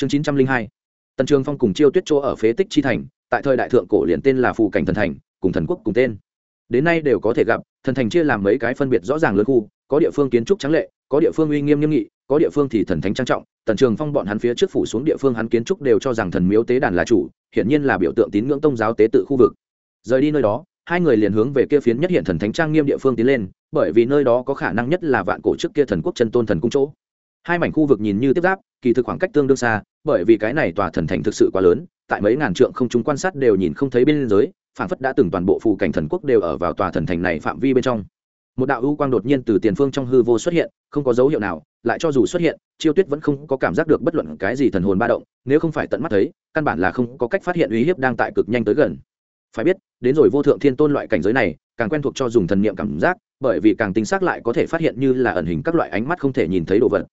chương chín trăm linh hai. Tần trường phong cùng chiêu tuyết chỗ ở phế tích chi thành, tại thời đại thượng cổ liền tên là phù cảnh thần thành, cùng thần quốc cùng tên. Đến nay đều có thể gặp, thần thành chia làm mấy cái phân biệt rõ ràng lớn khu, có địa phương kiến trúc trắng lệ, có địa phương uy nghiêm nghiêm nghị, có địa phương thì thần thánh trang trọng. Tần trường phong bọn hắn phía trước phủ xuống địa phương hắn kiến trúc đều cho rằng thần miếu tế đàn là chủ, hiển nhiên là biểu tượng tín ngưỡng tôn giáo tế tự khu vực. Rời đi nơi đó, hai người liền hướng về kia phiến nhất hiện thần thánh trang nghiêm địa phương tiến lên, bởi vì nơi đó có khả năng nhất là vạn cổ trước kia thần quốc chân tôn thần cung chỗ hai mảnh khu vực nhìn như tiếp giáp, kỳ thực khoảng cách tương đương xa, bởi vì cái này tòa thần thành thực sự quá lớn, tại mấy ngàn trượng không chúng quan sát đều nhìn không thấy bên giới phảng phất đã từng toàn bộ phù cảnh thần quốc đều ở vào tòa thần thành này phạm vi bên trong. Một đạo ưu quang đột nhiên từ tiền phương trong hư vô xuất hiện, không có dấu hiệu nào, lại cho dù xuất hiện, chiêu tuyết vẫn không có cảm giác được bất luận cái gì thần hồn ba động, nếu không phải tận mắt thấy, căn bản là không có cách phát hiện uy hiếp đang tại cực nhanh tới gần. Phải biết, đến rồi vô thượng thiên tôn loại cảnh giới này, càng quen thuộc cho dùng thần niệm cảm giác, bởi vì càng tinh xác lại có thể phát hiện như là ẩn hình các loại ánh mắt không thể nhìn thấy đồ vật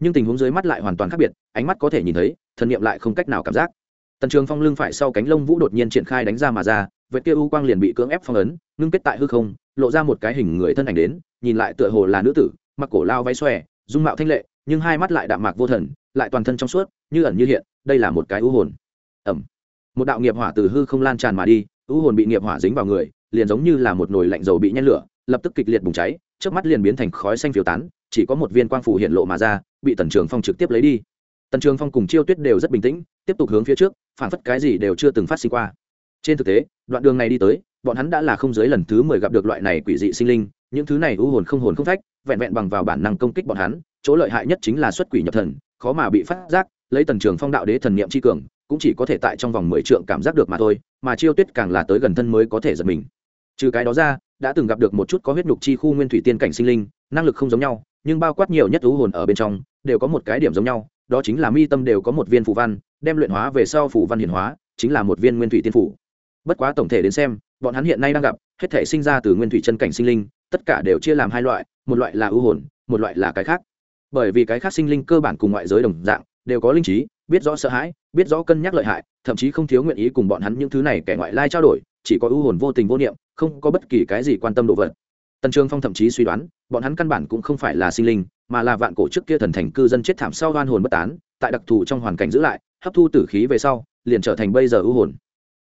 nhưng tình huống dưới mắt lại hoàn toàn khác biệt, ánh mắt có thể nhìn thấy, thần niệm lại không cách nào cảm giác. Tần trường phong lưng phải sau cánh lông vũ đột nhiên triển khai đánh ra mà ra, vệt kia u quang liền bị cưỡng ép phong ấn, ngưng kết tại hư không, lộ ra một cái hình người thân ảnh đến, nhìn lại tựa hồ là nữ tử, mặc cổ lao váy xòe, dung mạo thanh lệ, nhưng hai mắt lại đạm mạc vô thần, lại toàn thân trong suốt, như ẩn như hiện, đây là một cái u hồn. Ẩm một đạo nghiệp hỏa từ hư không lan tràn mà đi, u hồn bị nghiệp hỏa dính vào người, liền giống như là một nồi lạnh dầu bị nhen lửa, lập tức kịch liệt bùng cháy trước mắt liền biến thành khói xanh phiêu tán, chỉ có một viên quang phủ hiện lộ mà ra bị tần trường phong trực tiếp lấy đi. Tần trường phong cùng chiêu tuyết đều rất bình tĩnh, tiếp tục hướng phía trước, phản phất cái gì đều chưa từng phát sinh qua. Trên thực tế, đoạn đường này đi tới, bọn hắn đã là không dưới lần thứ mười gặp được loại này quỷ dị sinh linh, những thứ này u hồn không hồn không phách, vẹn vẹn bằng vào bản năng công kích bọn hắn, chỗ lợi hại nhất chính là xuất quỷ nhập thần, khó mà bị phát giác, lấy tần trường phong đạo đế thần niệm c cường, cũng chỉ có thể tại trong vòng mười trượng cảm giác được mà thôi, mà chiêu tuyết càng là tới gần thân mới có thể giật mình. Trừ cái đó ra, đã từng gặp được một chút có huyết nhục chi khu nguyên thủy tiên cảnh sinh linh, năng lực không giống nhau, nhưng bao quát nhiều nhất u hồn ở bên trong đều có một cái điểm giống nhau, đó chính là mi tâm đều có một viên phù văn, đem luyện hóa về sau phù văn hiển hóa, chính là một viên nguyên thủy tiên phủ bất quá tổng thể đến xem, bọn hắn hiện nay đang gặp, hết thể sinh ra từ nguyên thủy chân cảnh sinh linh, tất cả đều chia làm hai loại, một loại là ưu hồn, một loại là cái khác. Bởi vì cái khác sinh linh cơ bản cùng ngoại giới đồng dạng, đều có linh trí, biết rõ sợ hãi, biết rõ cân nhắc lợi hại, thậm chí không thiếu nguyện ý cùng bọn hắn những thứ này kẻ ngoại lai trao đổi, chỉ có ưu hồn vô tình vô niệm, không có bất kỳ cái gì quan tâm đồ vật. Tần trường phong thậm chí suy đoán, bọn hắn căn bản cũng không phải là sinh linh mà là vạn cổ trước kia thần thành cư dân chết thảm sau oan hồn bất tán, tại đặc thù trong hoàn cảnh giữ lại, hấp thu tử khí về sau, liền trở thành bây giờ ưu hồn.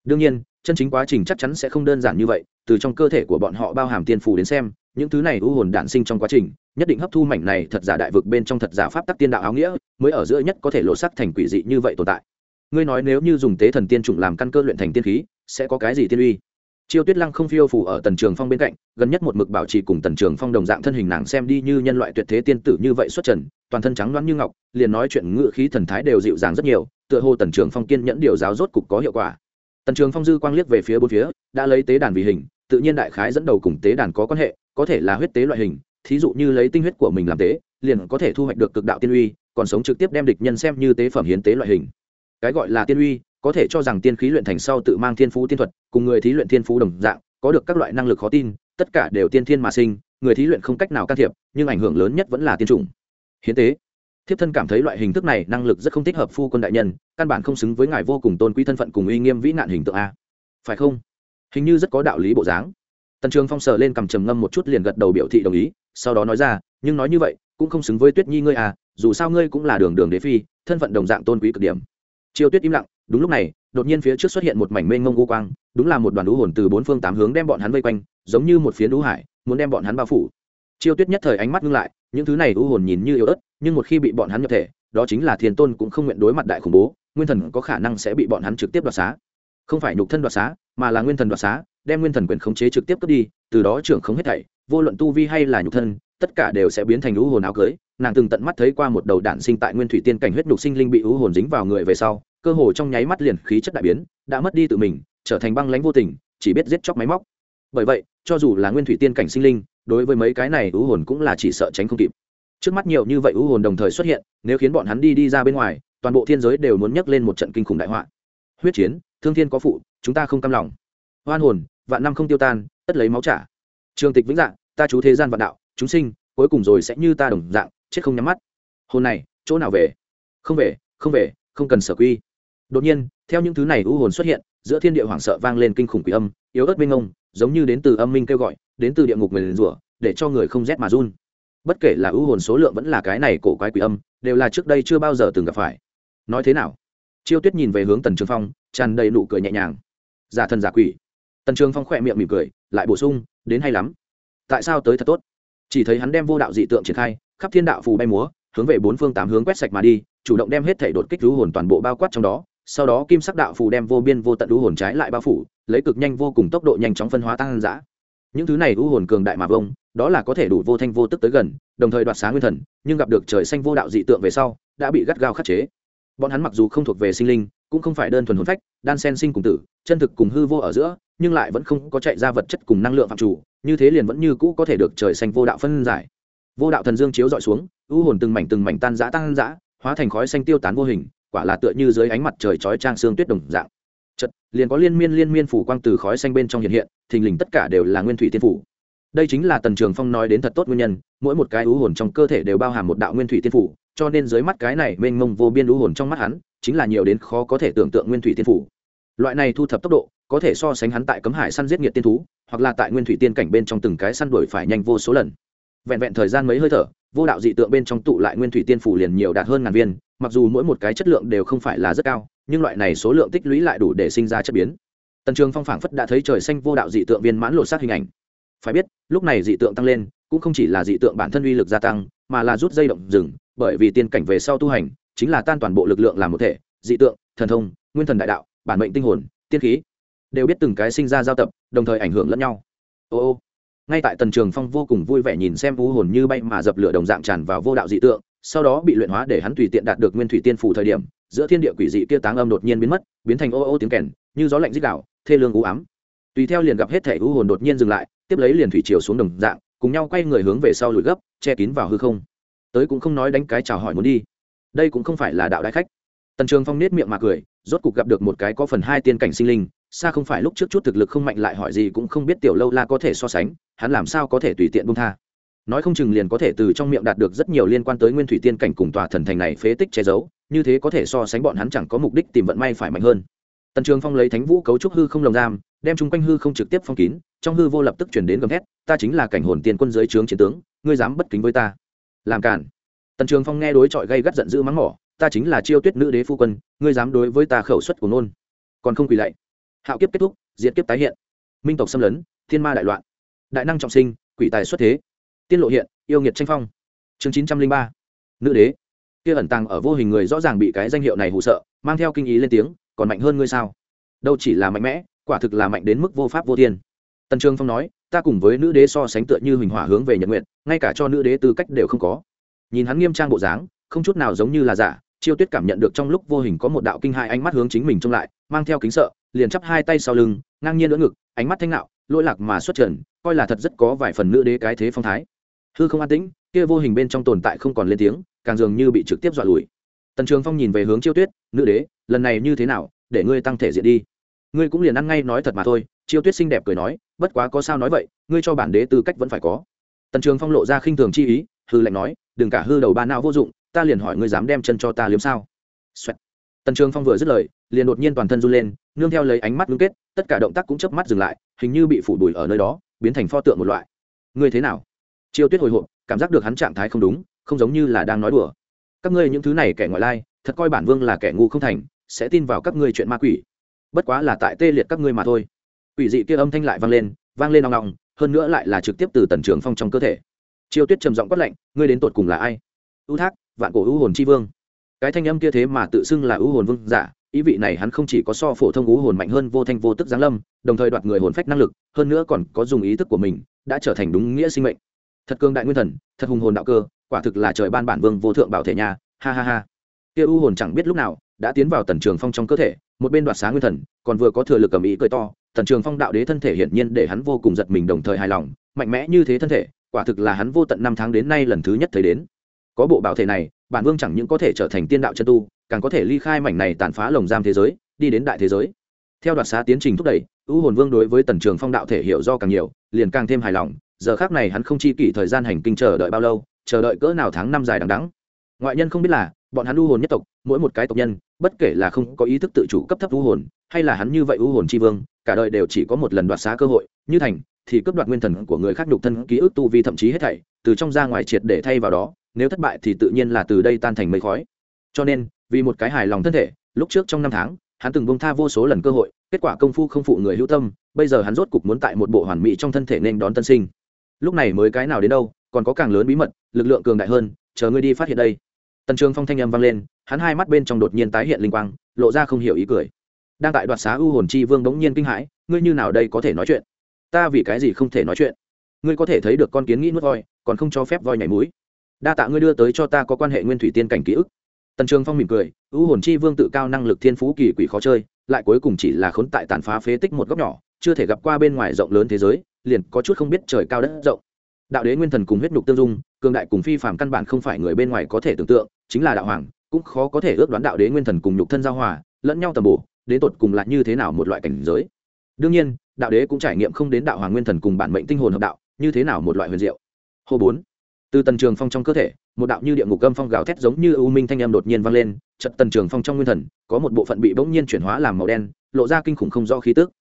Đương nhiên, chân chính quá trình chắc chắn sẽ không đơn giản như vậy, từ trong cơ thể của bọn họ bao hàm tiên phù đến xem, những thứ này ưu hồn đản sinh trong quá trình, nhất định hấp thu mảnh này thật giả đại vực bên trong thật giả pháp tắc tiên đạo áo nghĩa, mới ở giữa nhất có thể lộ sắc thành quỷ dị như vậy tồn tại. Ngươi nói nếu như dùng tế thần tiên chủng làm căn cơ luyện thành tiên khí, sẽ có cái gì tiên uy? Chiêu tuyết lăng không phiêu phủ ở tần trường phong bên cạnh, gần nhất một mực bảo trì cùng tần trường phong đồng dạng thân hình nàng xem đi như nhân loại tuyệt thế tiên tử như vậy xuất trần, toàn thân trắng đoán như ngọc, liền nói chuyện ngự khí thần thái đều dịu dàng rất nhiều, tựa hồ tần trường phong kiên nhẫn điều giáo rốt cục có hiệu quả. Tần trường phong dư quang liếc về phía bốn phía, đã lấy tế đàn vì hình, tự nhiên đại khái dẫn đầu cùng tế đàn có quan hệ, có thể là huyết tế loại hình, thí dụ như lấy tinh huyết của mình làm tế, liền có thể thu hoạch được cực đạo tiên uy, còn sống trực tiếp đem địch nhân xem như tế phẩm hiến tế loại hình. Cái gọi là tiên uy có thể cho rằng tiên khí luyện thành sau tự mang thiên phú tiên thuật, cùng người thí luyện thiên phú đồng dạng, có được các loại năng lực khó tin, tất cả đều tiên thiên mà sinh, người thí luyện không cách nào can thiệp, nhưng ảnh hưởng lớn nhất vẫn là tiên chủng. Hiến tế. Thiếp thân cảm thấy loại hình thức này năng lực rất không thích hợp phu quân đại nhân, căn bản không xứng với ngài vô cùng tôn quý thân phận cùng uy nghiêm vĩ nạn hình tượng a. Phải không? Hình như rất có đạo lý bộ dáng. Tần trường phong sờ lên cầm trầm ngâm một chút liền gật đầu biểu thị đồng ý, sau đó nói ra, nhưng nói như vậy, cũng không xứng với tuyết nhi ngươi à dù sao ngươi cũng là đường đường đế phi, thân phận đồng dạng tôn quý cực điểm. Chiêu tuyết im lặng đúng lúc này, đột nhiên phía trước xuất hiện một mảnh mênh mông u quang, đúng là một đoàn lũ hồn từ bốn phương tám hướng đem bọn hắn vây quanh, giống như một phiến lũ hải, muốn đem bọn hắn bao phủ. Chiêu tuyết nhất thời ánh mắt ngưng lại, những thứ này u hồn nhìn như yếu ớt, nhưng một khi bị bọn hắn nhập thể, đó chính là thiên tôn cũng không nguyện đối mặt đại khủng bố, nguyên thần có khả năng sẽ bị bọn hắn trực tiếp đoạt xá. Không phải nhục thân đoạt xá, mà là nguyên thần đoạt xá, đem nguyên thần quyền khống chế trực tiếp cướp đi, từ đó trưởng không hết thảy, vô luận tu vi hay là nhục thân, tất cả đều sẽ biến thành u hồn áo cưới. Nàng từng tận mắt thấy qua một đầu đản sinh tại nguyên thủy tiên cảnh huyết nhục sinh linh bị u hồn dính vào người về sau cơ hồ trong nháy mắt liền khí chất đại biến, đã mất đi tự mình, trở thành băng lãnh vô tình, chỉ biết giết chóc máy móc. Bởi vậy, cho dù là nguyên thủy tiên cảnh sinh linh, đối với mấy cái này u hồn cũng là chỉ sợ tránh không kịp. Trước mắt nhiều như vậy u hồn đồng thời xuất hiện, nếu khiến bọn hắn đi đi ra bên ngoài, toàn bộ thiên giới đều muốn nhấc lên một trận kinh khủng đại họa. Huyết chiến, thương thiên có phụ, chúng ta không cam lòng. Hoan hồn, vạn năm không tiêu tan, tất lấy máu trả. Trường tịch vĩnh dạng, ta chú thế gian vạn đạo, chúng sinh, cuối cùng rồi sẽ như ta đồng dạng, chết không nhắm mắt. Hồn này, chỗ nào về? Không về không về, không cần sở quy đột nhiên, theo những thứ này u hồn xuất hiện, giữa thiên địa hoảng sợ vang lên kinh khủng quỷ âm, yếu ớt bên ngông giống như đến từ âm minh kêu gọi, đến từ địa ngục người liền rủa, để cho người không rét mà run. Bất kể là u hồn số lượng vẫn là cái này cổ quái quỷ âm, đều là trước đây chưa bao giờ từng gặp phải. Nói thế nào? Chiêu tuyết nhìn về hướng tần trường phong, tràn đầy nụ cười nhẹ nhàng. Giả thần giả quỷ. Tần trường phong khỏe miệng mỉm cười, lại bổ sung, đến hay lắm. Tại sao tới thật tốt? Chỉ thấy hắn đem vô đạo dị tượng triển khai, khắp thiên đạo phù bay múa, hướng về bốn phương tám hướng quét sạch mà đi, chủ động đem hết thể đột kích u hồn toàn bộ bao quát trong đó sau đó kim sắc đạo phù đem vô biên vô tận u hồn trái lại bao phủ, lấy cực nhanh vô cùng tốc độ nhanh chóng phân hóa tăng giã. Những thứ này u hồn cường đại mà vông, đó là có thể đủ vô thanh vô tức tới gần, đồng thời đoạt sáng nguyên thần, nhưng gặp được trời xanh vô đạo dị tượng về sau, đã bị gắt gao khắc chế. Bọn hắn mặc dù không thuộc về sinh linh, cũng không phải đơn thuần hồn phách, đan sen sinh cùng tử, chân thực cùng hư vô ở giữa, nhưng lại vẫn không có chạy ra vật chất cùng năng lượng phạm chủ, như thế liền vẫn như cũ có thể được trời xanh vô đạo phân giải. Vô đạo thần dương chiếu dọi xuống, u hồn từng mảnh từng mảnh tan giã tan giã, hóa thành khói xanh tiêu tán vô hình quả là tựa như dưới ánh mặt trời chói trang xương tuyết đồng dạng. Chật liền có liên miên liên miên phủ quang từ khói xanh bên trong hiện hiện, thình lình tất cả đều là nguyên thủy tiên phủ. Đây chính là tần trường phong nói đến thật tốt nguyên nhân, mỗi một cái u hồn trong cơ thể đều bao hàm một đạo nguyên thủy tiên phủ, cho nên dưới mắt cái này mênh mông vô biên u hồn trong mắt hắn, chính là nhiều đến khó có thể tưởng tượng nguyên thủy tiên phủ. Loại này thu thập tốc độ, có thể so sánh hắn tại cấm hải săn giết nghiệt tiên thú, hoặc là tại nguyên thủy tiên cảnh bên trong từng cái săn đuổi phải nhanh vô số lần. Vẹn vẹn thời gian mấy hơi thở, vô đạo dị tượng bên trong tụ lại nguyên thủy tiên phủ liền nhiều đạt hơn ngàn viên mặc dù mỗi một cái chất lượng đều không phải là rất cao, nhưng loại này số lượng tích lũy lại đủ để sinh ra chất biến. Tần trường phong phảng phất đã thấy trời xanh vô đạo dị tượng viên mãn lột xác hình ảnh. Phải biết, lúc này dị tượng tăng lên, cũng không chỉ là dị tượng bản thân uy lực gia tăng, mà là rút dây động rừng bởi vì tiên cảnh về sau tu hành, chính là tan toàn bộ lực lượng làm một thể, dị tượng, thần thông, nguyên thần đại đạo, bản mệnh tinh hồn, tiên khí, đều biết từng cái sinh ra giao tập, đồng thời ảnh hưởng lẫn nhau. Ô ô, ngay tại tần trường phong vô cùng vui vẻ nhìn xem vũ hồn như bay mà dập lửa đồng dạng tràn vào vô đạo dị tượng sau đó bị luyện hóa để hắn tùy tiện đạt được nguyên thủy tiên phủ thời điểm, giữa thiên địa quỷ dị kia táng âm đột nhiên biến mất, biến thành ô ô tiếng kèn, như gió lạnh dích đạo thê lương u ám. Tùy theo liền gặp hết thể u hồn đột nhiên dừng lại, tiếp lấy liền thủy chiều xuống đồng dạng, cùng nhau quay người hướng về sau lùi gấp, che kín vào hư không. Tới cũng không nói đánh cái chào hỏi muốn đi. Đây cũng không phải là đạo đại khách. Tần trường phong nết miệng mà cười, rốt cục gặp được một cái có phần hai tiên cảnh sinh linh, xa không phải lúc trước chút thực lực không mạnh lại hỏi gì cũng không biết tiểu lâu la có thể so sánh, hắn làm sao có thể tùy tiện bung tha nói không chừng liền có thể từ trong miệng đạt được rất nhiều liên quan tới nguyên thủy tiên cảnh cùng tòa thần thành này phế tích che giấu, như thế có thể so sánh bọn hắn chẳng có mục đích tìm vận may phải mạnh hơn. Tần trường phong lấy thánh vũ cấu trúc hư không lồng giam, đem chung quanh hư không trực tiếp phong kín, trong hư vô lập tức chuyển đến gầm thét, ta chính là cảnh hồn tiên quân giới trướng chiến tướng, ngươi dám bất kính với ta. Làm cản. Tần trường phong nghe đối chọi gây gắt giận dữ mắng mỏ, ta chính là chiêu tuyết nữ đế phu quân, ngươi dám đối với ta khẩu suất của nôn còn không quỳ lạy hạo kiếp kết thúc, diệt kiếp tái hiện. Minh tộc xâm lấn, thiên ma đại loạn. Đại năng trọng sinh, quỷ tài xuất thế tiên lộ hiện, yêu nghiệt tranh phong. Chương chín trăm linh ba. Nữ đế. Kia ẩn tàng ở vô hình người rõ ràng bị cái danh hiệu này hụ sợ, mang theo kinh ý lên tiếng, còn mạnh hơn ngươi sao? Đâu chỉ là mạnh mẽ, quả thực là mạnh đến mức vô pháp vô thiên. Tần trương phong nói, ta cùng với nữ đế so sánh tựa như huỳnh hỏa hướng về nhật nguyện ngay cả cho nữ đế tư cách đều không có. Nhìn hắn nghiêm trang bộ dáng, không chút nào giống như là giả, chiêu tuyết cảm nhận được trong lúc vô hình có một đạo kinh hai ánh mắt hướng chính mình trông lại, mang theo kính sợ, liền chắp hai tay sau lưng, ngang nhiên đỡ ngực, ánh mắt thanh nạo lỗi lạc mà xuất trần, coi là thật rất có vài phần nữ đế cái thế phong thái hư không an tĩnh, kia vô hình bên trong tồn tại không còn lên tiếng, càng dường như bị trực tiếp dọa lùi. Tần trường phong nhìn về hướng chiêu tuyết, nữ đế, lần này như thế nào, để ngươi tăng thể diện đi? Ngươi cũng liền ăn ngay nói thật mà thôi, chiêu tuyết xinh đẹp cười nói, bất quá có sao nói vậy, ngươi cho bản đế tư cách vẫn phải có. Tần trường phong lộ ra khinh thường chi ý, hư lạnh nói, đừng cả hư đầu ba não vô dụng, ta liền hỏi ngươi dám đem chân cho ta liếm sao? Xoẹt. tần trường phong vừa dứt lời, liền đột nhiên toàn thân run lên, nương theo lấy ánh mắt ngưng kết, tất cả động tác cũng chớp mắt dừng lại, hình như bị phủ đùi ở nơi đó, biến thành pho tượng một loại. Ngươi thế nào? Chiêu tuyết hồi hộp, cảm giác được hắn trạng thái không đúng, không giống như là đang nói đùa. Các ngươi những thứ này kẻ ngoại lai, thật coi bản vương là kẻ ngu không thành, sẽ tin vào các ngươi chuyện ma quỷ. Bất quá là tại tê liệt các ngươi mà thôi. Quỷ dị kia âm thanh lại vang lên vang lên nòng nòng hơn nữa lại là trực tiếp từ tần trường phong trong cơ thể. Chiêu tuyết trầm giọng quát lạnh, ngươi đến tột cùng là ai? Ưu thác, vạn cổ ưu hồn chi vương. Cái thanh âm kia thế mà tự xưng là ưu hồn vương giả, ý vị này hắn không chỉ có so phổ thông ưu hồn mạnh hơn vô thanh vô tức giáng lâm, đồng thời đoạt người hồn phách năng lực, hơn nữa còn có dùng ý thức của mình, đã trở thành đúng nghĩa sinh mệnh thật cương đại nguyên thần, thật hùng hồn đạo cơ, quả thực là trời ban bản vương vô thượng bảo thể nhà ha ha ha. Kia U hồn chẳng biết lúc nào đã tiến vào tần trường phong trong cơ thể, một bên đoạt sáng nguyên thần, còn vừa có thừa lực cầm ý cười to, tần trường phong đạo đế thân thể hiển nhiên để hắn vô cùng giật mình đồng thời hài lòng, mạnh mẽ như thế thân thể, quả thực là hắn vô tận năm tháng đến nay lần thứ nhất thấy đến. Có bộ bảo thể này, bản vương chẳng những có thể trở thành tiên đạo chân tu, càng có thể ly khai mảnh này tàn phá lồng giam thế giới, đi đến đại thế giới. Theo đoạt xá tiến trình thúc đẩy ưu hồn vương đối với tần trường phong đạo thể hiểu do càng nhiều, liền càng thêm hài lòng giờ khác này hắn không chi kỷ thời gian hành kinh chờ đợi bao lâu, chờ đợi cỡ nào tháng năm dài đằng đắng ngoại nhân không biết là, bọn hắn ưu hồn nhất tộc, mỗi một cái tộc nhân, bất kể là không có ý thức tự chủ cấp thấp ưu hồn, hay là hắn như vậy ưu hồn tri vương, cả đời đều chỉ có một lần đoạt xá cơ hội, như thành, thì cướp đoạt nguyên thần của người khác nhục thân ký ức tu vi thậm chí hết thảy, từ trong ra ngoài triệt để thay vào đó, nếu thất bại thì tự nhiên là từ đây tan thành mây khói. Cho nên, vì một cái hài lòng thân thể, lúc trước trong năm tháng, hắn từng bông tha vô số lần cơ hội, kết quả công phu không phụ người hữu tâm, bây giờ hắn rốt cục muốn tại một bộ hoàn mỹ trong thân thể nên đón tân sinh lúc này mới cái nào đến đâu, còn có càng lớn bí mật, lực lượng cường đại hơn, chờ ngươi đi phát hiện đây. Tần trường phong thanh âm vang lên, hắn hai mắt bên trong đột nhiên tái hiện linh quang, lộ ra không hiểu ý cười. Đang tại đoạt xá u hồn chi vương bỗng nhiên kinh hãi, ngươi như nào đây có thể nói chuyện? Ta vì cái gì không thể nói chuyện? Ngươi có thể thấy được con kiến nghĩ nuốt voi, còn không cho phép voi nhảy mũi. Đa tạ ngươi đưa tới cho ta có quan hệ nguyên thủy tiên cảnh ký ức. Tần trường phong mỉm cười, u hồn chi vương tự cao năng lực thiên phú kỳ quỷ khó chơi, lại cuối cùng chỉ là khốn tại tàn phá phế tích một góc nhỏ chưa thể gặp qua bên ngoài rộng lớn thế giới, liền có chút không biết trời cao đất rộng. Đạo đế nguyên thần cùng huyết nhục tương dung, cường đại cùng phi phạm căn bản không phải người bên ngoài có thể tưởng tượng, chính là đạo hoàng, cũng khó có thể ước đoán đạo đế nguyên thần cùng nhục thân giao hòa, lẫn nhau tầm bổ, đến tột cùng là như thế nào một loại cảnh giới. Đương nhiên, đạo đế cũng trải nghiệm không đến đạo hoàng nguyên thần cùng bản mệnh tinh hồn hợp đạo, như thế nào một loại huyền diệu. Hô bốn, từ tần trường phong trong cơ thể, một đạo như địa ngục âm phong gào thét giống như ưu minh thanh âm đột nhiên vang lên trận tần trường phong trong nguyên thần, có một bộ phận bị bỗng nhiên chuyển hóa làm màu đen, lộ ra kinh khủng không do khí tức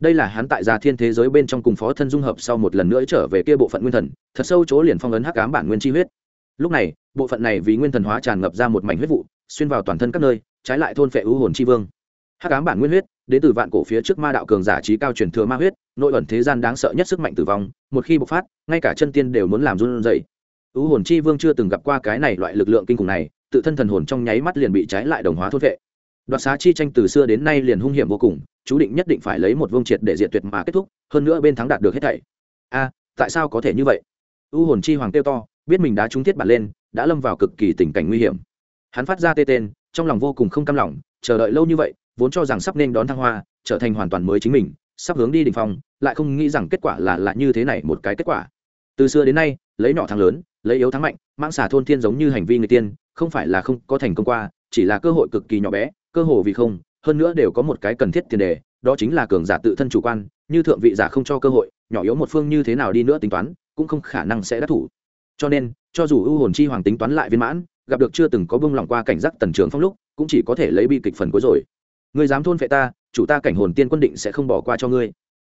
đây là hắn tại gia thiên thế giới bên trong cùng phó thân dung hợp sau một lần nữa trở về kia bộ phận nguyên thần, thật sâu chỗ liền phong ấn hắc ám bản nguyên chi huyết. Lúc này, bộ phận này vì nguyên thần hóa tràn ngập ra một mảnh huyết vụ, xuyên vào toàn thân các nơi, trái lại thôn phệ ưu hồn chi vương. Hắc ám bản nguyên huyết, đến từ vạn cổ phía trước ma đạo cường giả trí cao truyền thừa ma huyết, nội ẩn thế gian đáng sợ nhất sức mạnh tử vong, một khi bộc phát, ngay cả chân tiên đều muốn làm run rẩy. Ưu hồn chi vương chưa từng gặp qua cái này loại lực lượng kinh khủng này, tự thân thần hồn trong nháy mắt liền bị trái lại đồng hóa thôn phệ. Đoạt xá chi tranh từ xưa đến nay liền hung hiểm vô cùng chú định nhất định phải lấy một vương triệt để diệt tuyệt mà kết thúc, hơn nữa bên thắng đạt được hết thảy. A, tại sao có thể như vậy? U hồn chi hoàng tiêu to, biết mình đã trúng thiết bản lên, đã lâm vào cực kỳ tình cảnh nguy hiểm. Hắn phát ra tê tên, trong lòng vô cùng không cam lòng, chờ đợi lâu như vậy, vốn cho rằng sắp nên đón thăng hoa, trở thành hoàn toàn mới chính mình, sắp hướng đi đ ỉ n h phong, lại không nghĩ rằng kết quả là là như thế này một cái kết quả. Từ xưa đến nay, lấy nhỏ thắng lớn, lấy yếu thắng mạnh mang xả thôn thiên giống như hành vi người tiên, không phải là không có thành công qua, chỉ là cơ hội cực kỳ nhỏ bé, cơ hồ vì không hơn nữa đều có một cái cần thiết tiền đề, đó chính là cường giả tự thân chủ quan, như thượng vị giả không cho cơ hội, nhỏ yếu một phương như thế nào đi nữa tính toán, cũng không khả năng sẽ đắc thủ. Cho nên, cho dù ưu hồn chi hoàng tính toán lại viên mãn, gặp được chưa từng có bông lòng qua cảnh giác tần trường phong lúc, cũng chỉ có thể lấy bi kịch phần cuối rồi. Ngươi dám thôn phệ ta, chủ ta cảnh hồn tiên quân định sẽ không bỏ qua cho ngươi.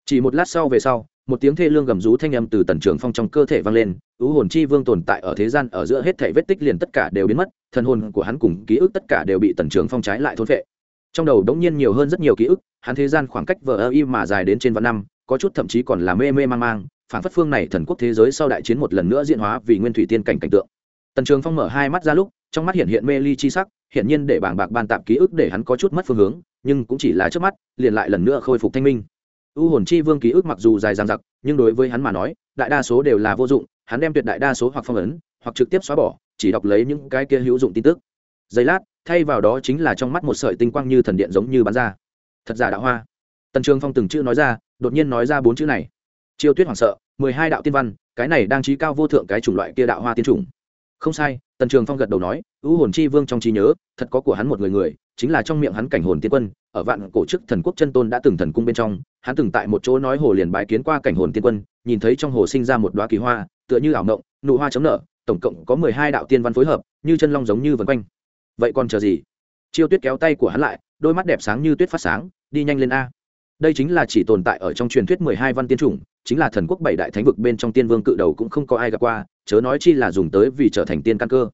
Chỉ một lát sau về sau, một tiếng thê lương gầm rú thanh âm từ tần trường phong trong cơ thể vang lên, ưu hồn chi vương tồn tại ở thế gian ở giữa hết thể vết tích liền tất cả đều biến mất, thần hồn của hắn cùng ký ức tất cả đều bị tần trường phong trái lại thôn phệ trong đầu đống nhiên nhiều hơn rất nhiều ký ức, hắn thế gian khoảng cách vờ ơ y mà dài đến trên vạn năm, có chút thậm chí còn là mê mê mang mang, phản phất phương này thần quốc thế giới sau đại chiến một lần nữa diễn hóa vì nguyên thủy tiên cảnh cảnh tượng. Tần trường phong mở hai mắt ra lúc, trong mắt hiện hiện mê ly chi sắc hiện nhiên để bảng bạc ban tạp ký ức để hắn có chút mất phương hướng, nhưng cũng chỉ là trước mắt, liền lại lần nữa khôi phục thanh minh. U hồn chi vương ký ức mặc dù dài dằng dặc, nhưng đối với hắn mà nói, đại đa số đều là vô dụng, hắn đem tuyệt đại đa số hoặc phong ấn, hoặc trực tiếp xóa bỏ, chỉ đọc lấy những cái kia hữu dụng tin tức. Giây lát thay vào đó chính là trong mắt một sợi tinh quang như thần điện giống như bắn ra. Thật giả đạo hoa. Tần trường phong từng chữ nói ra, đột nhiên nói ra bốn chữ này. Chiêu tuyết hoảng sợ, mười hai đạo tiên văn, cái này đang trí cao vô thượng cái chủng loại kia đạo hoa tiên chủng. Không sai, tần trường phong gật đầu nói, ưu hồn chi vương trong trí nhớ, thật có của hắn một người người, chính là trong miệng hắn cảnh hồn tiên quân, ở vạn cổ chức thần quốc chân tôn đã từng thần cung bên trong, hắn từng tại một chỗ nói hồ liền bái kiến qua cảnh hồn tiên quân, nhìn thấy trong hồ sinh ra một đoá kỳ hoa, tựa như ảo ngộng nụ hoa chấm nở, tổng cộng có mười hai đạo tiên văn phối hợp, như chân long giống như vần quanh vậy còn chờ gì? Chiêu tuyết kéo tay của hắn lại, đôi mắt đẹp sáng như tuyết phát sáng, đi nhanh lên a. Đây chính là chỉ tồn tại ở trong truyền thuyết mười hai văn tiên chủng, chính là thần quốc bảy đại thánh vực bên trong tiên vương cự đầu cũng không có ai gặp qua, chớ nói chi là dùng tới vì trở thành tiên căn cơ.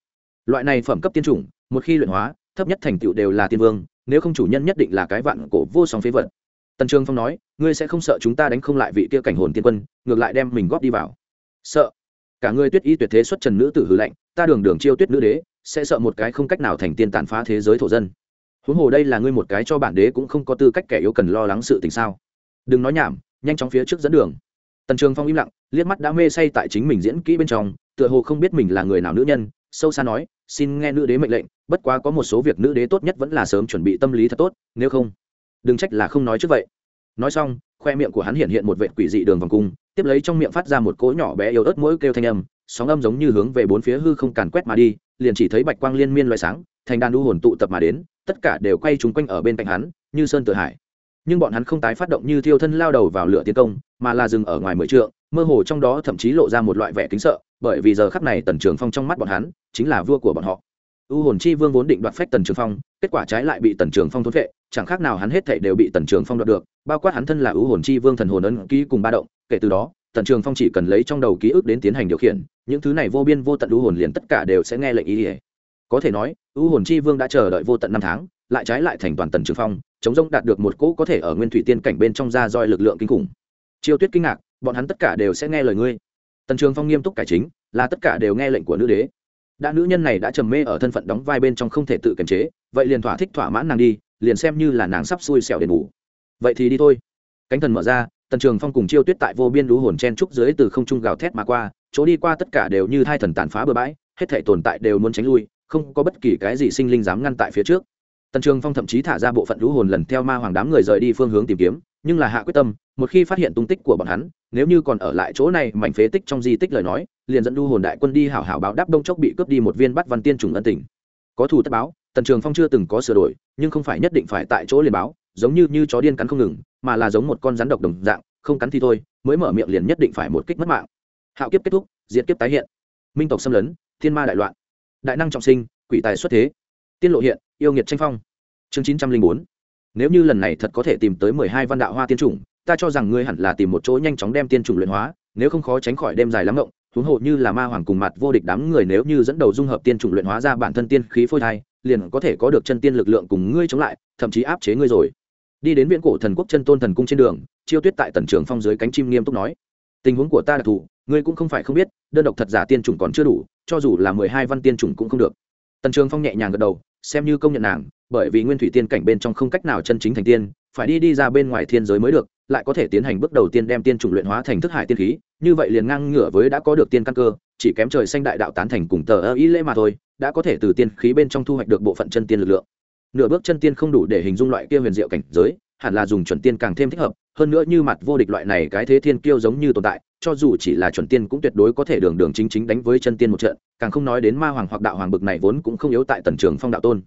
Loại này phẩm cấp tiên chủng, một khi luyện hóa, thấp nhất thành tựu đều là tiên vương, nếu không chủ nhân nhất định là cái vạn cổ vô song phế vật. Tần trường phong nói, ngươi sẽ không sợ chúng ta đánh không lại vị kia cảnh hồn tiên quân, ngược lại đem mình góp đi vào. Sợ. Cả ngươi tuyết y tuyệt thế xuất trần nữ tử hư lạnh, ta đường đường chiêu tuyết nữ đế sẽ sợ một cái không cách nào thành tiên tàn phá thế giới thổ dân. Huống hồ đây là ngươi một cái cho bản đế cũng không có tư cách kẻ yếu cần lo lắng sự tình sao? Đừng nói nhảm, nhanh chóng phía trước dẫn đường. Tần trường phong im lặng, liếc mắt đã mê say tại chính mình diễn kỹ bên trong, tựa hồ không biết mình là người nào nữ nhân, sâu xa nói, xin nghe nữ đế mệnh lệnh, bất quá có một số việc nữ đế tốt nhất vẫn là sớm chuẩn bị tâm lý thật tốt, nếu không, đừng trách là không nói trước vậy. Nói xong, khoe miệng của hắn hiện hiện một vệt quỷ dị đường vòng cung, tiếp lấy trong miệng phát ra một cỗ nhỏ bé yếu ớt mỗi kêu thanh âm, sóng âm giống như hướng về bốn phía hư không càn quét mà đi liền chỉ thấy bạch quang liên miên loại sáng, thành đàn u hồn tụ tập mà đến, tất cả đều quay trúng quanh ở bên cạnh hắn, như sơn tự hải. Nhưng bọn hắn không tái phát động như thiêu thân lao đầu vào lửa tiến công, mà là dừng ở ngoài mười trượng, mơ hồ trong đó thậm chí lộ ra một loại vẻ kính sợ, bởi vì giờ khắc này tần trường phong trong mắt bọn hắn chính là vua của bọn họ. U hồn chi vương vốn định đoạt phách tần trường phong, kết quả trái lại bị tần trường phong thốn vệ chẳng khác nào hắn hết thảy đều bị tần trường phong đoạt được, bao quát hắn thân là u hồn chi vương thần hồn ấn ký cùng ba động, kể từ đó tần trường phong chỉ cần lấy trong đầu ký ức đến tiến hành điều khiển, những thứ này vô biên vô tận u hồn liền tất cả đều sẽ nghe lệnh ý ỉa có thể nói, u hồn chi vương đã chờ đợi vô tận năm tháng, lại trái lại thành toàn tần trường phong, chống rông đạt được một cỗ có thể ở nguyên thủy tiên cảnh bên trong ra roi lực lượng kinh khủng. Chiêu tuyết kinh ngạc, bọn hắn tất cả đều sẽ nghe lời ngươi. Tần trường phong nghiêm túc cải chính, là tất cả đều nghe lệnh của nữ đế. Đã nữ nhân này đã trầm mê ở thân phận đóng vai bên trong không thể tự kiềm chế, vậy liền thỏa thích thỏa mãn nàng đi, liền xem như là nàng sắp xui xẻo đền bù. Vậy thì đi thôi. Cánh thần mở ra tần trường phong cùng chiêu tuyết tại vô biên lũ hồn chen trúc dưới từ không trung gào thét mà qua, chỗ đi qua tất cả đều như hai thần tàn phá bừa bãi, hết thể tồn tại đều muốn tránh lui, không có bất kỳ cái gì sinh linh dám ngăn tại phía trước. Tần trường phong thậm chí thả ra bộ phận lũ hồn lần theo ma hoàng đám người rời đi phương hướng tìm kiếm, nhưng là hạ quyết tâm, một khi phát hiện tung tích của bọn hắn, nếu như còn ở lại chỗ này mảnh phế tích trong di tích lời nói, liền dẫn lũ hồn đại quân đi hảo hảo báo đáp đông chốc bị cướp đi một viên bắt văn tiên trùng ân tình. Có thù tất báo, tần trường phong chưa từng có sửa đổi, nhưng không phải nhất định phải tại chỗ liền báo, giống như như chó điên cắn không ngừng mà là giống một con rắn độc đồng dạng, không cắn thì thôi, mới mở miệng liền nhất định phải một kích mất mạng. Hạo kiếp kết thúc diễn kiếp tái hiện. Minh tộc xâm lấn, thiên ma đại loạn. Đại năng trọng sinh, quỷ tài xuất thế. Tiên lộ hiện, yêu nghiệt tranh phong. Chương chín trăm linh bốn. Nếu như lần này thật có thể tìm tới mười hai văn đạo hoa tiên chủng, ta cho rằng ngươi hẳn là tìm một chỗ nhanh chóng đem tiên chủng luyện hóa, nếu không khó tránh khỏi đêm dài lắm ngộng, huống hộ như là ma hoàng cùng mặt vô địch đám người nếu như dẫn đầu dung hợp tiên chủng luyện hóa ra bản thân tiên khí phôi thai, liền có thể có được chân tiên lực lượng cùng ngươi chống lại, thậm chí áp chế ngươi rồi đi đến viễn cổ thần quốc chân tôn thần cung trên đường, chiêu tuyết tại tần trường phong dưới cánh chim nghiêm túc nói, tình huống của ta đặc thù, ngươi cũng không phải không biết, đơn độc thật giả tiên chủng còn chưa đủ, cho dù là mười hai văn tiên chủng cũng không được. Tần trường phong nhẹ nhàng gật đầu, xem như công nhận nàng, bởi vì nguyên thủy tiên cảnh bên trong không cách nào chân chính thành tiên, phải đi đi ra bên ngoài thiên giới mới được, lại có thể tiến hành bước đầu tiên đem tiên chủng luyện hóa thành thức hải tiên khí, như vậy liền ngang ngửa với đã có được tiên căn cơ, chỉ kém trời xanh đại đạo tán thành cùng tờ ơ ý lễ mà thôi, đã có thể từ tiên khí bên trong thu hoạch được bộ phận chân tiên lực lượng nửa bước chân tiên không đủ để hình dung loại kia huyền diệu cảnh giới, hẳn là dùng chuẩn tiên càng thêm thích hợp, hơn nữa như mặt vô địch loại này cái thế thiên kiêu giống như tồn tại, cho dù chỉ là chuẩn tiên cũng tuyệt đối có thể đường đường chính chính đánh với chân tiên một trận, càng không nói đến ma hoàng hoặc đạo hoàng bực này vốn cũng không yếu tại tần trường phong đạo tôn.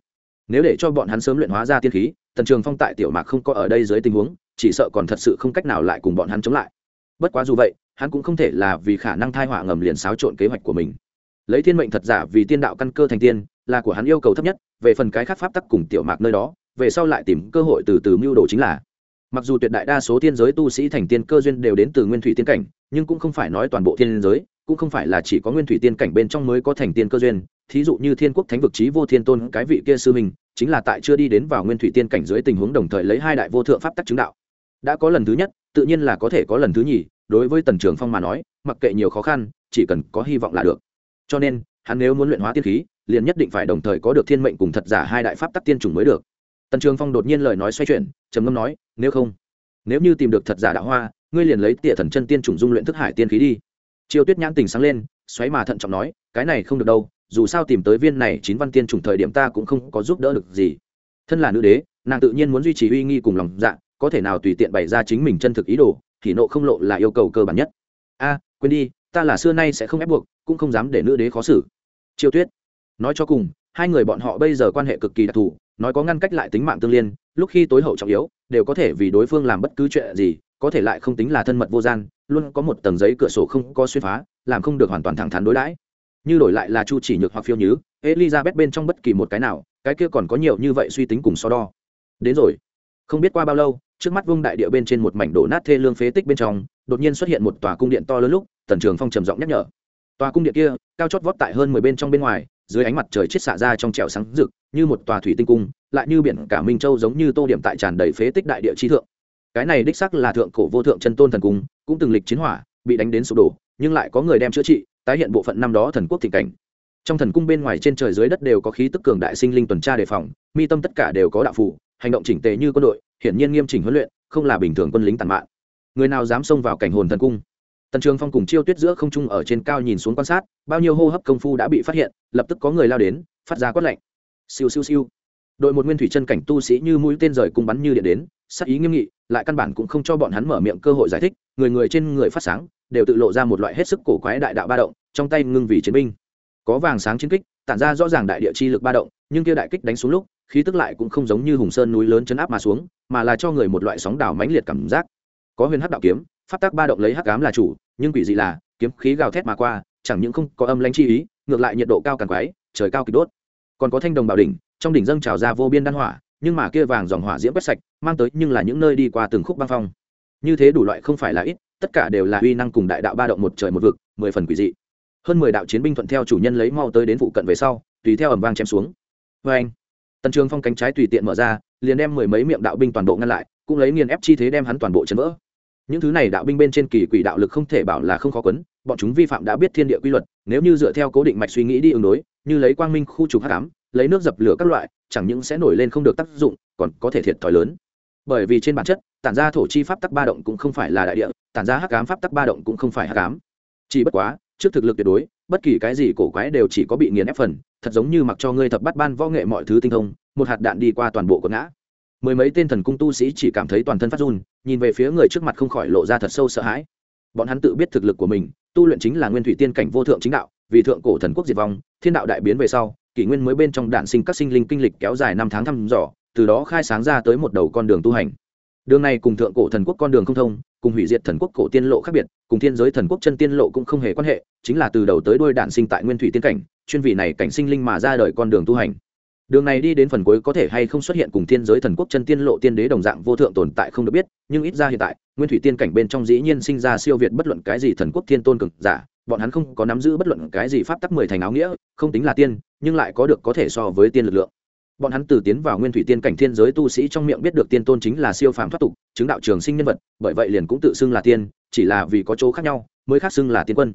Nếu để cho bọn hắn sớm luyện hóa ra tiên khí, tần trường phong tại tiểu mạc không có ở đây dưới tình huống, chỉ sợ còn thật sự không cách nào lại cùng bọn hắn chống lại. Bất quá dù vậy, hắn cũng không thể là vì khả năng thai họa ngầm liền xáo trộn kế hoạch của mình. Lấy thiên mệnh thật giả vì tiên đạo căn cơ thành tiên, là của hắn yêu cầu thấp nhất về phần cái khác pháp tắc cùng tiểu mạc nơi đó, về sau lại tìm cơ hội từ từ mưu đồ chính là. Mặc dù tuyệt đại đa số thiên giới tu sĩ thành tiên cơ duyên đều đến từ nguyên thủy tiên cảnh, nhưng cũng không phải nói toàn bộ thiên giới, cũng không phải là chỉ có nguyên thủy tiên cảnh bên trong mới có thành tiên cơ duyên. Thí dụ như thiên quốc thánh vực trí vô thiên tôn cái vị kia sư mình chính là tại chưa đi đến vào nguyên thủy tiên cảnh dưới tình huống đồng thời lấy hai đại vô thượng pháp tắc chứng đạo. Đã có lần thứ nhất, tự nhiên là có thể có lần thứ nhì, đối với tần trường phong mà nói, mặc kệ nhiều khó khăn, chỉ cần có hy vọng là được. Cho nên, hắn nếu muốn luyện hóa tiên khí liền nhất định phải đồng thời có được thiên mệnh cùng thật giả hai đại pháp tắc tiên chủng mới được. Tần trường phong đột nhiên lời nói xoay chuyển, trầm ngâm nói, nếu không, nếu như tìm được thật giả đạo hoa, ngươi liền lấy tỉa thần chân tiên chủng dung luyện thức hải tiên khí đi. Triêu tuyết nhãn tình sáng lên, xoáy mà thận trọng nói, cái này không được đâu, dù sao tìm tới viên này chín văn tiên chủng thời điểm ta cũng không có giúp đỡ được gì. Thân là nữ đế, nàng tự nhiên muốn duy trì uy nghi cùng lòng dạ có thể nào tùy tiện bày ra chính mình chân thực ý đồ, thì nộ không lộ là yêu cầu cơ bản nhất. A, quên đi, ta là xưa nay sẽ không ép buộc, cũng không dám để nữ đế khó xử. Triêu tuyết nói cho cùng, hai người bọn họ bây giờ quan hệ cực kỳ đặc thù, nói có ngăn cách lại tính mạng tương liên, lúc khi tối hậu trọng yếu, đều có thể vì đối phương làm bất cứ chuyện gì, có thể lại không tính là thân mật vô gian, luôn có một tầng giấy cửa sổ không có xuyên phá, làm không được hoàn toàn thẳng thắn đối đãi. Như đổi lại là chu chỉ nhược hoặc phiêu nhứ, elizabeth bên trong bất kỳ một cái nào, cái kia còn có nhiều như vậy suy tính cùng so đo. Đến rồi. Không biết qua bao lâu, trước mắt vung đại địa bên trên một mảnh đổ nát thê lương phế tích bên trong, đột nhiên xuất hiện một tòa cung điện to lớn lúc, tần trường phong trầm giọng nhắc nhở. Tòa cung điện kia, cao chót vót tại hơn mười bên trong bên ngoài dưới ánh mặt trời chết xạ ra trong trẻo sáng rực, như một tòa thủy tinh cung, lại như biển cả minh châu giống như tô điểm tại tràn đầy phế tích đại địa chi thượng. Cái này đích sắc là thượng cổ vô thượng chân tôn thần cung, cũng từng lịch chiến hỏa, bị đánh đến sụp đổ, nhưng lại có người đem chữa trị, tái hiện bộ phận năm đó thần quốc thịnh cảnh. Trong thần cung bên ngoài trên trời dưới đất đều có khí tức cường đại sinh linh tuần tra đề phòng, mi tâm tất cả đều có đạo phủ hành động chỉnh tề như quân đội, hiển nhiên nghiêm chỉnh huấn luyện, không là bình thường quân lính tàn mạn. Người nào dám xông vào cảnh hồn thần cung? Tần trường phong cùng chiêu tuyết giữa không trung ở trên cao nhìn xuống quan sát, bao nhiêu hô hấp công phu đã bị phát hiện, lập tức có người lao đến, phát ra quát lạnh. Siêu siêu siêu. Đội một nguyên thủy chân cảnh tu sĩ như mũi tên rời cung bắn như điện đến, sắc ý nghiêm nghị, lại căn bản cũng không cho bọn hắn mở miệng cơ hội giải thích, người người trên người phát sáng, đều tự lộ ra một loại hết sức cổ quái đại đạo ba động, trong tay ngưng vì chiến binh. Có vàng sáng chiến kích, tản ra rõ ràng đại địa chi lực ba động, nhưng kia đại kích đánh xuống lúc, khí tức lại cũng không giống như hùng sơn núi lớn chấn áp mà xuống, mà là cho người một loại sóng đảo mãnh liệt cảm giác. Có huyền hắc đạo kiếm Pháp tác ba động lấy hắc ám là chủ, nhưng quỷ dị là, kiếm khí gào thét mà qua, chẳng những không có âm lãnh chi ý, ngược lại nhiệt độ cao càng quái, trời cao kịch đốt. Còn có thanh đồng bảo đỉnh, trong đỉnh dâng trào ra vô biên đan hỏa, nhưng mà kia vàng dòng hỏa diễm quét sạch, mang tới nhưng là những nơi đi qua từng khúc băng phong. Như thế đủ loại không phải là ít, tất cả đều là uy năng cùng đại đạo ba động một trời một vực, mười phần quỷ dị. Hơn mười đạo chiến binh thuận theo chủ nhân lấy mau tới đến phụ cận về sau, tùy theo ẩm vang chém xuống. Vê anh, tần trường phong cánh trái tùy tiện mở ra, liền đem mười mấy miệng đạo binh toàn bộ ngăn lại, cũng lấy nghiền ép chi thế đem hắn toàn bộ chấn vỡ những thứ này đạo binh bên trên kỳ quỷ đạo lực không thể bảo là không khó quấn, bọn chúng vi phạm đã biết thiên địa quy luật, nếu như dựa theo cố định mạch suy nghĩ đi ứng đối, như lấy quang minh khu trục hắc ám, lấy nước dập lửa các loại, chẳng những sẽ nổi lên không được tác dụng, còn có thể thiệt thòi lớn. Bởi vì trên bản chất, tản ra thổ chi pháp tắc ba động cũng không phải là đại địa, tản ra hắc ám pháp tắc ba động cũng không phải hắc ám. Chỉ bất quá, trước thực lực tuyệt đối, bất kỳ cái gì cổ quái đều chỉ có bị nghiền ép phần, thật giống như mặc cho ngươi thập bắt ban võ nghệ mọi thứ tinh thông, một hạt đạn đi qua toàn bộ quần ngã. Mười mấy tên thần cung tu sĩ chỉ cảm thấy toàn thân phát run nhìn về phía người trước mặt không khỏi lộ ra thật sâu sợ hãi. Bọn hắn tự biết thực lực của mình, tu luyện chính là nguyên thủy tiên cảnh vô thượng chính đạo, vì thượng cổ thần quốc diệt vong, thiên đạo đại biến về sau, kỷ nguyên mới bên trong đạn sinh các sinh linh kinh lịch kéo dài năm tháng thăm dò, từ đó khai sáng ra tới một đầu con đường tu hành. Đường này cùng thượng cổ thần quốc con đường không thông, cùng hủy diệt thần quốc cổ tiên lộ khác biệt, cùng thiên giới thần quốc chân tiên lộ cũng không hề quan hệ, chính là từ đầu tới đuôi đạn sinh tại nguyên thủy tiên cảnh, chuyên vị này cảnh sinh linh mà ra đời con đường tu hành đường này đi đến phần cuối có thể hay không xuất hiện cùng thiên giới thần quốc chân tiên lộ tiên đế đồng dạng vô thượng tồn tại không được biết, nhưng ít ra hiện tại, nguyên thủy tiên cảnh bên trong dĩ nhiên sinh ra siêu việt bất luận cái gì thần quốc thiên tôn cực giả, bọn hắn không có nắm giữ bất luận cái gì pháp tắc mười thành áo nghĩa, không tính là tiên, nhưng lại có được có thể so với tiên lực lượng. Bọn hắn từ tiến vào nguyên thủy tiên cảnh thiên giới tu sĩ trong miệng biết được tiên tôn chính là siêu phàm thoát tục, chứng đạo trường sinh nhân vật, bởi vậy liền cũng tự xưng là tiên, chỉ là vì có chỗ khác nhau, mới khác xưng là tiên quân.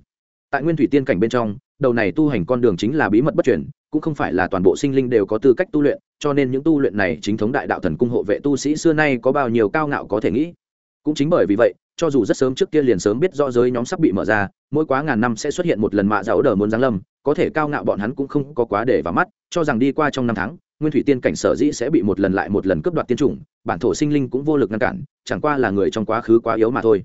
Tại nguyên thủy tiên cảnh bên trong, đầu này tu hành con đường chính là bí mật bất chuyển cũng không phải là toàn bộ sinh linh đều có tư cách tu luyện, cho nên những tu luyện này chính thống đại đạo thần cung hộ vệ tu sĩ xưa nay có bao nhiêu cao ngạo có thể nghĩ. Cũng chính bởi vì vậy, cho dù rất sớm trước kia liền sớm biết rõ giới nhóm sắp bị mở ra, mỗi quá ngàn năm sẽ xuất hiện một lần mạ giàu đờ muốn giáng lâm, có thể cao ngạo bọn hắn cũng không có quá để vào mắt, cho rằng đi qua trong năm tháng, nguyên thủy tiên cảnh sở dĩ sẽ bị một lần lại một lần cướp đoạt tiên chủng, bản thổ sinh linh cũng vô lực ngăn cản, chẳng qua là người trong quá khứ quá yếu mà thôi.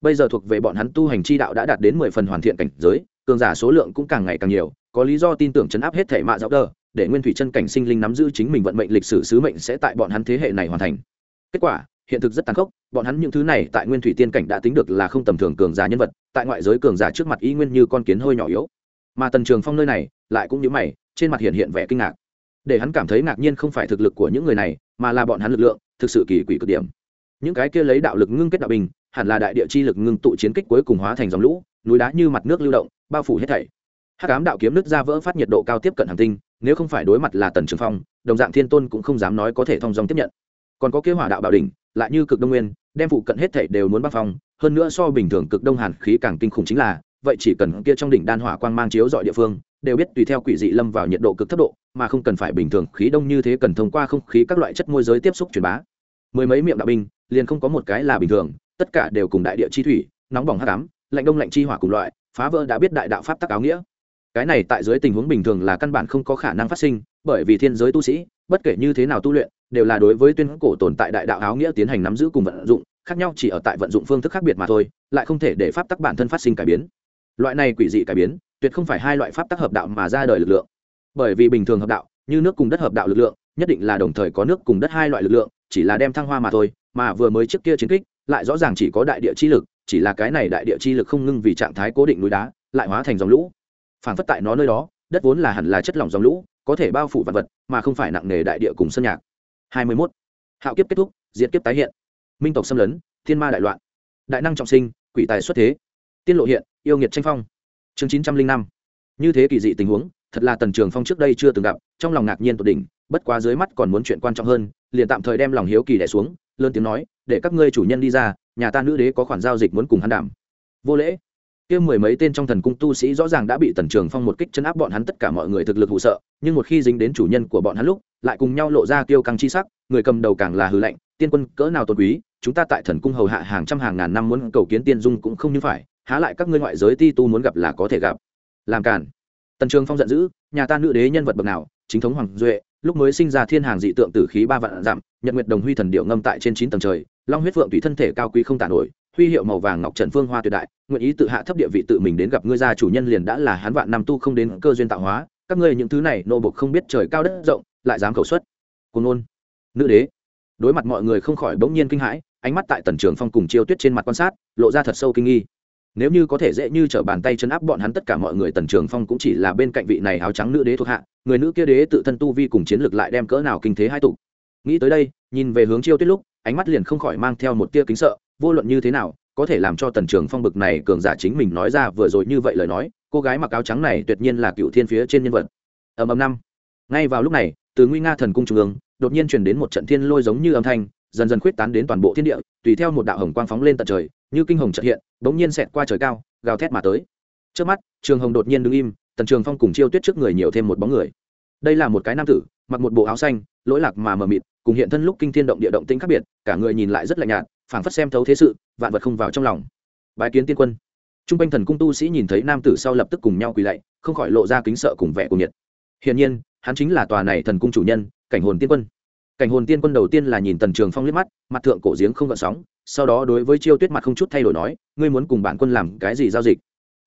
Bây giờ thuộc về bọn hắn tu hành chi đạo đã đạt đến mười phần hoàn thiện cảnh giới, cường giả số lượng cũng càng ngày càng nhiều có lý do tin tưởng chấn áp hết thể mạ giáo đờ, để nguyên thủy chân cảnh sinh linh nắm giữ chính mình vận mệnh lịch sử sứ mệnh sẽ tại bọn hắn thế hệ này hoàn thành. Kết quả, hiện thực rất tàn khốc, bọn hắn những thứ này tại nguyên thủy tiên cảnh đã tính được là không tầm thường cường giả nhân vật, tại ngoại giới cường giả trước mặt y nguyên như con kiến hơi nhỏ yếu. Mà tần trường phong nơi này, lại cũng như mày, trên mặt hiện hiện vẻ kinh ngạc. Để hắn cảm thấy ngạc nhiên không phải thực lực của những người này, mà là bọn hắn lực lượng, thực sự kỳ quỷ cực điểm. Những cái kia lấy đạo lực ngưng kết đạo bình, hẳn là đại địa chi lực ngưng tụ chiến kích cuối cùng hóa thành dòng lũ, núi đá như mặt nước lưu động, bao phủ hết thảy hắc ám đạo kiếm nứt ra vỡ phát nhiệt độ cao tiếp cận hành tinh, nếu không phải đối mặt là tần trường phong, đồng dạng thiên tôn cũng không dám nói có thể thông dòng tiếp nhận. Còn có kế hỏa đạo bảo đỉnh, lại như cực đông nguyên, đem phụ cận hết thảy đều muốn băng phong, hơn nữa so bình thường cực đông hàn khí càng kinh khủng chính là, vậy chỉ cần kia trong đỉnh đan hỏa quang mang chiếu dọi địa phương, đều biết tùy theo quỷ dị lâm vào nhiệt độ cực thấp độ, mà không cần phải bình thường khí đông như thế cần thông qua không khí các loại chất môi giới tiếp xúc truyền bá. Mười mấy miệng đạo binh, liền không có một cái là bình thường, tất cả đều cùng đại địa chi thủy, nóng bỏng hắc ám, lạnh đông lạnh chi hỏa cùng loại, phá vỡ đã biết đại đạo pháp tắc áo nghĩa cái này tại dưới tình huống bình thường là căn bản không có khả năng phát sinh, bởi vì thiên giới tu sĩ, bất kể như thế nào tu luyện, đều là đối với tuyên cổ tồn tại đại đạo áo nghĩa tiến hành nắm giữ cùng vận dụng, khác nhau chỉ ở tại vận dụng phương thức khác biệt mà thôi, lại không thể để pháp tắc bản thân phát sinh cải biến. Loại này quỷ dị cải biến, tuyệt không phải hai loại pháp tắc hợp đạo mà ra đời lực lượng. Bởi vì bình thường hợp đạo, như nước cùng đất hợp đạo lực lượng, nhất định là đồng thời có nước cùng đất hai loại lực lượng, chỉ là đem thăng hoa mà thôi, mà vừa mới trước kia chiến kích, lại rõ ràng chỉ có đại địa chi lực, chỉ là cái này đại địa chi lực không ngưng vì trạng thái cố định núi đá, lại hóa thành dòng lũ phản phất tại nó nơi đó, đất vốn là hẳn là chất lỏng dòng lũ, có thể bao phủ vật vật, mà không phải nặng nề đại địa cùng sân nhạc. Hai mươi 21. hạo kiếp kết thúc, diệt kiếp tái hiện. Minh tộc xâm lấn, thiên ma đại loạn. Đại năng trọng sinh, quỷ tài xuất thế. Tiên lộ hiện, yêu nghiệt tranh phong. Chương chín trăm linh năm. Như thế kỳ dị tình huống, thật là tần trường phong trước đây chưa từng gặp, trong lòng ngạc nhiên tột đỉnh, bất quá dưới mắt còn muốn chuyện quan trọng hơn, liền tạm thời đem lòng hiếu kỳ đẻ xuống, lớn tiếng nói, để các ngươi chủ nhân đi ra, nhà ta nữ đế có khoản giao dịch muốn cùng hắn đảm. Vô lễ kia mười mấy tên trong thần cung tu sĩ rõ ràng đã bị tần trường phong một kích chấn áp bọn hắn tất cả mọi người thực lực hụ sợ, nhưng một khi dính đến chủ nhân của bọn hắn lúc, lại cùng nhau lộ ra kiêu căng chi sắc, người cầm đầu càng là hư lệnh tiên quân, cỡ nào tôn quý, chúng ta tại thần cung hầu hạ hàng trăm hàng ngàn năm muốn cầu kiến tiên dung cũng không như phải, há lại các ngươi ngoại giới ti tu muốn gặp là có thể gặp. Làm cản tần trường phong giận dữ, nhà ta nữ đế nhân vật bậc nào, chính thống hoàng duệ lúc mới sinh ra thiên hàng dị tượng tử khí ba vạn giảm nhật nguyệt đồng huy thần điệu ngâm tại trên chín tầng trời, long huyết phượng tùy thân thể cao quý không tàn nổi, huy hiệu màu vàng ngọc trần phương hoa tuyệt đại, nguyện ý tự hạ thấp địa vị tự mình đến gặp ngươi gia chủ nhân liền đã là hắn vạn năm tu không đến cơ duyên tạo hóa, các ngươi những thứ này nô bộc không biết trời cao đất rộng, lại dám khẩu xuất. Cùng ngôn. Nữ đế. Đối mặt mọi người không khỏi bỗng nhiên kinh hãi, ánh mắt tại tần trường phong cùng chiêu tuyết trên mặt quan sát, lộ ra thật sâu kinh nghi nếu như có thể dễ như t r ở bàn tay chân áp bọn hắn tất cả mọi người, tần trường phong cũng chỉ là bên cạnh vị này áo trắng nữ đế thuộc hạ, người nữ kia đế tự thân tu vi cùng chiến lược lại đem cỡ nào kinh thế hai tục nghĩ tới đây, nhìn về hướng chiêu tuyết lúc, ánh mắt liền không khỏi mang theo một tia kính sợ, vô luận như thế nào, có thể làm cho tần trường phong bực này cường giả chính mình nói ra vừa rồi như vậy lời nói, cô gái mặc áo trắng này tuyệt nhiên là cựu thiên phía trên nhân vật. Ầm ầm năm. Ngay vào lúc này, từ nguy nga thần cung trung ương, đột nhiên truyền đến một trận thiên lôi giống như âm thanh, dần dần khuyết tán đến toàn bộ thiên địa, tùy theo một đạo hồng quang phóng lên tận trời, như kinh hồng trợ hiện bỗng nhiên xẹt qua trời cao, gào thét mà tới. Trước mắt, trường hồng đột nhiên đứng im, tần trường phong cùng chiêu tuyết trước người nhiều thêm một bóng người. Đây là một cái nam tử, mặc một bộ áo xanh, lỗi lạc mà mờ mịt, cùng hiện thân lúc kinh thiên động địa động tĩnh khác biệt, cả người nhìn lại rất lạnh nhạt, phảng phất xem thấu thế sự, vạn vật không vào trong lòng. Bái kiến tiên quân. Trung quanh thần cung tu sĩ nhìn thấy nam tử sau lập tức cùng nhau quỳ lạy, không khỏi lộ ra kính sợ cùng vẻ cùng nhiệt. Hiển nhiên, hắn chính là tòa này thần cung chủ nhân, cảnh hồn tiên quân cảnh hồn tiên quân đầu tiên là nhìn tần trường phong liếc mắt, mặt thượng cổ giếng không gợn sóng, sau đó đối với chiêu tuyết mặt không chút thay đổi nói, ngươi muốn cùng bản quân làm cái gì giao dịch?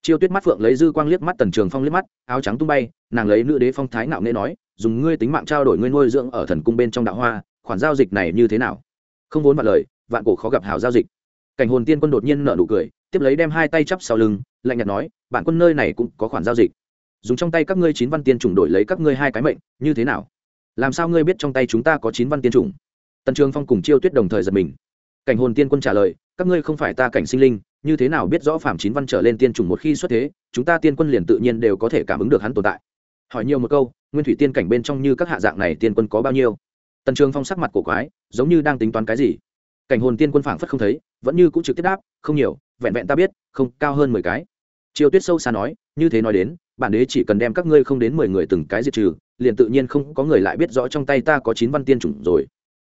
Chiêu tuyết mắt phượng lấy dư quang liếc mắt tần trường phong liếc mắt, áo trắng tung bay, nàng lấy nữ đế phong thái nạo nễ nói, dùng ngươi tính mạng trao đổi ngươi nuôi dưỡng ở thần cung bên trong đạo hoa, khoản giao dịch này như thế nào? Không vốn vạn lời, vạn cổ khó gặp hảo giao dịch. Cảnh hồn tiên quân đột nhiên nở nụ cười, tiếp lấy đem hai tay chắp sau lưng, lạnh nhạt nói, bản quân nơi này cũng có khoản giao dịch. Dùng trong tay các ngươi chín văn tiên chủng đổi lấy các ngươi hai cái mệnh, như thế nào? Làm sao ngươi biết trong tay chúng ta có chín văn tiên chủng? Tần trường phong cùng chiêu tuyết đồng thời giật mình. Cảnh hồn tiên quân trả lời, các ngươi không phải ta cảnh sinh linh, như thế nào biết rõ phạm chín văn trở lên tiên chủng một khi xuất thế, chúng ta tiên quân liền tự nhiên đều có thể cảm ứng được hắn tồn tại. Hỏi nhiều một câu, nguyên thủy tiên cảnh bên trong như các hạ dạng này tiên quân có bao nhiêu? Tần trường phong sắc mặt cổ quái, giống như đang tính toán cái gì? Cảnh hồn tiên quân phảng phất không thấy, vẫn như cũng trực tiếp đáp, không nhiều, vẹn vẹn ta biết, không, cao hơn mười cái. Triều tuyết sâu xa nói, như thế nói đến, bản đế chỉ cần đem các ngươi không đến mười người từng cái diệt trừ liền tự nhiên không có người lại biết rõ trong tay ta có chín văn tiên chủng rồi.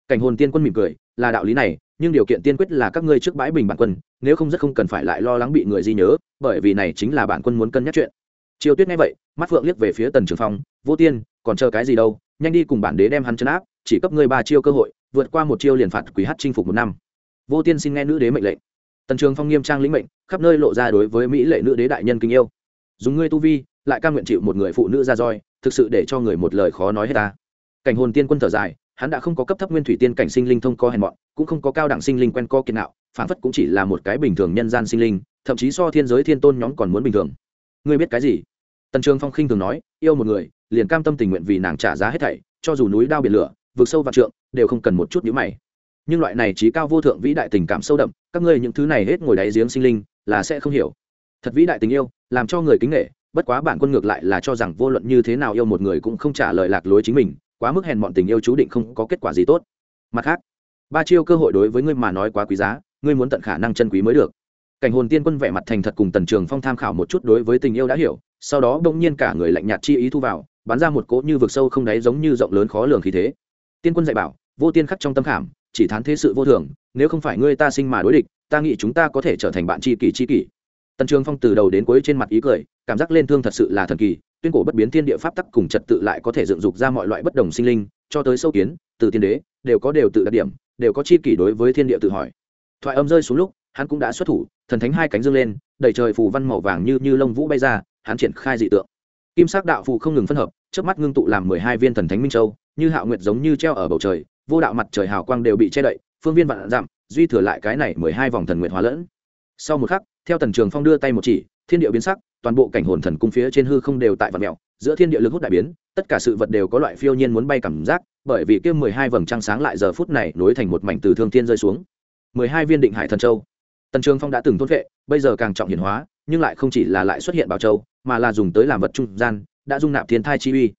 Cảnh hồn tiên quân mỉm cười, là đạo lý này, nhưng điều kiện tiên quyết là các ngươi trước bãi bình bản quân, nếu không rất không cần phải lại lo lắng bị người di nhớ, bởi vì này chính là bản quân muốn cân nhắc chuyện. Triều tuyết nghe vậy, mắt phượng liếc về phía tần trường phong, vô tiên, còn chờ cái gì đâu, nhanh đi cùng bản đế đem hắn chấn áp, chỉ cấp ngươi ba chiêu cơ hội, vượt qua một chiêu liền phạt quý hát chinh phục một năm. Vô tiên xin nghe nữ đế mệnh lệnh. Tần trường phong nghiêm trang lĩnh mệnh, khắp nơi lộ ra đối với mỹ lệ nữ đế đại nhân kính yêu. Dùng ngươi tu vi, lại ca nguyện chịu một người phụ nữ ra roi thực sự để cho người một lời khó nói hết ta. Cảnh hồn tiên quân thở dài, hắn đã không có cấp thấp nguyên thủy tiên cảnh sinh linh thông co hèn mọn, cũng không có cao đẳng sinh linh quen co kiên nạo, phản phất cũng chỉ là một cái bình thường nhân gian sinh linh, thậm chí so thiên giới thiên tôn nhóm còn muốn bình thường. Ngươi biết cái gì? Tần trường phong khinh thường nói, yêu một người, liền cam tâm tình nguyện vì nàng trả giá hết thảy, cho dù núi đao biển lửa vượt sâu và trượng, đều không cần một chút nhíu mày. Nhưng loại này trí cao vô thượng vĩ đại tình cảm sâu đậm, các ngươi những thứ này hết ngồi đáy giếng sinh linh, là sẽ không hiểu. Thật vĩ đại tình yêu, làm cho người kính nghệ bất quá bản quân ngược lại là cho rằng vô luận như thế nào yêu một người cũng không trả lời lạc lối chính mình, quá mức hèn mọn tình yêu chú định không có kết quả gì tốt. Mặt khác, ba chiêu cơ hội đối với ngươi mà nói quá quý giá, ngươi muốn tận khả năng chân quý mới được. Cảnh hồn tiên quân vẻ mặt thành thật cùng tần trường phong tham khảo một chút đối với tình yêu đã hiểu, sau đó bỗng nhiên cả người lạnh nhạt chi ý thu vào, bắn ra một cỗ như vực sâu không đáy giống như rộng lớn khó lường khí thế. Tiên quân dạy bảo, vô tiên khắc trong tâm khảm, chỉ thán thế sự vô thường, nếu không phải ngươi ta sinh mà đối địch, ta nghĩ chúng ta có thể trở thành bạn tri kỷ tri kỷ. Tần trường phong từ đầu đến cuối trên mặt ý cười cảm giác lên thương thật sự là thần kỳ, tuyên cổ bất biến thiên địa pháp tắc cùng trật tự lại có thể dựng dục ra mọi loại bất đồng sinh linh, cho tới sâu kiến, từ tiên đế, đều có đều tự đặc điểm, đều có chi kỷ đối với thiên địa tự hỏi. Thoại âm rơi xuống lúc, hắn cũng đã xuất thủ, thần thánh hai cánh dương lên đẩy trời phù văn màu vàng như như lông vũ bay ra, hắn triển khai dị tượng. Kim sắc đạo phù không ngừng phân hợp trước mắt ngưng tụ làm mười hai viên thần thánh minh châu, như hạo nguyệt giống như treo ở bầu trời, vô đạo mặt trời hào quang đều bị che đậy, phương viên vạn dặm duy thừa lại cái này mười hai vòng thần nguyệt hóa lẫn. Sau một khắc, theo tần trường phong đưa tay một chỉ thiên địa biến sắc, toàn bộ cảnh hồn thần cung phía trên hư không đều tại vạn mẹo giữa thiên địa lực hút đại biến, tất cả sự vật đều có loại phiêu nhiên muốn bay cảm giác, bởi vì kia mười hai vầng trăng sáng lại giờ phút này nối thành một mảnh từ thương thiên rơi xuống. Mười hai viên định hải thần châu. Tần trường phong đã từng thốt vệ, bây giờ càng trọng hiển hóa, nhưng lại không chỉ là lại xuất hiện bảo châu, mà là dùng tới làm vật trung gian, đã dung nạp thiên thai chi uy.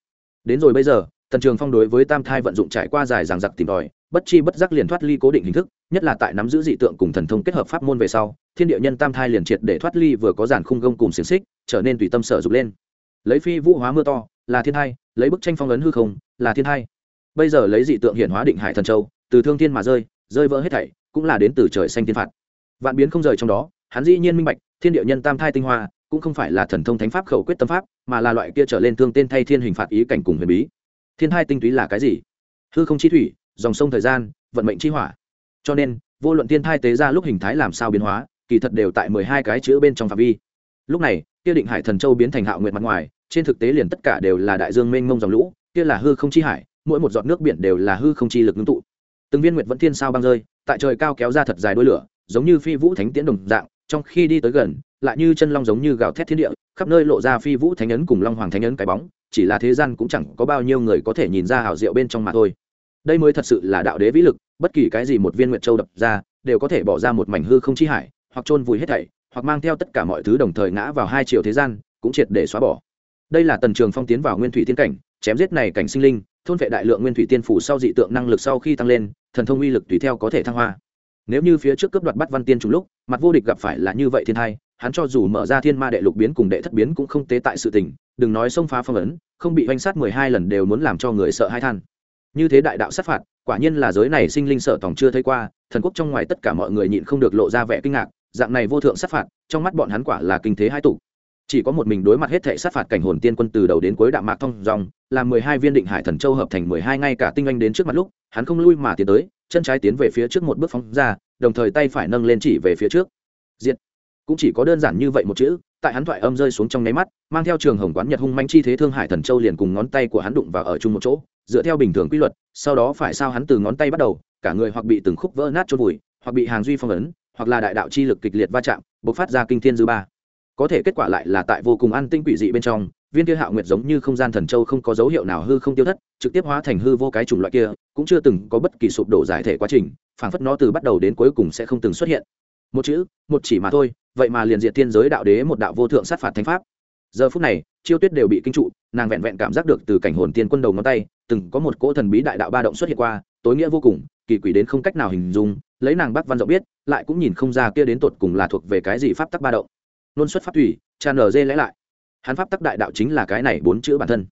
Đến rồi bây giờ, tần trường phong đối với tam thai vận dụng trải qua dài ràng giặc tìm tòi bất chi bất giác liền thoát ly cố định hình thức nhất là tại nắm giữ dị tượng cùng thần thông kết hợp pháp môn về sau thiên địa nhân tam thai liền triệt để thoát ly vừa có giàn khung gông cùng xiềng xích trở nên tùy tâm sở dục lên. Lấy phi vũ hóa mưa to là thiên hai, lấy bức tranh phong ấn hư không là thiên hai. bây giờ lấy dị tượng hiển hóa định hải thần châu từ thương thiên mà rơi rơi vỡ hết thảy cũng là đến từ trời xanh thiên phạt. Vạn biến không rời trong đó hắn dĩ nhiên minh bạch thiên địa nhân tam thai tinh hoa cũng không phải là thần thông thánh pháp khẩu quyết tâm pháp mà là loại kia trở lên thương tên thay thiên hình phạt ý cảnh cùng huyền bí. Thiên hai tinh túy là cái gì? Hư không chi thủy dòng sông thời gian, vận mệnh chi hỏa. Cho nên, vô luận tiên thai tế ra lúc hình thái làm sao biến hóa, kỳ thật đều tại mười hai cái chữ bên trong phạm vi. Lúc này, kia định hải thần châu biến thành hạo nguyệt mặt ngoài, trên thực tế liền tất cả đều là đại dương mênh mông dòng lũ, kia là hư không chi hải, mỗi một giọt nước biển đều là hư không chi lực ngưng tụ. Từng viên nguyệt vẫn thiên sao băng rơi, tại trời cao kéo ra thật dài đôi lửa, giống như phi vũ thánh tiễn đồng dạng, trong khi đi tới gần, lại như chân long giống như gào thét thiên địa, khắp nơi lộ ra phi vũ thánh ấn cùng long hoàng thánh ấn cái bóng, chỉ là thế gian cũng chẳng có bao nhiêu người có thể nhìn ra hào diệu bên trong mà thôi đây mới thật sự là đạo đế vĩ lực, bất kỳ cái gì một viên nguyệt châu đập ra, đều có thể bỏ ra một mảnh hư không chi hải, hoặc chôn vùi hết thảy, hoặc mang theo tất cả mọi thứ đồng thời ngã vào hai chiều thế gian, cũng triệt để xóa bỏ. Đây là tần trường phong tiến vào nguyên thủy tiên cảnh, chém giết này cảnh sinh linh, thôn vệ đại lượng nguyên thủy tiên phủ sau dị tượng năng lực sau khi tăng lên, thần thông uy lực tùy theo có thể thăng hoa. Nếu như phía trước cướp đoạt bắt văn tiên trùng lúc, mặt vô địch gặp phải là như vậy thiên thai, hắn cho dù mở ra thiên ma đệ lục biến cùng đệ thất biến cũng không tế tại sự tình, đừng nói xông phá phong ấn, không bị oanh sát mười hai lần đều muốn làm cho người sợ hai than như thế đại đạo sát phạt, quả nhiên là giới này sinh linh sợ tòng chưa thấy qua, thần quốc trong ngoài tất cả mọi người nhịn không được lộ ra vẻ kinh ngạc, dạng này vô thượng sát phạt, trong mắt bọn hắn quả là kinh thế hai tục chỉ có một mình đối mặt hết thệ sát phạt cảnh hồn tiên quân từ đầu đến cuối đạm mạc thông dòng làm mười hai viên định hải thần châu hợp thành mười hai ngay cả tinh anh đến trước mặt lúc, hắn không lui mà tiến tới, chân trái tiến về phía trước một bước phóng ra, đồng thời tay phải nâng lên chỉ về phía trước. Diện cũng chỉ có đơn giản như vậy một chữ, tại hắn thoại âm rơi xuống trong nháy mắt, mang theo trường hồng quán nhật hung manh chi thế thương hải thần châu liền cùng ngón tay của hắn đụng vào ở chung một chỗ dựa theo bình thường quy luật, sau đó phải sao hắn từ ngón tay bắt đầu, cả người hoặc bị từng khúc vỡ nát chôn vùi, hoặc bị hàng duy phong ấn, hoặc là đại đạo chi lực kịch liệt va chạm, bộc phát ra kinh thiên dư ba. Có thể kết quả lại là tại vô cùng an tinh quỷ dị bên trong, viên kia hạo nguyệt giống như không gian thần châu không có dấu hiệu nào hư không tiêu thất, trực tiếp hóa thành hư vô cái chủng loại kia, cũng chưa từng có bất kỳ sụp đổ giải thể quá trình, phảng phất nó từ bắt đầu đến cuối cùng sẽ không từng xuất hiện. Một chữ, một chỉ mà thôi, vậy mà liền diệt thiên giới đạo đế một đạo vô thượng sát phạt thánh pháp. Giờ phút này, chiêu tuyết đều bị kinh trụ, nàng vẹn vẹn cảm giác được từ cảnh hồn tiên quân đầu ngón tay từng có một cỗ thần bí đại đạo ba động xuất hiện qua, tối nghĩa vô cùng, kỳ quỷ đến không cách nào hình dung, lấy nàng bắc văn rộng biết, lại cũng nhìn không ra kia đến tột cùng là thuộc về cái gì pháp tắc ba động. Nôn xuất pháp thủy, tràn lờ dê lẽ lại. Hắn pháp tắc đại đạo chính là cái này bốn chữ bản thân.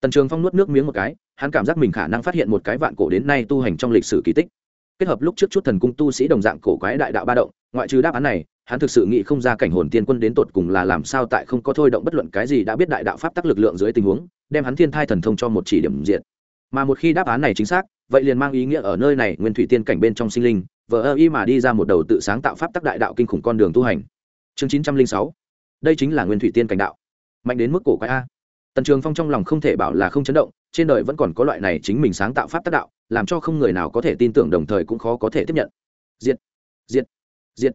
Tần trường phong nuốt nước miếng một cái, hắn cảm giác mình khả năng phát hiện một cái vạn cổ đến nay tu hành trong lịch sử kỳ tích. Kết hợp lúc trước chút thần cung tu sĩ đồng dạng cổ quái đại đạo ba động, ngoại trừ đáp án này, hắn thực sự nghĩ không ra cảnh hồn tiên quân đến tột cùng là làm sao tại không có thôi động bất luận cái gì đã biết đại đạo pháp tắc lực lượng dưới tình huống, đem hắn thiên thai thần thông cho một chỉ điểm diện mà một khi đáp án này chính xác, vậy liền mang ý nghĩa ở nơi này nguyên thủy tiên cảnh bên trong sinh linh, vờ ơ y mà đi ra một đầu tự sáng tạo pháp tắc đại đạo kinh khủng con đường tu hành. Chương chín trăm linh sáu. Đây chính là nguyên thủy tiên cảnh đạo. Mạnh đến mức cổ quái a. Tần trường phong trong lòng không thể bảo là không chấn động, trên đời vẫn còn có loại này chính mình sáng tạo pháp tác đạo, làm cho không người nào có thể tin tưởng đồng thời cũng khó có thể tiếp nhận. Diệt diệt diệt.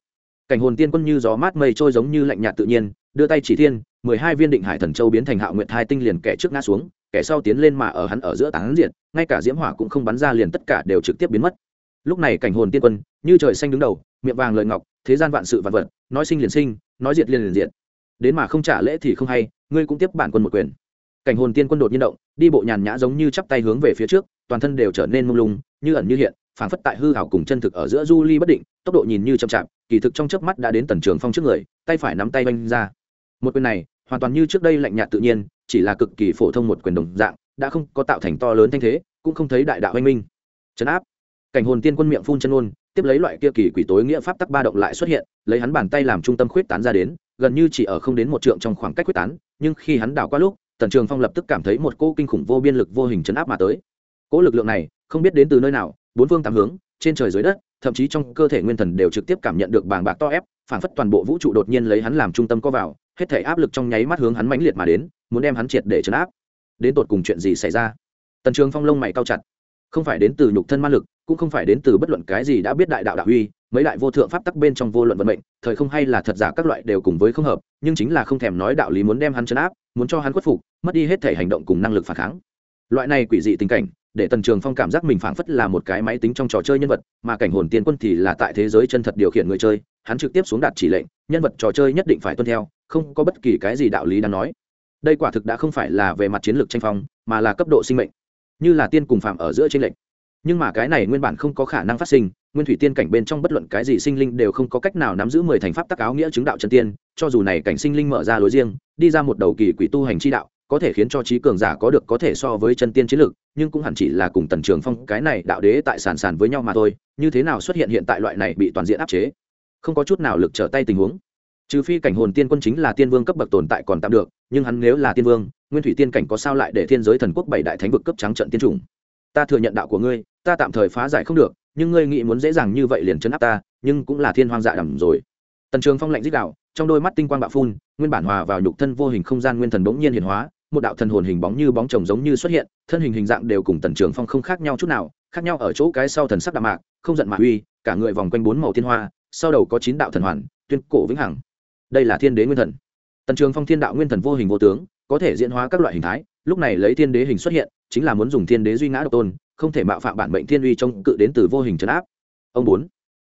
Cảnh hồn tiên quân như gió mát mây trôi giống như lạnh nhạt tự nhiên, đưa tay chỉ thiên, mười hai viên định hải thần châu biến thành hạo nguyện hai tinh liền kẻ trước ngã xuống kẻ sau tiến lên mà ở hắn ở giữa tán diệt, ngay cả diễm hỏa cũng không bắn ra liền tất cả đều trực tiếp biến mất. Lúc này cảnh hồn tiên quân, như trời xanh đứng đầu, miệng vàng lời ngọc, thế gian vạn sự vạn vật, nói sinh liền sinh, nói diệt liền liền diệt. Đến mà không trả lễ thì không hay, ngươi cũng tiếp bản quân một quyền. Cảnh hồn tiên quân đột nhiên động, đi bộ nhàn nhã giống như chắp tay hướng về phía trước, toàn thân đều trở nên mông lung, như ẩn như hiện, phảng phất tại hư hảo cùng chân thực ở giữa du ly bất định, tốc độ nhìn như chậm chạp, kỳ thực trong chớp mắt đã đến tần trường phong trước người, tay phải nắm tay vanh ra. Một quyền này, hoàn toàn như trước đây lạnh nhạt tự nhiên chỉ là cực kỳ phổ thông một quyền đồng dạng, đã không có tạo thành to lớn thanh thế, cũng không thấy đại đạo anh minh. Chấn áp. Cảnh hồn tiên quân miệng phun chân ôn tiếp lấy loại kia kỳ quỷ tối nghĩa pháp tắc ba động lại xuất hiện, lấy hắn bàn tay làm trung tâm khuyết tán ra đến, gần như chỉ ở không đến một trượng trong khoảng cách quyết tán, nhưng khi hắn đảo qua lúc, tần trường phong lập tức cảm thấy một cỗ kinh khủng vô biên lực vô hình chấn áp mà tới. Cỗ lực lượng này, không biết đến từ nơi nào, bốn phương tám hướng, trên trời dưới đất, thậm chí trong cơ thể nguyên thần đều trực tiếp cảm nhận được bàng bạc to ép, phản phất toàn bộ vũ trụ đột nhiên lấy hắn làm trung tâm có vào hết thể áp lực trong nháy mắt hướng hắn mãnh liệt mà đến, muốn đem hắn triệt để chấn áp. Đến tột cùng chuyện gì xảy ra? Tần trường phong lông mày cao chặt. Không phải đến từ nhục thân ma lực, cũng không phải đến từ bất luận cái gì đã biết đại đạo đạo uy, mấy đại vô thượng pháp tắc bên trong vô luận vận mệnh, thời không hay là thật giả các loại đều cùng với không hợp, nhưng chính là không thèm nói đạo lý muốn đem hắn chấn áp, muốn cho hắn khuất phục, mất đi hết thể hành động cùng năng lực phản kháng. Loại này quỷ dị tình cảnh, để tần trường phong cảm giác mình phảng phất là một cái máy tính trong trò chơi nhân vật, mà cảnh hồn tiên quân thì là tại thế giới chân thật điều khiển người chơi, hắn trực tiếp xuống đạt chỉ lệnh, nhân vật trò chơi nhất định phải tuân theo không có bất kỳ cái gì đạo lý đáng nói. Đây quả thực đã không phải là về mặt chiến lược tranh phong, mà là cấp độ sinh mệnh. Như là tiên cùng phạm ở giữa trên lệnh nhưng mà cái này nguyên bản không có khả năng phát sinh, nguyên thủy tiên cảnh bên trong bất luận cái gì sinh linh đều không có cách nào nắm giữ mười thành pháp tắc áo nghĩa chứng đạo chân tiên, cho dù này cảnh sinh linh mở ra lối riêng, đi ra một đầu kỳ quỷ tu hành chi đạo, có thể khiến cho trí cường giả có được có thể so với chân tiên chiến lực nhưng cũng hẳn chỉ là cùng tần trường phong cái này đạo đế tại sàn sàn với nhau mà thôi, như thế nào xuất hiện hiện tại loại này bị toàn diện áp chế? Không có chút nào lực trở tay tình huống trừ phi cảnh hồn tiên quân chính là tiên vương cấp bậc tồn tại còn tạm được, nhưng hắn nếu là tiên vương, nguyên thủy tiên cảnh có sao lại để thiên giới thần quốc bảy đại thánh vực cấp trắng trận tiên chủng? Ta thừa nhận đạo của ngươi, ta tạm thời phá giải không được, nhưng ngươi nghĩ muốn dễ dàng như vậy liền chấn áp ta, nhưng cũng là thiên hoang dạ đầm rồi. Tần trường phong lạnh dích đạo trong đôi mắt tinh quang bạo phun, nguyên bản hòa vào nhục thân vô hình không gian nguyên thần bỗng nhiên hiện hóa, một đạo thần hồn hình bóng như bóng chồng giống như xuất hiện, thân hình hình dạng đều cùng tần trường phong không khác nhau chút nào, khác nhau ở chỗ cái sau thần sắc đạm mạc, không giận mạ uy, cả người vòng quanh bốn màu thiên hoa, sau đầu có chín đạo thần hoàn, tuyên cổ vĩnh hằng đây là thiên đế nguyên thần. Tần trường phong thiên đạo nguyên thần vô hình vô tướng, có thể diễn hóa các loại hình thái, lúc này lấy thiên đế hình xuất hiện, chính là muốn dùng thiên đế duy ngã độc tôn, không thể mạo phạm bản mệnh thiên uy trong cự đến từ vô hình trấn áp. Ông bốn,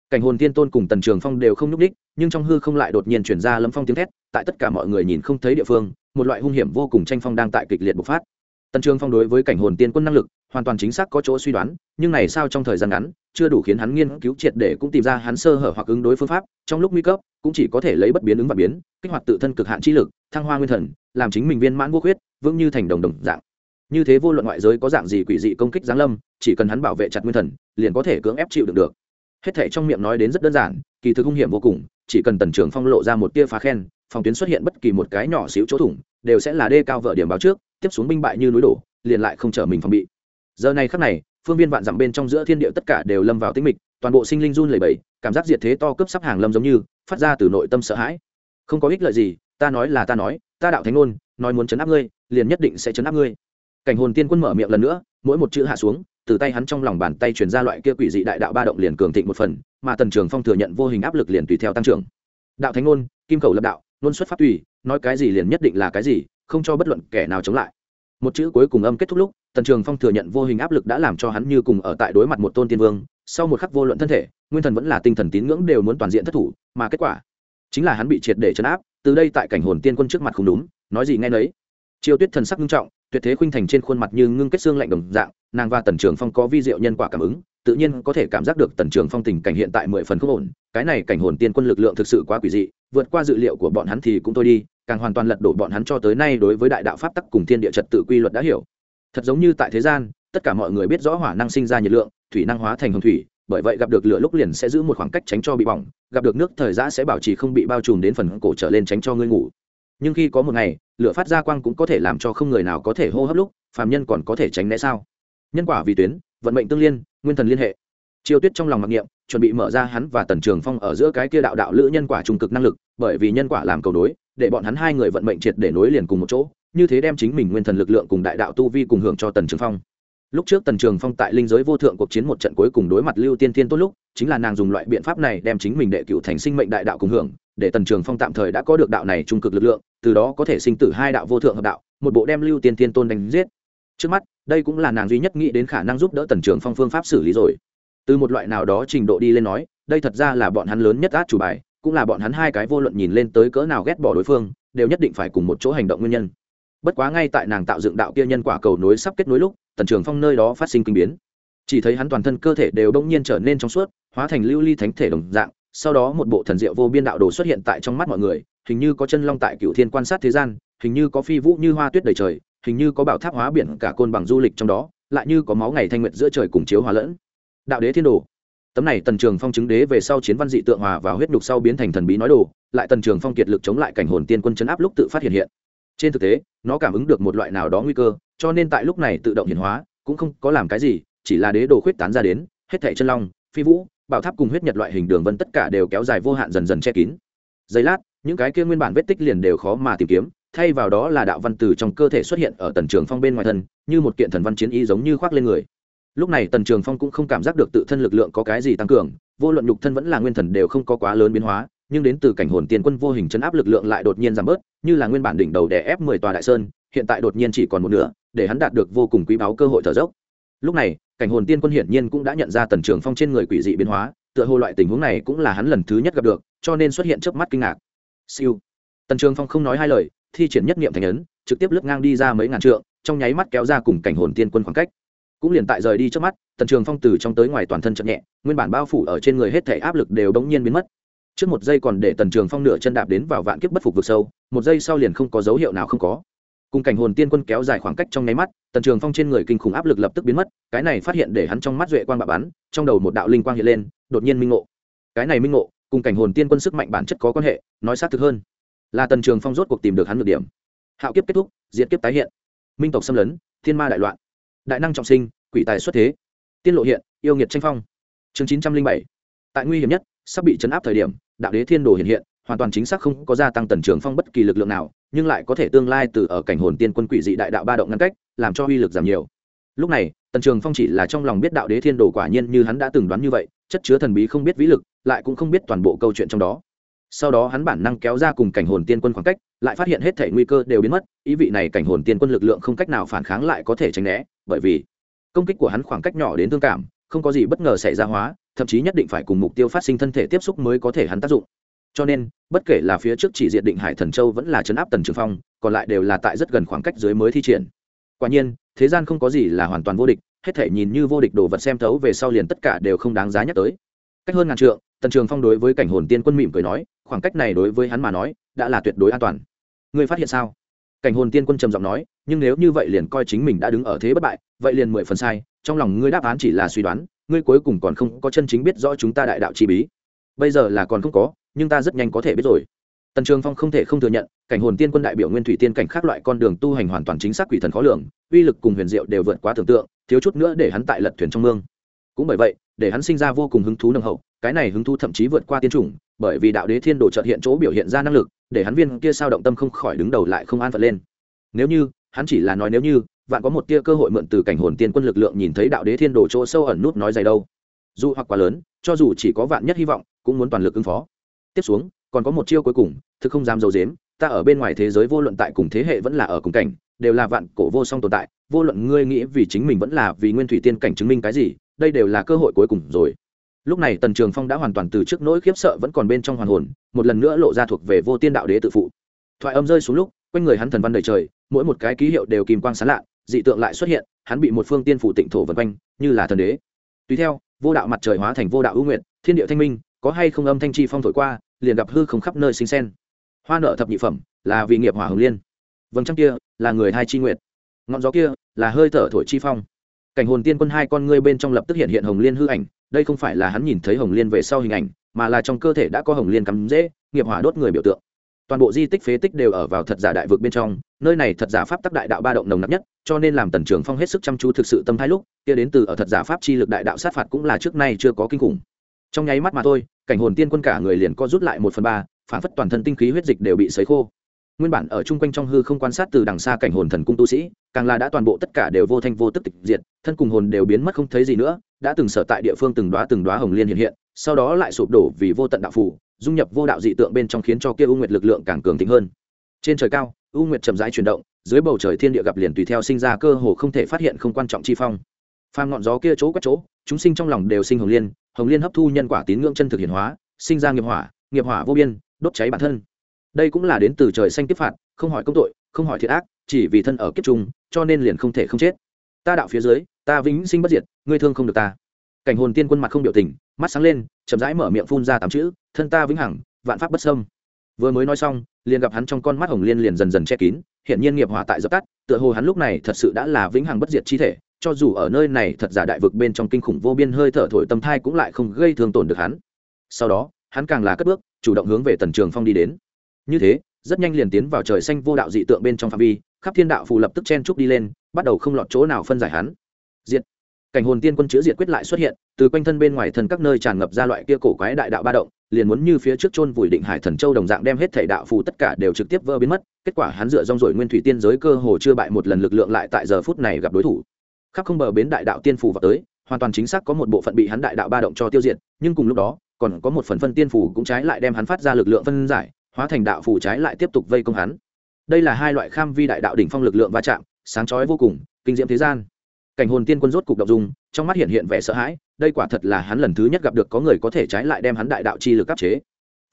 cảnh hồn thiên tôn cùng tần trường phong đều không nhúc ních nhưng trong hư không lại đột nhiên chuyển ra lâm phong tiếng thét, tại tất cả mọi người nhìn không thấy địa phương, một loại hung hiểm vô cùng tranh phong đang tại kịch liệt bộc phát. Tần trường phong đối với cảnh hồn tiên quân năng lực, hoàn toàn chính xác có chỗ suy đoán, nhưng này sao trong thời gian ngắn chưa đủ khiến hắn nghiên cứu triệt để cũng tìm ra hắn sơ hở hoặc ứng đối phương pháp, trong lúc nguy cấp, cũng chỉ có thể lấy bất biến ứng và biến, kích hoạt tự thân cực hạn chi lực, thăng hoa nguyên thần, làm chính mình viên mãn vô khuyết, vững như thành đồng đồng dạng. Như thế vô luận ngoại giới có dạng gì quỷ dị công kích giáng lâm, chỉ cần hắn bảo vệ chặt nguyên thần, liền có thể cưỡng ép chịu được được. Hết thể trong miệng nói đến rất đơn giản, kỳ thực hung hiểm vô cùng, chỉ cần tần trường phong lộ ra một tia phá khen, phòng tuyến xuất hiện bất kỳ một cái nhỏ xíu chỗ thủng, đều sẽ là đê cao vợ điểm báo trước, tiếp xuống binh bại như núi đổ, liền lại không trở mình phòng bị. Giờ này khắc này phương viên vạn dặm bên trong giữa thiên địa tất cả đều lâm vào tĩnh mịch, toàn bộ sinh linh run lẩy bẩy, cảm giác diệt thế to cướp sắp hàng lâm giống như, phát ra từ nội tâm sợ hãi. Không có ích lợi gì, ta nói là ta nói, ta đạo thánh ngôn, nói muốn chấn áp ngươi, liền nhất định sẽ chấn áp ngươi. Cảnh hồn tiên quân mở miệng lần nữa, mỗi một chữ hạ xuống, từ tay hắn trong lòng bàn tay truyền ra loại kia quỷ dị đại đạo ba động liền cường thịnh một phần, mà tần trường phong thừa nhận vô hình áp lực liền tùy theo tăng trưởng. Đạo thánh ngôn, kim cầu lập đạo, ngôn xuất phát tùy, nói cái gì liền nhất định là cái gì, không cho bất luận kẻ nào chống lại một chữ cuối cùng âm kết thúc lúc, tần trường phong thừa nhận vô hình áp lực đã làm cho hắn như cùng ở tại đối mặt một tôn tiên vương, sau một khắc vô luận thân thể, nguyên thần vẫn là tinh thần tín ngưỡng đều muốn toàn diện thất thủ, mà kết quả chính là hắn bị triệt để chấn áp, từ đây tại cảnh hồn tiên quân trước mặt không đúng, nói gì nghe nấy. Chiêu tuyết thần sắc nghiêm trọng, tuyệt thế khuynh thành trên khuôn mặt như ngưng kết xương lạnh đồng dạng, nàng và tần trường phong có vi diệu nhân quả cảm ứng, tự nhiên có thể cảm giác được tần trường phong tình cảnh hiện tại mười phần không ổn, cái này cảnh hồn tiên quân lực lượng thực sự quá quỷ dị, vượt qua dự liệu của bọn hắn thì cũng thôi đi càng hoàn toàn lật đổ bọn hắn cho tới nay đối với đại đạo pháp tắc cùng thiên địa trật tự quy luật đã hiểu. Thật giống như tại thế gian, tất cả mọi người biết rõ hỏa năng sinh ra nhiệt lượng, thủy năng hóa thành hồng thủy, bởi vậy gặp được lửa lúc liền sẽ giữ một khoảng cách tránh cho bị bỏng, gặp được nước thời giã sẽ bảo trì không bị bao trùm đến phần cổ trở lên tránh cho ngươi ngủ. Nhưng khi có một ngày, lửa phát ra quang cũng có thể làm cho không người nào có thể hô hấp lúc, phàm nhân còn có thể tránh né sao? Nhân quả vì tuyến, vận mệnh tương liên, nguyên thần liên hệ. Chiêu tuyết trong lòng mặc niệm, chuẩn bị mở ra hắn và tần trường phong ở giữa cái kia đạo đạo lữ nhân quả trung cực năng lực, bởi vì nhân quả làm cầu đối để bọn hắn hai người vận mệnh triệt để nối liền cùng một chỗ, như thế đem chính mình nguyên thần lực lượng cùng đại đạo tu vi cùng hưởng cho tần trường phong. Lúc trước tần trường phong tại linh giới vô thượng cuộc chiến một trận cuối cùng đối mặt lưu tiên tiên tốt lúc, chính là nàng dùng loại biện pháp này đem chính mình đệ cựu thành sinh mệnh đại đạo cùng hưởng, để tần trường phong tạm thời đã có được đạo này trung cực lực lượng, từ đó có thể sinh tử hai đạo vô thượng hợp đạo, một bộ đem lưu tiên tiên tôn đánh giết. Trước mắt, đây cũng là nàng duy nhất nghĩ đến khả năng giúp đỡ tần trường phong phương pháp xử lý rồi. Từ một loại nào đó trình độ đi lên nói, đây thật ra là bọn hắn lớn nhất át chủ bài cũng là bọn hắn hai cái vô luận nhìn lên tới cỡ nào ghét bỏ đối phương, đều nhất định phải cùng một chỗ hành động nguyên nhân. Bất quá ngay tại nàng tạo dựng đạo kia nhân quả cầu nối sắp kết nối lúc, tần trường phong nơi đó phát sinh kinh biến. Chỉ thấy hắn toàn thân cơ thể đều đông nhiên trở nên trong suốt, hóa thành lưu ly thánh thể đồng dạng, sau đó một bộ thần diệu vô biên đạo đồ xuất hiện tại trong mắt mọi người, hình như có chân long tại cựu thiên quan sát thế gian, hình như có phi vũ như hoa tuyết đầy trời, hình như có bảo tháp hóa biển cả côn bằng du lịch trong đó, lại như có máu ngày thanh nguyện giữa trời cùng chiếu hòa lẫn. Đạo đế thiên đồ tấm này tần trường phong chứng đế về sau chiến văn dị tượng hòa và huyết nhục sau biến thành thần bí nói đồ, lại tần trường phong kiệt lực chống lại cảnh hồn tiên quân chấn áp lúc tự phát hiện hiện. Trên thực tế, nó cảm ứng được một loại nào đó nguy cơ, cho nên tại lúc này tự động hiển hóa, cũng không có làm cái gì, chỉ là đế đồ khuyết tán ra đến, hết thảy chân long, phi vũ, bảo tháp cùng huyết nhật loại hình đường vân tất cả đều kéo dài vô hạn dần dần che kín. Giây lát, những cái kia nguyên bản vết tích liền đều khó mà tìm kiếm, thay vào đó là đạo văn từ trong cơ thể xuất hiện ở tần trường phong bên ngoài thân, như một kiện thần văn chiến y giống như khoác lên người lúc này tần trường phong cũng không cảm giác được tự thân lực lượng có cái gì tăng cường, vô luận nhục thân vẫn là nguyên thần đều không có quá lớn biến hóa, nhưng đến từ cảnh hồn tiền quân vô hình chấn áp lực lượng lại đột nhiên giảm bớt, như là nguyên bản đỉnh đầu đè ép mười tòa đại sơn, hiện tại đột nhiên chỉ còn một nửa, để hắn đạt được vô cùng quý báu cơ hội thở dốc. Lúc này, cảnh hồn tiên quân hiển nhiên cũng đã nhận ra tần trường phong trên người quỷ dị biến hóa, tựa hồ loại tình huống này cũng là hắn lần thứ nhất gặp được, cho nên xuất hiện trước mắt kinh ngạc. Siêu. Tần trường phong không nói hai lời, thi triển nhất niệm thành ấn, trực tiếp lướt ngang đi ra mấy ngàn trượng, trong nháy mắt kéo ra cùng cảnh hồn tiên quân khoảng cách cũng liền tại rời đi trước mắt, tần trường phong từ trong tới ngoài toàn thân chậm nhẹ, nguyên bản bao phủ ở trên người hết thể áp lực đều bỗng nhiên biến mất. Trước một giây còn để tần trường phong nửa chân đạp đến vào vạn kiếp bất phục vực sâu, một giây sau liền không có dấu hiệu nào không có. Cùng cảnh hồn tiên quân kéo dài khoảng cách trong nháy mắt, tần trường phong trên người kinh khủng áp lực lập tức biến mất, cái này phát hiện để hắn trong mắt duệ quang bạo bắn, trong đầu một đạo linh quang hiện lên, đột nhiên minh ngộ. Cái này minh ngộ, cùng cảnh hồn tiên quân sức mạnh bản chất có quan hệ, nói xác thực hơn. Là tần trường phong rốt cuộc tìm được hắn được điểm. Hạo kiếp kết thúc diễn kiếp tái hiện. Minh tộc xâm lấn, thiên ma đại loạn đại năng trọng sinh, quỷ tài xuất thế. Tiên lộ hiện, yêu nghiệt tranh phong. Chương chín trăm linh bảy. Tại nguy hiểm nhất, sắp bị chấn áp thời điểm, đạo đế thiên đồ hiện hiện, hoàn toàn chính xác không có gia tăng tần trường phong bất kỳ lực lượng nào, nhưng lại có thể tương lai từ ở cảnh hồn tiên quân quỷ dị đại đạo ba động ngăn cách, làm cho uy lực giảm nhiều. Lúc này, tần trường phong chỉ là trong lòng biết đạo đế thiên đồ quả nhiên như hắn đã từng đoán như vậy, chất chứa thần bí không biết vĩ lực, lại cũng không biết toàn bộ câu chuyện trong đó sau đó hắn bản năng kéo ra cùng cảnh hồn tiên quân khoảng cách, lại phát hiện hết thể nguy cơ đều biến mất, ý vị này cảnh hồn tiên quân lực lượng không cách nào phản kháng lại có thể tránh né, bởi vì công kích của hắn khoảng cách nhỏ đến thương cảm, không có gì bất ngờ xảy ra hóa, thậm chí nhất định phải cùng mục tiêu phát sinh thân thể tiếp xúc mới có thể hắn tác dụng. Cho nên, bất kể là phía trước chỉ diện định hải thần châu vẫn là chấn áp tần trường phong, còn lại đều là tại rất gần khoảng cách dưới mới thi triển. Quả nhiên, thế gian không có gì là hoàn toàn vô địch, hết thể nhìn như vô địch đồ vật xem thấu về sau liền tất cả đều không đáng giá nhắc tới. Cách hơn ngàn trượng, tần trường phong đối với cảnh hồn tiên quân mỉm cười nói khoảng cách này đối với hắn mà nói, đã là tuyệt đối an toàn. Ngươi phát hiện sao? Cảnh hồn tiên quân trầm giọng nói, nhưng nếu như vậy liền coi chính mình đã đứng ở thế bất bại, vậy liền mười phần sai, trong lòng ngươi đáp án chỉ là suy đoán, ngươi cuối cùng còn không có chân chính biết rõ chúng ta đại đạo chi bí. Bây giờ là còn không có, nhưng ta rất nhanh có thể biết rồi. Tần trường phong không thể không thừa nhận, cảnh hồn tiên quân đại biểu nguyên thủy tiên cảnh khác loại con đường tu hành hoàn toàn chính xác quỷ thần khó lường, uy lực cùng huyền diệu đều vượt quá tưởng tượng, thiếu chút nữa để hắn tại lật thuyền trong mương. Cũng bởi vậy, để hắn sinh ra vô cùng hứng thú nồng hậu cái này hứng thú thậm chí vượt qua tiên chủng, bởi vì đạo đế thiên đồ trợt hiện chỗ biểu hiện ra năng lực, để hắn viên kia sao động tâm không khỏi đứng đầu lại không an phận lên. Nếu như, hắn chỉ là nói nếu như, vạn có một tia cơ hội mượn từ cảnh hồn tiên quân lực lượng nhìn thấy đạo đế thiên đồ chỗ sâu ẩn nút nói dày đâu. Dù hoặc quá lớn, cho dù chỉ có vạn nhất hy vọng, cũng muốn toàn lực ứng phó. Tiếp xuống, còn có một chiêu cuối cùng thực không dám dầu dếm ta ở bên ngoài thế giới vô luận tại cùng thế hệ vẫn là ở cùng cảnh, đều là vạn cổ vô song tồn tại, vô luận ngươi nghĩ vì chính mình vẫn là vì nguyên thủy tiên cảnh chứng minh cái gì, đây đều là cơ hội cuối cùng rồi lúc này tần trường phong đã hoàn toàn từ trước nỗi khiếp sợ vẫn còn bên trong hoàn hồn, một lần nữa lộ ra thuộc về vô tiên đạo đế tự phụ. Thoại âm rơi xuống lúc, quanh người hắn thần văn đầy trời, mỗi một cái ký hiệu đều kìm quang sán lạ, dị tượng lại xuất hiện, hắn bị một phương tiên phủ tịnh thổ vân quanh, như là thần đế. Tùy theo, vô đạo mặt trời hóa thành vô đạo ưu nguyện thiên địa thanh minh, có hay không âm thanh chi phong thổi qua, liền gặp hư không khắp nơi sinh sen. Hoa nợ thập nhị phẩm, là vì nghiệp hỏa hồng liên. Vầng trăng kia, là người hai chi nguyệt. Ngọn gió kia, là hơi thở thổi chi phong cảnh hồn tiên quân hai con ngươi bên trong lập tức hiện hiện hồng liên hư ảnh, đây không phải là hắn nhìn thấy hồng liên về sau hình ảnh, mà là trong cơ thể đã có hồng liên cắm dễ nghiệp hỏa đốt người biểu tượng. Toàn bộ di tích phế tích đều ở vào thật giả đại vực bên trong, nơi này thật giả pháp tắc đại đạo ba động nồng nặc nhất, cho nên làm tần trường phong hết sức chăm chú thực sự tâm thái lúc, kia đến từ ở thật giả pháp chi lực đại đạo sát phạt cũng là trước nay chưa có kinh khủng. Trong nháy mắt mà thôi, cảnh hồn tiên quân cả người liền co rút lại một phần ba, phản phất toàn thân tinh khí huyết dịch đều bị sấy khô. Nguyên bản ở chung quanh trong hư không quan sát từ đằng xa cảnh hồn thần cung tu sĩ càng là đã toàn bộ tất cả đều vô thanh vô tức tịch diệt, thân cùng hồn đều biến mất không thấy gì nữa, đã từng sở tại địa phương từng đoá từng đoá hồng liên hiện hiện, sau đó lại sụp đổ vì vô tận đạo phủ, dung nhập vô đạo dị tượng bên trong khiến cho kia u nguyệt lực lượng càng cường thịnh hơn. Trên trời cao, u nguyệt chậm rãi chuyển động, dưới bầu trời thiên địa gặp liền tùy theo sinh ra cơ hồ không thể phát hiện không quan trọng chi phong. Phàm ngọn gió kia chỗ quét chỗ, chúng sinh trong lòng đều sinh hồng liên hồng liên hấp thu nhân quả tín ngưỡng chân thực hiển hóa, sinh ra nghiệp hỏa nghiệp hỏa vô biên, đốt cháy bản thân. Đây cũng là đến từ trời xanh tiếp phạt, không hỏi công tội không hỏi thiệt ác, chỉ vì thân ở kiếp trung, cho nên liền không thể không chết. Ta đạo phía dưới, ta vĩnh sinh bất diệt, ngươi thương không được ta. Cảnh hồn tiên quân mặt không biểu tình, mắt sáng lên, chậm rãi mở miệng phun ra tám chữ, thân ta vĩnh hằng, vạn pháp bất sâm vừa mới nói xong, liền gặp hắn trong con mắt hồng liên liền dần dần che kín hiện nhiên nghiệp hỏa tại dập tắt, tựa hồ hắn lúc này thật sự đã là vĩnh hằng bất diệt chi thể, cho dù ở nơi này thật giả đại vực bên trong kinh khủng vô biên hơi thở thổi tâm thai cũng lại không gây thương tổn được hắn. Sau đó, hắn càng là cất bước, chủ động hướng về tần trường phong đi đến. Như thế rất nhanh liền tiến vào trời xanh vô đạo dị tượng bên trong phạm vi, khắp thiên đạo phù lập tức chen trúc đi lên, bắt đầu không lọt chỗ nào phân giải hắn. Diệt. Cảnh hồn tiên quân chữ diệt quyết lại xuất hiện, từ quanh thân bên ngoài thân các nơi tràn ngập ra loại kia cổ quái đại đạo ba động, liền muốn như phía trước chôn vùi định hải thần châu đồng dạng đem hết thể đạo phù tất cả đều trực tiếp vỡ biến mất, kết quả hắn dựa rong rồi nguyên thủy tiên giới cơ hồ chưa bại một lần lực lượng lại tại giờ phút này gặp đối thủ. Khắp không bờ bến đại đạo tiên phù vào tới, hoàn toàn chính xác có một bộ phận bị hắn đại đạo ba động cho tiêu diệt, nhưng cùng lúc đó, còn có một phần phân tiên phù cũng trái lại đem hắn phát ra lực lượng phân giải hóa thành đạo phủ trái lại tiếp tục vây công hắn. Đây là hai loại kham vi đại đạo đỉnh phong lực lượng va chạm, sáng chói vô cùng, kinh diễm thế gian. Cảnh hồn tiên quân rốt cục động dung, trong mắt hiện hiện vẻ sợ hãi, đây quả thật là hắn lần thứ nhất gặp được có người có thể trái lại đem hắn đại đạo chi lực áp chế.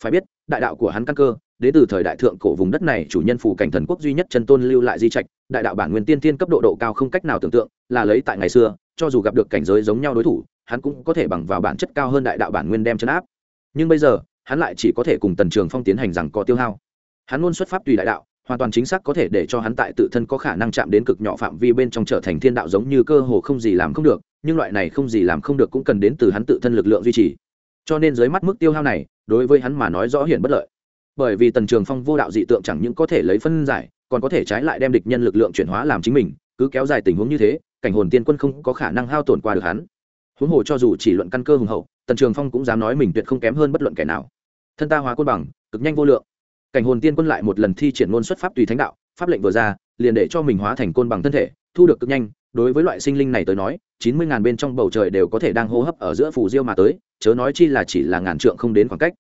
Phải biết, đại đạo của hắn căn cơ, đến từ thời đại thượng cổ vùng đất này, chủ nhân phủ cảnh thần quốc duy nhất chân tôn lưu lại di trạch, đại đạo bản nguyên tiên tiên cấp độ độ cao không cách nào tưởng tượng, là lấy tại ngày xưa, cho dù gặp được cảnh giới giống nhau đối thủ, hắn cũng có thể bằng vào bản chất cao hơn đại đạo bản nguyên đem chấn áp. Nhưng bây giờ hắn lại chỉ có thể cùng tần trường phong tiến hành rằng có tiêu hao. Hắn luôn xuất pháp tùy đại đạo, hoàn toàn chính xác có thể để cho hắn tại tự thân có khả năng chạm đến cực nhỏ phạm vi bên trong trở thành thiên đạo giống như cơ hồ không gì làm không được, nhưng loại này không gì làm không được cũng cần đến từ hắn tự thân lực lượng duy trì. Cho nên dưới mắt mức tiêu hao này, đối với hắn mà nói rõ hiển bất lợi. Bởi vì tần trường phong vô đạo dị tượng chẳng những có thể lấy phân giải, còn có thể trái lại đem địch nhân lực lượng chuyển hóa làm chính mình, cứ kéo dài tình huống như thế, cảnh hồn tiên quân không có khả năng hao tổn qua được hắn. Huống hồ cho dù chỉ luận căn cơ hùng hậu, tần trường phong cũng dám nói mình tuyệt không kém hơn bất luận kẻ nào thân ta hóa quân bằng, cực nhanh vô lượng. Cảnh hồn tiên quân lại một lần thi triển ngôn xuất pháp tùy thánh đạo, pháp lệnh vừa ra, liền để cho mình hóa thành côn bằng thân thể, thu được cực nhanh. Đối với loại sinh linh này tới nói, chín mươi ngàn bên trong bầu trời đều có thể đang hô hấp ở giữa phù diêu mà tới, chớ nói chi là chỉ là ngàn trượng không đến khoảng cách.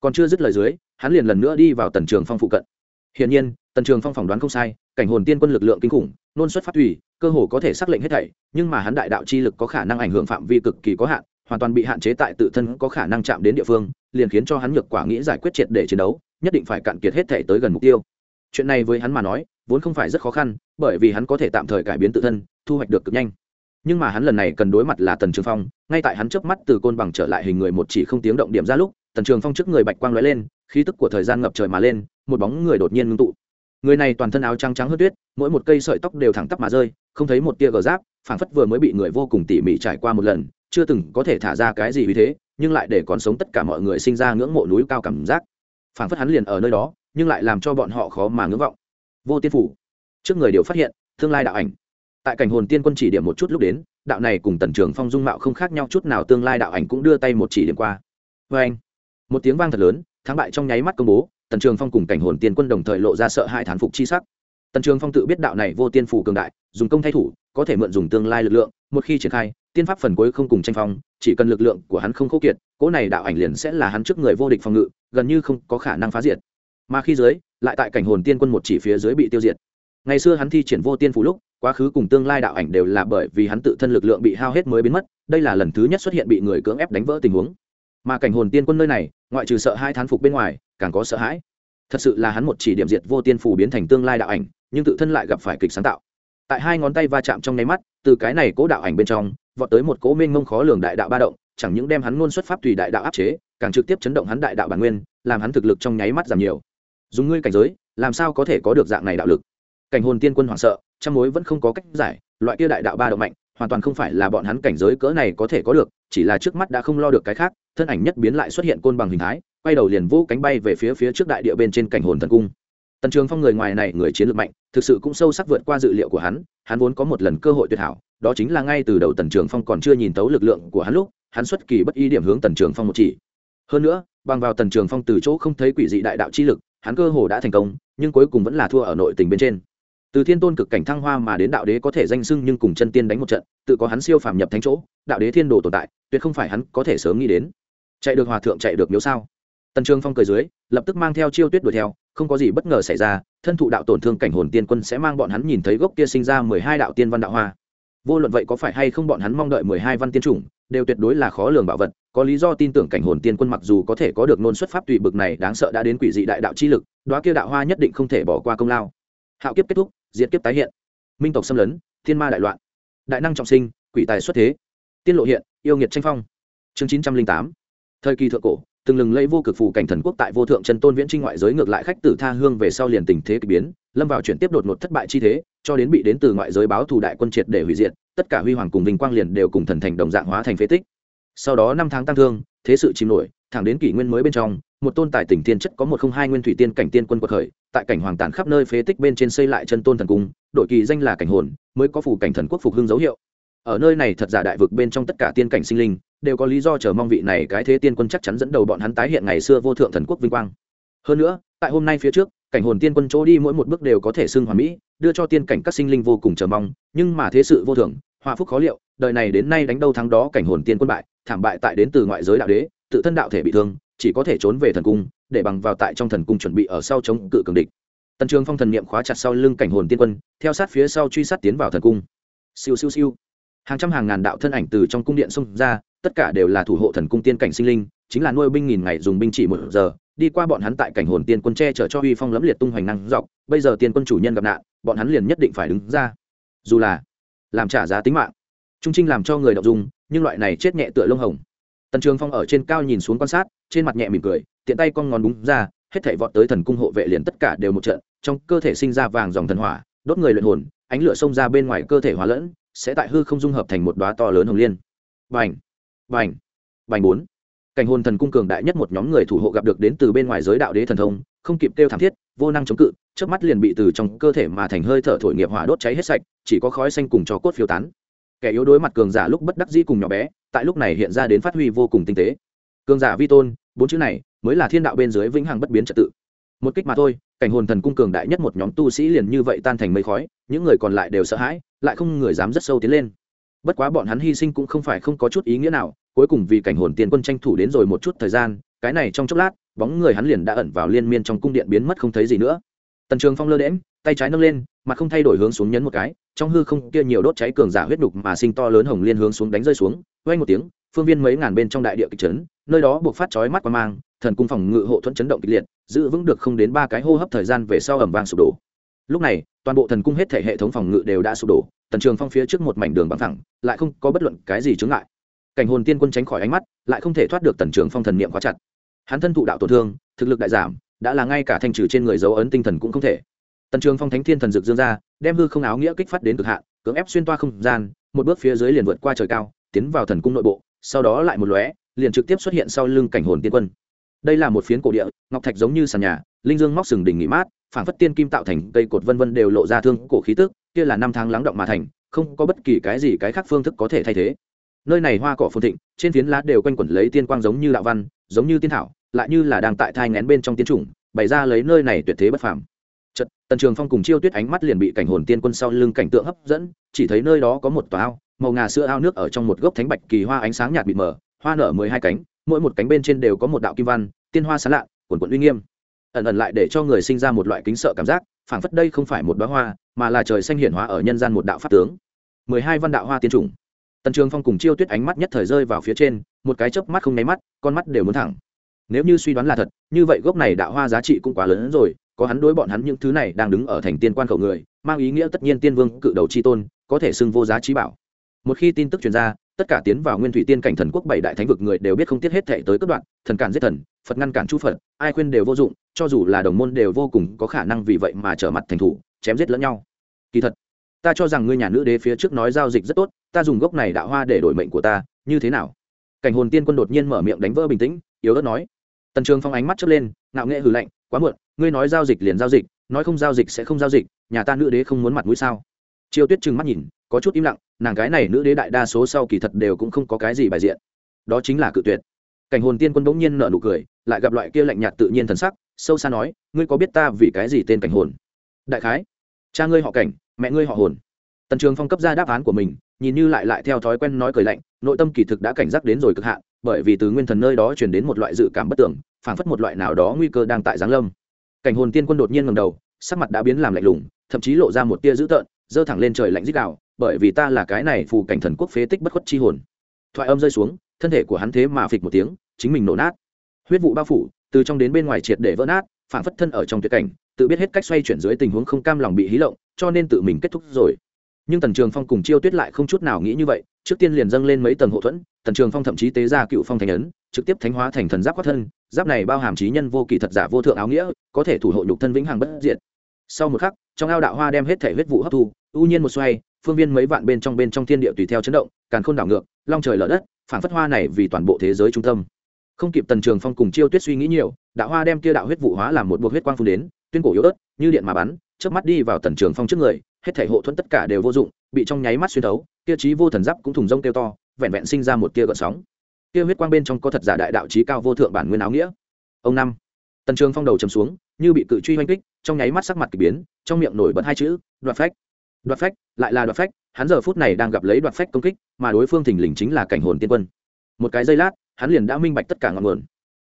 Còn chưa dứt lời dưới, hắn liền lần nữa đi vào tần trường phong phụ cận. Hiển nhiên, tần trường phong phỏng đoán không sai, cảnh hồn tiên quân lực lượng kinh khủng nôn xuất phát thủy cơ hồ có thể xác lệnh hết thảy, nhưng mà hắn đại đạo chi lực có khả năng ảnh hưởng phạm vi cực kỳ có hạn hoàn toàn bị hạn chế tại tự thân có khả năng chạm đến địa phương, liền khiến cho hắn nhược quả nghĩ giải quyết triệt để chiến đấu, nhất định phải cạn kiệt hết thể tới gần mục tiêu. Chuyện này với hắn mà nói, vốn không phải rất khó khăn, bởi vì hắn có thể tạm thời cải biến tự thân, thu hoạch được cực nhanh. Nhưng mà hắn lần này cần đối mặt là tần trường phong, ngay tại hắn chớp mắt từ côn bằng trở lại hình người một chỉ không tiếng động điểm ra lúc, tần trường phong trước người bạch quang lóe lên, khí tức của thời gian ngập trời mà lên, một bóng người đột nhiên ngưng tụ. Người này toàn thân áo trắng trắng hơn tuyết, mỗi một cây sợi tóc đều thẳng tắp mà rơi, không thấy một tia gờ giáp, phảng phất vừa mới bị người vô cùng tỉ mỉ trải qua một lần chưa từng có thể thả ra cái gì vì thế, nhưng lại để còn sống tất cả mọi người sinh ra ngưỡng mộ núi cao cảm giác. Phảng phất hắn liền ở nơi đó, nhưng lại làm cho bọn họ khó mà ngưỡng vọng. Vô tiên phủ. Trước người đều phát hiện, tương lai đạo ảnh. Tại cảnh hồn tiên quân chỉ điểm một chút lúc đến, đạo này cùng tần trường phong dung mạo không khác nhau chút nào, tương lai đạo ảnh cũng đưa tay một chỉ điểm qua. Vê anh, một tiếng vang thật lớn, thắng bại trong nháy mắt công bố, tần trường phong cùng cảnh hồn tiên quân đồng thời lộ ra sợ hãi thán phục chi sắc tần trường phong tự biết đạo này vô tiên phủ cường đại, dùng công thay thủ, có thể mượn dùng tương lai lực lượng, một khi triển khai, tiên pháp phần cuối không cùng tranh phong, chỉ cần lực lượng của hắn không khô kiệt, cỗ này đạo ảnh liền sẽ là hắn trước người vô địch phòng ngự, gần như không có khả năng phá diệt. Mà khi dưới, lại tại cảnh hồn tiên quân một chỉ phía dưới bị tiêu diệt. Ngày xưa hắn thi triển vô tiên phủ lúc, quá khứ cùng tương lai đạo ảnh đều là bởi vì hắn tự thân lực lượng bị hao hết mới biến mất, đây là lần thứ nhất xuất hiện bị người cưỡng ép đánh vỡ tình huống. Mà cảnh hồn tiên quân nơi này, ngoại trừ sợ hai thán phục bên ngoài, càng có sợ hãi. Thật sự là hắn một chỉ điểm diệt vô tiên phủ biến thành tương lai đạo ảnh nhưng tự thân lại gặp phải kịch sáng tạo. Tại hai ngón tay va chạm trong nháy mắt, từ cái này cố đạo ảnh bên trong, vọt tới một cố mênh mông khó lường đại đạo ba động, chẳng những đem hắn ngôn xuất pháp tùy đại đạo áp chế, càng trực tiếp chấn động hắn đại đạo bản nguyên, làm hắn thực lực trong nháy mắt giảm nhiều. Dùng ngươi cảnh giới, làm sao có thể có được dạng này đạo lực? Cảnh hồn tiên quân hoảng sợ trong mối vẫn không có cách giải, loại kia đại đạo ba động mạnh, hoàn toàn không phải là bọn hắn cảnh giới cỡ này có thể có được, chỉ là trước mắt đã không lo được cái khác, thân ảnh nhất biến lại xuất hiện côn bằng hình thái, quay đầu liền vũ cánh bay về phía phía trước đại địa bên trên cảnh hồn thần cung tần trường phong người ngoài này người chiến lược mạnh, thực sự cũng sâu sắc vượt qua dự liệu của hắn hắn vốn có một lần cơ hội tuyệt hảo, đó chính là ngay từ đầu tần trường phong còn chưa nhìn tấu lực lượng của hắn lúc, hắn xuất kỳ bất y điểm hướng tần trường phong một chỉ. Hơn nữa, bằng vào tần trường phong từ chỗ không thấy quỷ dị đại đạo chi lực, hắn cơ hồ đã thành công, nhưng cuối cùng vẫn là thua ở nội tình bên trên. Từ thiên tôn cực cảnh thăng hoa mà đến đạo đế có thể danh sưng nhưng cùng chân tiên đánh một trận, tự có hắn siêu phàm nhập thánh chỗ, đạo đế thiên đồ tồn tại, tuyệt không phải hắn có thể sớm nghĩ đến. Chạy được hòa thượng, chạy được miếu sao? Tần trường phong cười dưới, lập tức mang theo chiêu tuyết đuổi theo, không có gì bất ngờ xảy ra, thân thụ đạo tổn thương cảnh hồn tiên quân sẽ mang bọn hắn nhìn thấy gốc kia sinh ra mười hai đạo tiên văn đạo hoa. Vô luận vậy có phải hay không bọn hắn mong đợi mười hai văn tiên chủng, đều tuyệt đối là khó lường bảo vật, có lý do tin tưởng cảnh hồn tiên quân mặc dù có thể có được nôn xuất pháp tùy bực này, đáng sợ đã đến quỷ dị đại đạo chi lực đoá kia đạo hoa nhất định không thể bỏ qua công lao. Hạo kiếp kết thúc, diệt kiếp tái hiện. Minh tộc xâm lấn, thiên ma đại loạn. Đại năng trọng sinh, quỷ tài xuất thế. Tiên lộ hiện, yêu nghiệt tranh phong. Chương chín trăm linh tám. Thời kỳ thượng cổ từng lừng lẫy vô cực phù cảnh thần quốc tại vô thượng chân tôn viễn trinh ngoại giới ngược lại khách tử tha hương về sau liền tình thế kỳ biến, lâm vào chuyển tiếp đột ngột thất bại chi thế, cho đến bị đến từ ngoại giới báo thù đại quân triệt để hủy diệt, tất cả huy hoàng cùng vinh quang liền đều cùng thần thành đồng dạng hóa thành phế tích. Sau đó năm tháng tăng thương, thế sự chìm nổi, thẳng đến kỷ nguyên mới bên trong, một tôn tài tỉnh tiên chất có một không hai nguyên thủy tiên cảnh tiên quân quật khởi, tại cảnh hoàng tàn khắp nơi phế tích bên trên xây lại chân tôn thần cung, đội kỳ danh là cảnh hồn, mới có phủ cảnh thần quốc phục hưng dấu hiệu. Ở nơi này thật giả đại vực bên trong tất cả tiên cảnh sinh linh đều có lý do chờ mong vị này cái thế tiên quân chắc chắn dẫn đầu bọn hắn tái hiện ngày xưa vô thượng thần quốc vinh quang. Hơn nữa, tại hôm nay phía trước, cảnh hồn tiên quân chỗ đi mỗi một bước đều có thể xưng hòa mỹ, đưa cho tiên cảnh các sinh linh vô cùng chờ mong, nhưng mà thế sự vô thường hòa phúc khó liệu, đời này đến nay đánh đâu thắng đó cảnh hồn tiên quân bại, thảm bại tại đến từ ngoại giới đạo đế, tự thân đạo thể bị thương, chỉ có thể trốn về thần cung, để bằng vào tại trong thần cung chuẩn bị ở sau chống cự cường địch. Tần trường phong thần niệm khóa chặt sau lưng cảnh hồn tiên quân, theo sát phía sau truy sát tiến vào thần cung. Siêu siêu siêu. Hàng trăm hàng ngàn đạo thân ảnh từ trong cung điện xông ra tất cả đều là thủ hộ thần cung tiên cảnh sinh linh, chính là nuôi binh nghìn ngày dùng binh chỉ một giờ, đi qua bọn hắn tại cảnh hồn tiên quân che chở cho uy phong lẫm liệt tung hoành năng dọc, bây giờ tiên quân chủ nhân gặp nạn, bọn hắn liền nhất định phải đứng ra. Dù là làm trả giá tính mạng, trung trinh làm cho người đọc dùng nhưng loại này chết nhẹ tựa lông hồng. Tần trường phong ở trên cao nhìn xuống quan sát, trên mặt nhẹ mỉm cười, tiện tay con ngón búng ra, hết thảy vọt tới thần cung hộ vệ liền tất cả đều một trận, trong cơ thể sinh ra vàng dòng thần hỏa, đốt người luyện hồn, ánh lửa xông ra bên ngoài cơ thể hóa lẫn, sẽ tại hư không dung hợp thành một đóa to lớn hồng liên. Vành vành vành bốn. Cảnh hồn thần cung cường đại nhất một nhóm người thủ hộ gặp được đến từ bên ngoài giới đạo đế thần thông, không kịp kêu thảm thiết, vô năng chống cự trước mắt liền bị từ trong cơ thể mà thành hơi thở thổi nghiệp hỏa đốt cháy hết sạch, chỉ có khói xanh cùng cho cốt phiêu tán. Kẻ yếu đối mặt cường giả lúc bất đắc dĩ cùng nhỏ bé, tại lúc này hiện ra đến phát huy vô cùng tinh tế. Cường giả vi tôn, bốn chữ này mới là thiên đạo bên dưới vĩnh hằng bất biến trật tự. Một kích mà thôi, cảnh hồn thần cung cường đại nhất một nhóm tu sĩ liền như vậy tan thành mây khói, những người còn lại đều sợ hãi, lại không người dám rất sâu tiến lên bất quá bọn hắn hy sinh cũng không phải không có chút ý nghĩa nào, cuối cùng vì cảnh hồn tiền quân tranh thủ đến rồi một chút thời gian, cái này trong chốc lát, bóng người hắn liền đã ẩn vào liên miên trong cung điện biến mất không thấy gì nữa. Tần trường phong lơ đễm tay trái nâng lên, mặt không thay đổi hướng xuống nhấn một cái, trong hư không kia nhiều đốt cháy cường giả huyết đục mà sinh to lớn hồng liên hướng xuống đánh rơi xuống quay một tiếng, phương viên mấy ngàn bên trong đại địa kịch trấn nơi đó buộc phát chói mắt qua mang, thần cung phòng ngự hộ thuẫn chấn động kịch liệt, giữ vững được không đến ba cái hô hấp thời gian về sau ẩm vang sụp đổ. Lúc này toàn bộ thần cung hết thể hệ thống phòng ngự đều đã sụp đổ, tần trường phong phía trước một mảnh đường bằng thẳng lại không có bất luận cái gì chướng ngại. Cảnh hồn tiên quân tránh khỏi ánh mắt, lại không thể thoát được tần trường phong thần niệm quá chặt. Hắn thân thụ đạo tổn thương, thực lực đại giảm, đã là ngay cả thanh trừ trên người dấu ấn tinh thần cũng không thể. Tần trường phong thánh thiên thần dược dương ra, đem hư không áo nghĩa kích phát đến cực hạn, cưỡng ép xuyên toa không gian, một bước phía dưới liền vượt qua trời cao, tiến vào thần cung nội bộ, sau đó lại một lóe, liền trực tiếp xuất hiện sau lưng cảnh hồn tiên quân. Đây là một phiến cổ địa, ngọc thạch giống như sàn nhà, linh dương móc sừng đỉnh nghỉ mát phảng phất tiên kim tạo thành cây cột vân vân đều lộ ra thương cổ khí tức kia là năm tháng lắng động mà thành không có bất kỳ cái gì cái khác phương thức có thể thay thế nơi này hoa cỏ phồn thịnh trên phiến lá đều quanh quẩn lấy tiên quang giống như đạo văn giống như tiên thảo lại như là đang tại thai ngén bên trong tiên chủng bày ra lấy nơi này tuyệt thế bất phàm Chật, Tần Trường Phong cùng Chiêu Tuyết ánh mắt liền bị cảnh hồn tiên quân sau lưng cảnh tượng hấp dẫn, chỉ thấy nơi đó có một tòa ao, màu ngà sữa ao nước ở trong một gốc thánh bạch kỳ hoa ánh sáng nhạt bị mờ, hoa nở mười hai cánh, mỗi một cánh bên trên đều có một đạo kim văn, tiên hoa sáng lạ, cuồn cuộn uy nghiêm. Ẩn ẩn lại để cho người sinh ra một loại kính sợ cảm giác, phảng phất đây không phải một đóa hoa, mà là trời xanh hiển hóa ở nhân gian một đạo pháp tướng. mười hai văn đạo hoa tiên chủng. Tần Trường Phong cùng Chiêu Tuyết ánh mắt nhất thời rơi vào phía trên, một cái chớp mắt không nháy mắt, con mắt đều muốn thẳng. Nếu như suy đoán là thật, như vậy gốc này đạo hoa giá trị cũng quá lớn hơn rồi, có hắn đối bọn hắn những thứ này đang đứng ở thành tiên quan khẩu người mang ý nghĩa tất nhiên tiên vương cự đầu c h i tôn có thể xưng vô giá trí bảo một khi tin tức truyền ra tất cả tiến vào nguyên thủy tiên cảnh thần quốc bảy đại thánh vực người đều biết không tiết hết thệ tới cất đoạn thần cản giết thần phật ngăn cản chu phật ai khuyên đều vô dụng cho dù là đồng môn đều vô cùng có khả năng vì vậy mà trở mặt thành thủ, chém giết lẫn nhau. Kỳ thật, ta cho rằng ngươi nhà nữ đế phía trước nói giao dịch rất tốt, ta dùng gốc này đạo hoa để đổi mệnh của ta, như thế nào? Cảnh hồn tiên quân đột nhiên mở miệng đánh vỡ bình tĩnh, yếu ớt nói. Tần trường phong ánh mắt chớp lên, ngạo nghệ hừ lạnh, quá muộn, ngươi nói giao dịch liền giao dịch, nói không giao dịch sẽ không giao dịch, nhà ta nữ đế không muốn mặt mũi sao? Chiêu tuyết trừng mắt nhìn, có chút im lặng, nàng cái này nữ đế đại đa số sau kỳ thật đều cũng không có cái gì bài diện. Đó chính là cự tuyệt. Cảnh hồn tiên quân bỗng nhiên nở nụ cười, lại gặp loại kia lạnh nhạt tự nhiên thần sắc sâu xa nói, ngươi có biết ta vì cái gì tên cảnh hồn? Đại khái, cha ngươi họ cảnh, mẹ ngươi họ hồn. Tần trường phong cấp ra đáp án của mình, nhìn như lại lại theo thói quen nói cười lạnh, nội tâm kỳ thực đã cảnh giác đến rồi cực hạn, bởi vì từ nguyên thần nơi đó truyền đến một loại dự cảm bất tưởng phảng phất một loại nào đó nguy cơ đang tại giáng lâm. Cảnh hồn tiên quân đột nhiên ngầm đầu, sắc mặt đã biến làm lạnh lùng, thậm chí lộ ra một tia dữ tợn, giơ thẳng lên trời lạnh dích đạo bởi vì ta là cái này phù cảnh thần quốc phế tích bất khuất chi hồn. Thoại âm rơi xuống, thân thể của hắn thế mà phịch một tiếng, chính mình nổ nát. Huyết vụ bao phủ từ trong đến bên ngoài triệt để vỡ nát, phản phất thân ở trong tuyệt cảnh, tự biết hết cách xoay chuyển dưới tình huống không cam lòng bị hí lộng, cho nên tự mình kết thúc rồi. Nhưng tần trường phong cùng chiêu tuyết lại không chút nào nghĩ như vậy, trước tiên liền dâng lên mấy tầng hộ thuẫn, tần trường phong thậm chí tế ra cựu phong thành ấn, trực tiếp thánh hóa thành thần giáp quát thân, giáp này bao hàm trí nhân vô kỳ thật giả vô thượng áo nghĩa, có thể thủ hộ nhục thân vĩnh hằng bất diệt. Sau một khắc, trong ao đạo hoa đem hết thể huyết vụ hấp thu ưu nhiên một xoay, phương viên mấy vạn bên trong bên trong thiên địa tùy theo chấn động, càn khôn đảo ngược, long trời lở đất, phản phất hoa này vì toàn bộ thế giới trung tâm không kịp tần trường phong cùng chiêu tuyết suy nghĩ nhiều, đạo hoa đem kia đạo huyết vụ hóa làm một buộc huyết quang phun đến, tuyên cổ yếu ớt, như điện mà bắn trước mắt đi vào tần trường phong trước người, hết thể hộ thuẫn tất cả đều vô dụng, bị trong nháy mắt xuyên thấu, kia trí vô thần giáp cũng thùng rông kêu to, vẹn vẹn sinh ra một tia gợn sóng. Kia huyết quang bên trong có thật giả đại đạo trí cao vô thượng bản nguyên áo nghĩa. Ông năm, tần trường phong đầu chầm xuống, như bị cự truy oanh kích, trong nháy mắt sắc mặt k ỳ biến, trong miệng nổi bật hai chữ, đoạt phách. Đoạt phách? Lại là đoạt phách, hắn giờ phút này đang gặp lấy đoạt phách công kích, mà đối phương thình lình chính là cảnh hồn tiên quân. Một cái giây lát hắn liền đã minh bạch tất cả ngọn nguồn.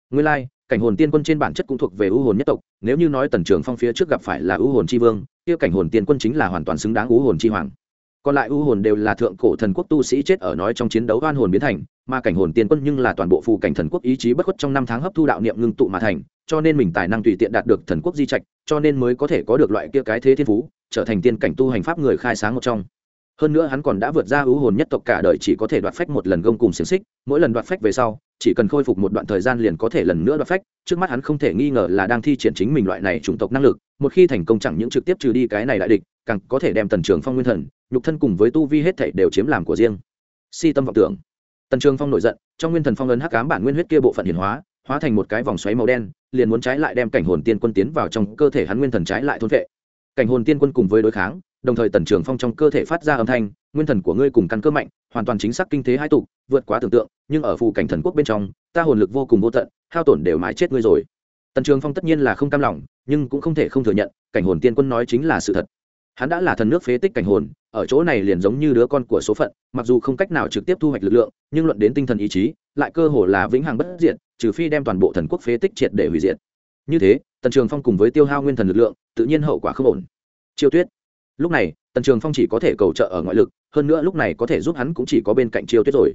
Nguyên lai、like, cảnh hồn tiên quân trên bản chất cũng thuộc về ưu hồn nhất tộc nếu như nói tần trường phong phía trước gặp phải là ưu hồn tri vương kia cảnh hồn tiên quân chính là hoàn toàn xứng đáng ưu hồn tri hoàng. Còn lại ưu hồn đều là thượng cổ thần quốc tu sĩ chết ở nói trong chiến đấu oan hồn biến thành mà cảnh hồn tiên quân nhưng là toàn bộ phù cảnh thần quốc ý chí bất khuất trong năm tháng hấp thu đạo niệm ngưng tụ mà thành cho nên mình tài năng tùy tiện đạt được thần quốc di trạch cho nên mới có thể có được loại kia cái thế thiên phú trở thành tiên cảnh tu hành pháp người khai sáng một trong hơn nữa hắn còn đã vượt ra ưu hồn nhất tộc cả đời chỉ có thể đoạt phách một lần gông cùng xiềng xích, mỗi lần đoạt phách về sau, chỉ cần khôi phục một đoạn thời gian liền có thể lần nữa đoạt phách, trước mắt hắn không thể nghi ngờ là đang thi triển chính mình loại này chủng tộc năng lực, một khi thành công chẳng những trực tiếp trừ đi cái này đại địch, càng có thể đem tần trường phong nguyên thần, nhục thân cùng với tu vi hết thể đều chiếm làm của riêng. Si tâm vọng tưởng. Tần trường phong nổi giận, trong nguyên thần phong ấn hắc ám bản nguyên huyết kia bộ phận hiển hóa hóa thành một cái vòng xoáy màu đen, liền muốn trái lại đem cảnh hồn tiên quân tiến vào trong cơ thể hắn nguyên thần trái lại thôn vệ. Cảnh hồn tiên quân cùng với đối kháng đồng thời tần trường phong trong cơ thể phát ra âm thanh, nguyên thần của ngươi cùng căn cơ mạnh, hoàn toàn chính xác kinh thế hai tục, vượt quá tưởng tượng, nhưng ở phù cảnh thần quốc bên trong, ta hồn lực vô cùng vô tận, hao tổn đều mãi chết ngươi rồi. Tần trường phong tất nhiên là không cam lòng, nhưng cũng không thể không thừa nhận, cảnh hồn tiên quân nói chính là sự thật. Hắn đã là thần nước phế tích cảnh hồn, ở chỗ này liền giống như đứa con của số phận, mặc dù không cách nào trực tiếp thu hoạch lực lượng, nhưng luận đến tinh thần ý chí, lại cơ hồ là vĩnh hằng bất diệt, trừ phi đem toàn bộ thần quốc phế tích triệt để hủy diệt. Như thế, tần trường phong cùng với tiêu hao nguyên thần lực lượng, tự nhiên hậu quả không ổn. Chiêu tuyết lúc này, tần trường phong chỉ có thể cầu trợ ở ngoại lực, hơn nữa lúc này có thể giúp hắn cũng chỉ có bên cạnh chiêu tuyết rồi.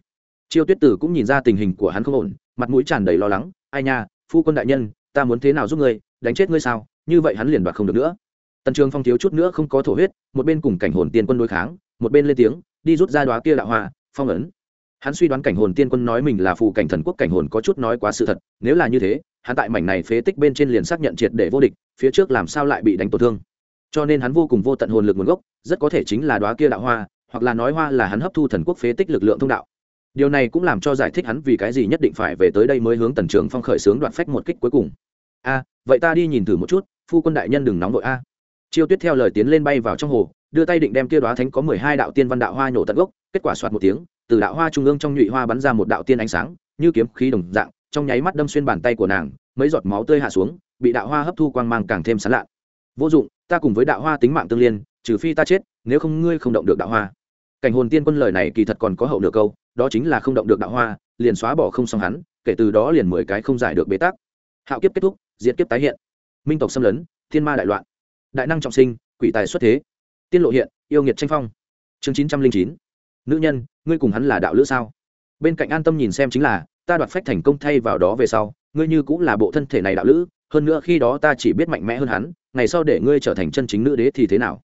Chiêu tuyết tử cũng nhìn ra tình hình của hắn không ổn, mặt mũi tràn đầy lo lắng, ai nha, phu quân đại nhân, ta muốn thế nào giúp ngươi, đánh chết ngươi sao? Như vậy hắn liền đoạt không được nữa. Tần trường phong thiếu chút nữa không có thổ huyết, một bên cùng cảnh hồn tiên quân đối kháng, một bên lên tiếng, đi rút ra đoá kia đạo hoa, phong ấn. Hắn suy đoán cảnh hồn tiên quân nói mình là phù cảnh thần quốc cảnh hồn có chút nói quá sự thật, nếu là như thế, hắn tại mảnh này phế tích bên trên liền xác nhận triệt để vô địch, phía trước làm sao lại bị đánh tổn thương? Cho nên hắn vô cùng vô tận hồn lực nguồn gốc, rất có thể chính là đoá kia đạo hoa, hoặc là nói hoa là hắn hấp thu thần quốc phế tích lực lượng thông đạo. Điều này cũng làm cho giải thích hắn vì cái gì nhất định phải về tới đây mới hướng tần trường phong khởi xướng đoạn phách một kích cuối cùng. A, vậy ta đi nhìn thử một chút, phu quân đại nhân đừng nóng vội a. Chiêu tuyết theo lời tiến lên bay vào trong hồ, đưa tay định đem kia đoá thánh có mười hai đạo tiên văn đạo hoa nhổ tận gốc, kết quả soạt một tiếng, từ đạo hoa trung ương trong nhụy hoa bắn ra một đạo tiên ánh sáng, như kiếm khí đồng dạng, trong nháy mắt đâm xuyên bàn tay của nàng, mấy giọt máu tươi hạ xuống, bị đạo hoa hấp thu quang mang càng thêm sán lạ vô dụng, ta cùng với đạo hoa tính mạng tương liên, trừ phi ta chết, nếu không ngươi không động được đạo hoa. Cảnh hồn tiên quân lời này kỳ thật còn có hậu nửa câu, đó chính là không động được đạo hoa, liền xóa bỏ không xong hắn, kể từ đó liền mười cái không giải được bế tắc. Hạo kiếp kết thúc diễn kiếp tái hiện. Minh tộc xâm lấn, thiên ma đại loạn. Đại năng trọng sinh, quỷ tài xuất thế. Tiên lộ hiện, yêu nghiệt tranh phong. Chương chín trăm linh chín. Nữ nhân, ngươi cùng hắn là đạo lữ sao? Bên cạnh an tâm nhìn xem chính là, ta đoạt phách thành công thay vào đó về sau, ngươi như cũng là bộ thân thể này đạo lữ hơn nữa khi đó ta chỉ biết mạnh mẽ hơn hắn, ngày sau để ngươi trở thành chân chính nữ đế thì thế nào?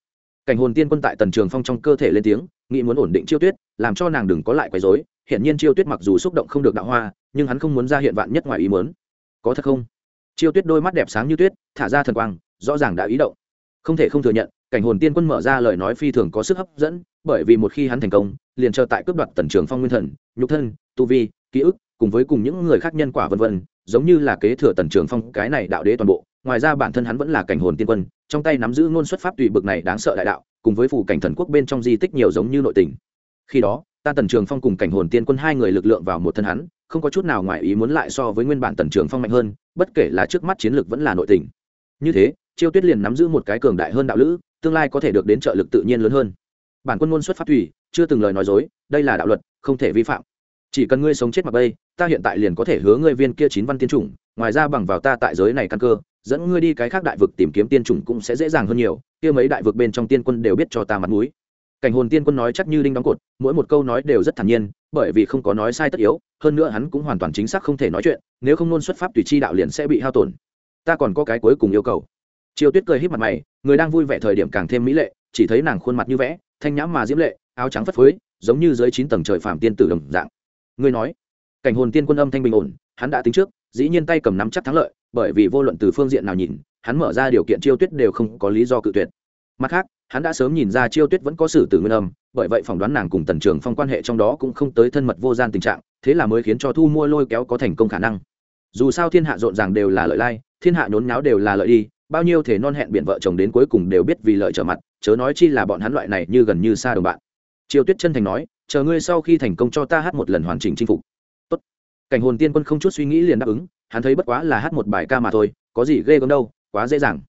Cảnh hồn tiên quân tại tần trường phong trong cơ thể lên tiếng, nghĩ muốn ổn định chiêu tuyết, làm cho nàng đừng có lại quấy dối hiện nhiên chiêu tuyết mặc dù xúc động không được đạo hoa, nhưng hắn không muốn ra hiện vạn nhất ngoài ý muốn. Có thật không? Chiêu tuyết đôi mắt đẹp sáng như tuyết, thả ra thần quang, rõ ràng đã ý động. Không thể không thừa nhận, cảnh hồn tiên quân mở ra lời nói phi thường có sức hấp dẫn, bởi vì một khi hắn thành công, liền chờ tại cướp đoạt tần trường phong nguyên thần, nhục thân, tu vi, ký ức cùng với cùng những người khác nhân quả vân vân, giống như là kế thừa tần trường phong cái này đạo đế toàn bộ, ngoài ra bản thân hắn vẫn là cảnh hồn tiên quân, trong tay nắm giữ ngôn xuất pháp tùy bực này đáng sợ đại đạo, cùng với phủ cảnh thần quốc bên trong di tích nhiều giống như nội tình. Khi đó, ta tần trường phong cùng cảnh hồn tiên quân hai người lực lượng vào một thân hắn, không có chút nào ngoài ý muốn lại so với nguyên bản tần trường phong mạnh hơn, bất kể là trước mắt chiến lược vẫn là nội tình. Như thế, chiêu tuyết liền nắm giữ một cái cường đại hơn đạo lữ, tương lai có thể được đến trợ lực tự nhiên lớn hơn. Bản quân ngôn xuất pháp thủy chưa từng lời nói dối, đây là đạo luật, không thể vi phạm. Chỉ cần ngươi sống chết mặc bây ta hiện tại liền có thể hứa ngươi viên kia chín văn tiên chủng, ngoài ra bằng vào ta tại giới này căn cơ, dẫn ngươi đi cái khác đại vực tìm kiếm tiên chủng cũng sẽ dễ dàng hơn nhiều, kia mấy đại vực bên trong tiên quân đều biết cho ta mặt mũi. Cảnh hồn tiên quân nói chắc như đinh đóng cột, mỗi một câu nói đều rất thản nhiên, bởi vì không có nói sai tất yếu, hơn nữa hắn cũng hoàn toàn chính xác không thể nói chuyện, nếu không nôn xuất pháp tùy chi đạo liền sẽ bị hao tổn. Ta còn có cái cuối cùng yêu cầu. Chiều tuyết cười híp mặt mày, người đang vui vẻ thời điểm càng thêm mỹ lệ, chỉ thấy nàng khuôn mặt như vẽ, thanh nhãm mà diễm lệ, áo trắng phất phới, giống như dưới chín tầng trời phạm tiên tử đồng dạng. Ngươi nói cảnh hồn tiên quân âm thanh bình ổn, hắn đã tính trước, dĩ nhiên tay cầm nắm chắc thắng lợi, bởi vì vô luận từ phương diện nào nhìn, hắn mở ra điều kiện chiêu tuyết đều không có lý do cự tuyệt. Mặt khác, hắn đã sớm nhìn ra chiêu tuyết vẫn có xử tử nguyên âm, bởi vậy phỏng đoán nàng cùng tần trường phong quan hệ trong đó cũng không tới thân mật vô gian tình trạng, thế là mới khiến cho thu mua lôi kéo có thành công khả năng. Dù sao thiên hạ rộn ràng đều là lợi lai, thiên hạ nhốn nháo đều là lợi đi, bao nhiêu thể non hẹn biện vợ chồng đến cuối cùng đều biết vì lợi trở mặt, chớ nói chi là bọn hắn loại này như gần như xa đồng bạn. Chiêu tuyết chân thành nói, chờ ngươi sau khi thành công cho ta hát một lần hoàn chỉnh chinh phục cảnh hồn tiên quân không chút suy nghĩ liền đáp ứng, hắn thấy bất quá là hát một bài ca mà thôi, có gì ghê gớm đâu, quá dễ dàng.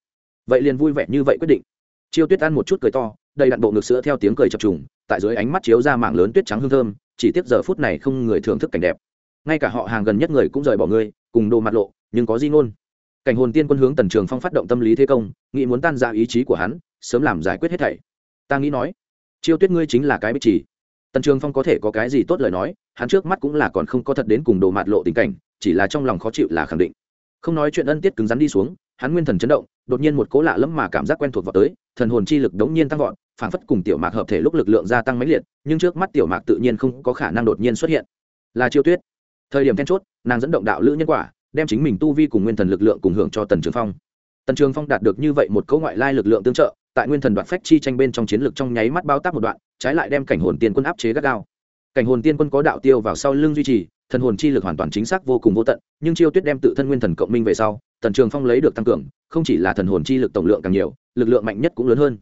Vậy liền vui vẻ như vậy quyết định. Chiêu tuyết ăn một chút cười to, đầy đặn bộ ngực sữa theo tiếng cười chập trùng, tại dưới ánh mắt chiếu ra mạng lớn tuyết trắng hương thơm, chỉ tiếc giờ phút này không người thưởng thức cảnh đẹp. Ngay cả họ hàng gần nhất người cũng rời bỏ ngươi cùng đồ mặt lộ, nhưng có di ngôn. Cảnh hồn tiên quân hướng tần trường phong phát động tâm lý thế công, nghĩ muốn tan ra ý chí của hắn, sớm làm giải quyết hết thảy. Ta nghĩ nói, chiêu tuyết ngươi chính là cái bích chỉ tần trường phong có thể có cái gì tốt lời nói, hắn trước mắt cũng là còn không có thật đến cùng đồ mạt lộ tình cảnh, chỉ là trong lòng khó chịu là khẳng định. Không nói chuyện ân tiết cứng rắn đi xuống, hắn nguyên thần chấn động, đột nhiên một cố lạ lẫm mà cảm giác quen thuộc vào tới, thần hồn chi lực đống nhiên tăng vọt, phảng phất cùng tiểu mạc hợp thể lúc lực lượng gia tăng mãnh liệt, nhưng trước mắt tiểu mạc tự nhiên không có khả năng đột nhiên xuất hiện. Là chiêu tuyết. Thời điểm then chốt, nàng dẫn động đạo lữ nhân quả, đem chính mình tu vi cùng nguyên thần lực lượng cùng hưởng cho tần trường phong. Tần trường phong đạt được như vậy một cấu ngoại lai lực lượng tương trợ, tại nguyên thần đoạn phách chi tranh bên trong chiến lược trong nháy mắt bao tác một đoạn trái lại đem cảnh hồn tiên quân áp chế gắt gao. Cảnh hồn tiên quân có đạo tiêu vào sau lưng duy trì, thần hồn chi lực hoàn toàn chính xác vô cùng vô tận, nhưng chiêu tuyết đem tự thân nguyên thần cộng minh về sau, tần trường phong lấy được tăng cường, không chỉ là thần hồn chi lực tổng lượng càng nhiều, lực lượng mạnh nhất cũng lớn hơn.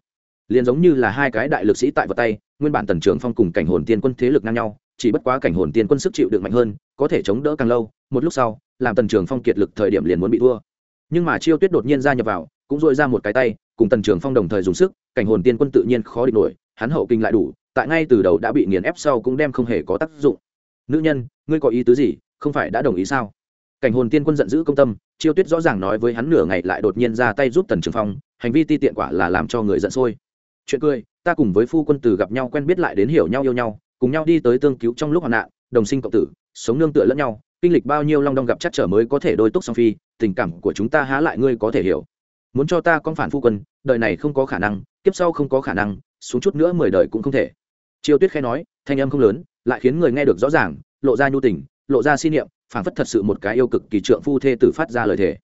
Liền giống như là hai cái đại lực sĩ tại vật tay, nguyên bản tần trường phong cùng cảnh hồn tiên quân thế lực ngang nhau, chỉ bất quá cảnh hồn tiên quân sức chịu được mạnh hơn, có thể chống đỡ càng lâu, một lúc sau, làm tần trường phong kiệt lực thời điểm liền muốn bị thua. Nhưng mà chiêu tuyết đột nhiên ra nhập vào, cũng dội ra một cái tay, cùng tần trường phong đồng thời dùng sức, cảnh hồn tiên quân tự nhiên khó địch nổi hắn hậu kinh lại đủ, tại ngay từ đầu đã bị nghiền ép sau cũng đem không hề có tác dụng. Nữ nhân, ngươi có ý tứ gì? Không phải đã đồng ý sao? Cảnh hồn tiên quân giận dữ công tâm, chiêu tuyết rõ ràng nói với hắn nửa ngày lại đột nhiên ra tay giúp tần trường phong, hành vi ti tiện quả là làm cho người giận sôi. Chuyện cười, ta cùng với phu quân từ gặp nhau quen biết lại đến hiểu nhau yêu nhau, cùng nhau đi tới tương cứu trong lúc hoạn nạn, đồng sinh cộng tử, sống nương tựa lẫn nhau, kinh lịch bao nhiêu long đong gặp chắc trở mới có thể đôi túc song phi, tình cảm của chúng ta há lại ngươi có thể hiểu. Muốn cho ta con phản phu quân, đời này không có khả năng kiếp sau không có khả năng, xuống chút nữa mười đời cũng không thể. Chiêu tuyết khẽ nói, thanh âm không lớn, lại khiến người nghe được rõ ràng, lộ ra nhu tình, lộ ra xin niệm, phảng phất thật sự một cái yêu cực kỳ trượng phu thê tử phát ra lời thề.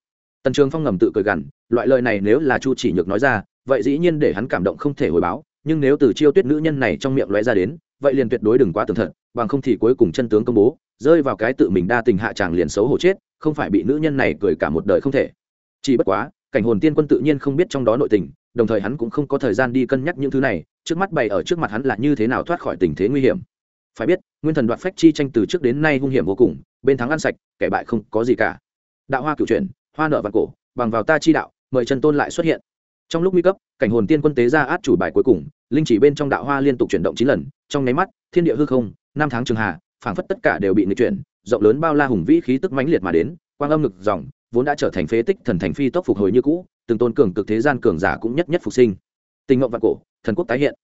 Tần trường phong ngầm tự cười gằn, loại lời này nếu là chu chỉ nhược nói ra, vậy dĩ nhiên để hắn cảm động không thể hồi báo, nhưng nếu từ chiêu tuyết nữ nhân này trong miệng lóe ra đến, vậy liền tuyệt đối đừng quá tường thật, bằng không thì cuối cùng chân tướng công bố, rơi vào cái tự mình đa tình hạ chàng liền xấu hổ chết, không phải bị nữ nhân này cười cả một đời không thể. Chỉ bất quá, cảnh hồn tiên quân tự nhiên không biết trong đó nội tình đồng thời hắn cũng không có thời gian đi cân nhắc những thứ này, trước mắt bày ở trước mặt hắn là như thế nào thoát khỏi tình thế nguy hiểm. Phải biết, nguyên thần đoạt phách chi tranh từ trước đến nay hung hiểm vô cùng, bên thắng ăn sạch, kẻ bại không có gì cả. Đạo hoa cửu chuyển, hoa nợ vạn cổ, bằng vào ta chi đạo, mời chân tôn lại xuất hiện. Trong lúc nguy cấp, cảnh hồn tiên quân tế ra át chủ bài cuối cùng, linh chỉ bên trong đạo hoa liên tục chuyển động chín lần, trong nháy mắt, thiên địa hư không, năm tháng trường hà, phảng phất tất cả đều bị nghịch chuyển, rộng lớn bao la hùng vĩ khí tức mãnh liệt mà đến, quang âm ngực dòng vốn đã trở thành phế tích thần thành phi tốc phục hồi như cũ, từng tôn cường cực thế gian cường giả cũng nhất nhất phục sinh. Tình ngộng vạn cổ, thần quốc tái hiện.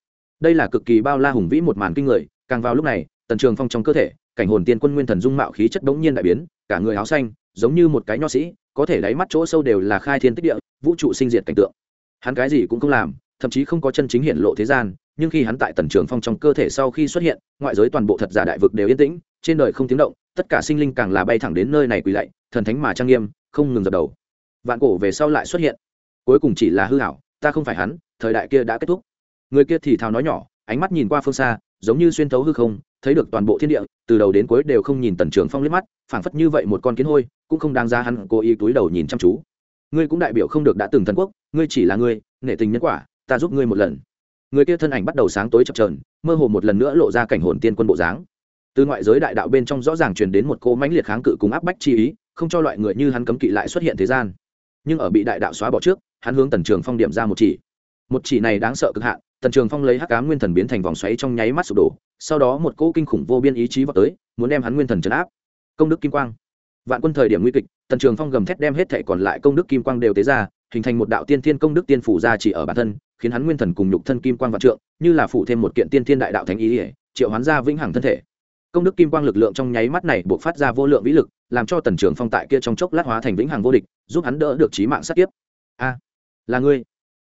Đây là cực kỳ bao la hùng vĩ một màn kinh người, càng vào lúc này, tần trường phong trong cơ thể, cảnh hồn tiên quân nguyên thần dung mạo khí chất đống nhiên đại biến, cả người áo xanh, giống như một cái nho sĩ, có thể đáy mắt chỗ sâu đều là khai thiên tích địa, vũ trụ sinh diệt cảnh tượng. Hắn cái gì cũng không làm, thậm chí không có chân chính hiện lộ thế gian, nhưng khi hắn tại tần trường phong trong cơ thể sau khi xuất hiện, ngoại giới toàn bộ thật giả đại vực đều yên tĩnh, trên đời không tiếng động, tất cả sinh linh càng là bay thẳng đến nơi này quỳ lạy, thần thánh mà trang nghiêm không ngừng dập đầu. Vạn cổ về sau lại xuất hiện. Cuối cùng chỉ là hư hảo ta không phải hắn, thời đại kia đã kết thúc. Người kia thì thào nói nhỏ, ánh mắt nhìn qua phương xa, giống như xuyên thấu hư không, thấy được toàn bộ thiên địa, từ đầu đến cuối đều không nhìn tần trường phong liếc mắt, phảng phất như vậy một con kiến hôi, cũng không đáng ra hắn cố ý túi đầu nhìn chăm chú. Ngươi cũng đại biểu không được đã từng thần quốc, ngươi chỉ là ngươi, nể tình nhân quả, ta giúp ngươi một lần. Người kia thân ảnh bắt đầu sáng tối chập trờn mơ hồ một lần nữa lộ ra cảnh hồn tiên quân bộ dáng. Từ ngoại giới đại đạo bên trong rõ ràng truyền đến một cô mãnh liệt kháng cự cùng áp bách chi ý không cho loại người như hắn cấm kỵ lại xuất hiện thế gian. Nhưng ở bị đại đạo xóa bỏ trước, hắn hướng tần trường phong điểm ra một chỉ. Một chỉ này đáng sợ cực hạn, tần trường phong lấy hắc ám nguyên thần biến thành vòng xoáy trong nháy mắt sụp đổ, sau đó một cỗ kinh khủng vô biên ý chí vào tới, muốn đem hắn nguyên thần chấn áp. Công đức kim quang. Vạn quân thời điểm nguy kịch, tần trường phong gầm thét đem hết thệ còn lại công đức kim quang đều tế ra, hình thành một đạo tiên thiên công đức tiên phủ ra chỉ ở bản thân, khiến hắn nguyên thần cùng nhục thân kim quang vạn trượng, như là phủ thêm một kiện tiên thiên đại đạo thánh ý ỉa triệu hoán ra vĩnh hằng thân thể công đức kim quang lực lượng trong nháy mắt này buộc phát ra vô lượng vĩ lực, làm cho tần trường phong tại kia trong chốc lát hóa thành vĩnh hằng vô địch, giúp hắn đỡ được trí mạng sát tiếp a, là ngươi.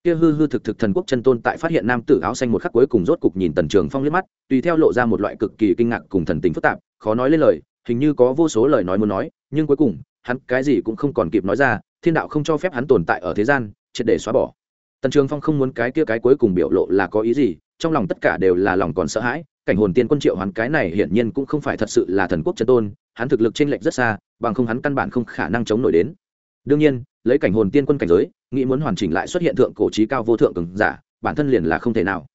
Kia hư hư thực thực thần quốc chân tôn tại phát hiện nam tử áo xanh một khắc cuối cùng rốt cục nhìn tần trường phong liếc mắt, tùy theo lộ ra một loại cực kỳ kinh ngạc cùng thần tình phức tạp, khó nói lên lời, hình như có vô số lời nói muốn nói, nhưng cuối cùng, hắn cái gì cũng không còn kịp nói ra, thiên đạo không cho phép hắn tồn tại ở thế gian, triệt để xóa bỏ. Tần trường phong không muốn cái kia cái cuối cùng biểu lộ là có ý gì, trong lòng tất cả đều là lòng còn sợ hãi cảnh hồn tiên quân triệu hoán cái này hiển nhiên cũng không phải thật sự là thần quốc chân tôn, hắn thực lực chênh lệch rất xa, bằng không hắn căn bản không khả năng chống nổi đến. Đương nhiên, lấy cảnh hồn tiên quân cảnh giới, nghĩ muốn hoàn chỉnh lại xuất hiện thượng cổ trí cao vô thượng cường giả, bản thân liền là không thể nào.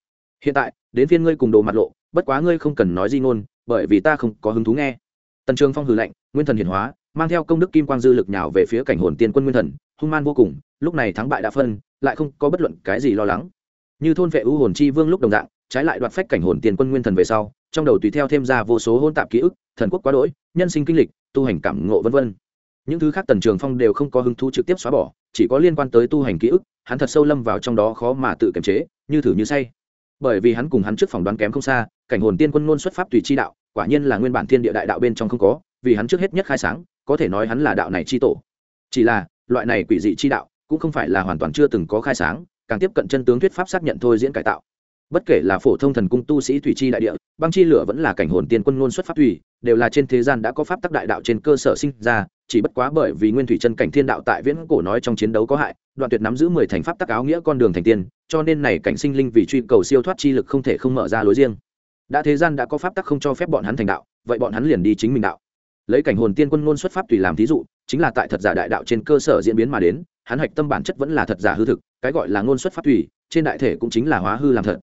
Hiện tại, đến phiên ngươi cùng đồ mặt lộ, bất quá ngươi không cần nói gì ngôn, bởi vì ta không có hứng thú nghe. Tần trường phong hừ lạnh, nguyên thần hiển hóa, mang theo công đức kim quang dư lực nhào về phía cảnh hồn tiên quân nguyên thần, hung man vô cùng, lúc này thắng bại đã phân, lại không có bất luận cái gì lo lắng. Như thôn vệ u hồn chi vương lúc đồng dạng trái lại đoạt phách cảnh hồn tiên quân nguyên thần về sau, trong đầu tùy theo thêm ra vô số hôn tạp ký ức, thần quốc quá đỗi, nhân sinh kinh lịch, tu hành cảm ngộ vân vân. Những thứ khác tần trường phong đều không có hứng thú trực tiếp xóa bỏ, chỉ có liên quan tới tu hành ký ức, hắn thật sâu lâm vào trong đó khó mà tự kiềm chế, như thử như say. Bởi vì hắn cùng hắn trước phỏng đoán kém không xa, cảnh hồn tiên quân ngôn xuất pháp tùy chi đạo, quả nhiên là nguyên bản thiên địa đại đạo bên trong không có, vì hắn trước hết nhất khai sáng, có thể nói hắn là đạo này chi tổ. Chỉ là, loại này quỷ dị chi đạo, cũng không phải là hoàn toàn chưa từng có khai sáng, càng tiếp cận chân tướng thuyết pháp xác nhận thôi diễn cải tạo bất kể là phổ thông thần cung tu sĩ thủy chi đại địa, băng chi lửa vẫn là cảnh hồn tiên quân ngôn xuất pháp thủy, đều là trên thế gian đã có pháp tắc đại đạo trên cơ sở sinh ra, chỉ bất quá bởi vì nguyên thủy chân cảnh thiên đạo tại viễn cổ nói trong chiến đấu có hại, đoạn tuyệt nắm giữ mười thành pháp tắc áo nghĩa con đường thành tiên, cho nên này cảnh sinh linh vì truy cầu siêu thoát chi lực không thể không mở ra lối riêng. Đã thế gian đã có pháp tắc không cho phép bọn hắn thành đạo, vậy bọn hắn liền đi chính mình đạo. Lấy cảnh hồn tiên quân ngôn xuất pháp tùy làm thí dụ, chính là tại thật giả đại đạo trên cơ sở diễn biến mà đến, hắn hạch tâm bản chất vẫn là thật giả hư thực, cái gọi là ngôn xuất pháp tùy trên đại thể cũng chính là hóa hư làm thật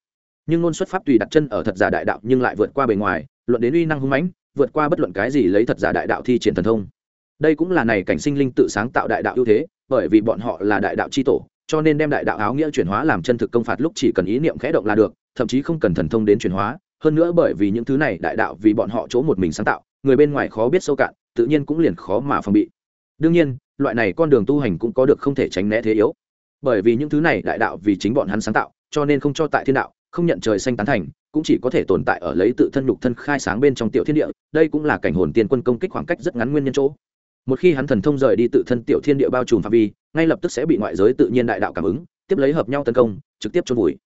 nhưng ngôn xuất pháp tùy đặt chân ở thật giả đại đạo nhưng lại vượt qua bề ngoài, luận đến uy năng hung mãnh, vượt qua bất luận cái gì lấy thật giả đại đạo thi triển thần thông. Đây cũng là này cảnh sinh linh tự sáng tạo đại đạo ưu thế, bởi vì bọn họ là đại đạo c h i tổ, cho nên đem đại đạo áo nghĩa chuyển hóa làm chân thực công phạt lúc chỉ cần ý niệm khẽ động là được, thậm chí không cần thần thông đến chuyển hóa. Hơn nữa bởi vì những thứ này đại đạo vì bọn họ chỗ một mình sáng tạo, người bên ngoài khó biết sâu cạn, tự nhiên cũng liền khó mà phòng bị. Đương nhiên, loại này con đường tu hành cũng có được không thể tránh né thế yếu. Bởi vì những thứ này đại đạo vì chính bọn hắn sáng tạo, cho nên không cho tại thiên đạo không nhận trời xanh tán thành, cũng chỉ có thể tồn tại ở lấy tự thân nhục thân khai sáng bên trong tiểu thiên địa, đây cũng là cảnh hồn tiên quân công kích khoảng cách rất ngắn nguyên nhân chỗ. Một khi hắn thần thông rời đi tự thân tiểu thiên địa bao trùm phạm vi, ngay lập tức sẽ bị ngoại giới tự nhiên đại đạo cảm ứng, tiếp lấy hợp nhau tấn công, trực tiếp trôn vùi.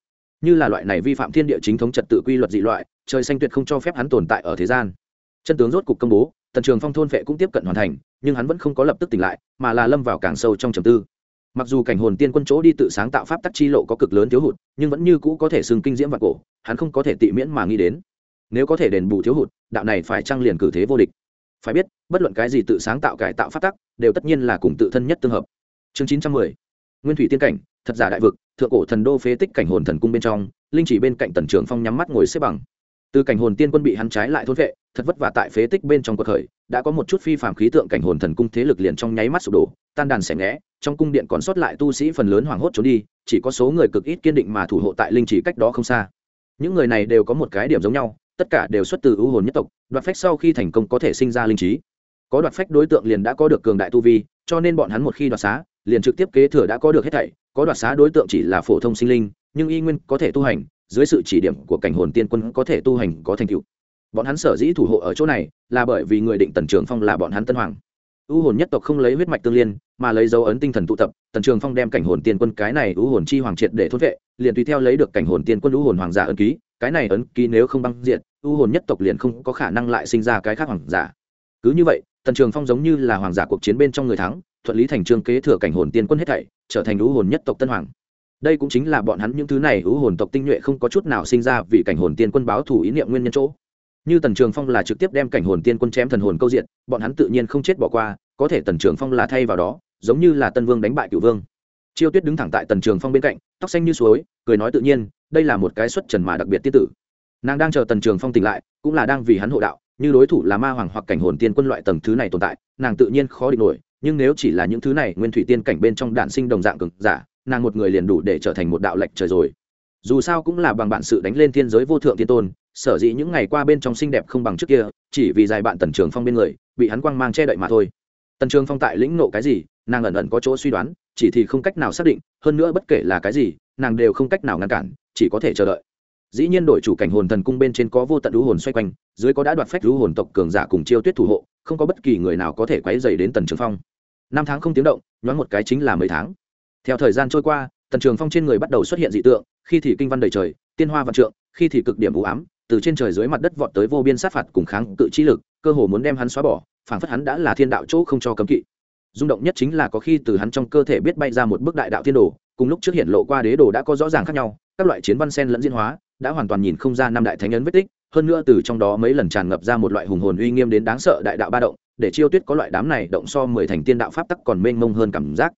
Như là loại này vi phạm thiên địa chính thống trật tự quy luật dị loại, trời xanh tuyệt không cho phép hắn tồn tại ở thế gian. Chân tướng rốt cục công bố, tần trường phong thôn vệ cũng tiếp cận hoàn thành, nhưng hắn vẫn không có lập tức tỉnh lại, mà là lâm vào càng sâu trong trầm tư mặc dù cảnh hồn tiên quân chỗ đi tự sáng tạo pháp tắc chi lộ có cực lớn thiếu hụt, nhưng vẫn như cũ có thể xưng kinh diễm và cổ, hắn không có thể tị miễn mà nghĩ đến. Nếu có thể đền bù thiếu hụt, đạo này phải trăng liền cử thế vô địch? Phải biết, bất luận cái gì tự sáng tạo cải tạo pháp tắc, đều tất nhiên là cùng tự thân nhất tương hợp. Chương chín trăm mười. Nguyên thủy tiên cảnh, thật giả đại vực, thượng cổ thần đô phế tích cảnh hồn thần cung bên trong, linh chỉ bên cạnh tần trường phong nhắm mắt ngồi xếp bằng từ cảnh hồn tiên quân bị hắn trái lại thôn vệ, thật vất vả tại phế tích bên trong cuộc khởi, đã có một chút phi phạm khí tượng cảnh hồn thần cung thế lực liền trong nháy mắt sụp đổ, tan đàn xẻ ngẽ, trong cung điện còn sót lại tu sĩ phần lớn hoảng hốt trốn đi, chỉ có số người cực ít kiên định mà thủ hộ tại linh chỉ cách đó không xa. Những người này đều có một cái điểm giống nhau, tất cả đều xuất từ ưu hồn nhất tộc, đoạt phách sau khi thành công có thể sinh ra linh trí. Có đoạt phách đối tượng liền đã có được cường đại tu vi, cho nên bọn hắn một khi đoạt xá, liền trực tiếp kế thừa đã có được hết thảy, có đoạt xá đối tượng chỉ là phổ thông sinh linh, nhưng y nguyên có thể tu hành dưới sự chỉ điểm của cảnh hồn tiên quân có thể tu hành có thành tựu. Bọn hắn sở dĩ thủ hộ ở chỗ này là bởi vì người định tần trường phong là bọn hắn tân hoàng. U hồn nhất tộc không lấy huyết mạch tương liên, mà lấy dấu ấn tinh thần tụ tập, tần trường phong đem cảnh hồn tiên quân cái này u hồn chi hoàng triệt để thốt vệ, liền tùy theo lấy được cảnh hồn tiên quân u hồn hoàng giả ấn ký, cái này ấn ký nếu không băng diện u hồn nhất tộc liền không có khả năng lại sinh ra cái khác hoàng giả. Cứ như vậy, tần trường phong giống như là hoàng giả cuộc chiến bên trong người thắng, thuận lý thành trương kế thừa cảnh hồn tiên quân hết thảy, trở thành u hồn nhất tộc tân hoàng đây cũng chính là bọn hắn những thứ này u hồn tộc tinh nhuệ không có chút nào sinh ra vì cảnh hồn tiên quân báo thủ ý niệm nguyên nhân chỗ. Như tần trường phong là trực tiếp đem cảnh hồn tiên quân chém thần hồn câu diện bọn hắn tự nhiên không chết bỏ qua, có thể tần trường phong là thay vào đó, giống như là tân vương đánh bại cựu vương. Chiêu tuyết đứng thẳng tại tần trường phong bên cạnh, tóc xanh như suối, cười nói tự nhiên, đây là một cái xuất trần mà đặc biệt tiết tử. Nàng đang chờ tần trường phong tỉnh lại, cũng là đang vì hắn hộ đạo, như đối thủ là ma hoàng hoặc cảnh hồn tiên quân loại tầng thứ này tồn tại, nàng tự nhiên khó định nổi, nhưng nếu chỉ là những thứ này nguyên thủy tiên cảnh bên trong đạn sinh đồng dạng cực giả nàng một người liền đủ để trở thành một đạo lệch trời rồi. Dù sao cũng là bằng bản sự đánh lên thiên giới vô thượng tiên tôn, sở dĩ những ngày qua bên trong xinh đẹp không bằng trước kia, chỉ vì dài bạn tần trường phong bên người, bị hắn quang mang che đậy mà thôi. Tần trường phong tại lĩnh nộ cái gì, nàng ẩn ẩn có chỗ suy đoán, chỉ thì không cách nào xác định, hơn nữa bất kể là cái gì, nàng đều không cách nào ngăn cản, chỉ có thể chờ đợi. Dĩ nhiên đổi chủ cảnh hồn thần cung bên trên có vô tận lũ hồn xoay quanh, dưới có đã đoạt phách lũ hồn tộc cường giả cùng chiêu tuyết thủ hộ, không có bất kỳ người nào có thể quấy dày đến tần trường phong. Năm tháng không tiếng động, nhoáng một cái chính là mấy tháng theo thời gian trôi qua, tần trường phong trên người bắt đầu xuất hiện dị tượng, khi thì kinh văn đầy trời, tiên hoa văn trượng, khi thì cực điểm u ám, từ trên trời dưới mặt đất vọt tới vô biên sát phạt cùng kháng cự trí lực, cơ hồ muốn đem hắn xóa bỏ, phảng phất hắn đã là thiên đạo chỗ không cho cấm kỵ. Rung động nhất chính là có khi từ hắn trong cơ thể biết bay ra một bức đại đạo thiên đồ, cùng lúc trước hiện lộ qua đế đồ đã có rõ ràng khác nhau, các loại chiến văn sen lẫn diễn hóa, đã hoàn toàn nhìn không ra năm đại thánh ấn vết tích, hơn nữa từ trong đó mấy lần tràn ngập ra một loại hùng hồn uy nghiêm đến đáng sợ đại đạo ba động, để chiêu tuyết có loại đám này động so mười thành tiên đạo pháp tắc còn mênh mông hơn cảm giác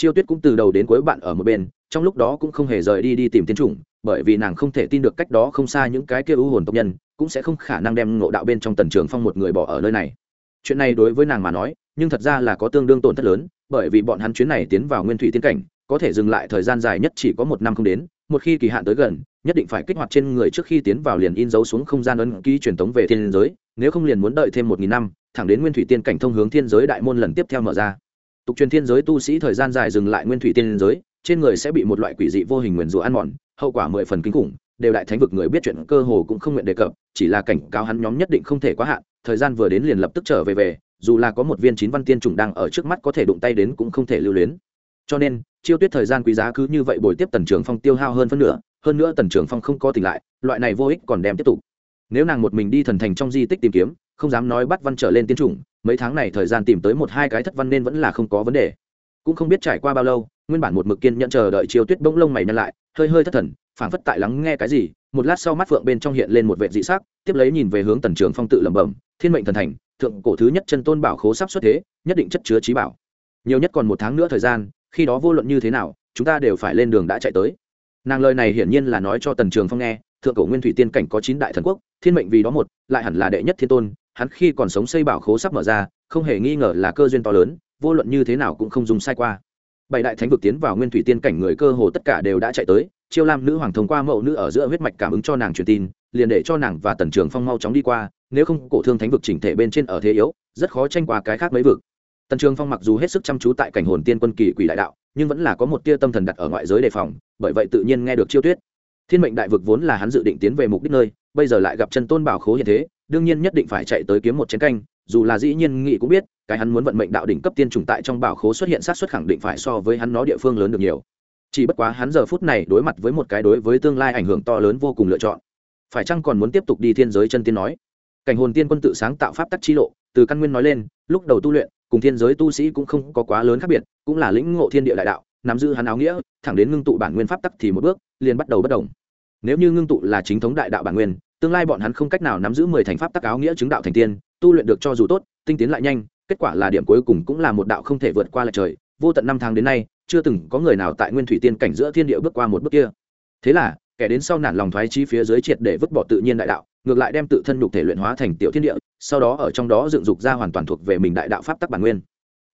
chiêu tuyết cũng từ đầu đến cuối bạn ở một bên, trong lúc đó cũng không hề rời đi đi tìm tiên chủng bởi vì nàng không thể tin được cách đó không xa những cái kia ưu hồn tộc nhân, cũng sẽ không khả năng đem ngộ đạo bên trong tần trường phong một người bỏ ở nơi này. Chuyện này đối với nàng mà nói, nhưng thật ra là có tương đương tổn thất lớn, bởi vì bọn hắn chuyến này tiến vào nguyên thủy tiến cảnh, có thể dừng lại thời gian dài nhất chỉ có một năm không đến, một khi kỳ hạn tới gần, nhất định phải kích hoạt trên người trước khi tiến vào liền in dấu xuống không gian ấn ký truyền thống về thiên giới, nếu không liền muốn đợi thêm một nghìn năm, thẳng đến nguyên thủy tiên cảnh thông hướng thiên giới đại môn lần tiếp theo mở ra tục truyền thiên giới tu sĩ thời gian dài dừng lại nguyên thủy tiên giới, trên người sẽ bị một loại quỷ dị vô hình nguyền rủa ăn mòn, hậu quả mười phần kinh khủng, đều đại thánh vực người biết chuyện cơ hồ cũng không nguyện đề cập, chỉ là cảnh cáo hắn nhóm nhất định không thể quá hạn, thời gian vừa đến liền lập tức trở về về, dù là có một viên chín văn tiên trùng đang ở trước mắt có thể đụng tay đến cũng không thể lưu luyến. Cho nên, chiêu tuyết thời gian quý giá cứ như vậy bồi tiếp tần trường phong tiêu hao hơn phân nửa, hơn nữa tần trường phong không có tỉnh lại, loại này vô ích còn đem tiếp tục. Nếu nàng một mình đi thần thành trong di tích tìm kiếm không dám nói bắt văn trở lên tiên chủng, mấy tháng này thời gian tìm tới một hai cái thất văn nên vẫn là không có vấn đề. Cũng không biết trải qua bao lâu, nguyên bản một mực kiên nhận chờ đợi chiêu tuyết bỗng lông mày nhăn lại, hơi hơi thất thần, phảng phất tại lắng nghe cái gì, một lát sau mắt phượng bên trong hiện lên một vệ dị sắc, tiếp lấy nhìn về hướng tần trường phong tự lẩm bẩm, thiên mệnh thần thành, thượng cổ thứ nhất chân tôn bảo khố sắp xuất thế, nhất định chất chứa trí bảo. Nhiều nhất còn một tháng nữa thời gian, khi đó vô luận như thế nào, chúng ta đều phải lên đường đã chạy tới. Nàng lời này hiển nhiên là nói cho tần trường phong nghe, thượng cổ nguyên thủy tiên cảnh có chín đại thần quốc, thiên mệnh vì đó một, lại hẳn là đệ nhất thiên tôn hắn khi còn sống xây bảo khố sắp mở ra, không hề nghi ngờ là cơ duyên to lớn, vô luận như thế nào cũng không dùng sai qua. Bảy đại thánh vực tiến vào nguyên thủy tiên cảnh người cơ hồ tất cả đều đã chạy tới, chiêu lam nữ hoàng thông qua mẫu nữ ở giữa huyết mạch cảm ứng cho nàng truyền tin, liền để cho nàng và tần trường phong mau chóng đi qua, nếu không cổ thương thánh vực chỉnh thể bên trên ở thế yếu, rất khó tranh qua cái khác mấy vực. Tần trường phong mặc dù hết sức chăm chú tại cảnh hồn tiên quân kỳ quỷ đại đạo, nhưng vẫn là có một tia tâm thần đặt ở ngoại giới đề phòng, bởi vậy tự nhiên nghe được chiêu tuyết. Thiên mệnh đại vực vốn là hắn dự định tiến về mục đích nơi, bây giờ lại gặp chân tôn bảo khố hiện thế đương nhiên nhất định phải chạy tới kiếm một chén canh, dù là dĩ nhiên nghị cũng biết, cái hắn muốn vận mệnh đạo đỉnh cấp tiên trùng tại trong bảo khố xuất hiện sát xuất khẳng định phải so với hắn nó địa phương lớn được nhiều. Chỉ bất quá hắn giờ phút này đối mặt với một cái đối với tương lai ảnh hưởng to lớn vô cùng lựa chọn. Phải chăng còn muốn tiếp tục đi thiên giới chân tiên nói? Cảnh hồn tiên quân tự sáng tạo pháp tắc chi lộ, từ căn nguyên nói lên, lúc đầu tu luyện, cùng thiên giới tu sĩ cũng không có quá lớn khác biệt, cũng là lĩnh ngộ thiên địa đại đạo, nắm giữ hắn áo nghĩa, thẳng đến ngưng tụ bản nguyên pháp tắc thì một bước, liền bắt đầu bất đồng nếu như ngưng tụ là chính thống đại đạo bản nguyên tương lai bọn hắn không cách nào nắm giữ mười thành pháp tắc áo nghĩa chứng đạo thành tiên, tu luyện được cho dù tốt, tinh tiến lại nhanh, kết quả là điểm cuối cùng cũng là một đạo không thể vượt qua lại trời. Vô tận năm tháng đến nay, chưa từng có người nào tại nguyên thủy tiên cảnh giữa thiên địa bước qua một bước kia. Thế là, kẻ đến sau nản lòng thoái chi phía dưới triệt để vứt bỏ tự nhiên đại đạo, ngược lại đem tự thân nhục thể luyện hóa thành tiểu thiên địa, sau đó ở trong đó dựng dục ra hoàn toàn thuộc về mình đại đạo pháp tắc bản nguyên.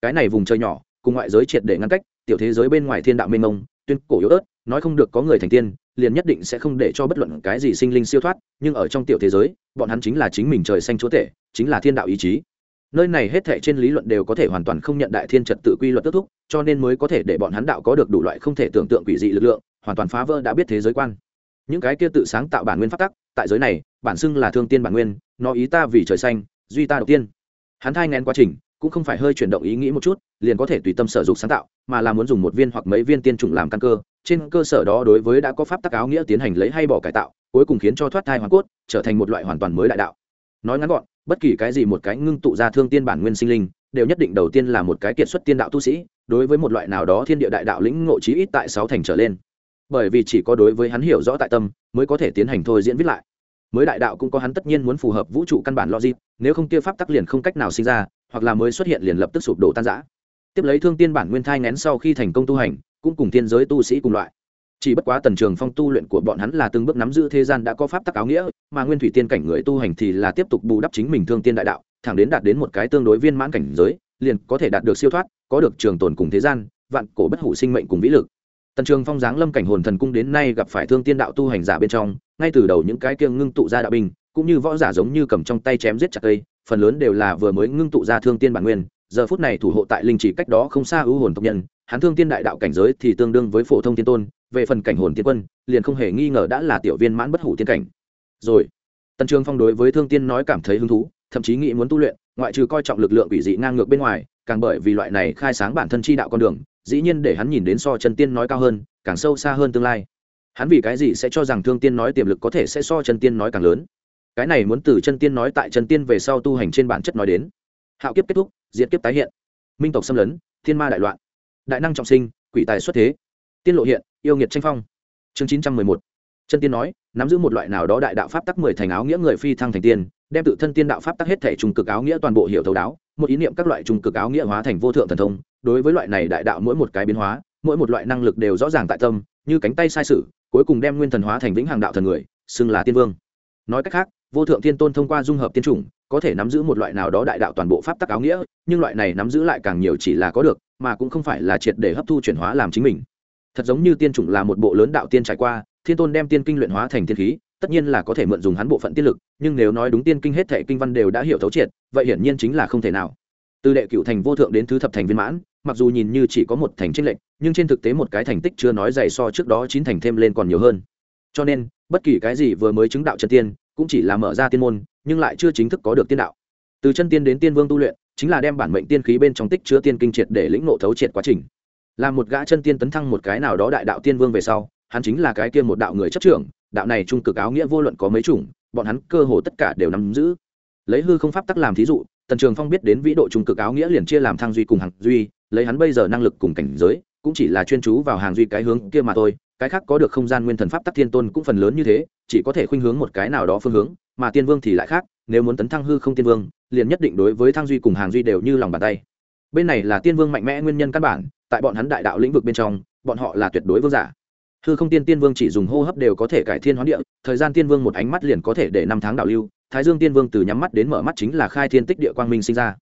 Cái này vùng chơi nhỏ, cùng ngoại giới triệt để ngăn cách, tiểu thế giới bên ngoài thiên đạo mênh mông, tuyên cổ yếu ớt, nói không được có người thành tiên liền nhất định sẽ không để cho bất luận cái gì sinh linh siêu thoát, nhưng ở trong tiểu thế giới, bọn hắn chính là chính mình trời xanh chúa tể, chính là thiên đạo ý chí. Nơi này hết thệ trên lý luận đều có thể hoàn toàn không nhận đại thiên trật tự quy luật kết thúc, cho nên mới có thể để bọn hắn đạo có được đủ loại không thể tưởng tượng quỷ dị lực lượng, hoàn toàn phá vỡ đã biết thế giới quan. Những cái kia tự sáng tạo bản nguyên phát tắc, tại giới này, bản xưng là thương tiên bản nguyên, nó ý ta vì trời xanh, duy ta đầu tiên. Hắn thai ngén quá trình, cũng không phải hơi chuyển động ý nghĩ một chút liền có thể tùy tâm sở dục sáng tạo, mà là muốn dùng một viên hoặc mấy viên tiên chủng làm căn cơ. Trên cơ sở đó đối với đã có pháp tắc áo nghĩa tiến hành lấy hay bỏ cải tạo, cuối cùng khiến cho thoát thai hoàn cốt, trở thành một loại hoàn toàn mới đại đạo. Nói ngắn gọn, bất kỳ cái gì một cái ngưng tụ ra thương tiên bản nguyên sinh linh, đều nhất định đầu tiên là một cái kiệt xuất tiên đạo tu sĩ, đối với một loại nào đó thiên địa đại đạo lĩnh ngộ trí ít tại sáu thành trở lên. Bởi vì chỉ có đối với hắn hiểu rõ tại tâm, mới có thể tiến hành thôi diễn viết lại. Mới đại đạo cũng có hắn tất nhiên muốn phù hợp vũ trụ căn bản logic, nếu không kia pháp tắc liền không cách nào sinh ra, hoặc là mới xuất hiện liền lập tức sụp đổ tan rã tiếp lấy thương tiên bản nguyên thai ngén sau khi thành công tu hành, cũng cùng thiên giới tu sĩ cùng loại. Chỉ bất quá tần trường phong tu luyện của bọn hắn là từng bước nắm giữ thế gian đã có pháp tắc áo nghĩa, mà nguyên thủy tiên cảnh người tu hành thì là tiếp tục bù đắp chính mình thương tiên đại đạo, thẳng đến đạt đến một cái tương đối viên mãn cảnh giới, liền có thể đạt được siêu thoát, có được trường tồn cùng thế gian, vạn cổ bất hủ sinh mệnh cùng vĩ lực. Tần trường phong giáng lâm cảnh hồn thần cung đến nay gặp phải thương tiên đạo tu hành giả bên trong, ngay từ đầu những cái kiêng ngưng tụ ra đạo binh, cũng như võ giả giống như cầm trong tay chém giết chặt cây, phần lớn đều là vừa mới ngưng tụ ra thương tiên bản nguyên giờ phút này thủ hộ tại linh chỉ cách đó không xa ưu hồn tộc nhân, hắn thương tiên đại đạo cảnh giới thì tương đương với phổ thông tiên tôn, về phần cảnh hồn tiên quân, liền không hề nghi ngờ đã là tiểu viên mãn bất hủ tiên cảnh. Rồi, tần trường phong đối với thương tiên nói cảm thấy hứng thú, thậm chí nghĩ muốn tu luyện, ngoại trừ coi trọng lực lượng quỷ dị ngang ngược bên ngoài, càng bởi vì loại này khai sáng bản thân chi đạo con đường, dĩ nhiên để hắn nhìn đến so chân tiên nói cao hơn, càng sâu xa hơn tương lai. Hắn vì cái gì sẽ cho rằng thương tiên nói tiềm lực có thể sẽ so chân tiên nói càng lớn? Cái này muốn từ chân tiên nói tại chân tiên về sau tu hành trên bản chất nói đến. Hạo kiếp kết thúc diệt kiếp tái hiện. Minh tộc xâm lấn, thiên ma đại loạn. Đại năng trọng sinh, quỷ tài xuất thế. Tiên lộ hiện, yêu nghiệt tranh phong. Chương chín trăm mười một. Chân tiên nói, nắm giữ một loại nào đó đại đạo pháp tắc mười thành áo nghĩa người phi thăng thành tiên, đem tự thân tiên đạo pháp tắc hết thể trùng cực áo nghĩa toàn bộ hiểu thấu đáo, một ý niệm các loại trùng cực áo nghĩa hóa thành vô thượng thần thông. Đối với loại này đại đạo mỗi một cái biến hóa, mỗi một loại năng lực đều rõ ràng tại tâm, như cánh tay sai sự, cuối cùng đem nguyên thần hóa thành vĩnh hằng đạo thần người, xưng là tiên vương nói cách khác, vô thượng thiên tôn thông qua dung hợp tiên chủng, có thể nắm giữ một loại nào đó đại đạo toàn bộ pháp tắc áo nghĩa, nhưng loại này nắm giữ lại càng nhiều chỉ là có được, mà cũng không phải là triệt để hấp thu chuyển hóa làm chính mình. Thật giống như tiên chủng là một bộ lớn đạo tiên trải qua, thiên tôn đem tiên kinh luyện hóa thành tiên khí, tất nhiên là có thể mượn dùng hắn bộ phận tiên lực, nhưng nếu nói đúng tiên kinh hết thể kinh văn đều đã hiểu thấu triệt, vậy hiển nhiên chính là không thể nào. Từ đệ cựu thành vô thượng đến thứ thập thành viên mãn, mặc dù nhìn như chỉ có một thành tranh lệch, nhưng trên thực tế một cái thành tích chưa nói dày so trước đó chín thành thêm lên còn nhiều hơn cho nên, bất kỳ cái gì vừa mới chứng đạo chân tiên, cũng chỉ là mở ra tiên môn, nhưng lại chưa chính thức có được tiên đạo. Từ chân tiên đến tiên vương tu luyện, chính là đem bản mệnh tiên khí bên trong tích chứa tiên kinh triệt để lĩnh nộ thấu triệt quá trình. Là một gã chân tiên tấn thăng một cái nào đó đại đạo tiên vương về sau, hắn chính là cái kia một đạo người chấp trưởng, đạo này trung cực áo nghĩa vô luận có mấy chủng, bọn hắn cơ hồ tất cả đều nắm giữ. Lấy hư không pháp tắc làm thí dụ, tần trường phong biết đến vĩ độ trung cực áo nghĩa liền chia làm thăng duy cùng hàng duy, lấy hắn bây giờ năng lực cùng cảnh giới, cũng chỉ là chuyên chú vào hàng duy cái hướng kia mà thôi cái khác có được không gian nguyên thần pháp tắc thiên tôn cũng phần lớn như thế, chỉ có thể khuynh hướng một cái nào đó phương hướng, mà tiên vương thì lại khác, nếu muốn tấn thăng hư không tiên vương, liền nhất định đối với thăng duy cùng hàng duy đều như lòng bàn tay. Bên này là tiên vương mạnh mẽ nguyên nhân căn bản, tại bọn hắn đại đạo lĩnh vực bên trong, bọn họ là tuyệt đối vương giả. Hư không tiên tiên vương chỉ dùng hô hấp đều có thể cải thiên hoán địa, thời gian tiên vương một ánh mắt liền có thể để năm tháng đạo lưu, thái dương tiên vương từ nhắm mắt đến mở mắt chính là khai thiên tích địa quang minh sinh ra.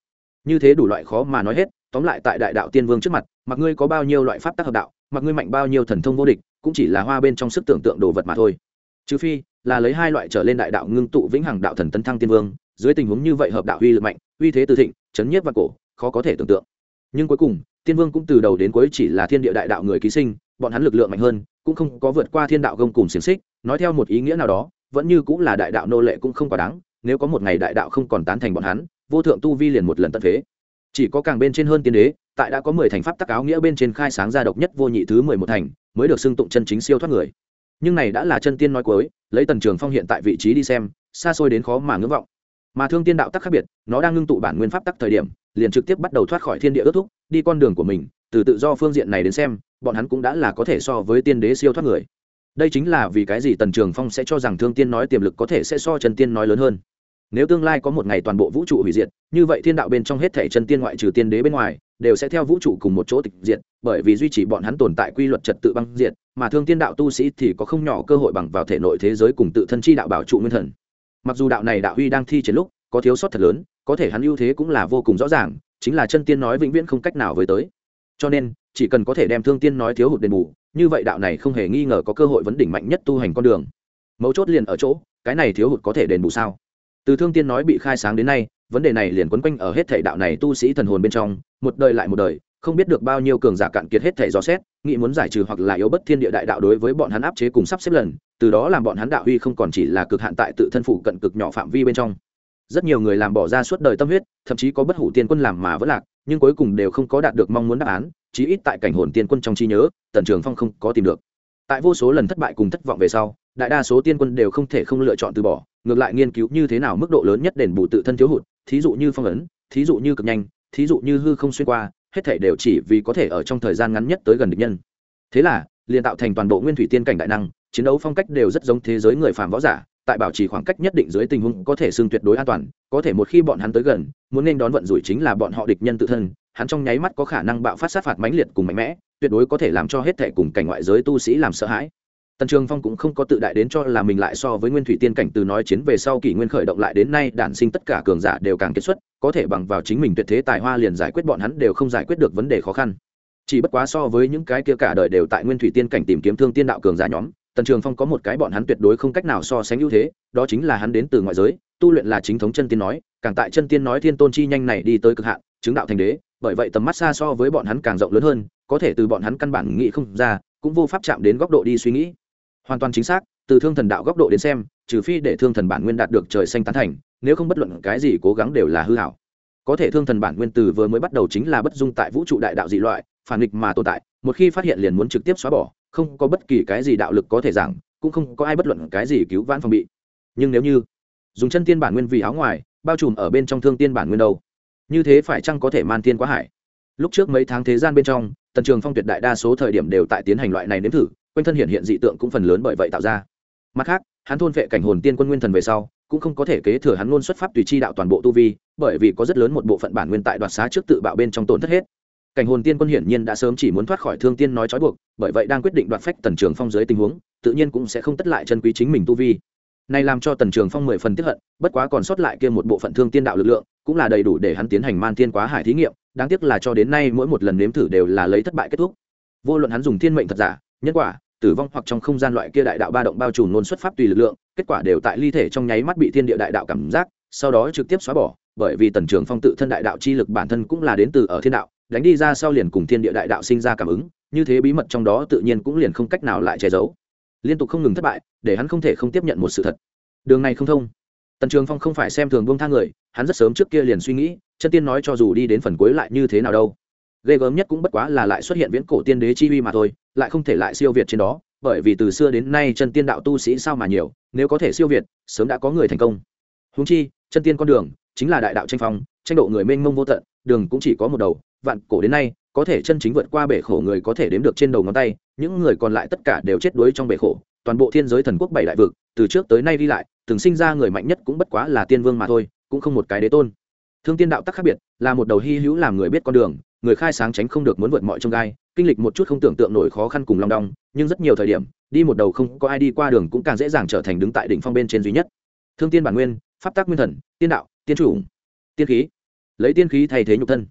Như thế đủ loại khó mà nói hết tóm lại tại đại đạo tiên vương trước mặt, mặc ngươi có bao nhiêu loại pháp tác hợp đạo, mặc ngươi mạnh bao nhiêu thần thông vô địch, cũng chỉ là hoa bên trong sức tưởng tượng đồ vật mà thôi. Trừ phi, là lấy hai loại trở lên đại đạo ngưng tụ vĩnh hằng đạo thần tấn thăng tiên vương, dưới tình huống như vậy hợp đạo uy lực mạnh, uy thế từ thịnh, chấn nhiếp và cổ, khó có thể tưởng tượng. Nhưng cuối cùng, tiên vương cũng từ đầu đến cuối chỉ là thiên địa đại đạo người ký sinh, bọn hắn lực lượng mạnh hơn, cũng không có vượt qua thiên đạo gông cùng xiềng xích, nói theo một ý nghĩa nào đó, vẫn như cũng là đại đạo nô lệ cũng không quá đáng, nếu có một ngày đại đạo không còn tán thành bọn hắn, vô thượng tu vi liền một lần tận thế chỉ có càng bên trên hơn tiên đế, tại đã có mười thành pháp tắc áo nghĩa bên trên khai sáng ra độc nhất vô nhị thứ mười một thành, mới được xưng tụng chân chính siêu thoát người. Nhưng này đã là chân tiên nói cuối, lấy tần trường phong hiện tại vị trí đi xem, xa xôi đến khó mà ngưỡng vọng. Mà thương tiên đạo tắc khác biệt, nó đang ngưng tụ bản nguyên pháp tắc thời điểm, liền trực tiếp bắt đầu thoát khỏi thiên địa ước thúc, đi con đường của mình, từ tự do phương diện này đến xem, bọn hắn cũng đã là có thể so với tiên đế siêu thoát người. Đây chính là vì cái gì tần trường phong sẽ cho rằng thương tiên nói tiềm lực có thể sẽ so chân tiên nói lớn hơn nếu tương lai có một ngày toàn bộ vũ trụ hủy diệt, như vậy thiên đạo bên trong hết thể chân tiên ngoại trừ tiên đế bên ngoài, đều sẽ theo vũ trụ cùng một chỗ tịch diệt, bởi vì duy trì bọn hắn tồn tại quy luật trật tự băng diệt, mà thương tiên đạo tu sĩ thì có không nhỏ cơ hội bằng vào thể nội thế giới cùng tự thân chi đạo bảo trụ nguyên thần. Mặc dù đạo này đạo huy đang thi triển lúc, có thiếu sót thật lớn, có thể hắn ưu thế cũng là vô cùng rõ ràng, chính là chân tiên nói vĩnh viễn không cách nào với tới. Cho nên, chỉ cần có thể đem thương tiên nói thiếu hụt đền bù, như vậy đạo này không hề nghi ngờ có cơ hội vấn đỉnh mạnh nhất tu hành con đường. Mấu chốt liền ở chỗ, cái này thiếu hụt có thể đền bù sao? Từ thương tiên nói bị khai sáng đến nay, vấn đề này liền quấn quanh ở hết thể đạo này tu sĩ thần hồn bên trong, một đời lại một đời, không biết được bao nhiêu cường giả cạn kiệt hết thể dò xét, nghĩ muốn giải trừ hoặc là yếu bất thiên địa đại đạo đối với bọn hắn áp chế cùng sắp xếp lần, từ đó làm bọn hắn đạo huy không còn chỉ là cực hạn tại tự thân phủ cận cực nhỏ phạm vi bên trong. Rất nhiều người làm bỏ ra suốt đời tâm huyết, thậm chí có bất hủ tiên quân làm mà vẫn lạc, nhưng cuối cùng đều không có đạt được mong muốn đáp án, chí ít tại cảnh hồn tiên quân trong trí nhớ, tần trường phong không có tìm được. Tại vô số lần thất bại cùng thất vọng về sau, đại đa số tiên quân đều không thể không lựa chọn từ bỏ ngược lại nghiên cứu như thế nào mức độ lớn nhất đền bù tự thân thiếu hụt, thí dụ như phong ấn, thí dụ như cực nhanh, thí dụ như hư không xuyên qua, hết thể đều chỉ vì có thể ở trong thời gian ngắn nhất tới gần địch nhân. Thế là, liền tạo thành toàn bộ nguyên thủy tiên cảnh đại năng, chiến đấu phong cách đều rất giống thế giới người phàm võ giả, tại bảo trì khoảng cách nhất định dưới tình huống có thể xưng tuyệt đối an toàn, có thể một khi bọn hắn tới gần, muốn nên đón vận rủi chính là bọn họ địch nhân tự thân, hắn trong nháy mắt có khả năng bạo phát sát phạt mãnh liệt cùng mạnh mẽ, tuyệt đối có thể làm cho hết thể cùng cảnh ngoại giới tu sĩ làm sợ hãi tần trường phong cũng không có tự đại đến cho là mình lại so với nguyên thủy tiên cảnh từ nói chiến về sau kỷ nguyên khởi động lại đến nay đản sinh tất cả cường giả đều càng kết xuất, có thể bằng vào chính mình tuyệt thế tài hoa liền giải quyết bọn hắn đều không giải quyết được vấn đề khó khăn. Chỉ bất quá so với những cái kia cả đời đều tại nguyên thủy tiên cảnh tìm kiếm thương tiên đạo cường giả nhóm, tần trường phong có một cái bọn hắn tuyệt đối không cách nào so sánh ưu thế, đó chính là hắn đến từ ngoại giới, tu luyện là chính thống chân tiên nói, càng tại chân tiên nói thiên tôn chi nhanh này đi tới cực hạn, chứng đạo thành đế, bởi vậy tầm mắt xa so với bọn hắn càng rộng lớn hơn, có thể từ bọn hắn căn bản nghĩ không ra, cũng vô pháp chạm đến góc độ đi suy nghĩ hoàn toàn chính xác, từ thương thần đạo góc độ đến xem, trừ phi để thương thần bản nguyên đạt được trời xanh tán thành, nếu không bất luận cái gì cố gắng đều là hư hảo. Có thể thương thần bản nguyên từ vừa mới bắt đầu chính là bất dung tại vũ trụ đại đạo dị loại, phản nghịch mà tồn tại, một khi phát hiện liền muốn trực tiếp xóa bỏ, không có bất kỳ cái gì đạo lực có thể giảng, cũng không có ai bất luận cái gì cứu vãn phòng bị. Nhưng nếu như dùng chân tiên bản nguyên vì áo ngoài, bao trùm ở bên trong thương tiên bản nguyên đâu? Như thế phải chăng có thể man tiên quá hải? Lúc trước mấy tháng thế gian bên trong, tần trường phong tuyệt đại đa số thời điểm đều tại tiến hành loại này nếm thử quanh thân hiện hiện dị tượng cũng phần lớn bởi vậy tạo ra. Mặt khác, hắn thôn vệ cảnh hồn tiên quân nguyên thần về sau, cũng không có thể kế thừa hắn luôn xuất pháp tùy chi đạo toàn bộ tu vi, bởi vì có rất lớn một bộ phận bản nguyên tại đoạt xá trước tự bạo bên trong tổn thất hết. Cảnh hồn tiên quân hiển nhiên đã sớm chỉ muốn thoát khỏi thương tiên nói trói buộc, bởi vậy đang quyết định đoạt phách tần trường phong dưới tình huống, tự nhiên cũng sẽ không tất lại chân quý chính mình tu vi. Này làm cho tần trường phong mười phần tiếp hận, bất quá còn sót lại kia một bộ phận thương tiên đạo lực lượng, cũng là đầy đủ để hắn tiến hành man tiên quá hải thí nghiệm, đáng tiếc là cho đến nay mỗi một lần nếm thử đều là lấy thất bại kết thúc. Vô luận hắn dùng thiên mệnh thật giả, nhân quả tử vong hoặc trong không gian loại kia đại đạo ba động bao trùm nôn xuất pháp tùy lực lượng, kết quả đều tại ly thể trong nháy mắt bị thiên địa đại đạo cảm giác, sau đó trực tiếp xóa bỏ, bởi vì tần trường phong tự thân đại đạo chi lực bản thân cũng là đến từ ở thiên đạo, đánh đi ra sau liền cùng thiên địa đại đạo sinh ra cảm ứng, như thế bí mật trong đó tự nhiên cũng liền không cách nào lại che giấu. Liên tục không ngừng thất bại, để hắn không thể không tiếp nhận một sự thật. Đường này không thông. Tần trường phong không phải xem thường buông tha người, hắn rất sớm trước kia liền suy nghĩ, chân tiên nói cho dù đi đến phần cuối lại như thế nào đâu ghê gớm nhất cũng bất quá là lại xuất hiện viễn cổ tiên đế chi uy mà thôi, lại không thể lại siêu việt trên đó, bởi vì từ xưa đến nay chân tiên đạo tu sĩ sao mà nhiều, nếu có thể siêu việt, sớm đã có người thành công. Húng chi, chân tiên con đường chính là đại đạo tranh phong, tranh độ người mênh mông vô tận, đường cũng chỉ có một đầu, vạn cổ đến nay, có thể chân chính vượt qua bể khổ người có thể đếm được trên đầu ngón tay, những người còn lại tất cả đều chết đuối trong bể khổ, toàn bộ thiên giới thần quốc bảy đại vực, từ trước tới nay đi lại, từng sinh ra người mạnh nhất cũng bất quá là tiên vương mà thôi, cũng không một cái đế tôn. Thương tiên đạo tắc khác biệt, là một đầu hy hữu làm người biết con đường người khai sáng tránh không được muốn vượt mọi trông gai, kinh lịch một chút không tưởng tượng nổi khó khăn cùng long đong, nhưng rất nhiều thời điểm, đi một đầu không có ai đi qua đường cũng càng dễ dàng trở thành đứng tại đỉnh phong bên trên duy nhất. Thương tiên bản nguyên, pháp tác nguyên thần, tiên đạo, tiên chủ, tiên khí. Lấy tiên khí thay thế nhục thân.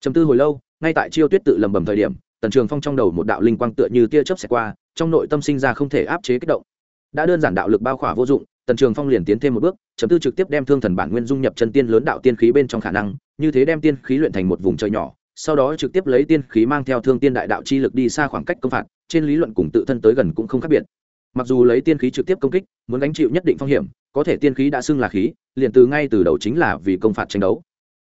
Chấm tư hồi lâu, ngay tại chiêu tuyết tự lầm bầm thời điểm, tần trường phong trong đầu một đạo linh quang tựa như tia chớp xẹt qua, trong nội tâm sinh ra không thể áp chế kích động. Đã đơn giản đạo lực bao khỏa vô dụng, tần trường phong liền tiến thêm một bước chấm tư trực tiếp đem thương thần bản nguyên dung nhập chân tiên lớn đạo tiên khí bên trong khả năng, như thế đem tiên khí luyện thành một vùng trời nhỏ sau đó trực tiếp lấy tiên khí mang theo thương tiên đại đạo chi lực đi xa khoảng cách công phạt, trên lý luận cùng tự thân tới gần cũng không khác biệt. Mặc dù lấy tiên khí trực tiếp công kích, muốn gánh chịu nhất định phong hiểm, có thể tiên khí đã xưng là khí, liền từ ngay từ đầu chính là vì công phạt tranh đấu.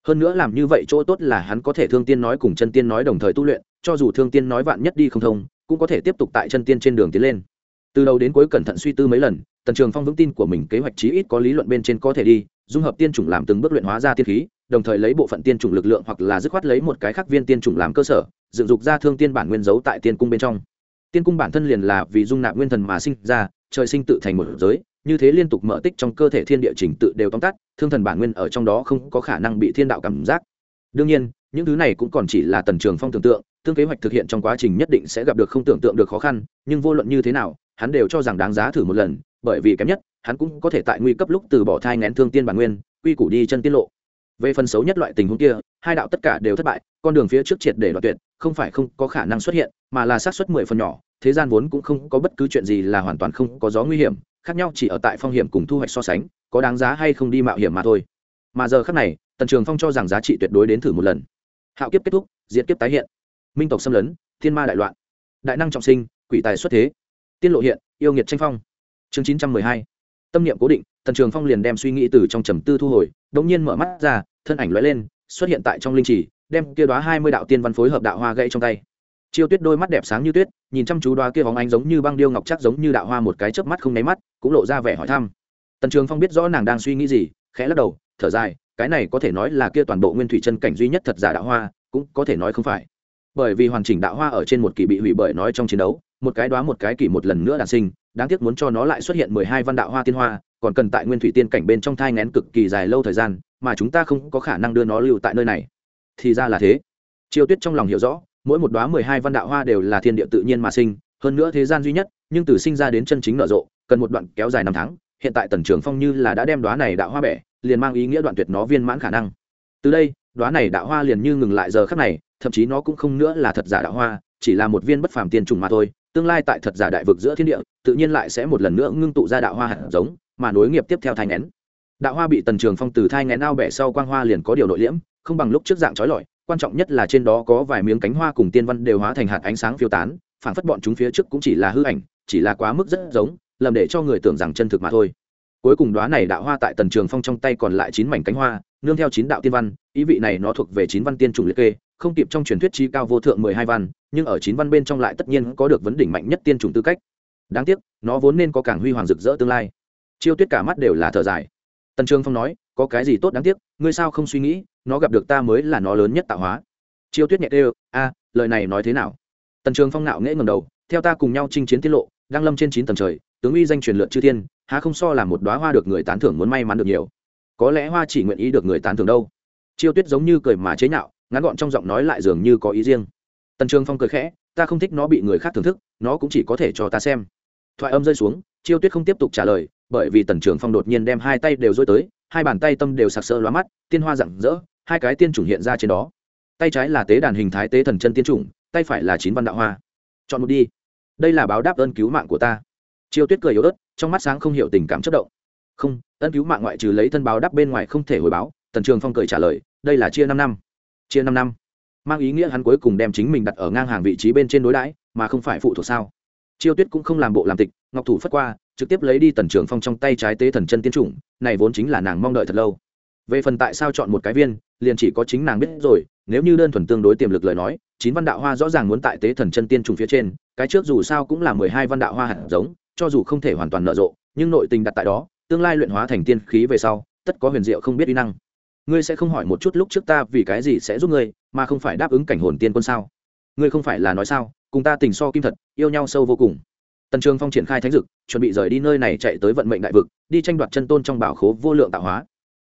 Hơn nữa làm như vậy chỗ tốt là hắn có thể thương tiên nói cùng chân tiên nói đồng thời tu luyện, cho dù thương tiên nói vạn nhất đi không thông, cũng có thể tiếp tục tại chân tiên trên đường tiến lên. Từ đầu đến cuối cẩn thận suy tư mấy lần, tần trường phong vững tin của mình kế hoạch chí ít có lý luận bên trên có thể đi, dung hợp tiên chủng làm từng bước luyện hóa ra tiên khí đồng thời lấy bộ phận tiên chủng lực lượng hoặc là dứt khoát lấy một cái khác viên tiên chủng làm cơ sở, dựng dục ra thương tiên bản nguyên giấu tại tiên cung bên trong. Tiên cung bản thân liền là vì dung nạp nguyên thần mà sinh ra, trời sinh tự thành một giới, như thế liên tục mở tích trong cơ thể thiên địa trình tự đều tóm tắt, thương thần bản nguyên ở trong đó không có khả năng bị thiên đạo cảm giác. Đương nhiên, những thứ này cũng còn chỉ là tần trường phong tưởng tượng, tương kế hoạch thực hiện trong quá trình nhất định sẽ gặp được không tưởng tượng được khó khăn, nhưng vô luận như thế nào, hắn đều cho rằng đáng giá thử một lần, bởi vì kém nhất, hắn cũng có thể tại nguy cấp lúc từ bỏ thai ngén thương tiên bản nguyên, quy củ đi chân tiết lộ về phần xấu nhất loại tình huống kia, hai đạo tất cả đều thất bại, con đường phía trước triệt để đoạt tuyệt, không phải không có khả năng xuất hiện, mà là xác suất mười phần nhỏ, thế gian vốn cũng không có bất cứ chuyện gì là hoàn toàn không có gió nguy hiểm, khác nhau chỉ ở tại phong hiểm cùng thu hoạch so sánh, có đáng giá hay không đi mạo hiểm mà thôi. Mà giờ khác này, tần trường phong cho rằng giá trị tuyệt đối đến thử một lần. Hạo kiếp kết thúc, diệt kiếp tái hiện. Minh tộc xâm lấn, thiên ma đại loạn. Đại năng trọng sinh, quỷ tài xuất thế. Tiên lộ hiện, yêu nghiệt tranh phong. Chương chín trăm mười hai. Tâm niệm cố định tần trường phong liền đem suy nghĩ từ trong trầm tư thu hồi đống nhiên mở mắt ra, thân ảnh lóe lên, xuất hiện tại trong linh trì, đem kia đoá hai mươi đạo tiên văn phối hợp đạo hoa gãy trong tay. Chiêu tuyết đôi mắt đẹp sáng như tuyết, nhìn chăm chú đoá kia vóng ánh giống như băng điêu ngọc chắc giống như đạo hoa một cái chớp mắt không nháy mắt, cũng lộ ra vẻ hỏi thăm. Tần trường phong biết rõ nàng đang suy nghĩ gì, khẽ lắc đầu, thở dài, cái này có thể nói là kia toàn bộ nguyên thủy chân cảnh duy nhất thật giả đạo hoa, cũng có thể nói không phải. Bởi vì hoàn chỉnh đạo hoa ở trên một kỳ bị hủy bởi nói trong chiến đấu, một cái đoá một cái kỳ một lần nữa đản sinh, đáng tiếc muốn cho nó lại xuất hiện mười hai văn đạo hoa tiên hoa còn cần tại nguyên thủy tiên cảnh bên trong thai ngén cực kỳ dài lâu thời gian, mà chúng ta không có khả năng đưa nó lưu tại nơi này. Thì ra là thế. Chiêu tuyết trong lòng hiểu rõ, mỗi một đoá mười hai văn đạo hoa đều là thiên địa tự nhiên mà sinh, hơn nữa thế gian duy nhất, nhưng từ sinh ra đến chân chính nở rộ, cần một đoạn kéo dài năm tháng, hiện tại tần trường phong như là đã đem đoá này đạo hoa bẻ, liền mang ý nghĩa đoạn tuyệt nó viên mãn khả năng. Từ đây đoá này đạo hoa liền như ngừng lại giờ khắc này, thậm chí nó cũng không nữa là thật giả đạo hoa, chỉ là một viên bất phàm tiên trùng mà thôi, tương lai tại thật giả đại vực giữa thiên địa, tự nhiên lại sẽ một lần nữa ngưng tụ ra đạo hoa hạt giống mà nối nghiệp tiếp theo thai nén. đạo hoa bị tần trường phong từ thai nén ao bẻ sau quang hoa liền có điều nội liễm, không bằng lúc trước dạng trói lọi, quan trọng nhất là trên đó có vài miếng cánh hoa cùng tiên văn đều hóa thành hạt ánh sáng phiêu tán phản phất bọn chúng phía trước cũng chỉ là hư ảnh, chỉ là quá mức rất giống, lầm để cho người tưởng rằng chân thực mà thôi. Cuối cùng đoá này đạo hoa tại tần trường phong trong tay còn lại chín mảnh cánh hoa, nương theo chín đạo tiên văn, ý vị này nó thuộc về chín văn tiên chủng liệt kê, không kịp trong truyền thuyết chi cao vô thượng mười hai văn, nhưng ở chín văn bên trong lại tất nhiên có được vấn đỉnh mạnh nhất tiên chủng tư cách. Đáng tiếc, nó vốn nên có càng huy hoàng rực rỡ tương lai chiêu tuyết cả mắt đều là thở dài. Tần trường phong nói, có cái gì tốt đáng tiếc? Ngươi sao không suy nghĩ, nó gặp được ta mới là nó lớn nhất tạo hóa. Chiêu tuyết nhẹ đều a, lời này nói thế nào? Tần trường phong nạo nghễ ngầm đầu, theo ta cùng nhau chinh chiến tiết lộ, đang lâm trên chín tầng trời, tướng uy danh truyền lượn chư thiên, há không so là một đoá hoa được người tán thưởng muốn may mắn được nhiều. Có lẽ hoa chỉ nguyện ý được người tán thưởng đâu. Chiêu tuyết giống như cười mà chế nhạo, ngắn gọn trong giọng nói lại dường như có ý riêng. Tần trường phong cười khẽ, ta không thích nó bị người khác thưởng thức, nó cũng chỉ có thể cho ta xem. Thoại âm rơi xuống, chiêu tuyết không tiếp tục trả lời bởi vì tần trường phong đột nhiên đem hai tay đều dối tới, hai bàn tay tâm đều sặc sỡ lóa mắt, tiên hoa rạng rỡ, hai cái tiên chủng hiện ra trên đó. Tay trái là tế đàn hình thái tế thần chân tiên chủng, tay phải là chín văn đạo hoa. Chọn một đi. Đây là báo đáp ơn cứu mạng của ta. Chiêu tuyết cười yếu ớt, trong mắt sáng không hiểu tình cảm chất động. Không ân cứu mạng ngoại trừ lấy thân báo đáp bên ngoài không thể hồi báo, tần trường phong cười trả lời, đây là chia năm năm. Chia năm năm. Mang ý nghĩa hắn cuối cùng đem chính mình đặt ở ngang hàng vị trí bên trên đối đãi, mà không phải phụ thuộc sao. Chiêu tuyết cũng không làm bộ làm tịch ngọc thủ phất qua, trực tiếp lấy đi tần trường phong trong tay trái tế thần chân tiên chủng, này vốn chính là nàng mong đợi thật lâu. Về phần tại sao chọn một cái viên, liền chỉ có chính nàng biết rồi, nếu như đơn thuần tương đối tiềm lực lời nói, chín văn đạo hoa rõ ràng muốn tại tế thần chân tiên trùng phía trên, cái trước dù sao cũng là mười hai văn đạo hoa hạt giống, cho dù không thể hoàn toàn nở rộ, nhưng nội tình đặt tại đó, tương lai luyện hóa thành tiên khí về sau, tất có huyền diệu không biết uy năng. Ngươi sẽ không hỏi một chút lúc trước ta vì cái gì sẽ giúp ngươi, mà không phải đáp ứng cảnh hồn tiên quân sao? Ngươi không phải là nói sao, cùng ta tình so kim thật, yêu nhau sâu vô cùng tần trường phong triển khai thánh dực, chuẩn bị rời đi nơi này chạy tới vận mệnh đại vực, đi tranh đoạt chân tôn trong bảo khố vô lượng tạo hóa.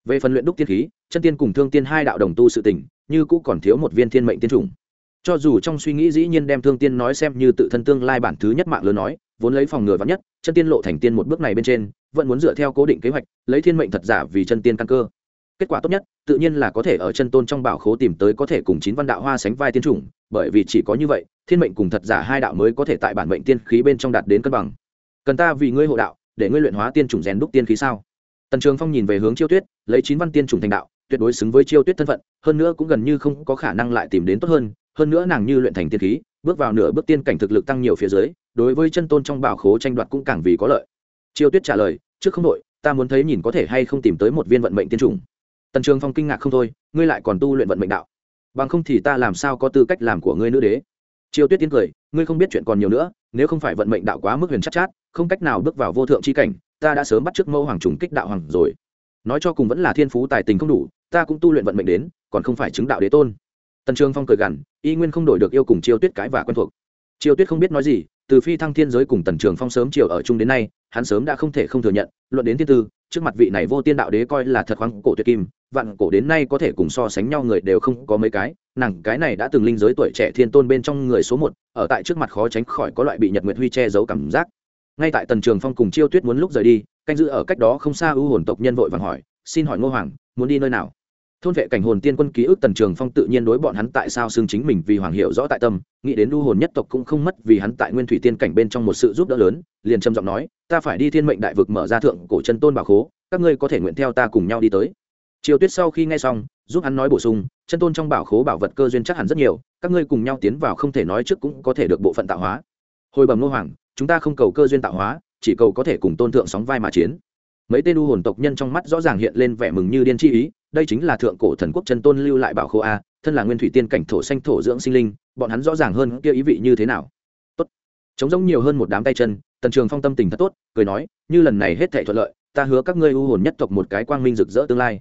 Về phần luyện đúc tiên khí, chân tiên cùng thương tiên hai đạo đồng tu sự tình, như cũ còn thiếu một viên thiên mệnh tiên chủng. Cho dù trong suy nghĩ dĩ nhiên đem thương tiên nói xem như tự thân tương lai bản thứ nhất mạng lớn nói, vốn lấy phòng ngừa vắn nhất, chân tiên lộ thành tiên một bước này bên trên, vẫn muốn dựa theo cố định kế hoạch, lấy thiên mệnh thật giả vì chân tiên căn cơ kết quả tốt nhất, tự nhiên là có thể ở chân tôn trong bảo khố tìm tới có thể cùng chín văn đạo hoa sánh vai tiên chủng, bởi vì chỉ có như vậy, thiên mệnh cùng thật giả hai đạo mới có thể tại bản mệnh tiên khí bên trong đạt đến cân bằng. Cần ta vì ngươi hộ đạo, để ngươi luyện hóa tiên chủng rèn đúc tiên khí sao? Tần trường phong nhìn về hướng chiêu tuyết, lấy chín văn tiên chủng thành đạo, tuyệt đối xứng với chiêu tuyết thân phận, hơn nữa cũng gần như không có khả năng lại tìm đến tốt hơn hơn nữa nàng như luyện thành tiên khí, bước vào nửa bước tiên cảnh thực lực tăng nhiều phía dưới, đối với chân tôn trong bảo khố tranh đoạt cũng càng vì có lợi. Chiêu tuyết trả lời, trước không đội ta muốn thấy nhìn có thể hay không tìm tới một viên vận mệnh tiên trùng tần trường phong kinh ngạc không thôi ngươi lại còn tu luyện vận mệnh đạo. Bằng không thì ta làm sao có tư cách làm của ngươi nữ đế? Triều tuyết tiến cười ngươi không biết chuyện còn nhiều nữa nếu không phải vận mệnh đạo quá mức huyền chắc chát, chát không cách nào bước vào vô thượng c h i cảnh ta đã sớm bắt t r ư ớ c mẫu hoàng trùng kích đạo hoàng rồi. Nói cho cùng vẫn là thiên phú tài tình không đủ ta cũng tu luyện vận mệnh đến còn không phải chứng đạo đế tôn. Tần trường phong cười gằn y nguyên không đổi được yêu cùng chiêu tuyết cái và quen thuộc. Chiêu tuyết không biết nói gì từ phi thăng thiên giới cùng tần trường phong sớm chiều ở chung đến nay, hắn sớm đã không thể không thừa nhận, luận đến thiên tư, trước mặt vị này vô tiên đạo đế coi là thật khoáng cổ tuyệt kim, vạn cổ đến nay có thể cùng so sánh nhau người đều không có mấy cái, nàng cái này đã từng linh giới tuổi trẻ thiên tôn bên trong người số một, ở tại trước mặt khó tránh khỏi có loại bị nhật nguyệt huy che giấu cảm giác. Ngay tại tần trường phong cùng chiêu tuyết muốn lúc rời đi, canh giữ ở cách đó không xa ưu hồn tộc nhân vội vàng hỏi, xin hỏi ngô hoàng, muốn đi nơi nào? Thôn vệ cảnh hồn tiên quân ký ức tần trường phong tự nhiên đối bọn hắn tại sao xương chính mình vì hoàng hiệu rõ tại tâm, nghĩ đến lưu hồn nhất tộc cũng không mất vì hắn tại nguyên thủy tiên cảnh bên trong một sự giúp đỡ lớn, liền trầm giọng nói, ta phải đi thiên mệnh đại vực mở ra thượng cổ chân tôn bảo khố, các ngươi có thể nguyện theo ta cùng nhau đi tới. Triều tuyết sau khi nghe xong, giúp hắn nói bổ sung, chân tôn trong bảo khố bảo vật cơ duyên chắc hẳn rất nhiều, các ngươi cùng nhau tiến vào không thể nói trước cũng có thể được bộ phận tạo hóa. Hồi bẩm nô hoàng, chúng ta không cầu cơ duyên tạo hóa, chỉ cầu có thể cùng tôn thượng sóng vai mà chiến. Mấy tên u hồn tộc nhân trong mắt rõ ràng hiện lên vẻ mừng như điên chi ý đây chính là thượng cổ thần quốc chân tôn lưu lại bảo khô a, thân là nguyên thủy tiên cảnh thổ xanh thổ dưỡng sinh linh, bọn hắn rõ ràng hơn kia ý vị như thế nào. Tốt. Chống giống nhiều hơn một đám tay chân, tần trường phong tâm tình thật tốt, cười nói, như lần này hết thể thuận lợi, ta hứa các ngươi u hồn nhất tộc một cái quang minh rực rỡ tương lai.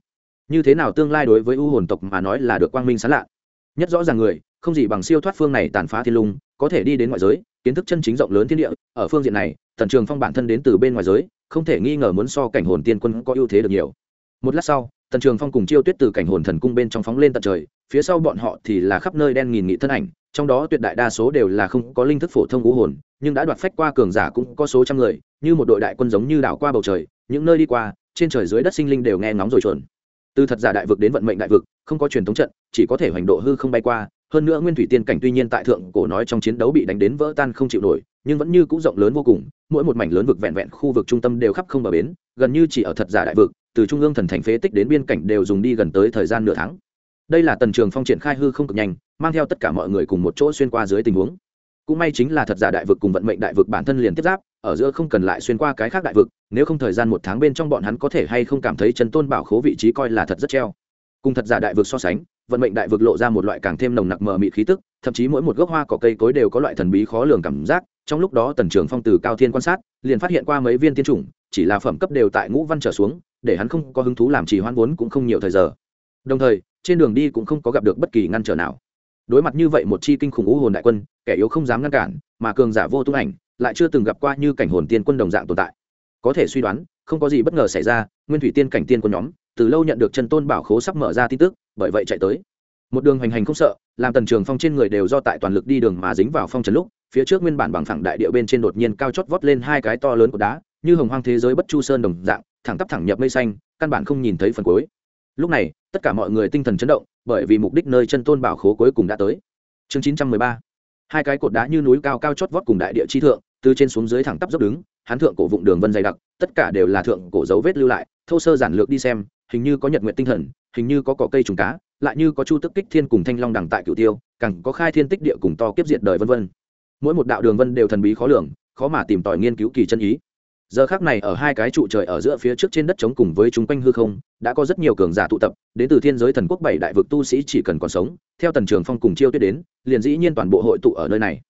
Như thế nào tương lai đối với u hồn tộc mà nói là được quang minh sán lạ. Nhất rõ ràng người, không gì bằng siêu thoát phương này tàn phá thiên lung, có thể đi đến ngoại giới, kiến thức chân chính rộng lớn thiên địa, ở phương diện này, tần trường phong bản thân đến từ bên ngoài giới, không thể nghi ngờ muốn so cảnh hồn tiên quân có ưu thế được nhiều. Một lát sau tần trường phong cùng chiêu tuyết từ cảnh hồn thần cung bên trong phóng lên tận trời, phía sau bọn họ thì là khắp nơi đen nghìn nghị thân ảnh, trong đó tuyệt đại đa số đều là không có linh thức phổ thông ngũ hồn, nhưng đã đoạt phách qua cường giả cũng có số trăm người, như một đội đại quân giống như đảo qua bầu trời, những nơi đi qua, trên trời dưới đất sinh linh đều nghe ngóng rồi chuẩn từ thật giả đại vực đến vận mệnh đại vực, không có truyền thống trận, chỉ có thể hoành độ hư không bay qua, hơn nữa nguyên thủy tiên cảnh tuy nhiên tại thượng cổ nói trong chiến đấu bị đánh đến vỡ tan không chịu nổi, nhưng vẫn như cũng rộng lớn vô cùng, mỗi một mảnh lớn vực vẹn vẹn khu vực trung tâm đều khắp không bờ bến, gần như chỉ ở thật giả đại vực từ trung ương thần thành phế tích đến biên cảnh đều dùng đi gần tới thời gian nửa tháng. Đây là tần trường phong triển khai hư không cực nhanh, mang theo tất cả mọi người cùng một chỗ xuyên qua dưới tình huống. Cũng may chính là thật giả đại vực cùng vận mệnh đại vực bản thân liền tiếp giáp, ở giữa không cần lại xuyên qua cái khác đại vực, nếu không thời gian một tháng bên trong bọn hắn có thể hay không cảm thấy chân tôn bảo khố vị trí coi là thật rất treo. Cùng thật giả đại vực so sánh, vận mệnh đại vực lộ ra một loại càng thêm nồng nặc mờ mị khí tức, thậm chí mỗi một gốc hoa cỏ cây cối đều có loại thần bí khó lường cảm giác. Trong lúc đó tần trường phong từ cao thiên quan sát, liền phát hiện qua mấy viên tiên chủng, chỉ là phẩm cấp đều tại ngũ văn trở xuống để hắn không có hứng thú làm trì hoãn vốn cũng không nhiều thời giờ. Đồng thời, trên đường đi cũng không có gặp được bất kỳ ngăn trở nào. Đối mặt như vậy một chi kinh khủng ngũ hồn đại quân, kẻ yếu không dám ngăn cản, mà cường giả vô tung ảnh lại chưa từng gặp qua như cảnh hồn tiên quân đồng dạng tồn tại. Có thể suy đoán, không có gì bất ngờ xảy ra, nguyên thủy tiên cảnh tiên quân nhóm, từ lâu nhận được chân tôn bảo khố sắp mở ra tin tức, bởi vậy chạy tới. Một đường hành hành không sợ, làm tần trường phong trên người đều do tại toàn lực đi đường mà dính vào phong trần lúc, phía trước nguyên bản bằng phẳng đại địa bên trên đột nhiên cao chót vót lên hai cái to lớn của đá như hồng hoang thế giới bất chu sơn đồng dạng, thẳng tắp thẳng nhập mây xanh, căn bản không nhìn thấy phần cuối. Lúc này, tất cả mọi người tinh thần chấn động, bởi vì mục đích nơi chân tôn bảo khố cuối cùng đã tới. Chương chín trăm mười ba. Hai cái cột đá như núi cao cao chót vót cùng đại địa chi thượng, từ trên xuống dưới thẳng tắp dốc đứng, hán thượng cổ vụng đường vân dày đặc, tất cả đều là thượng cổ dấu vết lưu lại, thô sơ giản lược đi xem, hình như có nhật nguyện tinh thần, hình như có cỏ cây trùng cá, lại như có chu tức kích thiên cùng thanh long đằng tại cửu tiêu, càng có khai thiên tích địa cùng to kiếp diệt đời vân vân. Mỗi một đạo đường vân đều thần bí khó lường, khó mà tìm tòi nghiên cứu kỳ chân ý giờ khác này ở hai cái trụ trời ở giữa phía trước trên đất trống cùng với chúng quanh hư không, đã có rất nhiều cường giả tụ tập, đến từ thiên giới thần quốc bảy đại vực tu sĩ chỉ cần còn sống, theo tần trường phong cùng chiêu tuyết đến, liền dĩ nhiên toàn bộ hội tụ ở nơi này.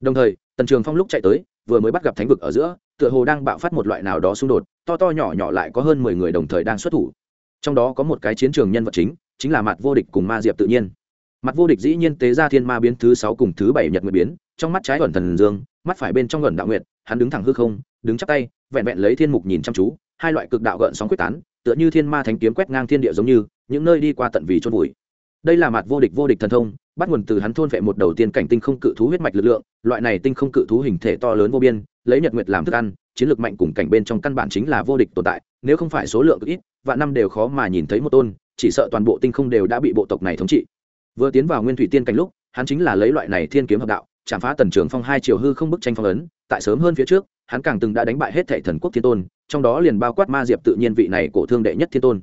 Đồng thời, tần trường phong lúc chạy tới, vừa mới bắt gặp thánh vực ở giữa, tựa hồ đang bạo phát một loại nào đó xung đột, to to nhỏ nhỏ lại có hơn mười người đồng thời đang xuất thủ. Trong đó có một cái chiến trường nhân vật chính chính là mặt vô địch cùng ma diệp tự nhiên. Mặt vô địch dĩ nhiên tế ra thiên ma biến thứ sáu cùng thứ bảy nhật nguyệt biến, trong mắt trái ẩn thần dương, mắt phải bên trong gần đạo nguyệt, hắn đứng thẳng hư không, đứng chắp tay vẹn vẹn lấy thiên mục nhìn chăm chú, hai loại cực đạo gợn sóng quyết tán, tựa như thiên ma thánh kiếm quét ngang thiên địa giống như, những nơi đi qua tận vì chôn vùi. Đây là mặt vô địch vô địch thần thông, bắt nguồn từ hắn thôn vệ một đầu tiên cảnh tinh không cự thú huyết mạch lực lượng, loại này tinh không cự thú hình thể to lớn vô biên, lấy nhật nguyệt làm thức ăn, chiến lược mạnh cùng cảnh bên trong căn bản chính là vô địch tồn tại, nếu không phải số lượng ít và năm đều khó mà nhìn thấy một tôn, chỉ sợ toàn bộ tinh không đều đã bị bộ tộc này thống trị. Vừa tiến vào nguyên thủy tiên cảnh lúc, hắn chính là lấy loại này thiên kiếm hợp đạo chạm phá tần trường phong hai chiều hư không bức tranh phong ấn, tại sớm hơn phía trước, hắn càng từng đã đánh bại hết thệ thần quốc thiên tôn, trong đó liền bao quát ma diệp tự nhiên vị này cổ thương đệ nhất thiên tôn.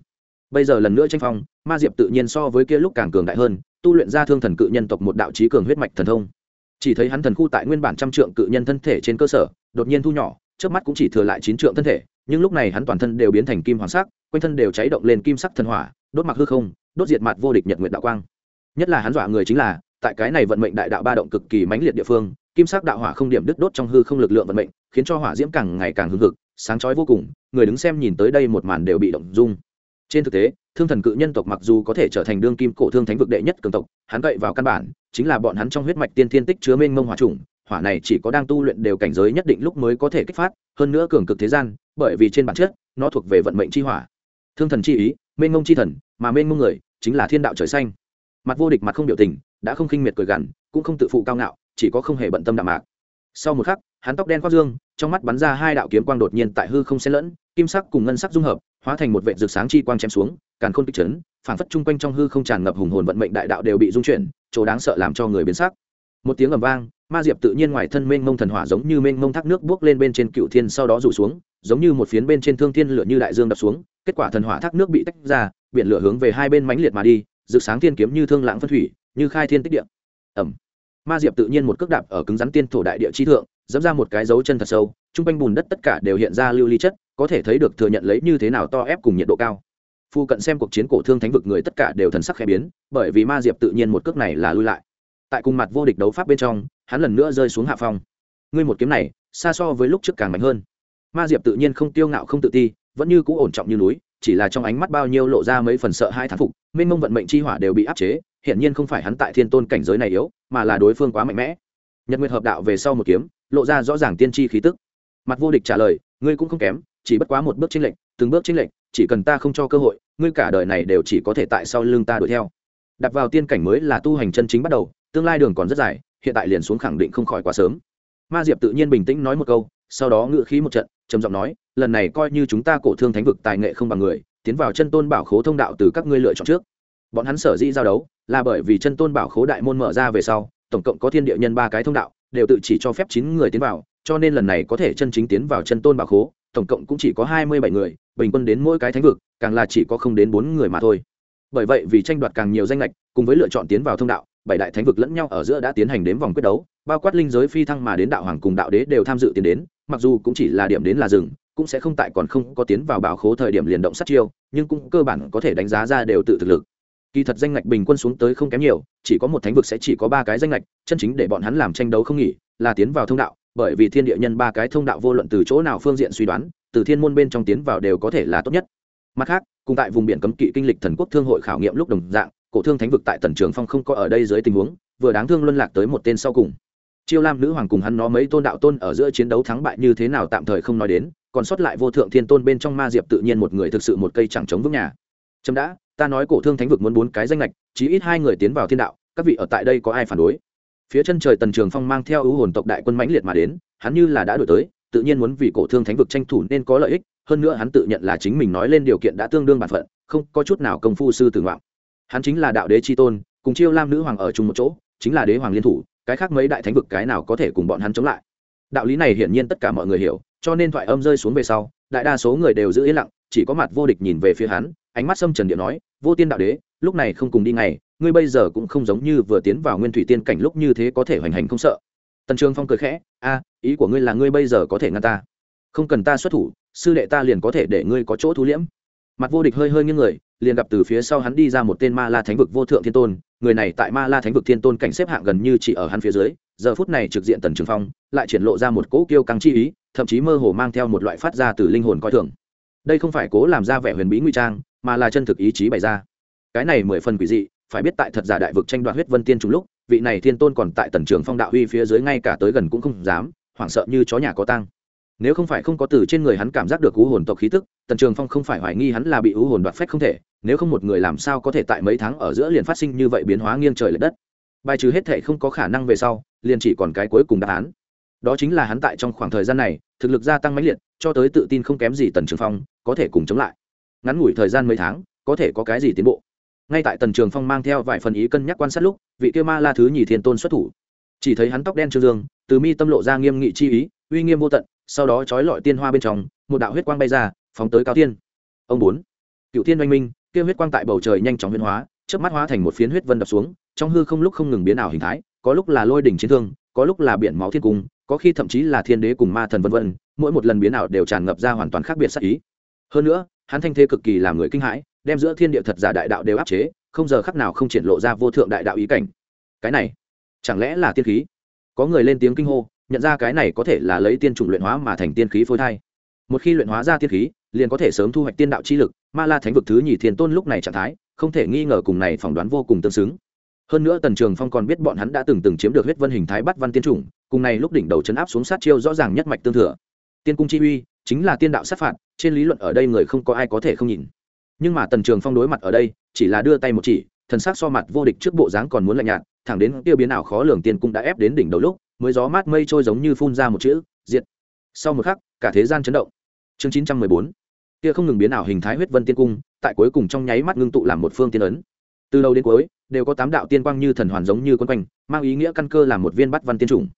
Bây giờ lần nữa tranh phong, ma diệp tự nhiên so với kia lúc càng cường đại hơn, tu luyện ra thương thần cự nhân tộc một đạo trí cường huyết mạch thần thông. Chỉ thấy hắn thần khu tại nguyên bản trăm trượng cự nhân thân thể trên cơ sở, đột nhiên thu nhỏ trước mắt cũng chỉ thừa lại chín trượng thân thể, nhưng lúc này hắn toàn thân đều biến thành kim hoàng sắc, quanh thân đều cháy động lên kim sắc thần hỏa, đốt mặc hư không, đốt diệt mặt vô địch nhật nguyện đạo quang. Nhất là hắn dọa người chính là tại cái này vận mệnh đại đạo ba động cực kỳ mãnh liệt địa phương, kim sắc đạo hỏa không điểm đứt đốt trong hư không lực lượng vận mệnh, khiến cho hỏa diễm càng ngày càng hưng hực, sáng chói vô cùng, người đứng xem nhìn tới đây một màn đều bị động dung. Trên thực tế, thương thần cự nhân tộc mặc dù có thể trở thành đương kim cổ thương thánh vực đệ nhất cường tộc, hắn cậy vào căn bản, chính là bọn hắn trong huyết mạch tiên thiên tích chứa mênh mông hỏa trùng hỏa này chỉ có đang tu luyện đều cảnh giới nhất định lúc mới có thể kích phát, hơn nữa cường cực thế gian, bởi vì trên bản chất, nó thuộc về vận mệnh chi hỏa. Thương thần chi ý, mênh mông chi thần, mà mênh mông người, chính là thiên đạo trời xanh. Mặt vô địch, mặt không biểu tình đã không khinh miệt cười gằn, cũng không tự phụ cao ngạo, chỉ có không hề bận tâm đạm mạc. Sau một khắc, hắn tóc đen khoác dương, trong mắt bắn ra hai đạo kiếm quang đột nhiên tại hư không xen lẫn, kim sắc cùng ngân sắc dung hợp, hóa thành một vệ rực sáng chi quang chém xuống, càn khôn kích chấn phản phất chung quanh trong hư không tràn ngập hùng hồn vận mệnh đại đạo đều bị dung chuyển, chỗ đáng sợ làm cho người biến sắc. Một tiếng ầm vang, ma diệp tự nhiên ngoài thân mênh mông thần hỏa giống như mênh mông thác nước bước lên bên trên cựu thiên sau đó rủ xuống, giống như một phiến bên trên thương thiên lửa như đại dương đập xuống, kết quả thần hỏa thác nước bị tách ra, biển lửa hướng về hai bên mãnh liệt mà đi, rực sáng thiên kiếm như thương lãng phân thủy như khai thiên tích địa. Ẩm. Ma diệp tự nhiên một cước đạp ở cứng rắn tiên thổ đại địa chi thượng, dẫm ra một cái dấu chân thật sâu, trung quanh bùn đất tất cả đều hiện ra lưu ly chất, có thể thấy được thừa nhận lấy như thế nào to ép cùng nhiệt độ cao. Phu cận xem cuộc chiến cổ thương thánh vực người tất cả đều thần sắc khẽ biến, bởi vì ma diệp tự nhiên một cước này là lui lại. Tại cùng mặt vô địch đấu pháp bên trong, hắn lần nữa rơi xuống hạ phong. Ngươi một kiếm này, xa so với lúc trước càng mạnh hơn. Ma diệp tự nhiên không tiêu ngạo không tự ti, vẫn như cũ ổn trọng như núi, chỉ là trong ánh mắt bao nhiêu lộ ra mấy phần sợ hai thán phục, mênh mông vận mệnh chi hỏa đều bị áp chế hiện nhiên không phải hắn tại thiên tôn cảnh giới này yếu, mà là đối phương quá mạnh mẽ. Nhật nguyệt hợp đạo về sau một kiếm, lộ ra rõ ràng tiên tri khí tức. Mặt vô địch trả lời, ngươi cũng không kém, chỉ bất quá một bước chênh lệnh từng bước chênh lệnh chỉ cần ta không cho cơ hội, ngươi cả đời này đều chỉ có thể tại sau lưng ta đuổi theo. Đặt vào tiên cảnh mới là tu hành chân chính bắt đầu, tương lai đường còn rất dài, hiện tại liền xuống khẳng định không khỏi quá sớm. Ma diệp tự nhiên bình tĩnh nói một câu, sau đó ngự khí một trận, trầm giọng nói, lần này coi như chúng ta cổ thương thánh vực tài nghệ không bằng người, tiến vào chân tôn bảo khố thông đạo từ các ngươi lựa chọn trước. Bọn hắn sở dĩ giao đấu là bởi vì chân tôn bảo khố đại môn mở ra về sau, tổng cộng có thiên địa nhân ba cái thông đạo, đều tự chỉ cho phép chín người tiến vào, cho nên lần này có thể chân chính tiến vào chân tôn bảo khố, tổng cộng cũng chỉ có hai mươi bảy người, bình quân đến mỗi cái thánh vực, càng là chỉ có không đến bốn người mà thôi. Bởi vậy vì tranh đoạt càng nhiều danh lệch cùng với lựa chọn tiến vào thông đạo, bảy đại thánh vực lẫn nhau ở giữa đã tiến hành đến vòng quyết đấu, bao quát linh giới phi thăng mà đến đạo hoàng cùng đạo đế đều tham dự tiến đến, mặc dù cũng chỉ là điểm đến là rừng cũng sẽ không tại còn không có tiến vào bảo khố thời điểm liền động sát chiêu, nhưng cũng cơ bản có thể đánh giá ra đều tự thực lực kỳ thật danh ngạch bình quân xuống tới không kém nhiều, chỉ có một thánh vực sẽ chỉ có ba cái danh ngạch, chân chính để bọn hắn làm tranh đấu không nghỉ, là tiến vào thông đạo, bởi vì thiên địa nhân ba cái thông đạo vô luận từ chỗ nào phương diện suy đoán, từ thiên môn bên trong tiến vào đều có thể là tốt nhất. Mặt khác, cùng tại vùng biển cấm kỵ kinh lịch thần quốc thương hội khảo nghiệm lúc đồng dạng, cổ thương thánh vực tại tần trường phong không có ở đây dưới tình huống, vừa đáng thương luân lạc tới một tên sau cùng. Chiêu lam nữ hoàng cùng hắn nó mấy tôn đạo tôn ở giữa chiến đấu thắng bại như thế nào tạm thời không nói đến, còn sót lại vô thượng thiên tôn bên trong ma diệp tự nhiên một người thực sự một cây chẳng chống vững nhà. Trâm đã ta nói cổ thương thánh vực muốn bốn cái danh lệch chí ít hai người tiến vào thiên đạo, các vị ở tại đây có ai phản đối? Phía chân trời tần trường phong mang theo ưu hồn tộc đại quân mãnh liệt mà đến, hắn như là đã đổi tới, tự nhiên muốn vì cổ thương thánh vực tranh thủ nên có lợi ích, hơn nữa hắn tự nhận là chính mình nói lên điều kiện đã tương đương bản phận, không có chút nào công phu sư tử ngoạn. Hắn chính là đạo đế tri tôn, cùng chiêu lam nữ hoàng ở chung một chỗ, chính là đế hoàng liên thủ, cái khác mấy đại thánh vực cái nào có thể cùng bọn hắn chống lại. Đạo lý này hiển nhiên tất cả mọi người hiểu, cho nên thoại âm rơi xuống về sau, đại đa số người đều giữ yên lặng, chỉ có mặt vô địch nhìn về phía hắn ánh mắt xâm trần điệu nói, vô tiên đạo đế, lúc này không cùng đi ngày ngươi bây giờ cũng không giống như vừa tiến vào nguyên thủy tiên cảnh lúc như thế có thể hoành hành không sợ. Tần trường phong cười khẽ, a, ý của ngươi là ngươi bây giờ có thể ngăn ta. Không cần ta xuất thủ, sư đệ ta liền có thể để ngươi có chỗ thu liễm. Mặt vô địch hơi hơi nghiêng người, liền gặp từ phía sau hắn đi ra một tên ma la thánh vực vô thượng thiên tôn. Người này tại ma la thánh vực thiên tôn cảnh xếp hạng gần như chỉ ở hắn phía dưới, giờ phút này trực diện tần trường phong, lại triển lộ ra một cỗ kiêu căng chi ý, thậm chí mơ hồ mang theo một loại phát ra từ linh hồn coi thường. Đây không phải cố làm ra vẻ huyền bí nguy trang mà là chân thực ý chí bày ra. Cái này mười phần quỷ dị, phải biết tại thật giả đại vực tranh đoạt huyết vân tiên trùng lúc, vị này thiên tôn còn tại tần trường phong đạo uy phía dưới ngay cả tới gần cũng không dám, hoảng sợ như chó nhà có tăng nếu không phải không có từ trên người hắn cảm giác được u hồn tộc khí tức, tần trường phong không phải hoài nghi hắn là bị u hồn đoạt phách không thể, nếu không một người làm sao có thể tại mấy tháng ở giữa liền phát sinh như vậy biến hóa nghiêng trời l ệ đất. Bài trừ hết thể không có khả năng về sau, liền chỉ còn cái cuối cùng đáp án. Đó chính là hắn tại trong khoảng thời gian này, thực lực gia tăng mãnh liệt, cho tới tự tin không kém gì tần trường phong, có thể cùng chống lại ngắn ngủi thời gian mấy tháng, có thể có cái gì tiến bộ? Ngay tại tần trường phong mang theo vài phần ý cân nhắc quan sát lúc, vị kia ma la thứ nhì thiên tôn xuất thủ. Chỉ thấy hắn tóc đen trương dương, từ mi tâm lộ ra nghiêm nghị chi ý, uy nghiêm vô tận, sau đó trói lọi tiên hoa bên trong, một đạo huyết quang bay ra, phóng tới cao tiên. Ông bốn, cựu tiên oanh minh, kia huyết quang tại bầu trời nhanh chóng huyên hóa trước mắt hóa thành một phiến huyết vân đập xuống, trong hư không lúc không ngừng biến ảo hình thái, có lúc là lôi đỉnh chiến thương, có lúc là biển máu thiên cung, có khi thậm chí là thiên đế cùng ma thần vân vân, mỗi một lần biến ảo đều tràn ngập ra hoàn toàn khác biệt sắc ý. Hơn nữa hắn thanh thế cực kỳ làm người kinh hãi, đem giữa thiên địa thật giả đại đạo đều áp chế, không giờ khắc nào không triển lộ ra vô thượng đại đạo ý cảnh. Cái này, chẳng lẽ là tiên khí? Có người lên tiếng kinh hô, nhận ra cái này có thể là lấy tiên chủng luyện hóa mà thành tiên khí phôi thai. Một khi luyện hóa ra tiên khí, liền có thể sớm thu hoạch tiên đạo chi lực, ma la thánh vực thứ nhì thiên tôn lúc này trạng thái, không thể nghi ngờ cùng này phỏng đoán vô cùng tương xứng. Hơn nữa tần trường phong còn biết bọn hắn đã từng từng chiếm được huyết vân hình thái bắt văn tiên chủng, cùng này lúc đỉnh đầu chấn áp xuống sát chiêu rõ ràng nhất mạch tương thừa. Tiên cung chi uy chính là tiên đạo sát phạt trên lý luận ở đây người không có ai có thể không nhìn. Nhưng mà tần trường phong đối mặt ở đây, chỉ là đưa tay một chỉ, thần sắc so mặt vô địch trước bộ dáng còn muốn lạnh nhạt, thẳng đến tiêu biến ảo khó lường tiên cung đã ép đến đỉnh đầu lúc, mới gió mát mây trôi giống như phun ra một chữ, diệt. Sau một khắc, cả thế gian chấn động. Chương chín trăm mười bốn. Kia không ngừng biến ảo hình thái huyết vân tiên cung, tại cuối cùng trong nháy mắt ngưng tụ làm một phương tiên ấn. Từ đầu đến cuối, đều có tám đạo tiên quang như thần hoàn giống như quân quanh, mang ý nghĩa căn cơ làm một viên bắt văn tiên chủng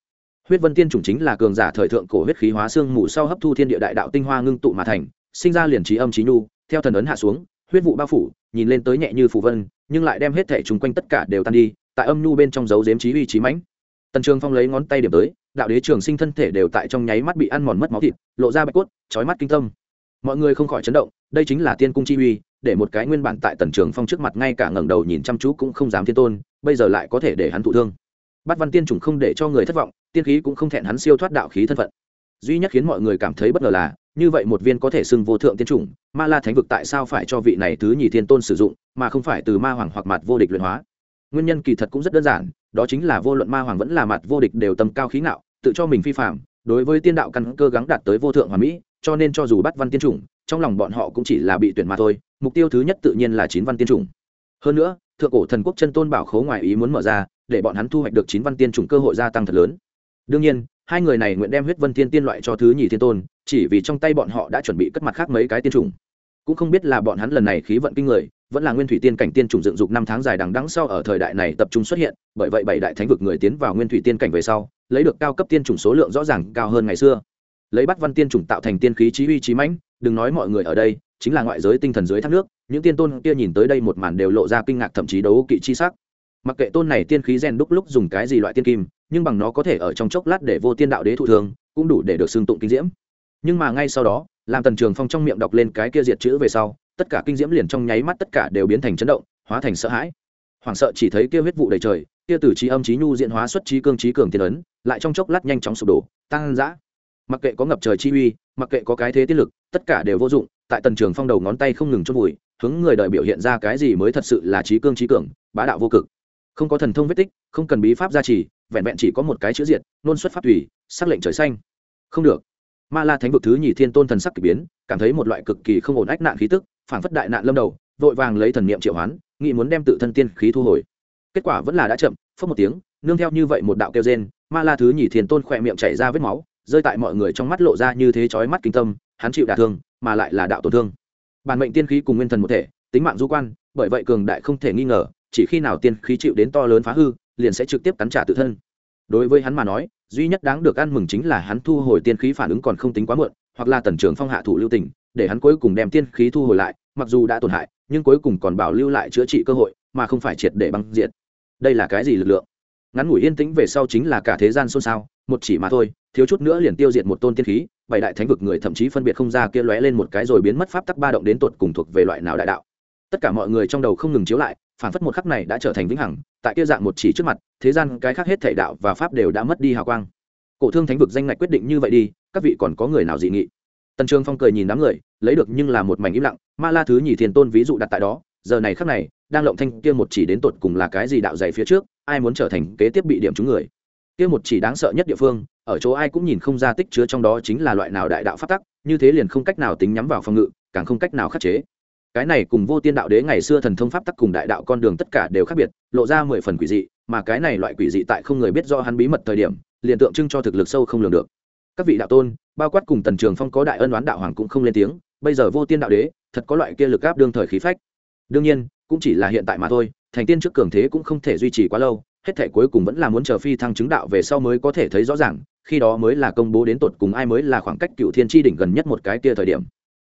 huyết vân tiên chủng chính là cường giả thời thượng cổ huyết khí hóa xương mù sau hấp thu thiên địa đại đạo tinh hoa ngưng tụ mà thành, sinh ra liền trí âm trí nhu, theo thần ấn hạ xuống, huyết vụ bao phủ, nhìn lên tới nhẹ như phù vân, nhưng lại đem hết thể chung quanh tất cả đều tan đi, tại âm nhu bên trong dấu dếm trí uy trí mãnh. Tần trường phong lấy ngón tay điểm tới, đạo đế trường sinh thân thể đều tại trong nháy mắt bị ăn mòn mất máu thịt, lộ ra bạch cốt trói mắt kinh tâm. Mọi người không khỏi chấn động, đây chính là tiên cung chi uy, để một cái nguyên bản tại tần trường phong trước mặt ngay cả ngẩng đầu nhìn chăm chú cũng không dám thiên tôn, bây giờ lại có thể để hắn thụ thương. Bắt văn tiên chủng không để cho người thất vọng tiên khí cũng không thẹn hắn siêu thoát đạo khí thân phận. Duy nhất khiến mọi người cảm thấy bất ngờ là, như vậy một viên có thể xưng vô thượng tiên chủng, ma la thánh vực tại sao phải cho vị này thứ nhì thiên tôn sử dụng, mà không phải từ ma hoàng hoặc mặt vô địch luyện hóa? Nguyên nhân kỳ thật cũng rất đơn giản, đó chính là vô luận ma hoàng vẫn là mặt vô địch đều tầm cao khí ngạo, tự cho mình phi phạm đối với tiên đạo căn cơ gắng đạt tới vô thượng hoàn mỹ, cho nên cho dù bắt văn tiên chủng, trong lòng bọn họ cũng chỉ là bị tuyển mà thôi, mục tiêu thứ nhất tự nhiên là chín văn tiên chủng. Hơn nữa, thượng cổ thần quốc chân tôn bảo khố ngoài ý muốn mở ra, để bọn hắn thu hoạch được chín văn tiên chủng cơ hội gia tăng thật lớn đương nhiên hai người này nguyện đem huyết vân tiên tiên loại cho thứ nhì thiên tôn chỉ vì trong tay bọn họ đã chuẩn bị cất mặt khác mấy cái tiên trùng, cũng không biết là bọn hắn lần này khí vận kinh người vẫn là nguyên thủy tiên cảnh tiên trùng dựng dục năm tháng dài đằng đẵng sau ở thời đại này tập trung xuất hiện bởi vậy bảy đại thánh vực người tiến vào nguyên thủy tiên cảnh về sau lấy được cao cấp tiên trùng số lượng rõ ràng cao hơn ngày xưa. Lấy bắt văn tiên trùng tạo thành tiên khí trí uy trí mãnh đừng nói mọi người ở đây chính là ngoại giới tinh thần dưới thác nước những tiên tôn kia nhìn tới đây một màn đều lộ ra kinh ngạc thậm chí đấu kỵ chi sắc. Mặc kệ tôn này tiên khí rèn đúc lúc dùng cái gì loại tiên kim nhưng bằng nó có thể ở trong chốc lát để vô tiên đạo đế thụ thường, cũng đủ để được xưng tụng kinh diễm. Nhưng mà ngay sau đó, làm tần trường phong trong miệng đọc lên cái kia diệt chữ về sau, tất cả kinh diễm liền trong nháy mắt tất cả đều biến thành chấn động, hóa thành sợ hãi. Hoảng sợ chỉ thấy kia huyết vụ đầy trời, kia từ trí âm trí nhu diện hóa xuất trí cương trí cường tiên ấn, lại trong chốc lát nhanh chóng sụp đổ tăng dã mặc kệ có ngập trời chi uy, mặc kệ có cái thế tiết lực, tất cả đều vô dụng, tại tần trường phong đầu ngón tay không ngừng chốt vùi, hướng người đời biểu hiện ra cái gì mới thật sự là trí cương trí cường, bá đạo vô cực. Không có thần thông vết tích, không cần bí pháp gia trì vẹn vẹn chỉ có một cái chữ diệt, nôn xuất pháp thủy sắc lệnh trời xanh. Không được. Ma la thánh vực thứ nhì thiên tôn thần sắc k ỳ biến, cảm thấy một loại cực kỳ không ổn ách nạn khí tức phản phất đại nạn lâm đầu, vội vàng lấy thần niệm triệu hoán, nghĩ muốn đem tự thân tiên khí thu hồi. Kết quả vẫn là đã chậm phớt một tiếng, nương theo như vậy một đạo kêu gen ma la thứ nhì thiên tôn khỏe miệng chảy ra vết máu, rơi tại mọi người trong mắt lộ ra như thế chói mắt kinh tâm, hắn chịu đả thương, mà lại là đạo tổn thương. Bản mệnh tiên khí cùng nguyên thần một thể, tính mạng du quan, bởi vậy cường đại không thể nghi ngờ, chỉ khi nào tiên khí chịu đến to lớn phá hư liền sẽ trực tiếp cắn trả tự thân. Đối với hắn mà nói, duy nhất đáng được ăn mừng chính là hắn thu hồi tiên khí phản ứng còn không tính quá muộn, hoặc là tần trưởng phong hạ thủ lưu tình, để hắn cuối cùng đem tiên khí thu hồi lại, mặc dù đã tổn hại, nhưng cuối cùng còn bảo lưu lại chữa trị cơ hội, mà không phải triệt để băng diệt. Đây là cái gì lực lượng? Ngắn ngủi yên tĩnh về sau chính là cả thế gian xôn xao, một chỉ mà thôi, thiếu chút nữa liền tiêu diệt một tôn tiên khí, bảy đại thánh vực người thậm chí phân biệt không ra kia lóe lên một cái rồi biến mất pháp tắc ba động đến tột cùng thuộc về loại nào đại đạo. Tất cả mọi người trong đầu không ngừng chiếu lại phản phất một khắc này đã trở thành vĩnh hằng, tại kia dạng một chỉ trước mặt, thế gian cái khác hết thể đạo và pháp đều đã mất đi hào quang. Cổ thương thánh vực danh ngạch quyết định như vậy đi, các vị còn có người nào dị nghị? Tần trường phong cười nhìn đám người, lấy được nhưng là một mảnh im lặng, ma la thứ nhì thiền tôn ví dụ đặt tại đó, giờ này khắc này, đang lộng thanh kia một chỉ đến tột cùng là cái gì đạo dày phía trước, ai muốn trở thành kế tiếp bị điểm chúng người? Kia một chỉ đáng sợ nhất địa phương, ở chỗ ai cũng nhìn không ra tích chứa trong đó chính là loại nào đại đạo phát tắc, như thế liền không cách nào tính nhắm vào phòng ngự, càng không cách nào khắc chế cái này cùng vô tiên đạo đế ngày xưa thần thông pháp tắc cùng đại đạo con đường tất cả đều khác biệt, lộ ra mười phần quỷ dị, mà cái này loại quỷ dị tại không người biết do hắn bí mật thời điểm, liền tượng trưng cho thực lực sâu không lường được. Các vị đạo tôn, bao quát cùng tần trường phong có đại ân đoán đạo hoàng cũng không lên tiếng, bây giờ vô tiên đạo đế, thật có loại kia lực áp đương thời khí phách. Đương nhiên, cũng chỉ là hiện tại mà thôi, thành tiên trước cường thế cũng không thể duy trì quá lâu, hết thể cuối cùng vẫn là muốn chờ phi thăng chứng đạo về sau mới có thể thấy rõ ràng, khi đó mới là công bố đến tột cùng ai mới là khoảng cách cựu thiên tri đỉnh gần nhất một cái kia thời điểm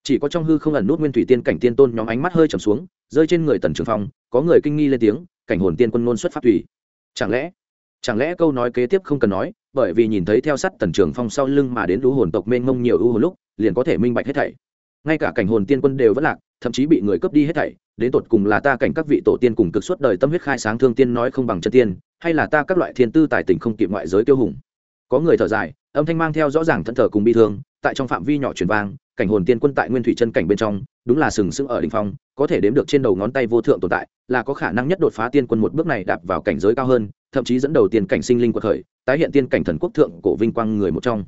chỉ có trong hư không ẩn nút nguyên thủy tiên cảnh tiên tôn nhóm ánh mắt hơi trầm xuống, rơi trên người tần trường phong, có người kinh nghi lên tiếng, cảnh hồn tiên quân ngôn xuất phát thủy chẳng lẽ chẳng lẽ câu nói kế tiếp không cần nói, bởi vì nhìn thấy theo sắt tần trường phong sau lưng mà đến lũ hồn tộc mênh mông nhiều ưu hồn lúc, liền có thể minh bạch hết thảy. Ngay cả cảnh hồn tiên quân đều vẫn lạc, thậm chí bị người cướp đi hết thảy, đến tột cùng là ta cảnh các vị tổ tiên cùng cực suốt đời tâm huyết khai sáng thương tiên nói không bằng chân tiên, hay là ta các loại thiên tư tài tình không kịp ngoại giới tiêu hùng? Có người thở dài, âm thanh mang theo rõ ràng thân thờ cùng bi thương, tại trong phạm vi nhỏ truyền vang, cảnh hồn tiên quân tại nguyên thủy chân cảnh bên trong, đúng là sừng sững ở đỉnh phong, có thể đếm được trên đầu ngón tay vô thượng tồn tại, là có khả năng nhất đột phá tiên quân một bước này đạp vào cảnh giới cao hơn, thậm chí dẫn đầu tiên cảnh sinh linh của thời tái hiện tiên cảnh thần quốc thượng cổ vinh quang người một trong.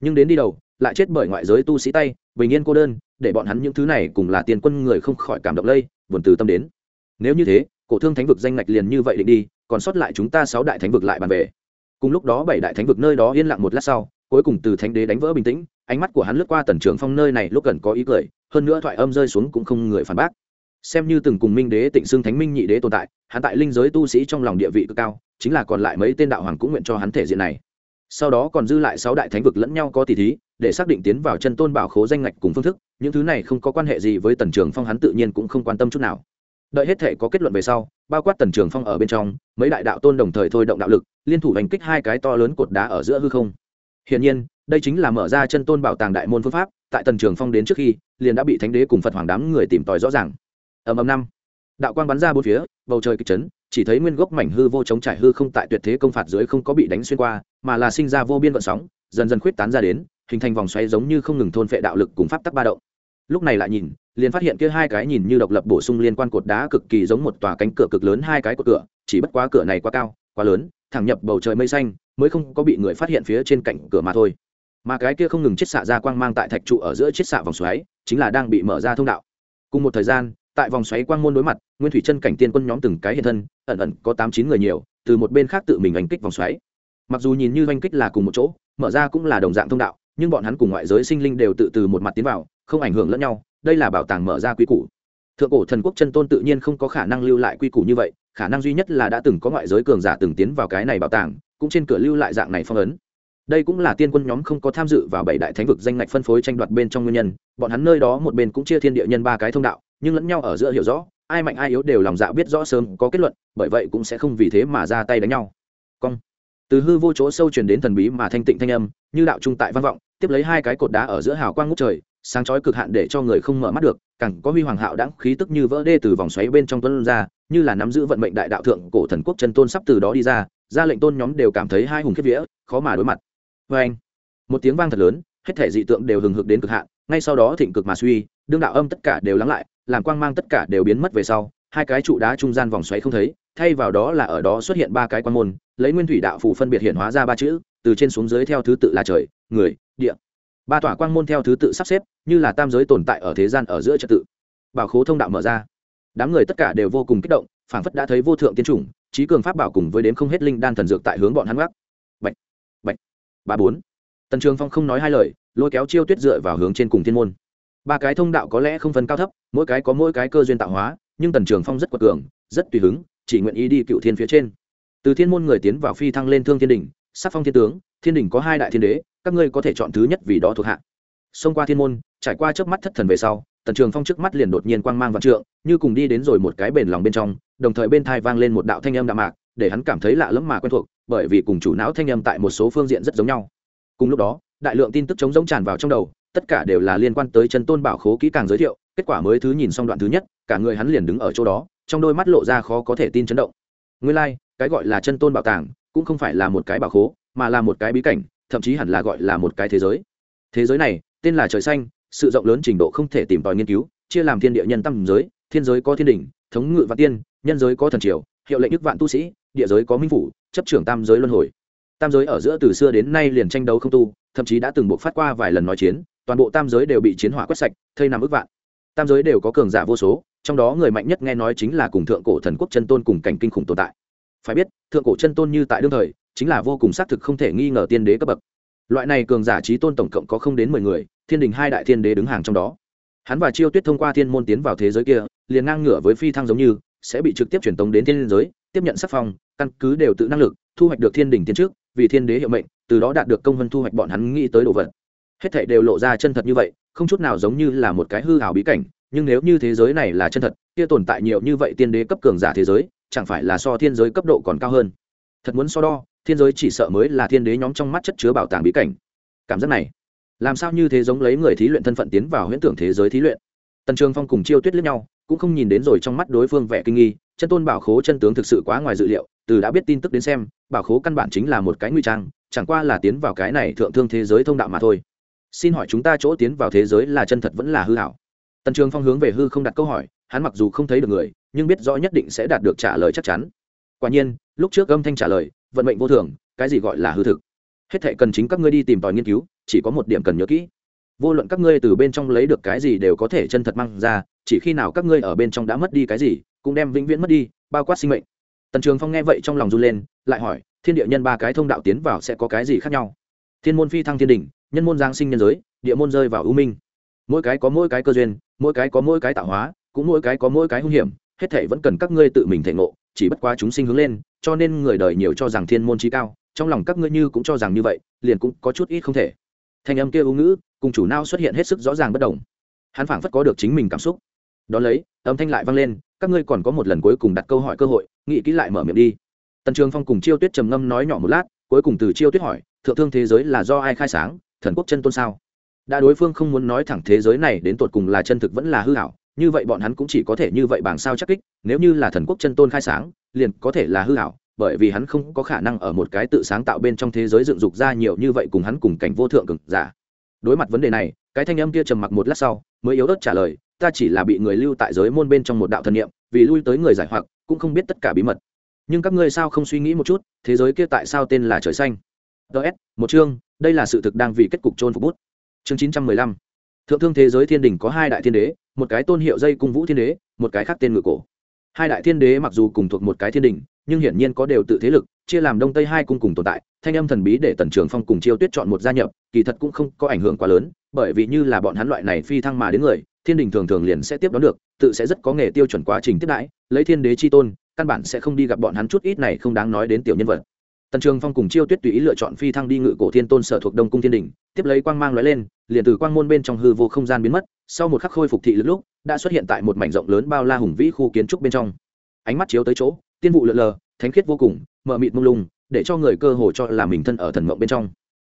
Nhưng đến đi đầu, lại chết bởi ngoại giới tu sĩ tay, bình yên cô đơn, để bọn hắn những thứ này cùng là tiên quân người không khỏi cảm động lây, buồn từ tâm đến. Nếu như thế, cổ thương thánh vực danh ngạch liền như vậy định đi, còn sót lại chúng ta sáu đại thánh vực lại bàn về cùng lúc đó bảy đại thánh vực nơi đó yên lặng một lát sau, cuối cùng từ thánh đế đánh vỡ bình tĩnh, ánh mắt của hắn lướt qua tần trường phong nơi này lúc gần có ý cười, hơn nữa thoại âm rơi xuống cũng không người phản bác. Xem như từng cùng minh đế, tịnh xưng thánh minh nhị đế tồn tại, hắn tại linh giới tu sĩ trong lòng địa vị cực cao, chính là còn lại mấy tên đạo hoàng cũng nguyện cho hắn thể diện này. Sau đó còn dư lại sáu đại thánh vực lẫn nhau có tỷ thí, để xác định tiến vào chân tôn bảo khố danh ngạch cùng phương thức, những thứ này không có quan hệ gì với tần trường phong hắn tự nhiên cũng không quan tâm chút nào đợi hết thể có kết luận về sau, bao quát tần trường phong ở bên trong, mấy đại đạo tôn đồng thời thôi động đạo lực, liên thủ đánh kích hai cái to lớn cột đá ở giữa hư không. Hiển nhiên, đây chính là mở ra chân tôn bảo tàng đại môn phương pháp, tại tần trường phong đến trước khi, liền đã bị thánh đế cùng phật hoàng đám người tìm tòi rõ ràng. Ầm ầm năm, đạo quang bắn ra bốn phía, bầu trời kịch chấn, chỉ thấy nguyên gốc mảnh hư vô chống trải hư không tại tuyệt thế công phạt dưới không có bị đánh xuyên qua, mà là sinh ra vô biên vận sóng, dần dần khuyết tán ra đến, hình thành vòng xoáy giống như không ngừng thôn phệ đạo lực cùng pháp tắc ba động. Lúc này lại nhìn liền phát hiện kia hai cái nhìn như độc lập bổ sung liên quan cột đá cực kỳ giống một tòa cánh cửa cực lớn hai cái cột cửa, chỉ bất quá cửa này quá cao, quá lớn, thẳng nhập bầu trời mây xanh, mới không có bị người phát hiện phía trên cạnh cửa mà thôi. Mà cái kia không ngừng chiết xạ ra quang mang tại thạch trụ ở giữa chiết xạ vòng xoáy, chính là đang bị mở ra thông đạo. Cùng một thời gian, tại vòng xoáy quang môn đối mặt, nguyên thủy chân cảnh tiên quân nhóm từng cái hiện thân, ẩn ẩn có tám chín người nhiều, từ một bên khác tự mình oanh kích vòng xoáy. Mặc dù nhìn như oanh kích là cùng một chỗ, mở ra cũng là đồng dạng thông đạo, nhưng bọn hắn cùng ngoại giới sinh linh đều tự từ một mặt tiến vào, không ảnh hưởng lẫn nhau đây là bảo tàng mở ra quy củ. Thượng cổ thần quốc chân tôn tự nhiên không có khả năng lưu lại quy củ như vậy, khả năng duy nhất là đã từng có ngoại giới cường giả từng tiến vào cái này bảo tàng, cũng trên cửa lưu lại dạng này phong ấn. Đây cũng là tiên quân nhóm không có tham dự vào bảy đại thánh vực danh ngạch phân phối tranh đoạt bên trong nguyên nhân, bọn hắn nơi đó một bên cũng chia thiên địa nhân ba cái thông đạo, nhưng lẫn nhau ở giữa hiểu rõ, ai mạnh ai yếu đều lòng dạ biết rõ sớm, có kết luận, bởi vậy cũng sẽ không vì thế mà ra tay đánh nhau. Cong. Từ hư vô chỗ sâu truyền đến thần bí mà thanh tịnh thanh âm, như đạo trung tại văn vọng, tiếp lấy hai cái cột đá ở giữa hào quang ngút trời sáng chói cực hạn để cho người không mở mắt được, càng có huy hoàng hạo đãng khí tức như vỡ đê từ vòng xoáy bên trong tuấn ra, như là nắm giữ vận mệnh đại đạo thượng cổ thần quốc chân tôn sắp từ đó đi ra ra lệnh tôn nhóm đều cảm thấy hai hùng kết vía, khó mà đối mặt. Vê anh, một tiếng vang thật lớn, hết thể dị tượng đều hừng hực đến cực hạn, ngay sau đó thịnh cực mà suy, đương đạo âm tất cả đều lắng lại, làm quang mang tất cả đều biến mất về sau, hai cái trụ đá trung gian vòng xoáy không thấy, thay vào đó là ở đó xuất hiện ba cái quan môn, lấy nguyên thủy đạo phù phân biệt hiện hóa ra ba chữ, từ trên xuống dưới theo thứ tự là trời, người, địa. Ba tỏa quang môn theo thứ tự sắp xếp như là tam giới tồn tại ở thế gian ở giữa trật tự. Bảo khố thông đạo mở ra. Đám người tất cả đều vô cùng kích động, phảng phất đã thấy vô thượng tiên chủng trí cường pháp bảo cùng với đếm không hết linh đan thần dược tại hướng bọn hắn gác bệnh bệnh ba bốn. Tần trường phong không nói hai lời, lôi kéo chiêu tuyết dựa vào hướng trên cùng thiên môn. Ba cái thông đạo có lẽ không phân cao thấp, mỗi cái có mỗi cái cơ duyên tạo hóa, nhưng tần trường phong rất quật cường, rất tùy hứng, chỉ nguyện ý đi cựu thiên phía trên. Từ thiên môn người tiến vào phi thăng lên thương thiên đình sắc phong thiên tướng, thiên đình có hai đại thiên đế, các ngươi có thể chọn thứ nhất vì đó thuộc hạ xông qua thiên môn trải qua trước mắt thất thần về sau tần trường phong trước mắt liền đột nhiên quang mang vạn trượng như cùng đi đến rồi một cái bền lòng bên trong đồng thời bên thai vang lên một đạo thanh âm đạm mạc để hắn cảm thấy lạ lẫm mà quen thuộc bởi vì cùng chủ não thanh âm tại một số phương diện rất giống nhau. Cùng lúc đó đại lượng tin tức chống giống tràn vào trong đầu tất cả đều là liên quan tới chân tôn bảo khố kỹ càng giới thiệu kết quả mới thứ nhìn xong đoạn thứ nhất cả người hắn liền đứng ở chỗ đó trong đôi mắt lộ ra khó có thể tin chấn động. Nguyên lai、like, cái gọi là chân tôn bảo tàng cũng không phải là một cái bảo khố mà là một cái bí cảnh thậm chí hẳn là gọi là một cái thế giới. Thế giới này tên là trời xanh, sự rộng lớn trình độ không thể tìm tòi nghiên cứu, chia làm thiên địa nhân tâm giới, thiên giới có thiên đình thống ngự và tiên, nhân giới có thần triều, hiệu lệnh đức vạn tu sĩ, địa giới có minh phủ, chấp trưởng tam giới luân hồi. Tam giới ở giữa từ xưa đến nay liền tranh đấu không tu, thậm chí đã từng buộc phát qua vài lần nói chiến, toàn bộ tam giới đều bị chiến hỏa quét sạch, thây nằm ức vạn. Tam giới đều có cường giả vô số, trong đó người mạnh nhất nghe nói chính là cùng thượng cổ thần quốc chân tôn cùng cảnh kinh khủng tồn tại. Phải biết, thượng cổ chân tôn như tại đương thời, chính là vô cùng xác thực không thể nghi ngờ tiên đế cấp bậc. Loại này cường giả trí tôn tổng cộng có không đến mười người thiên đình hai đại thiên đế đứng hàng trong đó. Hắn và chiêu tuyết thông qua thiên môn tiến vào thế giới kia, liền ngang ngửa với phi thăng giống như, sẽ bị trực tiếp truyền tống đến thiên giới, tiếp nhận sắc phong, căn cứ đều tự năng lực, thu hoạch được thiên đình tiến trước, vì thiên đế hiệu mệnh, từ đó đạt được công vân thu hoạch bọn hắn nghĩ tới đồ vật. Hết thảy đều lộ ra chân thật như vậy, không chút nào giống như là một cái hư ảo bí cảnh, nhưng nếu như thế giới này là chân thật, kia tồn tại nhiều như vậy tiên đế cấp cường giả thế giới, chẳng phải là so thiên giới cấp độ còn cao hơn. Thật muốn so đo, thiên giới chỉ sợ mới là thiên đế nhóm trong mắt chất chứa bảo tàng bí cảnh. Cảm giác này làm sao như thế giống lấy người thí luyện thân phận tiến vào huyễn tưởng thế giới thí luyện? Tần trường phong cùng chiêu tuyết lướt nhau, cũng không nhìn đến rồi trong mắt đối phương vẻ kinh nghi, chân tôn bảo khố chân tướng thực sự quá ngoài dự liệu, từ đã biết tin tức đến xem, bảo khố căn bản chính là một cái nguy trang, chẳng qua là tiến vào cái này thượng thương thế giới thông đạo mà thôi. Xin hỏi chúng ta chỗ tiến vào thế giới là chân thật vẫn là hư hảo? Tần trường phong hướng về hư không đặt câu hỏi, hắn mặc dù không thấy được người, nhưng biết rõ nhất định sẽ đạt được trả lời chắc chắn. Quả nhiên, lúc trước âm thanh trả lời, vận mệnh vô thường, cái gì gọi là hư thực? Hết thệ cần chính các ngươi đi tìm tòi nghiên cứu chỉ có một điểm cần nhớ kỹ. Vô luận các ngươi từ bên trong lấy được cái gì đều có thể chân thật mang ra, chỉ khi nào các ngươi ở bên trong đã mất đi cái gì, cũng đem vĩnh viễn mất đi, bao quát sinh mệnh. Tần trường phong nghe vậy trong lòng run lên, lại hỏi, thiên địa nhân ba cái thông đạo tiến vào sẽ có cái gì khác nhau? Thiên môn phi thăng thiên đình nhân môn giáng sinh nhân giới, địa môn rơi vào ưu minh. Mỗi cái có mỗi cái cơ duyên, mỗi cái có mỗi cái tạo hóa, cũng mỗi cái có mỗi cái hung hiểm, hết thể vẫn cần các ngươi tự mình thể ngộ, chỉ bất quá chúng sinh hướng lên, cho nên người đời nhiều cho rằng thiên môn trí cao, trong lòng các ngươi như cũng cho rằng như vậy, liền cũng có chút ít không thể thanh âm kia ưu ngữ, cùng chủ nao xuất hiện hết sức rõ ràng bất đồng. Hắn phảng phất có được chính mình cảm xúc. Đón lấy, âm thanh lại vang lên, các ngươi còn có một lần cuối cùng đặt câu hỏi cơ hội, nghĩ kỹ lại mở miệng đi. Tần trường phong cùng chiêu tuyết trầm ngâm nói nhỏ một lát, cuối cùng từ chiêu tuyết hỏi, thượng thương thế giới là do ai khai sáng, thần quốc chân tôn sao? Đã đối phương không muốn nói thẳng thế giới này đến tột cùng là chân thực vẫn là hư hảo như vậy bọn hắn cũng chỉ có thể như vậy bằng sao chắc kích, nếu như là thần quốc chân tôn khai sáng, liền có thể là hư hảo bởi vì hắn không có khả năng ở một cái tự sáng tạo bên trong thế giới dựng dục ra nhiều như vậy cùng hắn cùng cảnh vô thượng cực giả. Đối mặt vấn đề này, cái thanh âm kia trầm mặc một lát sau, mới yếu ớt trả lời, ta chỉ là bị người lưu tại giới môn bên trong một đạo thần niệm, vì lui tới người giải hoặc, cũng không biết tất cả bí mật. Nhưng các ngươi sao không suy nghĩ một chút, thế giới kia tại sao tên là trời xanh? Ts một chương, đây là sự thực đang vì kết cục trôn phục bút. Chương chín trăm mười lăm. Thượng thương thế giới thiên đình có hai đại thiên đế, một cái tôn hiệu dây cung vũ thiên đế, một cái khác tên ngự cổ. Hai đại thiên đế mặc dù cùng thuộc một cái thiên đình nhưng hiển nhiên có đều tự thế lực, chia làm đông tây hai cung cùng tồn tại, thanh âm thần bí để tần trường phong cùng chiêu tuyết chọn một gia nhập, kỳ thật cũng không có ảnh hưởng quá lớn, bởi vì như là bọn hắn loại này phi thăng mà đến người, thiên đình thường thường liền sẽ tiếp đón được, tự sẽ rất có nghề tiêu chuẩn quá trình tiếp đãi, lấy thiên đế chi tôn, căn bản sẽ không đi gặp bọn hắn chút ít này không đáng nói đến tiểu nhân vật. Tần trường phong cùng chiêu tuyết tùy ý lựa chọn phi thăng đi ngự cổ thiên tôn sở thuộc đông cung thiên đình, tiếp lấy quang mang lóe lên, liền từ quang môn bên trong hư vô không gian biến mất, sau một khắc khôi phục thị lực lúc, đã xuất hiện tại một mảnh rộng lớn bao la hùng vĩ khu kiến trúc bên trong. Ánh mắt chiếu tới chỗ tiên vụ lượn lờ, thánh khiết vô cùng, mờ mịt mông lung, để cho người cơ hồ cho là mình thân ở thần mộng bên trong.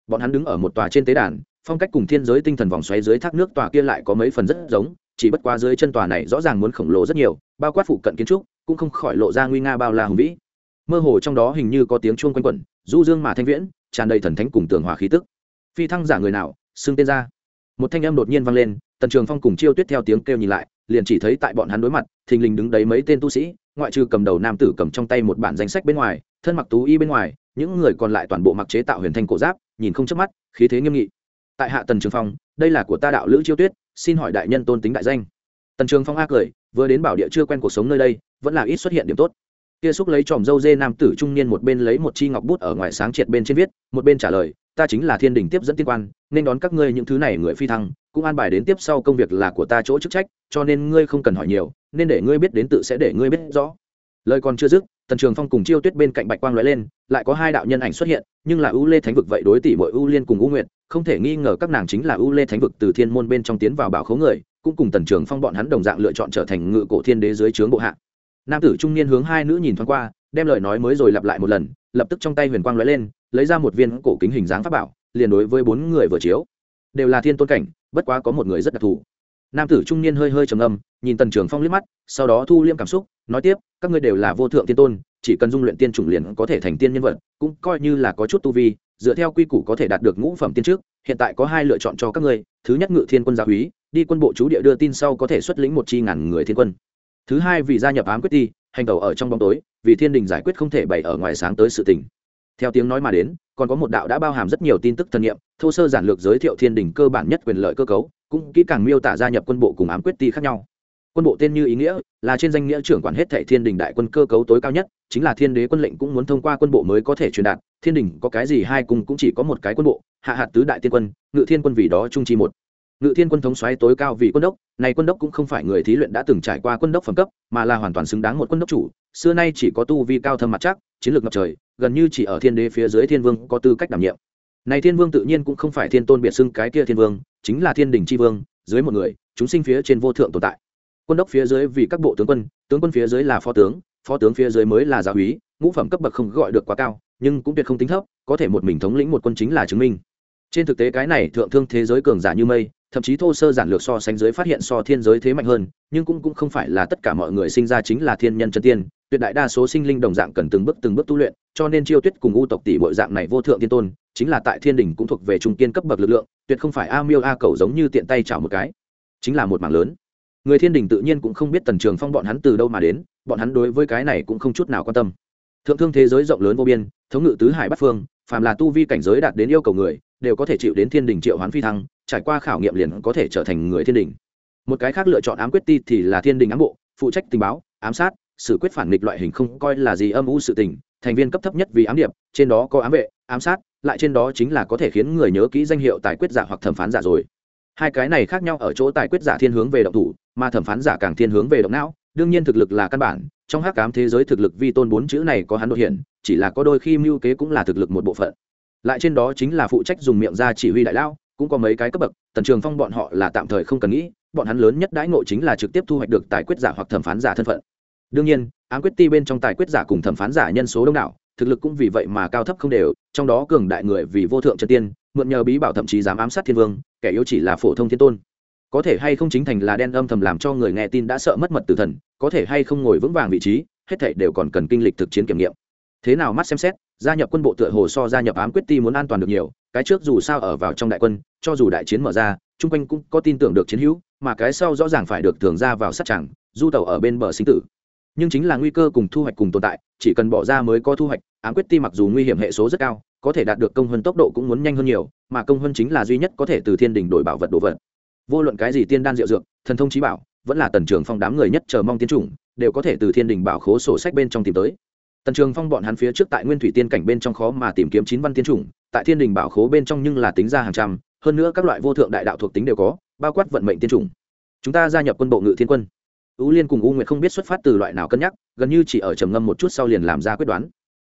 Bọn hắn đứng ở một tòa trên tế đàn, phong cách cùng thiên giới tinh thần vòng xoáy dưới thác nước tòa kia lại có mấy phần rất giống, chỉ bất qua dưới chân tòa này rõ ràng muốn khổng lồ rất nhiều, bao quát phụ cận kiến trúc, cũng không khỏi lộ ra nguy nga bao la hùng vĩ. Mơ hồ trong đó hình như có tiếng chuông quanh quẩn, du dương mà thanh viễn, tràn đầy thần thánh cùng tường hòa khí tức. Phi thăng giả người nào, xưng tên ra. Một thanh âm đột nhiên vang lên, tần trường phong cùng chiêu tuyết theo tiếng kêu nhìn lại, liền chỉ thấy tại bọn hắn đối mặt, thình lình đứng đấy mấy tên tu sĩ ngoại trừ cầm đầu nam tử cầm trong tay một bản danh sách bên ngoài, thân mặc tú y bên ngoài, những người còn lại toàn bộ mặc chế tạo huyền thanh cổ giáp, nhìn không chớp mắt, khí thế nghiêm nghị. Tại hạ tần trường phong, đây là của ta đạo lữ chiêu tuyết, xin hỏi đại nhân tôn tính đại danh. Tần trường phong a cười, vừa đến bảo địa chưa quen cuộc sống nơi đây, vẫn là ít xuất hiện điểm tốt. Kia xúc lấy tròm dâu dê nam tử trung niên một bên lấy một chi ngọc bút ở ngoài sáng triệt bên trên viết, một bên trả lời, ta chính là thiên đình tiếp dẫn tiên quan, nên đón các ngươi những thứ này người phi thăng, cũng an bài đến tiếp sau công việc là của ta chỗ chức trách, cho nên ngươi không cần hỏi nhiều nên để ngươi biết đến tự sẽ để ngươi biết rõ. Lời còn chưa dứt, tần trường phong cùng chiêu tuyết bên cạnh bạch quang lóe lên, lại có hai đạo nhân ảnh xuất hiện, nhưng là u lê thánh vực vậy đối tỷ mọi u liên cùng u nguyện không thể nghi ngờ các nàng chính là u lê thánh vực từ thiên môn bên trong tiến vào bảo khấu người, cũng cùng tần trường phong bọn hắn đồng dạng lựa chọn trở thành ngự cổ thiên đế dưới trướng bộ hạ. Nam tử trung niên hướng hai nữ nhìn thoáng qua, đem lời nói mới rồi lặp lại một lần, lập tức trong tay huyền quang lóe lên, lấy ra một viên cổ kính hình dáng pháp bảo, liền đối với bốn người vừa chiếu. Đều là thiên tôn cảnh, bất quá có một người rất đặc thù nam tử trung niên hơi hơi trầm âm nhìn tần trường phong liếc mắt, sau đó thu liêm cảm xúc, nói tiếp, các ngươi đều là vô thượng tiên tôn, chỉ cần dung luyện tiên chủng liền có thể thành tiên nhân vật, cũng coi như là có chút tu vi, dựa theo quy củ có thể đạt được ngũ phẩm tiên trước, hiện tại có hai lựa chọn cho các ngươi, thứ nhất ngự thiên quân gia úy đi quân bộ chú địa đưa tin sau có thể xuất lĩnh một chi ngàn người thiên quân. Thứ hai vì gia nhập ám quyết ti hành tẩu ở trong bóng tối, vì thiên đình giải quyết không thể bày ở ngoài sáng tới sự tình. Theo tiếng nói mà đến, còn có một đạo đã bao hàm rất nhiều tin tức thân nhiệm thô sơ giản lược giới thiệu thiên đình cơ bản nhất quyền lợi cơ cấu cũng kỹ càng miêu tả gia nhập quân bộ cùng ám quyết ti khác nhau. Quân bộ tên như ý nghĩa là trên danh nghĩa trưởng quản hết thệ thiên đình đại quân cơ cấu tối cao nhất, chính là thiên đế quân lệnh cũng muốn thông qua quân bộ mới có thể truyền đạt, thiên đình có cái gì hai cùng cũng chỉ có một cái quân bộ, hạ hạt tứ đại tiên quân, ngự thiên quân vì đó trung chi một. Ngự thiên quân thống xoáy tối cao vì quân đốc, này quân đốc cũng không phải người thí luyện đã từng trải qua quân đốc phẩm cấp, mà là hoàn toàn xứng đáng một quân đốc chủ, xưa nay chỉ có tu vi cao thâm mặt chắc, chiến lược ngập trời, gần như chỉ ở thiên đế phía dưới thiên vương có tư cách đảm nhiệm này thiên vương tự nhiên cũng không phải thiên tôn biệt xưng cái kia thiên vương, chính là thiên đình tri vương, dưới một người, chúng sinh phía trên vô thượng tồn tại. Quân đốc phía dưới vì các bộ tướng quân tướng quân phía dưới là phó tướng phó tướng phía dưới mới là giáo úy, ngũ phẩm cấp bậc không gọi được quá cao, nhưng cũng tuyệt không tính thấp, có thể một mình thống lĩnh một quân chính là chứng minh. Trên thực tế cái này thượng thương thế giới cường giả như mây, thậm chí thô sơ giản lược so sánh giới phát hiện so thiên giới thế mạnh hơn, nhưng cũng cũng không phải là tất cả mọi người sinh ra chính là thiên nhân chân tiên, tuyệt đại đa số sinh linh đồng dạng cần từng bước từng bước tu luyện cho nên chiêu tuyết cùng u tộc tỷ bội dạng này vô thượng tiên tôn, chính là tại thiên đình cũng thuộc về trung tiên cấp bậc lực lượng, tuyệt không phải a miêu a cầu giống như tiện tay chảo một cái. Chính là một mảng lớn. Người thiên đình tự nhiên cũng không biết tần trường phong bọn hắn từ đâu mà đến, bọn hắn đối với cái này cũng không chút nào quan tâm. Thượng thương thế giới rộng lớn vô biên, thống ngự tứ hải bắc phương, phàm là tu vi cảnh giới đạt đến yêu cầu người, đều có thể chịu đến thiên đình triệu hoán phi thăng, trải qua khảo nghiệm liền có thể trở thành người thiên đình. Một cái khác lựa chọn ám quyết ti thì là thiên đình ám bộ, phụ trách tình báo, ám sát, xử quyết phản nghịch loại hình không coi là gì âm u sự tình thành viên cấp thấp nhất vì ám điệp, trên đó có ám vệ, ám sát, lại trên đó chính là có thể khiến người nhớ kỹ danh hiệu tài quyết giả hoặc thẩm phán giả rồi. Hai cái này khác nhau ở chỗ tài quyết giả thiên hướng về động thủ, mà thẩm phán giả càng thiên hướng về động não, đương nhiên thực lực là căn bản, trong hắc ám thế giới thực lực vi tôn bốn chữ này có hắn đột hiện, chỉ là có đôi khi mưu kế cũng là thực lực một bộ phận. Lại trên đó chính là phụ trách dùng miệng ra chỉ huy đại lao, cũng có mấy cái cấp bậc, tần trường phong bọn họ là tạm thời không cần nghĩ, bọn hắn lớn nhất đãi ngộ chính là trực tiếp thu hoạch được tài quyết giả hoặc thẩm phán giả thân phận. Đương nhiên ám quyết ti bên trong tài quyết giả cùng thẩm phán giả nhân số đông đảo, thực lực cũng vì vậy mà cao thấp không đều, trong đó cường đại người vì vô thượng trần tiên, mượn nhờ bí bảo thậm chí dám ám sát thiên vương, kẻ yếu chỉ là phổ thông thiên tôn. Có thể hay không chính thành là đen âm thầm làm cho người nghe tin đã sợ mất mật tử thần, có thể hay không ngồi vững vàng vị trí, hết thảy đều còn cần kinh lịch thực chiến kiểm nghiệm. Thế nào mắt xem xét, gia nhập quân bộ tựa hồ so gia nhập ám quyết ti muốn an toàn được nhiều, cái trước dù sao ở vào trong đại quân, cho dù đại chiến mở ra, chung quanh cũng có tin tưởng được chiến hữu, mà cái sau rõ ràng phải được thường ra vào sát chẳng du tàu ở bên bờ sinh tử nhưng chính là nguy cơ cùng thu hoạch cùng tồn tại, chỉ cần bỏ ra mới có thu hoạch, ám quyết ti mặc dù nguy hiểm hệ số rất cao, có thể đạt được công hơn tốc độ cũng muốn nhanh hơn nhiều, mà công hơn chính là duy nhất có thể từ thiên đình đổi bảo vật đồ vật. Vô luận cái gì tiên đan diệu dược, thần thông trí bảo, vẫn là tần trường phong đám người nhất chờ mong tiến chủng, đều có thể từ thiên đình bảo khố sổ sách bên trong tìm tới. Tần trường phong bọn hắn phía trước tại nguyên thủy tiên cảnh bên trong khó mà tìm kiếm chín văn tiên chủng, tại thiên đình bảo khố bên trong nhưng là tính ra hàng trăm, hơn nữa các loại vô thượng đại đạo thuộc tính đều có, bao quát vận mệnh tiên chủng. Chúng ta gia nhập quân bộ ngự thiên quân. U Liên cùng U Nguyệt không biết xuất phát từ loại nào cân nhắc, gần như chỉ ở trầm ngâm một chút sau liền làm ra quyết đoán.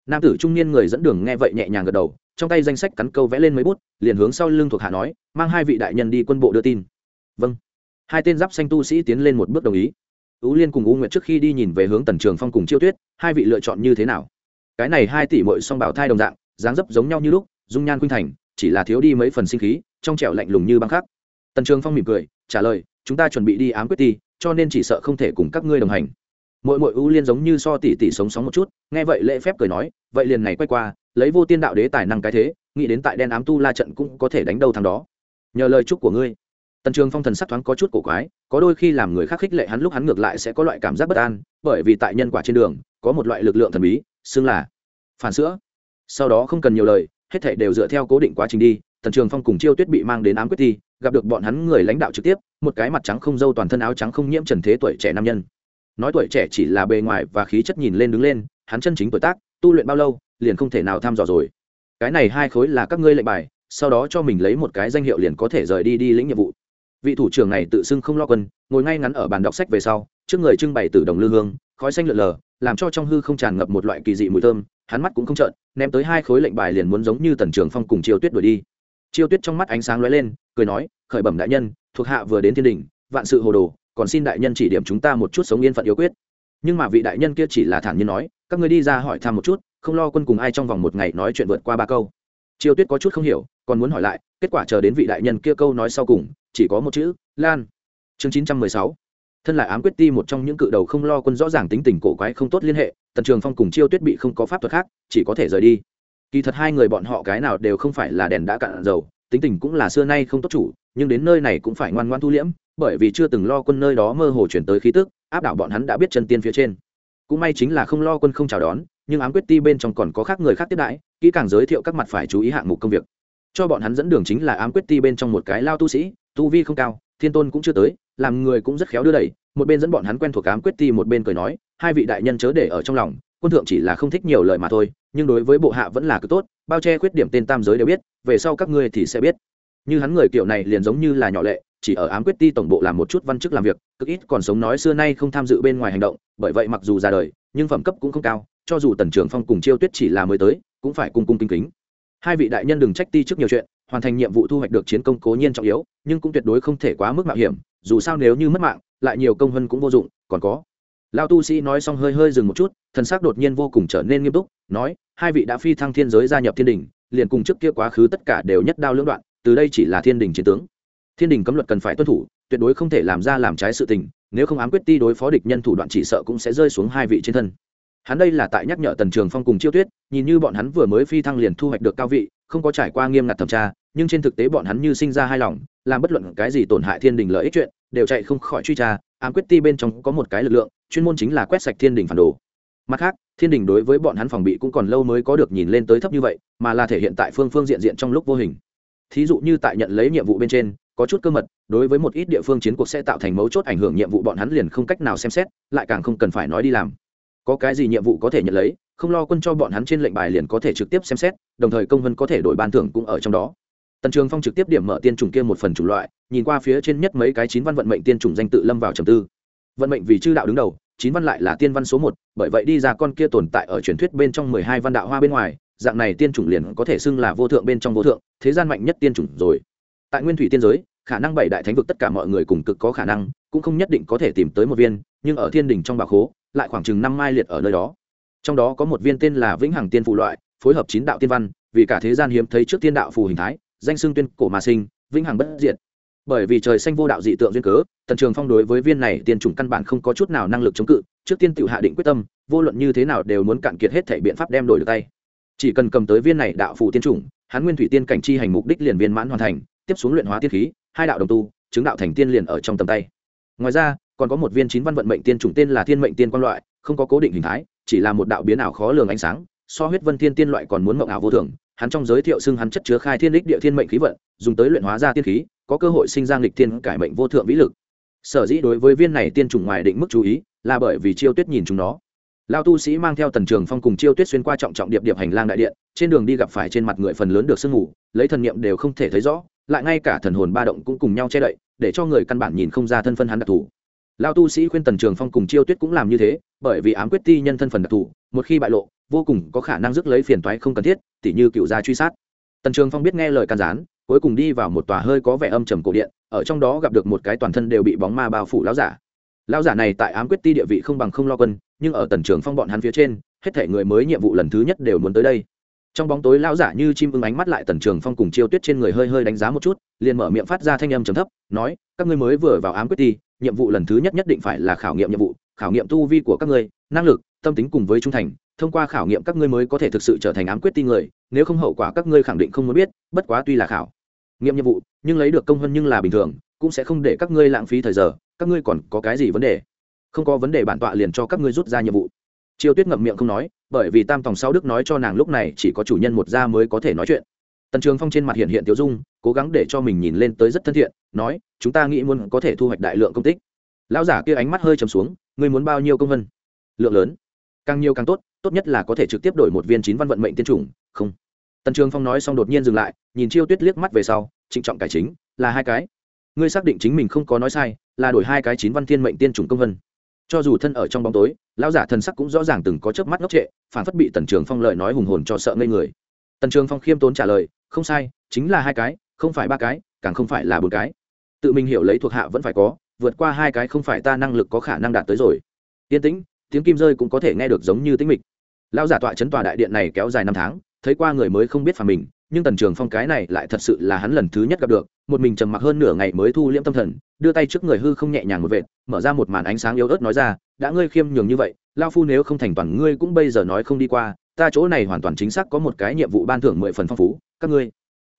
Nam tử trung niên người dẫn đường nghe vậy nhẹ nhàng gật đầu, trong tay danh sách cắn câu vẽ lên mấy bút, liền hướng sau lưng thuộc hạ nói, mang hai vị đại nhân đi quân bộ đưa tin. Vâng. Hai tên giáp xanh tu sĩ tiến lên một bước đồng ý. U Liên cùng U Nguyệt trước khi đi nhìn về hướng Tần Trường Phong cùng Chiêu Tuyết, hai vị lựa chọn như thế nào? Cái này hai tỷ muội song bảo thai đồng dạng, dáng dấp giống nhau như lúc, dung nhan khuynh thành, chỉ là thiếu đi mấy phần sinh khí, trong trẻo lạnh lùng như băng khắc. Tần Trường Phong mỉm cười, trả lời, chúng ta chuẩn bị đi ám quyết ti, cho nên chỉ sợ không thể cùng các ngươi đồng hành. Mỗi mỗi ưu liên giống như so tỷ tỷ sống sóng một chút, nghe vậy lễ phép cười nói, vậy liền này quay qua, lấy vô tiên đạo đế tài năng cái thế, nghĩ đến tại đen ám tu la trận cũng có thể đánh đâu thằng đó. Nhờ lời chúc của ngươi. Tần trường phong thần sắc thoáng có chút cổ quái, có đôi khi làm người khác khích lệ hắn lúc hắn ngược lại sẽ có loại cảm giác bất an, bởi vì tại nhân quả trên đường, có một loại lực lượng thần bí, xưng là phản sữa. Sau đó không cần nhiều lời, hết thảy đều dựa theo cố định quá trình đi, tần trường phong cùng chiêu tuyết bị mang đến ám quyết thi, gặp được bọn hắn người lãnh đạo trực tiếp một cái mặt trắng không dâu toàn thân áo trắng không nhiễm trần thế tuổi trẻ nam nhân. Nói tuổi trẻ chỉ là bề ngoài và khí chất nhìn lên đứng lên, hắn chân chính tuổi tác, tu luyện bao lâu, liền không thể nào thăm dò rồi. Cái này hai khối là các ngươi lệnh bài, sau đó cho mình lấy một cái danh hiệu liền có thể rời đi đi lĩnh nhiệm vụ. Vị thủ trưởng này tự xưng không lo quân, ngồi ngay ngắn ở bàn đọc sách về sau, trước người trưng bày từ đồng lư hương, khói xanh lượn lờ, làm cho trong hư không tràn ngập một loại kỳ dị mùi thơm, hắn mắt cũng không trợn, ném tới hai khối lệnh bài liền muốn giống như tần trường phong cùng chiều tuyết đuổi đi chiêu tuyết trong mắt ánh sáng lóe lên, cười nói, khởi bẩm đại nhân, thuộc hạ vừa đến thiên đình, vạn sự hồ đồ, còn xin đại nhân chỉ điểm chúng ta một chút sống yên phận yếu quyết. Nhưng mà vị đại nhân kia chỉ là thản nhiên nói, các ngươi đi ra hỏi thăm một chút, không lo quân cùng ai trong vòng một ngày nói chuyện vượt qua ba câu. Chiêu tuyết có chút không hiểu, còn muốn hỏi lại, kết quả chờ đến vị đại nhân kia câu nói sau cùng, chỉ có một chữ, lan. Chương chín trăm mười sáu. Thân là ám quyết ti một trong những cự đầu không lo quân rõ ràng tính tình cổ quái không tốt liên hệ, tần trường phong cùng chiêu tuyết bị không có pháp thuật khác, chỉ có thể rời đi kỳ thật hai người bọn họ cái nào đều không phải là đèn đã cạn dầu, tính tình cũng là xưa nay không tốt chủ, nhưng đến nơi này cũng phải ngoan ngoan thu liễm, bởi vì chưa từng lo quân nơi đó mơ hồ chuyển tới khí tức, áp đảo bọn hắn đã biết chân tiên phía trên. Cũng may chính là không lo quân không chào đón, nhưng ám quyết ti bên trong còn có khác người khác tiếp đãi, kỹ càng giới thiệu các mặt phải chú ý hạng mục công việc. Cho bọn hắn dẫn đường chính là ám quyết ti bên trong một cái lao tu sĩ, tu vi không cao, thiên tôn cũng chưa tới, làm người cũng rất khéo đưa đẩy, một bên dẫn bọn hắn quen thuộc ám quyết ti một bên cười nói, hai vị đại nhân chớ để ở trong lòng quân thượng chỉ là không thích nhiều lời mà thôi, nhưng đối với bộ hạ vẫn là cứ tốt, bao che khuyết điểm tên tam giới đều biết, về sau các ngươi thì sẽ biết. Như hắn người kiểu này liền giống như là nhỏ lệ, chỉ ở ám quyết ti tổng bộ làm một chút văn chức làm việc, cực ít còn sống nói xưa nay không tham dự bên ngoài hành động, bởi vậy mặc dù ra đời, nhưng phẩm cấp cũng không cao, cho dù tần trưởng phong cùng chiêu tuyết chỉ là mới tới, cũng phải cung cung kính kính. Hai vị đại nhân đừng trách ti trước nhiều chuyện, hoàn thành nhiệm vụ thu hoạch được chiến công cố nhiên trọng yếu, nhưng cũng tuyệt đối không thể quá mức mạo hiểm, dù sao nếu như mất mạng, lại nhiều công hơn cũng vô dụng, còn có lao tu sĩ nói xong hơi hơi dừng một chút, thần sắc đột nhiên vô cùng trở nên nghiêm túc, nói, hai vị đã phi thăng thiên giới gia nhập thiên đình, liền cùng trước kia quá khứ tất cả đều nhất đao lưỡng đoạn, từ đây chỉ là thiên đình chiến tướng. Thiên đình cấm luật cần phải tuân thủ, tuyệt đối không thể làm ra làm trái sự tình, nếu không ám quyết ti đối phó địch nhân thủ đoạn chỉ sợ cũng sẽ rơi xuống hai vị trên thân. Hắn đây là tại nhắc nhở tần trường phong cùng chiêu tuyết, nhìn như bọn hắn vừa mới phi thăng liền thu hoạch được cao vị, không có trải qua nghiêm ngặt thẩm tra, nhưng trên thực tế bọn hắn như sinh ra hai lòng, làm bất luận cái gì tổn hại thiên đình lợi ích chuyện đều chạy không khỏi truy tra, ám quyết ti bên trong có một cái lực lượng, chuyên môn chính là quét sạch thiên đình phản đồ. Mặt khác, thiên đình đối với bọn hắn phòng bị cũng còn lâu mới có được nhìn lên tới thấp như vậy, mà là thể hiện tại phương phương diện diện trong lúc vô hình. Thí dụ như tại nhận lấy nhiệm vụ bên trên, có chút cơ mật, đối với một ít địa phương chiến cuộc sẽ tạo thành mấu chốt ảnh hưởng nhiệm vụ bọn hắn liền không cách nào xem xét, lại càng không cần phải nói đi làm. Có cái gì nhiệm vụ có thể nhận lấy, không lo quân cho bọn hắn trên lệnh bài liền có thể trực tiếp xem xét, đồng thời công vân có thể đổi ban thưởng cũng ở trong đó tần trường phong trực tiếp điểm mở tiên chủng kia một phần chủng loại, nhìn qua phía trên nhất mấy cái chín văn vận mệnh tiên chủng danh tự lâm vào trầm tư. Vận mệnh vì chư đạo đứng đầu, chín văn lại là tiên văn số một, bởi vậy đi ra con kia tồn tại ở truyền thuyết bên trong mười hai văn đạo hoa bên ngoài, dạng này tiên chủng liền có thể xưng là vô thượng bên trong vô thượng, thế gian mạnh nhất tiên chủng rồi. Tại nguyên thủy tiên giới, khả năng bảy đại thánh vực tất cả mọi người cùng cực có khả năng, cũng không nhất định có thể tìm tới một viên, nhưng ở thiên đình trong bà khố lại khoảng chừng năm mai liệt ở nơi đó. Trong đó có một viên tên là vĩnh hằng tiên phụ loại, phối hợp chín đạo tiên văn, vì cả thế gian hiếm thấy trước tiên đạo phù hình thái danh xương tuyên cổ mà sinh, vĩnh hằng bất diệt. Bởi vì trời xanh vô đạo dị tượng duyên cớ, tần trường phong đối với viên này tiên chủng căn bản không có chút nào năng lực chống cự, trước tiên tự hạ định quyết tâm, vô luận như thế nào đều muốn cạn kiệt hết thể biện pháp đem đổi được tay. Chỉ cần cầm tới viên này đạo phủ tiên chủng, hắn nguyên thủy tiên cảnh chi hành mục đích liền viên mãn hoàn thành, tiếp xuống luyện hóa tiên khí, hai đạo đồng tu, chứng đạo thành tiên liền ở trong tầm tay. Ngoài ra, còn có một viên chín văn vận mệnh tiên chủng tên là thiên mệnh tiên quan loại, không có cố định hình thái, chỉ là một đạo biến ảo khó lường ánh sáng, so huyết vân thiên tiên loại còn muốn mộng ảo vô thường hắn trong giới thiệu xưng hắn chất chứa khai thiên đích địa thiên mệnh khí vận, dùng tới luyện hóa ra tiên khí, có cơ hội sinh ra nghịch thiên cải mệnh vô thượng vĩ lực. Sở dĩ đối với viên này tiên chủng ngoài định mức chú ý, là bởi vì chiêu tuyết nhìn chúng nó. Lao tu sĩ mang theo tần trường phong cùng chiêu tuyết xuyên qua trọng trọng điệp điệp hành lang đại điện, trên đường đi gặp phải trên mặt người phần lớn được sương ngủ lấy thần niệm đều không thể thấy rõ, lại ngay cả thần hồn ba động cũng cùng nhau che đậy, để cho người căn bản nhìn không ra thân phân hắn đặc thù. Lao tu sĩ khuyên tần trường phong cùng chiêu tuyết cũng làm như thế, bởi vì ám quyết ti nhân thân phần đặc thù, một khi bại lộ vô cùng có khả năng rước lấy phiền toái không cần thiết, tỉ như cựu gia truy sát. Tần trường phong biết nghe lời can gián, cuối cùng đi vào một tòa hơi có vẻ âm trầm cổ điện, ở trong đó gặp được một cái toàn thân đều bị bóng ma bao phủ lão giả. Lão giả này tại ám quyết ti địa vị không bằng không lo quân, nhưng ở tần trường phong bọn hắn phía trên, hết thể người mới nhiệm vụ lần thứ nhất đều muốn tới đây. Trong bóng tối lão giả như chim ưng ánh mắt lại tần trường phong cùng chiêu tuyết trên người hơi hơi đánh giá một chút, liền mở miệng phát ra thanh âm trầm thấp, nói, các ngươi mới vừa vào ám quyết ti, nhiệm vụ lần thứ nhất nhất định phải là khảo nghiệm nhiệm vụ, khảo nghiệm tu vi của các ngươi, năng lực, tâm tính cùng với trung thành thông qua khảo nghiệm các ngươi mới có thể thực sự trở thành ám quyết ti người, nếu không hậu quả các ngươi khẳng định không muốn biết, bất quá tuy là khảo nghiệm nhiệm vụ, nhưng lấy được công hơn nhưng là bình thường, cũng sẽ không để các ngươi lãng phí thời giờ, các ngươi còn có cái gì vấn đề? Không có vấn đề bản tọa liền cho các ngươi rút ra nhiệm vụ. Chiêu tuyết ngậm miệng không nói, bởi vì tam tòng sau đức nói cho nàng lúc này chỉ có chủ nhân một gia mới có thể nói chuyện. Tần trường phong trên mặt hiện hiện tiêu dung, cố gắng để cho mình nhìn lên tới rất thân thiện, nói, chúng ta nghĩ muốn có thể thu hoạch đại lượng công tích. Lão giả kia ánh mắt hơi trầm xuống, ngươi muốn bao nhiêu công vân lượng lớn. Càng nhiều càng tốt tốt nhất là có thể trực tiếp đổi một viên chín văn vận mệnh tiên chủng, không. Tần trường phong nói xong đột nhiên dừng lại, nhìn chiêu tuyết liếc mắt về sau, trịnh trọng cải chính, là hai cái. Ngươi xác định chính mình không có nói sai, là đổi hai cái chín văn thiên mệnh tiên chủng công vân. Cho dù thân ở trong bóng tối, lão giả thần sắc cũng rõ ràng từng có chớp mắt ngốc trệ, phản phất bị tần trường phong lợi nói hùng hồn cho sợ ngây người. Tần trường phong khiêm tốn trả lời, không sai, chính là hai cái, không phải ba cái, càng không phải là bốn cái. Tự mình hiểu lấy thuộc hạ vẫn phải có, vượt qua hai cái không phải ta năng lực có khả năng đạt tới rồi. Yên tĩnh tiếng kim rơi cũng có thể nghe được giống như tĩnh mịch. Lão giả tọa chấn tòa đại điện này kéo dài năm tháng, thấy qua người mới không biết phà mình, nhưng tần trường phong cái này lại thật sự là hắn lần thứ nhất gặp được, một mình trầm mặc hơn nửa ngày mới thu liễm tâm thần, đưa tay trước người hư không nhẹ nhàng một vệt, mở ra một màn ánh sáng yếu ớt nói ra, đã ngươi khiêm nhường như vậy lao phu nếu không thành toàn ngươi cũng bây giờ nói không đi qua, ta chỗ này hoàn toàn chính xác có một cái nhiệm vụ ban thưởng mười phần phong phú, các ngươi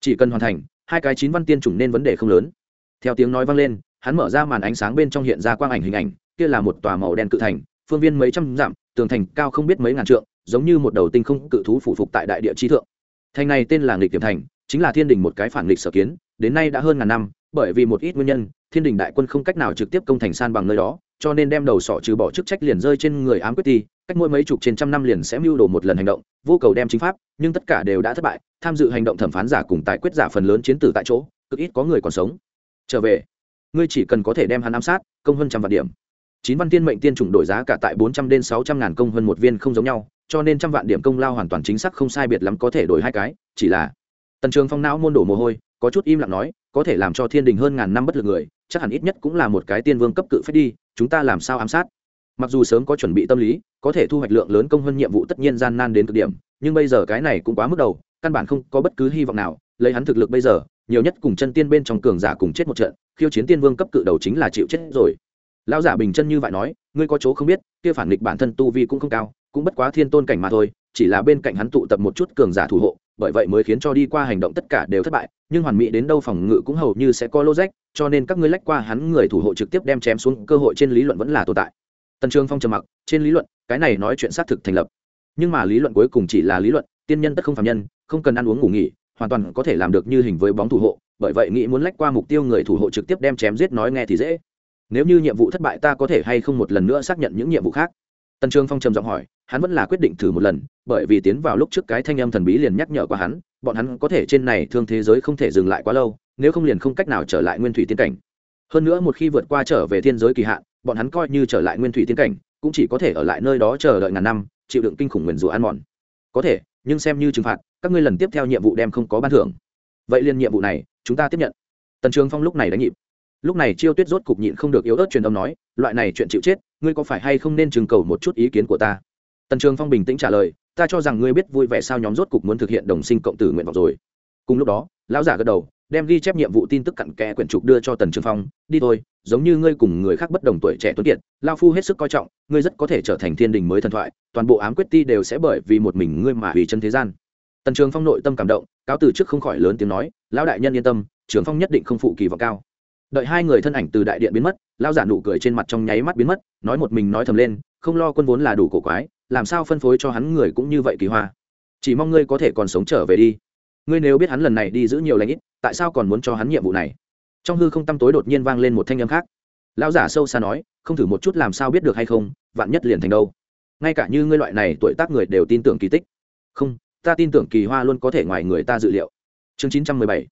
chỉ cần hoàn thành, hai cái chín văn tiên chủng nên vấn đề không lớn. Theo tiếng nói vang lên, hắn mở ra màn ánh sáng bên trong hiện ra quang ảnh hình ảnh, kia là một tòa màu đen cự thành phương viên mấy trăm dặm, tường thành cao không biết mấy ngàn trượng, giống như một đầu tinh không cự thú phủ phục tại đại địa chi thượng. Thành này tên là nghịch tiềm thành, chính là thiên đình một cái phản nghịch sở kiến, đến nay đã hơn ngàn năm, bởi vì một ít nguyên nhân, thiên đình đại quân không cách nào trực tiếp công thành san bằng nơi đó, cho nên đem đầu sỏ trừ bỏ chức trách liền rơi trên người ám quyết ti cách mỗi mấy chục trên trăm năm liền sẽ mưu đồ một lần hành động, vô cầu đem chính pháp, nhưng tất cả đều đã thất bại, tham dự hành động thẩm phán giả cùng tài quyết giả phần lớn chiến tử tại chỗ, cực ít có người còn sống. Trở về, ngươi chỉ cần có thể đem hắn ám sát, công hơn trăm vạn điểm chín văn tiên mệnh tiên chủng đổi giá cả tại bốn trăm đến sáu trăm ngàn công hơn một viên không giống nhau, cho nên trăm vạn điểm công lao hoàn toàn chính xác không sai biệt lắm có thể đổi hai cái, chỉ là tần trường phong não môn đổ mồ hôi, có chút im lặng nói, có thể làm cho thiên đình hơn ngàn năm bất lực người, chắc hẳn ít nhất cũng là một cái tiên vương cấp cự phép đi, chúng ta làm sao ám sát? Mặc dù sớm có chuẩn bị tâm lý, có thể thu hoạch lượng lớn công hơn nhiệm vụ tất nhiên gian nan đến cực điểm, nhưng bây giờ cái này cũng quá mức đầu, căn bản không có bất cứ hy vọng nào, lấy hắn thực lực bây giờ, nhiều nhất cùng chân tiên bên trong cường giả cùng chết một trận, khiêu chiến tiên vương cấp cự đầu chính là chịu chết rồi lão giả bình chân như vậy nói, ngươi có chỗ không biết, kia phản nghịch bản thân tu vi cũng không cao, cũng bất quá thiên tôn cảnh mà thôi, chỉ là bên cạnh hắn tụ tập một chút cường giả thủ hộ, bởi vậy mới khiến cho đi qua hành động tất cả đều thất bại, nhưng hoàn mỹ đến đâu phòng ngự cũng hầu như sẽ có lô rách cho nên các ngươi lách qua hắn người thủ hộ trực tiếp đem chém xuống, cơ hội trên lý luận vẫn là tồn tại. Tần trường phong trầm mặc, trên lý luận, cái này nói chuyện xác thực thành lập. Nhưng mà lý luận cuối cùng chỉ là lý luận, tiên nhân tất không phạm nhân, không cần ăn uống ngủ nghỉ, hoàn toàn có thể làm được như hình với bóng thủ hộ, bởi vậy nghĩ muốn lách qua mục tiêu người thủ hộ trực tiếp đem chém giết nói nghe thì dễ nếu như nhiệm vụ thất bại ta có thể hay không một lần nữa xác nhận những nhiệm vụ khác? Tần trường phong trầm giọng hỏi, hắn vẫn là quyết định thử một lần, bởi vì tiến vào lúc trước cái thanh âm thần bí liền nhắc nhở qua hắn, bọn hắn có thể trên này thương thế giới không thể dừng lại quá lâu, nếu không liền không cách nào trở lại nguyên thủy tiên cảnh. Hơn nữa một khi vượt qua trở về thiên giới kỳ hạn, bọn hắn coi như trở lại nguyên thủy tiên cảnh, cũng chỉ có thể ở lại nơi đó chờ đợi ngàn năm, chịu đựng kinh khủng nguyền rủa ăn mòn. Có thể, nhưng xem như trừng phạt, các ngươi lần tiếp theo nhiệm vụ đem không có ban thưởng. Vậy liền nhiệm vụ này, chúng ta tiếp nhận. Tần trường phong lúc này đánh nhịp lúc này chiêu tuyết rốt cục nhịn không được yếu ớt truyền âm nói, loại này chuyện chịu chết, ngươi có phải hay không nên trừng cầu một chút ý kiến của ta? Tần trường phong bình tĩnh trả lời, ta cho rằng ngươi biết vui vẻ sao nhóm rốt cục muốn thực hiện đồng sinh cộng tử nguyện vọng rồi. Cùng lúc đó, lão giả gật đầu, đem ghi chép nhiệm vụ tin tức cặn kẽ quyển trục đưa cho tần trường phong, đi thôi, giống như ngươi cùng người khác bất đồng tuổi trẻ tuấn kiệt lao phu hết sức coi trọng, ngươi rất có thể trở thành thiên đình mới thần thoại, toàn bộ ám quyết ti đều sẽ bởi vì một mình ngươi mà hủy chân thế gian. Tần trường phong nội tâm cảm động, cáo từ trước không khỏi lớn tiếng nói, lão đại nhân yên tâm, trường phong nhất định không phụ kỳ vọng cao đợi hai người thân ảnh từ đại điện biến mất lao giả nụ cười trên mặt trong nháy mắt biến mất, nói một mình nói thầm lên, không lo quân vốn là đủ cổ quái, làm sao phân phối cho hắn người cũng như vậy kỳ hoa. Chỉ mong ngươi có thể còn sống trở về đi. Ngươi nếu biết hắn lần này đi giữ nhiều lãnh ít, tại sao còn muốn cho hắn nhiệm vụ này? Trong hư không tăm tối đột nhiên vang lên một thanh âm khác. Lão giả sâu xa nói, không thử một chút làm sao biết được hay không, vạn nhất liền thành đâu. Ngay cả như ngươi loại này tuổi tác người đều tin tưởng kỳ tích. Không, ta tin tưởng kỳ hoa luôn có thể ngoài người ta dự liệu. Chương chín trăm mười bảy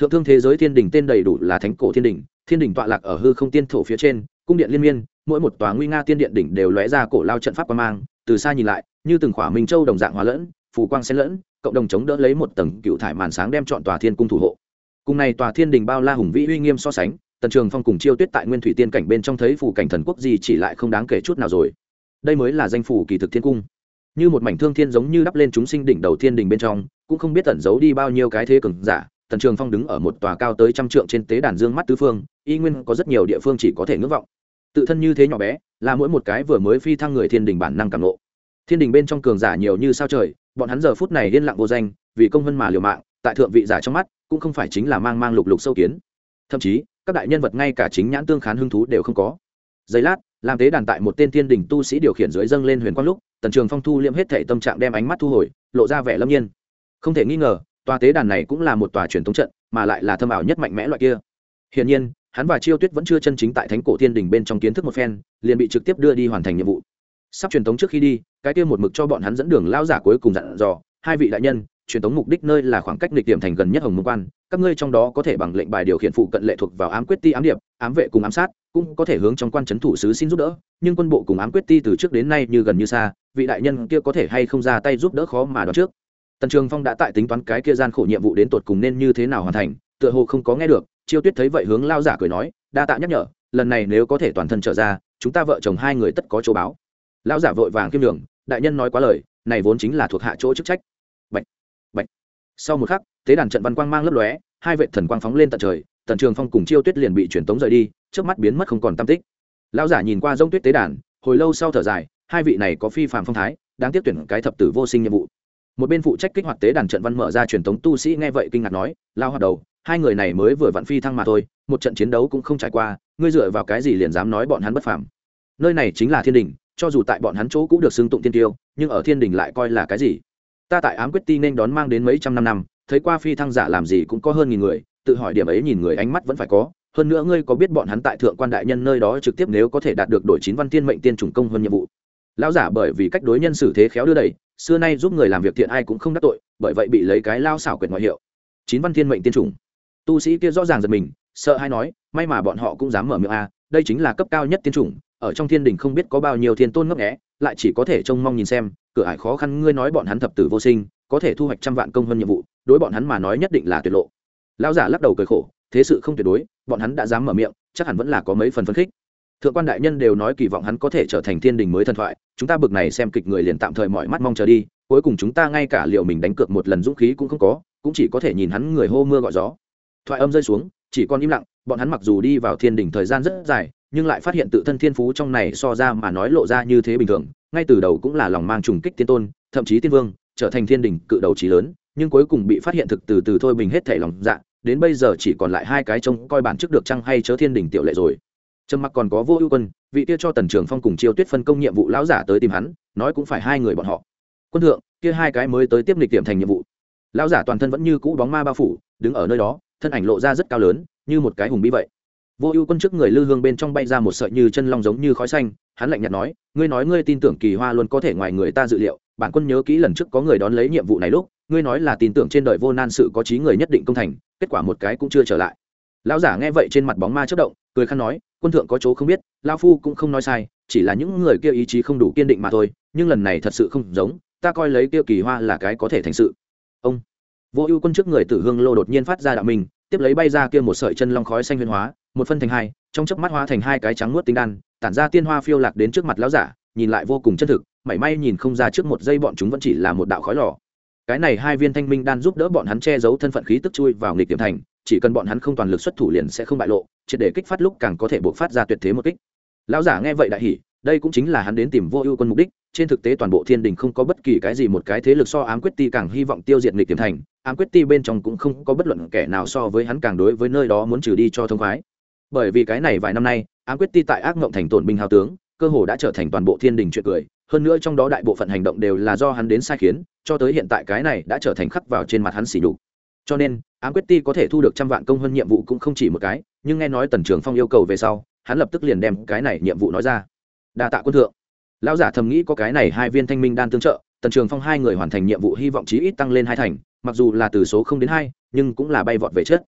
thượng thương thế giới thiên đình tên đầy đủ là thánh cổ thiên đình thiên đình tọa lạc ở hư không tiên thổ phía trên, cung điện liên miên, mỗi một tòa nguy nga tiên điện đỉnh đều lóe ra cổ lao trận pháp qua mang, từ xa nhìn lại, như từng khỏa minh châu đồng dạng hóa lẫn, phù quang xen lẫn, cộng đồng chống đỡ lấy một tầng cựu thải màn sáng đem chọn tòa thiên cung thủ hộ. Cùng này tòa thiên đình bao la hùng vĩ uy nghiêm so sánh, tần trường phong cùng chiêu tuyết tại nguyên thủy tiên cảnh bên trong thấy phủ cảnh thần quốc gì chỉ lại không đáng kể chút nào rồi. Đây mới là danh phủ kỳ thực thiên cung. Như một mảnh thương thiên giống như đắp lên chúng sinh đỉnh đầu thiên đình bên trong, cũng không biết tẩn giấu đi bao nhiêu cái thế cường giả tần trường phong đứng ở một tòa cao tới trăm trượng trên tế đàn dương mắt tứ phương, y nguyên có rất nhiều địa phương chỉ có thể ngưỡng vọng. Tự thân như thế nhỏ bé, là mỗi một cái vừa mới phi thăng người thiên đình bản năng càng lộ thiên đình bên trong cường giả nhiều như sao trời, bọn hắn giờ phút này yên lặng vô danh, vì công vân mà liều mạng, tại thượng vị giả trong mắt, cũng không phải chính là mang mang lục lục sâu kiến. Thậm chí, các đại nhân vật ngay cả chính nhãn tương khán hứng thú đều không có. Giây lát, làm tế đàn tại một tên thiên đình tu sĩ điều khiển dưới dâng lên huyền quang lúc, tần trường phong thu liêm hết thể tâm trạng đem ánh mắt thu hồi, lộ ra vẻ lâm nhiên. Không thể nghi ngờ tòa tế đàn này cũng là một tòa truyền thống trận, mà lại là thâm ảo nhất mạnh mẽ loại kia. Hiển nhiên, hắn và chiêu tuyết vẫn chưa chân chính tại thánh cổ thiên đình bên trong kiến thức một phen, liền bị trực tiếp đưa đi hoàn thành nhiệm vụ. Sắp truyền thống trước khi đi, cái kia một mực cho bọn hắn dẫn đường lao giả cuối cùng dặn dò, hai vị đại nhân, truyền thống mục đích nơi là khoảng cách lịch điểm thành gần nhất hồng mông quan, các ngươi trong đó có thể bằng lệnh bài điều khiển phụ cận lệ thuộc vào ám quyết ti ám điệp, ám vệ cùng ám sát, cũng có thể hướng trong quan trấn thủ sứ xin giúp đỡ, nhưng quân bộ cùng ám quyết ti từ trước đến nay như gần như xa, vị đại nhân kia có thể hay không ra tay giúp đỡ khó mà đoán trước tần trường phong đã tại tính toán cái kia gian khổ nhiệm vụ đến tột cùng nên như thế nào hoàn thành tựa hồ không có nghe được chiêu tuyết thấy vậy hướng lao giả cười nói đa tạ nhắc nhở lần này nếu có thể toàn thân trở ra chúng ta vợ chồng hai người tất có chỗ báo. Lão giả vội vàng kiêm đường đại nhân nói quá lời này vốn chính là thuộc hạ chỗ chức trách. Bạch, bạch. sau một khắc tế đàn trận văn quang mang lấp lóe hai vệ thần quang phóng lên tận trời tần trường phong cùng chiêu tuyết liền bị truyền tống rời đi trước mắt biến mất không còn tam tích. Lão giả nhìn qua rông tuyết tế đàn hồi lâu sau thở dài hai vị này có phi phạm phong thái đáng tiếp tuyển cái thập tử vô sinh nhiệm vụ một bên phụ trách kích hoạt tế đàn trận văn mở ra truyền thống tu sĩ nghe vậy kinh ngạc nói, lao hoạt đầu, hai người này mới vừa vặn phi thăng mà thôi, một trận chiến đấu cũng không trải qua, ngươi dựa vào cái gì liền dám nói bọn hắn bất phàm? Nơi này chính là thiên đình, cho dù tại bọn hắn chỗ cũng được xưng tụng tiên tiêu, nhưng ở thiên đình lại coi là cái gì? Ta tại ám quyết ti nên đón mang đến mấy trăm năm năm, thấy qua phi thăng giả làm gì cũng có hơn nghìn người, tự hỏi điểm ấy nhìn người ánh mắt vẫn phải có. Hơn nữa ngươi có biết bọn hắn tại thượng quan đại nhân nơi đó trực tiếp nếu có thể đạt được đổi chín văn tiên mệnh tiên trùng công hơn nhiệm vụ? Lão giả bởi vì cách đối nhân xử thế khéo đưa đẩy xưa nay giúp người làm việc thiện ai cũng không đắc tội, bởi vậy bị lấy cái lao xảo quyệt ngoại hiệu. Chín văn thiên mệnh tiên trùng tu sĩ kia rõ ràng giật mình, sợ hay nói, may mà bọn họ cũng dám mở miệng a, đây chính là cấp cao nhất tiên chủng, ở trong thiên đình không biết có bao nhiêu thiên tôn ngấp nghẽ lại chỉ có thể trông mong nhìn xem, cửa ải khó khăn ngươi nói bọn hắn thập tử vô sinh, có thể thu hoạch trăm vạn công hơn nhiệm vụ, đối bọn hắn mà nói nhất định là tuyệt lộ. Lão giả lắc đầu cười khổ, thế sự không tuyệt đối, bọn hắn đã dám mở miệng, chắc hẳn vẫn là có mấy phần phấn khích thượng quan đại nhân đều nói kỳ vọng hắn có thể trở thành thiên đình mới thần thoại, chúng ta bực này xem kịch người liền tạm thời mọi mắt mong chờ đi, cuối cùng chúng ta ngay cả liệu mình đánh cược một lần dũng khí cũng không có, cũng chỉ có thể nhìn hắn người hô mưa gọi gió. Thoại âm rơi xuống, chỉ còn im lặng, bọn hắn mặc dù đi vào thiên đình thời gian rất dài, nhưng lại phát hiện tự thân thiên phú trong này so ra mà nói lộ ra như thế bình thường, ngay từ đầu cũng là lòng mang trùng kích tiên tôn, thậm chí tiên vương, trở thành thiên đình cự đầu trí lớn, nhưng cuối cùng bị phát hiện thực từ từ thôi bình hết thể lòng dạ đến bây giờ chỉ còn lại hai cái trông coi bản chức được chăng hay chớ thiên đình tiểu lệ rồi trầm mặc còn có vô ưu quân, vị kia cho tần trường phong cùng chiêu tuyết phân công nhiệm vụ lão giả tới tìm hắn, nói cũng phải hai người bọn họ. Quân thượng, kia hai cái mới tới tiếp lịch tiệm thành nhiệm vụ. Lão giả toàn thân vẫn như cũ bóng ma bao phủ, đứng ở nơi đó, thân ảnh lộ ra rất cao lớn, như một cái hùng bí vậy. Vô ưu quân trước người lư hương bên trong bay ra một sợi như chân long giống như khói xanh, hắn lạnh nhạt nói, ngươi nói ngươi tin tưởng kỳ hoa luôn có thể ngoài người ta dự liệu, bản quân nhớ kỹ lần trước có người đón lấy nhiệm vụ này lúc, ngươi nói là tin tưởng trên đời vô nan sự có trí người nhất định công thành, kết quả một cái cũng chưa trở lại lão giả nghe vậy trên mặt bóng ma chất động, cười khăn nói, quân thượng có chỗ không biết lao phu cũng không nói sai, chỉ là những người kia ý chí không đủ kiên định mà thôi, nhưng lần này thật sự không giống, ta coi lấy kia kỳ hoa là cái có thể thành sự. Ông, vô ưu quân trước người tử hương lô đột nhiên phát ra đạo mình, tiếp lấy bay ra kia một sợi chân long khói xanh huyền hóa, một phân thành hai, trong chớp mắt hóa thành hai cái trắng nuốt tinh đan, tản ra tiên hoa phiêu lạc đến trước mặt lão giả, nhìn lại vô cùng chân thực, mảy may nhìn không ra trước một giây bọn chúng vẫn chỉ là một đạo khói lò. Cái này hai viên thanh minh đan giúp đỡ bọn hắn che giấu thân phận khí tức chui vào nghịch tiềm thành chỉ cần bọn hắn không toàn lực xuất thủ liền sẽ không bại lộ, triệt để kích phát lúc càng có thể buộc phát ra tuyệt thế một kích. Lão giả nghe vậy đại hỉ, đây cũng chính là hắn đến tìm vô ưu quân mục đích, trên thực tế toàn bộ thiên đình không có bất kỳ cái gì một cái thế lực so ám quyết ti càng hy vọng tiêu diệt nghịch tiềm thành, ám quyết ti bên trong cũng không có bất luận kẻ nào so với hắn càng đối với nơi đó muốn trừ đi cho thông khoái. Bởi vì cái này vài năm nay, ám quyết ti tại ác mộng thành tổn binh hào tướng, cơ hồ đã trở thành toàn bộ thiên đình chuyện cười, hơn nữa trong đó đại bộ phận hành động đều là do hắn đến sai khiến, cho tới hiện tại cái này đã trở thành khắc vào trên mặt hắn xỉ đục cho nên, ám quyết ti có thể thu được trăm vạn công hơn nhiệm vụ cũng không chỉ một cái, nhưng nghe nói tần trường phong yêu cầu về sau, hắn lập tức liền đem cái này nhiệm vụ nói ra. Đa tạ quân thượng. Lão giả thầm nghĩ có cái này hai viên thanh minh đan tương trợ, tần trường phong hai người hoàn thành nhiệm vụ hy vọng chí ít tăng lên hai thành, mặc dù là từ số không đến hai, nhưng cũng là bay vọt về chết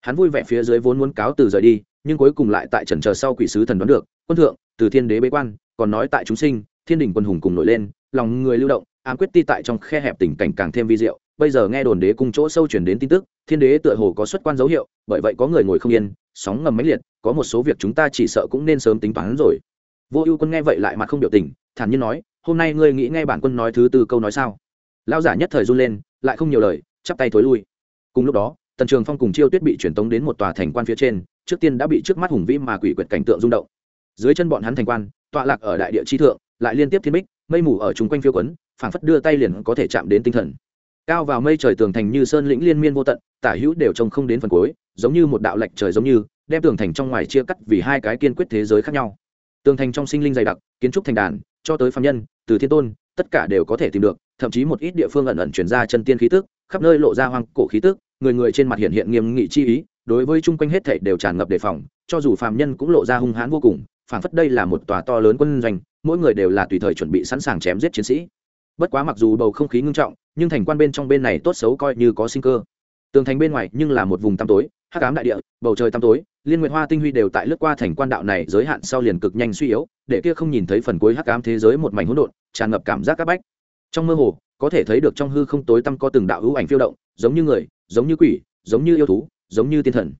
hắn vui vẻ phía dưới vốn muốn cáo từ rời đi, nhưng cuối cùng lại tại trần chờ sau quỷ sứ thần đoán được, quân thượng, từ thiên đế bế quan, còn nói tại chúng sinh, thiên đình quân hùng cùng nổi lên, lòng người lưu động, ám quyết ti tại trong khe hẹp tình cảnh càng thêm vi diệu bây giờ nghe đồn đế cung chỗ sâu chuyển đến tin tức, thiên đế tựa hồ có xuất quan dấu hiệu, bởi vậy có người ngồi không yên, sóng ngầm máy liệt, có một số việc chúng ta chỉ sợ cũng nên sớm tính toán rồi. Vô ưu quân nghe vậy lại mặt không biểu tình, thản nhiên nói, hôm nay ngươi nghĩ nghe bản quân nói thứ tư câu nói sao? Lao giả nhất thời run lên, lại không nhiều lời, chắp tay thối lui. Cùng lúc đó, tần trường phong cùng chiêu tuyết bị truyền tống đến một tòa thành quan phía trên, trước tiên đã bị trước mắt hùng vĩ mà quỷ quyệt cảnh tượng rung động. Dưới chân bọn hắn thành quan, tọa lạc ở đại địa chi thượng, lại liên tiếp thiên bích, mây mù ở chung quanh phiêu quấn, phảng phất đưa tay liền có thể chạm đến tinh thần cao vào mây trời tường thành như sơn lĩnh liên miên vô tận, tả hữu đều trông không đến phần cuối, giống như một đạo lệch trời giống như, đem tường thành trong ngoài chia cắt vì hai cái kiên quyết thế giới khác nhau. Tường thành trong sinh linh dày đặc, kiến trúc thành đàn, cho tới phạm nhân, từ thiên tôn, tất cả đều có thể tìm được, thậm chí một ít địa phương ẩn ẩn chuyển ra chân tiên khí tức, khắp nơi lộ ra hoang cổ khí tức, người người trên mặt hiện hiện nghiêm nghị chi ý, đối với chung quanh hết thảy đều tràn ngập đề phòng, cho dù phạm nhân cũng lộ ra hung hãn vô cùng, phảng phất đây là một tòa to lớn quân doanh, mỗi người đều là tùy thời chuẩn bị sẵn sàng chém giết chiến sĩ. Bất quá mặc dù bầu không khí ngưng trọng nhưng thành quan bên trong bên này tốt xấu coi như có sinh cơ. Tường thành bên ngoài nhưng là một vùng tăm tối, hắc ám đại địa, bầu trời tăm tối, liên nguyện hoa tinh huy đều tại lướt qua thành quan đạo này giới hạn sau liền cực nhanh suy yếu, để kia không nhìn thấy phần cuối hắc ám thế giới một mảnh hỗn độn, tràn ngập cảm giác các bách. Trong mơ hồ, có thể thấy được trong hư không tối tăm có từng đạo hữu ảnh phiêu động, giống như người, giống như quỷ, giống như yêu thú, giống như tiên thần.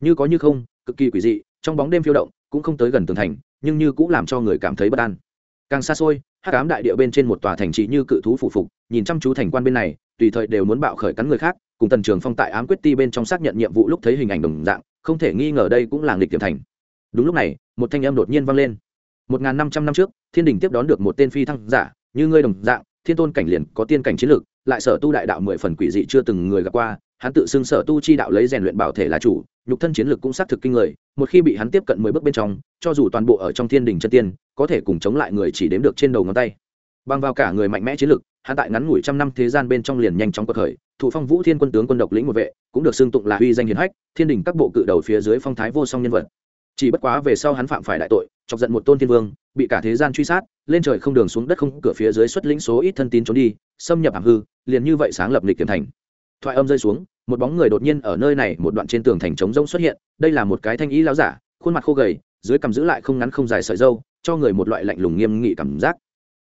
Như có như không, cực kỳ quỷ dị, trong bóng đêm phiêu động, cũng không tới gần tường thành, nhưng như cũng làm cho người cảm thấy bất an. Càng xa xôi hắc ám đại địa bên trên một tòa thành trì như cự thú phụ phục, nhìn chăm chú thành quan bên này, tùy thời đều muốn bạo khởi cắn người khác, cùng tần trường phong tại ám quyết ti bên trong xác nhận nhiệm vụ lúc thấy hình ảnh đồng dạng, không thể nghi ngờ đây cũng là nghịch tiềm thành. Đúng lúc này, một thanh âm đột nhiên vang lên. Một n g h n năm trăm năm trước, thiên đình tiếp đón được một tên phi thăng giả, như ngươi đồng dạng, thiên tôn cảnh liền có tiên cảnh chiến lược, lại sở tu đại đạo mười phần quỷ dị chưa từng người gặp qua hắn tự xưng sở tu chi đạo lấy rèn luyện bảo thể là chủ, nhục thân chiến lực cũng xác thực kinh người, một khi bị hắn tiếp cận mười bước bên trong, cho dù toàn bộ ở trong thiên đình chân tiên, có thể cùng chống lại người chỉ đếm được trên đầu ngón tay. Bằng vào cả người mạnh mẽ chiến lực, hắn tại ngắn ngủi trăm năm thế gian bên trong liền nhanh chóng cuộc khởi, thụ phong vũ thiên quân tướng quân độc lĩnh một vệ, cũng được xưng tụng là uy danh hiền hách, thiên đình các bộ cự đầu phía dưới phong thái vô song nhân vật. Chỉ bất quá về sau hắn phạm phải đại tội, chọc giận một tôn thiên vương, bị cả thế gian truy sát, lên trời không đường xuống đất không, cửa phía dưới xuất lĩnh số ít thân tín trốn đi, xâm nhập hàm hư, liền như vậy sáng lập lịch kiểm thành. Thoại âm rơi xuống một bóng người đột nhiên ở nơi này, một đoạn trên tường thành trống rỗng xuất hiện, đây là một cái thanh ý lão giả, khuôn mặt khô gầy, dưới cầm giữ lại không ngắn không dài sợi dâu cho người một loại lạnh lùng nghiêm nghị cảm giác.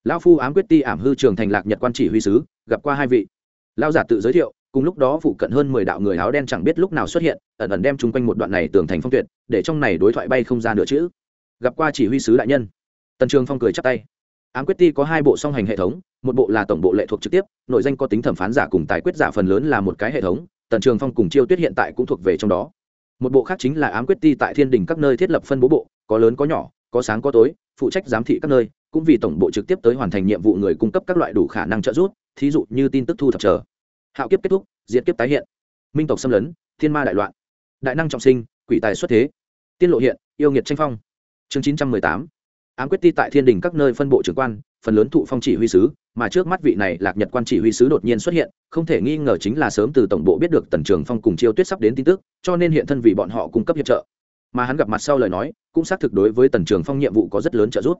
Lão phu ám quyết ti ảm hư trường thành lạc nhật quan chỉ huy sứ, gặp qua hai vị. Lão giả tự giới thiệu, cùng lúc đó phụ cận hơn mười đạo người áo đen chẳng biết lúc nào xuất hiện, ẩn ẩn đem chung quanh một đoạn này tường thành phong tuyệt, để trong này đối thoại bay không ra nữa chữ. Gặp qua chỉ huy sứ đại nhân. Tần trường phong cười chắp tay. Ám quyết ti có hai bộ song hành hệ thống, một bộ là tổng bộ lệ thuộc trực tiếp, nội danh có tính thẩm phán giả cùng tài quyết giả phần lớn là một cái hệ thống tần trường phong cùng chiêu tuyết hiện tại cũng thuộc về trong đó. Một bộ khác chính là ám quyết ti tại thiên đình các nơi thiết lập phân bố bộ, có lớn có nhỏ, có sáng có tối, phụ trách giám thị các nơi, cũng vì tổng bộ trực tiếp tới hoàn thành nhiệm vụ người cung cấp các loại đủ khả năng trợ giúp, thí dụ như tin tức thu thập chờ. Hạo kiếp kết thúc, diệt kiếp tái hiện. Minh tộc xâm lấn, thiên ma đại loạn. Đại năng trọng sinh, quỷ tài xuất thế. Tiên lộ hiện, yêu nghiệt tranh phong. Chương chín trăm mười tám ám quyết ti tại thiên đình các nơi phân bộ trưởng quan, phần lớn thụ phong chỉ huy sứ, mà trước mắt vị này lạc nhật quan chỉ huy sứ đột nhiên xuất hiện, không thể nghi ngờ chính là sớm từ tổng bộ biết được tần trường phong cùng chiêu tuyết sắp đến tin tức, cho nên hiện thân vì bọn họ cung cấp hiệp trợ. Mà hắn gặp mặt sau lời nói, cũng xác thực đối với tần trường phong nhiệm vụ có rất lớn trợ giúp.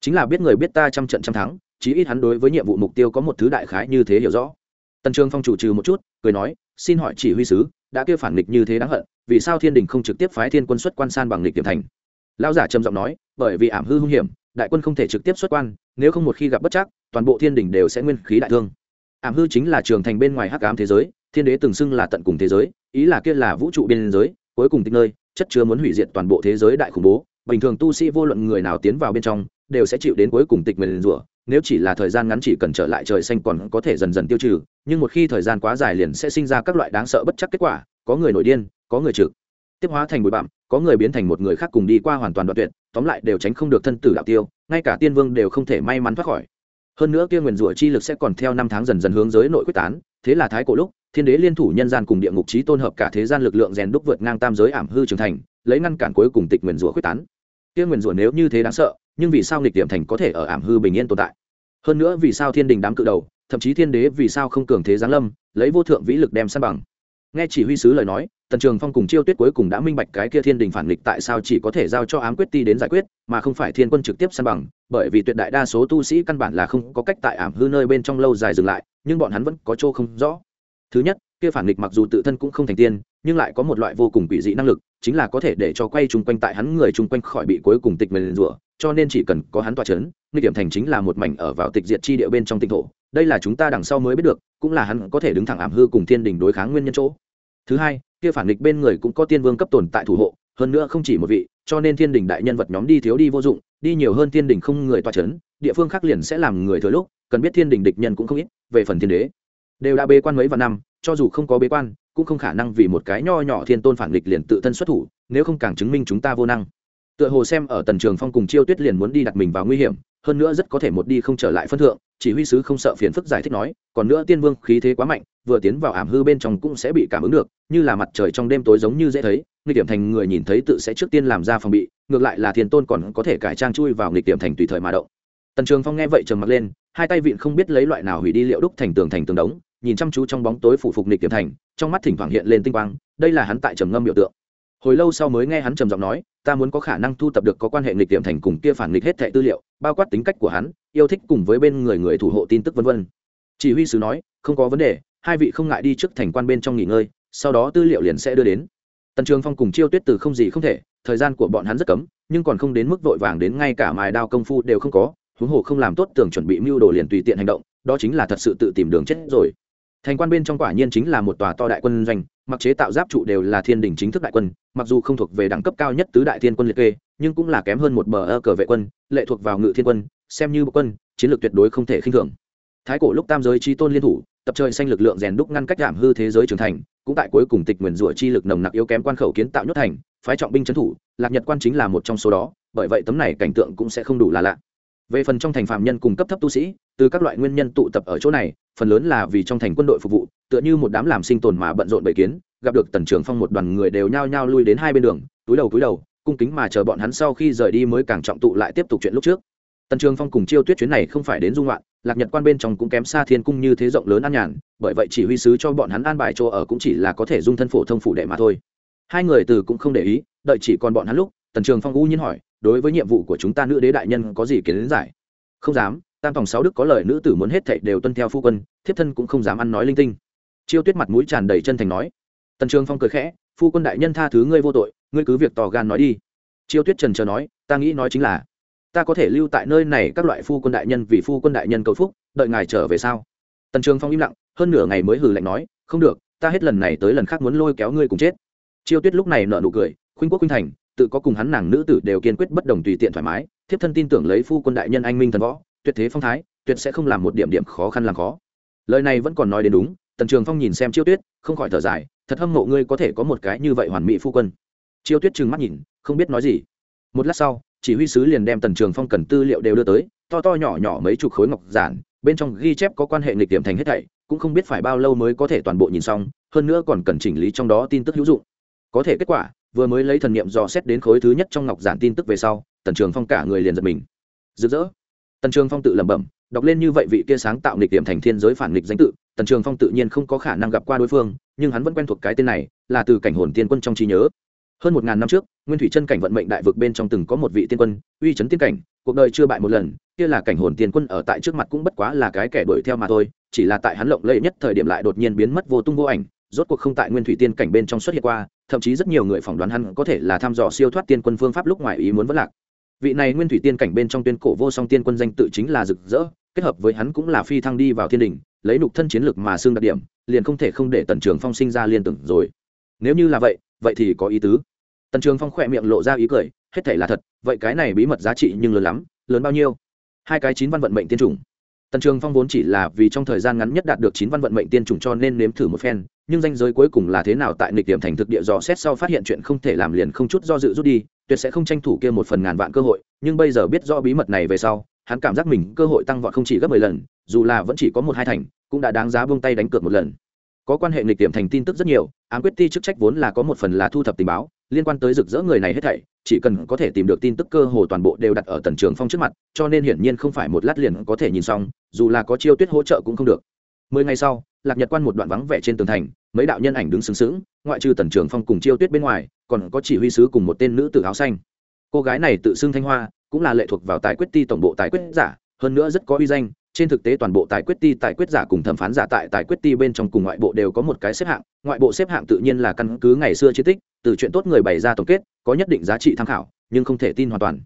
Chính là biết người biết ta trăm trận trăm thắng, chí ít hắn đối với nhiệm vụ mục tiêu có một thứ đại khái như thế hiểu rõ. Tần trường phong chủ trừ một chút, cười nói, xin hỏi chỉ huy sứ, đã kêu phản nghịch như thế đáng hận, vì sao thiên đình không trực tiếp phái thiên quân xuất quan san bằng nghịch điểm thành? Lão giả trầm giọng nói, bởi vì ảm hư hung hiểm, đại quân không thể trực tiếp xuất quan, nếu không một khi gặp bất chắc, toàn bộ thiên đình đều sẽ nguyên khí đại thương. Ảm hư chính là trường thành bên ngoài hắc ám thế giới, thiên đế từng xưng là tận cùng thế giới, ý là kia là vũ trụ biên giới, cuối cùng tích nơi, chất chứa muốn hủy diệt toàn bộ thế giới đại khủng bố. Bình thường tu sĩ vô luận người nào tiến vào bên trong, đều sẽ chịu đến cuối cùng tịch nguyền rủa, nếu chỉ là thời gian ngắn chỉ cần trở lại trời xanh còn có thể dần dần tiêu trừ, nhưng một khi thời gian quá dài liền sẽ sinh ra các loại đáng sợ bất chắc kết quả, có người nổi điên, có người trực tiếp hóa thành bụi bặm có người biến thành một người khác cùng đi qua hoàn toàn đoạn tuyệt, tóm lại đều tránh không được thân tử đạo tiêu, ngay cả tiên vương đều không thể may mắn thoát khỏi. Hơn nữa kia nguyền rủa chi lực sẽ còn theo năm tháng dần dần hướng giới nội quyết tán, thế là thái cổ lúc, thiên đế liên thủ nhân gian cùng địa ngục trí tôn hợp cả thế gian lực lượng rèn đúc vượt ngang tam giới ảm hư trưởng thành, lấy ngăn cản cuối cùng tịch nguyền rủa quyết tán. Kia nguyền rủa nếu như thế đáng sợ, nhưng vì sao nghịch điểm thành có thể ở ảm hư bình yên tồn tại? Hơn nữa vì sao thiên đình đám cự đầu, thậm chí thiên đế vì sao không cường thế giáng lâm, lấy vô thượng vĩ lực đem san bằng? Nghe chỉ huy sứ lời nói, tần trường phong cùng chiêu tuyết cuối cùng đã minh bạch cái kia thiên đình phản nghịch tại sao chỉ có thể giao cho ám quyết ti đến giải quyết, mà không phải thiên quân trực tiếp săn bằng, bởi vì tuyệt đại đa số tu sĩ căn bản là không có cách tại ảm hư nơi bên trong lâu dài dừng lại, nhưng bọn hắn vẫn có chỗ không rõ. Thứ nhất, kia phản nghịch mặc dù tự thân cũng không thành tiên, nhưng lại có một loại vô cùng quỷ dị năng lực, chính là có thể để cho quay chung quanh tại hắn người chung quanh khỏi bị cuối cùng tịch mềm rủa, cho nên chỉ cần có hắn tỏa chấn, nguy điểm thành chính là một mảnh ở vào tịch diệt chi địa bên trong tinh thổ. Đây là chúng ta đằng sau mới biết được, cũng là hắn có thể đứng thẳng ảm hư cùng thiên đình đối kháng nguyên nhân chỗ thứ hai, kia phản nghịch bên người cũng có tiên vương cấp tồn tại thủ hộ, hơn nữa không chỉ một vị, cho nên thiên đình đại nhân vật nhóm đi thiếu đi vô dụng, đi nhiều hơn thiên đình không người toa c h ấ n địa phương khác liền sẽ làm người thừa lúc, cần biết thiên đình địch nhân cũng không ít, về phần thiên đế, đều đã bế quan mấy vạn năm, cho dù không có bế quan, cũng không khả năng vì một cái nho nhỏ thiên tôn phản nghịch liền tự thân xuất thủ, nếu không càng chứng minh chúng ta vô năng. Tựa hồ xem ở tần trường phong cùng chiêu tuyết liền muốn đi đặt mình vào nguy hiểm, hơn nữa rất có thể một đi không trở lại phân thượng, chỉ huy sứ không sợ phiền phức giải thích nói, còn nữa tiên vương khí thế quá mạnh vừa tiến vào ảm hư bên trong cũng sẽ bị cảm ứng được, như là mặt trời trong đêm tối giống như dễ thấy, nghịch điểm thành người nhìn thấy tự sẽ trước tiên làm ra phòng bị, ngược lại là thiên tôn còn có thể cải trang chui vào nghịch điểm thành tùy thời mà động. Tần trường phong nghe vậy trầm mặt lên, hai tay vịn không biết lấy loại nào hủy đi liệu đúc thành tường thành tường đống, nhìn chăm chú trong bóng tối phủ phục nghịch điểm thành, trong mắt thỉnh thoảng hiện lên tinh quang, đây là hắn tại trầm ngâm biểu tượng. Hồi lâu sau mới nghe hắn trầm giọng nói, ta muốn có khả năng thu tập được có quan hệ nghịch điểm thành cùng kia phản nghịch hết thệ tư liệu, bao quát tính cách của hắn, yêu thích cùng với bên người người thủ hộ tin tức vân vân. Chỉ huy sứ nói, không có vấn đề hai vị không ngại đi trước thành quan bên trong nghỉ ngơi, sau đó tư liệu liền sẽ đưa đến. Tần trường phong cùng chiêu tuyết từ không gì không thể, thời gian của bọn hắn rất cấm, nhưng còn không đến mức vội vàng đến ngay cả mài đao công phu đều không có, huống hồ không làm tốt tưởng chuẩn bị mưu đồ liền tùy tiện hành động, đó chính là thật sự tự tìm đường chết rồi. Thành quan bên trong quả nhiên chính là một tòa to đại quân doanh, mặc chế tạo giáp trụ đều là thiên đình chính thức đại quân, mặc dù không thuộc về đẳng cấp cao nhất tứ đại thiên quân liệt kê, nhưng cũng là kém hơn một bờ ơ cờ vệ quân, lệ thuộc vào ngự thiên quân, xem như bộ quân, chiến lược tuyệt đối không thể khinh thường thái cổ lúc tam giới chi tôn liên thủ, tập trời xanh lực lượng rèn đúc ngăn cách giảm hư thế giới trưởng thành, cũng tại cuối cùng tịch nguyền rủa chi lực nồng nặc yếu kém quan khẩu kiến tạo nhốt thành, phái trọng binh trấn thủ, lạc nhật quan chính là một trong số đó, bởi vậy tấm này cảnh tượng cũng sẽ không đủ là lạ. Về phần trong thành phạm nhân cùng cấp thấp tu sĩ, từ các loại nguyên nhân tụ tập ở chỗ này, phần lớn là vì trong thành quân đội phục vụ, tựa như một đám làm sinh tồn mà bận rộn bầy kiến, gặp được tần trường phong một đoàn người đều nhao nhao lui đến hai bên đường, túi đầu túi đầu, cung kính mà chờ bọn hắn sau khi rời đi mới càng trọng tụ lại tiếp tục chuyện lúc trước tần trường phong cùng chiêu tuyết chuyến này không phải đến dung loạn lạc nhật quan bên trong cũng kém xa thiên cung như thế rộng lớn an nhàn, bởi vậy chỉ huy sứ cho bọn hắn an bài chỗ ở cũng chỉ là có thể dung thân phổ thông phủ đệ mà thôi. Hai người từ cũng không để ý, đợi chỉ còn bọn hắn lúc, tần trường phong u nhiên hỏi, đối với nhiệm vụ của chúng ta nữ đế đại nhân có gì kiến giải? Không dám, tam phòng sáu đức có lời nữ tử muốn hết thảy đều tuân theo phu quân, thiếp thân cũng không dám ăn nói linh tinh. Chiêu tuyết mặt mũi tràn đầy chân thành nói. Tần trường phong cười khẽ, phu quân đại nhân tha thứ ngươi vô tội, ngươi cứ việc tò gan nói đi. Chiêu tuyết trần chờ nói, ta nghĩ nói chính là ta có thể lưu tại nơi này các loại phu quân đại nhân vì phu quân đại nhân cầu phúc, đợi ngài trở về sau tần trường phong im lặng, hơn nửa ngày mới hừ lạnh nói, không được, ta hết lần này tới lần khác muốn lôi kéo ngươi cùng chết. Chiêu tuyết lúc này nợ nụ cười, khuynh quốc khuynh thành, tự có cùng hắn nàng nữ tử đều kiên quyết bất đồng tùy tiện thoải mái, thiếp thân tin tưởng lấy phu quân đại nhân anh minh thần võ, tuyệt thế phong thái, tuyệt sẽ không làm một điểm điểm khó khăn làm khó. Lời này vẫn còn nói đến đúng, tần trường phong nhìn xem chiêu tuyết, không khỏi thở dài, thật hâm mộ ngươi có thể có một cái như vậy hoàn mỹ phu quân. Chiêu tuyết trừng mắt nhìn, không biết nói gì. Một lát sau chỉ huy sứ liền đem tần trường phong cần tư liệu đều đưa tới, to to nhỏ nhỏ mấy chục khối ngọc giản, bên trong ghi chép có quan hệ nghịch điểm thành hết thảy, cũng không biết phải bao lâu mới có thể toàn bộ nhìn xong, hơn nữa còn cần chỉnh lý trong đó tin tức hữu dụng. Có thể kết quả, vừa mới lấy thần niệm dò xét đến khối thứ nhất trong ngọc giản tin tức về sau, tần trường phong cả người liền giật mình. Rực rỡ. Tần trường phong tự lẩm bẩm, đọc lên như vậy vị kia sáng tạo nghịch điểm thành thiên giới phản nghịch danh tự, tần trường phong tự nhiên không có khả năng gặp qua đối phương, nhưng hắn vẫn quen thuộc cái tên này, là từ cảnh hồn tiên quân trong trí nhớ hơn một ngàn năm trước, nguyên thủy chân cảnh vận mệnh đại vực bên trong từng có một vị tiên quân, uy chấn tiên cảnh, cuộc đời chưa bại một lần, kia là cảnh hồn tiên quân ở tại trước mặt cũng bất quá là cái kẻ đuổi theo mà thôi, chỉ là tại hắn lộng lẫy nhất thời điểm lại đột nhiên biến mất vô tung vô ảnh, rốt cuộc không tại nguyên thủy tiên cảnh bên trong xuất hiện qua, thậm chí rất nhiều người phỏng đoán hắn có thể là thăm dò siêu thoát tiên quân phương pháp lúc ngoài ý muốn vẫn lạc. Vị này nguyên thủy tiên cảnh bên trong tuyên cổ vô song tiên quân danh tự chính là rực rỡ, kết hợp với hắn cũng là phi thăng đi vào thiên đình, lấy nục thân chiến lực mà xương đặc điểm, liền không thể không để tần trường phong sinh ra liên tưởng rồi. Nếu như là vậy vậy thì có ý tứ tần trường phong khỏe miệng lộ ra ý cười, hết thể là thật, vậy cái này bí mật giá trị nhưng lớn lắm, lớn bao nhiêu? Hai cái chín văn vận mệnh tiên chủng. Tần trường phong vốn chỉ là vì trong thời gian ngắn nhất đạt được chín văn vận mệnh tiên chủng cho nên nếm thử một phen, nhưng danh giới cuối cùng là thế nào tại nịch điểm thành thực địa dò xét sau phát hiện chuyện không thể làm liền không chút do dự rút đi, tuyệt sẽ không tranh thủ kia một phần ngàn vạn cơ hội, nhưng bây giờ biết rõ bí mật này về sau, hắn cảm giác mình cơ hội tăng vọt không chỉ gấp mười lần, dù là vẫn chỉ có một hai thành, cũng đã đáng giá buông tay đánh cược một lần. Có quan hệ nghịch điểm thành tin tức rất nhiều, ám quyết ti chức trách vốn là có một phần là thu thập tình báo liên quan tới rực rỡ người này hết thảy, chỉ cần có thể tìm được tin tức cơ hồ toàn bộ đều đặt ở tần trường phong trước mặt, cho nên hiển nhiên không phải một lát liền có thể nhìn xong, dù là có chiêu tuyết hỗ trợ cũng không được. Mười ngày sau, lạc nhật quan một đoạn vắng vẻ trên tường thành, mấy đạo nhân ảnh đứng sướng sướng ngoại trừ tần trường phong cùng chiêu tuyết bên ngoài, còn có chỉ huy sứ cùng một tên nữ tử áo xanh. Cô gái này tự xưng thanh hoa, cũng là lệ thuộc vào tài quyết ti tổng bộ tài quyết giả, hơn nữa rất có uy danh trên thực tế toàn bộ tài quyết ti, tài quyết giả cùng thẩm phán giả tại tài quyết ti bên trong cùng ngoại bộ đều có một cái xếp hạng. Ngoại bộ xếp hạng tự nhiên là căn cứ ngày xưa chiến tích, từ chuyện tốt người bày ra tổng kết, có nhất định giá trị tham khảo, nhưng không thể tin hoàn toàn.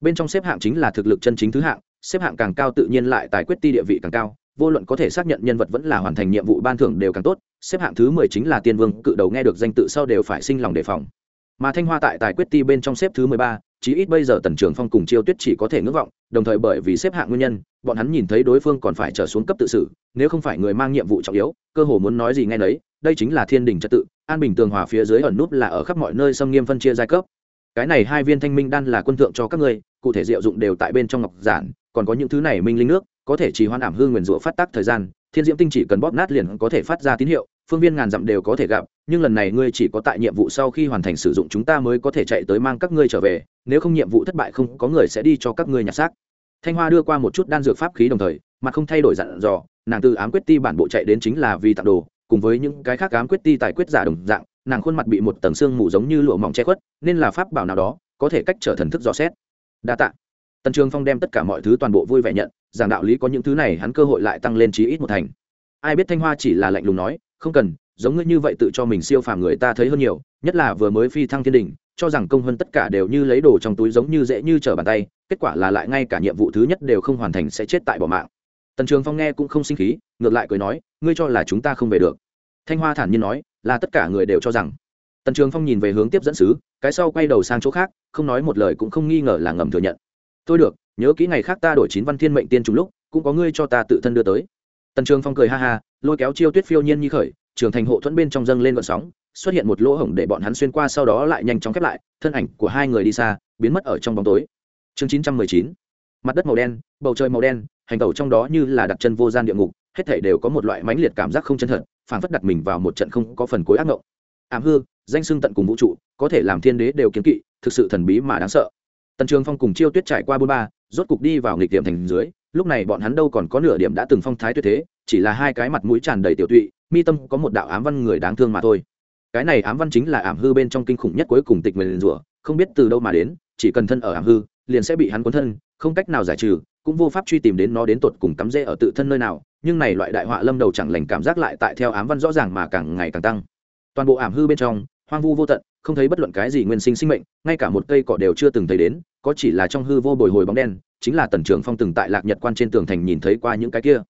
Bên trong xếp hạng chính là thực lực chân chính thứ hạng, xếp hạng càng cao tự nhiên lại tài quyết ti địa vị càng cao, vô luận có thể xác nhận nhân vật vẫn là hoàn thành nhiệm vụ ban thưởng đều càng tốt, xếp hạng thứ mười chính là tiên vương, cự đầu nghe được danh tự sau đều phải sinh lòng đề phòng. Mà thanh hoa tại tài quyết ti bên trong xếp thứ mười ba chí ít bây giờ tần trường phong cùng chiêu tuyết chỉ có thể ngưỡng vọng, đồng thời bởi vì xếp hạng nguyên nhân, bọn hắn nhìn thấy đối phương còn phải trở xuống cấp tự xử, nếu không phải người mang nhiệm vụ trọng yếu, cơ hồ muốn nói gì ngay nấy, đây chính là thiên đình trật tự, an bình tường hòa phía dưới ẩn nút là ở khắp mọi nơi xâm nghiêm phân chia giai cấp. Cái này hai viên thanh minh đan là quân thượng cho các ngươi, cụ thể diệu dụng đều tại bên trong ngọc giản, còn có những thứ này minh linh nước, có thể chỉ hoan ảm hương nguyền rủa phát tác thời gian, thiên diễm tinh chỉ cần bóp nát liền có thể phát ra tín hiệu phương viên ngàn dặm đều có thể gặp, nhưng lần này ngươi chỉ có tại nhiệm vụ sau khi hoàn thành sử dụng chúng ta mới có thể chạy tới mang các ngươi trở về, nếu không nhiệm vụ thất bại không có người sẽ đi cho các ngươi nhặt xác. Thanh hoa đưa qua một chút đan dược pháp khí đồng thời mà không thay đổi dặn dò, nàng từ ám quyết ti bản bộ chạy đến chính là vì tặng đồ, cùng với những cái khác ám quyết ti tài quyết giả đồng dạng, nàng khuôn mặt bị một tầng xương mù giống như lụa mỏng che khuất, nên là pháp bảo nào đó, có thể cách trở thần thức dò xét. Đa tạ. Tần trường phong đem tất cả mọi thứ toàn bộ vui vẻ nhận, giảng đạo lý có những thứ này hắn cơ hội lại tăng lên chí ít một thành. Ai biết thanh hoa chỉ là lạnh lùng nói không cần, giống ngươi như vậy tự cho mình siêu phàm người ta thấy hơn nhiều, nhất là vừa mới phi thăng thiên đình cho rằng công hơn tất cả đều như lấy đồ trong túi giống như dễ như trở bàn tay, kết quả là lại ngay cả nhiệm vụ thứ nhất đều không hoàn thành sẽ chết tại bỏ mạng. Tần trường phong nghe cũng không sinh khí, ngược lại cười nói, ngươi cho là chúng ta không về được. Thanh hoa thản nhiên nói, là tất cả người đều cho rằng. Tần trường phong nhìn về hướng tiếp dẫn sứ, cái sau quay đầu sang chỗ khác, không nói một lời cũng không nghi ngờ là ngầm thừa nhận. Tôi được, nhớ kỹ ngày khác ta đổi chín văn thiên mệnh tiên trùng lúc, cũng có ngươi cho ta tự thân đưa tới tần trường phong cười ha ha, lôi kéo chiêu tuyết phiêu nhiên như khởi, trường thành hộ thuẫn bên trong dâng lên vận sóng, xuất hiện một lỗ hổng để bọn hắn xuyên qua sau đó lại nhanh chóng khép lại, thân ảnh của hai người đi xa, biến mất ở trong bóng tối. Chương chín trăm mười chín, mặt đất màu đen, bầu trời màu đen, hành tẩu trong đó như là đặt chân vô gian địa ngục, hết thể đều có một loại mãnh liệt cảm giác không chân thật phản phất đặt mình vào một trận không có phần cuối ác ngộng. Ảm hư, danh xưng tận cùng vũ trụ, có thể làm thiên đế đều kiến kỵ, thực sự thần bí mà đáng sợ. Tần trường phong cùng chiêu tuyết trải qua bôn ba, rốt cục đi vào nghịch điểm thành dưới lúc này bọn hắn đâu còn có nửa điểm đã từng phong thái tuyệt thế, chỉ là hai cái mặt mũi tràn đầy tiểu tụy, mi tâm có một đạo ám văn người đáng thương mà thôi. Cái này ám văn chính là ảm hư bên trong kinh khủng nhất cuối cùng tịch mình rủa, không biết từ đâu mà đến, chỉ cần thân ở ảm hư, liền sẽ bị hắn cuốn thân, không cách nào giải trừ, cũng vô pháp truy tìm đến nó đến tột cùng cắm rễ ở tự thân nơi nào, nhưng này loại đại họa lâm đầu chẳng lành cảm giác lại tại theo ám văn rõ ràng mà càng ngày càng tăng. Toàn bộ ảm hư bên trong, hoang vu vô tận, không thấy bất luận cái gì nguyên sinh sinh mệnh, ngay cả một cây cỏ đều chưa từng thấy đến có chỉ là trong hư vô bồi hồi bóng đen, chính là tần trường phong từng tại lạc nhật quan trên tường thành nhìn thấy qua những cái kia.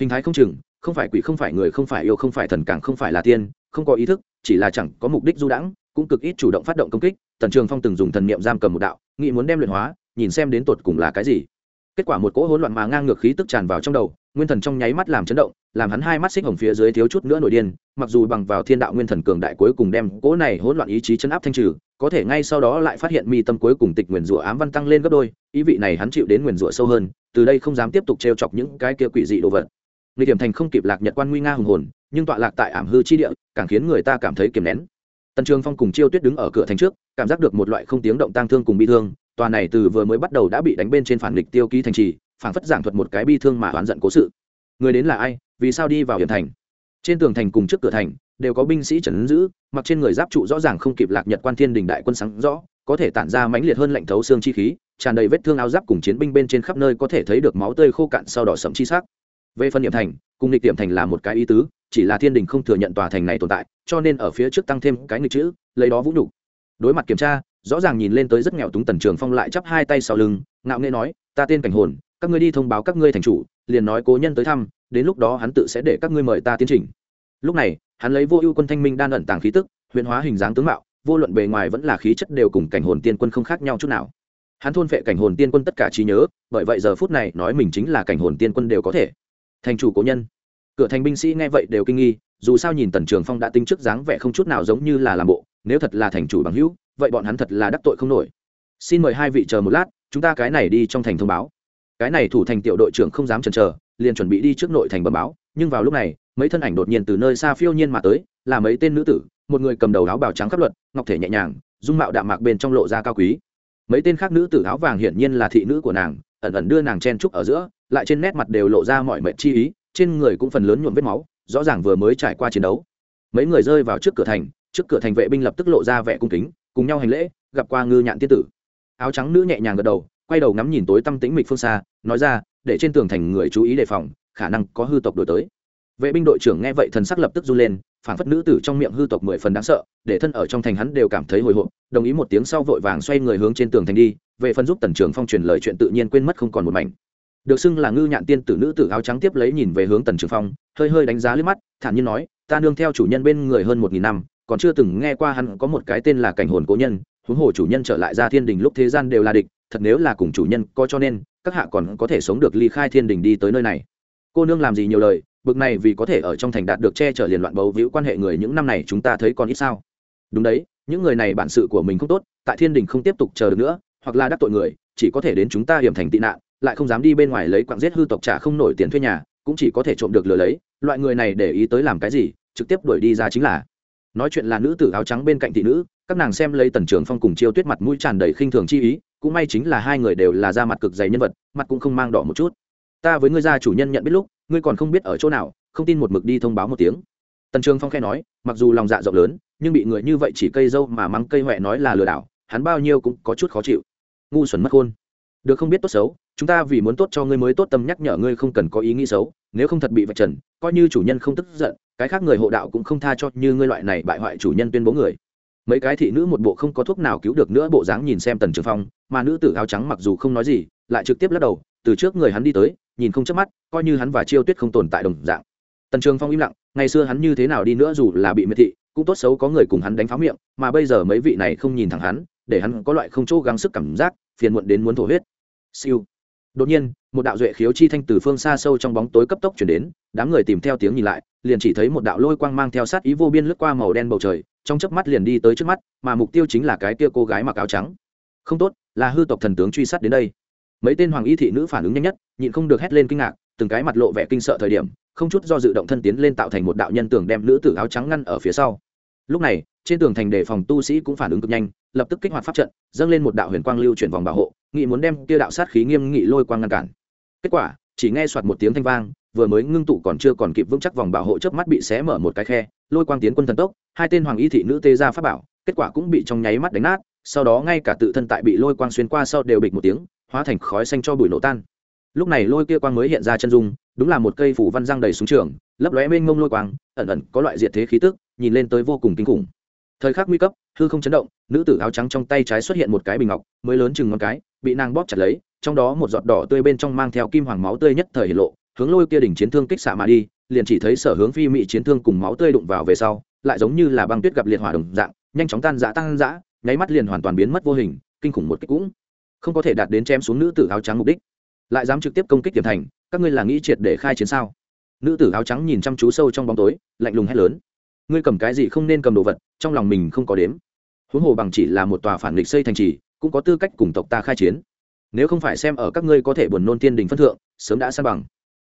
Hình thái không chừng, không phải quỷ, không phải người, không phải yêu, không phải thần càng không phải là tiên, không có ý thức, chỉ là chẳng có mục đích du đãng, cũng cực ít chủ động phát động công kích. Tần trường phong từng dùng thần niệm giam cầm một đạo, nghĩ muốn đem luyện hóa, nhìn xem đến tột cùng là cái gì. Kết quả một cỗ hỗn loạn mà ngang ngược khí tức tràn vào trong đầu, nguyên thần trong nháy mắt làm chấn động, làm hắn hai mắt xích hồng phía dưới thiếu chút nữa nổi điên, mặc dù bằng vào thiên đạo nguyên thần cường đại cuối cùng đem cỗ này hỗn loạn ý chí chấn áp thanh trừ có thể ngay sau đó lại phát hiện mi tâm cuối cùng tịch nguyền rủa ám văn tăng lên gấp đôi, ý vị này hắn chịu đến nguyền rủa sâu hơn, từ đây không dám tiếp tục trêu chọc những cái kia quỷ dị đồ vật. Người điểm thành không kịp lạc nhật quan nguy nga hùng hồn, nhưng tọa lạc tại ảm hư chi địa, càng khiến người ta cảm thấy kiềm nén. Tần trường phong cùng chiêu tuyết đứng ở cửa thành trước, cảm giác được một loại không tiếng động tang thương cùng bi thương, tòa này từ vừa mới bắt đầu đã bị đánh bên trên phản địch tiêu ký thành trì phản phất giảng thuật một cái bi thương mà oán giận cố sự. Người đến là ai, vì sao đi vào hiểm thành? Trên tường thành cùng trước cửa thành đều có binh sĩ trấn giữ, mặc trên người giáp trụ rõ ràng không kịp lạc nhật quan thiên đình đại quân sáng rõ, có thể tản ra mãnh liệt hơn lạnh thấu xương chi khí, tràn đầy vết thương áo giáp cùng chiến binh bên trên khắp nơi có thể thấy được máu tươi khô cạn sau đỏ sẫm chi sắc. Về phần niệm thành, cùng nghịch tiệm thành là một cái ý tứ, chỉ là thiên đình không thừa nhận tòa thành này tồn tại, cho nên ở phía trước tăng thêm cái nghịch chữ, lấy đó vũ nhục. Đối mặt kiểm tra, rõ ràng nhìn lên tới rất nghèo túng tần trường phong lại chắp hai tay sau lưng, ngạo nghễ nói, ta tên cảnh hồn, các ngươi đi thông báo các ngươi thành chủ, liền nói cố nhân tới thăm, đến lúc đó hắn tự sẽ để các ngươi mời ta tiến trình. Lúc này hắn lấy vô ưu quân thanh minh đan ẩn tàng khí tức, huyền hóa hình dáng tướng mạo, vô luận bề ngoài vẫn là khí chất đều cùng cảnh hồn tiên quân không khác nhau chút nào. Hắn thôn phệ cảnh hồn tiên quân tất cả trí nhớ, bởi vậy giờ phút này nói mình chính là cảnh hồn tiên quân đều có thể. Thành chủ cố nhân. Cửa thành binh sĩ nghe vậy đều kinh nghi, dù sao nhìn tần trường phong đã tinh trước dáng vẻ không chút nào giống như là làm bộ, nếu thật là thành chủ bằng hữu, vậy bọn hắn thật là đắc tội không nổi. Xin mời hai vị chờ một lát, chúng ta cái này đi trong thành thông báo. Cái này thủ thành tiểu đội trưởng không dám chần chờ, liền chuẩn bị đi trước nội thành bẩm báo, nhưng vào lúc này mấy thân ảnh đột nhiên từ nơi xa phiêu nhiên mà tới, là mấy tên nữ tử, một người cầm đầu áo bào trắng khắp luật, ngọc thể nhẹ nhàng, dung mạo đạm mạc bên trong lộ ra cao quý. Mấy tên khác nữ tử áo vàng hiển nhiên là thị nữ của nàng, ẩn ẩn đưa nàng chen trúc ở giữa, lại trên nét mặt đều lộ ra mọi mệnh chi ý, trên người cũng phần lớn nhuộm vết máu, rõ ràng vừa mới trải qua chiến đấu. Mấy người rơi vào trước cửa thành, trước cửa thành vệ binh lập tức lộ ra vẻ cung kính, cùng nhau hành lễ, gặp qua ngư nhạn tiên tử. Áo trắng nữ nhẹ nhàng gật đầu, quay đầu ngắm nhìn tối tăm tĩnh mịch phương xa, nói ra, để trên tường thành người chú ý đề phòng, khả năng có hư tộc đổi tới vệ binh đội trưởng nghe vậy thần sắc lập tức run lên phản phất nữ tử trong miệng hư tộc mười phần đáng sợ, để thân ở trong thành hắn đều cảm thấy hồi hộp, đồng ý một tiếng sau vội vàng xoay người hướng trên tường thành đi, về phần giúp tần trưởng phong truyền lời chuyện tự nhiên quên mất không còn một mảnh. Được xưng là ngư nhạn tiên tử nữ tử áo trắng tiếp lấy nhìn về hướng tần trường phong, hơi hơi đánh giá liếc mắt, thản nhiên nói, ta nương theo chủ nhân bên người hơn một nghìn năm, còn chưa từng nghe qua hắn có một cái tên là cảnh hồn cố nhân, huống hồ chủ nhân trở lại ra thiên đình lúc thế gian đều là địch, thật nếu là cùng chủ nhân có cho nên, các hạ còn có thể sống được ly khai thiên đình đi tới nơi này. Cô nương làm gì nhiều lời bực này vì có thể ở trong thành đạt được che chở liền loạn bầu víu quan hệ người những năm này chúng ta thấy còn ít sao. Đúng đấy, những người này bản sự của mình không tốt, tại thiên đình không tiếp tục chờ được nữa, hoặc là đắc tội người, chỉ có thể đến chúng ta hiểm thành tị nạn, lại không dám đi bên ngoài lấy quặng giết hư tộc trả không nổi tiền thuê nhà, cũng chỉ có thể trộm được lừa lấy, loại người này để ý tới làm cái gì, trực tiếp đuổi đi ra chính là. Nói chuyện là nữ tử áo trắng bên cạnh thị nữ, các nàng xem lấy tần trường phong cùng chiêu tuyết mặt mũi tràn đầy khinh thường chi ý, cũng may chính là hai người đều là da mặt cực dày nhân vật, mặt cũng không mang đỏ một chút. Ta với ngươi gia chủ nhân nhận biết lúc ngươi còn không biết ở chỗ nào, không tin một mực đi thông báo một tiếng. Tần trường phong khe nói, mặc dù lòng dạ rộng lớn, nhưng bị người như vậy chỉ cây dâu mà mắng cây huệ nói là lừa đảo, hắn bao nhiêu cũng có chút khó chịu. Ngu xuẩn mất khôn. Được không biết tốt xấu, chúng ta vì muốn tốt cho ngươi mới tốt tâm nhắc nhở ngươi không cần có ý nghĩ xấu, nếu không thật bị vạch trần, coi như chủ nhân không tức giận, cái khác người hộ đạo cũng không tha cho như ngươi loại này bại hoại chủ nhân tuyên bố người. Mấy cái thị nữ một bộ không có thuốc nào cứu được nữa bộ dáng nhìn xem tần trường phong, mà nữ tử áo trắng mặc dù không nói gì, lại trực tiếp lắc đầu, từ trước người hắn đi tới nhìn không chớp mắt, coi như hắn và chiêu tuyết không tồn tại đồng dạng. Tần trường phong im lặng, ngày xưa hắn như thế nào đi nữa dù là bị miệt thị, cũng tốt xấu có người cùng hắn đánh phá miệng, mà bây giờ mấy vị này không nhìn thẳng hắn, để hắn có loại không chỗ gắng sức cảm giác, phiền muộn đến muốn thổ huyết. Siêu. Đột nhiên, một đạo duệ khiếu chi thanh từ phương xa sâu trong bóng tối cấp tốc chuyển đến, đám người tìm theo tiếng nhìn lại, liền chỉ thấy một đạo lôi quang mang theo sát ý vô biên lướt qua màu đen bầu trời, trong chớp mắt liền đi tới trước mắt, mà mục tiêu chính là cái kia cô gái mặc áo trắng. Không tốt, là hư tộc thần tướng truy sát đến đây mấy tên hoàng y thị nữ phản ứng nhanh nhất, nhịn không được hét lên kinh ngạc, từng cái mặt lộ vẻ kinh sợ thời điểm, không chút do dự động thân tiến lên tạo thành một đạo nhân tường đem nữ tử áo trắng ngăn ở phía sau. Lúc này, trên tường thành đề phòng tu sĩ cũng phản ứng cực nhanh, lập tức kích hoạt pháp trận, dâng lên một đạo huyền quang lưu chuyển vòng bảo hộ, nghị muốn đem kia đạo sát khí nghiêm nghị lôi quang ngăn cản. Kết quả, chỉ nghe soạt một tiếng thanh vang, vừa mới ngưng tụ còn chưa còn kịp vững chắc vòng bảo hộ trước mắt bị xé mở một cái khe, lôi quang tiến quân thần tốc, hai tên hoàng y thị nữ tê ra pháp bảo, kết quả cũng bị trong nháy mắt đánh nát, sau đó ngay cả tự thân tại bị lôi quang xuyên qua sau đều bịch một tiếng hóa thành khói xanh cho bụi nổ tan. Lúc này lôi kia quang mới hiện ra chân dung, đúng là một cây phủ văn răng đầy súng trường, lấp lóe mênh mông lôi quang, ẩn ẩn có loại diệt thế khí tức, nhìn lên tới vô cùng kinh khủng. Thời khắc nguy cấp, hư không chấn động, nữ tử áo trắng trong tay trái xuất hiện một cái bình ngọc, mới lớn chừng ngón cái, bị nàng bóp chặt lấy, trong đó một giọt đỏ tươi bên trong mang theo kim hoàng máu tươi nhất thời hiện lộ, hướng lôi kia đỉnh chiến thương kích xạ mà đi, liền chỉ thấy sở hướng phi mị chiến thương cùng máu tươi đụng vào về sau, lại giống như là băng tuyết gặp liệt hỏa đồng dạng, nhanh chóng tan dã tăng dã nháy mắt liền hoàn toàn biến mất vô hình, kinh khủng một cách cũng không có thể đạt đến chém xuống nữ tử áo trắng mục đích. Lại dám trực tiếp công kích tiềm thành, các ngươi là nghĩ triệt để khai chiến sao? Nữ tử áo trắng nhìn chăm chú sâu trong bóng tối, lạnh lùng hét lớn. Ngươi cầm cái gì không nên cầm đồ vật, trong lòng mình không có đếm. Huống hồ bằng chỉ là một tòa phản nghịch xây thành trì, cũng có tư cách cùng tộc ta khai chiến. Nếu không phải xem ở các ngươi có thể buồn nôn tiên đình phân thượng, sớm đã san bằng.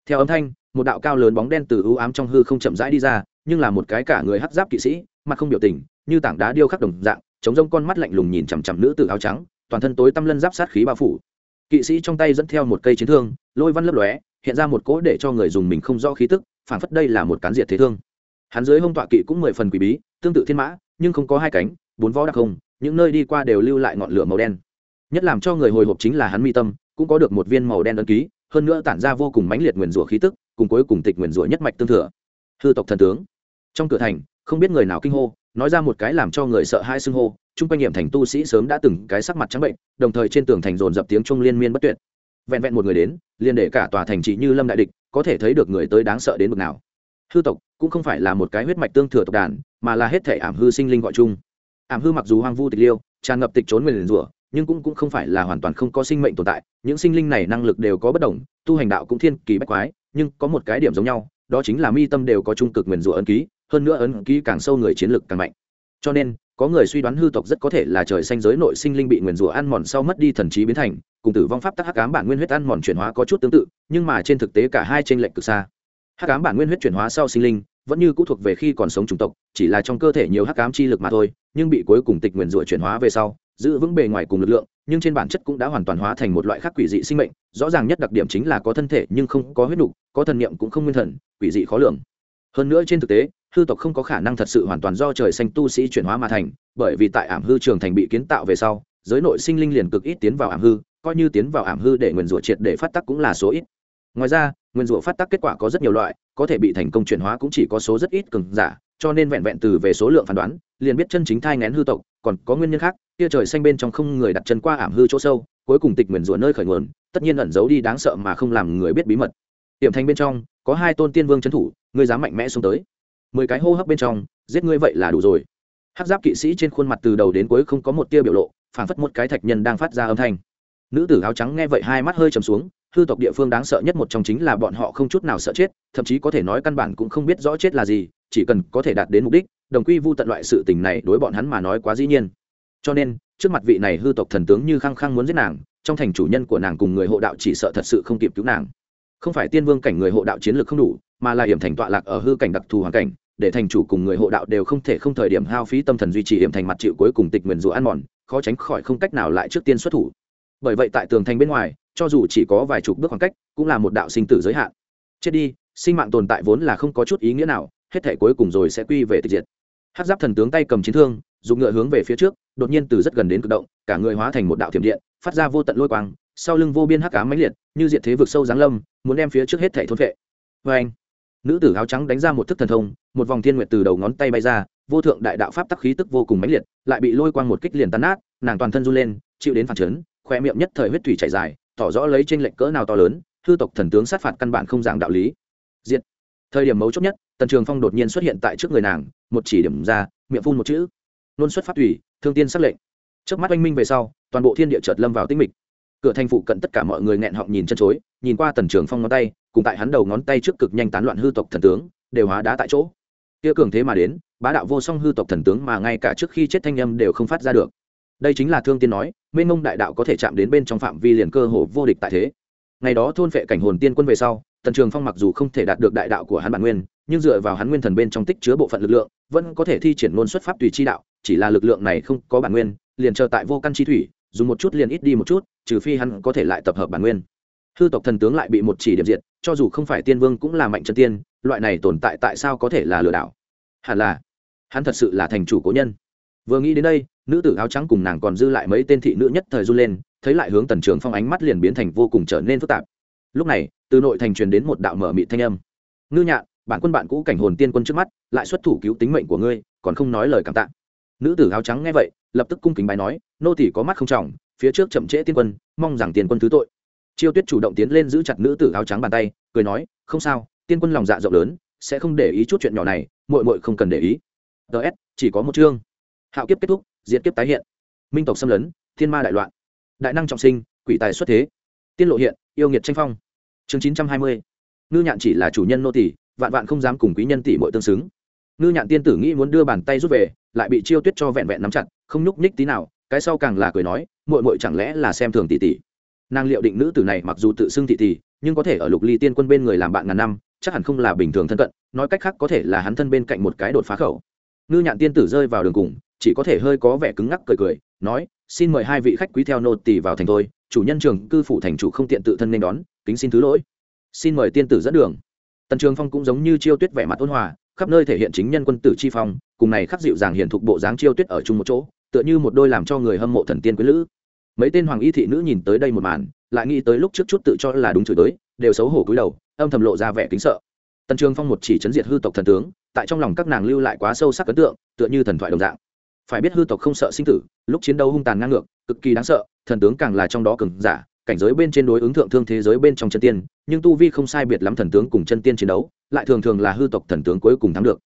Theo âm thanh, một đạo cao lớn bóng đen từ ưu ám trong hư không chậm rãi đi ra, nhưng là một cái cả người hắt giáp kỵ sĩ, mặt không biểu tình, như tảng đá điêu khắc đồng dạng, chống rông con mắt lạnh lùng nhìn chằm chằm nữ tử áo trắng toàn thân tối tăm lân giáp sát khí bao phủ. Kỵ sĩ trong tay dẫn theo một cây chiến thương, lôi văn lấp lóe, hiện ra một cỗ để cho người dùng mình không rõ khí tức, phảng phất đây là một cán diệt thế thương. Hắn dưới hông tọa kỵ cũng mười phần quỷ bí, tương tự thiên mã, nhưng không có hai cánh, bốn vó đặc không, những nơi đi qua đều lưu lại ngọn lửa màu đen. Nhất làm cho người hồi hộp chính là hắn mi tâm, cũng có được một viên màu đen ấn ký, hơn nữa tản ra vô cùng mãnh liệt nguyền rủa khí tức, cùng cuối cùng tịch nguyền rủa nhất mạch tương thừa. Hư tộc thần tướng. Trong cửa thành, không biết người nào kinh hô, nói ra một cái làm cho người sợ hai xưng hô chung quanh nghiệm thành tu sĩ sớm đã từng cái sắc mặt trắng bệnh đồng thời trên tường thành dồn dập tiếng trung liên miên bất tuyệt. Vẹn vẹn một người đến liền để cả tòa thành chỉ như lâm đại địch có thể thấy được người tới đáng sợ đến mực nào. Hư tộc cũng không phải là một cái huyết mạch tương thừa tộc đàn mà là hết thể ảm hư sinh linh gọi chung. Ảm hư mặc dù hoang vu tịch liêu tràn ngập tịch trốn nguyền rủa nhưng cũng, cũng không phải là hoàn toàn không có sinh mệnh tồn tại những sinh linh này năng lực đều có bất đồng tu hành đạo cũng thiên kỳ bách quái nhưng có một cái điểm giống nhau đó chính là mi tâm đều có trung cực nguyền rủa ấn ký hơn nữa ấn ký càng sâu người chiến lực càng mạnh. Cho nên có người suy đoán hư tộc rất có thể là trời xanh giới nội sinh linh bị nguyền rủa ăn mòn sau mất đi thần trí biến thành, cùng tử vong pháp tắc hắc ám bản nguyên huyết ăn mòn chuyển hóa có chút tương tự, nhưng mà trên thực tế cả hai trên lệch cực xa. Hắc ám bản nguyên huyết chuyển hóa sau sinh linh, vẫn như cũ thuộc về khi còn sống chủng tộc, chỉ là trong cơ thể nhiều hắc ám chi lực mà thôi, nhưng bị cuối cùng tịch nguyền rủa chuyển hóa về sau, giữ vững bề ngoài cùng lực lượng, nhưng trên bản chất cũng đã hoàn toàn hóa thành một loại khác quỷ dị sinh mệnh, rõ ràng nhất đặc điểm chính là có thân thể nhưng không có huyết đủ có thần niệm cũng không nguyên thần, quỷ dị khó lường hơn nữa trên thực tế, hư tộc không có khả năng thật sự hoàn toàn do trời xanh tu sĩ chuyển hóa mà thành, bởi vì tại ảm hư trường thành bị kiến tạo về sau, giới nội sinh linh liền cực ít tiến vào ảm hư, coi như tiến vào ảm hư để nguyền rủa triệt để phát tắc cũng là số ít. Ngoài ra, nguyên rủa phát tắc kết quả có rất nhiều loại, có thể bị thành công chuyển hóa cũng chỉ có số rất ít cường giả, cho nên vẹn vẹn từ về số lượng phán đoán, liền biết chân chính thai ngén hư tộc, còn có nguyên nhân khác tia trời xanh bên trong không người đặt chân qua ảm hư chỗ sâu, cuối cùng tịch nguyền rủa nơi khởi nguồn, tất nhiên ẩn giấu đi đáng sợ mà không làm người biết bí mật hiểm thành bên trong, có hai tôn tiên vương trấn thủ, ngươi dám mạnh mẽ xuống tới. Mười cái hô hấp bên trong, giết ngươi vậy là đủ rồi. Hát giáp kỵ sĩ trên khuôn mặt từ đầu đến cuối không có một tia biểu lộ, phảng phất một cái thạch nhân đang phát ra âm thanh. Nữ tử áo trắng nghe vậy hai mắt hơi trầm xuống, hư tộc địa phương đáng sợ nhất một trong chính là bọn họ không chút nào sợ chết, thậm chí có thể nói căn bản cũng không biết rõ chết là gì, chỉ cần có thể đạt đến mục đích, đồng quy vu tận loại sự tình này đối bọn hắn mà nói quá dĩ nhiên. Cho nên, trước mặt vị này hư tộc thần tướng như khăng khăng muốn giết nàng, trong thành chủ nhân của nàng cùng người hộ đạo chỉ sợ thật sự không kịp cứu nàng không phải tiên vương cảnh người hộ đạo chiến lược không đủ, mà là hiểm thành tọa lạc ở hư cảnh đặc thù hoàn cảnh, để thành chủ cùng người hộ đạo đều không thể không thời điểm hao phí tâm thần duy trì hiểm thành mặt chịu cuối cùng tịch nguyền rủa ăn mòn, khó tránh khỏi không cách nào lại trước tiên xuất thủ. Bởi vậy tại tường thành bên ngoài, cho dù chỉ có vài chục bước khoảng cách, cũng là một đạo sinh tử giới hạn. Chết đi, sinh mạng tồn tại vốn là không có chút ý nghĩa nào, hết thể cuối cùng rồi sẽ quy về tịch diệt. Hát giáp thần tướng tay cầm chiến thương, dùng ngựa hướng về phía trước, đột nhiên từ rất gần đến cực động, cả người hóa thành một đạo thiểm điện, phát ra vô tận lôi quang sau lưng vô biên hắc ám mãnh liệt, như diệt thế vực sâu giáng lâm, muốn đem phía trước hết thảy thôn vệ. Vê anh, nữ tử áo trắng đánh ra một thức thần thông, một vòng thiên nguyệt từ đầu ngón tay bay ra, vô thượng đại đạo pháp tắc khí tức vô cùng mãnh liệt, lại bị lôi quang một kích liền tan nát, nàng toàn thân run lên, chịu đến phản chấn, khoe miệng nhất thời huyết thủy chảy dài, tỏ rõ lấy trên lệnh cỡ nào to lớn, hư tộc thần tướng sát phạt căn bản không giảng đạo lý. Diệt. Thời điểm mấu chốt nhất, tần trường phong đột nhiên xuất hiện tại trước người nàng, một chỉ điểm ra, miệng phun một chữ. Luân xuất pháp thủy, thương tiên sắc lệnh. Trước mắt oanh minh về sau, toàn bộ thiên địa chợt lâm vào tinh mịch cửa thành phụ cận tất cả mọi người nghẹn họng nhìn chân chối, nhìn qua tần trường phong ngón tay, cùng tại hắn đầu ngón tay trước cực nhanh tán loạn hư tộc thần tướng, đều hóa đá tại chỗ. Kia cường thế mà đến, bá đạo vô song hư tộc thần tướng mà ngay cả trước khi chết thanh âm đều không phát ra được. Đây chính là thương tiên nói mênh mông đại đạo có thể chạm đến bên trong phạm vi liền cơ hồ vô địch tại thế. Ngày đó thôn phệ cảnh hồn tiên quân về sau, tần trường phong mặc dù không thể đạt được đại đạo của hắn bản nguyên, nhưng dựa vào hắn nguyên thần bên trong tích chứa bộ phận lực lượng, vẫn có thể thi triển ngôn xuất pháp tùy chi đạo, chỉ là lực lượng này không có bản nguyên, liền chờ tại vô căn chi thủy dùng một chút liền ít đi một chút trừ phi hắn có thể lại tập hợp bản nguyên. Hư tộc thần tướng lại bị một chỉ điểm diệt, cho dù không phải tiên vương cũng là mạnh chân tiên loại này tồn tại tại sao có thể là lừa đảo? Hẳn là hắn thật sự là thành chủ cố nhân. Vừa nghĩ đến đây nữ tử áo trắng cùng nàng còn dư lại mấy tên thị nữ nhất thời run lên thấy lại hướng tần trường phong ánh mắt liền biến thành vô cùng trở nên phức tạp. Lúc này từ nội thành truyền đến một đạo mở mị thanh âm. Ngư nhạn bản quân bạn cũ cảnh hồn tiên quân trước mắt lại xuất thủ cứu tính mệnh của ngươi còn không nói lời cảm tạ. Nữ tử áo trắng nghe vậy lập tức cung kính bài nói, nô tỷ có mắt không trọng, phía trước chậm trễ tiên quân, mong rằng tiền quân thứ tội. Chiêu tuyết chủ động tiến lên giữ chặt nữ tử áo trắng bàn tay, cười nói, không sao, tiên quân lòng dạ rộng lớn, sẽ không để ý chút chuyện nhỏ này, muội muội không cần để ý. Ts chỉ có một chương. Hạo kiếp kết thúc, diệt kiếp tái hiện. Minh tộc xâm lấn, thiên ma đại loạn. Đại năng trọng sinh, quỷ tài xuất thế. Tiên lộ hiện, yêu nghiệt tranh phong. Chương chín trăm hai mươi. Ngư nhạn chỉ là chủ nhân nô tỷ vạn vạn không dám cùng quý nhân tỷ muội tương xứng. Ngư nhạn tiên tử nghĩ muốn đưa bàn tay rút về, lại bị chiêu tuyết cho vẹn vẹn nắm chặt không nhúc nhích tí nào, cái sau càng là cười nói, muội muội chẳng lẽ là xem thường tỷ tỷ? Nàng liệu định nữ tử này mặc dù tự xưng tỷ tỷ, nhưng có thể ở lục ly tiên quân bên người làm bạn ngàn năm, chắc hẳn không là bình thường thân cận, nói cách khác có thể là hắn thân bên cạnh một cái đột phá khẩu. Ngư nhạn tiên tử rơi vào đường cùng, chỉ có thể hơi có vẻ cứng ngắc cười cười, nói, xin mời hai vị khách quý theo nô tỳ vào thành thôi, chủ nhân trường cư phủ thành chủ không tiện tự thân nên đón, kính xin thứ lỗi. Xin mời tiên tử dẫn đường. Tần trường phong cũng giống như chiêu tuyết vẻ mặt ôn hòa, khắp nơi thể hiện chính nhân quân tử chi phong, cùng này khắc dịu dàng hiện thuộc bộ dáng chiêu tuyết ở chung một chỗ tựa như một đôi làm cho người hâm mộ thần tiên quý lữ. Mấy tên hoàng y thị nữ nhìn tới đây một màn, lại nghĩ tới lúc trước chút tự cho là đúng chửi tới, đều xấu hổ cúi đầu, âm thầm lộ ra vẻ kính sợ. Tần trường phong một chỉ chấn diệt hư tộc thần tướng, tại trong lòng các nàng lưu lại quá sâu sắc ấn tượng, tựa như thần thoại đồng dạng. Phải biết hư tộc không sợ sinh tử, lúc chiến đấu hung tàn ngang ngược, cực kỳ đáng sợ, thần tướng càng là trong đó cường giả, cảnh giới bên trên đối ứng thượng thương thế giới bên trong chân tiên, nhưng tu vi không sai biệt lắm thần tướng cùng chân tiên chiến đấu, lại thường thường là hư tộc thần tướng cuối cùng thắng được.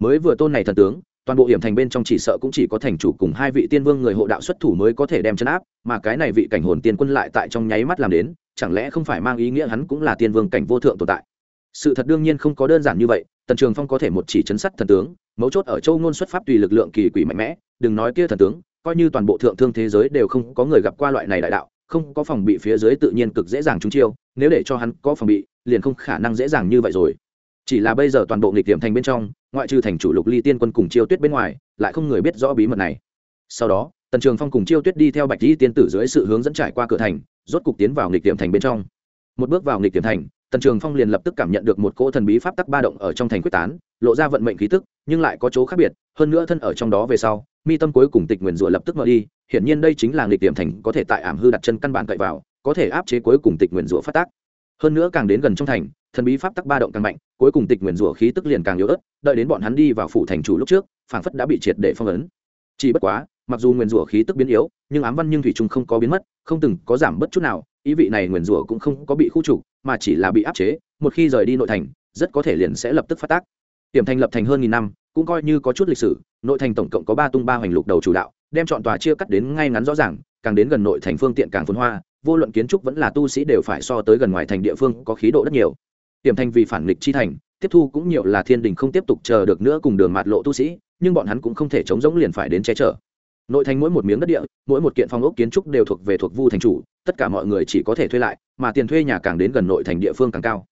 Mới vừa tôn này thần tướng toàn bộ hiểm thành bên trong chỉ sợ cũng chỉ có thành chủ cùng hai vị tiên vương người hộ đạo xuất thủ mới có thể đem chân áp, mà cái này vị cảnh hồn tiên quân lại tại trong nháy mắt làm đến, chẳng lẽ không phải mang ý nghĩa hắn cũng là tiên vương cảnh vô thượng tồn tại? Sự thật đương nhiên không có đơn giản như vậy, tần trường phong có thể một chỉ chấn sắt thần tướng, mấu chốt ở châu ngôn xuất pháp tùy lực lượng kỳ quỷ mạnh mẽ, đừng nói kia thần tướng, coi như toàn bộ thượng thương thế giới đều không có người gặp qua loại này đại đạo, không có phòng bị phía dưới tự nhiên cực dễ dàng trúng chiêu, nếu để cho hắn có phòng bị, liền không khả năng dễ dàng như vậy rồi. Chỉ là bây giờ toàn bộ nghịch điểm thành bên trong ngoại trừ thành chủ lục ly tiên quân cùng chiêu tuyết bên ngoài, lại không người biết rõ bí mật này. Sau đó, tần trường phong cùng chiêu tuyết đi theo bạch di tiên tử dưới sự hướng dẫn trải qua cửa thành, rốt cục tiến vào nghịch tiệm thành bên trong. Một bước vào nghịch tiệm thành, tần trường phong liền lập tức cảm nhận được một cỗ thần bí pháp tắc ba động ở trong thành quyết tán, lộ ra vận mệnh khí tức, nhưng lại có chỗ khác biệt, hơn nữa thân ở trong đó về sau, mi tâm cuối cùng tịch nguyền rủa lập tức mở đi, hiển nhiên đây chính là nghịch tiệm thành có thể tại ảm hư đặt chân căn bản cậy vào, có thể áp chế cuối cùng tịch nguyền rủa phát tác hơn nữa càng đến gần trong thành, thần bí pháp tắc ba động càng mạnh, cuối cùng tịch nguyền rủa khí tức liền càng yếu ớt, đợi đến bọn hắn đi vào phủ thành chủ lúc trước, phảng phất đã bị triệt để phong ấn. Chỉ bất quá, mặc dù nguyền rủa khí tức biến yếu, nhưng ám văn nhưng thủy trung không có biến mất, không từng có giảm bất chút nào, ý vị này nguyền rủa cũng không có bị khu trục, mà chỉ là bị áp chế, một khi rời đi nội thành, rất có thể liền sẽ lập tức phát tác. Tiềm thành lập thành hơn nghìn năm, cũng coi như có chút lịch sử, nội thành tổng cộng có ba tung ba hoành lục đầu chủ đạo, đem chọn tòa chia cắt đến ngay ngắn rõ ràng, càng đến gần nội thành phương tiện càng phồn hoa vô luận kiến trúc vẫn là tu sĩ đều phải so tới gần ngoài thành địa phương có khí độ rất nhiều. Tiềm thành vì phản nghịch chi thành, tiếp thu cũng nhiều là thiên đình không tiếp tục chờ được nữa cùng đường mạt lộ tu sĩ, nhưng bọn hắn cũng không thể chống giống liền phải đến che chở. Nội thành mỗi một miếng đất địa, mỗi một kiện phong ốc kiến trúc đều thuộc về thuộc vu thành chủ, tất cả mọi người chỉ có thể thuê lại, mà tiền thuê nhà càng đến gần nội thành địa phương càng cao.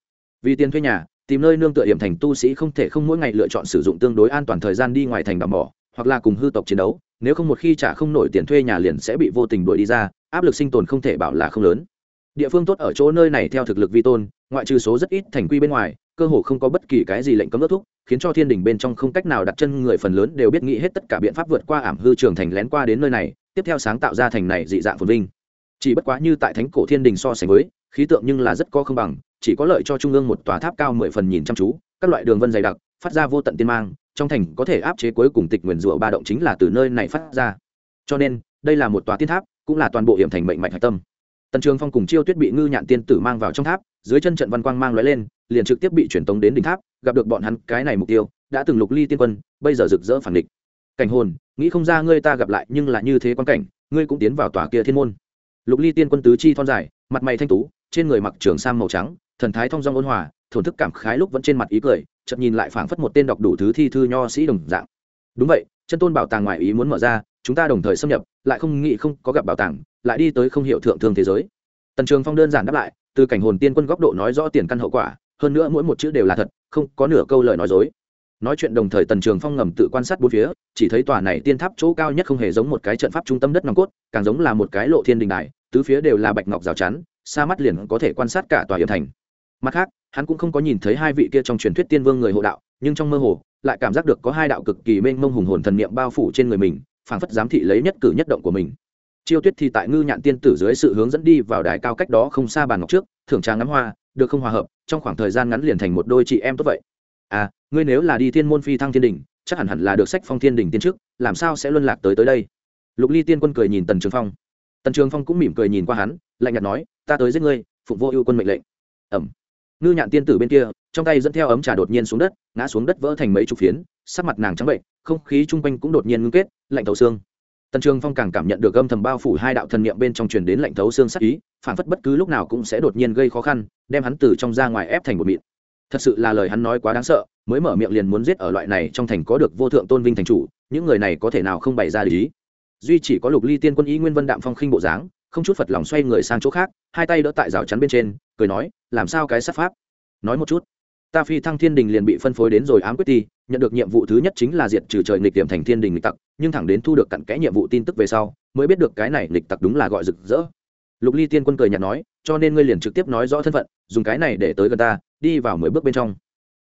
Vì tiền thuê nhà, tìm nơi nương tựa hiểm thành tu sĩ không thể không mỗi ngày lựa chọn sử dụng tương đối an toàn thời gian đi ngoài thành đảm bỏ hoặc là cùng hư tộc chiến đấu nếu không một khi trả không nổi tiền thuê nhà liền sẽ bị vô tình đuổi đi ra, áp lực sinh tồn không thể bảo là không lớn. Địa phương tốt ở chỗ nơi này theo thực lực vi tôn, ngoại trừ số rất ít thành quy bên ngoài, cơ hồ không có bất kỳ cái gì lệnh cấm ước thúc, khiến cho thiên đình bên trong không cách nào đặt chân người phần lớn đều biết nghĩ hết tất cả biện pháp vượt qua ảm hư trường thành lén qua đến nơi này, tiếp theo sáng tạo ra thành này dị dạng phồn vinh. Chỉ bất quá như tại thánh cổ thiên đình so sánh với, khí tượng nhưng là rất có không bằng, chỉ có lợi cho trung ương một tòa tháp cao mười phần nhìn chăm chú, các loại đường vân dày đặc, phát ra vô tận tiên mang trong thành có thể áp chế cuối cùng tịch nguyền rủa ba động chính là từ nơi này phát ra. Cho nên, đây là một tòa tiên tháp, cũng là toàn bộ hiểm thành mệnh mạnh hạch tâm. Tần trường phong cùng chiêu tuyết bị ngư nhạn tiên tử mang vào trong tháp, dưới chân trận văn quang mang lóe lên, liền trực tiếp bị truyền tống đến đỉnh tháp, gặp được bọn hắn cái này mục tiêu, đã từng lục ly tiên quân, bây giờ rực rỡ phản địch. Cảnh hồn, nghĩ không ra ngươi ta gặp lại, nhưng là như thế quan cảnh, ngươi cũng tiến vào tòa kia thiên môn. Lục ly tiên quân tứ chi thon dài, mặt mày thanh tú, trên người mặc trường sam màu trắng, thần thái thong dong ôn hòa thổn thức cảm khái lúc vẫn trên mặt ý cười, chợt nhìn lại phảng phất một tên đọc đủ thứ thi thư nho sĩ đồng dạng. Đúng vậy, chân tôn bảo tàng ngoài ý muốn mở ra, chúng ta đồng thời xâm nhập, lại không nghĩ không có gặp bảo tàng, lại đi tới không hiểu thượng thương thế giới. Tần trường phong đơn giản đáp lại, từ cảnh hồn tiên quân góc độ nói rõ tiền căn hậu quả, hơn nữa mỗi một chữ đều là thật, không có nửa câu lời nói dối. Nói chuyện đồng thời tần trường phong ngầm tự quan sát bốn phía, chỉ thấy tòa này tiên tháp chỗ cao nhất không hề giống một cái trận pháp trung tâm đất nòng cốt, càng giống là một cái lộ thiên đình đài, tứ phía đều là bạch ngọc rào chắn, xa mắt liền có thể quan sát cả tòa hiểm thành mặt khác, hắn cũng không có nhìn thấy hai vị kia trong truyền thuyết tiên vương người hộ đạo, nhưng trong mơ hồ, lại cảm giác được có hai đạo cực kỳ mênh mông hùng hồn thần niệm bao phủ trên người mình, phảng phất giám thị lấy nhất cử nhất động của mình. Chiêu tuyết thì tại ngư nhạn tiên tử dưới sự hướng dẫn đi vào đài cao cách đó không xa bàn ngọc trước, thưởng trà ngắm hoa, được không hòa hợp, trong khoảng thời gian ngắn liền thành một đôi chị em tốt vậy. À ngươi nếu là đi thiên môn phi thăng thiên đình chắc hẳn hẳn là được sách phong thiên đình tiên trước, làm sao sẽ luân lạc tới tới đây? Lục ly tiên quân cười nhìn tần trường phong. Tần trường phong cũng mỉm cười nhìn qua hắn, lạnh nhạt nói, ta tới giết ngươi, phụng vô ưu quân mệnh lệnh. Ẩm ngư nhạn tiên tử bên kia, trong tay dẫn theo ấm trà đột nhiên xuống đất, ngã xuống đất vỡ thành mấy chục phiến, sắc mặt nàng trắng bệnh, không khí chung quanh cũng đột nhiên ngưng kết, lạnh thấu xương. Tần trường phong càng cảm nhận được âm thầm bao phủ hai đạo thần niệm bên trong truyền đến lạnh thấu xương sắc ý, phản phất bất cứ lúc nào cũng sẽ đột nhiên gây khó khăn, đem hắn từ trong ra ngoài ép thành một mịn. Thật sự là lời hắn nói quá đáng sợ, mới mở miệng liền muốn giết ở loại này trong thành có được vô thượng tôn vinh thành chủ, những người này có thể nào không bày ra lý. Duy chỉ có lục ly tiên quân ý nguyên vân đạm phong khinh bộ dáng, không chút phật lòng xoay người sang chỗ khác, hai tay đỡ tại rào chắn bên trên cười nói, làm sao cái sát pháp? Nói một chút. Ta phi thăng thiên đình liền bị phân phối đến rồi ám quyết ti, nhận được nhiệm vụ thứ nhất chính là diệt trừ trời nghịch điểm thành thiên đình nghịch tặc, nhưng thẳng đến thu được cặn kẽ nhiệm vụ tin tức về sau, mới biết được cái này nghịch tặc đúng là gọi rực rỡ. Lục ly tiên quân cười nhạt nói, cho nên ngươi liền trực tiếp nói rõ thân phận, dùng cái này để tới gần ta, đi vào mười bước bên trong.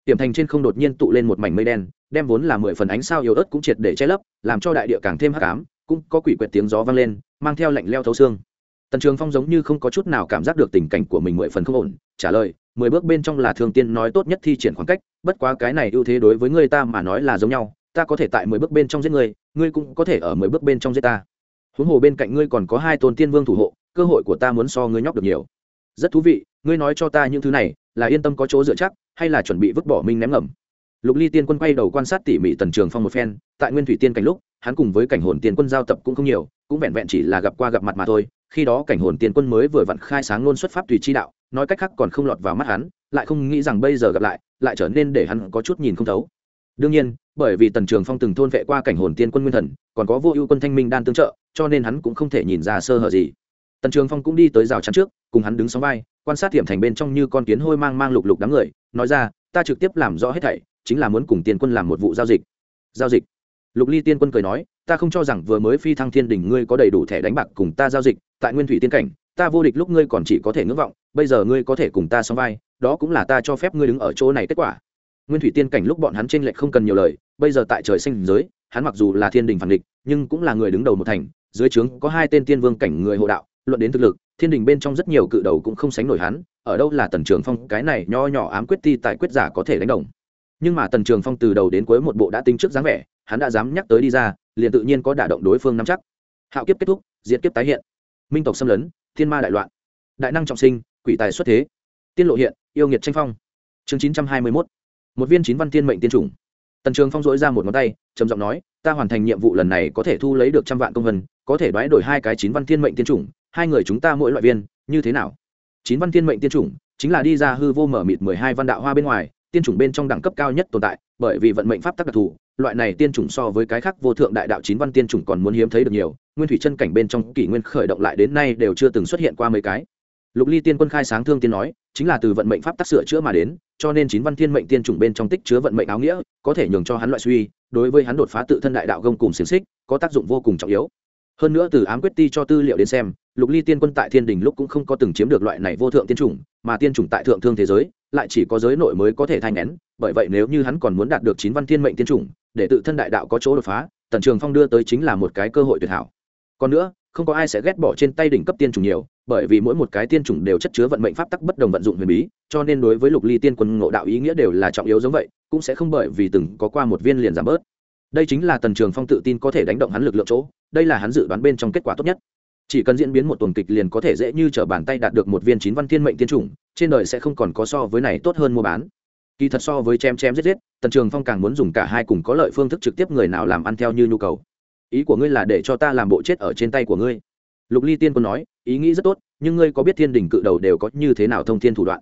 Tiềm thành trên không đột nhiên tụ lên một mảnh mây đen, đem vốn là mười phần ánh sao yếu ớt cũng triệt để che lấp, làm cho đại địa càng thêm hắc ám, cũng có quỷ quyệt tiếng gió vang lên, mang theo lạnh leo thấu xương tần trường phong giống như không có chút nào cảm giác được tình cảnh của mình mười phần không ổn, trả lời, mười bước bên trong là thường tiên nói tốt nhất thi triển khoảng cách, bất quá cái này ưu thế đối với người ta mà nói là giống nhau, ta có thể tại mười bước bên trong giết người, ngươi cũng có thể ở mười bước bên trong giết ta. Huống hồ bên cạnh ngươi còn có hai tôn tiên vương thủ hộ, cơ hội của ta muốn so ngươi nhóc được nhiều. Rất thú vị, ngươi nói cho ta những thứ này, là yên tâm có chỗ dựa chắc, hay là chuẩn bị vứt bỏ minh ném ngầm? Lục ly tiên quân quay đầu quan sát tỉ mỉ tần trường phong một phen, tại nguyên thủy tiên cảnh lúc, hắn cùng với cảnh hồn tiên quân giao tập cũng không nhiều cũng vẹn vẹn chỉ là gặp qua gặp mặt mà thôi, khi đó cảnh hồn tiên quân mới vừa vặn khai sáng luôn xuất pháp tùy chi đạo, nói cách khác còn không lọt vào mắt hắn, lại không nghĩ rằng bây giờ gặp lại lại trở nên để hắn có chút nhìn không thấu. Đương nhiên, bởi vì tần trường phong từng thôn vệ qua cảnh hồn tiên quân nguyên thần, còn có vô ưu quân thanh minh đan tương trợ, cho nên hắn cũng không thể nhìn ra sơ hở gì. Tần trường phong cũng đi tới rào chắn trước, cùng hắn đứng sóng vai, quan sát hiểm thành bên trong như con kiến hôi mang mang lục lục đám người, nói ra, ta trực tiếp làm rõ hết thảy, chính là muốn cùng tiên quân làm một vụ giao dịch. Giao dịch lục ly tiên quân cười nói, ta không cho rằng vừa mới phi thăng thiên đình ngươi có đầy đủ thẻ đánh bạc cùng ta giao dịch, tại nguyên thủy tiên cảnh, ta vô địch lúc ngươi còn chỉ có thể ngưỡng vọng, bây giờ ngươi có thể cùng ta song vai, đó cũng là ta cho phép ngươi đứng ở chỗ này kết quả. Nguyên thủy tiên cảnh lúc bọn hắn t r ê n lệch không cần nhiều lời, bây giờ tại trời xanh giới, hắn mặc dù là thiên đình phản địch, nhưng cũng là người đứng đầu một thành, dưới trướng có hai tên tiên vương cảnh người hộ đạo, luận đến thực lực, thiên đình bên trong rất nhiều cự đầu cũng không sánh nổi hắn, ở đâu là tần trường phong, cái này nho nhỏ ám quyết ti tại quyết giả có thể đánh đồng. Nhưng mà tần trường phong từ đầu đến cuối một bộ đã tính trước dáng vẻ hắn đã dám nhắc tới đi ra, liền tự nhiên có đả động đối phương nắm chắc. Hạo kiếp kết thúc diễn kiếp tái hiện. Minh tộc xâm lấn, thiên ma đại loạn. Đại năng trọng sinh, quỷ tài xuất thế. Tiên lộ hiện, yêu nghiệt tranh phong. Chương chín trăm hai mươi mốt. Một viên chín văn tiên mệnh tiên chủng. Tần trường phong dỗi ra một ngón tay, trầm giọng nói, ta hoàn thành nhiệm vụ lần này có thể thu lấy được trăm vạn công vân, có thể đoái đổi hai cái chín văn thiên mệnh tiên chủng, hai người chúng ta mỗi loại viên, như thế nào? Chín văn thiên mệnh tiên chủng chính là đi ra hư vô mở mịt mười hai văn đạo hoa bên ngoài, tiên chủng bên trong đẳng cấp cao nhất tồn tại, bởi vì vận mệnh pháp tắc đặc thù loại này tiên chủng so với cái khác vô thượng đại đạo chín văn tiên chủng còn muốn hiếm thấy được nhiều, nguyên thủy chân cảnh bên trong kỷ nguyên khởi động lại đến nay đều chưa từng xuất hiện qua mấy cái. Lục ly tiên quân khai sáng thương tiên nói, chính là từ vận mệnh pháp tắc sửa chữa mà đến, cho nên chín văn thiên mệnh tiên chủng bên trong tích chứa vận mệnh áo nghĩa, có thể nhường cho hắn loại suy, đối với hắn đột phá tự thân đại đạo gông cùng xiềng xích, có tác dụng vô cùng trọng yếu. Hơn nữa từ ám quyết ti cho tư liệu đến xem, lục ly tiên quân tại thiên đình lúc cũng không có từng chiếm được loại này vô thượng tiên chủng, mà tiên chủng tại thượng thương thế giới lại chỉ có giới nội mới có thể thay nén, bởi vậy nếu như hắn còn muốn đạt được chín văn thiên mệnh tiên chủng, để tự thân đại đạo có chỗ đột phá, tần trường phong đưa tới chính là một cái cơ hội tuyệt hảo. Còn nữa, không có ai sẽ ghét bỏ trên tay đỉnh cấp tiên chủng nhiều, bởi vì mỗi một cái tiên chủng đều chất chứa vận mệnh pháp tắc bất đồng vận dụng huyền bí, cho nên đối với lục ly tiên quân ngộ đạo ý nghĩa đều là trọng yếu giống vậy, cũng sẽ không bởi vì từng có qua một viên liền giảm bớt. Đây chính là tần trường phong tự tin có thể đánh động hắn lực lượng chỗ, đây là hắn dự đoán bên trong kết quả tốt nhất chỉ cần diễn biến một tuần kịch liền có thể dễ như t bàn tay đạt được một viên chín văn thiên mệnh tiên chủng, trên đời sẽ không còn có so với này tốt hơn mua bán. Kỳ thật so với chém chém giết giết, tần trường phong càng muốn dùng cả hai cùng có lợi phương thức trực tiếp người nào làm ăn theo như nhu cầu. Ý của ngươi là để cho ta làm bộ chết ở trên tay của ngươi. Lục ly tiên quân nói, ý nghĩ rất tốt, nhưng ngươi có biết thiên đình cự đầu đều có như thế nào thông thiên thủ đoạn?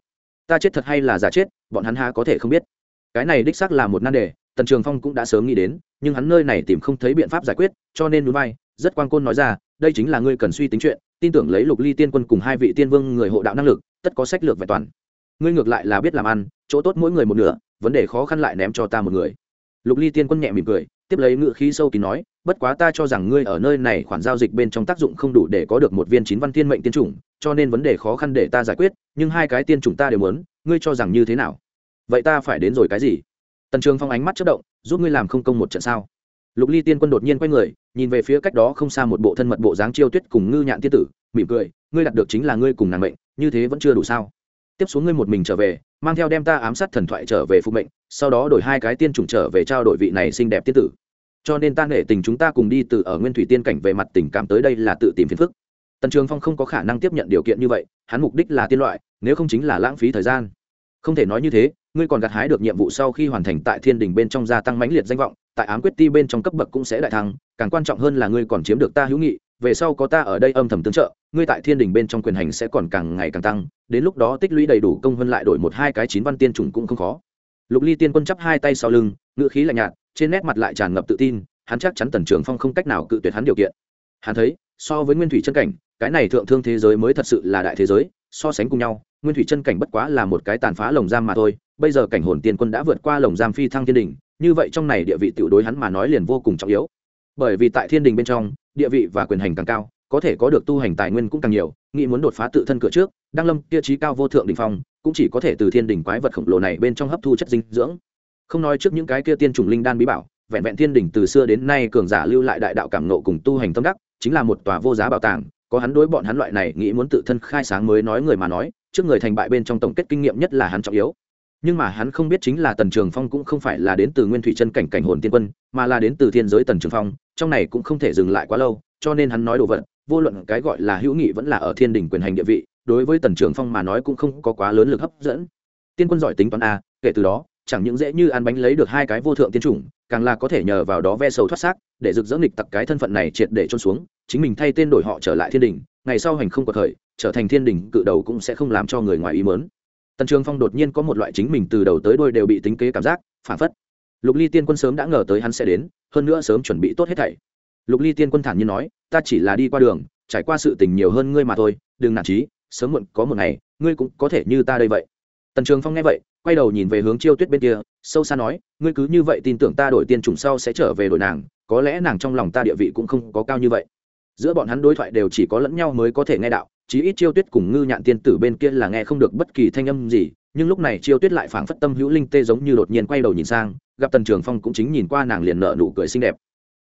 Ta chết thật hay là giả chết, bọn hắn ha có thể không biết. Cái này đích xác là một nan đề, tần trường phong cũng đã sớm nghĩ đến, nhưng hắn nơi này tìm không thấy biện pháp giải quyết, cho nên núi bay, rất quan côn nói ra đây chính là ngươi cần suy tính chuyện, tin tưởng lấy lục ly tiên quân cùng hai vị tiên vương người hộ đạo năng lực, tất có sách lược vẹn toàn. Ngươi ngược lại là biết làm ăn, chỗ tốt mỗi người một nửa, vấn đề khó khăn lại ném cho ta một người. Lục ly tiên quân nhẹ mỉm cười, tiếp lấy ngựa khí sâu kín nói, bất quá ta cho rằng ngươi ở nơi này khoản giao dịch bên trong tác dụng không đủ để có được một viên chín văn tiên mệnh tiên chủng, cho nên vấn đề khó khăn để ta giải quyết, nhưng hai cái tiên chủng ta đều muốn, ngươi cho rằng như thế nào? Vậy ta phải đến rồi cái gì? Tần trường phong ánh mắt chất động, giúp ngươi làm không công một trận sao? Lục ly tiên quân đột nhiên quay người nhìn về phía cách đó không xa một bộ thân mật bộ dáng chiêu tuyết cùng ngư nhạn tiên tử, mỉm cười, ngươi đạt được chính là ngươi cùng nàng mệnh, như thế vẫn chưa đủ sao? Tiếp xuống ngươi một mình trở về, mang theo đem ta ám sát thần thoại trở về phục mệnh, sau đó đổi hai cái tiên chủng trở về trao đổi vị này xinh đẹp tiên tử. Cho nên ta nể tình chúng ta cùng đi từ ở nguyên thủy tiên cảnh về mặt tình cảm tới đây là tự tìm phiền phức. Tần trường phong không có khả năng tiếp nhận điều kiện như vậy, hắn mục đích là tiên loại, nếu không chính là lãng phí thời gian. Không thể nói như thế, ngươi còn gặt hái được nhiệm vụ sau khi hoàn thành tại thiên đình bên trong gia tăng mãnh liệt danh vọng, tại ám quyết ti bên trong cấp bậc cũng sẽ đại thăng càng quan trọng hơn là ngươi còn chiếm được ta hữu nghị, về sau có ta ở đây âm thầm tương trợ, ngươi tại thiên đình bên trong quyền hành sẽ còn càng ngày càng tăng, đến lúc đó tích lũy đầy đủ công hơn lại đổi một hai cái chín văn tiên trùng cũng không khó. Lục ly tiên quân chắp hai tay sau lưng, ngữ khí lạnh nhạt, trên nét mặt lại tràn ngập tự tin, hắn chắc chắn tần trường phong không cách nào cự tuyệt hắn điều kiện. Hắn thấy, so với nguyên thủy chân cảnh, cái này thượng thương thế giới mới thật sự là đại thế giới, so sánh cùng nhau, nguyên thủy chân cảnh bất quá là một cái tàn phá lồng giam mà thôi, bây giờ cảnh hồn tiên quân đã vượt qua lồng giam phi thăng thiên đình, như vậy trong này địa vị tiểu đối hắn mà nói liền vô cùng trọng yếu bởi vì tại thiên đình bên trong, địa vị và quyền hành càng cao, có thể có được tu hành tài nguyên cũng càng nhiều, nghĩ muốn đột phá tự thân cửa trước, đăng lâm tiêu chí cao vô thượng đình phong, cũng chỉ có thể từ thiên đình quái vật khổng lồ này bên trong hấp thu chất dinh dưỡng. Không nói trước những cái kia tiên trùng linh đan bí bảo, vẹn vẹn thiên đình từ xưa đến nay cường giả lưu lại đại đạo cảm nộ cùng tu hành tâm đắc, chính là một tòa vô giá bảo tàng, có hắn đối bọn hắn loại này nghĩ muốn tự thân khai sáng mới nói người mà nói, trước người thành bại bên trong tổng kết kinh nghiệm nhất là hắn trọng yếu nhưng mà hắn không biết chính là tần trường phong cũng không phải là đến từ nguyên thủy chân cảnh cảnh hồn tiên quân, mà là đến từ thiên giới tần trường phong, trong này cũng không thể dừng lại quá lâu, cho nên hắn nói đồ vật, vô luận cái gọi là hữu nghị vẫn là ở thiên đình quyền hành địa vị, đối với tần trường phong mà nói cũng không có quá lớn lực hấp dẫn. Tiên quân giỏi tính toán a, kể từ đó, chẳng những dễ như ăn bánh lấy được hai cái vô thượng tiên chủng, càng là có thể nhờ vào đó ve sầu thoát xác, để rực rỡ nghịch tặc cái thân phận này triệt để trôn xuống, chính mình thay tên đổi họ trở lại thiên đình, ngày sau hành không có thời, trở thành thiên đình, cự đầu cũng sẽ không làm cho người ngoài ý mớn tần trường phong đột nhiên có một loại chính mình từ đầu tới đôi đều bị tính kế cảm giác, phản phất. Lục ly tiên quân sớm đã ngờ tới hắn sẽ đến, hơn nữa sớm chuẩn bị tốt hết thảy. Lục ly tiên quân thản nhiên nói, ta chỉ là đi qua đường, trải qua sự tình nhiều hơn ngươi mà thôi, đừng nản trí, sớm muộn có một ngày, ngươi cũng có thể như ta đây vậy. Tần trường phong nghe vậy, quay đầu nhìn về hướng chiêu tuyết bên kia, sâu xa nói, ngươi cứ như vậy tin tưởng ta đổi tiên trùng sau sẽ trở về đổi nàng, có lẽ nàng trong lòng ta địa vị cũng không có cao như vậy giữa bọn hắn đối thoại đều chỉ có lẫn nhau mới có thể nghe đạo, chí ít chiêu tuyết cùng ngư nhạn tiên tử bên kia là nghe không được bất kỳ thanh âm gì, nhưng lúc này chiêu tuyết lại phảng phất tâm hữu linh tê giống như đột nhiên quay đầu nhìn sang, gặp tần trường phong cũng chính nhìn qua nàng liền nợ nụ cười xinh đẹp.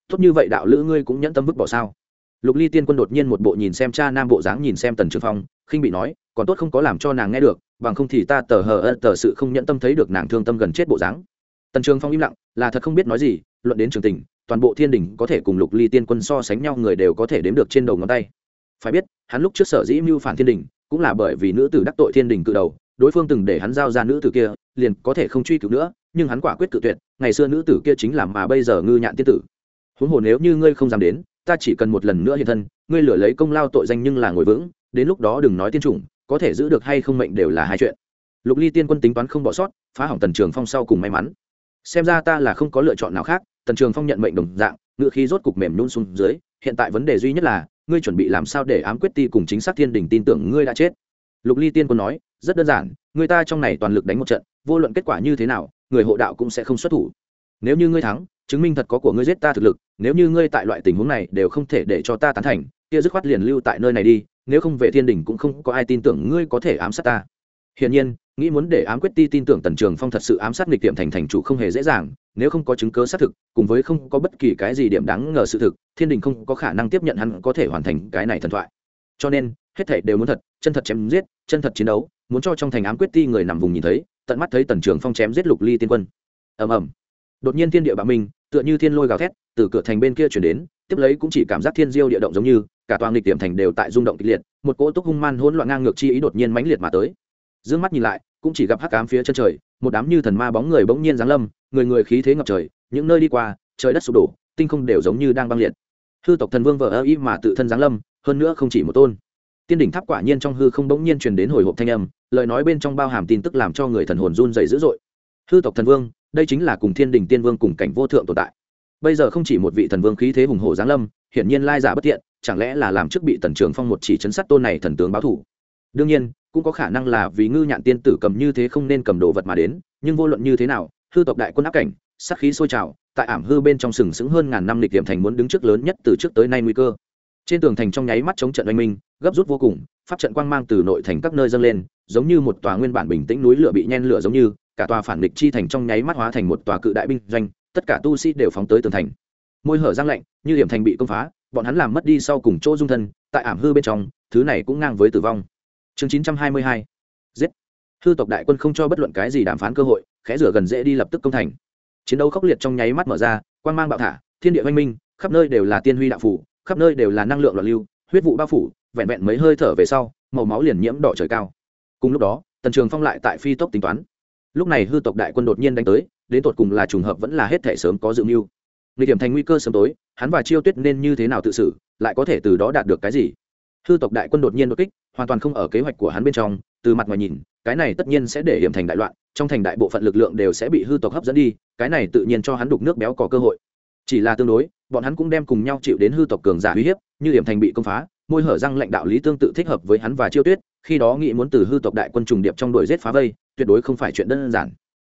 Tốt như vậy đạo lữ ngươi cũng nhẫn tâm vứt bỏ sao? Lục ly tiên quân đột nhiên một bộ nhìn xem cha nam bộ dáng nhìn xem tần trường phong, khinh bị nói, còn tốt không có làm cho nàng nghe được, bằng không thì ta tờ hờ ơ tờ sự không nhẫn tâm thấy được nàng thương tâm gần chết bộ dáng. Tần trường phong im lặng, là thật không biết nói gì luận đến trường tình, toàn bộ thiên đình có thể cùng lục ly tiên quân so sánh nhau người đều có thể đếm được trên đầu ngón tay. Phải biết, hắn lúc trước sở dĩ mưu phản thiên đình, cũng là bởi vì nữ tử đắc tội thiên đình cự đầu, đối phương từng để hắn giao ra nữ tử kia, liền có thể không truy cứu nữa, nhưng hắn quả quyết cự tuyệt, ngày xưa nữ tử kia chính là mà bây giờ ngư nhạn tiên tử. Huống hồ nếu như ngươi không dám đến, ta chỉ cần một lần nữa hiện thân, ngươi lửa lấy công lao tội danh nhưng là ngồi vững, đến lúc đó đừng nói tiên chủng, có thể giữ được hay không mệnh đều là hai chuyện. Lục ly tiên quân tính toán không bỏ sót, phá hỏng tần trường phong sau cùng may mắn. Xem ra ta là không có lựa chọn nào khác tần trường phong nhận mệnh đồng dạng, ngựa khí rốt cục mềm nhún xuống dưới, hiện tại vấn đề duy nhất là, ngươi chuẩn bị làm sao để ám quyết ti cùng chính xác thiên đình tin tưởng ngươi đã chết. Lục ly tiên quân nói, rất đơn giản, người ta trong này toàn lực đánh một trận, vô luận kết quả như thế nào, người hộ đạo cũng sẽ không xuất thủ. Nếu như ngươi thắng, chứng minh thật có của ngươi giết ta thực lực, nếu như ngươi tại loại tình huống này đều không thể để cho ta tán thành, kia dứt khoát liền lưu tại nơi này đi, nếu không về thiên đình cũng không có ai tin tưởng ngươi có thể ám sát ta hiển nhiên, nghĩ muốn để ám quyết ti tin tưởng tần trường phong thật sự ám sát nghịch tiệm thành thành chủ không hề dễ dàng, nếu không có chứng cớ xác thực, cùng với không có bất kỳ cái gì điểm đáng ngờ sự thực, thiên đình không có khả năng tiếp nhận hắn có thể hoàn thành cái này thần thoại. Cho nên, hết thảy đều muốn thật, chân thật chém giết, chân thật chiến đấu, muốn cho trong thành ám quyết ti người nằm vùng nhìn thấy, tận mắt thấy tần trường phong chém giết lục ly tiên quân. Ầm ầm. Đột nhiên thiên địa bạo minh, tựa như thiên lôi gào thét, từ cửa thành bên kia chuyển đến, tiếp lấy cũng chỉ cảm giác thiên diêu địa động giống như, cả toàn lịch tiệm thành đều tại rung động kịch liệt, một cỗ túc hung man hỗn loạn ngang ngược chi ý đột nhiên mãnh liệt mà tới dương mắt nhìn lại, cũng chỉ gặp hắc ám phía chân trời, một đám như thần ma bóng người bỗng nhiên giáng lâm, người người khí thế ngập trời, những nơi đi qua, trời đất sụp đổ, tinh không đều giống như đang băng liệt. Hư tộc thần vương vợ ơ y mà tự thân giáng lâm, hơn nữa không chỉ một tôn. Tiên đỉnh tháp quả nhiên trong hư không bỗng nhiên truyền đến hồi hộp thanh âm, lời nói bên trong bao hàm tin tức làm cho người thần hồn run dày dữ dội. Hư tộc thần vương, đây chính là cùng thiên đình tiên vương cùng cảnh vô thượng tồn tại. Bây giờ không chỉ một vị thần vương khí thế hùng hồ giáng lâm, hiển nhiên lai giả bất tiện, chẳng lẽ là làm trước bị tần trường phong một chỉ chấn sát tôn này thần tướng báo thủ? Đương nhiên, cũng có khả năng là vì ngư nhạn tiên tử cầm như thế không nên cầm đồ vật mà đến, nhưng vô luận như thế nào, hư tộc đại quân áp cảnh, sát khí sôi trào, tại ảm hư bên trong sừng sững hơn ngàn năm lịch điểm thành muốn đứng trước lớn nhất từ trước tới nay nguy cơ. Trên tường thành trong nháy mắt chống trận oanh minh, gấp rút vô cùng, pháp trận quang mang từ nội thành các nơi dâng lên, giống như một tòa nguyên bản bình tĩnh núi lửa bị nhen lửa giống như, cả tòa phản địch chi thành trong nháy mắt hóa thành một tòa cự đại binh doanh, tất cả tu sĩ đều phóng tới tường thành. Môi hở răng lạnh, như hiểm thành bị công phá, bọn hắn làm mất đi sau cùng chỗ dung thân, tại ảm hư bên trong, thứ này cũng ngang với tử vong chương chín trăm hai mươi hai. Giết. Hư tộc đại quân không cho bất luận cái gì đàm phán cơ hội, khẽ rửa gần dễ đi lập tức công thành. Chiến đấu khốc liệt trong nháy mắt mở ra quan g mang bạo thả, thiên địa oanh minh, khắp nơi đều là tiên huy đạo phủ, khắp nơi đều là năng lượng loạn lưu, huyết vụ bao phủ, vẹn vẹn mấy hơi thở về sau, màu máu liền nhiễm đỏ trời cao. Cùng lúc đó, tần trường phong lại tại phi tốc tính toán. Lúc này hư tộc đại quân đột nhiên đánh tới, đến tột cùng là trùng hợp vẫn là hết thể sớm có dự mưu. Nghịch điểm thành nguy cơ sớm tối, hắn và chiêu tuyết nên như thế nào tự xử, lại có thể từ đó đạt được cái gì? Hư tộc đại quân đột nhiên đột kích hoàn toàn không ở kế hoạch của hắn bên trong, từ mặt ngoài nhìn, cái này tất nhiên sẽ để hiểm thành đại loạn, trong thành đại bộ phận lực lượng đều sẽ bị hư tộc hấp dẫn đi, cái này tự nhiên cho hắn đục nước béo có cơ hội. Chỉ là tương đối, bọn hắn cũng đem cùng nhau chịu đến hư tộc cường giả uy hiếp, như hiểm thành bị công phá, môi hở răng lãnh đạo lý tương tự thích hợp với hắn và chiêu tuyết, khi đó nghĩ muốn từ hư tộc đại quân trùng điệp trong đuổi giết phá vây, tuyệt đối không phải chuyện đơn giản.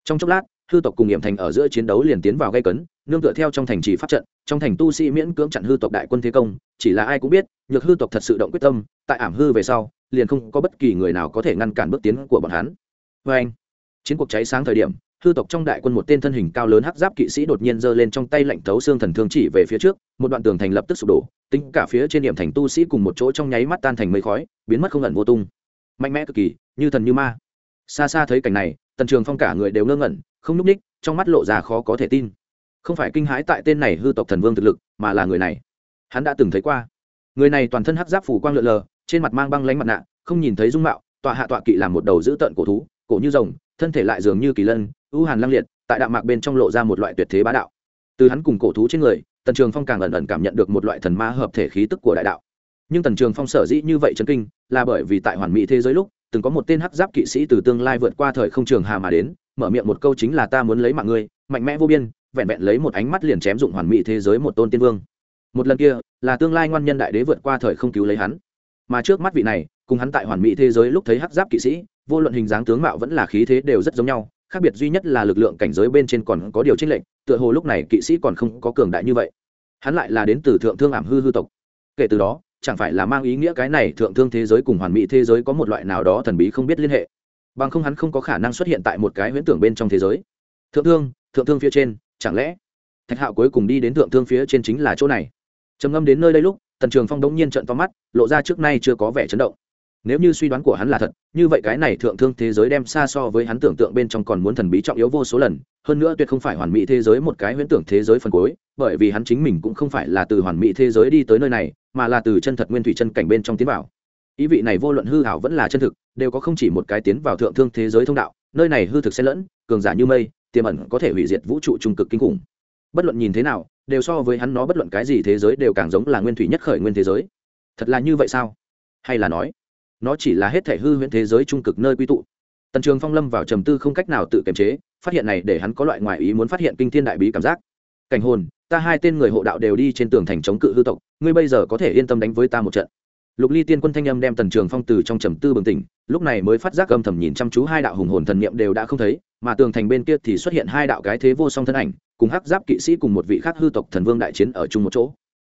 Trong chốc lát hư tộc cùng hiểm thành ở giữa chiến đấu liền tiến vào gây cấn, nương tựa theo trong thành trì pháp trận, trong thành tu sĩ miễn cưỡng chặn hư tộc đại quân thế công, chỉ là ai cũng biết, nhược hư tộc thật sự động quyết tâm, tại ảm hư về sau, liền không có bất kỳ người nào có thể ngăn cản bước tiến của bọn hắn. Vê anh, chiến cuộc cháy sáng thời điểm, hư tộc trong đại quân một tên thân hình cao lớn hắc giáp kỵ sĩ đột nhiên giơ lên trong tay lạnh thấu xương thần thương chỉ về phía trước, một đoạn tường thành lập tức sụp đổ, tính cả phía trên điểm thành tu sĩ cùng một chỗ trong nháy mắt tan thành mây khói, biến mất không ẩn vô tung. Mạnh mẽ cực kỳ, như thần như ma. Xa xa thấy cảnh này, tần trường phong cả người đều ngơ ngẩn không núp ních, trong mắt lộ ra khó có thể tin. Không phải kinh hãi tại tên này hư tộc thần vương thực lực, mà là người này. Hắn đã từng thấy qua. Người này toàn thân hắc giáp phủ quang lượn lờ, trên mặt mang băng lánh mặt nạ, không nhìn thấy dung mạo, tọa hạ tọa kỵ làm một đầu giữ tợn cổ thú, cổ như rồng, thân thể lại dường như kỳ lân, ưu hàn lăng liệt, tại đạo mạc bên trong lộ ra một loại tuyệt thế bá đạo. Từ hắn cùng cổ thú trên người, tần trường phong càng ẩn ẩn cảm nhận được một loại thần ma hợp thể khí tức của đại đạo. Nhưng tần trường phong sở dĩ như vậy chấn kinh, là bởi vì tại hoàn mỹ thế giới lúc, từng có một tên hắc giáp kỵ sĩ từ tương lai vượt qua thời không trường hà mà đến mở miệng một câu chính là ta muốn lấy mạng ngươi, mạnh mẽ vô biên, vẹn vẹn lấy một ánh mắt liền chém dụng hoàn mỹ thế giới một tôn tiên vương. Một lần kia, là tương lai ngoan nhân đại đế vượt qua thời không cứu lấy hắn. Mà trước mắt vị này, cùng hắn tại hoàn mỹ thế giới lúc thấy hắc giáp kỵ sĩ, vô luận hình dáng tướng mạo vẫn là khí thế đều rất giống nhau, khác biệt duy nhất là lực lượng cảnh giới bên trên còn có điều chênh lệnh tựa hồ lúc này kỵ sĩ còn không có cường đại như vậy. Hắn lại là đến từ thượng thương ảm hư hư tộc. Kể từ đó, chẳng phải là mang ý nghĩa cái này thượng thương thế giới cùng hoàn mỹ thế giới có một loại nào đó thần bí không biết liên hệ bằng không hắn không có khả năng xuất hiện tại một cái huyễn tưởng bên trong thế giới. Thượng thương thượng thương phía trên, chẳng lẽ thạch hạo cuối cùng đi đến thượng thương phía trên chính là chỗ này? Trầm ngâm đến nơi đây lúc, tần trường phong đống nhiên trận to mắt, lộ ra trước nay chưa có vẻ chấn động. Nếu như suy đoán của hắn là thật, như vậy cái này thượng thương thế giới đem xa so với hắn tưởng tượng bên trong còn muốn thần bí trọng yếu vô số lần, hơn nữa tuyệt không phải hoàn mỹ thế giới một cái huyễn tưởng thế giới phần cuối, bởi vì hắn chính mình cũng không phải là từ hoàn mỹ thế giới đi tới nơi này, mà là từ chân thật nguyên thủy chân cảnh bên trong tiến vào ý vị này vô luận hư hảo vẫn là chân thực, đều có không chỉ một cái tiến vào thượng thương thế giới thông đạo, nơi này hư thực xen lẫn, cường giả như mây, tiềm ẩn có thể hủy diệt vũ trụ trung cực kinh khủng. Bất luận nhìn thế nào, đều so với hắn nó bất luận cái gì thế giới đều càng giống là nguyên thủy nhất khởi nguyên thế giới. Thật là như vậy sao? Hay là nói, nó chỉ là hết thể hư huyễn thế giới trung cực nơi quy tụ. Tần trường phong lâm vào trầm tư không cách nào tự kiềm chế, phát hiện này để hắn có loại ngoại ý muốn phát hiện kinh thiên đại bí cảm giác. Cảnh hồn, ta hai tên người hộ đạo đều đi trên tường thành chống cự hư tộc, ngươi bây giờ có thể yên tâm đánh với ta một trận lục ly tiên quân thanh âm đem tần trường phong từ trong trầm tư bừng tỉnh, lúc này mới phát giác âm thầm nhìn chăm chú hai đạo hùng hồn thần niệm đều đã không thấy, mà tường thành bên kia thì xuất hiện hai đạo cái thế vô song thân ảnh, cùng hắc giáp kỵ sĩ cùng một vị khác hư tộc thần vương đại chiến ở chung một chỗ.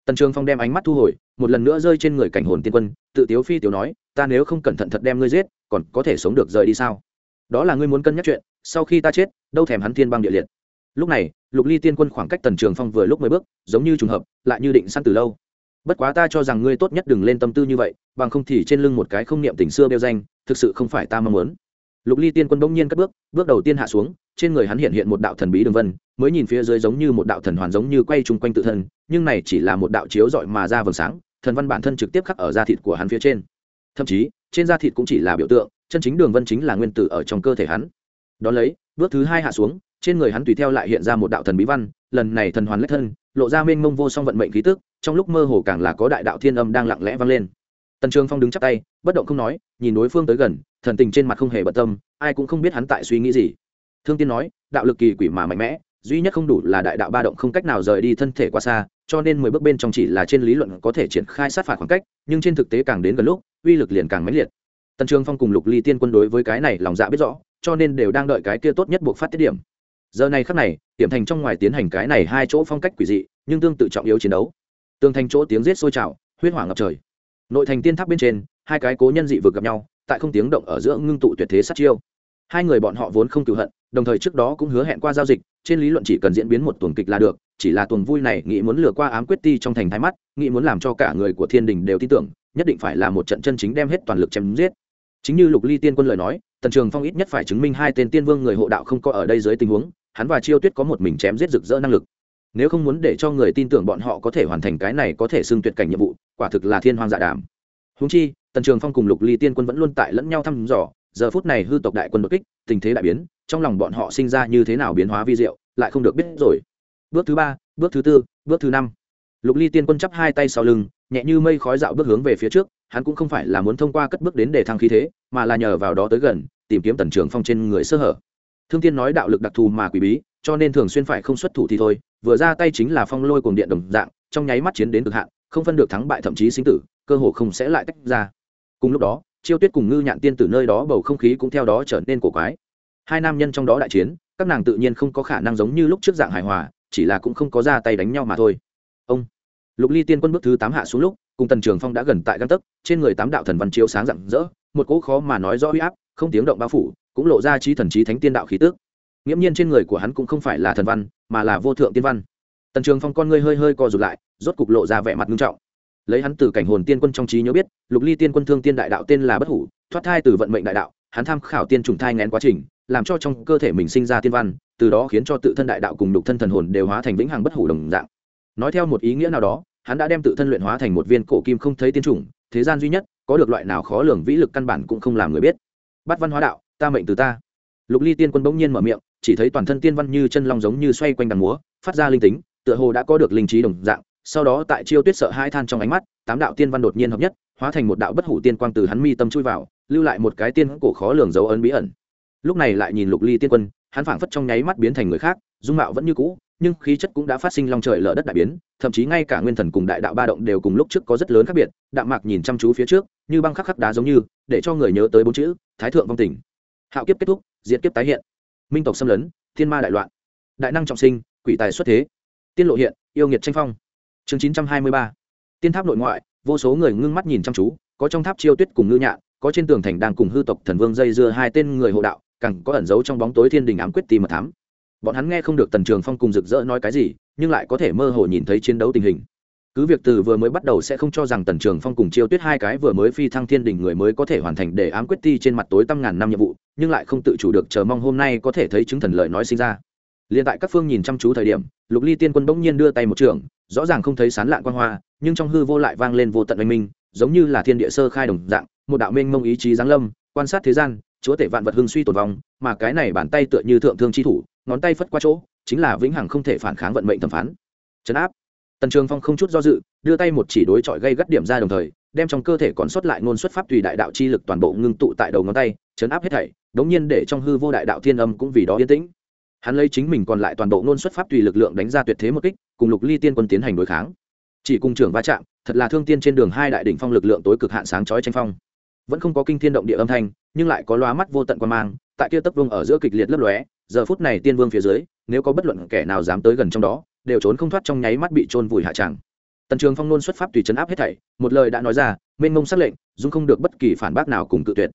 Tần trường phong đem ánh mắt thu hồi, một lần nữa rơi trên người cảnh hồn tiên quân, tự tiếu phi tiếu nói, ta nếu không cẩn thận thật đem ngươi giết, còn có thể sống được rời đi sao? Đó là ngươi muốn cân nhắc chuyện, sau khi ta chết, đâu thèm hắn thiên băng địa liệt. Lúc này, lục ly tiên quân khoảng cách tần trường phong vừa lúc mười bước, giống như trùng hợp, lại như định săn từ lâu bất quá ta cho rằng ngươi tốt nhất đừng lên tâm tư như vậy, bằng không thì trên lưng một cái không niệm tình xưa đeo danh, thực sự không phải ta mong muốn. Lục ly tiên quân bỗng nhiên cất bước bước đầu tiên hạ xuống, trên người hắn hiện hiện một đạo thần bí đường vân, mới nhìn phía dưới giống như một đạo thần hoàn giống như quay chung quanh tự thân, nhưng này chỉ là một đạo chiếu dọi mà ra vầng sáng, thần văn bản thân trực tiếp khắc ở da thịt của hắn phía trên. Thậm chí, trên da thịt cũng chỉ là biểu tượng, chân chính đường vân chính là nguyên tử ở trong cơ thể hắn. Đón lấy, bước thứ hai hạ xuống trên người hắn tùy theo lại hiện ra một đạo thần bí văn, lần này thần hoàn lách thân, lộ ra mênh mông vô song vận mệnh khí tức, trong lúc mơ hồ càng là có đại đạo thiên âm đang lặng lẽ vang lên. Tần trường phong đứng chắp tay, bất động không nói, nhìn đối phương tới gần, thần tình trên mặt không hề bận tâm, ai cũng không biết hắn tại suy nghĩ gì. Thương tiên nói, đạo lực kỳ quỷ mà mạnh mẽ, duy nhất không đủ là đại đạo ba động không cách nào rời đi thân thể quá xa, cho nên mười bước bên trong chỉ là trên lý luận có thể triển khai sát phạt khoảng cách, nhưng trên thực tế càng đến gần lúc, uy lực liền càng mãnh liệt. Tần trường phong cùng lục ly tiên quân đối với cái này lòng dạ biết rõ, cho nên đều đang đợi cái kia tốt nhất buộc phát tiết điểm giờ này khắc này tiệm thành trong ngoài tiến hành cái này hai chỗ phong cách quỷ dị, nhưng tương tự trọng yếu chiến đấu. Tường thành chỗ tiếng rết sôi trào, huyết hỏa ngập trời. Nội thành tiên tháp bên trên, hai cái cố nhân dị vực gặp nhau, tại không tiếng động ở giữa ngưng tụ tuyệt thế sát chiêu. Hai người bọn họ vốn không cựu hận, đồng thời trước đó cũng hứa hẹn qua giao dịch, trên lý luận chỉ cần diễn biến một tuần kịch là được, chỉ là tuần vui này nghĩ muốn lừa qua ám quyết ti trong thành thái mắt, nghĩ muốn làm cho cả người của thiên đình đều tin tưởng, nhất định phải là một trận chân chính đem hết toàn lực chém giết. Chính như lục ly tiên quân lời nói tần trường phong ít nhất phải chứng minh hai tên tiên vương người hộ đạo không có ở đây dưới tình huống, hắn và chiêu tuyết có một mình chém giết rực rỡ năng lực. Nếu không muốn để cho người tin tưởng bọn họ có thể hoàn thành cái này có thể xưng tuyệt cảnh nhiệm vụ, quả thực là thiên hoang dạ đàm. Húng chi, tần trường phong cùng lục ly tiên quân vẫn luôn tại lẫn nhau thăm dò, giờ phút này hư tộc đại quân đột kích, tình thế đại biến, trong lòng bọn họ sinh ra như thế nào biến hóa vi diệu, lại không được biết rồi. Bước thứ ba, bước thứ tư, bước thứ năm. Lục ly tiên quân chắp hai tay sau lưng, nhẹ như mây khói dạo bước hướng về phía trước hắn cũng không phải là muốn thông qua cất bước đến để thăng khí thế, mà là nhờ vào đó tới gần, tìm kiếm tần trường phong trên người sơ hở. Thương tiên nói đạo lực đặc thù mà quỷ bí, cho nên thường xuyên phải không xuất thủ thì thôi, vừa ra tay chính là phong lôi cuồng điện đồng dạng, trong nháy mắt chiến đến cực hạn, không phân được thắng bại thậm chí sinh tử, cơ hồ không sẽ lại tách ra. Cùng lúc đó, chiêu tuyết cùng ngư nhạn tiên từ nơi đó bầu không khí cũng theo đó trở nên cổ quái. Hai nam nhân trong đó đại chiến, các nàng tự nhiên không có khả năng giống như lúc trước dạng hài hòa, chỉ là cũng không có ra tay đánh nhau mà thôi. Ông, lục ly tiên quân bước thứ tám hạ xuống lúc cùng tần trường phong đã gần tại găng tấc, trên người tám đạo thần văn chiếu sáng rạng rỡ, một cỗ khó mà nói rõ huy áp, không tiếng động bao phủ, cũng lộ ra trí thần trí thánh tiên đạo khí tước nghiễm nhiên trên người của hắn cũng không phải là thần văn, mà là vô thượng tiên văn. Tần trường phong con ngươi hơi hơi co rụt lại, rốt cục lộ ra vẻ mặt nghiêm trọng. Lấy hắn từ cảnh hồn tiên quân trong trí nhớ biết, lục ly tiên quân thương tiên đại đạo tên là bất hủ, thoát thai từ vận mệnh đại đạo, hắn tham khảo tiên trùng thai ngén quá trình, làm cho trong cơ thể mình sinh ra tiên văn, từ đó khiến cho tự thân đại đạo cùng lục thân thần hồn đều hóa thành vĩnh hằng bất hủ đồng dạng. Nói theo một ý nghĩa nào đó hắn đã đem tự thân luyện hóa thành một viên cổ kim không thấy tiên trùng thế gian duy nhất, có được loại nào khó lường vĩ lực căn bản cũng không làm người biết. Bắt văn hóa đạo, ta mệnh từ ta. Lục ly tiên quân bỗng nhiên mở miệng, chỉ thấy toàn thân tiên văn như chân long giống như xoay quanh đàn múa, phát ra linh tính, tựa hồ đã có được linh trí đồng dạng. Sau đó tại chiêu tuyết sợ hai than trong ánh mắt, tám đạo tiên văn đột nhiên hợp nhất, hóa thành một đạo bất hủ tiên quang từ hắn mi tâm chui vào, lưu lại một cái tiên cổ khó lường dấu ấn bí ẩn. Lúc này lại nhìn lục ly tiên quân, hắn phảng phất trong nháy mắt biến thành người khác dung mạo vẫn như cũ, nhưng khí chất cũng đã phát sinh long trời lở đất đại biến, thậm chí ngay cả nguyên thần cùng đại đạo ba động đều cùng lúc trước có rất lớn khác biệt, đạm mạc nhìn chăm chú phía trước, như băng khắc khắc đá giống như, để cho người nhớ tới bốn chữ, thái thượng vong tình hạo kiếp kết thúc diễn kiếp tái hiện. Minh tộc xâm lấn, thiên ma đại loạn. Đại năng trọng sinh, quỷ tài xuất thế. Tiên lộ hiện, yêu nghiệt tranh phong. Chương chín trăm hai mươi ba. Tiên tháp nội ngoại, vô số người ngưng mắt nhìn chăm chú, có trong tháp chiêu tuyết cùng ngư nhạn, có trên tường thành đang cùng hư tộc thần vương dây dưa hai tên người hộ đạo, càng có ẩn giấu trong bóng tối thiên đình ám quyết tìm mật thám bọn hắn nghe không được tần trường phong cùng rực rỡ nói cái gì, nhưng lại có thể mơ hồ nhìn thấy chiến đấu tình hình. Cứ việc từ vừa mới bắt đầu sẽ không cho rằng tần trường phong cùng chiêu tuyết hai cái vừa mới phi thăng thiên đình người mới có thể hoàn thành để ám quyết ti trên mặt tối tăm ngàn năm nhiệm vụ, nhưng lại không tự chủ được chờ mong hôm nay có thể thấy chứng thần lợi nói sinh ra. Liền tại các phương nhìn chăm chú thời điểm, lục ly tiên quân bỗng nhiên đưa tay một trường, rõ ràng không thấy sán lạn quan hoa, nhưng trong hư vô lại vang lên vô tận oanh minh, giống như là thiên địa sơ khai đồng dạng, một đạo minh mông ý chí giáng lâm, quan sát thế gian, chúa tể vạn vật hưng suy tồn vong, mà cái này bàn tay tựa như thượng thương chi thủ ngón tay phất qua chỗ, chính là vĩnh hằng không thể phản kháng vận mệnh thẩm phán. Chấn áp. Tần trường phong không chút do dự, đưa tay một chỉ đối chọi gây gắt điểm ra đồng thời, đem trong cơ thể còn sót lại ngôn xuất pháp tùy đại đạo chi lực toàn bộ ngưng tụ tại đầu ngón tay chấn áp hết thảy, đống nhiên để trong hư vô đại đạo thiên âm cũng vì đó yên tĩnh. Hắn lấy chính mình còn lại toàn bộ ngôn xuất pháp tùy lực lượng đánh ra tuyệt thế một kích, cùng lục ly tiên quân tiến hành đối kháng. Chỉ cùng trưởng va chạm, thật là thương tiên trên đường hai đại đỉnh phong lực lượng tối cực hạn sáng chói tranh phong. Vẫn không có kinh thiên động địa âm thanh, nhưng lại có loa mắt vô tận quan mang tại kia tấp vương ở giữa kịch liệt lấp lóe, giờ phút này tiên vương phía dưới, nếu có bất luận kẻ nào dám tới gần trong đó, đều trốn không thoát trong nháy mắt bị trôn vùi hạ tràng. Tần trường phong nôn xuất pháp tùy chấn áp hết thảy, một lời đã nói ra, mênh mông xác lệnh, dung không được bất kỳ phản bác nào cùng cự tuyệt.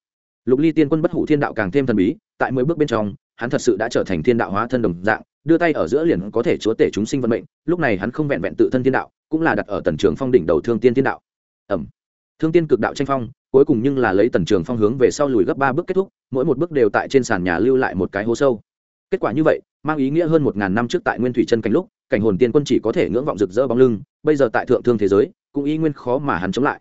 Lục ly tiên quân bất hủ thiên đạo càng thêm thần bí, tại mười bước bên trong, hắn thật sự đã trở thành thiên đạo hóa thân đồng dạng, đưa tay ở giữa liền có thể chúa tể chúng sinh vận mệnh, lúc này hắn không vẹn vẹn tự thân thiên đạo, cũng là đặt ở tần trường phong đỉnh đầu thương tiên thiên đạo. Ẩm thương tiên cực đạo tranh phong cuối cùng nhưng là lấy tần trường phong hướng về sau lùi gấp ba bước kết thúc, mỗi một bước đều tại trên sàn nhà lưu lại một cái hố sâu. Kết quả như vậy, mang ý nghĩa hơn một ngàn năm trước tại nguyên thủy chân cảnh lúc, cảnh hồn tiên quân chỉ có thể ngưỡng vọng rực rỡ bóng lưng, bây giờ tại thượng thương thế giới, cũng y nguyên khó mà hắn chống lại.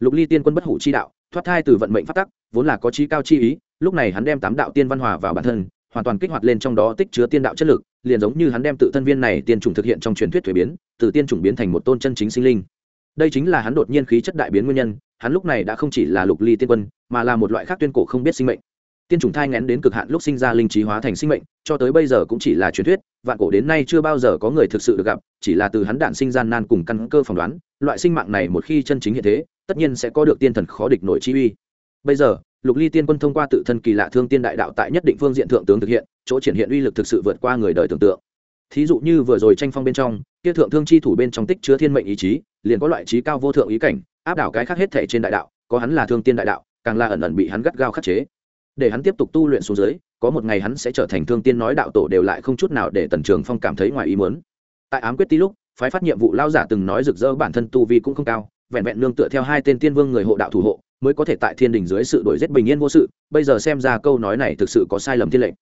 Lục ly tiên quân bất hủ chi đạo, thoát thai từ vận mệnh phát tắc, vốn là có trí cao chi ý, lúc này hắn đem tám đạo tiên văn hòa vào bản thân, hoàn toàn kích hoạt lên trong đó tích chứa tiên đạo chất lực, liền giống như hắn đem tự thân viên này tiên chủng thực hiện trong truyền thuyết thuế biến, từ tiên chủng biến thành một tôn chân chính sinh linh. Đây chính là hắn đột nhiên khí chất đại biến nguyên nhân hắn lúc này đã không chỉ là lục ly tiên quân, mà là một loại khác tuyên cổ không biết sinh mệnh. Tiên chủng thai ngén đến cực hạn lúc sinh ra linh trí hóa thành sinh mệnh, cho tới bây giờ cũng chỉ là truyền thuyết, vạn cổ đến nay chưa bao giờ có người thực sự được gặp, chỉ là từ hắn đản sinh gian nan cùng căn cơ phỏng đoán, loại sinh mạng này một khi chân chính hiện thế, tất nhiên sẽ có được tiên thần khó địch nổi chi uy. Bây giờ, lục ly tiên quân thông qua tự thân kỳ lạ thương tiên đại đạo tại nhất định phương diện thượng tướng thực hiện, chỗ triển hiện uy lực thực sự vượt qua người đời tưởng tượng. Thí dụ như vừa rồi tranh phong bên trong, kia thượng thương chi thủ bên trong tích chứa thiên mệnh ý chí, liền có loại trí cao vô thượng ý cảnh áp đảo cái khác hết thể trên đại đạo, có hắn là thương tiên đại đạo, càng là ẩn ẩn bị hắn gắt gao khắc chế. Để hắn tiếp tục tu luyện xuống dưới, có một ngày hắn sẽ trở thành thương tiên nói đạo tổ đều lại không chút nào để tần trường phong cảm thấy ngoài ý muốn. Tại ám quyết tí lúc, phái phát nhiệm vụ lao giả từng nói rực rỡ bản thân tu vi cũng không cao, vẹn vẹn nương tựa theo hai tên tiên vương người hộ đạo thủ hộ, mới có thể tại thiên đình dưới sự đổi rét bình yên vô sự, bây giờ xem ra câu nói này thực sự có sai lầm thiên lệnh.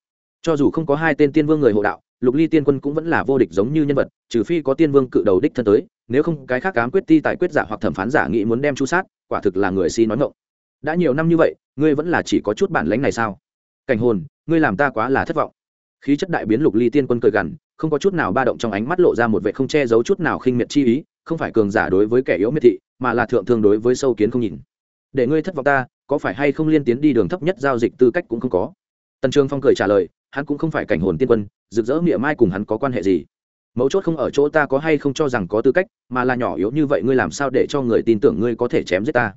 Cho dù không có hai tên tiên vương người hộ đạo, lục ly tiên quân cũng vẫn là vô địch giống như nhân vật, trừ phi có tiên vương cự đầu đích thân tới nếu không, cái khác cám quyết ti tài quyết giả hoặc thẩm phán giả nghĩ muốn đem chu sát, quả thực là người si nói ngộng đã nhiều năm như vậy, ngươi vẫn là chỉ có chút bản lãnh này sao? Cảnh hồn, ngươi làm ta quá là thất vọng. Khí chất đại biến lục ly tiên quân cười gằn, không có chút nào ba động trong ánh mắt lộ ra một vẻ không che giấu chút nào khinh miệt chi ý, không phải cường giả đối với kẻ yếu miệt thị, mà là thượng thương đối với sâu kiến không nhìn. Để ngươi thất vọng ta, có phải hay không liên tiến đi đường thấp nhất giao dịch tư cách cũng không có. Tần trường phong cười trả lời, hắn cũng không phải cảnh hồn tiên quân, rực rỡ miệng mai cùng hắn có quan hệ gì? Mấu chốt không ở chỗ ta có hay không cho rằng có tư cách, mà là nhỏ yếu như vậy ngươi làm sao để cho người tin tưởng ngươi có thể chém giết ta?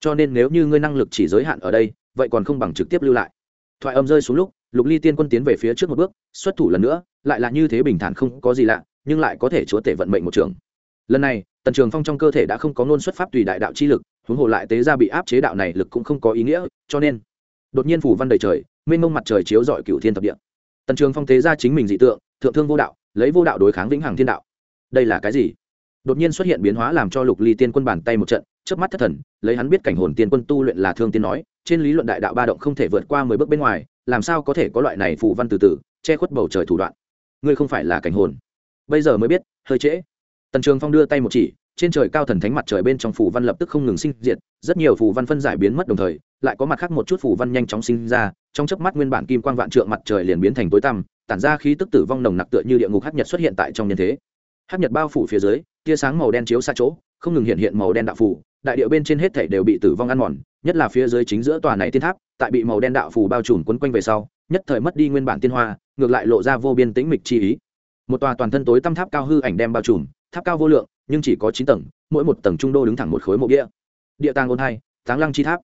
Cho nên nếu như ngươi năng lực chỉ giới hạn ở đây, vậy còn không bằng trực tiếp lưu lại. Thoại âm rơi xuống lúc, lục ly tiên quân tiến về phía trước một bước, xuất thủ lần nữa, lại là như thế bình thản không có gì lạ, nhưng lại có thể chúa tể vận mệnh một trường. Lần này, tần trường phong trong cơ thể đã không có ngôn xuất pháp tùy đại đạo chi lực, huống hồ lại tế ra bị áp chế đạo này lực cũng không có ý nghĩa, cho nên đột nhiên phủ văn đầy trời, mênh mông mặt trời chiếu dọi cựu thiên thập địa. Tần trường phong tế ra chính mình dị tượng, thượng thương vô đạo lấy vô đạo đối kháng vĩnh hằng thiên đạo. Đây là cái gì? Đột nhiên xuất hiện biến hóa làm cho lục ly tiên quân bàn tay một trận trước mắt thất thần, lấy hắn biết cảnh hồn tiên quân tu luyện là thương tiên nói, trên lý luận đại đạo ba động không thể vượt qua mười bước bên ngoài, làm sao có thể có loại này phù văn từ từ, che khuất bầu trời thủ đoạn. Ngươi không phải là cảnh hồn. Bây giờ mới biết, hơi trễ. Tần trường phong đưa tay một chỉ, trên trời cao thần thánh mặt trời bên trong phù văn lập tức không ngừng sinh diệt, rất nhiều phù văn phân giải biến mất đồng thời, lại có mặt khác một chút phù văn nhanh chóng sinh ra, trong chớp mắt nguyên bản kim quang vạn trượng mặt trời liền biến thành tối tăm tản ra khí tức tử vong nồng nặc tựa như địa ngục hắc nhật xuất hiện tại trong nhân thế. Hắc nhật bao phủ phía dưới, tia sáng màu đen chiếu xa chỗ, không ngừng hiện hiện màu đen đạo phủ đại điệu bên trên hết thảy đều bị tử vong ăn mòn, nhất là phía dưới chính giữa tòa này tiên tháp, tại bị màu đen đạo phủ bao trùm quấn quanh về sau, nhất thời mất đi nguyên bản tiên hoa, ngược lại lộ ra vô biên tĩnh mịch chi ý. Một tòa toàn thân tối tăm tháp cao hư ảnh đem bao trùm, tháp cao vô lượng, nhưng chỉ có chín tầng, mỗi một tầng trung đô đứng thẳng một khối mộ địa địa tàng ôn hai, táng lăng chi tháp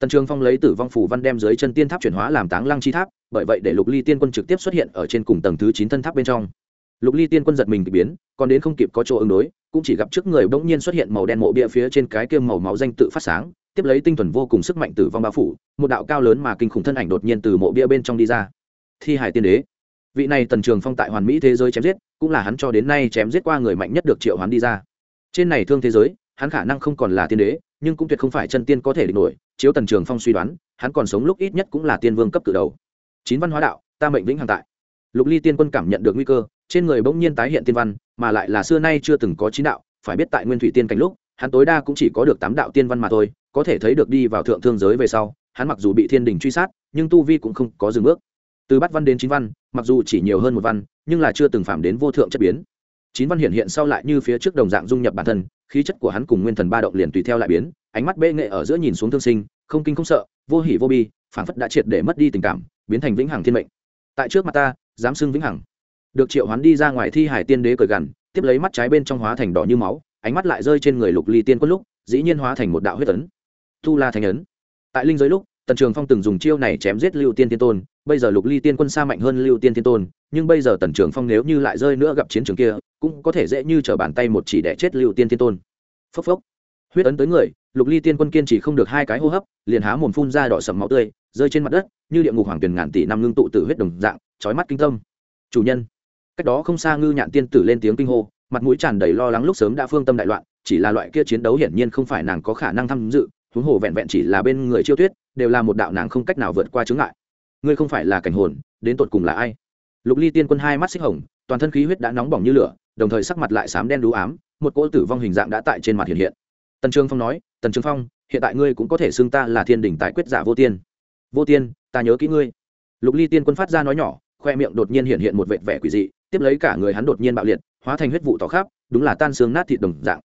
tần trường phong lấy tử vong phủ văn đem dưới chân tiên tháp chuyển hóa làm táng lăng chi tháp, bởi vậy để lục ly tiên quân trực tiếp xuất hiện ở trên cùng tầng thứ chín thân tháp bên trong. Lục ly tiên quân giật mình k biến, còn đến không kịp có chỗ ứng đối, cũng chỉ gặp trước người bỗng nhiên xuất hiện màu đen mộ bia phía trên cái kiêm màu máu danh tự phát sáng, tiếp lấy tinh thuần vô cùng sức mạnh tử vong bao phủ, một đạo cao lớn mà kinh khủng thân ảnh đột nhiên từ mộ bia bên trong đi ra. Thi hải tiên đế. Vị này tần trường phong tại hoàn mỹ thế giới chém giết, cũng là hắn cho đến nay chém giết qua người mạnh nhất được triệu hoán đi ra. Trên này thương thế giới, hắn khả năng không còn là tiên đế nhưng cũng tuyệt không phải chân tiên có thể địch nổi, chiếu tần trường phong suy đoán, hắn còn sống lúc ít nhất cũng là tiên vương cấp cử đầu. Chín văn hóa đạo, ta mệnh vĩnh hằng tại. Lục ly tiên quân cảm nhận được nguy cơ, trên người bỗng nhiên tái hiện tiên văn, mà lại là xưa nay chưa từng có chín đạo, phải biết tại nguyên thủy tiên cảnh lúc, hắn tối đa cũng chỉ có được tám đạo tiên văn mà thôi, có thể thấy được đi vào thượng thương giới về sau, hắn mặc dù bị thiên đình truy sát, nhưng tu vi cũng không có dừng bước. Từ bắt văn đến chín văn, mặc dù chỉ nhiều hơn một văn, nhưng là chưa từng phạm đến vô thượng chất biến chín văn hiện hiện sau lại như phía trước đồng dạng dung nhập bản thân, khí chất của hắn cùng nguyên thần ba động liền tùy theo lại biến, ánh mắt bệ nghệ ở giữa nhìn xuống thương sinh, không kinh không sợ, vô hỉ vô bi, phảng phất đã triệt để mất đi tình cảm, biến thành vĩnh hằng thiên mệnh. Tại trước mặt ta, dám xưng vĩnh hằng. Được triệu hoán đi ra ngoài thi hải tiên đế cởi gằn, tiếp lấy mắt trái bên trong hóa thành đỏ như máu, ánh mắt lại rơi trên người lục ly tiên quân lúc, dĩ nhiên hóa thành một đạo huyết ấn. Tu la thành ấn. Tại linh giới lúc, tần trường phong từng dùng chiêu này chém giết lưu tiên tiên tôn, bây giờ lục ly tiên quân xa mạnh hơn lưu tiên tiên tôn nhưng bây giờ tần trường phong nếu như lại rơi nữa gặp chiến trường kia, cũng có thể dễ như t r ở bàn tay một chỉ đẻ chết lưu tiên thiên tôn. Phốc phốc. Huyết ấn tới người, lục ly tiên quân kiên chỉ không được hai cái hô hấp, liền há mồm phun ra đỏ sầm máu tươi, rơi trên mặt đất, như địa ngục hoàng tuyển ngàn tỷ năm ngưng tụ từ huyết đồng dạng trói mắt kinh tâm. Chủ nhân. Cách đó không xa ngư nhạn tiên tử lên tiếng kinh hô, mặt mũi tràn đầy lo lắng lúc sớm đã phương tâm đại loạn, chỉ là loại kia chiến đấu hiển nhiên không phải nàng có khả năng tham dự, huống hồ vẹn vẹn chỉ là bên người chiêu tuyết, đều là một đạo nàng không cách nào vượt qua chướng ngại. Ngươi không phải là cảnh hồn, đến tột cùng là ai? Lục ly tiên quân hai mắt xích hồng, toàn thân khí huyết đã nóng bỏng như lửa, đồng thời sắc mặt lại xám đen đú ám, một cỗ tử vong hình dạng đã tại trên mặt hiện hiện. Tần trương phong nói, tần trương phong, hiện tại ngươi cũng có thể xưng ta là thiên đình tài quyết giả vô tiên. Vô tiên, ta nhớ kỹ ngươi. Lục ly tiên quân phát ra nói nhỏ, khoe miệng đột nhiên hiện hiện một vệt vẻ quỷ dị, tiếp lấy cả người hắn đột nhiên bạo liệt, hóa thành huyết vụ tỏ khắp, đúng là tan xương nát thịt đồng dạng.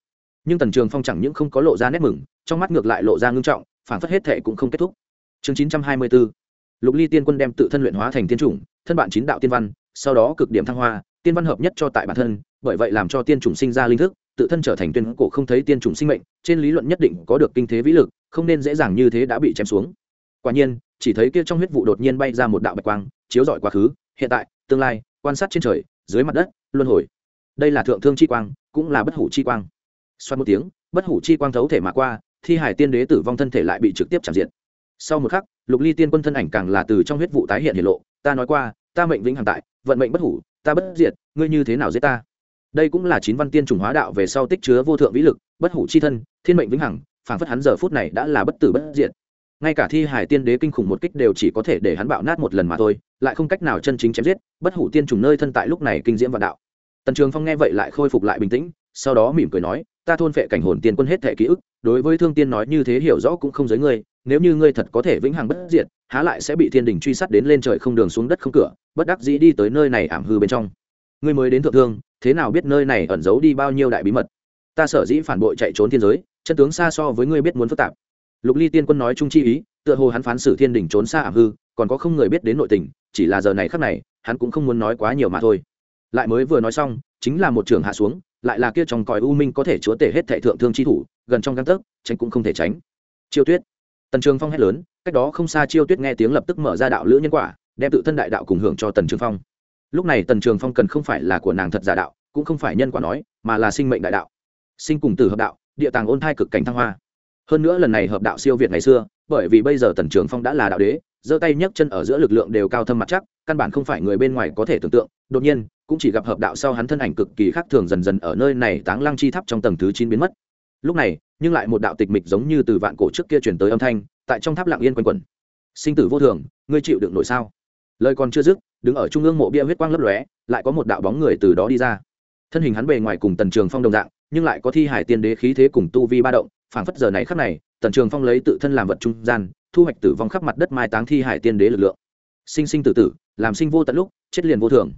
Nhưng tần trường phong chẳng những không có lộ ra nét mừng, trong mắt ngược lại lộ ra ngưng trọng, phản phất hết thệ cũng không kết thúc. Chương chín trăm hai mươi bốn, lục ly tiên quân đem tự thân luyện hóa thành tiên chủng thân bạn chín đạo tiên văn, sau đó cực điểm thăng hoa, tiên văn hợp nhất cho tại bản thân, bởi vậy làm cho tiên chủng sinh ra linh thức, tự thân trở thành tuyên cổ không thấy tiên chủng sinh mệnh, trên lý luận nhất định có được kinh thế vĩ lực, không nên dễ dàng như thế đã bị chém xuống. Quả nhiên, chỉ thấy kia trong huyết vụ đột nhiên bay ra một đạo bạch quang, chiếu rọi quá khứ, hiện tại, tương lai, quan sát trên trời, dưới mặt đất, luân hồi. Đây là thượng thương chi quang, cũng là bất hủ chi quang. Xoát một tiếng, bất hủ chi quang thấu thể mà qua, thi hải tiên đế tử vong thân thể lại bị trực tiếp chạm diện. Sau một khắc, lục ly tiên quân thân ảnh càng là từ trong huyết vụ tái hiện hiện lộ ta nói qua, ta mệnh vĩnh hằng tại, vận mệnh bất hủ, ta bất diệt, ngươi như thế nào giết ta? Đây cũng là chín văn tiên trùng hóa đạo về sau tích chứa vô thượng vĩ lực, bất hủ chi thân, thiên mệnh vĩnh hằng, phảng phất hắn giờ phút này đã là bất tử bất diệt. Ngay cả thi hải tiên đế kinh khủng một kích đều chỉ có thể để hắn bạo nát một lần mà thôi, lại không cách nào chân chính chém giết, bất hủ tiên trùng nơi thân tại lúc này kinh diễm vạn đạo. Tần trường phong nghe vậy lại khôi phục lại bình tĩnh, sau đó mỉm cười nói, ta thôn phệ cảnh hồn tiên quân hết thể ký ức, đối với thương tiên nói như thế hiểu rõ cũng không giới ngươi nếu như ngươi thật có thể vĩnh hằng bất diệt, há lại sẽ bị thiên đình truy sát đến lên trời không đường xuống đất không cửa, bất đắc dĩ đi tới nơi này ảm hư bên trong. Ngươi mới đến thượng thương, thế nào biết nơi này ẩn giấu đi bao nhiêu đại bí mật? Ta sở dĩ phản bội chạy trốn thiên giới, chân tướng xa so với ngươi biết muốn phức tạp. Lục ly tiên quân nói chung chi ý, tựa hồ hắn phán xử thiên đình trốn xa ảm hư, còn có không người biết đến nội tình, chỉ là giờ này khắc này, hắn cũng không muốn nói quá nhiều mà thôi. Lại mới vừa nói xong, chính là một trường hạ xuống, lại là kia trong còi u minh có thể chúa tể hết thệ thượng thương chi thủ, gần trong găng tấc, tránh cũng không thể tránh. Chiêu tuyết tần trường phong hét lớn, cách đó không xa chiêu tuyết nghe tiếng lập tức mở ra đạo lữ nhân quả, đem tự thân đại đạo cùng hưởng cho tần trường phong. Lúc này tần trường phong cần không phải là của nàng thật giả đạo, cũng không phải nhân quả nói, mà là sinh mệnh đại đạo. Sinh cùng từ hợp đạo, địa tàng ôn thai cực cảnh thăng hoa. Hơn nữa lần này hợp đạo siêu việt ngày xưa, bởi vì bây giờ tần trường phong đã là đạo đế, giơ tay nhấc chân ở giữa lực lượng đều cao thâm mặt chắc, căn bản không phải người bên ngoài có thể tưởng tượng, đột nhiên, cũng chỉ gặp hợp đạo sau hắn thân ảnh cực kỳ khác thường dần dần ở nơi này táng lăng chi tháp trong tầng thứ chín biến mất. Lúc này nhưng lại một đạo tịch mịch giống như từ vạn cổ trước kia chuyển tới âm thanh, tại trong tháp lặng yên quanh quẩn. Sinh tử vô thường, ngươi chịu đựng nổi sao? Lời còn chưa dứt, đứng ở trung ương mộ bia huyết quang lấp lóe, lại có một đạo bóng người từ đó đi ra. Thân hình hắn bề ngoài cùng tần trường phong đồng dạng, nhưng lại có thi hải tiên đế khí thế cùng tu vi ba động, phảng phất giờ này khắc này, tần trường phong lấy tự thân làm vật trung gian, thu hoạch tử vong khắp mặt đất mai táng thi hải tiên đế lực lượng. Sinh sinh tử tử, làm sinh vô tận lúc, chết liền vô thường.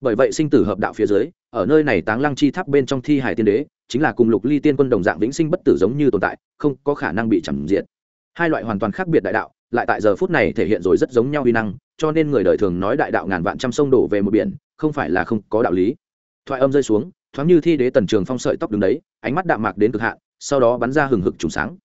Bởi vậy sinh tử hợp đạo phía dưới, ở nơi này táng lăng chi tháp bên trong thi hải tiên đế chính là cùng lục ly tiên quân đồng dạng vĩnh sinh bất tử giống như tồn tại, không có khả năng bị chẳng diệt. Hai loại hoàn toàn khác biệt đại đạo, lại tại giờ phút này thể hiện rồi rất giống nhau uy năng, cho nên người đời thường nói đại đạo ngàn vạn trăm sông đổ về một biển, không phải là không có đạo lý. Thoại âm rơi xuống, thoáng như thi đế tần trường phong sợi tóc đứng đấy, ánh mắt đạm mạc đến cực hạn, sau đó bắn ra hừng hực trùng sáng.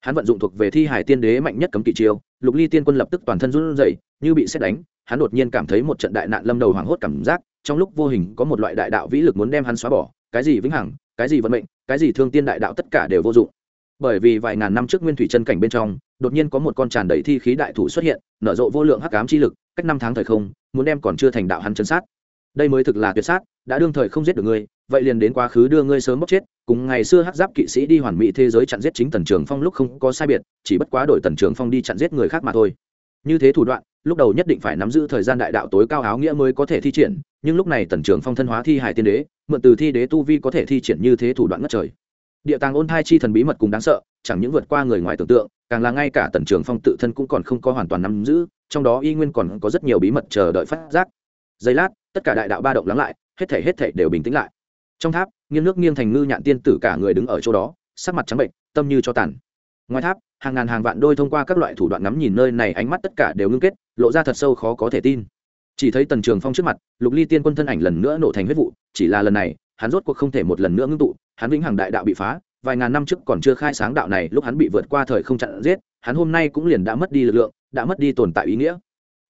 Hắn vận dụng thuộc về thi hải tiên đế mạnh nhất cấm kỵ chiêu, lục ly tiên quân lập tức toàn thân run rẩy, như bị xét đánh, hắn đột nhiên cảm thấy một trận đại nạn lâm đầu hoảng hốt cảm giác, trong lúc vô hình có một loại đại đạo vĩ lực muốn đem hắn xóa bỏ, cái gì vĩnh hằng cái gì vận mệnh, cái gì thương tiên đại đạo tất cả đều vô dụng. Bởi vì vài ngàn năm trước nguyên thủy chân cảnh bên trong, đột nhiên có một con tràn đầy thi khí đại thủ xuất hiện, nở rộ vô lượng hắc ám chi lực, cách năm tháng thời không, muốn đem còn chưa thành đạo hắn chân sát. Đây mới thực là tuyệt sát, đã đương thời không giết được ngươi, vậy liền đến quá khứ đưa ngươi sớm bóc chết, cùng ngày xưa hắc giáp kỵ sĩ đi hoàn mỹ thế giới chặn giết chính tần trường phong lúc không có sai biệt, chỉ bất quá đổi tần trường phong đi chặn giết người khác mà thôi như thế thủ đoạn, lúc đầu nhất định phải nắm giữ thời gian đại đạo tối cao áo nghĩa mới có thể thi triển, nhưng lúc này tần trường phong thân hóa thi hải tiên đế, mượn từ thi đế tu vi có thể thi triển như thế thủ đoạn ngất trời. Địa tàng ôn thai chi thần bí mật cùng đáng sợ, chẳng những vượt qua người ngoài tưởng tượng, càng là ngay cả tần trường phong tự thân cũng còn không có hoàn toàn nắm giữ, trong đó y nguyên còn có rất nhiều bí mật chờ đợi phát giác. Giây lát, tất cả đại đạo ba động lắng lại, hết thể hết thể đều bình tĩnh lại. Trong tháp, nghiêng nước nghiêng thành ngư nhạn tiên tử cả người đứng ở chỗ đó, sắc mặt trắng bệnh, tâm như cho tàn. Ngoài tháp hàng ngàn hàng vạn đôi thông qua các loại thủ đoạn ngắm nhìn nơi này, ánh mắt tất cả đều ngưng kết, lộ ra thật sâu khó có thể tin. Chỉ thấy tần trường phong trước mặt, lục ly tiên quân thân ảnh lần nữa nổ thành huyết vụ, chỉ là lần này, hắn rốt cuộc không thể một lần nữa ngưng tụ, hắn vĩnh hằng đại đạo bị phá, vài ngàn năm trước còn chưa khai sáng đạo này, lúc hắn bị vượt qua thời không chặn giết, hắn hôm nay cũng liền đã mất đi lực lượng, đã mất đi tồn tại ý nghĩa.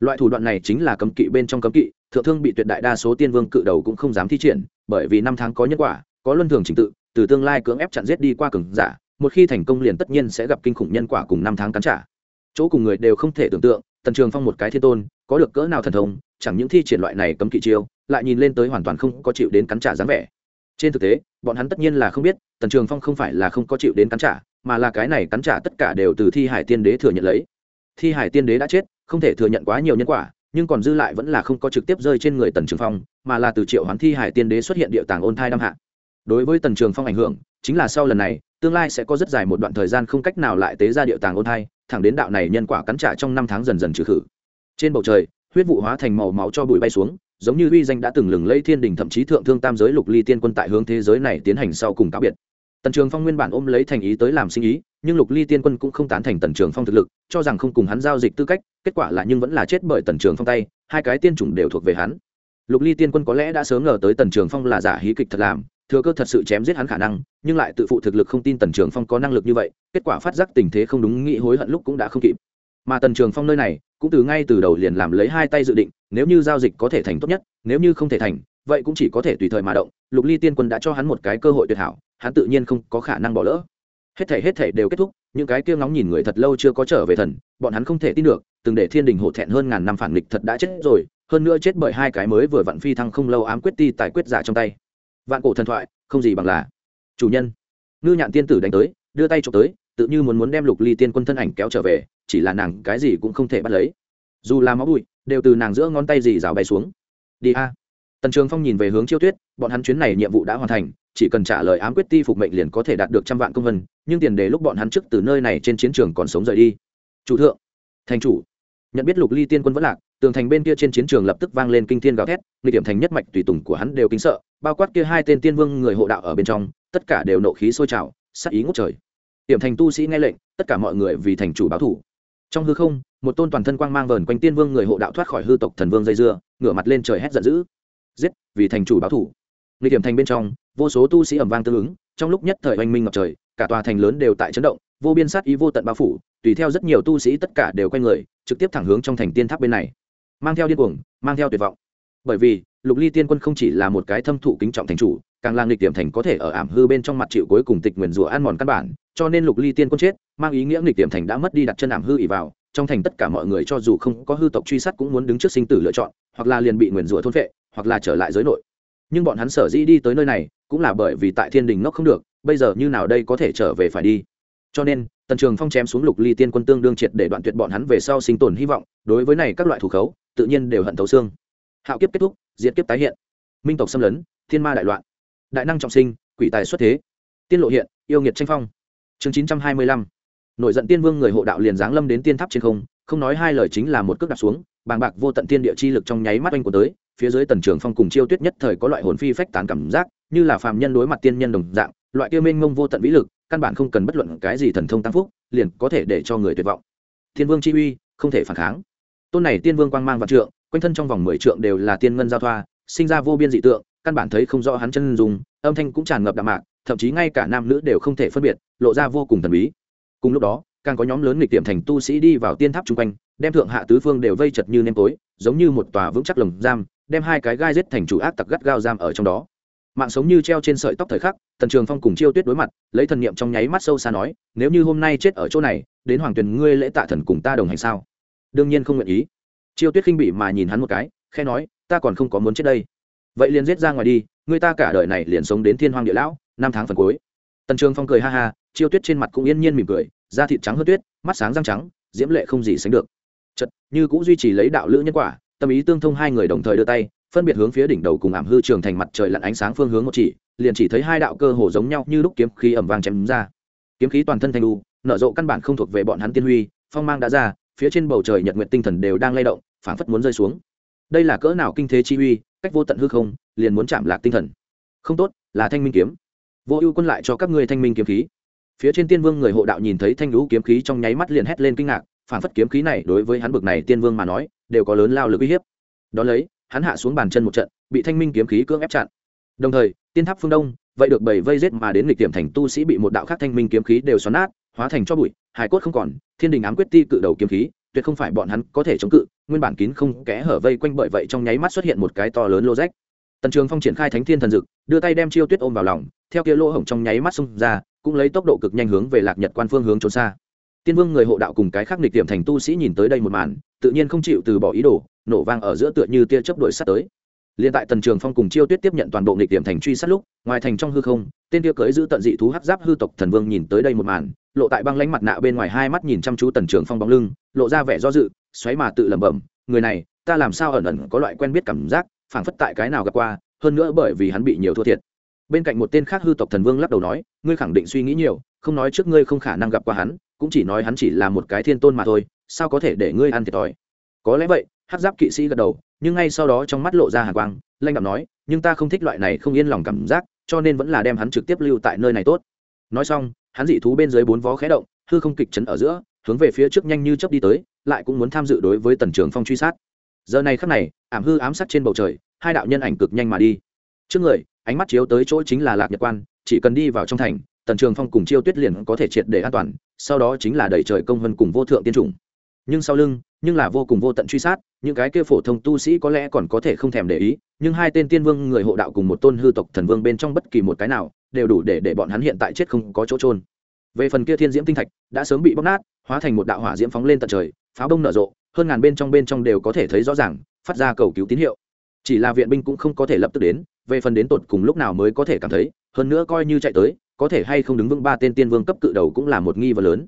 Loại thủ đoạn này chính là cấm kỵ bên trong cấm kỵ, thượng thương bị tuyệt đại đa số tiên vương cự đầu cũng không dám thi triển, bởi vì năm tháng có nhân quả, có luân thường trình tự, từ tương lai cưỡng ép chặn giết đi qua cường giả một khi thành công liền tất nhiên sẽ gặp kinh khủng nhân quả cùng năm tháng cắn trả. Chỗ cùng người đều không thể tưởng tượng, tần trường phong một cái thiên tôn, có được cỡ nào thần thông, chẳng những thi triển loại này cấm kỵ chiêu, lại nhìn lên tới hoàn toàn không có chịu đến cắn trả dáng vẻ. Trên thực tế, bọn hắn tất nhiên là không biết, tần trường phong không phải là không có chịu đến cắn trả, mà là cái này cắn trả tất cả đều từ thi hải tiên đế thừa nhận lấy. Thi hải tiên đế đã chết, không thể thừa nhận quá nhiều nhân quả, nhưng còn dư lại vẫn là không có trực tiếp rơi trên người tần trường phong, mà là từ triệu hoán thi hải tiên đế xuất hiện địa tàng ôn thai đăng hạ. Đối với tần trường phong ảnh hưởng, chính là sau lần này tương lai sẽ có rất dài một đoạn thời gian không cách nào lại tế ra địa tàng ôn thai, thẳng đến đạo này nhân quả cắn trả trong năm tháng dần dần trừ khử. Trên bầu trời, huyết vụ hóa thành màu máu cho bụi bay xuống, giống như uy danh đã từng lừng lây thiên đình thậm chí thượng thương tam giới lục ly tiên quân tại hướng thế giới này tiến hành sau cùng cáo biệt. Tần trường phong nguyên bản ôm lấy thành ý tới làm sinh ý, nhưng lục ly tiên quân cũng không tán thành tần trường phong thực lực, cho rằng không cùng hắn giao dịch tư cách, kết quả là nhưng vẫn là chết bởi tần trường phong tay, hai cái tiên chủng đều thuộc về hắn. Lục ly tiên quân có lẽ đã sớm ngờ tới tần trường phong là giả hí kịch thật làm thừa cơ thật sự chém giết hắn khả năng, nhưng lại tự phụ thực lực không tin tần trường phong có năng lực như vậy, kết quả phát giác tình thế không đúng, nghĩ hối hận lúc cũng đã không kịp. Mà tần trường phong nơi này, cũng từ ngay từ đầu liền làm lấy hai tay dự định, nếu như giao dịch có thể thành tốt nhất, nếu như không thể thành, vậy cũng chỉ có thể tùy thời mà động. Lục ly tiên quân đã cho hắn một cái cơ hội tuyệt hảo, hắn tự nhiên không có khả năng bỏ lỡ. Hết thể hết thể đều kết thúc, những cái kia ngóng nhìn người thật lâu chưa có trở về thần, bọn hắn không thể tin được, từng để thiên đình hổ thẹn hơn ngàn năm phản nghịch thật đã chết rồi, hơn nữa chết bởi hai cái mới vừa vặn phi thăng không lâu ám quyết ti tài quyết giả trong tay vạn cổ thần thoại, không gì bằng là. Chủ nhân, ngư nhạn tiên tử đánh tới, đưa tay trộm tới, tự như muốn muốn đem lục ly tiên quân thân ảnh kéo trở về, chỉ là nàng cái gì cũng không thể bắt lấy. Dù là máu bụi, đều từ nàng giữa ngón tay dì rào bay xuống. Đi a. Tần trường phong nhìn về hướng chiêu tuyết, bọn hắn chuyến này nhiệm vụ đã hoàn thành, chỉ cần trả lời ám quyết ti phục mệnh liền có thể đạt được trăm vạn công vân, nhưng tiền đề lúc bọn hắn trước từ nơi này trên chiến trường còn sống rời đi. Chủ thượng, thành chủ, nhận biết lục ly tiên quân vẫn lạc tường thành bên kia trên chiến trường lập tức vang lên kinh thiên gào thét nghịch điểm thành nhất mạch tùy tùng của hắn đều kính sợ, bao quát kia hai tên tiên vương người hộ đạo ở bên trong, tất cả đều nộ khí sôi trào sắc ý ngút trời. Điểm thành tu sĩ nghe lệnh, tất cả mọi người vì thành chủ báo thủ. Trong hư không, một tôn toàn thân quang mang vờn quanh tiên vương người hộ đạo thoát khỏi hư tộc thần vương dây dưa, ngửa mặt lên trời hét giận dữ. Giết, vì thành chủ báo thủ. Nghịch điểm thành bên trong, vô số tu sĩ ẩm vang tương ứng, trong lúc nhất thời oanh minh ngập trời, cả tòa thành lớn đều tại chấn động, vô biên sát ý vô tận bao phủ, tùy theo rất nhiều tu sĩ tất cả đều quay người, trực tiếp thẳng hướng trong thành tiên tháp bên này mang theo điên cuồng, mang theo tuyệt vọng. Bởi vì, lục ly tiên quân không chỉ là một cái thâm thụ kính trọng thành chủ, càng là nghịch điểm thành có thể ở ảm hư bên trong mặt chịu cuối cùng tịch nguyền rủa ăn mòn căn bản, cho nên lục ly tiên quân chết, mang ý nghĩa nghịch điểm thành đã mất đi đặt chân ảm hư ỉ vào, trong thành tất cả mọi người cho dù không có hư tộc truy sát cũng muốn đứng trước sinh tử lựa chọn, hoặc là liền bị nguyền rủa thôn phệ, hoặc là trở lại giới nội. Nhưng bọn hắn sở dĩ đi tới nơi này, cũng là bởi vì tại thiên đình ngốc không được, bây giờ như nào đây có thể trở về phải đi? Cho nên, tần trường phong chém xuống lục ly tiên quân tương đương triệt để đoạn tuyệt bọn hắn về sau sinh tồn hy vọng, đối với này các loại thủ khấu, tự nhiên đều hận thấu xương. Hạo kiếp kết thúc diễn kiếp tái hiện. Minh tộc xâm lấn, thiên ma đại loạn. Đại năng trọng sinh, quỷ tài xuất thế. Tiên lộ hiện, yêu nghiệt tranh phong. Chương chín trăm hai mươi lăm. Nổi giận tiên vương người hộ đạo liền giáng lâm đến tiên tháp trên không không nói hai lời chính là một cước đặt xuống, bàng bạc vô tận tiên địa chi lực trong nháy mắt oanh của tới, phía dưới tần trường phong cùng chiêu tuyết nhất thời có loại hồn phi phách tán cảm giác, như là phàm nhân đối mặt tiên nhân đồng dạng, loại kia mênh mông vô tận vĩ lực căn bản không cần bất luận cái gì thần thông tăng phúc, liền có thể để cho người tuyệt vọng. Thiên vương chi uy, không thể phản kháng. Tôn này tiên vương quang mang vạn trượng, quanh thân trong vòng mười trượng đều là tiên ngân giao thoa, sinh ra vô biên dị tượng, căn bản thấy không rõ hắn chân dùng âm thanh cũng tràn ngập đạm mạc, thậm chí ngay cả nam nữ đều không thể phân biệt, lộ ra vô cùng thần bí. Cùng lúc đó, càng có nhóm lớn nghịch tiệm thành tu sĩ đi vào tiên tháp chung quanh, đem thượng hạ tứ phương đều vây chật như nêm tối, giống như một tòa vững chắc lồng giam, đem hai cái gai giết thành chủ ác tặc gắt gao giam ở trong đó mạng sống như treo trên sợi tóc thời khắc, tần trường phong cùng chiêu tuyết đối mặt, lấy thần niệm trong nháy mắt sâu xa nói, nếu như hôm nay chết ở chỗ này, đến hoàng tuyền ngươi lễ tạ thần cùng ta đồng hành sao? Đương nhiên không nguyện ý. Chiêu tuyết khinh bị mà nhìn hắn một cái khe nói, ta còn không có muốn chết đây. Vậy liền giết ra ngoài đi người ta cả đời này liền sống đến thiên hoàng địa lão, năm tháng phần cuối. Tần trường phong cười ha ha, chiêu tuyết trên mặt cũng yên nhiên mỉm cười, da thịt trắng hơn tuyết, mắt sáng răng trắng, diễm lệ không gì sánh được. Chật như cũng duy trì lấy đạo lữ nhân quả, tâm ý tương thông hai người đồng thời đưa tay phân biệt hướng phía đỉnh đầu cùng ảm hư trường thành mặt trời lặn ánh sáng phương hướng một chỉ, liền chỉ thấy hai đạo cơ hồ giống nhau như lúc kiếm khí ẩm vàng chém ra. Kiếm khí toàn thân thanh lu nở rộ căn bản không thuộc về bọn hắn tiên huy, phong mang đã ra, phía trên bầu trời nhật nguyện tinh thần đều đang lay động, phảng phất muốn rơi xuống. Đây là cỡ nào kinh thế chi uy, cách vô tận hư không, liền muốn chạm lạc tinh thần. Không tốt, là thanh minh kiếm. Vô ưu quân lại cho các ngươi thanh minh kiếm khí. Phía trên tiên vương người hộ đạo nhìn thấy thanh lũ kiếm khí trong nháy mắt liền hét lên kinh ngạc phản phất kiếm khí này đối với hắn bực này tiên vương mà nói, đều có lớn lao lực uy hiếp. Đón lấy hắn hạ xuống bàn chân một trận, bị thanh minh kiếm khí cưỡng ép chặn. Đồng thời, tiên tháp phương đông, vậy được bảy vây rết mà đến lịch tiềm thành tu sĩ bị một đạo khác thanh minh kiếm khí đều xoắn nát, hóa thành cho bụi, hải cốt không còn, thiên đình ám quyết ti cự đầu kiếm khí, tuyệt không phải bọn hắn có thể chống cự, nguyên bản kín không kẽ hở vây quanh bởi vậy trong nháy mắt xuất hiện một cái to lớn lô rách. Tần trường phong triển khai thánh thiên thần dực, đưa tay đem chiêu tuyết ôm vào lòng, theo kia lỗ hổng trong nháy mắt xông ra, cũng lấy tốc độ cực nhanh hướng về lạc nhật quan phương hướng trốn xa. Tiên vương người hộ đạo cùng cái khác nịch tiềm thành tu sĩ nhìn tới đây một màn, tự nhiên không chịu từ bỏ ý đồ nổ vang ở giữa tựa như tia chớp đuổi sát tới. Liên tại tần trường phong cùng chiêu tuyết tiếp nhận toàn bộ nghịch điểm thành truy sát lúc, ngoài thành trong hư không, tên tia cưỡi giữ tận dị thú hắc giáp hư tộc thần vương nhìn tới đây một màn, lộ tại băng lãnh mặt nạ bên ngoài hai mắt nhìn chăm chú tần trường phong bóng lưng, lộ ra vẻ do dự, xoáy mà tự lẩm bẩm, người này, ta làm sao ẩn ẩn có loại quen biết cảm giác, phảng phất tại cái nào gặp qua, hơn nữa bởi vì hắn bị nhiều thua thiệt. Bên cạnh một tên khác hư tộc thần vương lắc đầu nói, ngươi khẳng định suy nghĩ nhiều, không nói trước ngươi không khả năng gặp qua hắn, cũng chỉ nói hắn chỉ là một cái thiên tôn mà thôi, sao có thể để ngươi ăn thiệt thòi? Có lẽ vậy hát giáp kỵ sĩ gật đầu, nhưng ngay sau đó trong mắt lộ ra hàng quang, lanh đạm nói, nhưng ta không thích loại này không yên lòng cảm giác, cho nên vẫn là đem hắn trực tiếp lưu tại nơi này tốt. Nói xong, hắn dị thú bên dưới bốn vó khé động, hư không kịch chấn ở giữa, hướng về phía trước nhanh như chấp đi tới, lại cũng muốn tham dự đối với tần trường phong truy sát. Giờ này khắc này, ảm hư ám sát trên bầu trời, hai đạo nhân ảnh cực nhanh mà đi. Trước người, ánh mắt chiếu tới chỗ chính là lạc nhật quan, chỉ cần đi vào trong thành, tần trường phong cùng chiêu tuyết liền có thể triệt để an toàn, sau đó chính là đẩy trời công vân cùng vô thượng tiên chủng nhưng sau lưng, nhưng là vô cùng vô tận truy sát, những cái kia phổ thông tu sĩ có lẽ còn có thể không thèm để ý, nhưng hai tên tiên vương người hộ đạo cùng một tôn hư tộc thần vương bên trong bất kỳ một cái nào, đều đủ để để bọn hắn hiện tại chết không có chỗ trôn về phần kia thiên diễm tinh thạch, đã sớm bị bóc nát, hóa thành một đạo hỏa diễm phóng lên tận trời, pháo đông nở rộ, hơn ngàn bên trong bên trong đều có thể thấy rõ ràng, phát ra cầu cứu tín hiệu. Chỉ là viện binh cũng không có thể lập tức đến, về phần đến tột cùng lúc nào mới có thể cảm thấy, hơn nữa coi như chạy tới, có thể hay không đứng vững ba tên tiên vương cấp cự đầu cũng là một nghi vấn lớn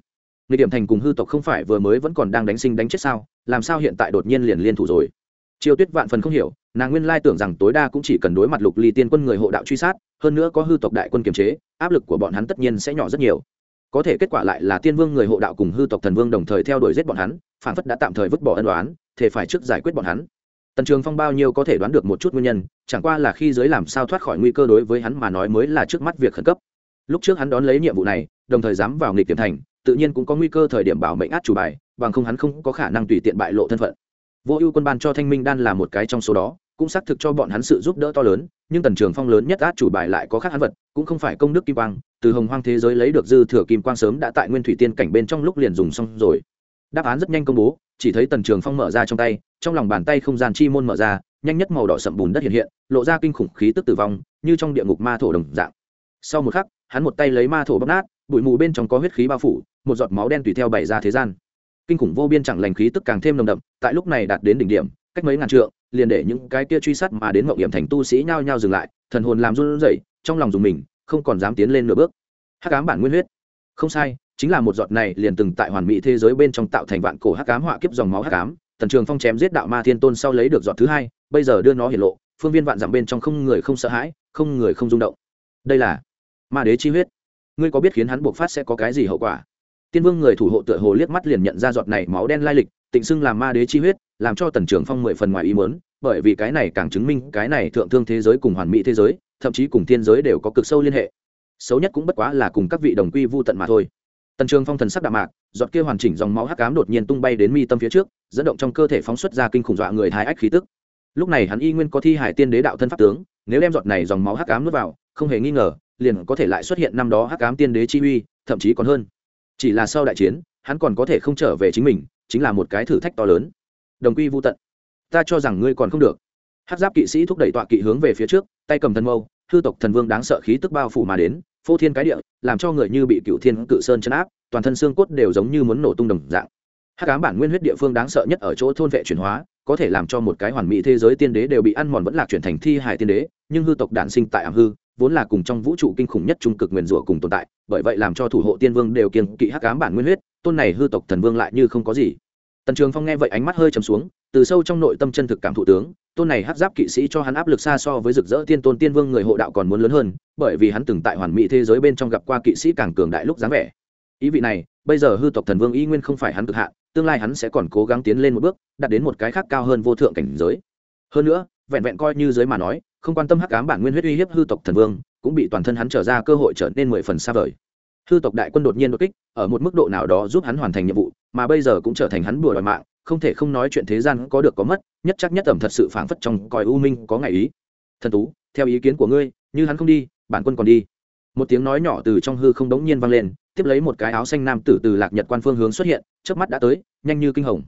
người điểm thành cùng hư tộc không phải vừa mới vẫn còn đang đánh sinh đánh chết sao? Làm sao hiện tại đột nhiên liền liên thủ rồi? Triều tuyết vạn phần không hiểu, nàng nguyên lai tưởng rằng tối đa cũng chỉ cần đối mặt lục ly tiên quân người hộ đạo truy sát, hơn nữa có hư tộc đại quân kiềm chế, áp lực của bọn hắn tất nhiên sẽ nhỏ rất nhiều. Có thể kết quả lại là tiên vương người hộ đạo cùng hư tộc thần vương đồng thời theo đuổi giết bọn hắn, phản phất đã tạm thời vứt bỏ ân đoán thể phải trước giải quyết bọn hắn. Tần trường phong bao nhiêu có thể đoán được một chút nguyên nhân, chẳng qua là khi giới làm sao thoát khỏi nguy cơ đối với hắn mà nói mới là trước mắt việc khẩn cấp. Lúc trước hắn đón lấy nhiệm vụ này, đồng thời dám vào nghịch tiềm thành tự nhiên cũng có nguy cơ thời điểm bảo mệnh át chủ bài, bằng không hắn không có khả năng tùy tiện bại lộ thân phận. Vô ưu quân ban cho thanh minh đan là một cái trong số đó, cũng xác thực cho bọn hắn sự giúp đỡ to lớn, nhưng tần trường phong lớn nhất át chủ bài lại có khác hắn vật, cũng không phải công đức kim quang, từ hồng hoang thế giới lấy được dư thừa kim quang sớm đã tại nguyên thủy tiên cảnh bên trong lúc liền dùng xong rồi. Đáp án rất nhanh công bố, chỉ thấy tần trường phong mở ra trong tay, trong lòng bàn tay không gian chi môn mở ra, nhanh nhất màu đỏ sậm bùn đất hiện hiện, lộ ra kinh khủng khí tức tử vong, như trong địa ngục ma thổ đồng dạng. Sau một khắc, hắn một tay lấy ma thổ bóc nát bụi mù bên trong có huyết khí bao phủ, một giọt máu đen tùy theo bày ra thế gian. Kinh khủng vô biên chẳng lành khí tức càng thêm nồng đậm, tại lúc này đạt đến đỉnh điểm, cách mấy ngàn trượng, liền để những cái kia truy sát mà đến mậu hiểm thành tu sĩ nhao nhao dừng lại, thần hồn làm run rẩy, trong lòng dùng mình, không còn dám tiến lên nửa bước. Hắc ám bản nguyên huyết. Không sai, chính là một giọt này liền từng tại hoàn mỹ thế giới bên trong tạo thành vạn cổ hắc ám họa kiếp dòng máu hắc ám, tần trường phong chém giết đạo ma thiên tôn sau lấy được giọt thứ hai, bây giờ đưa nó hiển lộ, phương viên vạn dặm bên trong không người không sợ hãi, không người không rung động. Đây là ma đế chi huyết ngươi có biết khiến hắn buộc phát sẽ có cái gì hậu quả? Tiên vương người thủ hộ tựa hồ liếc mắt liền nhận ra giọt này máu đen lai lịch, tịnh xưng làm ma đế chi huyết, làm cho tần trường phong mười phần ngoài ý muốn, bởi vì cái này càng chứng minh cái này thượng thương thế giới cùng hoàn mỹ thế giới, thậm chí cùng thiên giới đều có cực sâu liên hệ. Xấu nhất cũng bất quá là cùng các vị đồng quy vô tận mà thôi. Tần trường phong thần sắc đạm mạc, giọt kia hoàn chỉnh dòng máu hắc cám đột nhiên tung bay đến mi tâm phía trước, dẫn động trong cơ thể phóng xuất ra kinh khủng dọa người thái ách khí tức. Lúc này hắn y nguyên có thi hải tiên đế đạo thân pháp tướng, nếu đem giọt này dòng máu hắc cám nuốt vào, không hề nghi ngờ liền có thể lại xuất hiện năm đó hắc ám tiên đế chi uy, thậm chí còn hơn. Chỉ là sau đại chiến, hắn còn có thể không trở về chính mình, chính là một cái thử thách to lớn. Đồng quy vô tận. Ta cho rằng ngươi còn không được. Hát giáp kỵ sĩ thúc đẩy tọa kỵ hướng về phía trước, tay cầm thần mâu, hư tộc thần vương đáng sợ khí tức bao phủ mà đến, phô thiên cái địa, làm cho người như bị cựu thiên cự sơn chấn áp, toàn thân xương cốt đều giống như muốn nổ tung đồng dạng. Hát cám bản nguyên huyết địa phương đáng sợ nhất ở chỗ thôn vệ chuyển hóa, có thể làm cho một cái hoàn mỹ thế giới tiên đế đều bị ăn mòn vẫn lạc chuyển thành thi hài tiên đế, nhưng hư tộc đản sinh tại ảm hư vốn là cùng trong vũ trụ kinh khủng nhất trung cực nguyền rủa cùng tồn tại, bởi vậy làm cho thủ hộ tiên vương đều kiêng kỵ hắc ám bản nguyên huyết, tôn này hư tộc thần vương lại như không có gì. Tần trường phong nghe vậy ánh mắt hơi trầm xuống, từ sâu trong nội tâm chân thực cảm thụ tướng, tôn này hắc giáp kỵ sĩ cho hắn áp lực xa so với rực rỡ tiên tôn tiên vương người hộ đạo còn muốn lớn hơn, bởi vì hắn từng tại hoàn mỹ thế giới bên trong gặp qua kỵ sĩ càng cường đại lúc dáng vẻ. Ý vị này, bây giờ hư tộc thần vương y nguyên không phải hắn cực hạn, tương lai hắn sẽ còn cố gắng tiến lên một bước, đạt đến một cái khác cao hơn vô thượng cảnh giới. Hơn nữa, vẹn vẹn coi như giới mà nói không quan tâm hắc ám bản nguyên huyết uy hiếp hư tộc thần vương, cũng bị toàn thân hắn trở ra cơ hội trở nên mười phần xa vời. Hư tộc đại quân đột nhiên đột kích, ở một mức độ nào đó giúp hắn hoàn thành nhiệm vụ, mà bây giờ cũng trở thành hắn bùa đòi mạng, không thể không nói chuyện thế gian có được có mất, nhất chắc nhất ẩm thật sự phảng phất trong còi u minh có ngày ý. Thần tú, theo ý kiến của ngươi, như hắn không đi, bản quân còn đi. Một tiếng nói nhỏ từ trong hư không đống nhiên vang lên, tiếp lấy một cái áo xanh nam tử từ lạc nhật quan phương hướng xuất hiện trước mắt đã tới, nhanh như kinh hồng.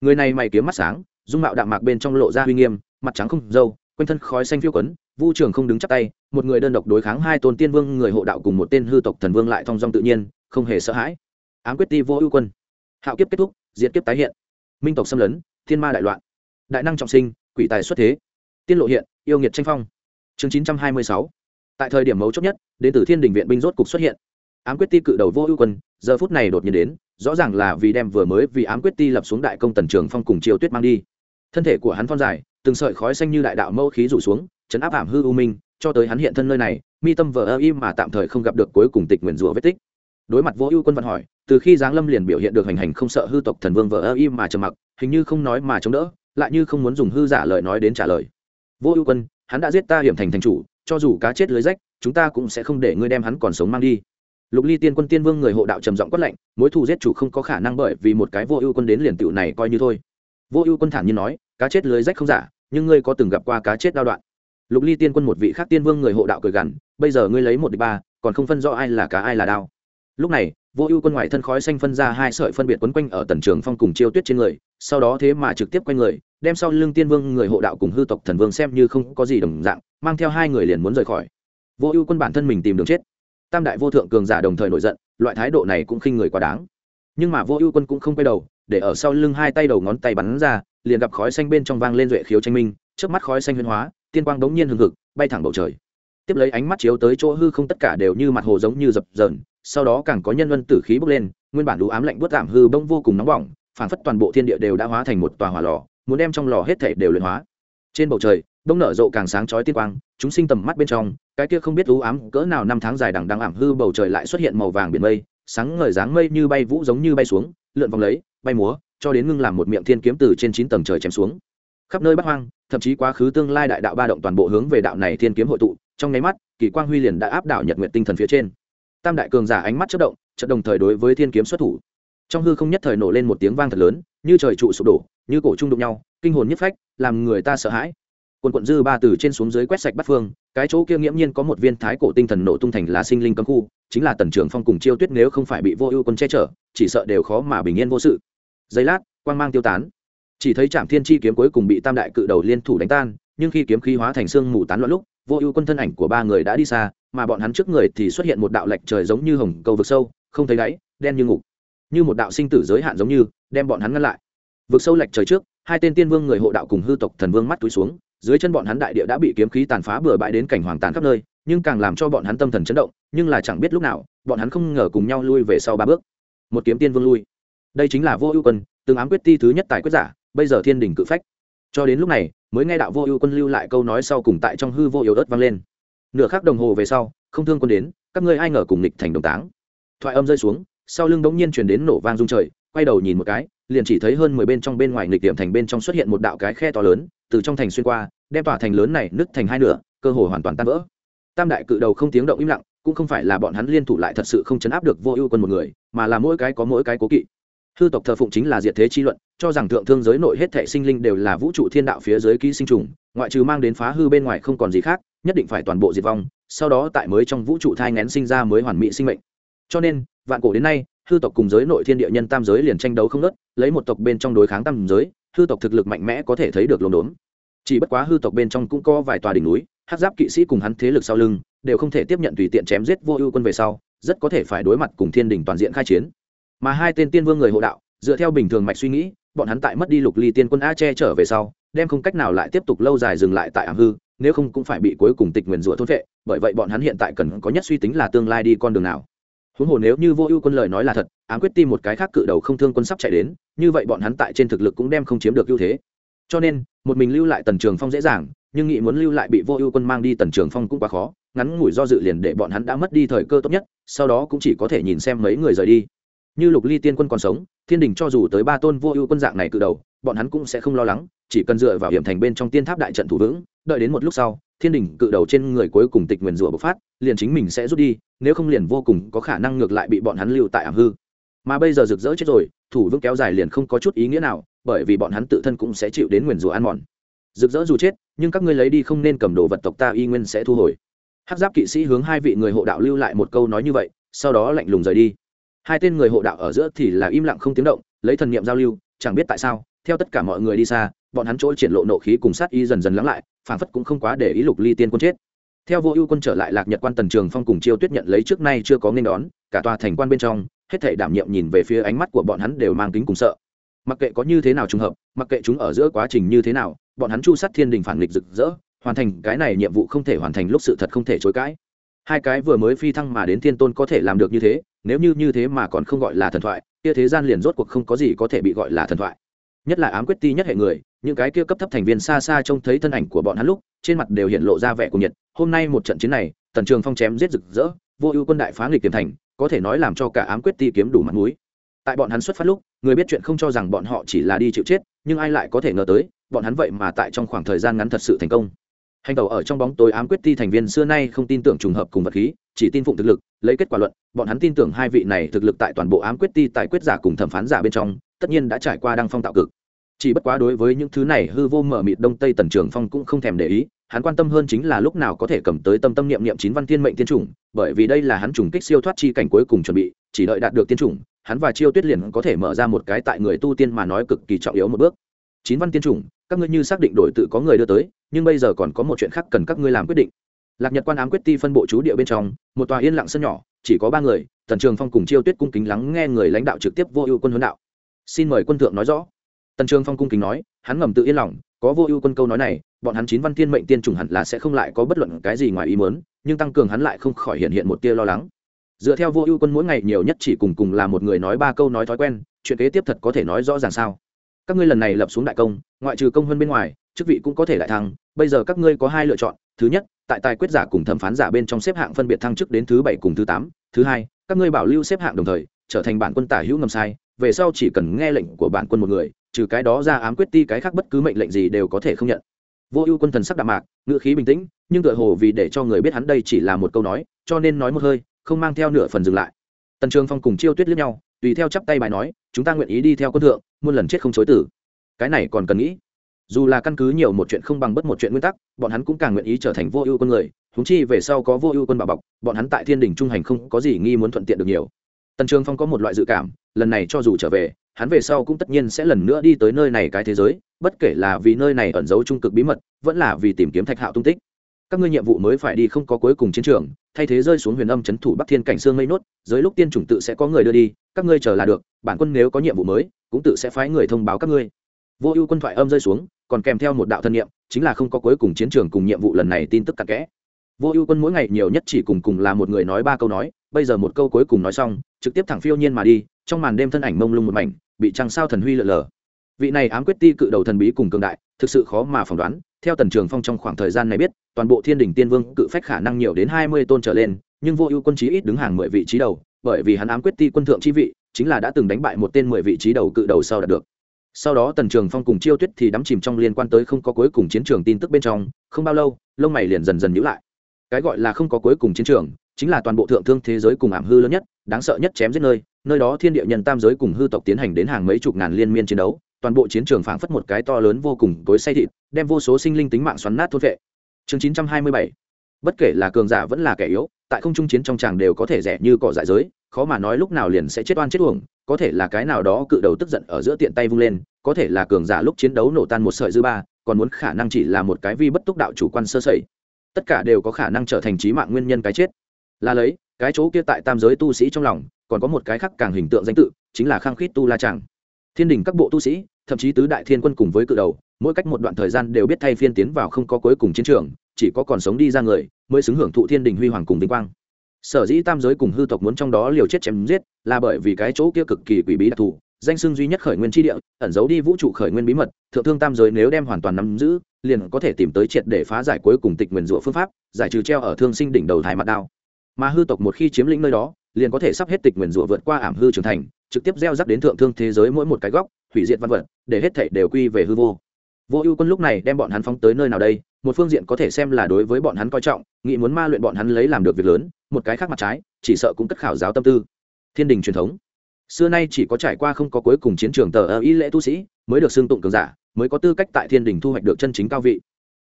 Người này mày kiếm mắt sáng, dung mạo đạm mạc bên trong lộ ra uy nghiêm, mặt trắng không dâu quanh thân khói xanh phiêu quấn, vu trường không đứng chắc tay, một người đơn độc đối kháng hai tôn tiên vương, người hộ đạo cùng một tên hư tộc thần vương lại thong dong tự nhiên, không hề sợ hãi. Ám quyết ti vô ưu quân. Hạo kiếp kết thúc, diệt kiếp tái hiện. Minh tộc xâm lấn, thiên ma đại loạn. Đại năng trọng sinh, quỷ tài xuất thế. Tiên lộ hiện, yêu nghiệt tranh phong. Chương chín trăm hai mươi sáu. Tại thời điểm mấu chốt nhất, đến từ thiên đình viện binh rốt cục xuất hiện. Ám quyết ti cự đầu vô ưu quân, giờ phút này đột nhiên đến, rõ ràng là vì đem vừa mới vì ám quyết ti lập xuống đại công tần trường phong cùng triều tuyết mang đi thân thể của hắn phong dài, từng sợi khói xanh như đại đạo mâu khí rủ xuống, chấn áp ảm hư u minh, cho tới hắn hiện thân nơi này, mi tâm vờ ơ im mà tạm thời không gặp được cuối cùng tịch nguyền rủa vết tích. Đối mặt vô ưu quân vận hỏi, từ khi giáng lâm liền biểu hiện được hành hành không sợ hư tộc thần vương vờ ơ im mà trầm mặc, hình như không nói mà chống đỡ, lại như không muốn dùng hư giả lời nói đến trả lời. Vô ưu quân, hắn đã giết ta hiểm thành thành chủ, cho dù cá chết lưới rách, chúng ta cũng sẽ không để ngươi đem hắn còn sống mang đi. Lục ly tiên quân tiên vương người hộ đạo trầm giọng quất lạnh, mối thù giết chủ không có khả năng bởi vì một cái vô ưu quân đến liền tựu này coi như thôi vô ưu quân thản nhiên nói, cá chết lưới rách không giả, nhưng ngươi có từng gặp qua cá chết đao đoạn? Lục ly tiên quân một vị khác tiên vương người hộ đạo cười gằn, bây giờ ngươi lấy một đ ba, còn không phân rõ ai là cá ai là đao. Lúc này, vô ưu quân ngoại thân khói xanh phân ra hai sợi phân biệt quấn quanh ở tần trường phong cùng chiêu tuyết trên người, sau đó thế mà trực tiếp quanh người, đem sau lưng tiên vương người hộ đạo cùng hư tộc thần vương xem như không có gì đồng dạng, mang theo hai người liền muốn rời khỏi. Vô ưu quân bản thân mình tìm đường chết. Tam đại vô thượng cường giả đồng thời nổi giận, loại thái độ này cũng khinh người quá đáng. Nhưng mà vô ưu quân cũng không quay đầu để ở sau lưng hai tay đầu ngón tay bắn ra, liền gặp khói xanh bên trong vang lên duệ khiếu tranh minh, trước mắt khói xanh huyễn hóa, tiên quang đống nhiên hừng hực, bay thẳng bầu trời. Tiếp lấy ánh mắt chiếu tới chỗ hư không tất cả đều như mặt hồ giống như dập dờn, sau đó càng có nhân vân tử khí bốc lên, nguyên bản đủ ám lạnh buốt giảm hư bông vô cùng nóng bỏng phản phất toàn bộ thiên địa đều đã hóa thành một tòa hỏa lò, muốn đem trong lò hết thể đều luyện hóa. Trên bầu trời bông nở rộ càng sáng chói tiên quang, chúng sinh tầm mắt bên trong, cái kia không biết u ám cỡ nào năm tháng dài đằng đang ảm hư bầu trời lại xuất hiện màu vàng biển mây, sáng ngời dáng mây như bay vũ giống như bay xuống lượn vòng lấy, bay múa, cho đến ngưng làm một miệng thiên kiếm từ trên chín tầng trời chém xuống. Khắp nơi bắt hoang, thậm chí quá khứ tương lai đại đạo ba động toàn bộ hướng về đạo này thiên kiếm hội tụ, trong nháy mắt, kỳ quang huy liền đã áp đảo nhật nguyện tinh thần phía trên. Tam đại cường giả ánh mắt chất động chất đồng thời đối với thiên kiếm xuất thủ. Trong hư không nhất thời nổ lên một tiếng vang thật lớn, như trời trụ sụp đổ, như cổ trung đụng nhau, kinh hồn nhất phách, làm người ta sợ hãi quần quận dư ba từ trên xuống dưới quét sạch bắt phương, cái chỗ kia nghiễm nhiên có một viên thái cổ tinh thần nổ tung thành là sinh linh cấm khu, chính là tần trưởng phong cùng chiêu tuyết nếu không phải bị vô ưu quân che chở, chỉ sợ đều khó mà bình yên vô sự. Giây lát, quang mang tiêu tán. Chỉ thấy trạm thiên chi kiếm cuối cùng bị tam đại cự đầu liên thủ đánh tan, nhưng khi kiếm khí hóa thành xương mù tán loạn lúc, vô ưu quân thân ảnh của ba người đã đi xa, mà bọn hắn trước người thì xuất hiện một đạo lệch trời giống như hồng cầu vực sâu, không thấy đáy, đen như ngục. Như một đạo sinh tử giới hạn giống như, đem bọn hắn ngăn lại. Vực sâu lệch trời trước, hai tên tiên vương người hộ đạo cùng hư tộc thần vương mắt túi xuống dưới chân bọn hắn đại địa đã bị kiếm khí tàn phá bừa bãi đến cảnh hoàng tàn khắp nơi, nhưng càng làm cho bọn hắn tâm thần chấn động, nhưng là chẳng biết lúc nào, bọn hắn không ngờ cùng nhau lui về sau ba bước. Một kiếm tiên vương lui. Đây chính là vô ưu quân, từng ám quyết ti thứ nhất tài quyết giả, bây giờ thiên đình cự phách. Cho đến lúc này, mới nghe đạo vô ưu quân lưu lại câu nói sau cùng tại trong hư vô yếu ớt vang lên. Nửa khắc đồng hồ về sau, không thương quân đến, các ngươi ai ngờ cùng nghịch thành đồng táng. Thoại âm rơi xuống, sau lưng bỗng nhiên chuyển đến nổ vang rung trời, quay đầu nhìn một cái, liền chỉ thấy hơn mười bên trong bên ngoài nghịch điểm thành bên trong xuất hiện một đạo cái khe to lớn từ trong thành xuyên qua, đem tòa thành lớn này nứt thành hai nửa, cơ hồ hoàn toàn tan vỡ. Tam đại cự đầu không tiếng động im lặng, cũng không phải là bọn hắn liên thủ lại thật sự không chấn áp được vô ưu quân một người, mà là mỗi cái có mỗi cái cố kỵ. Hư tộc thờ phụng chính là diệt thế chi luận, cho rằng thượng thương giới nội hết thể sinh linh đều là vũ trụ thiên đạo phía dưới ký sinh trùng, ngoại trừ mang đến phá hư bên ngoài không còn gì khác, nhất định phải toàn bộ diệt vong, sau đó tại mới trong vũ trụ thai ngén sinh ra mới hoàn mỹ sinh mệnh. Cho nên, vạn cổ đến nay, hư tộc cùng giới nội thiên địa nhân tam giới liền tranh đấu không ngớt, lấy một tộc bên trong đối kháng tam giới hư tộc thực lực mạnh mẽ có thể thấy được lồn đốn. Chỉ bất quá hư tộc bên trong cũng có vài tòa đỉnh núi hát giáp kỵ sĩ cùng hắn thế lực sau lưng, đều không thể tiếp nhận tùy tiện chém giết vô ưu quân về sau, rất có thể phải đối mặt cùng thiên đình toàn diện khai chiến. Mà hai tên tiên vương người hộ đạo, dựa theo bình thường mạch suy nghĩ, bọn hắn tại mất đi lục ly tiên quân a che trở về sau, đem không cách nào lại tiếp tục lâu dài dừng lại tại ảm hư, nếu không cũng phải bị cuối cùng tịch nguyền rủa thốt vệ, bởi vậy bọn hắn hiện tại cần có nhất suy tính là tương lai đi con đường nào. Huống hồ nếu như vô ưu quân lời nói là thật ám quyết tim một cái khác cự đầu không thương quân sắp chạy đến, như vậy bọn hắn tại trên thực lực cũng đem không chiếm được ưu thế. Cho nên, một mình lưu lại tần trường phong dễ dàng, nhưng nghị muốn lưu lại bị vô ưu quân mang đi tần trường phong cũng quá khó, ngắn ngủi do dự liền để bọn hắn đã mất đi thời cơ tốt nhất, sau đó cũng chỉ có thể nhìn xem mấy người rời đi. Như lục ly tiên quân còn sống, thiên đình cho dù tới ba tôn vô ưu quân dạng này cự đầu, bọn hắn cũng sẽ không lo lắng, chỉ cần dựa vào hiểm thành bên trong tiên tháp đại trận thủ vững, đợi đến một lúc sau, thiên đình cự đầu trên người cuối cùng tịch nguyền rủa bộc phát, liền chính mình sẽ rút đi, nếu không liền vô cùng có khả năng ngược lại bị bọn hắn lưu tại ảm hư mà bây giờ rực rỡ chết rồi, thủ vững kéo dài liền không có chút ý nghĩa nào, bởi vì bọn hắn tự thân cũng sẽ chịu đến nguyền rủa ăn mòn. Rực rỡ dù chết, nhưng các ngươi lấy đi không nên cầm đồ vật tộc ta y nguyên sẽ thu hồi. Hát giáp kỵ sĩ hướng hai vị người hộ đạo lưu lại một câu nói như vậy, sau đó lạnh lùng rời đi. Hai tên người hộ đạo ở giữa thì là im lặng không tiếng động, lấy thần niệm giao lưu, chẳng biết tại sao, theo tất cả mọi người đi xa, bọn hắn chỗ triển lộ nộ khí cùng sát y dần dần lắng lại phản phất cũng không quá để ý lục ly tiên quân chết. Theo vô ưu quân trở lại lạc nhật quan tần trường phong cùng chiêu tuyết nhận lấy trước nay chưa có nên đón cả tòa thành quan bên trong, hết thể đảm nhiệm nhìn về phía ánh mắt của bọn hắn đều mang tính cùng sợ. Mặc kệ có như thế nào trùng hợp, mặc kệ chúng ở giữa quá trình như thế nào, bọn hắn chu sát thiên đình phản nghịch rực rỡ, hoàn thành cái này nhiệm vụ không thể hoàn thành lúc sự thật không thể chối cãi. Hai cái vừa mới phi thăng mà đến thiên tôn có thể làm được như thế, nếu như như thế mà còn không gọi là thần thoại, kia thế gian liền rốt cuộc không có gì có thể bị gọi là thần thoại. Nhất là ám quyết ti nhất hệ người, những cái kia cấp thấp thành viên xa xa trông thấy thân ảnh của bọn hắn lúc, trên mặt đều hiện lộ ra vẻ của nhiệt. Hôm nay một trận chiến này, tần trường phong chém giết rực rỡ, vô ưu quân đại phá nghịch tiềm thành có thể nói làm cho cả ám quyết ti kiếm đủ mặt mũi. Tại bọn hắn xuất phát lúc, người biết chuyện không cho rằng bọn họ chỉ là đi chịu chết, nhưng ai lại có thể ngờ tới, bọn hắn vậy mà tại trong khoảng thời gian ngắn thật sự thành công. Hành tàu ở trong bóng tối ám quyết ti thành viên xưa nay không tin tưởng trùng hợp cùng vật khí, chỉ tin phụng thực lực, lấy kết quả luận, bọn hắn tin tưởng hai vị này thực lực tại toàn bộ ám quyết ti tại quyết giả cùng thẩm phán giả bên trong, tất nhiên đã trải qua đăng phong tạo cực. Chỉ bất quá đối với những thứ này hư vô mở mịt đông tây tần trường phong cũng không thèm để ý hắn quan tâm hơn chính là lúc nào có thể cầm tới tâm tâm niệm niệm chín văn thiên mệnh tiên chủng, bởi vì đây là hắn trùng kích siêu thoát chi cảnh cuối cùng chuẩn bị, chỉ đợi đạt được tiên chủng, hắn và chiêu tuyết liền có thể mở ra một cái tại người tu tiên mà nói cực kỳ trọng yếu một bước. Chín văn tiên chủng, các ngươi như xác định đổi tự có người đưa tới, nhưng bây giờ còn có một chuyện khác cần các ngươi làm quyết định. Lạc nhật quan ám quyết ti phân bộ chú địa bên trong, một tòa yên lặng sân nhỏ, chỉ có ba người, tần trường phong cùng chiêu tuyết cung kính lắng nghe người lãnh đạo trực tiếp vô ưu quân huấn đạo. Xin mời quân thượng nói rõ. Tần trường phong cung kính nói, hắn ngầm tự yên lòng, có vô ưu quân câu nói này bọn hắn chín văn thiên mệnh tiên trùng hẳn là sẽ không lại có bất luận cái gì ngoài ý muốn, nhưng tăng cường hắn lại không khỏi hiện hiện một tia lo lắng. Dựa theo vô ưu quân mỗi ngày nhiều nhất chỉ cùng cùng là một người nói ba câu nói thói quen chuyện kế tiếp thật có thể nói rõ ràng sao? Các ngươi lần này lập xuống đại công ngoại trừ công hơn bên ngoài chức vị cũng có thể lại thăng bây giờ các ngươi có hai lựa chọn thứ nhất tại tài quyết giả cùng thẩm phán giả bên trong xếp hạng phân biệt thăng chức đến thứ bảy cùng thứ tám thứ hai các ngươi bảo lưu xếp hạng đồng thời trở thành bản quân tả hữu ngầm sai về sau chỉ cần nghe lệnh của bản quân một người trừ cái đó ra ám quyết ti cái khác bất cứ mệnh lệnh gì đều có thể không nhận vô ưu quân thần sắc đạm mạc, ngữ khí bình tĩnh, nhưng tựa hồ vì để cho người biết hắn đây chỉ là một câu nói, cho nên nói một hơi, không mang theo nửa phần dừng lại. Tần trường phong cùng chiêu tuyết liếc nhau, tùy theo chắp tay bài nói, chúng ta nguyện ý đi theo quân thượng, muôn lần chết không chối tử. Cái này còn cần nghĩ. Dù là căn cứ nhiều một chuyện không bằng bất một chuyện nguyên tắc, bọn hắn cũng càng nguyện ý trở thành vô ưu quân người húng chi về sau có vô ưu quân bảo bọc, bọn hắn tại thiên đình trung hành không có gì nghi muốn thuận tiện được nhiều. Tần trường phong có một loại dự cảm, lần này cho dù trở về hắn về sau cũng tất nhiên sẽ lần nữa đi tới nơi này cái thế giới, bất kể là vì nơi này ẩn giấu trung cực bí mật, vẫn là vì tìm kiếm thạch hạo tung tích. Các ngươi nhiệm vụ mới phải đi không có cuối cùng chiến trường, thay thế rơi xuống huyền âm c h ấ n thủ bắc thiên cảnh sương mây nốt dưới lúc tiên chủng tự sẽ có người đưa đi, các ngươi chờ là được, bản quân nếu có nhiệm vụ mới, cũng tự sẽ phái người thông báo các ngươi. Vô ưu quân thoại âm rơi xuống, còn kèm theo một đạo thân nhiệm, chính là không có cuối cùng chiến trường cùng nhiệm vụ lần này tin tức cặn kẽ. Vô ưu quân mỗi ngày nhiều nhất chỉ cùng cùng là một người nói ba câu nói, bây giờ một câu cuối cùng nói xong, trực tiếp thẳng phiêu nhiên mà đi, trong màn đêm thân ảnh mông lung một mảnh bị trăng sao thần huy lờ lờ. Vị này ám quyết ti cự đầu thần bí cùng cường đại, thực sự khó mà phỏng đoán, theo tần trường phong trong khoảng thời gian này biết, toàn bộ thiên đình tiên vương cự phách khả năng nhiều đến hai mươi tôn trở lên, nhưng vô ưu quân chí ít đứng hàng mười vị trí đầu, bởi vì hắn ám quyết ti quân thượng chi vị, chính là đã từng đánh bại một tên mười vị trí đầu cự đầu sau đạt được. Sau đó tần trường phong cùng chiêu tuyết thì đắm chìm trong liên quan tới không có cuối cùng chiến trường tin tức bên trong, không bao lâu, lông mày liền dần dần nhữ lại. Cái gọi là không có cuối cùng chiến trường, chính là toàn bộ thượng thương thế giới cùng ảm hư lớn nhất, đáng sợ nhất chém giết nơi nơi đó thiên địa nhân tam giới cùng hư tộc tiến hành đến hàng mấy chục ngàn liên miên chiến đấu, toàn bộ chiến trường phảng phất một cái to lớn vô cùng cối say thịt, đem vô số sinh linh tính mạng xoắn nát thốt vệ. Chương chín trăm hai mươi bảy. Bất kể là cường giả vẫn là kẻ yếu, tại không trung chiến trong tràng đều có thể rẻ như cỏ dại giới, khó mà nói lúc nào liền sẽ chết oan chết uổng, có thể là cái nào đó cự đầu tức giận ở giữa tiện tay vung lên, có thể là cường giả lúc chiến đấu nổ tan một sợi dư ba, còn muốn khả năng chỉ là một cái vi bất túc đạo chủ quan sơ sẩy. Tất cả đều có khả năng trở thành trí mạng nguyên nhân cái chết. Là lấy, cái chỗ kia tại tam giới tu sĩ trong lòng còn có một cái khác càng hình tượng danh tự, chính là khang khít tu la tràng thiên đình các bộ tu sĩ, thậm chí tứ đại thiên quân cùng với cự đầu, mỗi cách một đoạn thời gian đều biết thay phiên tiến vào không có cuối cùng chiến trường, chỉ có còn sống đi ra người, mới xứng hưởng thụ thiên đình huy hoàng cùng vinh quang. Sở dĩ tam giới cùng hư tộc muốn trong đó liều chết chém giết, là bởi vì cái chỗ kia cực kỳ quỷ bí đặc thù, danh xưng duy nhất khởi nguyên tri địa, ẩn giấu đi vũ trụ khởi nguyên bí mật, thượng thương tam giới nếu đem hoàn toàn nắm giữ, liền có thể tìm tới triệt để phá giải cuối cùng tịch nguyền rủa phương pháp, giải trừ treo ở thương sinh đỉnh đầu thái mặt đao. Mà hư tộc một khi chiếm lĩnh nơi đó liền có thể sắp hết tịch nguyền rủa vượt qua ảm hư trưởng thành, trực tiếp gieo rắc đến thượng thương thế giới mỗi một cái góc, hủy diệt văn vật, để hết thể đều quy về hư vô. Vô ưu quân lúc này đem bọn hắn phóng tới nơi nào đây, một phương diện có thể xem là đối với bọn hắn coi trọng, nghĩ muốn ma luyện bọn hắn lấy làm được việc lớn, một cái khác mặt trái, chỉ sợ cũng cất khảo giáo tâm tư. Thiên đình truyền thống. Xưa nay chỉ có trải qua không có cuối cùng chiến trường tờ ở y lễ tu sĩ, mới được xưng tụng cường giả, mới có tư cách tại thiên đình thu hoạch được chân chính cao vị.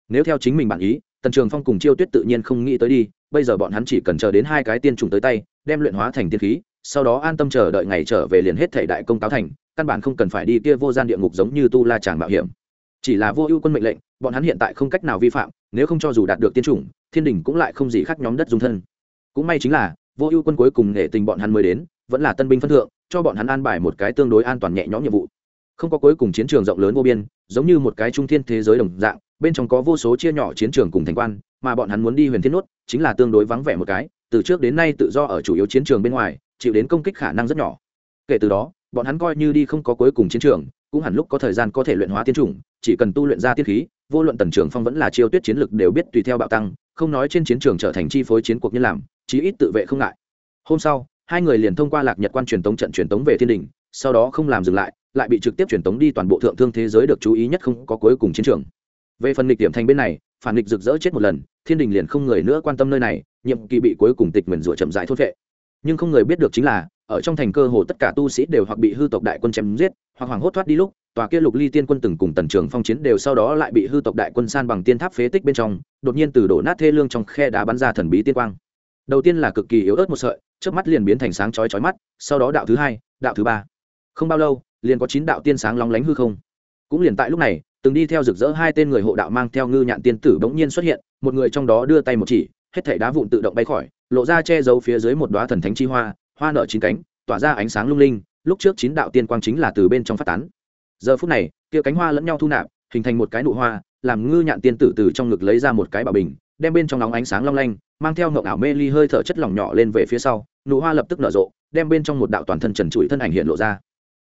Nếu theo chính mình bản ý, tần trường phong cùng chiêu tuyết tự nhiên không nghĩ tới đi, bây giờ bọn hắn chỉ cần chờ đến hai cái tiên trùng tới tay đem luyện hóa thành tiên khí, sau đó an tâm chờ đợi ngày trở về liền hết thể đại công cáo thành, căn bản không cần phải đi kia vô gian địa ngục giống như tu la tràng mạo hiểm. Chỉ là vô ưu quân mệnh lệnh, bọn hắn hiện tại không cách nào vi phạm, nếu không cho dù đạt được tiên chủng, thiên đình cũng lại không gì khác nhóm đất dung thân. Cũng may chính là, vô ưu quân cuối cùng nghệ tình bọn hắn mới đến, vẫn là tân binh phân thượng, cho bọn hắn an bài một cái tương đối an toàn nhẹ nhõm nhiệm vụ. Không có cuối cùng chiến trường rộng lớn vô biên, giống như một cái trung thiên thế giới đồng dạng, bên trong có vô số chia nhỏ chiến trường cùng thành quan, mà bọn hắn muốn đi huyền thiên nốt, chính là tương đối vắng vẻ một cái từ trước đến nay tự do ở chủ yếu chiến trường bên ngoài, chịu đến công kích khả năng rất nhỏ. Kể từ đó, bọn hắn coi như đi không có cuối cùng chiến trường, cũng hẳn lúc có thời gian có thể luyện hóa tiên chủng, chỉ cần tu luyện ra tiên khí, vô luận tần trường phong vẫn là chiêu tuyết chiến lực đều biết tùy theo bạo tăng, không nói trên chiến trường trở thành chi phối chiến cuộc như làm, chí ít tự vệ không ngại. Hôm sau, hai người liền thông qua lạc nhật quan truyền tống trận truyền tống về thiên đình, sau đó không làm dừng lại lại bị trực tiếp truyền tống đi toàn bộ thượng thương thế giới được chú ý nhất không có cuối cùng chiến trường. Về phần nghịch điểm thành bên này, phản nghịch rực rỡ chết một lần, thiên đình liền không người nữa quan tâm nơi này nhiệm kỳ bị cuối cùng tịch nguyền rủa chậm rãi thốt vệ nhưng không người biết được chính là, ở trong thành cơ hồ tất cả tu sĩ đều hoặc bị hư tộc đại quân chém giết, hoặc hoảng hốt thoát đi lúc, tòa kia lục ly tiên quân từng cùng tần trường phong chiến đều sau đó lại bị hư tộc đại quân san bằng tiên tháp phế tích bên trong, đột nhiên từ đổ nát thê lương trong khe đá bắn ra thần bí tiên quang. Đầu tiên là cực kỳ yếu ớt một sợi trước mắt liền biến thành sáng chói chói mắt, sau đó đạo thứ hai, đạo thứ ba. Không bao lâu, liền có chín đạo tiên sáng lóng lánh hư không. Cũng liền tại lúc này, từng đi theo rực rỡ hai tên người hộ đạo mang theo ngư nhạn tiên tử bỗng nhiên xuất hiện, một người trong đó đưa tay một chỉ hết thảy đá vụn tự động bay khỏi, lộ ra che giấu phía dưới một đóa thần thánh chi hoa hoa nở chín cánh, tỏa ra ánh sáng lung linh, lúc trước chín đạo tiên quang chính là từ bên trong phát tán. Giờ phút này, kia cánh hoa lẫn nhau thu nạp, hình thành một cái nụ hoa, làm ngư nhạn tiên tử từ trong ngực lấy ra một cái bảo bình, đem bên trong nóng ánh sáng long lanh, mang theo ngộng ảo mê ly hơi thở chất lỏng nhỏ lên về phía sau, nụ hoa lập tức nở rộ, đem bên trong một đạo toàn thân trần trụi thân ảnh hiện lộ ra.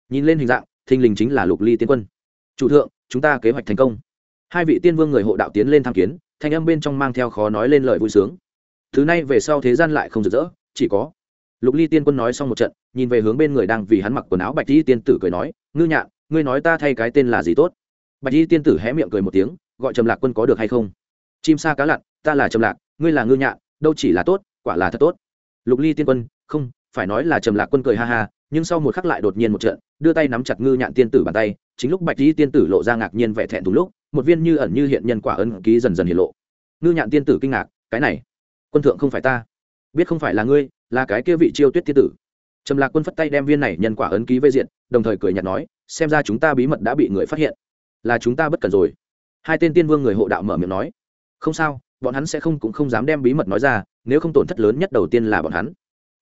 Nhìn lên hình dạng, thình lình chính là lục ly tiên quân. Chủ thượng, chúng ta kế hoạch thành công. Hai vị tiên vương người hộ đạo tiến lên tham kiến, thanh âm bên trong mang theo khó nói lên lời vui sướng thứ này về sau thế gian lại không rực rỡ, chỉ có. Lục ly tiên quân nói xong một trận, nhìn về hướng bên người đang vì hắn mặc quần áo bạch y tiên tử cười nói, ngư nhạn, ngươi nói ta thay cái tên là gì tốt? Bạch y tiên tử hé miệng cười một tiếng, gọi trầm lạc quân có được hay không? Chim sa cá lặn, ta là trầm lạc, ngươi là ngư nhạn, đâu chỉ là tốt, quả là thật tốt. Lục ly tiên quân, không, phải nói là trầm lạc quân cười ha ha, nhưng sau một khắc lại đột nhiên một trận, đưa tay nắm chặt ngư nhạn tiên tử bàn tay, chính lúc bạch y tiên tử lộ ra ngạc nhiên vẻ thẹn thùng lúc, một viên như ẩn như hiện nhân quả ân ký dần dần hiện lộ. Ngư nhạn tiên tử kinh ngạc, cái này quân thượng không phải ta. Biết không phải là ngươi, là cái kia vị chiêu tuyết tiên tử. Trầm lạc quân phất tay đem viên này nhân quả ấn ký vây diện, đồng thời cười nhạt nói, xem ra chúng ta bí mật đã bị người phát hiện. Là chúng ta bất cần rồi. Hai tên tiên vương người hộ đạo mở miệng nói. Không sao, bọn hắn sẽ không cũng không dám đem bí mật nói ra, nếu không tổn thất lớn nhất đầu tiên là bọn hắn.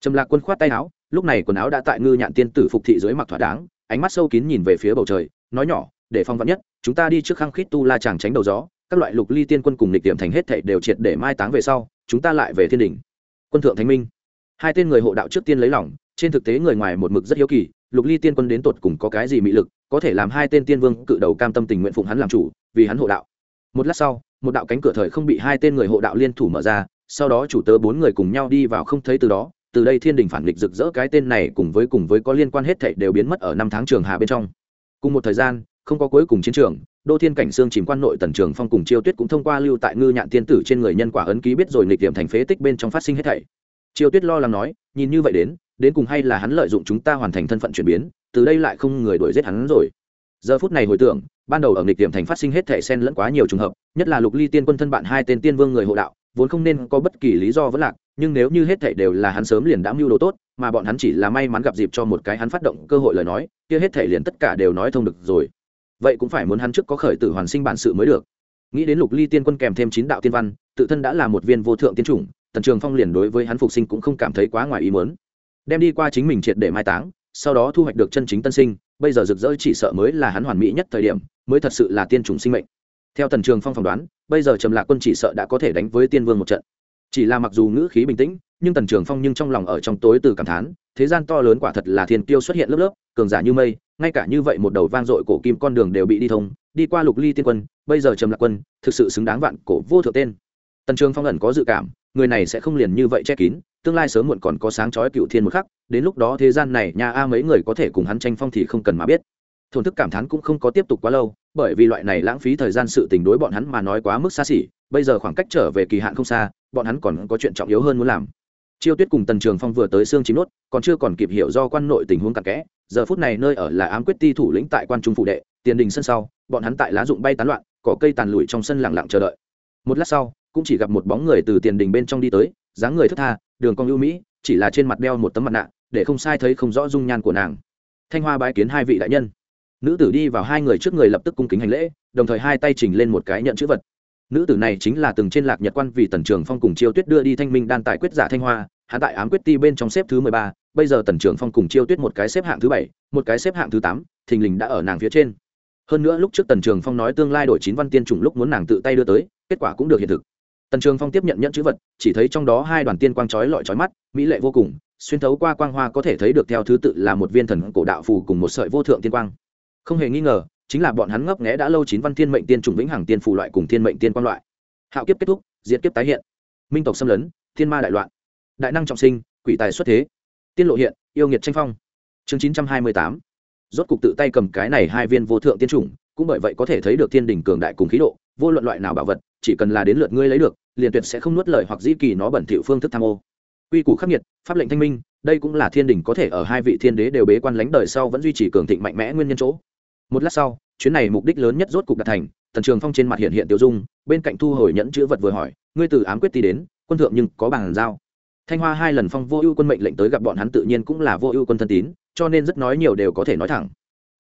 Trầm lạc quân khoát tay áo, lúc này quần áo đã tại ngư nhạn tiên tử phục thị dưới mặc thỏa đáng, ánh mắt sâu kín nhìn về phía bầu trời, nói nhỏ, để phong vắn nhất, chúng ta đi trước khăng khít tu la chàng tránh đầu gió, các loại lục ly tiên quân cùng lịch điểm thành hết thảy đều triệt để mai táng về sau chúng ta lại về thiên đình. Quân thượng thánh minh. Hai tên người hộ đạo trước tiên lấy lòng, trên thực tế người ngoài một mực rất hiếu kỳ, lục ly tiên quân đến tột cùng có cái gì mị lực, có thể làm hai tên tiên vương cự đầu cam tâm tình nguyện phụng hắn làm chủ, vì hắn hộ đạo. Một lát sau, một đạo cánh cửa thời không bị hai tên người hộ đạo liên thủ mở ra, sau đó chủ tớ bốn người cùng nhau đi vào không thấy từ đó, từ đây thiên đình phản nghịch rực rỡ cái tên này cùng với cùng với có liên quan hết thảy đều biến mất ở năm tháng trường hà bên trong. Cùng một thời gian, không có cuối cùng chiến trường đô thiên cảnh xương chìm quan nội tần trường phong cùng chiêu tuyết cũng thông qua lưu tại ngư nhạn tiên tử trên người nhân quả ấn ký biết rồi nghịch điểm thành phế tích bên trong phát sinh hết thảy. Chiêu tuyết lo lắng nói, nhìn như vậy đến đến cùng hay là hắn lợi dụng chúng ta hoàn thành thân phận chuyển biến, từ đây lại không người đuổi giết hắn rồi. Giờ phút này hồi tưởng, ban đầu ở nghịch điểm thành phát sinh hết thảy sen lẫn quá nhiều trường hợp, nhất là lục ly tiên quân thân bạn hai tên tiên vương người hộ đạo, vốn không nên có bất kỳ lý do vẫn lạc, nhưng nếu như hết thảy đều là hắn sớm liền đã mưu đồ tốt, mà bọn hắn chỉ là may mắn gặp dịp cho một cái hắn phát động cơ hội lời nói, kia hết thảy liền tất cả đều nói thông được rồi vậy cũng phải muốn hắn trước có khởi tử hoàn sinh bản sự mới được. Nghĩ đến lục ly tiên quân kèm thêm chín đạo tiên văn, tự thân đã là một viên vô thượng tiên chủng, tần trường phong liền đối với hắn phục sinh cũng không cảm thấy quá ngoài ý muốn. Đem đi qua chính mình triệt để mai táng, sau đó thu hoạch được chân chính tân sinh, bây giờ rực rỡ chỉ sợ mới là hắn hoàn mỹ nhất thời điểm, mới thật sự là tiên chủng sinh mệnh. Theo tần trường phong phỏng đoán, bây giờ trầm lạc quân chỉ sợ đã có thể đánh với tiên vương một trận. Chỉ là mặc dù ngữ khí bình tĩnh, nhưng tần trường phong nhưng trong lòng ở trong tối từ cảm thán, thế gian to lớn quả thật là thiên tiêu xuất hiện lớp lớp, cường giả như mây ngay cả như vậy một đầu vang dội cổ kim con đường đều bị đi thông, đi qua lục ly tiên quân, bây giờ trầm lạc quân, thực sự xứng đáng vạn cổ vô thượng tên. Tần trường phong ẩn có dự cảm, người này sẽ không liền như vậy che kín, tương lai sớm muộn còn có sáng chói cựu thiên một khắc, đến lúc đó thế gian này nhà a mấy người có thể cùng hắn tranh phong thì không cần mà biết. Thổn thức cảm thán cũng không có tiếp tục quá lâu, bởi vì loại này lãng phí thời gian sự tình đối bọn hắn mà nói quá mức xa xỉ, bây giờ khoảng cách trở về kỳ hạn không xa, bọn hắn còn có chuyện trọng yếu hơn muốn làm chiêu tuyết cùng tần trường phong vừa tới xương chín nốt, còn chưa còn kịp hiểu do quan nội tình huống cặn kẽ, giờ phút này nơi ở là ám quyết ti thủ lĩnh tại quan trung phụ đệ, tiền đình sân sau, bọn hắn tại lá dụng bay tán loạn, cỏ cây tàn lụi trong sân lặng lặng chờ đợi. Một lát sau, cũng chỉ gặp một bóng người từ tiền đình bên trong đi tới, dáng người thất tha, đường cong ưu mỹ, chỉ là trên mặt đeo một tấm mặt nạ, để không sai thấy không rõ dung nhan của nàng. Thanh hoa bái kiến hai vị đại nhân. Nữ tử đi vào hai người trước người lập tức cung kính hành lễ, đồng thời hai tay chỉnh lên một cái nhận chữ vật. Nữ tử này chính là từng trên lạc nhật quan vì tần trường phong cùng chiêu tuyết đưa đi thanh minh đan tài quyết giả thanh hoa hạ tại ám quyết ti bên trong xếp thứ mười ba, bây giờ tần trường phong cùng chiêu tuyết một cái xếp hạng thứ bảy, một cái xếp hạng thứ tám, thình lình đã ở nàng phía trên. Hơn nữa lúc trước tần trường phong nói tương lai đổi chín văn tiên chủng lúc muốn nàng tự tay đưa tới, kết quả cũng được hiện thực. Tần trường phong tiếp nhận nhận chữ vật, chỉ thấy trong đó hai đoàn tiên quang trói lọi trói mắt, mỹ lệ vô cùng, xuyên thấu qua quang hoa có thể thấy được theo thứ tự là một viên thần cổ đạo phù cùng một sợi vô thượng tiên quang. Không hề nghi ngờ, chính là bọn hắn ngấp nghẽ đã lâu chín văn thiên mệnh tiên trùng vĩnh hằng tiên phù loại cùng thiên mệnh tiên quang loại. Hạo kiếp kết thúc, diệt kiếp tái hiện. Minh tộc xâm lấn, thiên ma đại loạn đại năng trọng sinh, quỷ tài xuất thế. Tiên lộ hiện, yêu nghiệt tranh phong. Chương chín trăm hai mươi tám. Rốt cục tự tay cầm cái này hai viên vô thượng tiên chủng, cũng bởi vậy có thể thấy được thiên đình cường đại cùng khí độ, vô luận loại nào bảo vật, chỉ cần là đến lượt ngươi lấy được, liền tuyệt sẽ không nuốt lời hoặc dĩ kỳ nó bẩn thỉu phương thức tham ô. Quy củ khắc nghiệt, pháp lệnh thanh minh, đây cũng là thiên đình có thể ở hai vị thiên đế đều bế quan lánh đời sau vẫn duy trì cường thịnh mạnh mẽ nguyên nhân chỗ. Một lát sau, chuyến này mục đích lớn nhất rốt cục đạt thành, tần trường phong trên mặt hiện hiện tiêu dung, bên cạnh thu hồi nhẫn chữ vật vừa hỏi, ngươi từ ám quyết ti đến, quân thượng nhưng có bàn giao? Thanh hoa hai lần phong vô ưu quân mệnh lệnh tới gặp bọn hắn tự nhiên cũng là vô ưu quân thân tín, cho nên rất nói nhiều đều có thể nói thẳng.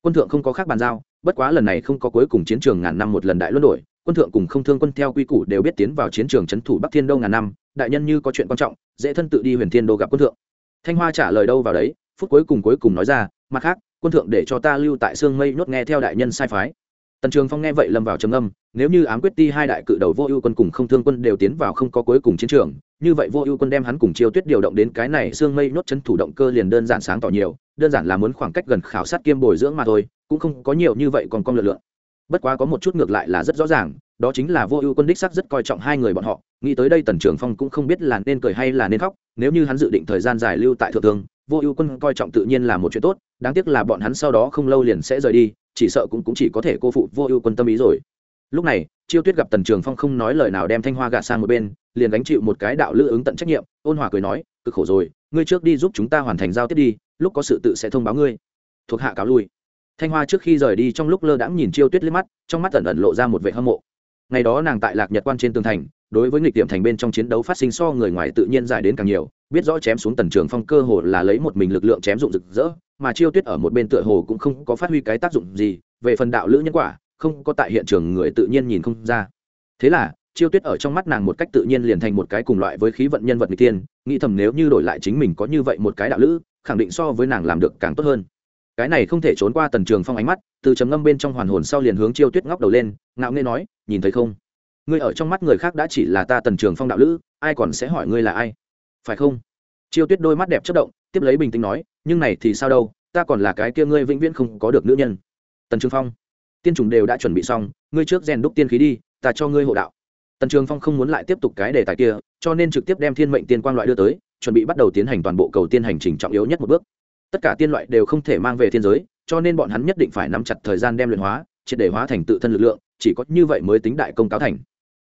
Quân thượng không có khác bàn giao, bất quá lần này không có cuối cùng chiến trường ngàn năm một lần đại luân đổi, quân thượng cùng không thương quân theo quy củ đều biết tiến vào chiến trường trấn thủ bắc thiên đô ngàn năm, đại nhân như có chuyện quan trọng, dễ thân tự đi huyền thiên đô gặp quân thượng. Thanh hoa trả lời đâu vào đấy, phút cuối cùng cuối cùng nói ra, mặt khác, quân thượng để cho ta lưu tại sương mây nhốt nghe theo đại nhân sai phái. Tần trường phong nghe vậy lâm vào trầm âm, nếu như ám quyết ti hai đại cự đầu vô ưu quân cùng không thương quân đều tiến vào không có cuối cùng chiến trường như vậy vô ưu quân đem hắn cùng chiêu tuyết điều động đến cái này sương mây nhốt chân thủ động cơ liền đơn giản sáng tỏ nhiều đơn giản là muốn khoảng cách gần khảo sát kiêm bồi dưỡng mà thôi cũng không có nhiều như vậy còn con lực lượng bất quá có một chút ngược lại là rất rõ ràng đó chính là vô ưu quân đích sắc rất coi trọng hai người bọn họ nghĩ tới đây tần trưởng phong cũng không biết là nên cười hay là nên khóc nếu như hắn dự định thời gian dài lưu tại thượng tướng vô ưu quân coi trọng tự nhiên là một chuyện tốt đáng tiếc là bọn hắn sau đó không lâu liền sẽ rời đi chỉ sợ cũng, cũng chỉ có thể cô phụ vô ưu quân tâm ý rồi lúc này, chiêu tuyết gặp tần trường phong không nói lời nào đem thanh hoa gạt sang một bên, liền gánh chịu một cái đạo lữ ứng tận trách nhiệm, ôn hòa cười nói, cực khổ rồi, ngươi trước đi giúp chúng ta hoàn thành giao tiếp đi, lúc có sự tự sẽ thông báo ngươi. Thuộc hạ cáo lui. Thanh hoa trước khi rời đi trong lúc lơ đãng nhìn chiêu tuyết liếc mắt, trong mắt ẩn ẩn lộ ra một vệ hâm mộ. Ngày đó nàng tại lạc nhật quan trên tường thành, đối với nghịch tiệm thành bên trong chiến đấu phát sinh so người ngoài tự nhiên dài đến càng nhiều, biết rõ chém xuống tần trường phong cơ hồ là lấy một mình lực lượng chém dụng rực rỡ, mà chiêu tuyết ở một bên tựa hồ cũng không có phát huy cái tác dụng gì, về phần đạo lữ nhân quả không có tại hiện trường người tự nhiên nhìn không ra. Thế là, chiêu tuyết ở trong mắt nàng một cách tự nhiên liền thành một cái cùng loại với khí vận nhân vật mỹ tiên nghĩ thầm nếu như đổi lại chính mình có như vậy một cái đạo lữ, khẳng định so với nàng làm được càng tốt hơn. Cái này không thể trốn qua tần trường phong ánh mắt, từ chấm ngâm bên trong hoàn hồn sau liền hướng chiêu tuyết ngóc đầu lên, ngạo nghê nói, nhìn thấy không? Ngươi ở trong mắt người khác đã chỉ là ta tần trường phong đạo lữ, ai còn sẽ hỏi ngươi là ai? Phải không? Chiêu tuyết đôi mắt đẹp chất động, tiếp lấy bình tĩnh nói, nhưng này thì sao đâu, ta còn là cái kia ngươi vĩnh viễn không có được nữ nhân. Tần trường phong tiên trùng đều đã chuẩn bị xong, ngươi trước rèn đúc tiên khí đi, ta cho ngươi hộ đạo. Tần trường phong không muốn lại tiếp tục cái đề tài kia, cho nên trực tiếp đem thiên mệnh tiên quang loại đưa tới, chuẩn bị bắt đầu tiến hành toàn bộ cầu tiên hành trình trọng yếu nhất một bước. Tất cả tiên loại đều không thể mang về thiên giới, cho nên bọn hắn nhất định phải nắm chặt thời gian đem luyện hóa, triệt để hóa thành tự thân lực lượng, chỉ có như vậy mới tính đại công cáo thành.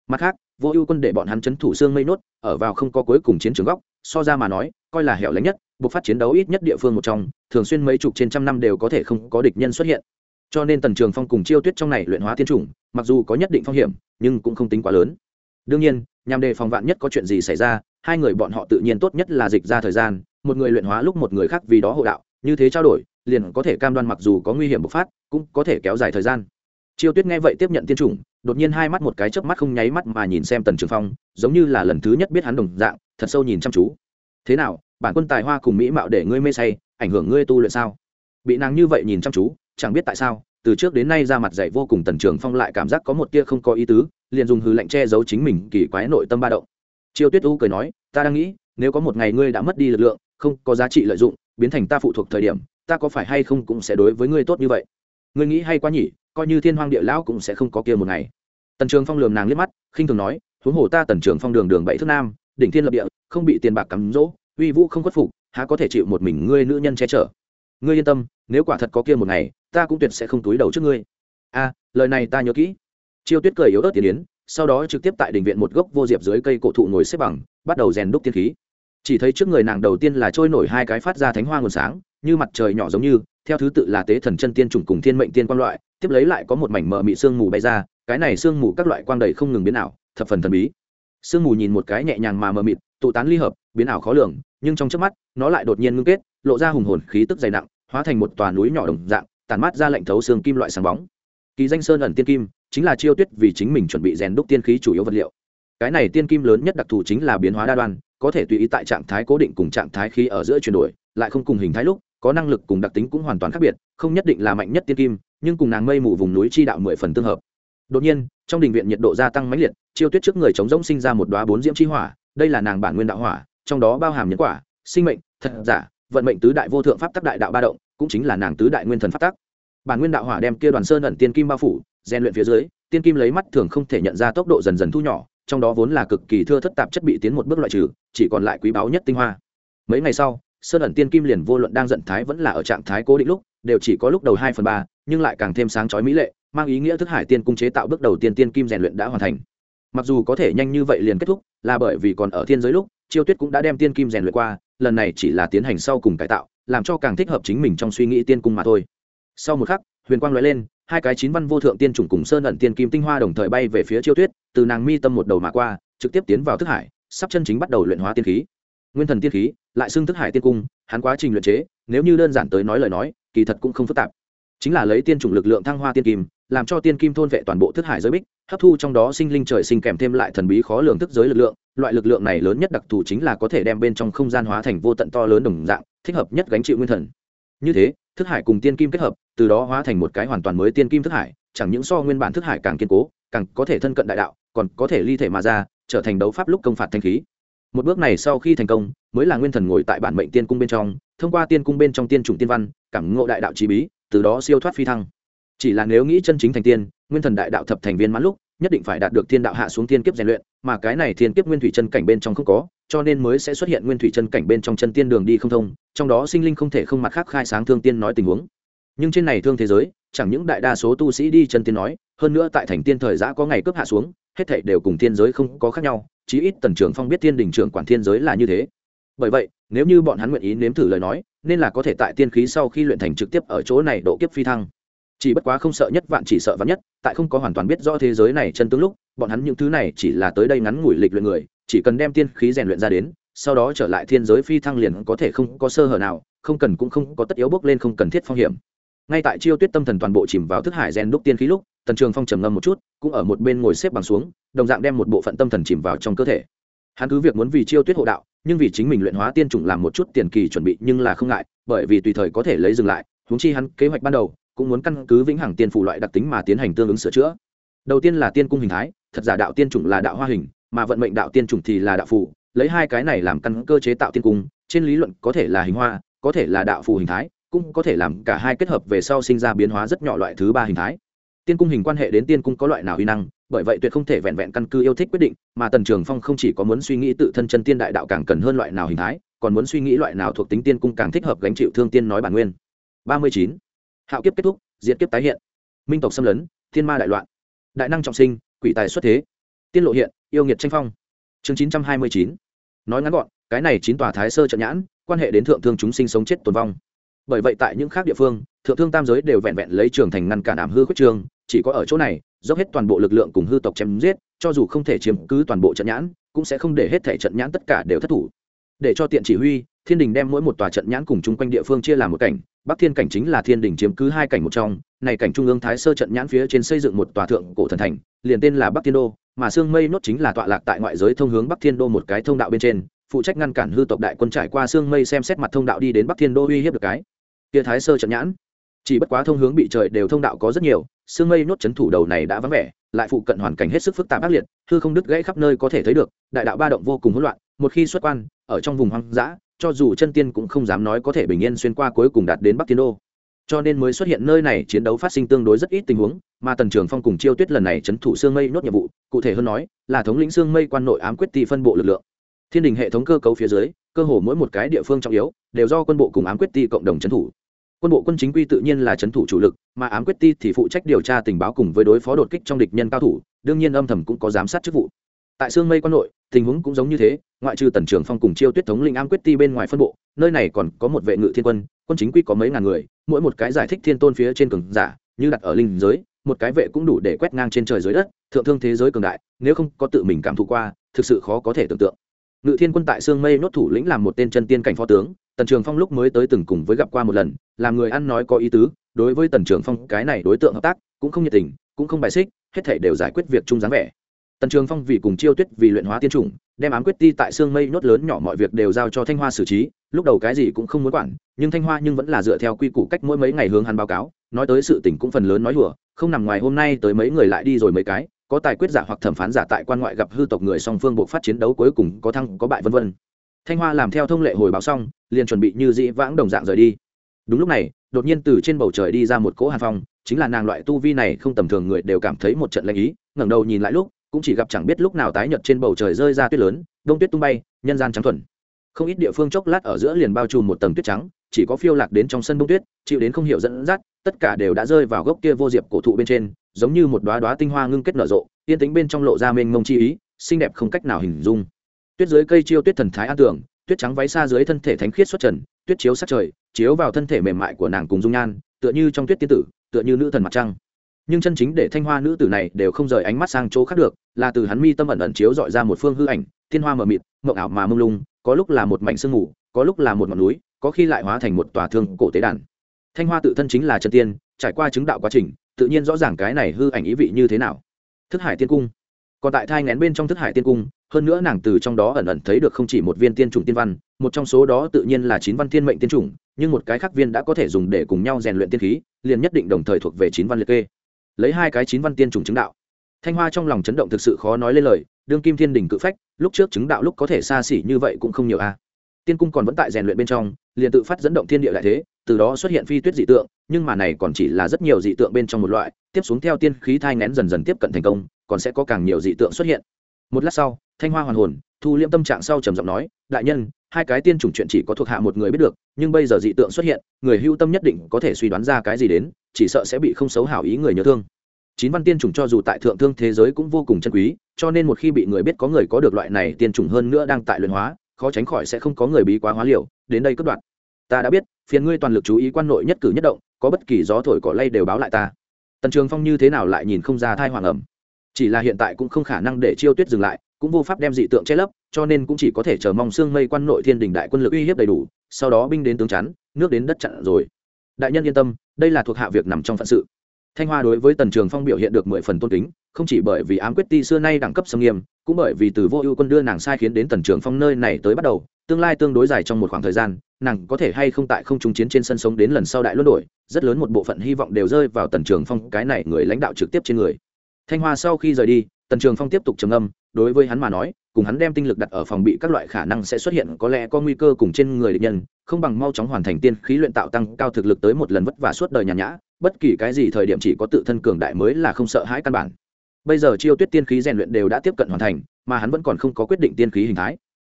Mặt khác, vô ưu quân để bọn hắn c h ấ n thủ xương mây nốt, ở vào không có cuối cùng chiến trường góc, so ra mà nói, coi là hẻo lánh nhất buộc phát chiến đấu ít nhất địa phương một trong, thường xuyên mấy chục trên trăm năm đều có thể không có địch nhân xuất hiện cho nên tần trường phong cùng chiêu tuyết trong này luyện hóa tiên chủng, mặc dù có nhất định phong hiểm, nhưng cũng không tính quá lớn. Đương nhiên, nhằm đề phòng vạn nhất có chuyện gì xảy ra, hai người bọn họ tự nhiên tốt nhất là dịch ra thời gian, một người luyện hóa lúc một người khác vì đó hộ đạo, như thế trao đổi, liền có thể cam đoan mặc dù có nguy hiểm bộc phát, cũng có thể kéo dài thời gian. Chiêu tuyết nghe vậy tiếp nhận tiên chủng, đột nhiên hai mắt một cái chớp mắt không nháy mắt mà nhìn xem tần trường phong, giống như là lần thứ nhất biết hắn đồng dạng, thật sâu nhìn chăm chú. Thế nào, bản quân tài hoa cùng mỹ mạo để ngươi mê say, ảnh hưởng ngươi tu luyện sao? Bị nàng như vậy nhìn chăm chú chẳng biết tại sao, từ trước đến nay ra mặt dạy vô cùng tần trường phong lại cảm giác có một tia không có ý tứ, liền dùng hư lạnh che giấu chính mình kỳ quái nội tâm ba động. Chiêu tuyết u cười nói, ta đang nghĩ, nếu có một ngày ngươi đã mất đi lực lượng, không có giá trị lợi dụng, biến thành ta phụ thuộc thời điểm, ta có phải hay không cũng sẽ đối với ngươi tốt như vậy? Ngươi nghĩ hay quá nhỉ, coi như thiên hoang địa lão cũng sẽ không có kia một ngày. Tần trường phong lườm nàng liếc mắt, khinh thường nói, huống hồ ta tần trường phong đường đường bảy thước nam, đỉnh thiên lập địa, không bị tiền bạc cắm rỗ, uy vũ không khuất phục, há có thể chịu một mình ngươi nữ nhân che chở? Ngươi yên tâm nếu quả thật có kia một ngày, ta cũng tuyệt sẽ không túi đầu trước ngươi. A lời này ta nhớ kỹ. Chiêu tuyết cười yếu ớt tiến yến sau đó trực tiếp tại đình viện một gốc vô diệp dưới cây cổ thụ ngồi xếp bằng, bắt đầu rèn đúc tiên khí. Chỉ thấy trước người nàng đầu tiên là trôi nổi hai cái phát ra thánh hoa nguồn sáng, như mặt trời nhỏ giống như, theo thứ tự là tế thần chân tiên trùng cùng thiên mệnh tiên quan loại, tiếp lấy lại có một mảnh mờ mị sương mù bay ra, cái này sương mù các loại quang đầy không ngừng biến ảo, thập phần thần bí. Sương mù nhìn một cái nhẹ nhàng mà mờ mịt, tụ tán ly hợp, biến ảo khó lường, nhưng trong trước mắt, nó lại đột nhiên ngưng kết, lộ ra hùng hồn khí tức dày nặng hóa thành một tòa núi nhỏ đồng dạng tàn mát ra lệnh thấu xương kim loại sáng bóng. Kỳ danh sơn ẩn tiên kim chính là chiêu tuyết vì chính mình chuẩn bị rèn đúc tiên khí chủ yếu vật liệu. Cái này tiên kim lớn nhất đặc thù chính là biến hóa đa đoan, có thể tùy ý tại trạng thái cố định cùng trạng thái khí ở giữa chuyển đổi, lại không cùng hình thái lúc, có năng lực cùng đặc tính cũng hoàn toàn khác biệt, không nhất định là mạnh nhất tiên kim, nhưng cùng nàng mây mù vùng núi chi đạo mười phần tương hợp. Đột nhiên, trong đình viện nhiệt độ gia tăng mãnh liệt, chiêu tuyết trước người chống rỗng sinh ra một đoá bốn diễm chi hỏa, đây là nàng bản nguyên đạo hỏa, trong đó bao hàm nhân quả, sinh mệnh, thật giả vận mệnh tứ đại vô thượng pháp tắc đại đạo ba động, cũng chính là nàng tứ đại nguyên thần pháp tắc. Bản nguyên đạo hỏa đem kia đoàn sơn ẩn tiên kim bao phủ, rèn luyện phía dưới, tiên kim lấy mắt thường không thể nhận ra tốc độ dần dần thu nhỏ, trong đó vốn là cực kỳ thưa thất tạp chất bị tiến một bước loại trừ, chỉ còn lại quý báu nhất tinh hoa. Mấy ngày sau, sơn ẩn tiên kim liền vô luận đang giận thái vẫn là ở trạng thái cố định lúc, đều chỉ có lúc đầu hai phần ba, nhưng lại càng thêm sáng chói mỹ lệ, mang ý nghĩa thức hải tiên cung chế tạo bước đầu tiên tiên kim rèn luyện đã hoàn thành. Mặc dù có thể nhanh như vậy liền kết thúc, là bởi vì còn ở thiên giới lúc, chiêu tuyết cũng đã đem tiên kim rèn luyện qua lần này chỉ là tiến hành sau cùng cải tạo, làm cho càng thích hợp chính mình trong suy nghĩ tiên cung mà thôi. Sau một khắc, huyền quang lóe lên, hai cái chín văn vô thượng tiên chủng cùng sơn ẩn tiên kim tinh hoa đồng thời bay về phía chiêu tuyết, từ nàng mi tâm một đầu mà qua, trực tiếp tiến vào thức hải, sắp chân chính bắt đầu luyện hóa tiên khí. Nguyên thần tiên khí, lại xưng thức hải tiên cung, hắn quá trình luyện chế, nếu như đơn giản tới nói lời nói, kỳ thật cũng không phức tạp. Chính là lấy tiên chủng lực lượng thăng hoa tiên kim làm cho tiên kim thôn vệ toàn bộ thức hải giới bích, hấp thu trong đó sinh linh trời sinh kèm thêm lại thần bí khó lường thức giới lực lượng. Loại lực lượng này lớn nhất đặc thù chính là có thể đem bên trong không gian hóa thành vô tận to lớn đồng dạng, thích hợp nhất gánh chịu nguyên thần. Như thế, thức hải cùng tiên kim kết hợp, từ đó hóa thành một cái hoàn toàn mới tiên kim thức hải, chẳng những so nguyên bản thức hải càng kiên cố, càng có thể thân cận đại đạo, còn có thể ly thể mà ra, trở thành đấu pháp lúc công phạt thanh khí. Một bước này sau khi thành công, mới là nguyên thần ngồi tại bản mệnh tiên cung bên trong, thông qua tiên cung bên trong tiên chủng tiên văn, cảm ngộ đại đạo trí bí, từ đó siêu thoát phi thăng chỉ là nếu nghĩ chân chính thành tiên, nguyên thần đại đạo thập thành viên mãn lúc, nhất định phải đạt được thiên đạo hạ xuống thiên kiếp rèn luyện, mà cái này thiên kiếp nguyên thủy chân cảnh bên trong không có, cho nên mới sẽ xuất hiện nguyên thủy chân cảnh bên trong chân tiên đường đi không thông, trong đó sinh linh không thể không mặt khác khai sáng thương tiên nói tình huống. Nhưng trên này thương thế giới, chẳng những đại đa số tu sĩ đi chân tiên nói, hơn nữa tại thành tiên thời giã có ngày cướp hạ xuống, hết thảy đều cùng thiên giới không có khác nhau, chí ít tần trưởng phong biết thiên đình trưởng quản thiên giới là như thế. Bởi vậy, nếu như bọn hắn nguyện ý nếm thử lời nói, nên là có thể tại tiên khí sau khi luyện thành trực tiếp ở chỗ này độ kiếp phi thăng chỉ bất quá không sợ nhất vạn chỉ sợ vạn nhất, tại không có hoàn toàn biết rõ thế giới này chân tướng lúc, bọn hắn những thứ này chỉ là tới đây ngắn ngủi lịch luyện người, chỉ cần đem tiên khí rèn luyện ra đến, sau đó trở lại thiên giới phi thăng liền có thể không có sơ hở nào, không cần cũng không có tất yếu bước lên không cần thiết phong hiểm. Ngay tại chiêu tuyết tâm thần toàn bộ chìm vào thức hải rèn đúc tiên khí lúc, tần trường phong trầm ngâm một chút, cũng ở một bên ngồi xếp bằng xuống, đồng dạng đem một bộ phận tâm thần chìm vào trong cơ thể. Hắn cứ việc muốn vì chiêu tuyết hộ đạo, nhưng vì chính mình luyện hóa tiên chủng làm một chút tiền kỳ chuẩn bị nhưng là không ngại, bởi vì tùy thời có thể lấy dừng lại, huống chi hắn kế hoạch ban đầu cũng muốn căn cứ vĩnh hằng tiên phủ loại đặc tính mà tiến hành tương ứng sửa chữa. Đầu tiên là tiên cung hình thái, thật giả đạo tiên chủng là đạo hoa hình, mà vận mệnh đạo tiên chủng thì là đạo phù lấy hai cái này làm căn cơ chế tạo tiên cung, trên lý luận có thể là hình hoa, có thể là đạo phù hình thái, cũng có thể làm cả hai kết hợp về sau sinh ra biến hóa rất nhỏ loại thứ ba hình thái. Tiên cung hình quan hệ đến tiên cung có loại nào uy năng, bởi vậy tuyệt không thể vẹn vẹn căn cứ yêu thích quyết định, mà tần trường phong không chỉ có muốn suy nghĩ tự thân chân tiên đại đạo càng cần hơn loại nào hình thái, còn muốn suy nghĩ loại nào thuộc tính tiên cung càng thích hợp gánh chịu thương tiên nói bản nguyên. Ba mươi chín hạo kiếp kết thúc diễn kiếp tái hiện. Minh tộc xâm lấn, thiên ma đại loạn. Đại năng trọng sinh, quỷ tài xuất thế. Tiên lộ hiện, yêu nghiệt tranh phong. Chương chín trăm hai mươi chín. Nói ngắn gọn, cái này chín tòa thái sơ trận nhãn, quan hệ đến thượng thương chúng sinh sống chết tồn vong. Bởi vậy tại những khác địa phương, thượng thương tam giới đều vẹn vẹn lấy trường thành ngăn cản ảm hư khuyết trường, chỉ có ở chỗ này, dốc hết toàn bộ lực lượng cùng hư tộc chém giết, cho dù không thể chiếm cứ toàn bộ trận nhãn, cũng sẽ không để hết thể trận nhãn tất cả đều thất thủ. Để cho tiện chỉ huy thiên đình đem mỗi một tòa trận nhãn cùng chung quanh địa phương chia làm một cảnh, bắc thiên cảnh chính là thiên đình chiếm cứ hai cảnh một trong, này cảnh trung ương thái sơ trận nhãn phía trên xây dựng một tòa thượng cổ thần thành, liền tên là bắc thiên đô, mà sương mây nốt chính là tọa lạc tại ngoại giới thông hướng bắc thiên đô một cái thông đạo bên trên, phụ trách ngăn cản hư tộc đại quân trải qua sương mây xem xét mặt thông đạo đi đến bắc thiên đô uy hiếp được cái. Kia thái sơ trận nhãn, chỉ bất quá thông hướng bị trời đều thông đạo có rất nhiều sương mây nốt chấn thủ đầu này đã vắng vẻ, lại phụ cận hoàn cảnh hết sức phức tạp ác liệt, hư không đứt gãy khắp nơi có thể thấy được, đại đạo ba động vô cùng hỗn loạn, một khi xuất quan, ở trong vùng hoang dã cho dù chân tiên cũng không dám nói có thể bình yên xuyên qua cuối cùng đạt đến bắc thiên đô. Cho nên mới xuất hiện nơi này chiến đấu phát sinh tương đối rất ít tình huống, mà tần trường phong cùng chiêu tuyết lần này chấn thủ sương mây nốt nhiệm vụ, cụ thể hơn nói, là thống lĩnh sương mây quan nội ám quyết ti phân bộ lực lượng. Thiên đình hệ thống cơ cấu phía dưới, cơ hồ mỗi một cái địa phương trọng yếu, đều do quân bộ cùng ám quyết ti cộng đồng chấn thủ. Quân bộ quân chính quy tự nhiên là chấn thủ chủ lực, mà ám quyết ti thì phụ trách điều tra tình báo cùng với đối phó đột kích trong địch nhân cao thủ, đương nhiên âm thầm cũng có giám sát chức vụ tại sương mây quan nội, tình huống cũng giống như thế, ngoại trừ tần trường phong cùng chiêu tuyết thống linh Am quyết ti bên ngoài phân bộ, nơi này còn có một vệ ngự thiên quân quân chính quy có mấy ngàn người, mỗi một cái giải thích thiên tôn phía trên cường giả, như đặt ở linh giới, một cái vệ cũng đủ để quét ngang trên trời dưới đất, thượng thương thế giới cường đại, nếu không có tự mình cảm thụ qua, thực sự khó có thể tưởng tượng. Ngự thiên quân tại sương mây nốt thủ lĩnh làm một tên chân tiên cảnh phó tướng, tần trường phong lúc mới tới từng cùng với gặp qua một lần, làm người ăn nói có ý tứ, đối với tần trường phong cái này đối tượng hợp tác, cũng không nhiệt tình, cũng không bài xích, hết thể đều giải quyết việc chung dáng vẻ tần trường phong vì cùng chiêu tuyết vì luyện hóa tiên chủng, đem ám quyết ti tại sương mây nốt lớn nhỏ mọi việc đều giao cho thanh hoa xử trí, lúc đầu cái gì cũng không muốn quản, nhưng thanh hoa nhưng vẫn là dựa theo quy củ cách mỗi mấy ngày hướng hắn báo cáo, nói tới sự tình cũng phần lớn nói hùa, không nằm ngoài hôm nay tới mấy người lại đi rồi mấy cái, có tài quyết giả hoặc thẩm phán giả tại quan ngoại gặp hư tộc người song phương buộc phát chiến đấu cuối cùng có thăng, có bại vân vân. Thanh hoa làm theo thông lệ hồi báo xong, liền chuẩn bị như dĩ vãng đồng dạng rời đi. Đúng lúc này, đột nhiên từ trên bầu trời đi ra một cỗ hàn phong, chính là nàng loại tu vi này không tầm thường người đều cảm thấy một trận lạnh ý, ngẩng đầu nhìn lại lúc cũng chỉ gặp chẳng biết lúc nào tái nhật trên bầu trời rơi ra tuyết lớn, đông tuyết tung bay, nhân gian trắng thuần. Không ít địa phương chốc lát ở giữa liền bao trùm một tầng tuyết trắng, chỉ có phiêu lạc đến trong sân bông tuyết, chịu đến không hiểu dẫn dắt, tất cả đều đã rơi vào gốc kia vô diệp cổ thụ bên trên, giống như một đoá đoá tinh hoa ngưng kết nở rộ, yên tính bên trong lộ ra mênh mông chi ý, xinh đẹp không cách nào hình dung. Tuyết dưới cây chiêu tuyết thần thái an tưởng, tuyết trắng váy xa dưới thân thể thánh khiết xuất trần, tuyết chiếu sát trời, chiếu vào thân thể mềm mại của nàng cùng dung nhan, tựa như trong tuyết tiên tử, tựa như nữ thần mặt trăng nhưng chân chính để thanh hoa nữ tử này đều không rời ánh mắt sang chỗ khác được, là từ hắn mi tâm ẩn ẩn chiếu dọi ra một phương hư ảnh, thiên hoa mờ mịt, mộng ảo mà mông lung, có lúc là một mảnh sương mù, có lúc là một ngọn núi, có khi lại hóa thành một tòa thương cổ tế đàn. Thanh hoa tự thân chính là chân tiên, trải qua chứng đạo quá trình, tự nhiên rõ ràng cái này hư ảnh ý vị như thế nào. Thức hải tiên cung. Còn tại thai ngén bên trong thức hải tiên cung, hơn nữa nàng từ trong đó ẩn ẩn thấy được không chỉ một viên tiên chủng tiên văn, một trong số đó tự nhiên là chín văn thiên mệnh tiên chủng, nhưng một cái khác viên đã có thể dùng để cùng nhau rèn luyện tiên khí, liền nhất định đồng thời thuộc về chín văn liệt kê lấy hai cái chín văn tiên trùng chứng đạo. Thanh hoa trong lòng chấn động thực sự khó nói lên lời, đương kim thiên đình cự phách, lúc trước chứng đạo lúc có thể xa xỉ như vậy cũng không nhiều a. Tiên cung còn vẫn tại rèn luyện bên trong, liền tự phát dẫn động thiên địa đại thế, từ đó xuất hiện phi tuyết dị tượng, nhưng mà này còn chỉ là rất nhiều dị tượng bên trong một loại, tiếp xuống theo tiên khí thai ngén dần dần tiếp cận thành công, còn sẽ có càng nhiều dị tượng xuất hiện. Một lát sau, thanh hoa hoàn hồn, thu liễm tâm trạng sau trầm giọng nói, đại nhân hai cái tiên chủng chuyện chỉ có thuộc hạ một người biết được, nhưng bây giờ dị tượng xuất hiện, người hưu tâm nhất định có thể suy đoán ra cái gì đến, chỉ sợ sẽ bị không xấu hảo ý người nhớ thương. Chín văn tiên chủng cho dù tại thượng thương thế giới cũng vô cùng chân quý, cho nên một khi bị người biết có người có được loại này tiên chủng hơn nữa đang tại luyện hóa, khó tránh khỏi sẽ không có người bí quá hóa liều, đến đây cất đoạn. Ta đã biết, phiền ngươi toàn lực chú ý quan nội nhất cử nhất động, có bất kỳ gió thổi cỏ lay đều báo lại ta. Tần trường phong như thế nào lại nhìn không ra thai hoàng ẩm chỉ là hiện tại cũng không khả năng để chiêu tuyết dừng lại cũng vô pháp đem dị tượng che lấp, cho nên cũng chỉ có thể chờ mong xương mây quan nội thiên đình đại quân lực uy hiếp đầy đủ, sau đó binh đến tướng chắn, nước đến đất chặn rồi. Đại nhân yên tâm, đây là thuộc hạ việc nằm trong phận sự. Thanh hoa đối với tần trường phong biểu hiện được mười phần tôn kính, không chỉ bởi vì ám quyết ti xưa nay đẳng cấp sâm nghiêm, cũng bởi vì từ vô ưu quân đưa nàng sai khiến đến tần trường phong nơi này tới bắt đầu, tương lai tương đối dài trong một khoảng thời gian, nàng có thể hay không tại không trung chiến trên sân sống đến lần sau đại luân đổi, rất lớn một bộ phận hy vọng đều rơi vào tần trường phong cái này người lãnh đạo trực tiếp trên người. Thanh hoa sau khi rời đi, tần trường phong tiếp tục trầm âm đối với hắn mà nói, cùng hắn đem tinh lực đặt ở phòng bị các loại khả năng sẽ xuất hiện có lẽ có nguy cơ cùng trên người địch nhân, không bằng mau chóng hoàn thành tiên khí luyện tạo tăng cao thực lực tới một lần vất vả suốt đời nhàn nhã, bất kỳ cái gì thời điểm chỉ có tự thân cường đại mới là không sợ hãi căn bản. Bây giờ chiêu tuyết tiên khí rèn luyện đều đã tiếp cận hoàn thành, mà hắn vẫn còn không có quyết định tiên khí hình thái.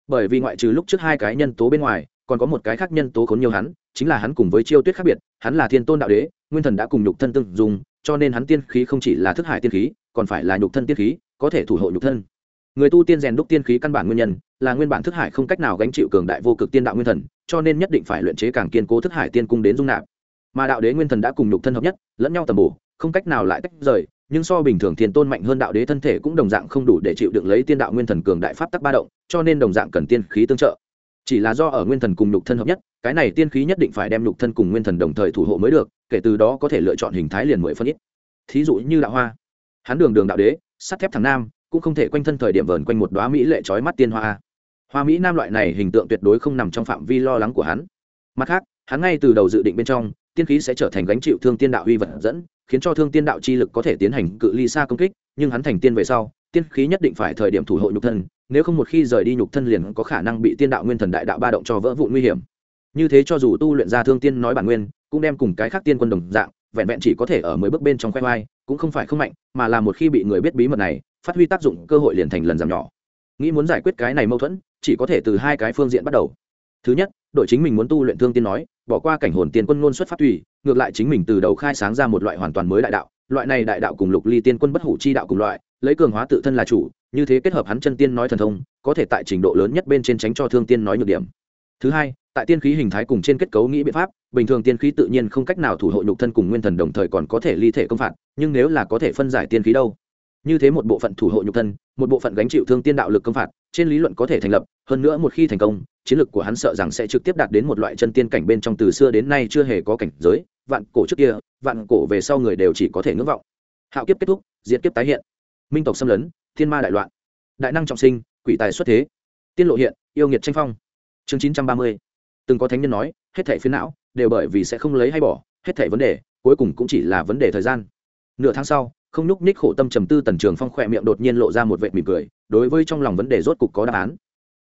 Bởi vì ngoại trừ lúc trước hai cái nhân tố bên ngoài, còn có một cái khác nhân tố khốn nhiều hắn, chính là hắn cùng với chiêu tuyết khác biệt, hắn là thiên tôn đạo đế, nguyên thần đã cùng nhục thân tương dùng cho nên hắn tiên khí không chỉ là thức hải tiên khí, còn phải là nhục thân tiên khí, có thể thủ hộ nhục thân người tu tiên rèn đúc tiên khí căn bản nguyên nhân là nguyên bản thức hải không cách nào gánh chịu cường đại vô cực tiên đạo nguyên thần, cho nên nhất định phải luyện chế càng kiên cố thức hải tiên cung đến dung nạp. Mà đạo đế nguyên thần đã cùng nhục thân hợp nhất, lẫn nhau tầm bổ, không cách nào lại tách rời, nhưng so bình thường thiên tôn mạnh hơn đạo đế thân thể cũng đồng dạng không đủ để chịu được lấy tiên đạo nguyên thần cường đại pháp tắc ba động, cho nên đồng dạng cần tiên khí tương trợ. Chỉ là do ở nguyên thần cùng nhục thân hợp nhất, cái này tiên khí nhất định phải đem nhục thân cùng nguyên thần đồng thời thủ hộ mới được, kể từ đó có thể lựa chọn hình thái liền mười phân ít. Thí dụ như đạo hoa hắn đường đường đạo đế, sắt thép thằng nam cũng không thể quanh thân thời điểm vờn quanh một đoá mỹ lệ trói mắt tiên hoa. Hoa mỹ nam loại này hình tượng tuyệt đối không nằm trong phạm vi lo lắng của hắn. Mặt khác, hắn ngay từ đầu dự định bên trong, tiên khí sẽ trở thành gánh chịu thương tiên đạo uy vật dẫn, khiến cho thương tiên đạo chi lực có thể tiến hành cự ly xa công kích, nhưng hắn thành tiên về sau, tiên khí nhất định phải thời điểm thủ hộ nhục thân, nếu không một khi rời đi nhục thân liền có khả năng bị tiên đạo nguyên thần đại đạo ba động cho vỡ vụ nguy hiểm. Như thế cho dù tu luyện ra thương tiên nói bản nguyên, cũng đem cùng cái khác tiên quân đồng dạng vẹn vẹn chỉ có thể ở mới bước bên trong khoe khoai cũng không phải không mạnh, mà là một khi bị người biết bí mật này, phát huy tác dụng, cơ hội liền thành lần giảm nhỏ. Nghĩ muốn giải quyết cái này mâu thuẫn, chỉ có thể từ hai cái phương diện bắt đầu. Thứ nhất, đội chính mình muốn tu luyện thương tiên nói, bỏ qua cảnh hồn tiên quân ngôn xuất phát tùy, ngược lại chính mình từ đầu khai sáng ra một loại hoàn toàn mới đại đạo, loại này đại đạo cùng lục ly tiên quân bất hủ chi đạo cùng loại, lấy cường hóa tự thân là chủ, như thế kết hợp hắn chân tiên nói thần thông, có thể tại trình độ lớn nhất bên trên tránh cho thương tiên nói nhược điểm thứ hai, tại tiên khí hình thái cùng trên kết cấu nghĩ biện pháp, bình thường tiên khí tự nhiên không cách nào thủ hộ nhục thân cùng nguyên thần đồng thời còn có thể ly thể công phạt, nhưng nếu là có thể phân giải tiên khí đâu? Như thế một bộ phận thủ hộ nhục thân, một bộ phận gánh chịu thương tiên đạo lực công phạt, trên lý luận có thể thành lập, hơn nữa một khi thành công, chiến lược của hắn sợ rằng sẽ trực tiếp đạt đến một loại chân tiên cảnh bên trong từ xưa đến nay chưa hề có cảnh giới, vạn cổ trước kia, vạn cổ về sau người đều chỉ có thể ngưỡng vọng. Hạo kiếp kết thúc diễn kiếp tái hiện. Minh tộc xâm lấn, thiên ma đại loạn. Đại năng trọng sinh, quỷ tài xuất thế. Tiên lộ hiện, yêu nghiệt tranh phong chương chín trăm ba mươi. Từng có thánh nhân nói, hết thảy phiến não đều bởi vì sẽ không lấy hay bỏ, hết thảy vấn đề, cuối cùng cũng chỉ là vấn đề thời gian. Nửa tháng sau, không nhúc ních khổ tâm trầm tư tần trường phong khỏe miệng đột nhiên lộ ra một vệt mỉm cười, đối với trong lòng vấn đề rốt cục có đáp án.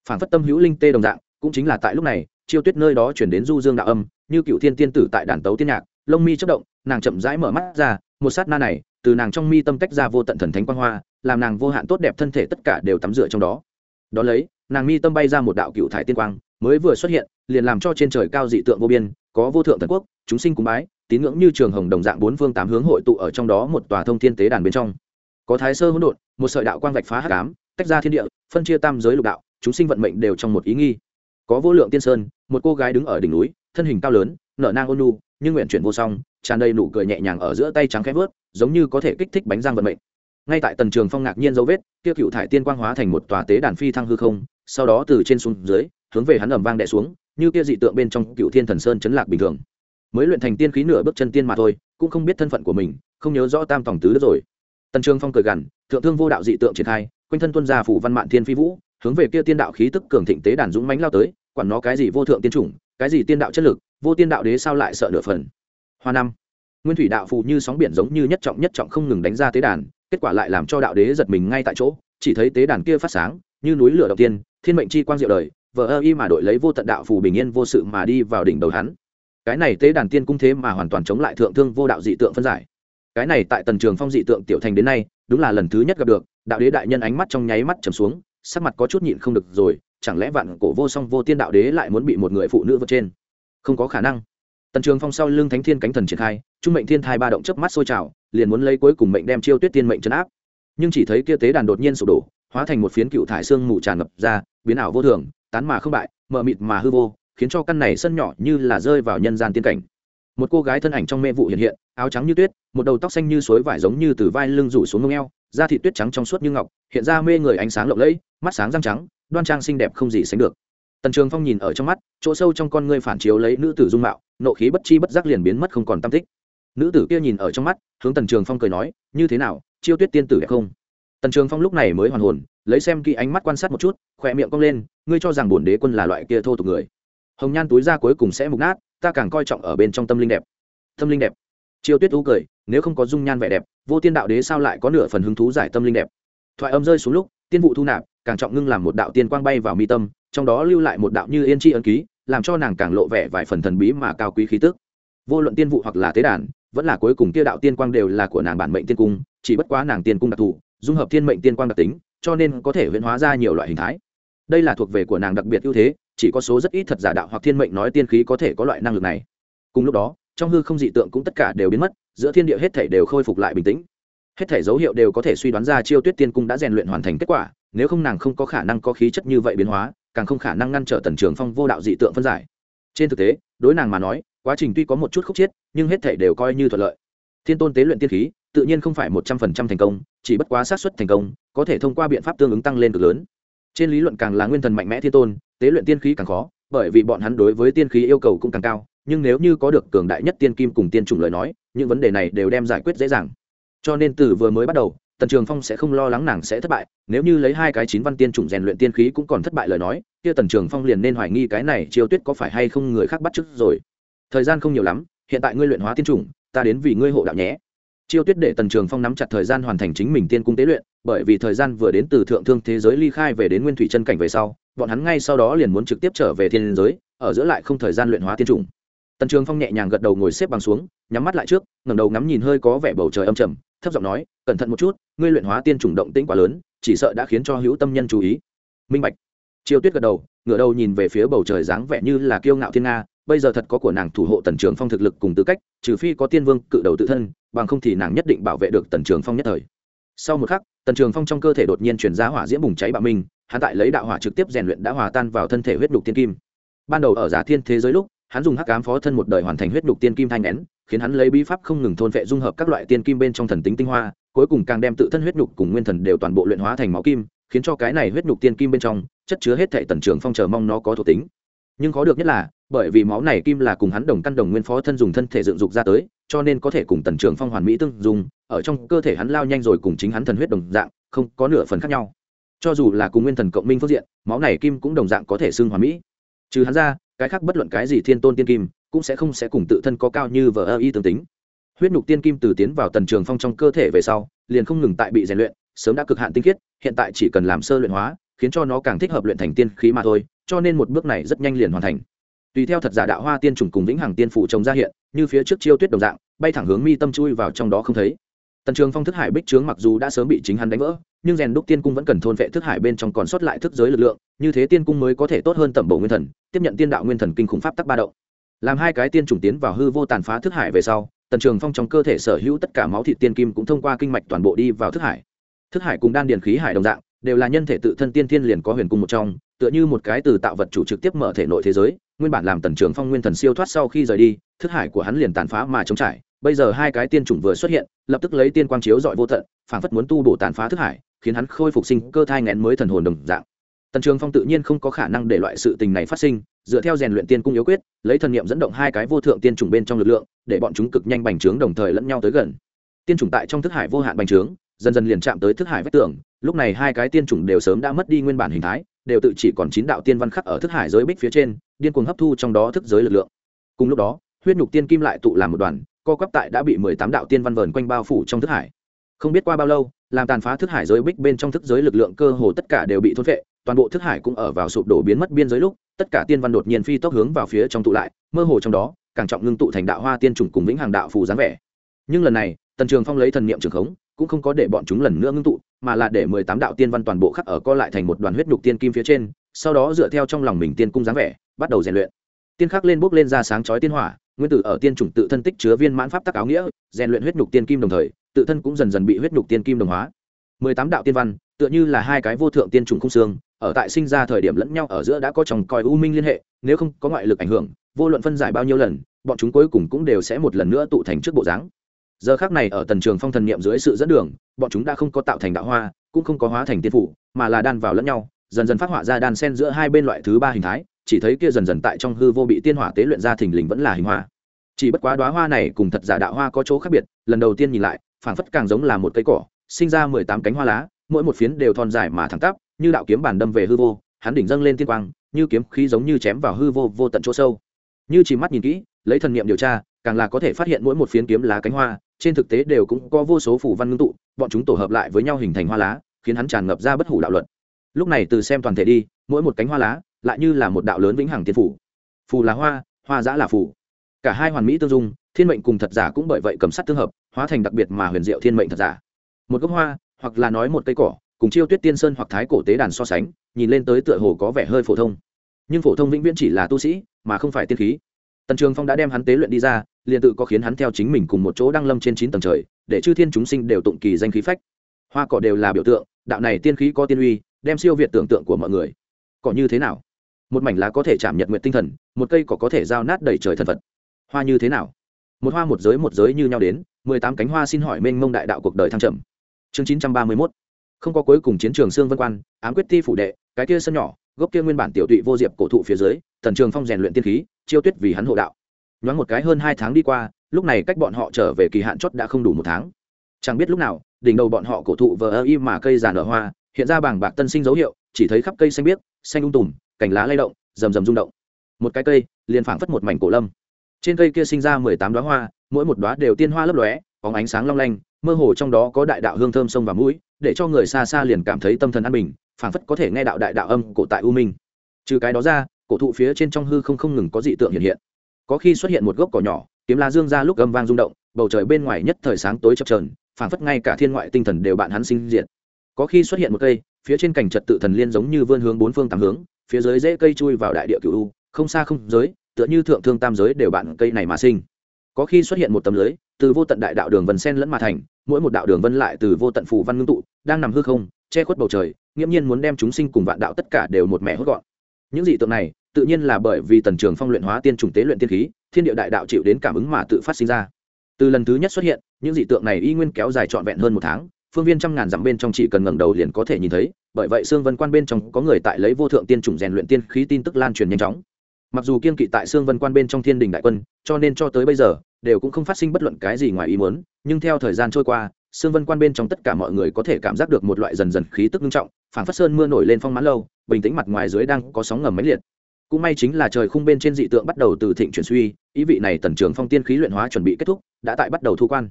Phản phất tâm hữu linh tê đồng dạng, cũng chính là tại lúc này, chiêu tuyết nơi đó chuyển đến du dương đạo âm, như cựu thiên tiên tử tại đàn tấu tiên nhạc, lông mi chất động, nàng chậm rãi mở mắt ra, một sát na này, từ nàng trong mi tâm tách ra vô tận thần thánh quan hoa, làm nàng vô hạn tốt đẹp thân thể tất cả đều tắm rửa trong đó. Đó lấy, nàng mi tâm bay ra một đạo cựu thải tiên quang mới vừa xuất hiện, liền làm cho trên trời cao dị tượng vô biên, có vô thượng thần quốc, chúng sinh cúng bái, tín ngưỡng như trường hồng đồng dạng bốn phương tám hướng hội tụ ở trong đó một tòa thông thiên tế đàn bên trong. Có thái sơ hỗn độn, một sợi đạo quang vạch phá hắc ám, tách ra thiên địa, phân chia tam giới lục đạo, chúng sinh vận mệnh đều trong một ý nghi. Có vô lượng tiên sơn, một cô gái đứng ở đỉnh núi, thân hình cao lớn, nở nang ôn nu nhưng nguyện chuyển vô song, tràn đầy nụ cười nhẹ nhàng ở giữa tay trắng khẽ vớt, giống như có thể kích thích bánh răng vận mệnh. Ngay tại tần trường phong ngạc nhiên dấu vết, kia cựu thải tiên quang hóa thành một tòa tế đàn phi thăng hư không, sau đó từ trên xuống dưới hướng về hắn ầm vang đè xuống, như kia dị tượng bên trong cựu thiên thần sơn chấn lạc bình thường. Mới luyện thành tiên khí nửa bước chân tiên mà thôi, cũng không biết thân phận của mình, không nhớ rõ tam tổng tứ nữa rồi. Tần trường phong cười gằn, thượng thương vô đạo dị tượng triển khai, quanh thân tuân gia phủ văn mạn thiên phi vũ, hướng về kia tiên đạo khí tức cường thịnh tế đàn dũng mãnh lao tới, quản nó cái gì vô thượng tiên chủng, cái gì tiên đạo chất lực, vô tiên đạo đế sao lại sợ nửa phần. Hoa năm, nguyên thủy đạo phù như sóng biển giống như nhất trọng nhất trọng không ngừng đánh ra tế đàn, kết quả lại làm cho đạo đế giật mình ngay tại chỗ, chỉ thấy tế đàn kia phát sáng, như núi lửa đầu tiên, thiên mệnh chi quang diệu đời vờ ơ y mà đội lấy vô tận đạo phù bình yên vô sự mà đi vào đỉnh đầu hắn. Cái này tế đàn tiên cung thế mà hoàn toàn chống lại thượng thương vô đạo dị tượng phân giải. Cái này tại tần trường phong dị tượng tiểu thành đến nay, đúng là lần thứ nhất gặp được, đạo đế đại nhân ánh mắt trong nháy mắt trầm xuống, sắc mặt có chút nhịn không được rồi, chẳng lẽ vạn cổ vô song vô tiên đạo đế lại muốn bị một người phụ nữ vượt trên? Không có khả năng. Tần trường phong sau lưng thánh thiên cánh thần triển khai, trung mệnh thiên thai ba động chớp mắt sôi trào, liền muốn lấy cuối cùng mệnh đem chiêu tuyết tiên mệnh chấn áp. Nhưng chỉ thấy kia tế đàn đột nhiên sụp đổ, hóa thành một phiến cựu thải xương mù tràn ngập ra, biến ảo vô thường tán mà không bại, mờ mịt mà hư vô, khiến cho căn này sân nhỏ như là rơi vào nhân gian tiên cảnh. Một cô gái thân ảnh trong mê vụ hiện hiện, áo trắng như tuyết, một đầu tóc xanh như suối vải giống như từ vai lưng rủ xuống ngông eo, da thị tuyết trắng trong suốt như ngọc, hiện ra mê người ánh sáng lộng lẫy, mắt sáng răng trắng, đoan trang xinh đẹp không gì sánh được. Tần trường phong nhìn ở trong mắt, chỗ sâu trong con ngươi phản chiếu lấy nữ tử dung mạo, nộ khí bất chi bất giác liền biến mất không còn tam tích. Nữ tử kia nhìn ở trong mắt, hướng tần trường phong cười nói, như thế nào, chiêu tuyết tiên tử đẹp không? Tần trường phong lúc này mới hoàn hồn, lấy xem kỹ ánh mắt quan sát một chút, khỏe miệng cong lên, ngươi cho rằng bổn đế quân là loại kia thô tục người. Hồng nhan túi ra cuối cùng sẽ mục nát, ta càng coi trọng ở bên trong tâm linh đẹp. Tâm linh đẹp. Chiêu tuyết u cười, nếu không có dung nhan vẻ đẹp, vô tiên đạo đế sao lại có nửa phần hứng thú giải tâm linh đẹp? Thoại âm rơi xuống lúc, tiên vụ thu nạp, càng trọng ngưng làm một đạo tiên quang bay vào mi tâm, trong đó lưu lại một đạo như yên tri ân ký, làm cho nàng càng lộ vẻ vài phần thần bí mà cao quý khí tức. Vô luận tiên vụ hoặc là tế đàn, vẫn là cuối cùng kia đạo tiên quang đều là của nàng bản mệnh tiên cung, chỉ bất quá nàng tiên cung đặc thù dung hợp thiên mệnh tiên quang đặc tính, cho nên có thể huyễn hóa ra nhiều loại hình thái. Đây là thuộc về của nàng đặc biệt ưu thế, chỉ có số rất ít thật giả đạo hoặc thiên mệnh nói tiên khí có thể có loại năng lực này. Cùng lúc đó, trong hư không dị tượng cũng tất cả đều biến mất, giữa thiên địa hết thể đều khôi phục lại bình tĩnh. Hết thể dấu hiệu đều có thể suy đoán ra chiêu tuyết tiên cung đã rèn luyện hoàn thành kết quả, nếu không nàng không có khả năng có khí chất như vậy biến hóa, càng không khả năng ngăn trở tần trường phong vô đạo dị tượng phân giải. Trên thực tế, đối nàng mà nói, quá trình tuy có một chút khúc chiết, nhưng hết thể đều coi như thuận lợi thiên tôn tế luyện tiên khí, tự nhiên không phải một trăm phần trăm thành công, chỉ bất quá xác suất thành công, có thể thông qua biện pháp tương ứng tăng lên cực lớn. Trên lý luận càng là nguyên thần mạnh mẽ thiên tôn, tế luyện tiên khí càng khó, bởi vì bọn hắn đối với tiên khí yêu cầu cũng càng cao, nhưng nếu như có được cường đại nhất tiên kim cùng tiên chủng lời nói, những vấn đề này đều đem giải quyết dễ dàng. Cho nên từ vừa mới bắt đầu, tần trường phong sẽ không lo lắng nàng sẽ thất bại, nếu như lấy hai cái chín văn tiên chủng rèn luyện tiên khí cũng còn thất bại lời nói, kia tần trường phong liền nên hoài nghi cái này chiêu tuyết có phải hay không người khác bắt chước rồi. Thời gian không nhiều lắm, hiện tại ngươi luyện hóa tiên chủng ta đến vì ngươi hộ đạo nhé. Chiêu tuyết để tần trường phong nắm chặt thời gian hoàn thành chính mình tiên cung tế luyện, bởi vì thời gian vừa đến từ thượng thương thế giới ly khai về đến nguyên thủy chân cảnh về sau, bọn hắn ngay sau đó liền muốn trực tiếp trở về thiên giới, ở giữa lại không thời gian luyện hóa tiên trùng. tần trường phong nhẹ nhàng gật đầu ngồi xếp bằng xuống, nhắm mắt lại trước, ngẩng đầu ngắm nhìn hơi có vẻ bầu trời âm trầm, thấp giọng nói, cẩn thận một chút, ngươi luyện hóa tiên trùng động tĩnh quá lớn, chỉ sợ đã khiến cho hữu tâm nhân chú ý. Minh bạch. Chiêu tuyết gật đầu, ngửa đầu nhìn về phía bầu trời dáng vẻ như là kiêu ngạo thiên nga bây giờ thật có của nàng thủ hộ tần trường phong thực lực cùng tư cách, trừ phi có tiên vương cự đầu tự thân, bằng không thì nàng nhất định bảo vệ được tần trường phong nhất thời. Sau một khắc, tần trường phong trong cơ thể đột nhiên chuyển ra hỏa diễm bùng cháy bạo minh, hắn tại lấy đạo hỏa trực tiếp rèn luyện đã hòa tan vào thân thể huyết đục tiên kim. Ban đầu ở giả thiên thế giới lúc, hắn dùng hắc cám phó thân một đời hoàn thành huyết đục tiên kim thanh nén, khiến hắn lấy bí pháp không ngừng thôn vệ dung hợp các loại tiên kim bên trong thần tính tinh hoa, cuối cùng càng đem tự thân huyết đục cùng nguyên thần đều toàn bộ luyện hóa thành máu kim, khiến cho cái này huyết đục tiên kim bên trong chất chứa hết thể tần trường phong chờ mong nó có thuộc tính nhưng khó được nhất là, bởi vì máu này kim là cùng hắn đồng căn đồng nguyên phó thân dùng thân thể dựng dục ra tới, cho nên có thể cùng tần trường phong hoàn mỹ tương dùng ở trong cơ thể hắn lao nhanh rồi cùng chính hắn thần huyết đồng dạng, không có nửa phần khác nhau. Cho dù là cùng nguyên thần cộng minh phương diện, máu này kim cũng đồng dạng có thể xưng hoàn mỹ. Trừ hắn ra, cái khác bất luận cái gì thiên tôn tiên kim, cũng sẽ không sẽ cùng tự thân có cao như vờ ơ y tương tính. Huyết nhục tiên kim từ tiến vào tần trường phong trong cơ thể về sau, liền không ngừng tại bị rèn luyện, sớm đã cực hạn tinh khiết, hiện tại chỉ cần làm sơ luyện hóa khiến cho nó càng thích hợp luyện thành tiên khí mà thôi, cho nên một bước này rất nhanh liền hoàn thành. Tùy theo thật giả đạo hoa tiên trùng cùng vĩnh hằng tiên phụ trồng ra hiện, như phía trước chiêu tuyết đồng dạng, bay thẳng hướng mi tâm chui vào trong đó không thấy. Tần trường phong thức hải bích trướng mặc dù đã sớm bị chính hắn đánh vỡ, nhưng rèn đúc tiên cung vẫn cần thôn vệ thức hải bên trong còn sót lại thức giới lực lượng, như thế tiên cung mới có thể tốt hơn tẩm bổ nguyên thần, tiếp nhận tiên đạo nguyên thần kinh khủng pháp tắc ba động. Làm hai cái tiên trùng tiến vào hư vô tàn phá thức hải về sau, tần trường phong trong cơ thể sở hữu tất cả máu thịt tiên kim cũng thông qua kinh mạch toàn bộ đi vào thức hải. Thức hải cùng đan điền khí hải đồng dạng đều là nhân thể tự thân tiên thiên liền có huyền cung một trong, tựa như một cái từ tạo vật chủ trực tiếp mở thể nội thế giới, nguyên bản làm tần trường phong nguyên thần siêu thoát sau khi rời đi, thức hải của hắn liền tàn phá mà chống trải. Bây giờ hai cái tiên chủng vừa xuất hiện, lập tức lấy tiên quang chiếu dọi vô tận, phảng phất muốn tu bổ tàn phá thức hải, khiến hắn khôi phục sinh cơ thai ngén mới thần hồn đồng dạng. Tần trường phong tự nhiên không có khả năng để loại sự tình này phát sinh, dựa theo rèn luyện tiên cung yếu quyết, lấy thần niệm dẫn động hai cái vô thượng tiên chủng bên trong lực lượng, để bọn chúng cực nhanh bành trướng đồng thời lẫn nhau tới gần. Tiên chủng tại trong thức hải vô hạn bành trướng, dần dần liền chạm tới thức hải vách tường lúc này hai cái tiên chủng đều sớm đã mất đi nguyên bản hình thái, đều tự chỉ còn chín đạo tiên văn khắc ở thức hải giới bích phía trên, điên cuồng hấp thu trong đó thức giới lực lượng. Cùng lúc đó, huyết nhục tiên kim lại tụ làm một đoàn, co quắp tại đã bị mười tám đạo tiên văn vờn quanh bao phủ trong thức hải. Không biết qua bao lâu, làm tàn phá thức hải giới bích bên trong thức giới lực lượng cơ hồ tất cả đều bị thôn vệ toàn bộ thức hải cũng ở vào sụp đổ biến mất biên giới lúc, tất cả tiên văn đột nhiên phi tốc hướng vào phía trong tụ lại, mơ hồ trong đó, càng trọng ngưng tụ thành đạo hoa tiên trùng cùng vĩnh hàng đạo phù dáng vẻ. Nhưng lần này, tần trường phong lấy thần niệm trường khống cũng không có để bọn chúng lần nữa ngưng tụ, mà là để mười tám đạo tiên văn toàn bộ khắc ở co lại thành một đoàn huyết nhục tiên kim phía trên, sau đó dựa theo trong lòng mình tiên cung dáng vẻ, bắt đầu rèn luyện. Tiên khắc lên bốc lên ra sáng chói tiên hỏa, nguyên tử ở tiên chủng tự thân tích chứa viên mãn pháp tắc áo nghĩa, rèn luyện huyết nhục tiên kim đồng thời, tự thân cũng dần dần bị huyết nhục tiên kim đồng hóa. Mười tám đạo tiên văn, tựa như là hai cái vô thượng tiên chủng không xương, ở tại sinh ra thời điểm lẫn nhau ở giữa đã có chồng coi u minh liên hệ, nếu không có ngoại lực ảnh hưởng, vô luận phân giải bao nhiêu lần, bọn chúng cuối cùng cũng đều sẽ một lần nữa tụ thành trước bộ dáng giờ khác này ở tần trường phong thần niệm dưới sự dẫn đường, bọn chúng đã không có tạo thành đạo hoa, cũng không có hóa thành tiên phủ, mà là đan vào lẫn nhau, dần dần phát họa ra đan sen giữa hai bên loại thứ ba hình thái, chỉ thấy kia dần dần tại trong hư vô bị tiên hỏa tế luyện ra thình lình vẫn là hình hoa. Chỉ bất quá đoá hoa này cùng thật giả đạo hoa có chỗ khác biệt, lần đầu tiên nhìn lại, phảng phất càng giống là một cây cỏ, sinh ra mười tám cánh hoa lá, mỗi một phiến đều thon dài mà thẳng tắp, như đạo kiếm bản đâm về hư vô, hắn đỉnh dâng lên tiên quang, như kiếm khí giống như chém vào hư vô vô tận chỗ sâu. Như chỉ mắt nhìn kỹ, lấy thần niệm điều tra, càng là có thể phát hiện mỗi một phiến kiếm lá cánh hoa trên thực tế đều cũng có vô số phủ văn ngưng tụ, bọn chúng tổ hợp lại với nhau hình thành hoa lá, khiến hắn tràn ngập ra bất hủ đạo luật. Lúc này từ xem toàn thể đi, mỗi một cánh hoa lá lại như là một đạo lớn vĩnh hằng tiên phủ. Phù là hoa hoa giã là phù. Cả hai hoàn mỹ tương dung, thiên mệnh cùng thật giả cũng bởi vậy cầm sắt tương hợp, hóa thành đặc biệt mà huyền diệu thiên mệnh thật giả. Một gốc hoa, hoặc là nói một cây cỏ, cùng chiêu tuyết tiên sơn hoặc thái cổ tế đàn so sánh, nhìn lên tới tựa hồ có vẻ hơi phổ thông. Nhưng phổ thông vĩnh viễn chỉ là tu sĩ, mà không phải tiên khí. Tần trường phong đã đem hắn tế luyện đi ra liền tự có khiến hắn theo chính mình cùng một chỗ đăng lâm trên chín tầng trời, để chư thiên chúng sinh đều tụng kỳ danh khí phách. Hoa cỏ đều là biểu tượng, đạo này tiên khí có tiên uy, đem siêu việt tưởng tượng của mọi người. Cỏ như thế nào? Một mảnh lá có thể chạm nhật nguyện tinh thần, một cây cỏ có thể giao nát đầy trời thần vật. Hoa như thế nào? Một hoa một giới một giới như nhau đến, mười tám cánh hoa xin hỏi mênh mông đại đạo cuộc đời thăng trầm. Chương chín trăm ba mươi mốt. Không có cuối cùng chiến trường sương vân quan, ám quyết ti phủ đệ, cái kia sân nhỏ, gốc kia nguyên bản tiểu tụy vô diệp cổ thụ phía dưới, thần trường phong rèn luyện tiên khí, chiêu tuyết vì hắn hộ đạo nhoáng một cái hơn hai tháng đi qua, lúc này cách bọn họ trở về kỳ hạn chót đã không đủ một tháng. Chẳng biết lúc nào, đỉnh đầu bọn họ cổ thụ vờ ơ y mà cây già nở hoa, hiện ra bảng bạc tân sinh dấu hiệu, chỉ thấy khắp cây xanh biếc, xanh ung tùm, cành lá lay động, rầm rầm rung động. Một cái cây, liền phảng phất một mảnh cổ lâm. Trên cây kia sinh ra mười tám đoá hoa, mỗi một đoá đều tiên hoa lấp lóe có ánh sáng long lanh, mơ hồ trong đó có đại đạo hương thơm sông và mũi, để cho người xa xa liền cảm thấy tâm thần an bình, phảng phất có thể nghe đạo đại đạo âm cổ tại u minh. Trừ cái đó ra, cổ thụ phía trên trong hư không không ngừng có dị tượng hiện hiện có khi xuất hiện một gốc cỏ nhỏ, kiếm lá dương ra lúc âm vang rung động, bầu trời bên ngoài nhất thời sáng tối chập trờn phảng phất ngay cả thiên ngoại tinh thần đều bạn hắn sinh diện có khi xuất hiện một cây, phía trên cành trật tự thần liên giống như vươn hướng bốn phương tám hướng, phía dưới dễ cây chui vào đại địa cựu u, không xa không giới, tựa như thượng thương tam giới đều bạn cây này mà sinh. Có khi xuất hiện một tấm lưới, từ vô tận đại đạo đường vân sen lẫn mà thành, mỗi một đạo đường vân lại từ vô tận phù văn ngưng tụ, đang nằm hư không, che khuất bầu trời, nghiễm nhiên muốn đem chúng sinh cùng vạn đạo tất cả đều một mẹ hốt gọn. Những dị tượng này tự nhiên là bởi vì tần trường phong luyện hóa tiên trùng tế luyện tiên khí, thiên địa đại đạo chịu đến cảm ứng mà tự phát sinh ra. Từ lần thứ nhất xuất hiện, những dị tượng này y nguyên kéo dài trọn vẹn hơn một tháng, phương viên trăm ngàn dặm bên trong chỉ cần ngẩng đầu liền có thể nhìn thấy, bởi vậy xương vân quan bên trong có người tại lấy vô thượng tiên trùng rèn luyện tiên khí tin tức lan truyền nhanh chóng. Mặc dù kiên kỵ tại xương vân quan bên trong thiên đình đại quân, cho nên cho tới bây giờ, đều cũng không phát sinh bất luận cái gì ngoài ý muốn, nhưng theo thời gian trôi qua xương vân quan bên trong tất cả mọi người có thể cảm giác được một loại dần dần khí tức nghiêm trọng, phảng phất sơn mưa nổi lên phong mãn lâu, bình tĩnh mặt ngoài dưới đang có sóng ngầm máy liệt cũng may chính là trời khung bên trên dị tượng bắt đầu từ thịnh chuyển suy, ý vị này tần trường phong tiên khí luyện hóa chuẩn bị kết thúc, đã tại bắt đầu thu quan.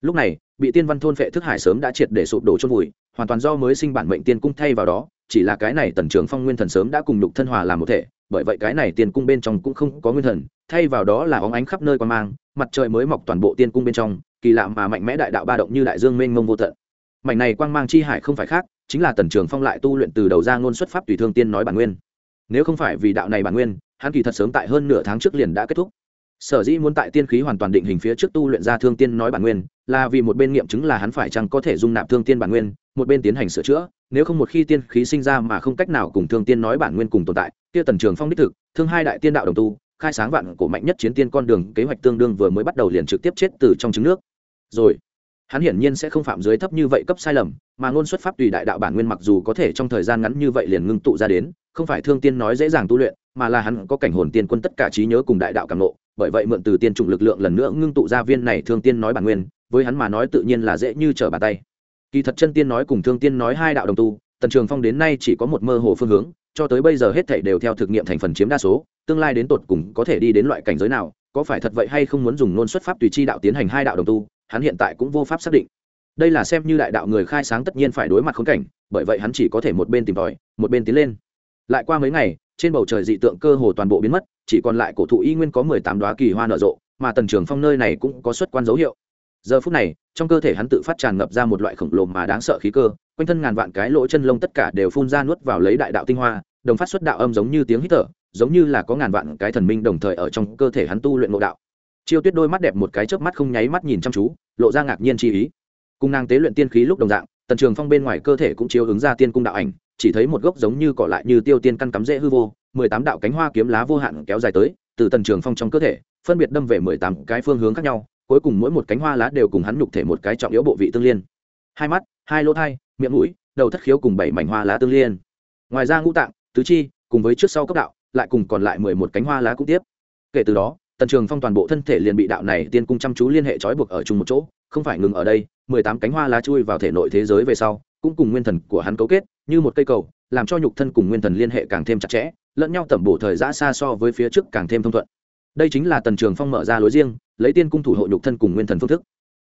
Lúc này, bị tiên văn thôn phệ thức hải sớm đã triệt để sụp đổ chôn vùi, hoàn toàn do mới sinh bản mệnh tiên cung thay vào đó, chỉ là cái này tần trường phong nguyên thần sớm đã cùng lục thân hòa làm một thể, bởi vậy cái này tiên cung bên trong cũng không có nguyên thần, thay vào đó là óng ánh khắp nơi quan mang, mặt trời mới mọc toàn bộ tiên cung bên trong, kỳ lạ mà mạnh mẽ đại đạo ba động như đại dương mênh mông vô tận. Mảnh này quang mang chi hải không phải khác, chính là tần trường phong lại tu luyện từ đầu ra ngôn xuất pháp tùy thương tiên nói bản nguyên nếu không phải vì đạo này bản nguyên, hắn kỳ thật sớm tại hơn nửa tháng trước liền đã kết thúc. Sở dĩ muốn tại tiên khí hoàn toàn định hình phía trước tu luyện ra thương tiên nói bản nguyên, là vì một bên nghiệm chứng là hắn phải chăng có thể dung nạp thương tiên bản nguyên, một bên tiến hành sửa chữa, nếu không một khi tiên khí sinh ra mà không cách nào cùng thương tiên nói bản nguyên cùng tồn tại, kia tần trường phong đích thực, thương hai đại tiên đạo đồng tu, khai sáng vạn cổ mạnh nhất chiến tiên con đường kế hoạch tương đương vừa mới bắt đầu liền trực tiếp chết từ trong trứng nước. Rồi hắn hiển nhiên sẽ không phạm dưới thấp như vậy cấp sai lầm, mà ngôn xuất pháp tùy đại đạo bản nguyên mặc dù có thể trong thời gian ngắn như vậy liền ngưng tụ ra đến, không phải thương tiên nói dễ dàng tu luyện, mà là hắn có cảnh hồn tiên quân tất cả trí nhớ cùng đại đạo càng lộ bởi vậy mượn từ tiên trùng lực lượng lần nữa ngưng tụ ra viên này thương tiên nói bản nguyên, với hắn mà nói tự nhiên là dễ như trở bàn tay. Kỳ thật chân tiên nói cùng thương tiên nói hai đạo đồng tu, tần trường phong đến nay chỉ có một mơ hồ phương hướng, cho tới bây giờ hết thảy đều theo thực nghiệm thành phần chiếm đa số, tương lai đến tột cùng có thể đi đến loại cảnh giới nào, có phải thật vậy hay không muốn dùng nôn xuất pháp tùy chi đạo tiến hành hai đạo đồng tu hắn hiện tại cũng vô pháp xác định. Đây là xem như đại đạo người khai sáng tất nhiên phải đối mặt khốn cảnh, bởi vậy hắn chỉ có thể một bên tìm tòi, một bên tiến lên. Lại qua mấy ngày, trên bầu trời dị tượng cơ hồ toàn bộ biến mất, chỉ còn lại cổ thụ y nguyên có mười tám đoá kỳ hoa nở rộ, mà tần trường phong nơi này cũng có xuất quan dấu hiệu. Giờ phút này, trong cơ thể hắn tự phát tràn ngập ra một loại khổng lồ mà đáng sợ khí cơ, quanh thân ngàn vạn cái lỗ chân lông tất cả đều phun ra nuốt vào lấy đại đạo tinh hoa, đồng phát xuất đạo âm giống như tiếng hít thở, giống như là có ngàn vạn cái thần minh đồng thời ở trong cơ thể hắn tu luyện ngộ đạo chiêu tuyết đôi mắt đẹp một cái chớp mắt không nháy mắt nhìn chăm chú, lộ ra ngạc nhiên chi ý. Cung nàng tế luyện tiên khí lúc đồng dạng, tần trường phong bên ngoài cơ thể cũng chiếu ứng ra tiên cung đạo ảnh, chỉ thấy một gốc giống như cỏ lại như tiêu tiên căn cắm dễ hư vô, mười tám đạo cánh hoa kiếm lá vô hạn kéo dài tới, từ tần trường phong trong cơ thể, phân biệt đâm về mười tám cái phương hướng khác nhau, cuối cùng mỗi một cánh hoa lá đều cùng hắn nhục thể một cái trọng yếu bộ vị tương liên. Hai mắt, hai lỗ thai, miệng mũi, đầu thất khiếu cùng bảy mảnh hoa lá tương liên. Ngoài ra ngũ tạng, tứ chi, cùng với trước sau cấp đạo, lại cùng còn lại mười một cánh hoa lá cũng tiếp. Kể từ đó tần trường phong toàn bộ thân thể liền bị đạo này tiên cung chăm chú liên hệ trói buộc ở chung một chỗ, không phải ngừng ở đây, mười tám cánh hoa lá chui vào thể nội thế giới về sau, cũng cùng nguyên thần của hắn cấu kết, như một cây cầu, làm cho nhục thân cùng nguyên thần liên hệ càng thêm chặt chẽ, lẫn nhau tẩm bổ thời giã xa so với phía trước càng thêm thông thuận. Đây chính là tần trường phong mở ra lối riêng, lấy tiên cung thủ hộ nhục thân cùng nguyên thần phương thức.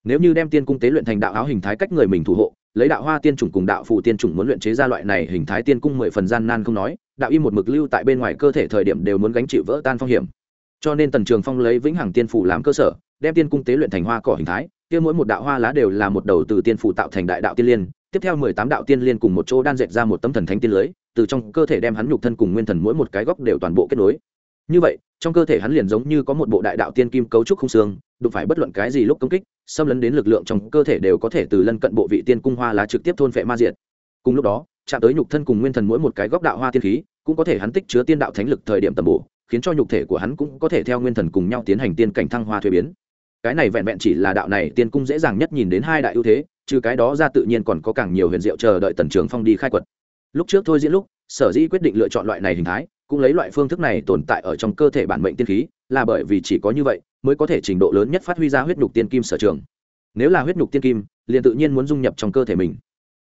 Nếu như đem tiên cung tế luyện thành đạo áo hình thái cách người mình thủ hộ, lấy đạo hoa tiên chủng cùng đạo phụ tiên chủng muốn luyện chế ra loại này hình thái tiên cung mười phần gian nan không nói, đạo y một mực lưu tại bên ngoài cơ thể thời điểm đều muốn gánh chịu vỡ tan phong hiểm cho nên tần trường phong lấy vĩnh hằng tiên phủ làm cơ sở, đem tiên cung tế luyện thành hoa cỏ hình thái, kia mỗi một đạo hoa lá đều là một đầu từ tiên phủ tạo thành đại đạo tiên liên, tiếp theo mười tám đạo tiên liên cùng một chỗ đan dệt ra một tấm thần thánh tiên lưới, từ trong cơ thể đem hắn nhục thân cùng nguyên thần mỗi một cái góc đều toàn bộ kết nối. Như vậy, trong cơ thể hắn liền giống như có một bộ đại đạo tiên kim cấu trúc không xương, đụng phải bất luận cái gì lúc công kích, xâm lấn đến lực lượng trong cơ thể đều có thể từ lân cận bộ vị tiên cung hoa lá trực tiếp thôn phệ ma diệt. Cùng lúc đó, chạm tới nhục thân cùng nguyên thần mỗi một cái góc đạo hoa tiên khí, cũng có thể hắn tích chứa tiên đạo thánh lực thời điểm tầm bổ khiến cho nhục thể của hắn cũng có thể theo nguyên thần cùng nhau tiến hành tiên cảnh thăng hoa thuế biến. Cái này vẹn vẹn chỉ là đạo này, tiên cung dễ dàng nhất nhìn đến hai đại ưu thế, trừ cái đó ra tự nhiên còn có càng nhiều huyền diệu chờ đợi tần trường phong đi khai quật. Lúc trước thôi diễn lúc, sở dĩ quyết định lựa chọn loại này hình thái, cũng lấy loại phương thức này tồn tại ở trong cơ thể bản mệnh tiên khí, là bởi vì chỉ có như vậy mới có thể trình độ lớn nhất phát huy ra huyết nhục tiên kim sở trường. Nếu là huyết nhục tiên kim, liền tự nhiên muốn dung nhập trong cơ thể mình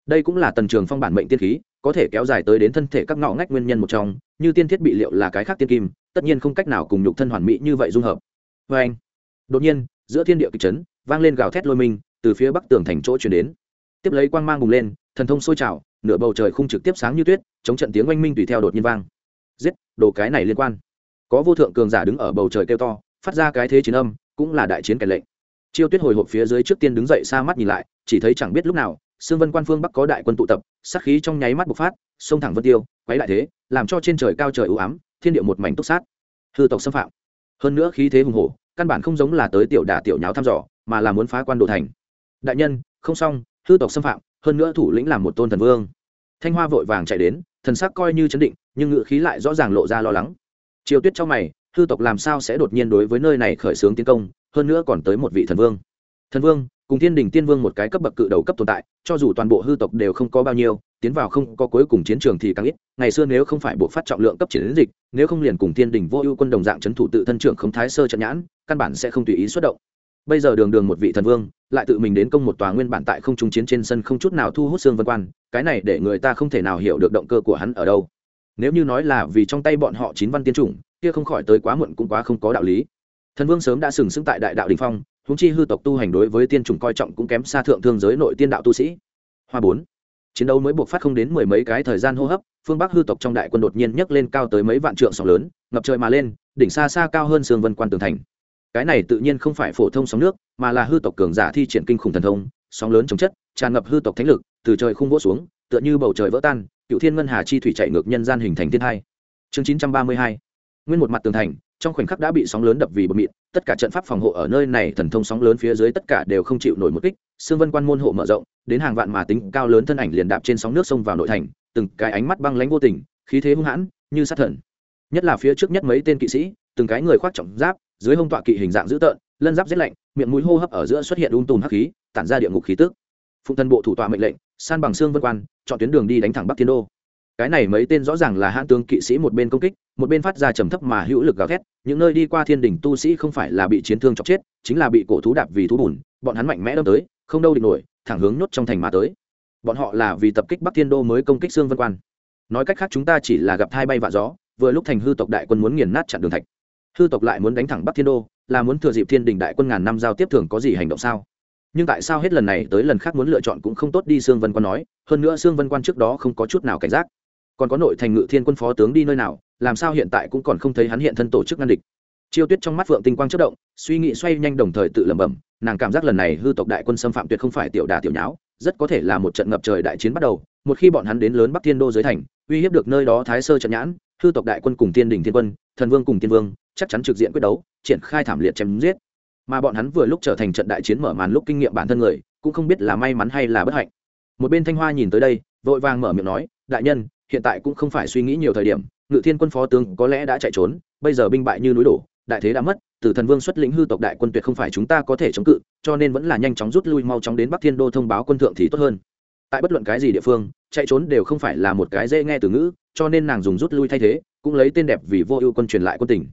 đây cũng là tần trường phong bản mệnh tiên khí, có thể kéo dài tới đến thân thể các ngõ ngách nguyên nhân một trong, như tiên thiết bị liệu là cái khác tiên kim, tất nhiên không cách nào cùng nhục thân hoàn mỹ như vậy dung hợp. Vê anh, đột nhiên, giữa thiên địa kịch chấn, vang lên gào thét lôi mình từ phía bắc tường thành chỗ chuyển đến. Tiếp lấy quang mang bùng lên, thần thông sôi trào, nửa bầu trời không trực tiếp sáng như tuyết, chống trận tiếng oanh minh tùy theo đột nhiên vang. Giết, đồ cái này liên quan. Có vô thượng cường giả đứng ở bầu trời kêu to, phát ra cái thế chiến âm, cũng là đại chiến kẻ lệnh. Chiêu tuyết hồi hộp phía dưới trước tiên đứng dậy xa mắt nhìn lại, chỉ thấy chẳng biết lúc nào xương vân quan phương bắc có đại quân tụ tập, sát khí trong nháy mắt bộc phát xông thẳng vân tiêu, quấy lại thế, làm cho trên trời cao trời ưu ám, thiên địa một mảnh túc sát. Hư tộc xâm phạm. Hơn nữa khí thế hùng hổ, căn bản không giống là tới tiểu đả tiểu nháo thăm dò, mà là muốn phá quan đồ thành. Đại nhân, không xong, hư tộc xâm phạm, hơn nữa thủ lĩnh làm một tôn thần vương. Thanh hoa vội vàng chạy đến, thần sắc coi như chấn định, nhưng ngự khí lại rõ ràng lộ ra lo lắng. Triều tuyết trong mày, hư tộc làm sao sẽ đột nhiên đối với nơi này khởi xướng tiến công, hơn nữa còn tới một vị thần vương. Thần vương cùng thiên đình tiên vương một cái cấp bậc cự đầu cấp tồn tại, cho dù toàn bộ hư tộc đều không có bao nhiêu, tiến vào không có cuối cùng chiến trường thì càng ít. Ngày xưa nếu không phải buộc phát trọng lượng cấp chiến dịch, nếu không liền cùng thiên đình vô ưu quân đồng dạng c h ấ n thủ tự thân trưởng không thái sơ trận nhãn, căn bản sẽ không tùy ý xuất động. Bây giờ đường đường một vị thần vương, lại tự mình đến công một tòa nguyên bản tại không trung chiến trên sân không chút nào thu hút xương vân quan, cái này để người ta không thể nào hiểu được động cơ của hắn ở đâu. Nếu như nói là vì trong tay bọn họ chín văn tiên chủng, kia không khỏi tới quá muộn cũng quá không có đạo lý. Thần vương sớm đã sừng sững tại đại đạo đình phong huống chi hư tộc tu hành đối với tiên chủng coi trọng cũng kém xa thượng thương giới nội tiên đạo tu sĩ. Hoa bốn, chiến đấu mới buộc phát không đến mười mấy cái thời gian hô hấp, phương bắc hư tộc trong đại quân đột nhiên nhấc lên cao tới mấy vạn trượng sóng lớn, ngập trời mà lên, đỉnh xa xa cao hơn sương vân quan tường thành. Cái này tự nhiên không phải phổ thông sóng nước, mà là hư tộc cường giả thi triển kinh khủng thần thông, sóng lớn chống chất, tràn ngập hư tộc thánh lực, từ trời không vỗ xuống, tựa như bầu trời vỡ tan, cựu thiên ngân hà chi thủy chạy ngược nhân gian hình thành thiên hai chương chín trăm ba mươi hai, nguyên một mặt tường thành, trong khoảnh khắc đã bị sóng lớn đập vì bờ mịn tất cả trận pháp phòng hộ ở nơi này thần thông sóng lớn phía dưới tất cả đều không chịu nổi một kích xương vân quan môn hộ mở rộng, đến hàng vạn mà tính cao lớn thân ảnh liền đạp trên sóng nước sông vào nội thành, từng cái ánh mắt băng lánh vô tình, khí thế hung hãn, như sát thần. Nhất là phía trước nhất mấy tên kỵ sĩ, từng cái người khoác trọng giáp, dưới hông tọa kỵ hình dạng dữ tợn, lân giáp rét lạnh, miệng mũi hô hấp ở giữa xuất hiện un tùm hắc khí, tản ra địa ngục khí tức. Phụng thân bộ thủ tọa mệnh lệnh, san bằng xương vân quan, chọn tuyến đường đi đánh thẳng bắc thiên đô cái này mấy tên rõ ràng là hãn tướng kỵ sĩ một bên công kích, một bên phát ra trầm thấp mà hữu lực gào thét, những nơi đi qua thiên đỉnh tu sĩ không phải là bị chiến thương chọc chết, chính là bị cổ thú đạp vì thú bùn, bọn hắn mạnh mẽ đâm tới, không đâu địch nổi, thẳng hướng nhốt trong thành mà tới. Bọn họ là vì tập kích bắc thiên đô mới công kích xương vân quan. Nói cách khác chúng ta chỉ là gặp thai bay vạ gió, vừa lúc thành hư tộc đại quân muốn nghiền nát chặn đường thạch. Hư tộc lại muốn đánh thẳng bắc thiên đô, là muốn thừa dịp thiên đình đại quân ngàn năm giao tiếp thường có gì hành động sao? Nhưng tại sao hết lần này tới lần khác muốn lựa chọn cũng không tốt đi xương vân quan nói, hơn nữa xương vân quan trước đó không có chút nào cảnh giác còn có nội thành ngự thiên quân phó tướng đi nơi nào, làm sao hiện tại cũng còn không thấy hắn hiện thân tổ chức ngăn địch. Chiêu tuyết trong mắt phượng tinh quang chất động, suy nghĩ xoay nhanh đồng thời tự lẩm bẩm, nàng cảm giác lần này hư tộc đại quân xâm phạm tuyệt không phải tiểu đà tiểu nháo, rất có thể là một trận ngập trời đại chiến bắt đầu, một khi bọn hắn đến lớn bắc thiên đô dưới thành, uy hiếp được nơi đó thái sơ trận nhãn, hư tộc đại quân cùng tiên đình thiên quân, thần vương cùng tiên vương, chắc chắn trực diện quyết đấu, triển khai thảm liệt chém giết. Mà bọn hắn vừa lúc trở thành trận đại chiến mở màn lúc kinh nghiệm bản thân người, cũng không biết là may mắn hay là bất hạnh. Một bên thanh hoa nhìn tới đây, vội vàng mở miệng nói, đại nhân hiện tại cũng không phải suy nghĩ nhiều thời điểm, ngự thiên quân phó tướng có lẽ đã chạy trốn, bây giờ binh bại như núi đổ, đại thế đã mất từ thần vương xuất lĩnh hư tộc đại quân tuyệt không phải chúng ta có thể chống cự, cho nên vẫn là nhanh chóng rút lui, mau chóng đến bắc thiên đô thông báo quân thượng thì tốt hơn. Tại bất luận cái gì địa phương, chạy trốn đều không phải là một cái dễ nghe từ ngữ, cho nên nàng dùng rút lui thay thế, cũng lấy tên đẹp vì vô ưu quân truyền lại quân tình.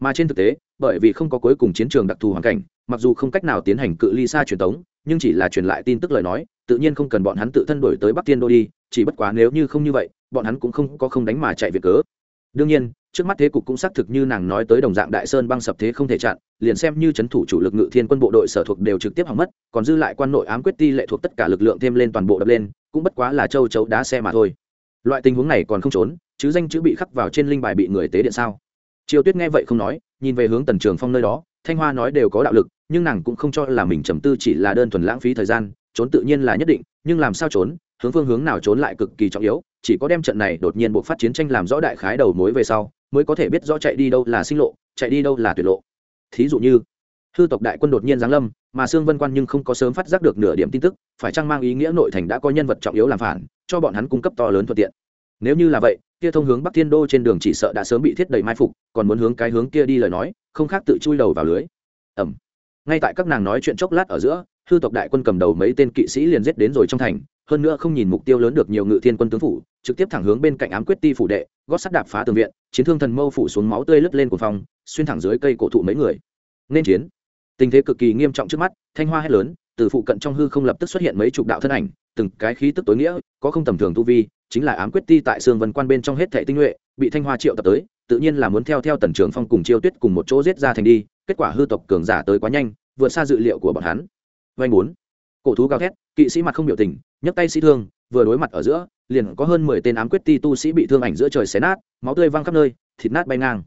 Mà trên thực tế, bởi vì không có cuối cùng chiến trường đặc thù hoàn cảnh, mặc dù không cách nào tiến hành cự ly xa truyền tống, nhưng chỉ là truyền lại tin tức lời nói, tự nhiên không cần bọn hắn tự thân đổi tới bắc tiên đô đi, chỉ bất quá nếu như không như vậy bọn hắn cũng không có không đánh mà chạy việc cớ. Đương nhiên, trước mắt thế cục cũng xác thực như nàng nói tới đồng dạng đại sơn băng sập thế không thể chặn, liền xem như c h ấ n thủ chủ lực ngự thiên quân bộ đội sở thuộc đều trực tiếp hỏng mất, còn dư lại quan nội ám quyết ti lệ thuộc tất cả lực lượng thêm lên toàn bộ đập lên, cũng bất quá là châu chấu đá xe mà thôi. Loại tình huống này còn không trốn, chứ danh chữ bị khắc vào trên linh bài bị người tế điện sao? Triều tuyết nghe vậy không nói, nhìn về hướng tần trường phong nơi đó, thanh hoa nói đều có đạo lực, nhưng nàng cũng không cho là mình trầm tư chỉ là đơn thuần lãng phí thời gian, trốn tự nhiên là nhất định, nhưng làm sao trốn hướng phương hướng nào trốn lại cực kỳ trọng yếu, chỉ có đem trận này đột nhiên buộc phát chiến tranh làm rõ đại khái đầu mối về sau, mới có thể biết rõ chạy đi đâu là sinh lộ, chạy đi đâu là tuyệt lộ. Thí dụ như, hư tộc đại quân đột nhiên giáng lâm, mà sương vân quan nhưng không có sớm phát giác được nửa điểm tin tức, phải chăng mang ý nghĩa nội thành đã có nhân vật trọng yếu làm phản, cho bọn hắn cung cấp to lớn thuận tiện. Nếu như là vậy, kia thông hướng bắc thiên đô trên đường chỉ sợ đã sớm bị thiết đầy mai phục, còn muốn hướng cái hướng kia đi lời nói, không khác tự chui đầu vào lưới. Ẩm ngay tại các nàng nói chuyện chốc lát ở giữa, hư tộc đại quân cầm đầu mấy tên kỵ sĩ liền giết đến rồi trong thành hơn nữa không nhìn mục tiêu lớn được nhiều ngự thiên quân tướng phủ, trực tiếp thẳng hướng bên cạnh ám quyết ti phủ đệ, gót sắt đạp phá tường viện, chiến thương thần mâu phủ xuống máu tươi lướt lên của phòng xuyên thẳng dưới cây cổ thụ mấy người. Nên chiến. Tình thế cực kỳ nghiêm trọng trước mắt, thanh hoa hét lớn, từ phụ cận trong hư không lập tức xuất hiện mấy chục đạo thân ảnh, từng cái khí tức tối nghĩa, có không tầm thường tu vi, chính là ám quyết ti tại sương vân quan bên trong hết thệ tinh nhuệ, bị thanh hoa triệu tập tới, tự nhiên là muốn theo theo tần trường phong cùng chiêu tuyết cùng một chỗ giết ra thành đi, kết quả hư tộc cường giả tới quá nhanh, vượt xa dự liệu của bọn hắn. Vanh bốn cổ thú gào thét, kỵ sĩ mặt không biểu tình, nhấc tay sĩ thương, vừa đối mặt ở giữa, liền có hơn mười tên ám quyết ti tu sĩ bị thương ảnh giữa trời xé nát, máu tươi văng khắp nơi, thịt nát bay ngang.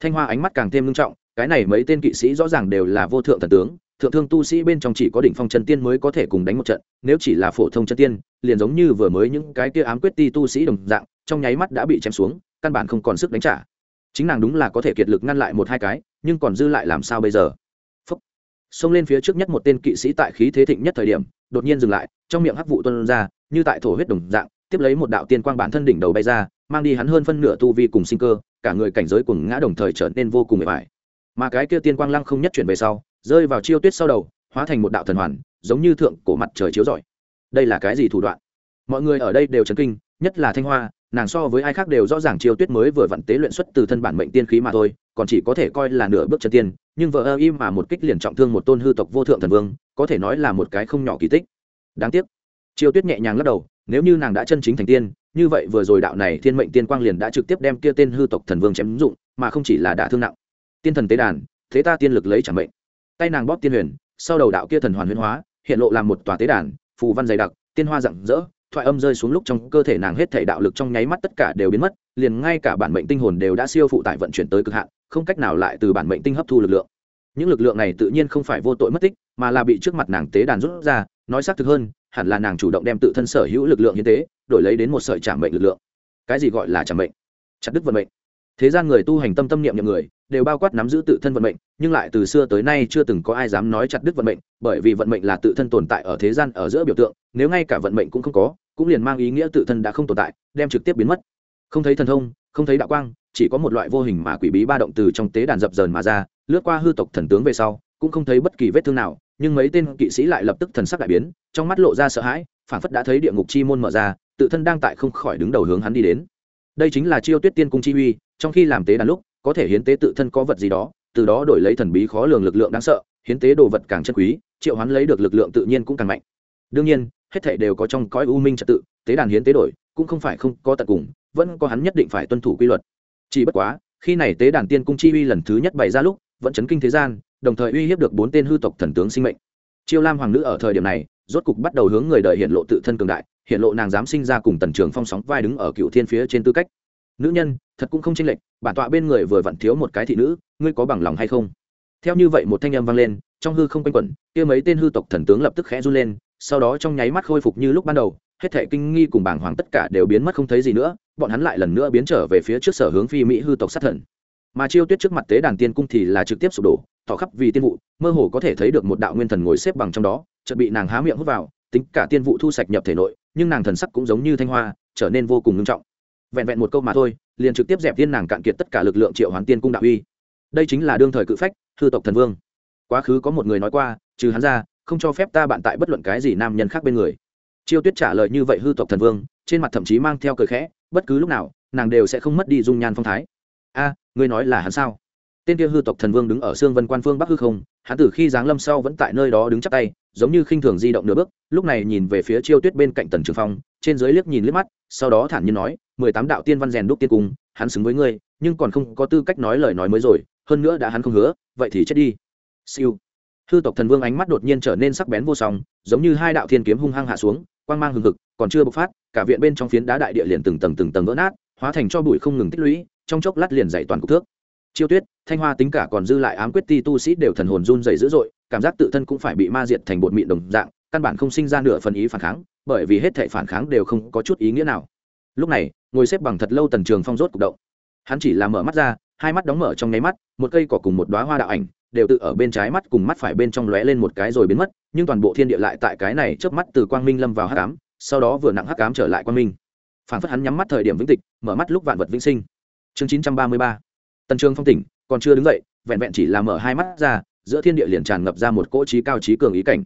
Thanh hoa ánh mắt càng thêm nghiêm trọng, cái này mấy tên kỵ sĩ rõ ràng đều là vô thượng thần tướng, thượng thương tu sĩ bên trong chỉ có đỉnh phong chân tiên mới có thể cùng đánh một trận, nếu chỉ là phổ thông chân tiên, liền giống như vừa mới những cái kia ám quyết ti tu sĩ đồng dạng, trong nháy mắt đã bị chém xuống, căn bản không còn sức đánh trả. Chính nàng đúng là có thể kiệt lực ngăn lại một hai cái, nhưng còn dư lại làm sao bây giờ? Xông lên phía trước nhất một tên kỵ sĩ tại khí thế thịnh nhất thời điểm, đột nhiên dừng lại, trong miệng hắc vụ tuân ra, như tại thổ huyết đồng dạng, tiếp lấy một đạo tiên quang bản thân đỉnh đầu bay ra, mang đi hắn hơn phân nửa tu vi cùng sinh cơ, cả người cảnh giới cùng ngã đồng thời trở nên vô cùng mệt mỏi. Mà cái kia tiên quang lăng không nhất chuyển về sau, rơi vào chiêu tuyết sau đầu, hóa thành một đạo thần hoàn, giống như thượng cổ mặt trời chiếu rọi. Đây là cái gì thủ đoạn? Mọi người ở đây đều chấn kinh, nhất là thanh hoa, nàng so với ai khác đều rõ ràng chiêu tuyết mới vừa vặn tế luyện xuất từ thân bản mệnh tiên khí mà thôi còn chỉ có thể coi là nửa bước chân tiên, nhưng vợ ơ im mà một kích liền trọng thương một tôn hư tộc vô thượng thần vương, có thể nói là một cái không nhỏ kỳ tích. Đáng tiếc. Chiêu tuyết nhẹ nhàng lắc đầu, nếu như nàng đã chân chính thành tiên, như vậy vừa rồi đạo này thiên mệnh tiên quang liền đã trực tiếp đem kia tên hư tộc thần vương chém dụng, mà không chỉ là đả thương nặng. Tiên thần tế đàn, thế ta tiên lực lấy chẳng mệnh. Tay nàng bóp tiên huyền, sau đầu đạo kia thần hoàn huyền hóa, hiện lộ làm một tòa tế đàn, phù văn dày đặc, tiên hoa rạng rỡ, thoại âm rơi xuống lúc trong cơ thể nàng hết thể đạo lực trong nháy mắt tất cả đều biến mất, liền ngay cả bản mệnh tinh hồn đều đã siêu phụ tải vận chuyển tới cực hạn không cách nào lại từ bản mệnh tinh hấp thu lực lượng. Những lực lượng này tự nhiên không phải vô tội mất tích, mà là bị trước mặt nàng tế đàn rút ra, nói xác thực hơn, hẳn là nàng chủ động đem tự thân sở hữu lực lượng như thế đổi lấy đến một sợi trả mệnh lực lượng. Cái gì gọi là trả mệnh? Chặt đứt vận mệnh. Thế gian người tu hành tâm tâm niệm niệm người, đều bao quát nắm giữ tự thân vận mệnh, nhưng lại từ xưa tới nay chưa từng có ai dám nói chặt đứt vận mệnh, bởi vì vận mệnh là tự thân tồn tại ở thế gian, ở giữa biểu tượng, nếu ngay cả vận mệnh cũng không có, cũng liền mang ý nghĩa tự thân đã không tồn tại, đem trực tiếp biến mất. Không thấy thần thông, không thấy đạo quang chỉ có một loại vô hình mà quỷ bí ba động từ trong tế đàn dập dờn mà ra, lướt qua hư tộc thần tướng về sau, cũng không thấy bất kỳ vết thương nào, nhưng mấy tên kỵ sĩ lại lập tức thần sắc đại biến, trong mắt lộ ra sợ hãi, phản phất đã thấy địa ngục chi môn mở ra, tự thân đang tại không khỏi đứng đầu hướng hắn đi đến. Đây chính là chiêu tuyết tiên cung chi uy, trong khi làm tế đàn lúc, có thể hiến tế tự thân có vật gì đó, từ đó đổi lấy thần bí khó lường lực lượng đáng sợ, hiến tế đồ vật càng chân quý, triệu hoán lấy được lực lượng tự nhiên cũng càng mạnh. Đương nhiên, hết thể đều có trong cõi u minh trật tự, tế đàn hiến tế đổi, cũng không phải không có tận cùng, vẫn có hắn nhất định phải tuân thủ quy luật chỉ bất quá, khi này tế đàn tiên cung chi uy lần thứ nhất bày ra lúc, vẫn chấn kinh thế gian, đồng thời uy hiếp được bốn tên hư tộc thần tướng sinh mệnh. Chiêu lam hoàng nữ ở thời điểm này, rốt cục bắt đầu hướng người đời hiện lộ tự thân cường đại, hiện lộ nàng dám sinh ra cùng tần trường phong sóng vai đứng ở cựu thiên phía trên tư cách. Nữ nhân, thật cũng không chênh lệch, bản tọa bên người vừa vặn thiếu một cái thị nữ, ngươi có bằng lòng hay không? Theo như vậy một thanh âm vang lên, trong hư không quanh quẩn, kia mấy tên hư tộc thần tướng lập tức khẽ run lên, sau đó trong nháy mắt khôi phục như lúc ban đầu hết thệ kinh nghi cùng bảng hoàng tất cả đều biến mất không thấy gì nữa, bọn hắn lại lần nữa biến trở về phía trước sở hướng phi mỹ hư tộc sát thần. Mà chiêu tuyết trước mặt tế đàn tiên cung thì là trực tiếp sụp đổ tỏ khắp vì tiên vụ, mơ hồ có thể thấy được một đạo nguyên thần ngồi xếp bằng trong đó, chợt bị nàng há miệng hút vào, tính cả tiên vụ thu sạch nhập thể nội, nhưng nàng thần sắc cũng giống như thanh hoa, trở nên vô cùng nghiêm trọng. Vẹn vẹn một câu mà thôi, liền trực tiếp dẹp tiên nàng cạn kiệt tất cả lực lượng triệu hoán tiên cung đạo uy. Đây chính là đương thời cự phách, hư tộc thần vương. Quá khứ có một người nói qua, trừ hắn ra, không cho phép ta bạn tại bất luận cái gì nam nhân khác bên người chiêu tuyết trả lời như vậy hư tộc thần vương, trên mặt thậm chí mang theo cười khẽ, bất cứ lúc nào, nàng đều sẽ không mất đi dung nhan phong thái. A, ngươi nói là hắn sao? Tên kia hư tộc thần vương đứng ở xương vân quan phương bắc hư không, hắn từ khi giáng lâm sau vẫn tại nơi đó đứng chắp tay, giống như khinh thường di động nửa bước, lúc này nhìn về phía chiêu tuyết bên cạnh tần trường phong, trên dưới liếc nhìn liếc mắt, sau đó thản nhiên nói, mười tám đạo tiên văn rèn đúc tiên cung, hắn xứng với ngươi, nhưng còn không có tư cách nói lời nói mới rồi, hơn nữa đã hắn không hứa, vậy thì chết đi. Siêu. Hư tộc thần vương ánh mắt đột nhiên trở nên sắc bén vô song, giống như hai đạo thiên kiếm hung hăng hạ xuống quang mang hừng hực, còn chưa bộc phát, cả viện bên trong phiến đá đại địa liền từng tầng từng tầng vỡ nát, hóa thành cho bụi không ngừng tích lũy, trong chốc lát liền dày toàn cục thước. Chiêu tuyết, thanh hoa tính cả còn dư lại ám quyết ti tu sĩ đều thần hồn run dày dữ dội, cảm giác tự thân cũng phải bị ma diệt thành bột mịn đồng dạng, căn bản không sinh ra nửa phần ý phản kháng, bởi vì hết thảy phản kháng đều không có chút ý nghĩa nào. Lúc này, ngồi xếp bằng thật lâu tần trường phong rốt cục động. Hắn chỉ là mở mắt ra, hai mắt đóng mở trong nháy mắt, một cây cỏ cùng một đoá hoa đạo ảnh đều tự ở bên trái mắt cùng mắt phải bên trong lóe lên một cái rồi biến mất, nhưng toàn bộ thiên địa lại tại cái này chớp mắt từ quang minh lâm vào hắc ám, sau đó vừa nặng hắc ám trở lại quang minh. Phản phất hắn nhắm mắt thời điểm vĩnh tịch, mở mắt lúc vạn vật vĩnh sinh. Chương chín trăm ba mươi ba. Tần trương phong tỉnh, còn chưa đứng dậy, vẹn vẹn chỉ là mở hai mắt ra, giữa thiên địa liền tràn ngập ra một cỗ trí cao trí cường ý cảnh.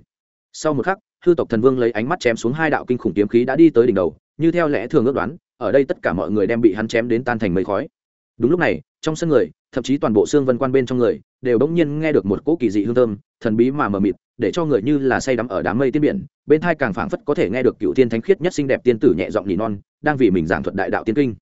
Sau một khắc, hư tộc thần vương lấy ánh mắt chém xuống hai đạo kinh khủng kiếm khí đã đi tới đỉnh đầu, như theo lẽ thường ước đoán, ở đây tất cả mọi người đem bị hắn chém đến tan thành mây khói. Đúng lúc này, trong sân người thậm chí toàn bộ xương vân quan bên trong người đều đống nhiên nghe được một cỗ kỳ dị hương thơm, thần bí mà mờ mịt, để cho người như là say đắm ở đám mây tiên biển, bên thai càng phảng phất có thể nghe được cựu thiên thánh khiết nhất xinh đẹp tiên tử nhẹ giọng nỉ non, đang vì mình giảng thuật đại đạo tiên kinh.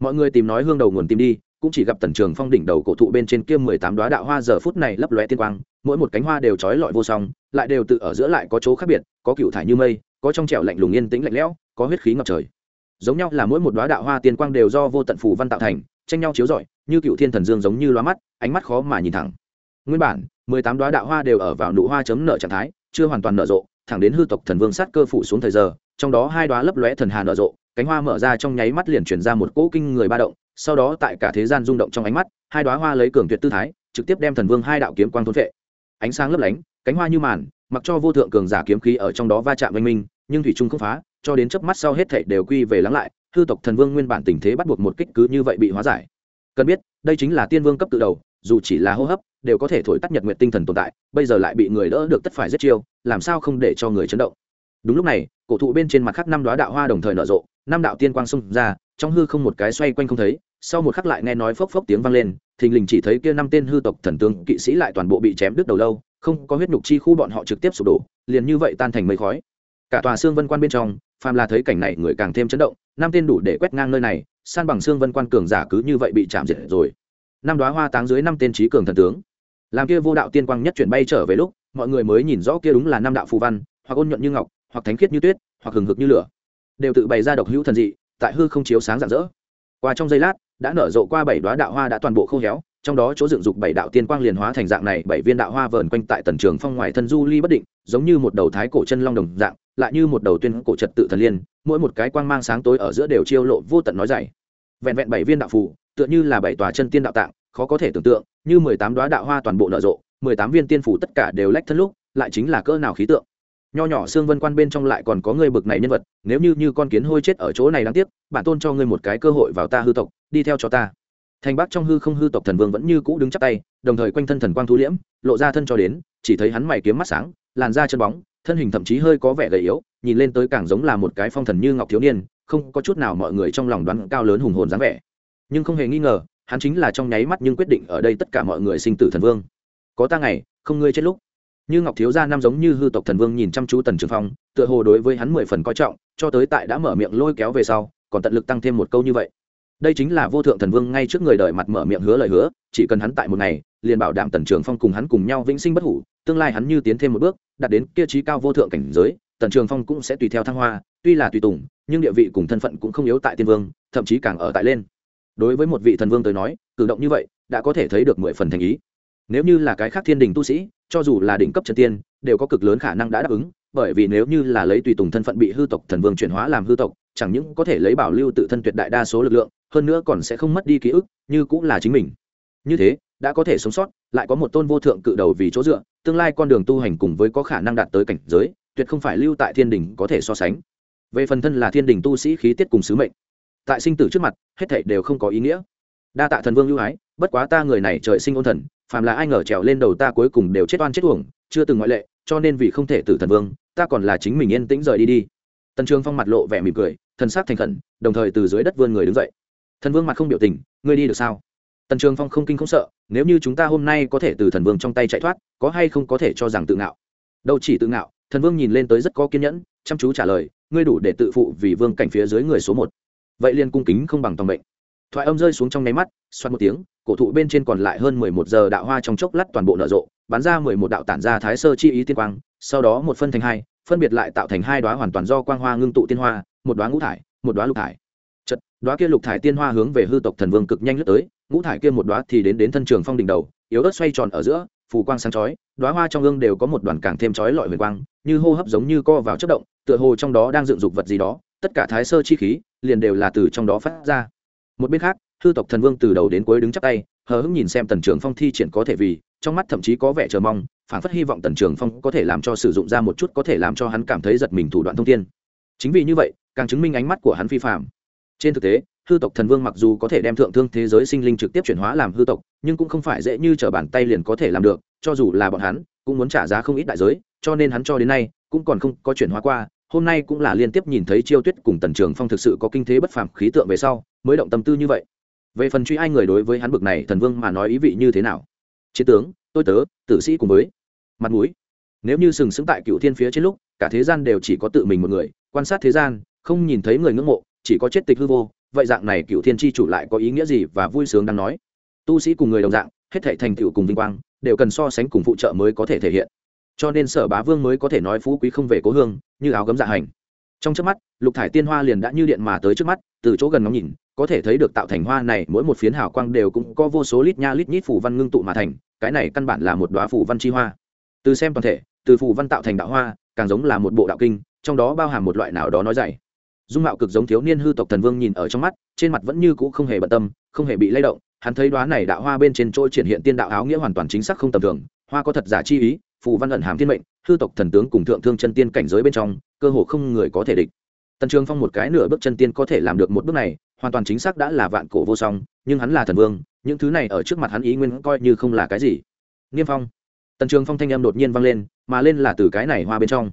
Mọi người tìm nói hương đầu nguồn tìm đi, cũng chỉ gặp tần trường phong đỉnh đầu cổ thụ bên trên kia mười tám đoá đạo hoa giờ phút này lấp lóe tiên quang, mỗi một cánh hoa đều trói lọi vô song, lại đều tự ở giữa lại có chỗ khác biệt, có cựu thải như mây, có trong trẻo lạnh lùng yên tĩnh lạnh lẽo, có huyết khí ngập trời. Giống nhau là mỗi một đoá đạo hoa tiên quang đều do vô tận phù văn tạo thành tranh nhau chiếu rọi, như cựu thiên thần dương giống như loa mắt, ánh mắt khó mà nhìn thẳng. Nguyên bản, mười tám đoá đạo hoa đều ở vào nụ hoa chấm nợ trạng thái, chưa hoàn toàn nở rộ, thẳng đến hư tộc thần vương sát cơ phủ xuống thời giờ, trong đó hai đoá lấp lóe thần hà nở rộ, cánh hoa mở ra trong nháy mắt liền chuyển ra một cỗ kinh người ba động, sau đó tại cả thế gian rung động trong ánh mắt, hai đoá hoa lấy cường tuyệt tư thái, trực tiếp đem thần vương hai đạo kiếm quang thôn vệ ánh sáng lấp lánh, cánh hoa như màn, mặc cho vô thượng cường giả kiếm khí ở trong đó va chạm oanh minh, nhưng thủy trung không phá, cho đến chớp mắt sau hết thảy đều quy về lắng lại hư tộc thần vương nguyên bản tình thế bắt buộc một kích cứ như vậy bị hóa giải. Cần biết, đây chính là tiên vương cấp tự đầu, dù chỉ là hô hấp, đều có thể thổi tắt nhật nguyện tinh thần tồn tại, bây giờ lại bị người đỡ được tất phải rất chiêu, làm sao không để cho người chấn động? Đúng lúc này, cổ thụ bên trên mặt khắc năm đoá đạo hoa đồng thời nở rộ, năm đạo tiên quang xông ra, trong hư không một cái xoay quanh không thấy, sau một khắc lại nghe nói phốc phốc tiếng vang lên, thình lình chỉ thấy kia năm tên hư tộc thần tướng kỵ sĩ lại toàn bộ bị chém đứt đầu lâu, không có huyết nhục chi khu bọn họ trực tiếp sụp đổ, liền như vậy tan thành mây khói. Cả tòa xương vân quan bên trong phàm là thấy cảnh này người càng thêm chấn động, năm tên đủ để quét ngang nơi này, san bằng xương vân quan cường giả cứ như vậy bị chạm diệt rồi. Năm đoá hoa táng dưới năm tên trí cường thần tướng. Làm kia vô đạo tiên quang nhất chuyển bay trở về lúc, mọi người mới nhìn rõ kia đúng là năm đạo phù văn, hoặc ôn nhuận như ngọc, hoặc thánh khiết như tuyết, hoặc hừng hực như lửa. Đều tự bày ra độc hữu thần dị, tại hư không chiếu sáng rạng rỡ. Qua trong giây lát, đã nở rộ qua bảy đoá đạo hoa đã toàn bộ khô héo, trong đó chỗ dựng dục bảy đạo tiên quang liền hóa thành dạng này bảy viên đạo hoa vờn quanh tại tần trường phong ngoài thân du ly bất định, giống như một đầu thái cổ chân long đồng dạng lại như một đầu tuyên cổ trật tự thần liên, mỗi một cái quang mang sáng tối ở giữa đều chiêu lộ vô tận nói dày. Vẹn vẹn bảy viên đạo phù, tựa như là bảy tòa chân tiên đạo tạng, khó có thể tưởng tượng, như mười tám đoá đạo hoa toàn bộ nở rộ, mười tám viên tiên phủ tất cả đều lách thân lúc, lại chính là cỡ nào khí tượng. Nho nhỏ xương vân quan bên trong lại còn có người bực này nhân vật, nếu như như con kiến hôi chết ở chỗ này đáng tiếc, bản tôn cho ngươi một cái cơ hội vào ta hư tộc, đi theo cho ta. Thành bắc trong hư không hư tộc thần vương vẫn như cũ đứng chắc tay, đồng thời quanh thân thần quang thu liễm, lộ ra thân cho đến, chỉ thấy hắn mày kiếm mắt sáng, làn da chân bóng thân hình thậm chí hơi có vẻ gầy yếu, nhìn lên tới càng giống là một cái phong thần như ngọc thiếu niên, không có chút nào mọi người trong lòng đoán cao lớn hùng hồn dáng vẻ. Nhưng không hề nghi ngờ, hắn chính là trong nháy mắt nhưng quyết định ở đây tất cả mọi người sinh tử thần vương. Có ta ngày, không ngươi chết lúc. Như ngọc thiếu gia năm giống như hư tộc thần vương nhìn chăm chú tần trường phong, tựa hồ đối với hắn mười phần coi trọng, cho tới tại đã mở miệng lôi kéo về sau, còn tận lực tăng thêm một câu như vậy. Đây chính là vô thượng thần vương ngay trước người đời mặt mở miệng hứa lời hứa, chỉ cần hắn tại một ngày liền bảo đảm tần trường phong cùng hắn cùng nhau vĩnh sinh bất hủ, tương lai hắn như tiến thêm một bước, đạt đến kia trí cao vô thượng cảnh giới, tần trường phong cũng sẽ tùy theo thăng hoa, tuy là tùy tùng, nhưng địa vị cùng thân phận cũng không yếu tại tiên vương, thậm chí càng ở tại lên. Đối với một vị thần vương tới nói, cử động như vậy đã có thể thấy được mười phần thành ý. Nếu như là cái khác thiên đình tu sĩ, cho dù là đỉnh cấp trần tiên, đều có cực lớn khả năng đã đáp ứng, bởi vì nếu như là lấy tùy tùng thân phận bị hư tộc thần vương chuyển hóa làm hư tộc, chẳng những có thể lấy bảo lưu tự thân tuyệt đại đa số lực lượng, hơn nữa còn sẽ không mất đi ký ức, như cũng là chính mình. Như thế đã có thể sống sót, lại có một tôn vô thượng cự đầu vì chỗ dựa, tương lai con đường tu hành cùng với có khả năng đạt tới cảnh giới, tuyệt không phải lưu tại thiên đình có thể so sánh. Về phần thân là thiên đình tu sĩ khí tiết cùng sứ mệnh, tại sinh tử trước mặt, hết thảy đều không có ý nghĩa. Đa tạ thần vương lưu ái, bất quá ta người này trời sinh ôn thần, phàm là ai ngờ trèo lên đầu ta cuối cùng đều chết oan chết uổng, chưa từng ngoại lệ, cho nên vì không thể tử thần vương, ta còn là chính mình yên tĩnh rời đi đi. Tần trường phong mặt lộ vẻ mỉm cười, thần sắc thành khẩn, đồng thời từ dưới đất vươn người đứng dậy. Thần vương mặt không biểu tình, ngươi đi được sao? Tần trường phong không kinh không sợ, nếu như chúng ta hôm nay có thể từ thần vương trong tay chạy thoát, có hay không có thể cho rằng tự ngạo? Đâu chỉ tự ngạo, thần vương nhìn lên tới rất có kiên nhẫn, chăm chú trả lời, ngươi đủ để tự phụ vì vương cảnh phía dưới người số một. Vậy liền cung kính không bằng tòng bệnh thoại âm rơi xuống trong nháy mắt, xoát một tiếng, cổ thụ bên trên còn lại hơn mười một giờ đạo hoa trong chốc lát toàn bộ nở rộ, bắn ra mười một đạo tản ra thái sơ chi ý tiên quang, sau đó một phân thành hai, phân biệt lại tạo thành hai đoá hoàn toàn do quang hoa ngưng tụ tiên hoa, một đoá ngũ thải, một đoá lục thải. Chật đoá kia lục thải tiên hoa hướng về hư tộc thần vương cực nhanh lướt tới ngũ thải kia một đóa thì đến đến thân trường phong đỉnh đầu, yếu ớt xoay tròn ở giữa, phù quang sáng chói, đóa hoa trong gương đều có một đoàn càng thêm chói lọi huyền quang, như hô hấp giống như co vào chớp động, tựa hồ trong đó đang dựng dục vật gì đó, tất cả thái sơ chi khí liền đều là từ trong đó phát ra một bên khác, hư tộc thần vương từ đầu đến cuối đứng chắp tay, hờ hững nhìn xem tần trường phong thi triển có thể vì, trong mắt thậm chí có vẻ chờ mong, phản phất hy vọng tần trường phong có thể làm cho sử dụng ra một chút có thể làm cho hắn cảm thấy giật mình thủ đoạn thông thiên. chính vì như vậy, càng chứng minh ánh mắt của hắn phi phạm trên thực tế hư tộc thần vương mặc dù có thể đem thượng thương thế giới sinh linh trực tiếp chuyển hóa làm hư tộc, nhưng cũng không phải dễ như trở bàn tay liền có thể làm được, cho dù là bọn hắn, cũng muốn trả giá không ít đại giới, cho nên hắn cho đến nay, cũng còn không có chuyển hóa qua, hôm nay cũng là liên tiếp nhìn thấy chiêu tuyết cùng tần trường phong thực sự có kinh thế bất phàm khí tượng về sau, mới động tâm tư như vậy. Về phần truy ai người đối với hắn bực này, thần vương mà nói ý vị như thế nào? Chiến tướng, tôi tớ, tử sĩ cùng với mặt mũi. Nếu như sừng sững tại cựu thiên phía trên lúc, cả thế gian đều chỉ có tự mình một người, quan sát thế gian, không nhìn thấy người ngưỡng mộ, chỉ có chết tịch hư vô vậy dạng này cựu thiên tri chủ lại có ý nghĩa gì và vui sướng đang nói? Tu sĩ cùng người đồng dạng, hết thể thành tựu cùng vinh quang, đều cần so sánh cùng phụ trợ mới có thể thể hiện. Cho nên sở bá vương mới có thể nói phú quý không về cố hương, như áo gấm dạ hành. Trong trước mắt, lục thải tiên hoa liền đã như điện mà tới trước mắt, từ chỗ gần ngóng nhìn, có thể thấy được tạo thành hoa này mỗi một phiến hào quang đều cũng có vô số lít nha lít nhít phủ văn ngưng tụ mà thành, cái này căn bản là một đoá phủ văn chi hoa. Từ xem toàn thể, từ phủ văn tạo thành đạo hoa, càng giống là một bộ đạo kinh, trong đó bao hàm một loại nào đó nói dày dung mạo cực giống thiếu niên hư tộc thần vương nhìn ở trong mắt, trên mặt vẫn như cũ không hề bận tâm, không hề bị lay động. Hắn thấy đoá này đạo hoa bên trên trôi triển hiện tiên đạo áo nghĩa hoàn toàn chính xác không tầm thường, hoa có thật giả chi ý, phù văn ẩn hàm thiên mệnh, hư tộc thần tướng cùng thượng thương chân tiên cảnh giới bên trong, cơ hồ không người có thể địch. Tần trường phong một cái nửa bước chân tiên có thể làm được một bước này, hoàn toàn chính xác đã là vạn cổ vô song, nhưng hắn là thần vương, những thứ này ở trước mặt hắn ý nguyên coi như không là cái gì. Niêm phong. Tần trường phong thanh âm đột nhiên vang lên, mà lên là từ cái này hoa bên trong.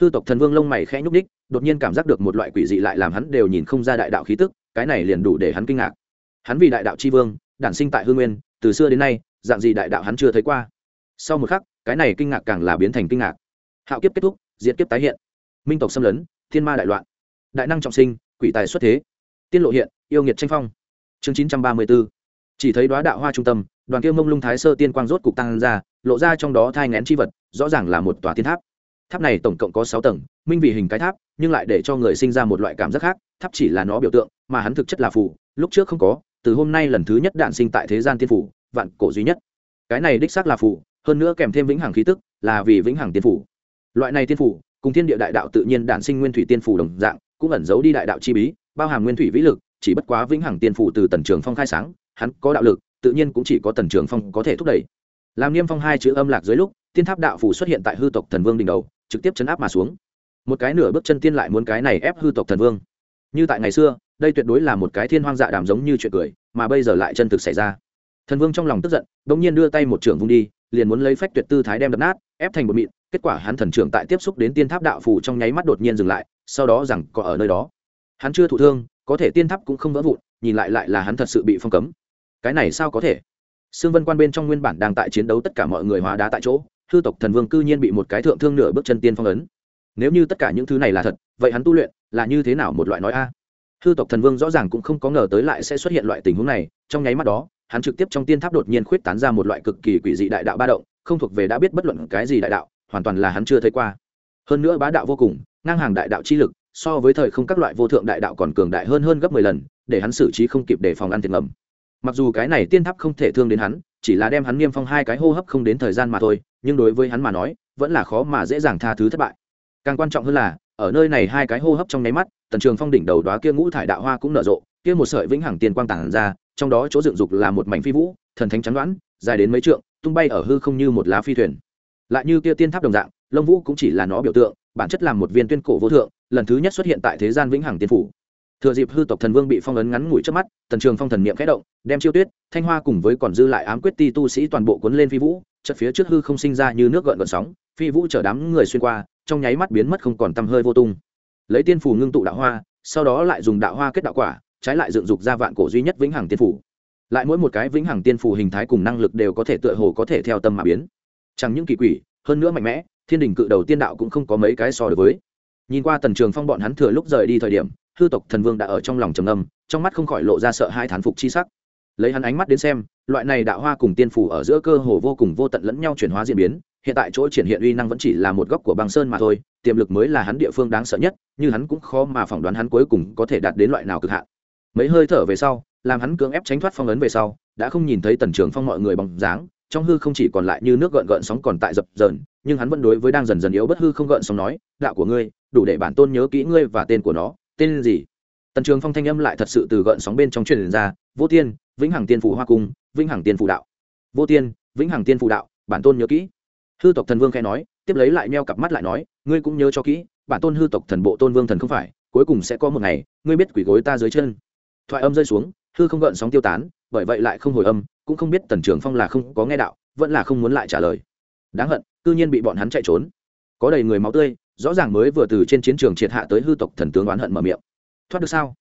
Hư tộc thần vương lông mày khẽ nhúc ních đột nhiên cảm giác được một loại quỷ dị lại làm hắn đều nhìn không ra đại đạo khí tức, cái này liền đủ để hắn kinh ngạc. Hắn vì đại đạo chi vương, đản sinh tại hư nguyên, từ xưa đến nay, dạng gì đại đạo hắn chưa thấy qua. Sau một khắc, cái này kinh ngạc càng là biến thành kinh ngạc. Hạo kiếp kết thúc diễn kiếp tái hiện. Minh tộc xâm lấn, thiên ma đại loạn. Đại năng trọng sinh, quỷ tài xuất thế. Tiên lộ hiện, yêu nghiệt tranh phong. Chương chín trăm ba mươi b ố chỉ thấy đoá đạo hoa trung tâm, đoàn kia mông lung thái sơ tiên quang rốt cục tăng ra, lộ ra trong đó thai ngén c h i vật, rõ ràng là một tòa tiên tháp tháp này tổng cộng có sáu tầng, minh vì hình cái tháp, nhưng lại để cho người sinh ra một loại cảm giác khác, tháp chỉ là nó biểu tượng, mà hắn thực chất là phủ lúc trước không có, từ hôm nay lần thứ nhất đạn sinh tại thế gian tiên phủ vạn cổ duy nhất. Cái này đích xác là phủ hơn nữa kèm thêm vĩnh hằng khí tức, là vì vĩnh hằng tiên phủ loại này tiên phủ cùng thiên địa đại đạo tự nhiên đản sinh nguyên thủy tiên phủ đồng dạng, cũng ẩn giấu đi đại đạo chi bí, bao hàm nguyên thủy vĩ lực, chỉ bất quá vĩnh hằng tiên phủ từ tần trường phong khai sáng, hắn có đạo lực, tự nhiên cũng chỉ có tần trường phong có thể thúc đẩy. Làm niêm phong hai chữ âm lạc dưới lúc, tiên tháp đạo phủ xuất hiện tại hư tộc thần vương đỉnh đầu trực tiếp chấn áp mà xuống. Một cái nửa bước chân tiên lại muốn cái này ép hư tộc thần vương. Như tại ngày xưa, đây tuyệt đối là một cái thiên hoang dạ đàm giống như chuyện cười, mà bây giờ lại chân thực xảy ra. Thần vương trong lòng tức giận đ ỗ n g nhiên đưa tay một trưởng vung đi, liền muốn lấy phách tuyệt tư thái đem đập nát, ép thành một mịn, kết quả hắn thần trưởng tại tiếp xúc đến tiên tháp đạo phủ trong nháy mắt đột nhiên dừng lại, sau đó rằng có ở nơi đó. Hắn chưa thụ thương, có thể tiên tháp cũng không vỡ vụn, nhìn lại lại là hắn thật sự bị phong cấm. Cái này sao có thể? Sương vân quan bên trong nguyên bản đang tại chiến đấu tất cả mọi người hóa đá tại chỗ hư tộc thần vương cư nhiên bị một cái thượng thương nửa bước chân tiên phong ấn. Nếu như tất cả những thứ này là thật, vậy hắn tu luyện là như thế nào một loại nói a? Hư tộc thần vương rõ ràng cũng không có ngờ tới lại sẽ xuất hiện loại tình huống này, trong nháy mắt đó, hắn trực tiếp trong tiên tháp đột nhiên khuyết tán ra một loại cực kỳ quỷ dị đại đạo ba động, không thuộc về đã biết bất luận cái gì đại đạo, hoàn toàn là hắn chưa thấy qua. Hơn nữa bá đạo vô cùng, ngang hàng đại đạo chi lực, so với thời không các loại vô thượng đại đạo còn cường đại hơn hơn gấp mười lần, để hắn xử trí không kịp để phòng ăn tiền ngầm. Mặc dù cái này tiên tháp không thể thương đến hắn chỉ là đem hắn niêm phong hai cái hô hấp không đến thời gian mà thôi, nhưng đối với hắn mà nói, vẫn là khó mà dễ dàng tha thứ thất bại. Càng quan trọng hơn là, ở nơi này hai cái hô hấp trong nháy mắt, tần trường phong đỉnh đầu đoá kia ngũ thải đạo hoa cũng nở rộ, kia một sợi vĩnh hằng tiền quang tản ra, trong đó chỗ dựng dục là một mảnh phi vũ, thần thánh chắn đoán, dài đến mấy trượng, tung bay ở hư không như một lá phi thuyền. Lại như kia tiên tháp đồng dạng, lông vũ cũng chỉ là nó biểu tượng, bản chất là một viên tuyên cổ vô thượng, lần thứ nhất xuất hiện tại thế gian vĩnh hằng tiên phủ thừa dịp hư tộc thần vương bị phong ấn ngắn ngủi trước mắt, tần trường phong thần niệm khẽ động, đem chiêu tuyết, thanh hoa cùng với còn dư lại ám quyết ti tu sĩ toàn bộ cuốn lên phi vũ chất phía trước hư không sinh ra như nước gợn gợn sóng, phi vũ chở đám người xuyên qua, trong nháy mắt biến mất không còn tăm hơi vô tung. Lấy tiên phủ ngưng tụ đạo hoa, sau đó lại dùng đạo hoa kết đạo quả, trái lại dựng dục ra vạn cổ duy nhất vĩnh hằng tiên phủ. Lại mỗi một cái vĩnh hằng tiên phủ hình thái cùng năng lực đều có thể tựa hồ có thể theo tâm mà biến. Chẳng những kỳ quỷ, hơn nữa mạnh mẽ, thiên đình cự đầu tiên đạo cũng không có mấy cái so được với. Nhìn qua tần trường phong bọn hắn thừa lúc rời đi thời điểm hư tộc thần vương đã ở trong lòng trầm âm trong mắt không khỏi lộ ra sợ hai thán phục chi sắc. Lấy hắn ánh mắt đến xem, loại này đạo hoa cùng tiên phủ ở giữa cơ hồ vô cùng vô tận lẫn nhau chuyển hóa diễn biến, hiện tại chỗ triển hiện uy năng vẫn chỉ là một góc của băng sơn mà thôi, tiềm lực mới là hắn địa phương đáng sợ nhất nhưng hắn cũng khó mà phỏng đoán hắn cuối cùng có thể đạt đến loại nào cực hạn. Mấy hơi thở về sau, làm hắn cưỡng ép tránh thoát phong ấn về sau, đã không nhìn thấy tần trường phong mọi người bóng dáng, trong hư không chỉ còn lại như nước gợn gợn sóng còn tại dập dờn, nhưng hắn vẫn đối với đang dần dần yếu bất hư không gợn sóng nói, đạo của ngươi, đủ để bản tôn nhớ kỹ ngươi và tên của nó tên gì? Tần trường phong thanh âm lại thật sự từ gợn sóng bên trong truyền ra, vô tiên, vĩnh hằng tiên phủ hoa cung, vĩnh hằng tiên phủ đạo. Vô tiên, vĩnh hằng tiên phủ đạo, bản tôn nhớ kỹ. Hư tộc thần vương khai nói, tiếp lấy lại meo cặp mắt lại nói, ngươi cũng nhớ cho kỹ, bản tôn hư tộc thần bộ tôn vương thần không phải, cuối cùng sẽ có một ngày, ngươi biết quỷ gối ta dưới chân. Thoại âm rơi xuống, hư không gợn sóng tiêu tán, bởi vậy lại không hồi âm, cũng không biết tần trường phong là không có nghe đạo, vẫn là không muốn lại trả lời. Đáng hận, cư nhiên bị bọn hắn chạy trốn. Có đầy người máu tươi rõ ràng mới vừa từ trên chiến trường triệt hạ tới hư tộc thần tướng oán hận mở miệng. Thoát được sao?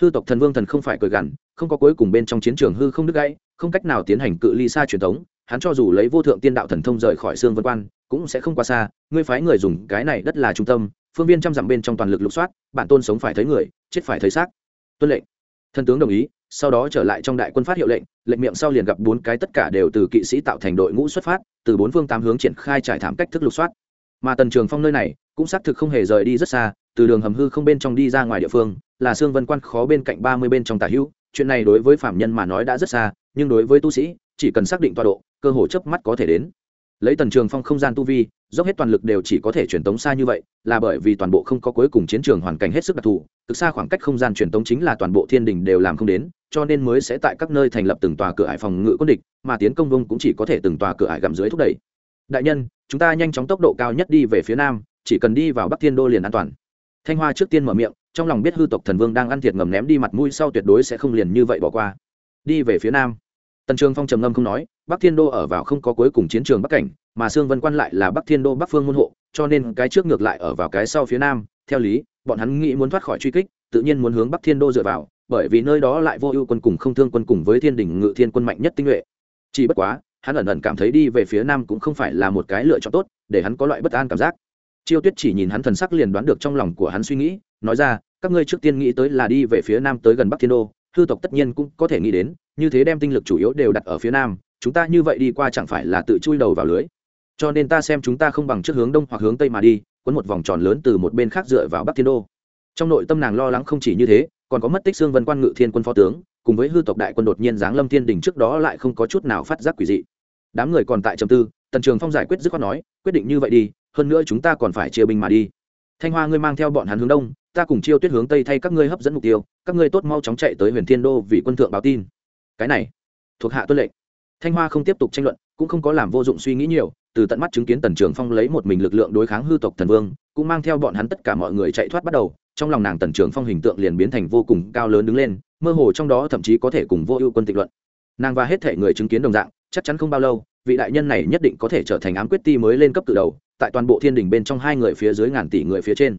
Hư tộc thần vương thần không phải cười gằn, không có cuối cùng bên trong chiến trường hư không đứt gãy, không cách nào tiến hành cự ly xa truyền thống, hắn cho dù lấy vô thượng tiên đạo thần thông rời khỏi xương vân quan, cũng sẽ không qua xa, ngươi phái người dùng cái này đất là trung tâm, phương viên trăm dặm bên trong toàn lực lục soát, bản tôn sống phải thấy người, chết phải thấy xác. Tuân lệnh. Thần tướng đồng ý, sau đó trở lại trong đại quân phát hiệu lệnh lệnh miệng sau liền gặp bốn cái tất cả đều từ kỵ sĩ tạo thành đội ngũ xuất phát, từ bốn phương tám hướng triển khai trải thảm cách thức lục soát mà tần trường phong nơi này cũng xác thực không hề rời đi rất xa, từ đường hầm hư không bên trong đi ra ngoài địa phương, là xương vân quan khó bên cạnh ba mươi bên trong tả hữu. Chuyện này đối với phạm nhân mà nói đã rất xa, nhưng đối với tu sĩ, chỉ cần xác định tọa độ, cơ hội chớp mắt có thể đến. Lấy tần trường phong không gian tu vi, dốc hết toàn lực đều chỉ có thể truyền tống xa như vậy, là bởi vì toàn bộ không có cuối cùng chiến trường hoàn cảnh hết sức đặc thù thực xa khoảng cách không gian truyền tống chính là toàn bộ thiên đình đều làm không đến, cho nên mới sẽ tại các nơi thành lập từng tòa cửa ải phòng ngự quân địch, mà tiến công vông cũng chỉ có thể từng tòa cửa ải gặm dưới thúc đẩy. Đại nhân chúng ta nhanh chóng tốc độ cao nhất đi về phía nam, chỉ cần đi vào bắc thiên đô liền an toàn. Thanh hoa trước tiên mở miệng, trong lòng biết hư tộc thần vương đang ăn thiệt ngầm ném đi mặt mũi sau tuyệt đối sẽ không liền như vậy bỏ qua. Đi về phía nam, tần trường phong trầm ngâm không nói, bắc thiên đô ở vào không có cuối cùng chiến trường bắc cảnh, mà sương vân quan lại là bắc thiên đô bắc phương môn hộ, cho nên cái trước ngược lại ở vào cái sau phía nam. Theo lý, bọn hắn nghĩ muốn thoát khỏi truy kích, tự nhiên muốn hướng bắc thiên đô dựa vào, bởi vì nơi đó lại vô ưu quân cùng không thương quân cùng với thiên đình ngự thiên quân mạnh nhất tinh nhuệ. Chỉ bất quá hắn ẩn ẩn cảm thấy đi về phía nam cũng không phải là một cái lựa chọn tốt, để hắn có loại bất an cảm giác. Chiêu tuyết chỉ nhìn hắn thần sắc liền đoán được trong lòng của hắn suy nghĩ, nói ra, các ngươi trước tiên nghĩ tới là đi về phía nam tới gần bắc thiên đô, hư tộc tất nhiên cũng có thể nghĩ đến, như thế đem tinh lực chủ yếu đều đặt ở phía nam, chúng ta như vậy đi qua chẳng phải là tự chui đầu vào lưới? Cho nên ta xem chúng ta không bằng trước hướng đông hoặc hướng tây mà đi, quấn một vòng tròn lớn từ một bên khác dựa vào bắc thiên đô. Trong nội tâm nàng lo lắng không chỉ như thế, còn có mất tích xương vân quan ngự thiên quân phó tướng cùng với hư tộc đại quân đột nhiên giáng lâm thiên đình trước đó lại không có chút nào phát giác quỷ dị. Đám người còn tại trầm tư, tần trường phong giải quyết dứt khoát nói, quyết định như vậy đi, hơn nữa chúng ta còn phải chia binh mà đi. Thanh hoa ngươi mang theo bọn hắn hướng đông, ta cùng chiêu tuyết hướng tây thay các ngươi hấp dẫn mục tiêu, các ngươi tốt mau chóng chạy tới huyền thiên đô vì quân thượng báo tin. Cái này, thuộc hạ tuân lệnh. Thanh hoa không tiếp tục tranh luận, cũng không có làm vô dụng suy nghĩ nhiều, từ tận mắt chứng kiến tần trường phong lấy một mình lực lượng đối kháng hư tộc thần vương, cũng mang theo bọn hắn tất cả mọi người chạy thoát bắt đầu, trong lòng nàng tần trường phong hình tượng liền biến thành vô cùng cao lớn đứng lên mơ hồ trong đó thậm chí có thể cùng vô ưu quân tịch luận. Nàng và hết thể người chứng kiến đồng dạng, chắc chắn không bao lâu, vị đại nhân này nhất định có thể trở thành ám quyết ti mới lên cấp từ đầu, tại toàn bộ thiên đình bên trong hai người phía dưới ngàn tỷ người phía trên.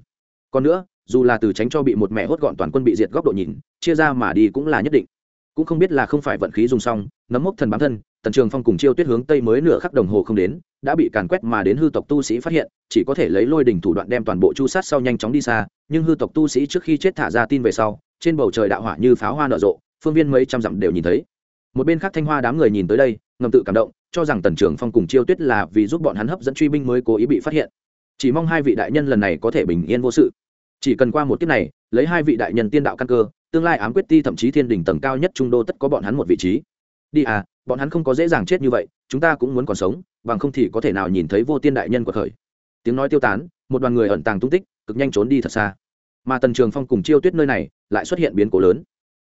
Còn nữa, dù là từ tránh cho bị một mẹ hốt gọn toàn quân bị diệt góc độ nhìn, chia ra mà đi cũng là nhất định. Cũng không biết là không phải vận khí dùng xong, nấm mốc thần bám thân, tần trường phong cùng chiêu tuyết hướng tây mới nửa khắc đồng hồ không đến, đã bị càn quét mà đến hư tộc tu sĩ phát hiện, chỉ có thể lấy lôi đình thủ đoạn đem toàn bộ chu sát sau nhanh chóng đi xa, nhưng hư tộc tu sĩ trước khi chết thả ra tin về sau trên bầu trời đạo hỏa như pháo hoa nở rộ, phương viên mấy trăm dặm đều nhìn thấy. Một bên khác thanh hoa đám người nhìn tới đây, ngầm tự cảm động, cho rằng tần trưởng phong cùng chiêu tuyết là vì giúp bọn hắn hấp dẫn truy binh mới cố ý bị phát hiện. Chỉ mong hai vị đại nhân lần này có thể bình yên vô sự. Chỉ cần qua một kiếp này, lấy hai vị đại nhân tiên đạo căn cơ, tương lai ám quyết ti thậm chí thiên đỉnh tầng cao nhất trung đô tất có bọn hắn một vị trí. Đi à bọn hắn không có dễ dàng chết như vậy, chúng ta cũng muốn còn sống, bằng không thì có thể nào nhìn thấy vô tiên đại nhân của khởi. Tiếng nói tiêu tán, một đoàn người ẩn tàng tung tích, cực nhanh trốn đi thật xa mà tần trường phong cùng chiêu tuyết nơi này lại xuất hiện biến cố lớn.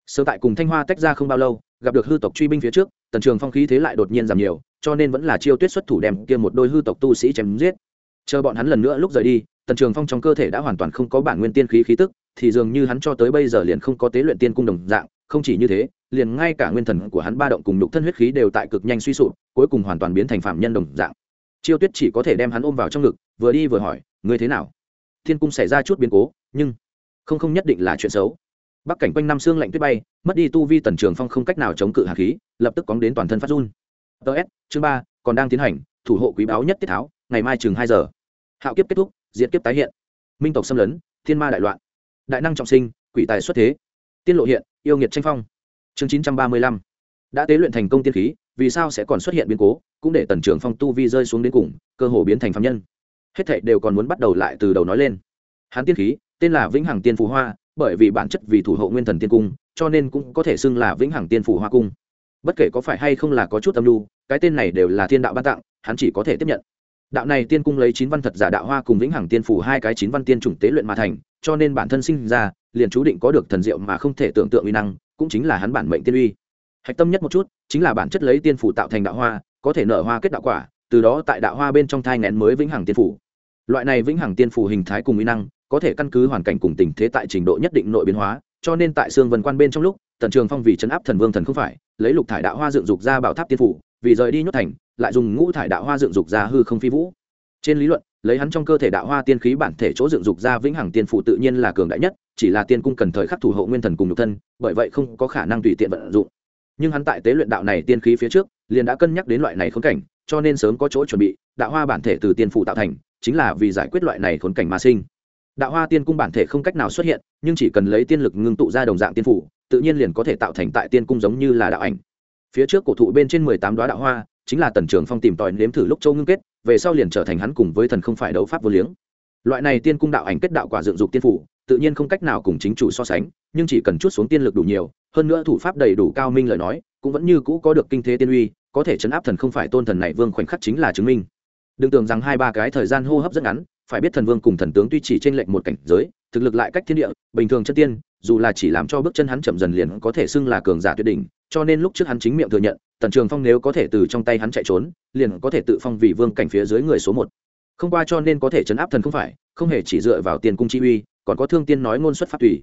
Sơ tại cùng thanh hoa tách ra không bao lâu, gặp được hư tộc truy binh phía trước, tần trường phong khí thế lại đột nhiên giảm nhiều, cho nên vẫn là chiêu tuyết xuất thủ đem kia một đôi hư tộc tu sĩ chém giết. Chờ bọn hắn lần nữa lúc rời đi, tần trường phong trong cơ thể đã hoàn toàn không có bản nguyên tiên khí khí tức, thì dường như hắn cho tới bây giờ liền không có tế luyện tiên cung đồng dạng, không chỉ như thế, liền ngay cả nguyên thần của hắn ba động cùng nhục thân huyết khí đều tại cực nhanh suy sụp, cuối cùng hoàn toàn biến thành phạm nhân đồng dạng. Chiêu tuyết chỉ có thể đem hắn ôm vào trong ngực, vừa đi vừa hỏi, ngươi thế nào? Thiên cung xảy ra chút biến cố, nhưng không không nhất định là chuyện xấu. Bắc cảnh quanh năm xương lạnh tuyết bay, mất đi tu vi tần trường phong không cách nào chống cự hạt khí, lập tức cóng đến toàn thân phát run. Ts chương ba, còn đang tiến hành, thủ hộ quý báu nhất tiết tháo, ngày mai chừng hai giờ. Hạo kiếp kết thúc diễn kiếp tái hiện. Minh tộc xâm lấn, thiên ma đại loạn. Đại năng trọng sinh, quỷ tài xuất thế. Tiên lộ hiện, yêu nghiệt tranh phong. Chương chín trăm ba mươi lăm. Đã tế luyện thành công tiên khí, vì sao sẽ còn xuất hiện biến cố, cũng để tần trường phong tu vi rơi xuống đến cùng, cơ hồ biến thành phạm nhân hết thảy đều còn muốn bắt đầu lại từ đầu nói lên. Hắn tiên khí, tên là vĩnh hằng tiên phù hoa, bởi vì bản chất vì thủ hộ nguyên thần tiên cung, cho nên cũng có thể xưng là vĩnh hằng tiên phù hoa cung. Bất kể có phải hay không là có chút âm lưu cái tên này đều là thiên đạo ban tặng, hắn chỉ có thể tiếp nhận. Đạo này tiên cung lấy chín văn thật giả đạo hoa cùng vĩnh hằng tiên phủ hai cái chín văn tiên chủng tế luyện mà thành, cho nên bản thân sinh ra, liền chú định có được thần diệu mà không thể tưởng tượng uy năng, cũng chính là hắn bản mệnh tiên uy. Hạch tâm nhất một chút, chính là bản chất lấy tiên phủ tạo thành đạo hoa, có thể nở hoa kết đạo quả, từ đó tại đạo hoa bên trong thai ngén mới vĩnh hằng tiên phủ loại này vĩnh hằng tiên phủ hình thái cùng uy năng, có thể căn cứ hoàn cảnh cùng tình thế tại trình độ nhất định nội biến hóa, cho nên tại xương vân quan bên trong lúc, tần trường phong vì chấn áp thần vương thần không phải, lấy lục thải đạo hoa dựng dục ra bảo tháp tiên phủ vì rời đi nhốt thành, lại dùng ngũ thải đạo hoa dựng dục ra hư không phi vũ. Trên lý luận, lấy hắn trong cơ thể đạo hoa tiên khí bản thể chỗ dựng dục ra vĩnh hằng tiên phủ tự nhiên là cường đại nhất, chỉ là tiên cung cần thời khắc thủ hộ nguyên thần cùng nhục thân, bởi vậy không có khả năng tùy tiện vận dụng. Nhưng hắn tại tế luyện đạo này tiên khí phía trước, liền đã cân nhắc đến loại này khốn cảnh, cho nên sớm có chỗ chuẩn bị đạo hoa bản thể từ tiên phủ tạo thành, chính là vì giải quyết loại này khốn cảnh mà sinh. Đạo hoa tiên cung bản thể không cách nào xuất hiện, nhưng chỉ cần lấy tiên lực ngưng tụ ra đồng dạng tiên phủ, tự nhiên liền có thể tạo thành tại tiên cung giống như là đạo ảnh. Phía trước cổ thụ bên trên mười tám đoá đạo hoa, chính là tần trường phong tìm tòi nếm thử lúc châu ngưng kết, về sau liền trở thành hắn cùng với thần không phải đấu pháp vô liếng. Loại này tiên cung đạo ảnh kết đạo quả dựng dục tiên phủ, tự nhiên không cách nào cùng chính chủ so sánh, nhưng chỉ cần chút xuống tiên lực đủ nhiều, hơn nữa thủ pháp đầy đủ cao minh lời nói, cũng vẫn như cũ có được kinh thế tiên uy, có thể chấn áp thần không phải tôn thần này vương khoảnh khắc chính là chứng minh đừng tưởng rằng hai ba cái thời gian hô hấp rất ngắn, phải biết thần vương cùng thần tướng tuy chỉ trên lệnh một cảnh giới, thực lực lại cách thiên địa, bình thường chân tiên, dù là chỉ làm cho bước chân hắn chậm dần liền có thể xưng là cường giả tuyệt đỉnh, cho nên lúc trước hắn chính miệng thừa nhận, tần trường phong nếu có thể từ trong tay hắn chạy trốn, liền có thể tự phong vì vương cảnh phía dưới người số một. Không qua cho nên có thể chấn áp thần không phải, không hề chỉ dựa vào tiền cung chi uy, còn có thương tiên nói ngôn xuất pháp tùy.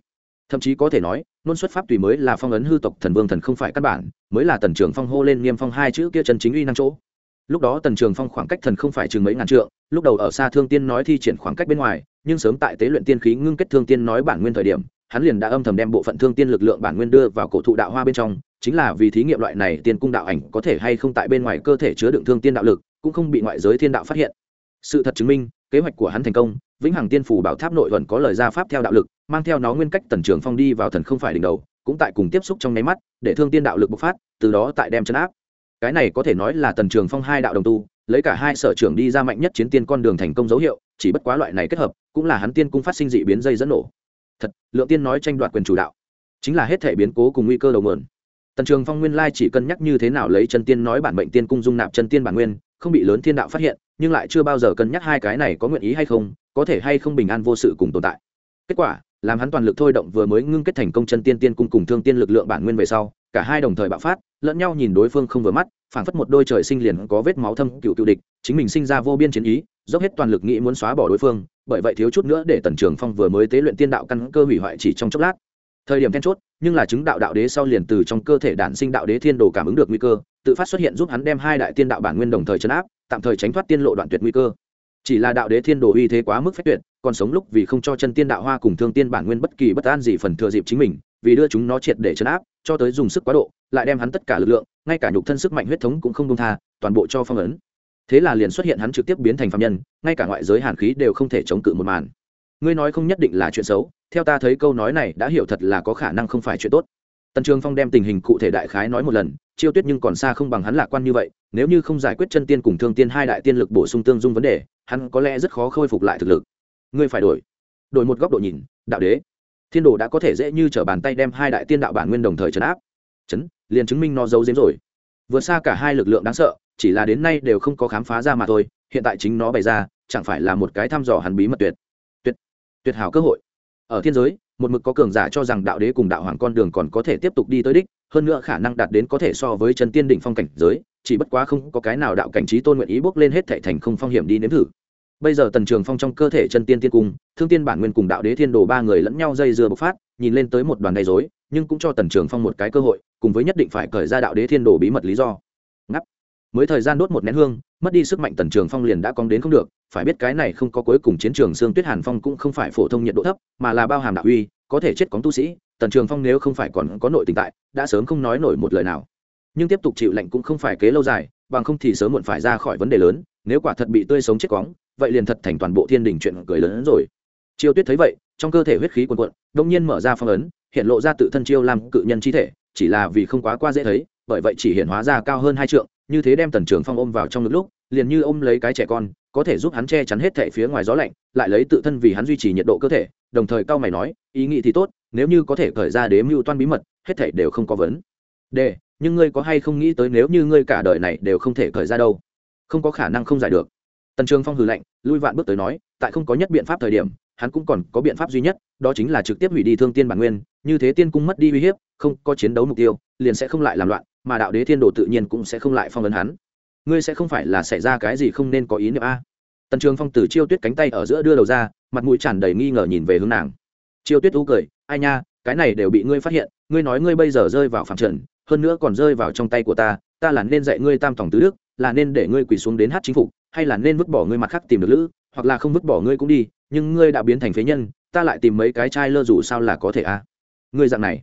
Thậm chí có thể nói, ngôn xuất pháp tùy mới là phong ấn hư tộc thần vương thần không phải căn bản, mới là tần trường phong hô lên niêm phong hai chữ kia chân chính uy năng chỗ lúc đó tần trường phong khoảng cách thần không phải chừng mấy ngàn trượng, lúc đầu ở xa thương tiên nói thi triển khoảng cách bên ngoài, nhưng sớm tại tế luyện tiên khí ngưng kết thương tiên nói bản nguyên thời điểm, hắn liền đã âm thầm đem bộ phận thương tiên lực lượng bản nguyên đưa vào cổ thụ đạo hoa bên trong, chính là vì thí nghiệm loại này tiên cung đạo ảnh có thể hay không tại bên ngoài cơ thể chứa đựng thương tiên đạo lực, cũng không bị ngoại giới thiên đạo phát hiện. Sự thật chứng minh, kế hoạch của hắn thành công, vĩnh hằng tiên phủ bảo tháp nội vẫn có lời ra pháp theo đạo lực, mang theo nó nguyên cách tần trường phong đi vào thần không phải đỉnh đầu, cũng tại cùng tiếp xúc trong nháy mắt, để thương tiên đạo lực bộc phát, từ đó tại đem chấn áp cái này có thể nói là tần trường phong hai đạo đồng tu, lấy cả hai sở trưởng đi ra mạnh nhất chiến tiên con đường thành công dấu hiệu, chỉ bất quá loại này kết hợp, cũng là hắn tiên cung phát sinh dị biến dây dẫn nổ. Thật, lượng tiên nói tranh đoạt quyền chủ đạo, chính là hết thể biến cố cùng nguy cơ đầu mượn tần trường phong nguyên lai chỉ cân nhắc như thế nào lấy chân tiên nói bản mệnh tiên cung dung nạp chân tiên bản nguyên, không bị lớn thiên đạo phát hiện, nhưng lại chưa bao giờ cân nhắc hai cái này có nguyện ý hay không, có thể hay không bình an vô sự cùng tồn tại. Kết quả, làm hắn toàn lực thôi động vừa mới ngưng kết thành công chân tiên tiên cung cùng thương tiên lực lượng bản nguyên về sau cả hai đồng thời bạo phát, lẫn nhau nhìn đối phương không vừa mắt, phảng phất một đôi trời sinh liền có vết máu thâm cựu cựu địch, chính mình sinh ra vô biên chiến ý, dốc hết toàn lực nghĩ muốn xóa bỏ đối phương, bởi vậy thiếu chút nữa để tần trường phong vừa mới tế luyện tiên đạo căn cơ hủy hoại chỉ trong chốc lát. Thời điểm then chốt, nhưng là chứng đạo đạo đế sau liền từ trong cơ thể đản sinh đạo đế thiên đồ cảm ứng được nguy cơ, tự phát xuất hiện giúp hắn đem hai đại tiên đạo bản nguyên đồng thời chấn áp, tạm thời tránh thoát tiên lộ đoạn tuyệt nguy cơ. Chỉ là đạo đế thiên đồ uy thế quá mức phép tuyệt, còn sống lúc vì không cho chân tiên đạo hoa cùng thương tiên bản nguyên bất kỳ bất an gì phần thừa dịp chính mình, vì đưa chúng nó triệt để chấn áp cho tới dùng sức quá độ, lại đem hắn tất cả lực lượng, ngay cả nhục thân sức mạnh huyết thống cũng không đông tha, toàn bộ cho phong ấn. Thế là liền xuất hiện hắn trực tiếp biến thành phạm nhân, ngay cả ngoại giới hàn khí đều không thể chống cự một màn. Ngươi nói không nhất định là chuyện xấu, theo ta thấy câu nói này đã hiểu thật là có khả năng không phải chuyện tốt. Tần trường phong đem tình hình cụ thể đại khái nói một lần, chiêu tuyết nhưng còn xa không bằng hắn lạc quan như vậy, nếu như không giải quyết chân tiên cùng thương tiên hai đại tiên lực bổ sung tương dung vấn đề, hắn có lẽ rất khó khôi phục lại thực lực. Ngươi phải đổi. Đổi một góc độ nhìn, đạo đế thiên đồ đã có thể dễ như t r ở bàn tay đem hai đại tiên đạo bản nguyên đồng thời trấn áp. Chấn, liền chứng minh nó giấu giếm rồi. Vượt xa cả hai lực lượng đáng sợ, chỉ là đến nay đều không có khám phá ra mà thôi, hiện tại chính nó bày ra, chẳng phải là một cái thăm dò hàn bí mật tuyệt. Tuyệt tuyệt hảo cơ hội. Ở thiên giới, một mực có cường giả cho rằng đạo đế cùng đạo hoàng con đường còn có thể tiếp tục đi tới đích, hơn nữa khả năng đạt đến có thể so với chân tiên đỉnh phong cảnh giới, chỉ bất quá không có cái nào đạo cảnh trí tôn nguyện ý bước lên hết thể thành không phong hiểm đi nếm thử bây giờ tần trường phong trong cơ thể chân tiên tiên cung, thương tiên bản nguyên cùng đạo đế thiên đồ ba người lẫn nhau dây dưa bộc phát, nhìn lên tới một đoàn gây dối nhưng cũng cho tần trường phong một cái cơ hội, cùng với nhất định phải cởi ra đạo đế thiên đồ bí mật lý do. Ngắp. Mới thời gian đốt một nén hương, mất đi sức mạnh tần trường phong liền đã cong đến không được, phải biết cái này không có cuối cùng chiến trường xương tuyết hàn phong cũng không phải phổ thông nhiệt độ thấp, mà là bao hàm đạo uy, có thể chết cóng tu sĩ, tần trường phong nếu không phải còn có nội tình tại, đã sớm không nói nổi một lời nào. Nhưng tiếp tục chịu lạnh cũng không phải kế lâu dài, bằng không thì sớm muộn phải ra khỏi vấn đề lớn nếu quả thật bị tươi sống chết cóng vậy liền thật thành toàn bộ thiên đình chuyện cười lớn hơn rồi. Chiêu tuyết thấy vậy, trong cơ thể huyết khí quần quận đông nhiên mở ra phong ấn, hiện lộ ra tự thân chiêu làm cự nhân chi thể, chỉ là vì không quá qua dễ thấy, bởi vậy chỉ hiện hóa ra cao hơn hai trượng, như thế đem tần trường phong ôm vào trong ngực lúc, liền như ôm lấy cái trẻ con, có thể giúp hắn che chắn hết thể phía ngoài gió lạnh, lại lấy tự thân vì hắn duy trì nhiệt độ cơ thể, đồng thời cao mày nói, ý nghĩ thì tốt, nếu như có thể khởi ra đếm mưu toan bí mật, hết thể đều không có vấn đề, nhưng ngươi có hay không nghĩ tới nếu như ngươi cả đời này đều không thể khởi ra đâu? Không có khả năng không giải được. Tần trường phong hừ lạnh, lui vạn bước tới nói, tại không có nhất biện pháp thời điểm, hắn cũng còn có biện pháp duy nhất, đó chính là trực tiếp hủy đi thương tiên bản nguyên, như thế tiên cung mất đi uy hiếp, không có chiến đấu mục tiêu, liền sẽ không lại làm loạn, mà đạo đế thiên đồ tự nhiên cũng sẽ không lại phong ấn hắn. Ngươi sẽ không phải là xảy ra cái gì không nên có ý niệm a? Tần trường phong từ chiêu tuyết cánh tay ở giữa đưa đầu ra, mặt mũi tràn đầy nghi ngờ nhìn về hướng nàng. Chiêu tuyết u cười, ai nha, cái này đều bị ngươi phát hiện, ngươi nói ngươi bây giờ rơi vào phạm trần, hơn nữa còn rơi vào trong tay của ta ta là nên dạy ngươi tam tổng tứ đức là nên để ngươi quỳ xuống đến hát chính phục, hay là nên vứt bỏ ngươi mặt khác tìm được lữ, hoặc là không vứt bỏ ngươi cũng đi, nhưng ngươi đã biến thành phế nhân, ta lại tìm mấy cái chai lơ dù sao là có thể à? Ngươi dạng này,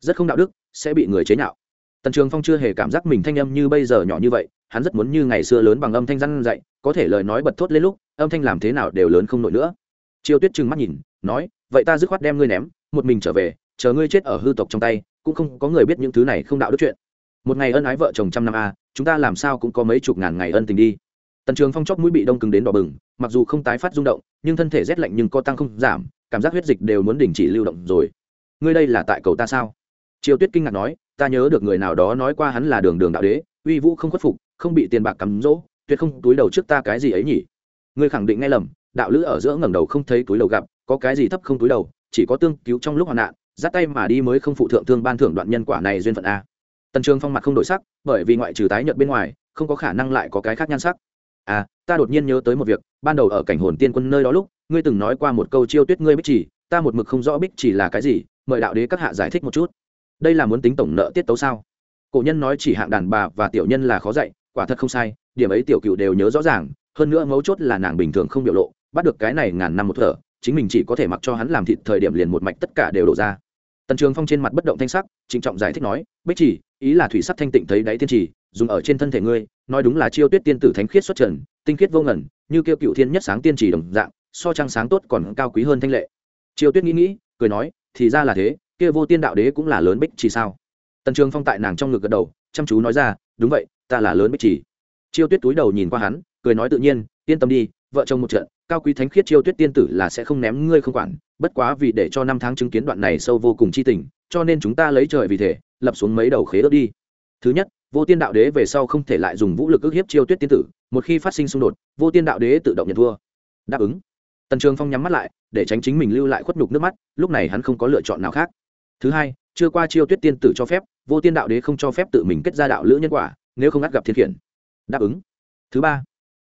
rất không đạo đức, sẽ bị người chế nhạo. Tần trường phong chưa hề cảm giác mình thanh âm như bây giờ nhỏ như vậy, hắn rất muốn như ngày xưa lớn bằng âm thanh răn dạy, có thể lời nói bật thốt lên lúc, âm thanh làm thế nào đều lớn không nổi nữa. Chiêu tuyết trừng mắt nhìn, nói, vậy ta dứt khoát đem ngươi ném, một mình trở về, chờ ngươi chết ở hư tộc trong tay, cũng không có người biết những thứ này không đạo đức chuyện một ngày ân ái vợ chồng trăm năm a, chúng ta làm sao cũng có mấy chục ngàn ngày ân tình đi. Tần trường phong chóc mũi bị đông cứng đến đỏ bừng, mặc dù không tái phát rung động, nhưng thân thể rét lạnh nhưng có tăng không giảm, cảm giác huyết dịch đều muốn đình chỉ lưu động rồi. Ngươi đây là tại cầu ta sao? Triều tuyết kinh ngạc nói, ta nhớ được người nào đó nói qua hắn là đường đường đạo đế, uy vũ không khuất phục, không bị tiền bạc cắm rỗ, tuyệt không túi đầu trước ta cái gì ấy nhỉ? Ngươi khẳng định nghe lầm, đạo lữ ở giữa ngẩng đầu không thấy túi đầu gặp, có cái gì thấp không túi đầu, chỉ có tương cứu trong lúc hoạn nạn, dắt tay mà đi mới không phụ thượng thương ban thưởng đoạn nhân quả này duyên phận a tần trường phong mặt không đổi sắc, bởi vì ngoại trừ tái nhợt bên ngoài, không có khả năng lại có cái khác nhan sắc. À ta đột nhiên nhớ tới một việc, ban đầu ở cảnh hồn tiên quân nơi đó lúc, ngươi từng nói qua một câu chiêu tuyết ngươi bích chỉ, ta một mực không rõ bích chỉ là cái gì, mời đạo đế các hạ giải thích một chút. Đây là muốn tính tổng nợ tiết tấu sao? Cổ nhân nói chỉ hạng đàn bà và tiểu nhân là khó dạy, quả thật không sai, điểm ấy tiểu cựu đều nhớ rõ ràng, hơn nữa mấu chốt là nàng bình thường không biểu lộ, bắt được cái này ngàn năm một thở, chính mình chỉ có thể mặc cho hắn làm thịt thời điểm liền một mạch tất cả đều đổ ra tần trường phong trên mặt bất động thanh sắc, trịnh trọng giải thích nói, bích chỉ, ý là thủy sắc thanh tịnh thấy đáy tiên trì, dùng ở trên thân thể ngươi, nói đúng là chiêu tuyết tiên tử thánh khiết xuất trần, tinh khiết vô ngẩn như kêu cựu thiên nhất sáng tiên trì đồng dạng, so trăng sáng tốt còn cao quý hơn thanh lệ. Chiêu tuyết nghĩ nghĩ, cười nói, thì ra là thế, kia vô tiên đạo đế cũng là lớn bích chỉ sao? Tần trường phong tại nàng trong ngực gật đầu, chăm chú nói ra, đúng vậy, ta là lớn bích chỉ. Chiêu tuyết túi đầu nhìn qua hắn, cười nói tự nhiên, yên tâm đi vợ chồng một trận, cao quý thánh khiết chiêu tuyết tiên tử là sẽ không ném ngươi không quản, bất quá vì để cho năm tháng chứng kiến đoạn này sâu vô cùng chi tình, cho nên chúng ta lấy trời vì thể, lập xuống mấy đầu khế ước đi. Thứ nhất, vô tiên đạo đế về sau không thể lại dùng vũ lực ức hiếp chiêu tuyết tiên tử, một khi phát sinh xung đột, vô tiên đạo đế tự động nhận thua. Đáp ứng. Tần trường phong nhắm mắt lại, để tránh chính mình lưu lại khuất nhục nước mắt, lúc này hắn không có lựa chọn nào khác. Thứ hai, chưa qua chiêu tuyết tiên tử cho phép, vô tiên đạo đế không cho phép tự mình kết ra đạo lữ nhân quả, nếu không ngắt gặp thiên khiển. Đáp ứng. Thứ ba,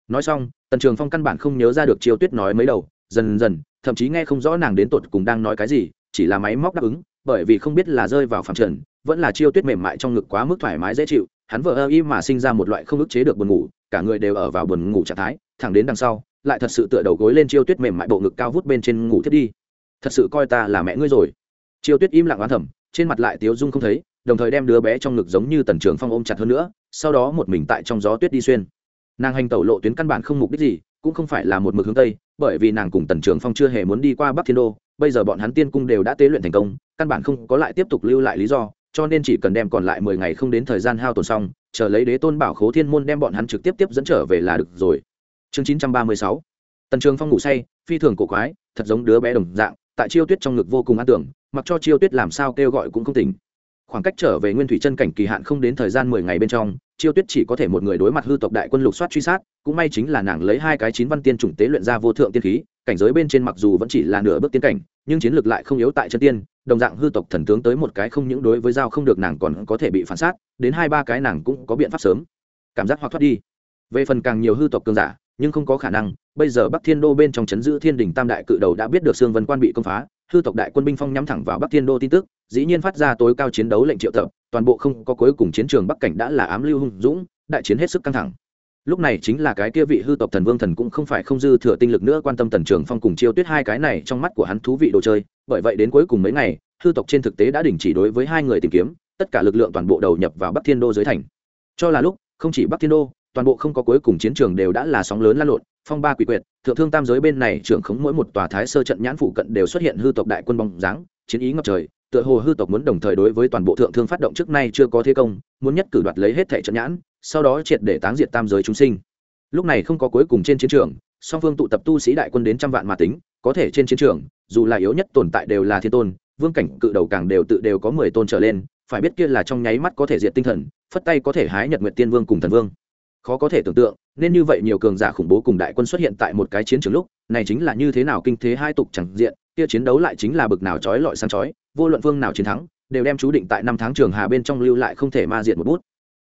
nói xong tần trường phong căn bản không nhớ ra được chiêu tuyết nói mấy đầu, dần dần, thậm chí nghe không rõ nàng đến tột cùng đang nói cái gì, chỉ là máy móc đáp ứng, bởi vì không biết là rơi vào phạm trần, vẫn là chiêu tuyết mềm mại trong ngực quá mức thoải mái dễ chịu, hắn vợ ơ y mà sinh ra một loại không ức chế được buồn ngủ, cả người đều ở vào buồn ngủ trạng thái, thẳng đến đằng sau, lại thật sự tựa đầu gối lên chiêu tuyết mềm mại bộ ngực cao vút bên trên ngủ thiết đi. Thật sự coi ta là mẹ ngươi rồi. Chiêu tuyết im lặng oán thầm, trên mặt lại tiếu dung không thấy, đồng thời đem đứa bé trong ngực giống như tần trường phong ôm chặt hơn nữa, sau đó một mình tại trong gió tuyết đi xuyên nàng hành tẩu lộ tuyến căn bản không mục đích gì, cũng không phải là một mực hướng tây, bởi vì nàng cùng tần trường phong chưa hề muốn đi qua bắc thiên đô. Bây giờ bọn hắn tiên cung đều đã tế luyện thành công, căn bản không có lại tiếp tục lưu lại lý do, cho nên chỉ cần đem còn lại mười ngày không đến thời gian hao tồn xong, chờ lấy đế tôn bảo khố thiên môn đem bọn hắn trực tiếp tiếp dẫn trở về là được rồi. Chương chín trăm ba mươi sáu. Tần trường phong ngủ say, phi thường cổ quái, thật giống đứa bé đồng dạng, tại chiêu tuyết trong ngực vô cùng an tưởng, mặc cho chiêu tuyết làm sao kêu gọi cũng không tỉnh khoảng cách trở về nguyên thủy chân cảnh kỳ hạn không đến thời gian mười ngày bên trong, chiêu tuyết chỉ có thể một người đối mặt hư tộc đại quân lục soát truy sát, cũng may chính là nàng lấy hai cái chín văn tiên chủng tế luyện ra vô thượng tiên khí, cảnh giới bên trên mặc dù vẫn chỉ là nửa bước tiên cảnh, nhưng chiến lược lại không yếu tại chân tiên, đồng dạng hư tộc thần tướng tới một cái không những đối với dao không được nàng còn có thể bị phản sát, đến hai ba cái nàng cũng có biện pháp sớm. Cảm giác hoặc thoát đi. Về phần càng nhiều hư tộc cường giả, nhưng không có khả năng, bây giờ bắc thiên đô bên trong chấn giữ thiên đình tam đại cự đầu đã biết được sương vân quan bị công phá hư tộc đại quân binh phong nhắm thẳng vào bắc thiên đô tin tức, dĩ nhiên phát ra tối cao chiến đấu lệnh triệu tập, toàn bộ không có cuối cùng chiến trường bắc cảnh đã là ám lưu hung dũng, đại chiến hết sức căng thẳng. Lúc này chính là cái kia vị hư tộc thần vương thần cũng không phải không dư thừa tinh lực nữa quan tâm tần trường phong cùng chiêu tuyết hai cái này trong mắt của hắn thú vị đồ chơi, bởi vậy đến cuối cùng mấy ngày, hư tộc trên thực tế đã đình chỉ đối với hai người tìm kiếm, tất cả lực lượng toàn bộ đầu nhập vào bắc thiên đô dưới thành. Cho là lúc, không chỉ bắc thiên đô toàn bộ không có cuối cùng chiến trường đều đã là sóng lớn lan lộn, phong ba quỷ quyệt, thượng thương tam giới bên này trưởng khống mỗi một tòa thái sơ trận nhãn phụ cận đều xuất hiện hư tộc đại quân bóng dáng, chiến ý ngập trời, tựa hồ hư tộc muốn đồng thời đối với toàn bộ thượng thương phát động trước nay chưa có thế công, muốn nhất cử đoạt lấy hết thẻ trận nhãn, sau đó triệt để táng diệt tam giới chúng sinh. Lúc này không có cuối cùng trên chiến trường, song phương tụ tập tu sĩ đại quân đến trăm vạn mà tính, có thể trên chiến trường, dù là yếu nhất tồn tại đều là thiên tôn, vương cảnh cự đầu càng đều tự đều có mười tôn trở lên, phải biết kia là trong nháy mắt có thể diệt tinh thần, phất tay có thể hái nhật nguyện tiên vương cùng thần vương khó có thể tưởng tượng, nên như vậy nhiều cường giả khủng bố cùng đại quân xuất hiện tại một cái chiến trường lúc, này chính là như thế nào kinh thế hai tục chẳng diện, kia chiến đấu lại chính là bực nào trói lọi sang chói, vô luận vương nào chiến thắng, đều đem chú định tại năm tháng trường hà bên trong lưu lại không thể ma diện một bút.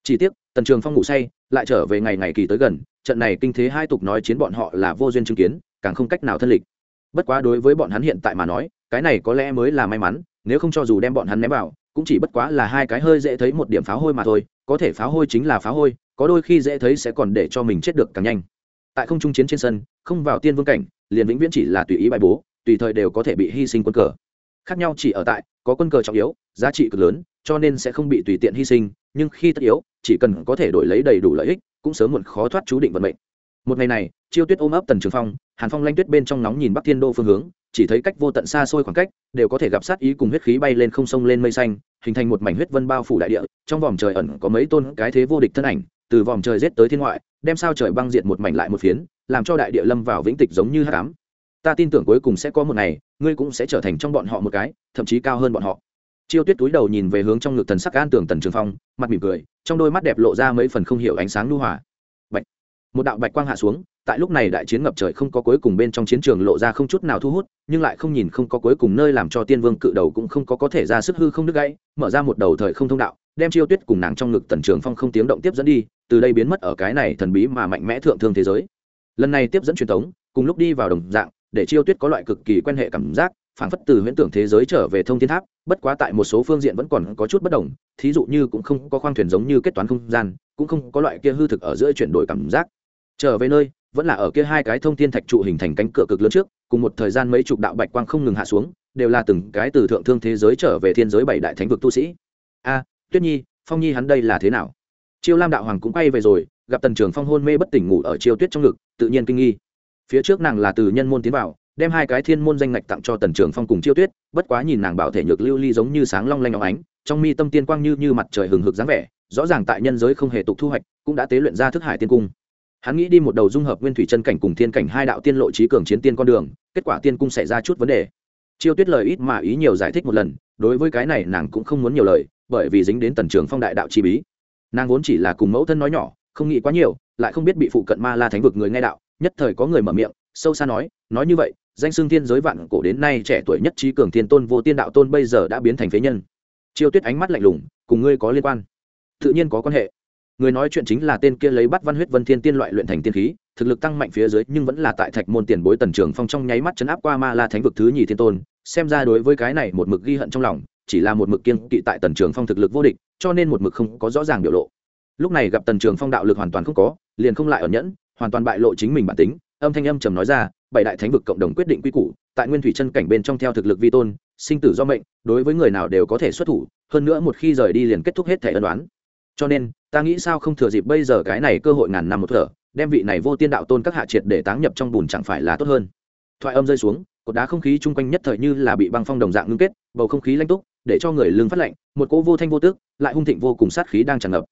Chỉ tiếc, tần trường phong ngủ say, lại trở về ngày ngày kỳ tới gần, trận này kinh thế hai tục nói chiến bọn họ là vô duyên chứng kiến, càng không cách nào thân lịch. Bất quá đối với bọn hắn hiện tại mà nói, cái này có lẽ mới là may mắn, nếu không cho dù đem bọn hắn ném vào, cũng chỉ bất quá là hai cái hơi dễ thấy một điểm pháo hôi mà thôi, có thể pháo hôi chính là pháo hôi có đôi khi dễ thấy sẽ còn để cho mình chết được càng nhanh. Tại không trung chiến trên sân, không vào tiên vương cảnh, liền vĩnh viễn chỉ là tùy ý bài bố, tùy thời đều có thể bị hy sinh quân cờ. Khác nhau chỉ ở tại, có quân cờ trọng yếu, giá trị cực lớn, cho nên sẽ không bị tùy tiện hy sinh, nhưng khi tất yếu, chỉ cần có thể đổi lấy đầy đủ lợi ích, cũng sớm muộn khó thoát chú định vận mệnh. Một ngày này, chiêu tuyết ôm ấp tần trường phong, hàn phong lanh tuyết bên trong nóng nhìn bắc thiên đô phương hướng, chỉ thấy cách vô tận xa xôi khoảng cách, đều có thể gặp sát ý cùng huyết khí bay lên không sông lên mây xanh, hình thành một mảnh huyết vân bao phủ đại địa, trong vòng trời ẩn có mấy tôn cái thế vô địch thân ảnh từ vòm trời rết tới thiên ngoại, đem sao trời băng diệt một mảnh lại một phiến, làm cho đại địa lâm vào vĩnh tịch giống như hát cám ta tin tưởng cuối cùng sẽ có một ngày, ngươi cũng sẽ trở thành trong bọn họ một cái, thậm chí cao hơn bọn họ. Chiêu tuyết túi đầu nhìn về hướng trong ngực thần sắc an tưởng tần trường phong, mặt mỉm cười, trong đôi mắt đẹp lộ ra mấy phần không hiểu ánh sáng lưu hòa. Bạch, một đạo bạch quang hạ xuống, tại lúc này đại chiến ngập trời không có cuối cùng bên trong chiến trường lộ ra không chút nào thu hút, nhưng lại không nhìn không có cuối cùng nơi làm cho tiên vương cự đầu cũng không có có thể ra sức hư không đứt gãy, mở ra một đầu thời không thông đạo đem chiêu tuyết cùng nàng trong ngực tần trường phong không tiếng động tiếp dẫn đi, từ đây biến mất ở cái này thần bí mà mạnh mẽ thượng thương thế giới. Lần này tiếp dẫn truyền thống, cùng lúc đi vào đồng dạng, để chiêu tuyết có loại cực kỳ quen hệ cảm giác phản phất từ huyễn tưởng thế giới trở về thông thiên tháp, bất quá tại một số phương diện vẫn còn có chút bất đồng, thí dụ như cũng không có khoang thuyền giống như kết toán không gian, cũng không có loại kia hư thực ở giữa chuyển đổi cảm giác. Trở về nơi, vẫn là ở kia hai cái thông thiên thạch trụ hình thành cánh cửa cực lớn trước, cùng một thời gian mấy chục đạo bạch quang không ngừng hạ xuống, đều là từng cái từ thượng thương thế giới trở về thiên giới bảy đại thánh vực tu sĩ. A tuyết nhi, phong nhi hắn đây là thế nào? Chiêu lam đạo hoàng cũng quay về rồi, gặp tần trường phong hôn mê bất tỉnh ngủ ở chiêu tuyết trong ngực, tự nhiên kinh nghi. Phía trước nàng là từ nhân môn tiến vào, đem hai cái thiên môn danh ngạch tặng cho tần trường phong cùng chiêu tuyết, bất quá nhìn nàng bảo thể nhược lưu ly giống như sáng long lanh óng ánh, trong mi tâm tiên quang như như mặt trời hừng hực dáng vẻ, rõ ràng tại nhân giới không hề tục thu hoạch, cũng đã tế luyện ra thức hải tiên cung. Hắn nghĩ đi một đầu dung hợp nguyên thủy chân cảnh cùng thiên cảnh hai đạo tiên lộ trí cường chiến tiên con đường, kết quả tiên cung xảy ra chút vấn đề. Chiêu tuyết lời ít mà ý nhiều giải thích một lần, đối với cái này nàng cũng không muốn nhiều lời bởi vì dính đến tần trường phong đại đạo chi bí. Nàng vốn chỉ là cùng mẫu thân nói nhỏ, không nghĩ quá nhiều, lại không biết bị phụ cận ma la thánh vực người nghe đạo, nhất thời có người mở miệng, sâu xa nói nói như vậy, danh xương thiên giới vạn cổ đến nay trẻ tuổi nhất trí cường thiên tôn vô tiên đạo tôn bây giờ đã biến thành phế nhân. Chiêu tuyết ánh mắt lạnh lùng, cùng ngươi có liên quan. Tự nhiên có quan hệ. Người nói chuyện chính là tên kia lấy bắt văn huyết vân thiên tiên loại luyện thành tiên khí, thực lực tăng mạnh phía dưới, nhưng vẫn là tại thạch môn tiền bối tần trường phong trong nháy mắt chấn áp qua ma la thánh vực thứ nhì thiên tôn, xem ra đối với cái này một mực ghi hận trong lòng chỉ là một mực kiên kỵ tại tần trường phong thực lực vô địch, cho nên một mực không có rõ ràng biểu lộ. Lúc này gặp tần trường phong đạo lực hoàn toàn không có, liền không lại ở nhẫn, hoàn toàn bại lộ chính mình bản tính, âm thanh âm trầm nói ra, bảy đại thánh vực cộng đồng quyết định quy củ, tại nguyên thủy chân cảnh bên trong theo thực lực vi tôn, sinh tử do mệnh, đối với người nào đều có thể xuất thủ, hơn nữa một khi rời đi liền kết thúc hết thể ân đoán cho nên, ta nghĩ sao không thừa dịp bây giờ cái này cơ hội ngàn năm một thở, đem vị này vô tiên đạo tôn các hạ triệt để táng nhập trong bùn chẳng phải là tốt hơn. Thoại âm rơi xuống, cột đá không khí chung quanh nhất thời như là bị băng phong đồng dạng ngưng kết, bầu không khí lanh túc để cho người lương phát lệnh một cỗ vô thanh vô tức, lại hung thịnh vô cùng sát khí đang tràn ngập.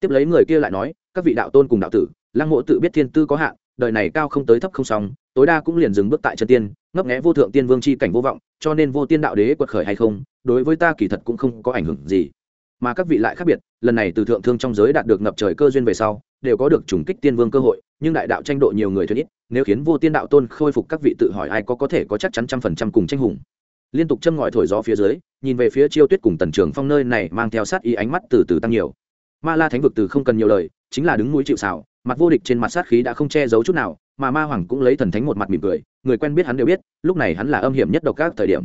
Tiếp lấy người kia lại nói các vị đạo tôn cùng đạo tử lăng mộ tự biết thiên tư có hạn đời này cao không tới thấp không sóng tối đa cũng liền dừng bước tại chân tiên ngấp nghẽ vô thượng tiên vương c h i cảnh vô vọng cho nên vô tiên đạo đế quật khởi hay không đối với ta kỳ thật cũng không có ảnh hưởng gì. Mà các vị lại khác biệt lần này từ thượng thương trong giới đạt được ngập trời cơ duyên về sau đều có được trùng kích tiên vương cơ hội nhưng đại đạo tranh độ nhiều người thuyết ít nếu khiến vô tiên đạo tôn khôi phục các vị tự hỏi ai có có thể có chắc chắn trăm phần trăm cùng tranh hùng liên tục châm ngòi thổi gió phía dưới, nhìn về phía chiêu tuyết cùng tần trường phong nơi này mang theo sát ý ánh mắt từ từ tăng nhiều. Ma la thánh vực từ không cần nhiều lời, chính là đứng mũi chịu xảo mặt vô địch trên mặt sát khí đã không che giấu chút nào, mà ma hoàng cũng lấy thần thánh một mặt mỉm cười, người quen biết hắn đều biết, lúc này hắn là âm hiểm nhất độc các thời điểm.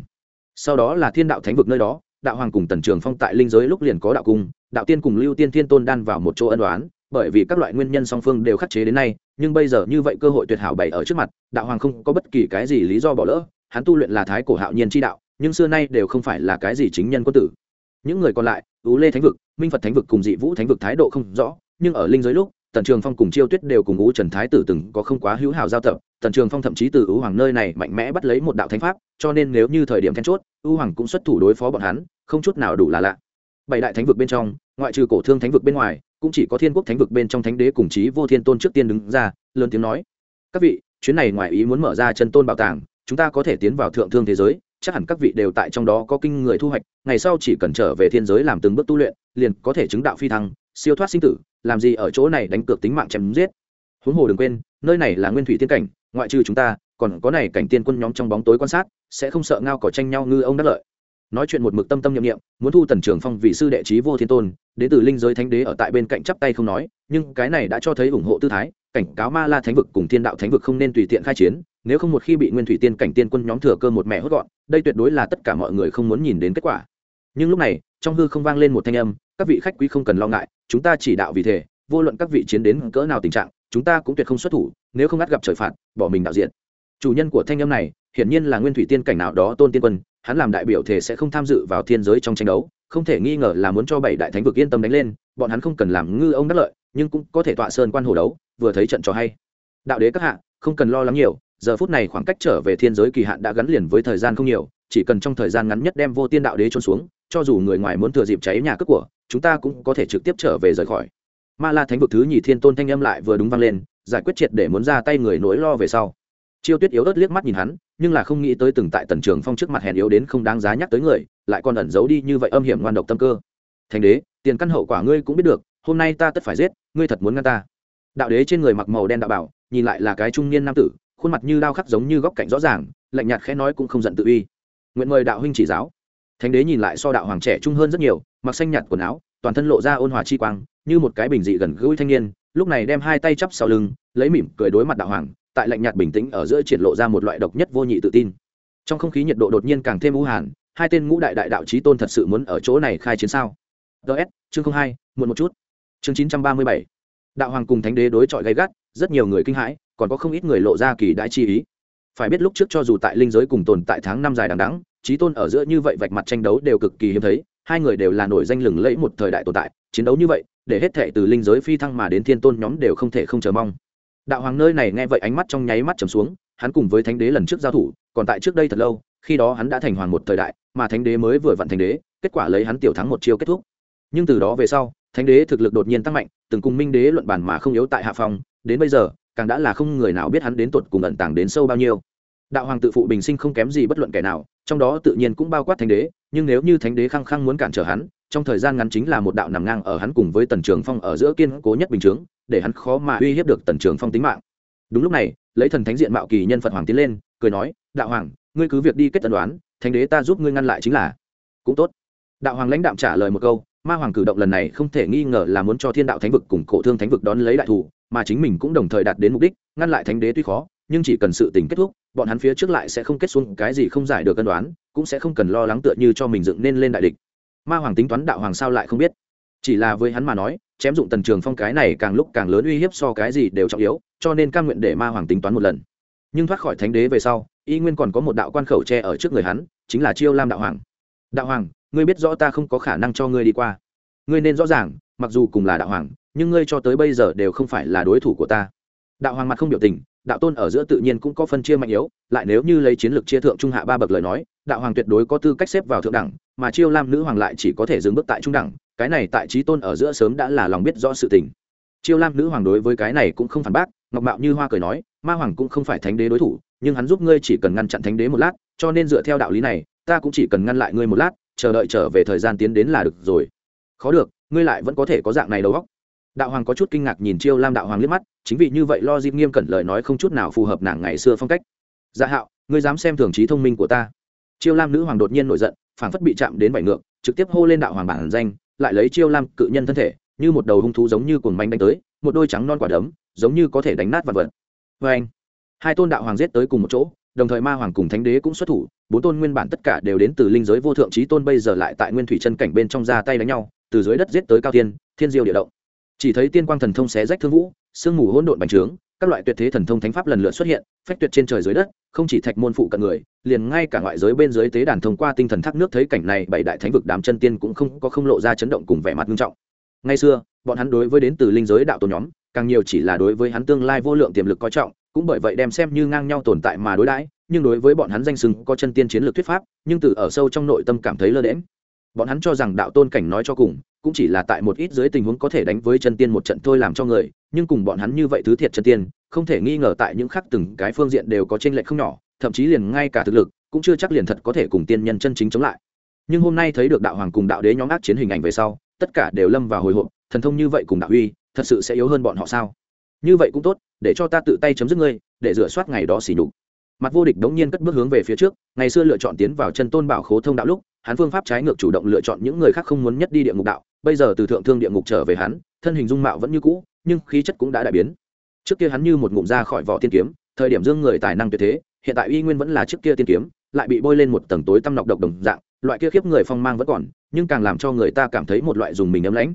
Sau đó là thiên đạo thánh vực nơi đó, đạo hoàng cùng tần trường phong tại linh giới lúc liền có đạo cung, đạo tiên cùng lưu tiên thiên tôn đan vào một chỗ ân đoán bởi vì các loại nguyên nhân song phương đều khắc chế đến nay, nhưng bây giờ như vậy cơ hội tuyệt hảo bày ở trước mặt, đạo hoàng không có bất kỳ cái gì lý do bỏ lỡ hắn tu luyện là thái cổ hạo nhiên chi đạo, nhưng xưa nay đều không phải là cái gì chính nhân quân tử. Những người còn lại ú lê thánh vực, minh phật thánh vực cùng dị vũ thánh vực thái độ không rõ, nhưng ở linh giới lúc, tần trường phong cùng chiêu tuyết đều cùng ú trần thái tử từng có không quá hữu hảo giao tập. Tần trường phong thậm chí từ ú hoàng nơi này mạnh mẽ bắt lấy một đạo thánh pháp, cho nên nếu như thời điểm then chốt, ú hoàng cũng xuất thủ đối phó bọn hắn, không chút nào đủ là lạ. Bảy đại thánh vực bên trong, ngoại trừ cổ thương thánh vực bên ngoài, cũng chỉ có thiên quốc thánh vực bên trong thánh đế cùng chí vô thiên tôn trước tiên đứng ra, lớn tiếng nói. Các vị, chuyến này ngoài ý muốn mở ra chân tôn bảo tàng chúng ta có thể tiến vào thượng thương thế giới, chắc hẳn các vị đều tại trong đó có kinh người thu hoạch, ngày sau chỉ cần trở về thiên giới làm từng bước tu luyện, liền có thể chứng đạo phi thăng, siêu thoát sinh tử, làm gì ở chỗ này đánh cược tính mạng chém giết. Huống hồ đừng quên, nơi này là nguyên thủy tiên cảnh, ngoại trừ chúng ta, còn có này cảnh tiên quân nhóm trong bóng tối quan sát, sẽ không sợ ngao cỏ tranh nhau ngư ông đắc lợi. Nói chuyện một mực tâm tâm nhậm nghiệm muốn thu tần trường phong vị sư đệ trí vô thiên tôn, đến từ linh giới thánh đế ở tại bên cạnh chắp tay không nói, nhưng cái này đã cho thấy ủng hộ tư thái, cảnh cáo ma la thánh vực cùng thiên đạo thánh vực không nên tùy tiện khai chiến nếu không một khi bị nguyên thủy tiên cảnh tiên quân nhóm thừa cơ một mẹ hốt gọn, đây tuyệt đối là tất cả mọi người không muốn nhìn đến kết quả. Nhưng lúc này, trong hư không vang lên một thanh âm, các vị khách quý không cần lo ngại, chúng ta chỉ đạo vì thế, vô luận các vị chiến đến cỡ nào tình trạng, chúng ta cũng tuyệt không xuất thủ, nếu không ngắt gặp trời phạt, bỏ mình đạo diện. Chủ nhân của thanh âm này, hiển nhiên là nguyên thủy tiên cảnh nào đó tôn tiên quân, hắn làm đại biểu thể sẽ không tham dự vào thiên giới trong tranh đấu, không thể nghi ngờ là muốn cho bảy đại thánh vực yên tâm đánh lên, bọn hắn không cần làm ngư ông đắc lợi, nhưng cũng có thể tọa sơn quan hồ đấu, vừa thấy trận trò hay. Đạo đế các hạ, không cần lo lắng nhiều giờ phút này khoảng cách trở về thiên giới kỳ hạn đã gắn liền với thời gian không nhiều, chỉ cần trong thời gian ngắn nhất đem vô tiên đạo đế trôn xuống, cho dù người ngoài muốn thừa dịp cháy nhà cướp của, chúng ta cũng có thể trực tiếp trở về rời khỏi. Ma la thánh vực thứ nhì thiên tôn thanh âm lại vừa đúng vang lên, giải quyết triệt để muốn ra tay người nỗi lo về sau. Chiêu tuyết yếu ớt liếc mắt nhìn hắn, nhưng là không nghĩ tới từng tại tần trường phong trước mặt hèn yếu đến không đáng giá nhắc tới người, lại còn ẩn giấu đi như vậy âm hiểm ngoan độc tâm cơ. Thành đế, tiền căn hậu quả ngươi cũng biết được, hôm nay ta tất phải giết, ngươi thật muốn ngăn ta. Đạo đế trên người mặc màu đen đạo bảo, nhìn lại là cái trung niên nam tử khuôn mặt như đao khắc giống như góc cạnh rõ ràng, lạnh nhạt khẽ nói cũng không giận tự uy. Nguyện mời đạo huynh chỉ giáo. Thánh đế nhìn lại so đạo hoàng trẻ trung hơn rất nhiều, mặc xanh nhạt quần áo, toàn thân lộ ra ôn hòa chi quang, như một cái bình dị gần gũi thanh niên, lúc này đem hai tay chắp sau lưng, lấy mỉm cười đối mặt đạo hoàng, tại lạnh nhạt bình tĩnh ở giữa triển lộ ra một loại độc nhất vô nhị tự tin. Trong không khí nhiệt độ đột nhiên càng thêm u hàn, hai tên ngũ đại đại đạo trí tôn thật sự muốn ở chỗ này khai chiến sao? Ts chương không hai, muộn một chút. Chương chín trăm ba mươi bảy. Đạo hoàng cùng thánh đế đối chọi gay gắt rất nhiều người kinh hãi, còn có không ít người lộ ra kỳ đãi chi ý phải biết lúc trước cho dù tại linh giới cùng tồn tại tháng năm dài đằng đẵng trí tôn ở giữa như vậy vạch mặt tranh đấu đều cực kỳ hiếm thấy, hai người đều là nổi danh lừng lẫy một thời đại tồn tại, chiến đấu như vậy, để hết thệ từ linh giới phi thăng mà đến thiên tôn nhóm đều không thể không chờ mong đạo hoàng nơi này nghe vậy ánh mắt trong nháy mắt trầm xuống, hắn cùng với thánh đế lần trước giao thủ, còn tại trước đây thật lâu, khi đó hắn đã thành hoàng một thời đại, mà thánh đế mới vừa vặn thánh đế, kết quả lấy hắn tiểu thắng một chiêu kết thúc nhưng từ đó về sau, thánh đế thực lực đột nhiên tăng mạnh, từng cùng minh đế luận bản mà không yếu tại hạ phòng đến bây giờ, càng đã là không người nào biết hắn đến tột cùng ẩn tàng đến sâu bao nhiêu. Đạo hoàng tự phụ bình sinh không kém gì bất luận kẻ nào, trong đó tự nhiên cũng bao quát thánh đế, nhưng nếu như thánh đế khăng khăng muốn cản trở hắn, trong thời gian ngắn chính là một đạo nằm ngang ở hắn cùng với tần trường phong ở giữa kiên cố nhất bình chướng, để hắn khó mà uy hiếp được tần trường phong tính mạng. Đúng lúc này, lấy thần thánh diện mạo kỳ nhân phật hoàng tiến lên, cười nói, đạo hoàng, ngươi cứ việc đi kết tần đoán thánh đế ta giúp ngươi ngăn lại chính là. Cũng tốt. Đạo hoàng lãnh đạm trả lời một câu ma hoàng cử động lần này không thể nghi ngờ là muốn cho thiên đạo thánh vực cùng cổ thương thánh vực đón lấy đại thủ mà chính mình cũng đồng thời đạt đến mục đích, ngăn lại thánh đế tuy khó, nhưng chỉ cần sự tình kết thúc, bọn hắn phía trước lại sẽ không kết xuống cái gì không giải được cân đoán, cũng sẽ không cần lo lắng tựa như cho mình dựng nên lên đại địch. Ma hoàng tính toán đạo hoàng sao lại không biết. Chỉ là với hắn mà nói, chém dụng tần trường phong cái này càng lúc càng lớn uy hiếp so cái gì đều trọng yếu, cho nên cam nguyện để ma hoàng tính toán một lần. Nhưng thoát khỏi thánh đế về sau, y nguyên còn có một đạo quan khẩu tre ở trước người hắn, chính là chiêu lam đạo hoàng. Đạo hoàng ngươi biết rõ ta không có khả năng cho ngươi đi qua. Ngươi nên rõ ràng, mặc dù cùng là đạo hoàng, nhưng ngươi cho tới bây giờ đều không phải là đối thủ của ta. Đạo hoàng mặt không biểu tình, đạo tôn ở giữa tự nhiên cũng có phân chia mạnh yếu, lại nếu như lấy chiến lược chia thượng trung hạ ba bậc lời nói, đạo hoàng tuyệt đối có tư cách xếp vào thượng đẳng, mà chiêu lam nữ hoàng lại chỉ có thể dừng bước tại trung đẳng, cái này tại trí tôn ở giữa sớm đã là lòng biết rõ sự tình. Chiêu lam nữ hoàng đối với cái này cũng không phản bác, ngọc mạo như hoa cười nói, ma hoàng cũng không phải thánh đế đối thủ, nhưng hắn giúp ngươi chỉ cần ngăn chặn thánh đế một lát, cho nên dựa theo đạo lý này, ta cũng chỉ cần ngăn lại ngươi một lát chờ đợi trở về thời gian tiến đến là được rồi. Khó được, ngươi lại vẫn có thể có dạng này đầu góc đạo hoàng có chút kinh ngạc nhìn chiêu lam đạo hoàng liếc mắt, chính vì như vậy lo dịp nghiêm cẩn lời nói không chút nào phù hợp nàng ngày xưa phong cách. Dạ hạo, ngươi dám xem thường trí thông minh của ta. Chiêu lam nữ hoàng đột nhiên nổi giận, phảng phất bị chạm đến bảy ngược, trực tiếp hô lên đạo hoàng bản danh, lại lấy chiêu lam cự nhân thân thể, như một đầu hung thú giống như cuồng manh đánh tới, một đôi trắng non quả đấm, giống như có thể đánh nát vật vật. Vê anh hai tôn đạo hoàng giết tới cùng một chỗ đồng thời ma hoàng cùng thánh đế cũng xuất thủ, bốn tôn nguyên bản tất cả đều đến từ linh giới vô thượng trí tôn bây giờ lại tại nguyên thủy chân cảnh bên trong ra tay đánh nhau, từ dưới đất giết tới cao tiên thiên diêu địa động. Chỉ thấy tiên quang thần thông xé rách thương vũ, sương mù hỗn độn bành trướng, các loại tuyệt thế thần thông thánh pháp lần lượt xuất hiện, phách tuyệt trên trời dưới đất, không chỉ thạch môn phụ cận người, liền ngay cả ngoại giới bên dưới tế đàn thông qua tinh thần thác nước thấy cảnh này, bảy đại thánh vực đám chân tiên cũng không có không lộ ra chấn động cùng vẻ mặt nghiêm trọng. Ngay xưa, bọn hắn đối với đến từ linh giới đạo tôn nhóm, càng nhiều chỉ là đối với hắn tương lai vô lượng tiềm lực coi trọng cũng bởi vậy đem xem như ngang nhau tồn tại mà đối đãi, nhưng đối với bọn hắn danh sừng có chân tiên chiến lược thuyết pháp, nhưng từ ở sâu trong nội tâm cảm thấy lơ đễm bọn hắn cho rằng đạo tôn cảnh nói cho cùng, cũng chỉ là tại một ít dưới tình huống có thể đánh với chân tiên một trận thôi làm cho người, nhưng cùng bọn hắn như vậy thứ thiệt chân tiên, không thể nghi ngờ tại những khắc từng cái phương diện đều có tranh lệch không nhỏ, thậm chí liền ngay cả thực lực, cũng chưa chắc liền thật có thể cùng tiên nhân chân chính chống lại. Nhưng hôm nay thấy được đạo hoàng cùng đạo đế nhóm ác chiến hình ảnh về sau, tất cả đều lâm vào hồi hộp, thần thông như vậy cùng đạo uy, thật sự sẽ yếu hơn bọn họ sao? Như vậy cũng tốt, để cho ta tự tay chấm dứt ngươi, để rửa soát ngày đó xỉ nhục. Mặt vô địch đống nhiên cất bước hướng về phía trước, ngày xưa lựa chọn tiến vào chân tôn bảo khố thông đạo lúc, hắn phương pháp trái ngược chủ động lựa chọn những người khác không muốn nhất đi địa ngục đạo, bây giờ từ thượng thương địa ngục trở về hắn, thân hình dung mạo vẫn như cũ, nhưng khí chất cũng đã đại biến. Trước kia hắn như một ngụm ra khỏi vỏ tiên kiếm, thời điểm dương người tài năng tuyệt thế, hiện tại uy nguyên vẫn là trước kia tiên kiếm, lại bị bôi lên một tầng tối tăm nọc độc đồng dạng, loại kia khiếp người phong mang vẫn còn, nhưng càng làm cho người ta cảm thấy một loại dùng mình ấm lãnh.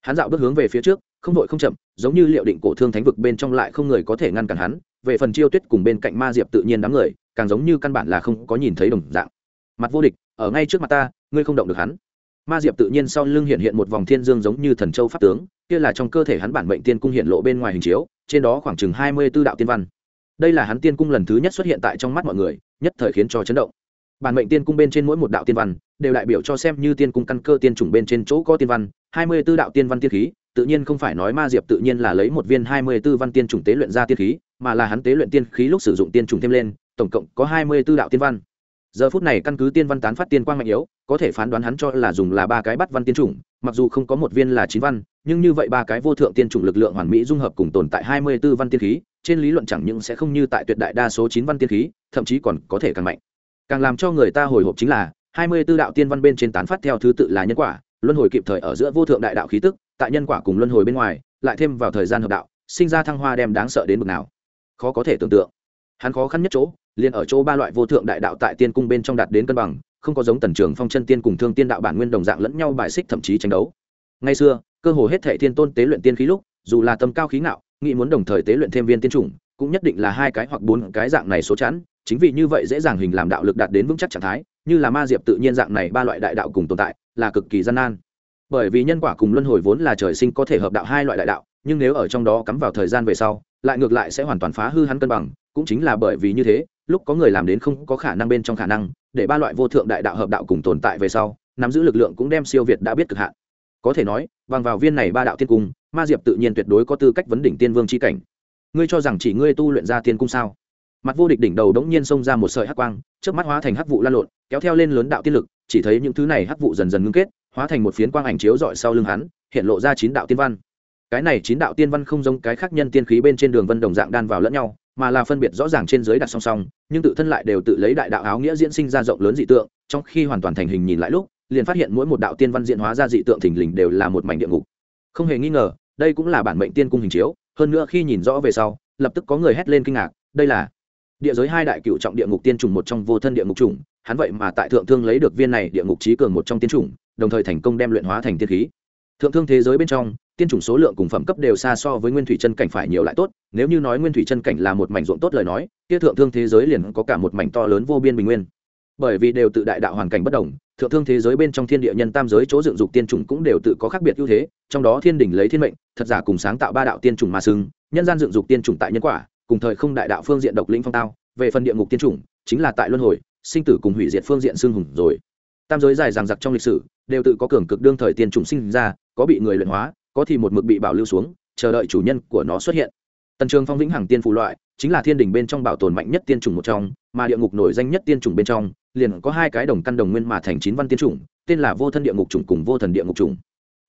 Hắn dạo bước hướng về phía trước, không vội không chậm giống như liệu định cổ thương thánh vực bên trong lại không người có thể ngăn cản hắn, về phần chiêu tuyết cùng bên cạnh ma diệp tự nhiên đám người, càng giống như căn bản là không có nhìn thấy đồng dạng. Mặt vô địch, ở ngay trước mặt ta, ngươi không động được hắn. Ma diệp tự nhiên sau lưng hiện hiện một vòng thiên dương giống như thần châu pháp tướng, kia là trong cơ thể hắn bản mệnh tiên cung hiện lộ bên ngoài hình chiếu, trên đó khoảng chừng hai mươi b ố đạo tiên văn. Đây là hắn tiên cung lần thứ nhất xuất hiện tại trong mắt mọi người, nhất thời khiến cho chấn động. Bản mệnh tiên cung bên trên mỗi một đạo tiên văn, đều đại biểu cho xem như tiên cung căn cơ tiên chủng bên trên chỗ có tiên văn, hai mươi b ố đạo tiên văn tiên khí tự nhiên không phải nói ma diệp tự nhiên là lấy một viên hai mươi b ố văn tiên chủng tế luyện ra tiên khí, mà là hắn tế luyện tiên khí lúc sử dụng tiên chủng thêm lên, tổng cộng có hai mươi b ố đạo tiên văn. Giờ phút này căn cứ tiên văn tán phát tiên quang mạnh yếu, có thể phán đoán hắn cho là dùng là ba cái bắt văn tiên chủng mặc dù không có một viên là chín văn, nhưng như vậy ba cái vô thượng tiên chủng lực lượng hoàn mỹ dung hợp cùng tồn tại hai mươi b ố văn tiên khí, trên lý luận chẳng những sẽ không như tại tuyệt đại đa số chín văn tiên khí, thậm chí còn có thể càng mạnh. Càng làm cho người ta hồi hộp chính là, hai mươi b ố đạo tiên văn bên trên tán phát theo thứ tự là nhân quả, luân hồi kịp thời ở giữa vô thượng đại đạo khí tức tại nhân quả cùng luân hồi bên ngoài, lại thêm vào thời gian hợp đạo, sinh ra thăng hoa đem đáng sợ đến mực nào. Khó có thể tưởng tượng. Hắn khó khăn nhất chỗ, liền ở chỗ ba loại vô thượng đại đạo tại tiên cung bên trong đạt đến cân bằng, không có giống tần trường phong chân tiên cùng thương tiên đạo bản nguyên đồng dạng lẫn nhau bài xích thậm chí tranh đấu. Ngay xưa, cơ hồ hết thệ thiên tôn tế luyện tiên khí lúc, dù là tâm cao khí ngạo, nghĩ muốn đồng thời tế luyện thêm viên tiên chủng, cũng nhất định là hai cái hoặc bốn cái dạng này số chắn chính vì như vậy dễ dàng hình làm đạo lực đạt đến vững chắc trạng thái, như là ma diệp tự nhiên dạng này ba loại đại đạo cùng tồn tại, là cực kỳ gian nan bởi vì nhân quả cùng luân hồi vốn là trời sinh có thể hợp đạo hai loại đại đạo, nhưng nếu ở trong đó cắm vào thời gian về sau, lại ngược lại sẽ hoàn toàn phá hư hắn cân bằng, cũng chính là bởi vì như thế, lúc có người làm đến không có khả năng bên trong khả năng, để ba loại vô thượng đại đạo hợp đạo cùng tồn tại về sau, nắm giữ lực lượng cũng đem siêu việt đã biết cực hạn. Có thể nói, bằng vào viên này ba đạo tiên cung, ma diệp tự nhiên tuyệt đối có tư cách vấn đỉnh tiên vương c h i cảnh. Ngươi cho rằng chỉ ngươi tu luyện ra tiên cung sao? Mặt vô địch đỉnh đầu đống nhiên xông ra một sợi hắc quang trước mắt hóa thành hắc vụ lan lộn, kéo theo lên lớn đạo tiên lực, chỉ thấy những thứ này hắc vụ dần dần ngưng kết hóa thành một phiến quang ảnh chiếu dọi sau lưng hắn, hiện lộ ra chín đạo tiên văn. Cái này chín đạo tiên văn không giống cái khác nhân tiên khí bên trên đường vân đồng dạng đan vào lẫn nhau, mà là phân biệt rõ ràng trên dưới đặt song song, nhưng tự thân lại đều tự lấy đại đạo áo nghĩa diễn sinh ra rộng lớn dị tượng, trong khi hoàn toàn thành hình nhìn lại lúc, liền phát hiện mỗi một đạo tiên văn diện hóa ra dị tượng thình lình đều là một mảnh địa ngục. Không hề nghi ngờ, đây cũng là bản mệnh tiên cung hình chiếu, hơn nữa khi nhìn rõ về sau, lập tức có người hét lên kinh ngạc, đây là địa giới hai đại cựu trọng địa ngục tiên trùng một trong vô thân địa ngục trùng, hắn vậy mà tại thượng thương lấy được viên này địa ngục trí cường một trong tiên trùng đồng thời thành công đem luyện hóa thành tiên khí. Thượng thương thế giới bên trong, tiên chủng số lượng cùng phẩm cấp đều xa so với nguyên thủy chân cảnh phải nhiều lại tốt, nếu như nói nguyên thủy chân cảnh là một mảnh ruộng tốt lời nói, kia thượng thương thế giới liền có cả một mảnh to lớn vô biên bình nguyên. Bởi vì đều tự đại đạo hoàn cảnh bất đồng, thượng thương thế giới bên trong thiên địa nhân tam giới chỗ dựng dục tiên chủng cũng đều tự có khác biệt ưu thế, trong đó thiên đỉnh lấy thiên mệnh, thật giả cùng sáng tạo ba đạo tiên chủng mà xưng, nhân gian dựng dục tiên chủng tại nhân quả, cùng thời không đại đạo phương diện độc lĩnh phong tao, về phần địa ngục tiên chủng, chính là tại luân hồi, sinh tử cùng hủy diệt phương diện xưng hùng rồi tam giới dài ràng giặc trong lịch sử đều tự có cường cực đương thời tiên trùng sinh ra, có bị người luyện hóa, có thì một mực bị bảo lưu xuống, chờ đợi chủ nhân của nó xuất hiện. Tần trường phong vĩnh hằng tiên phụ loại, chính là thiên đình bên trong bảo tồn mạnh nhất tiên chủng một trong, mà địa ngục nổi danh nhất tiên chủng bên trong, liền có hai cái đồng căn đồng nguyên mà thành chín văn tiên chủng, tên là vô thân địa ngục chủng cùng vô thần địa ngục chủng.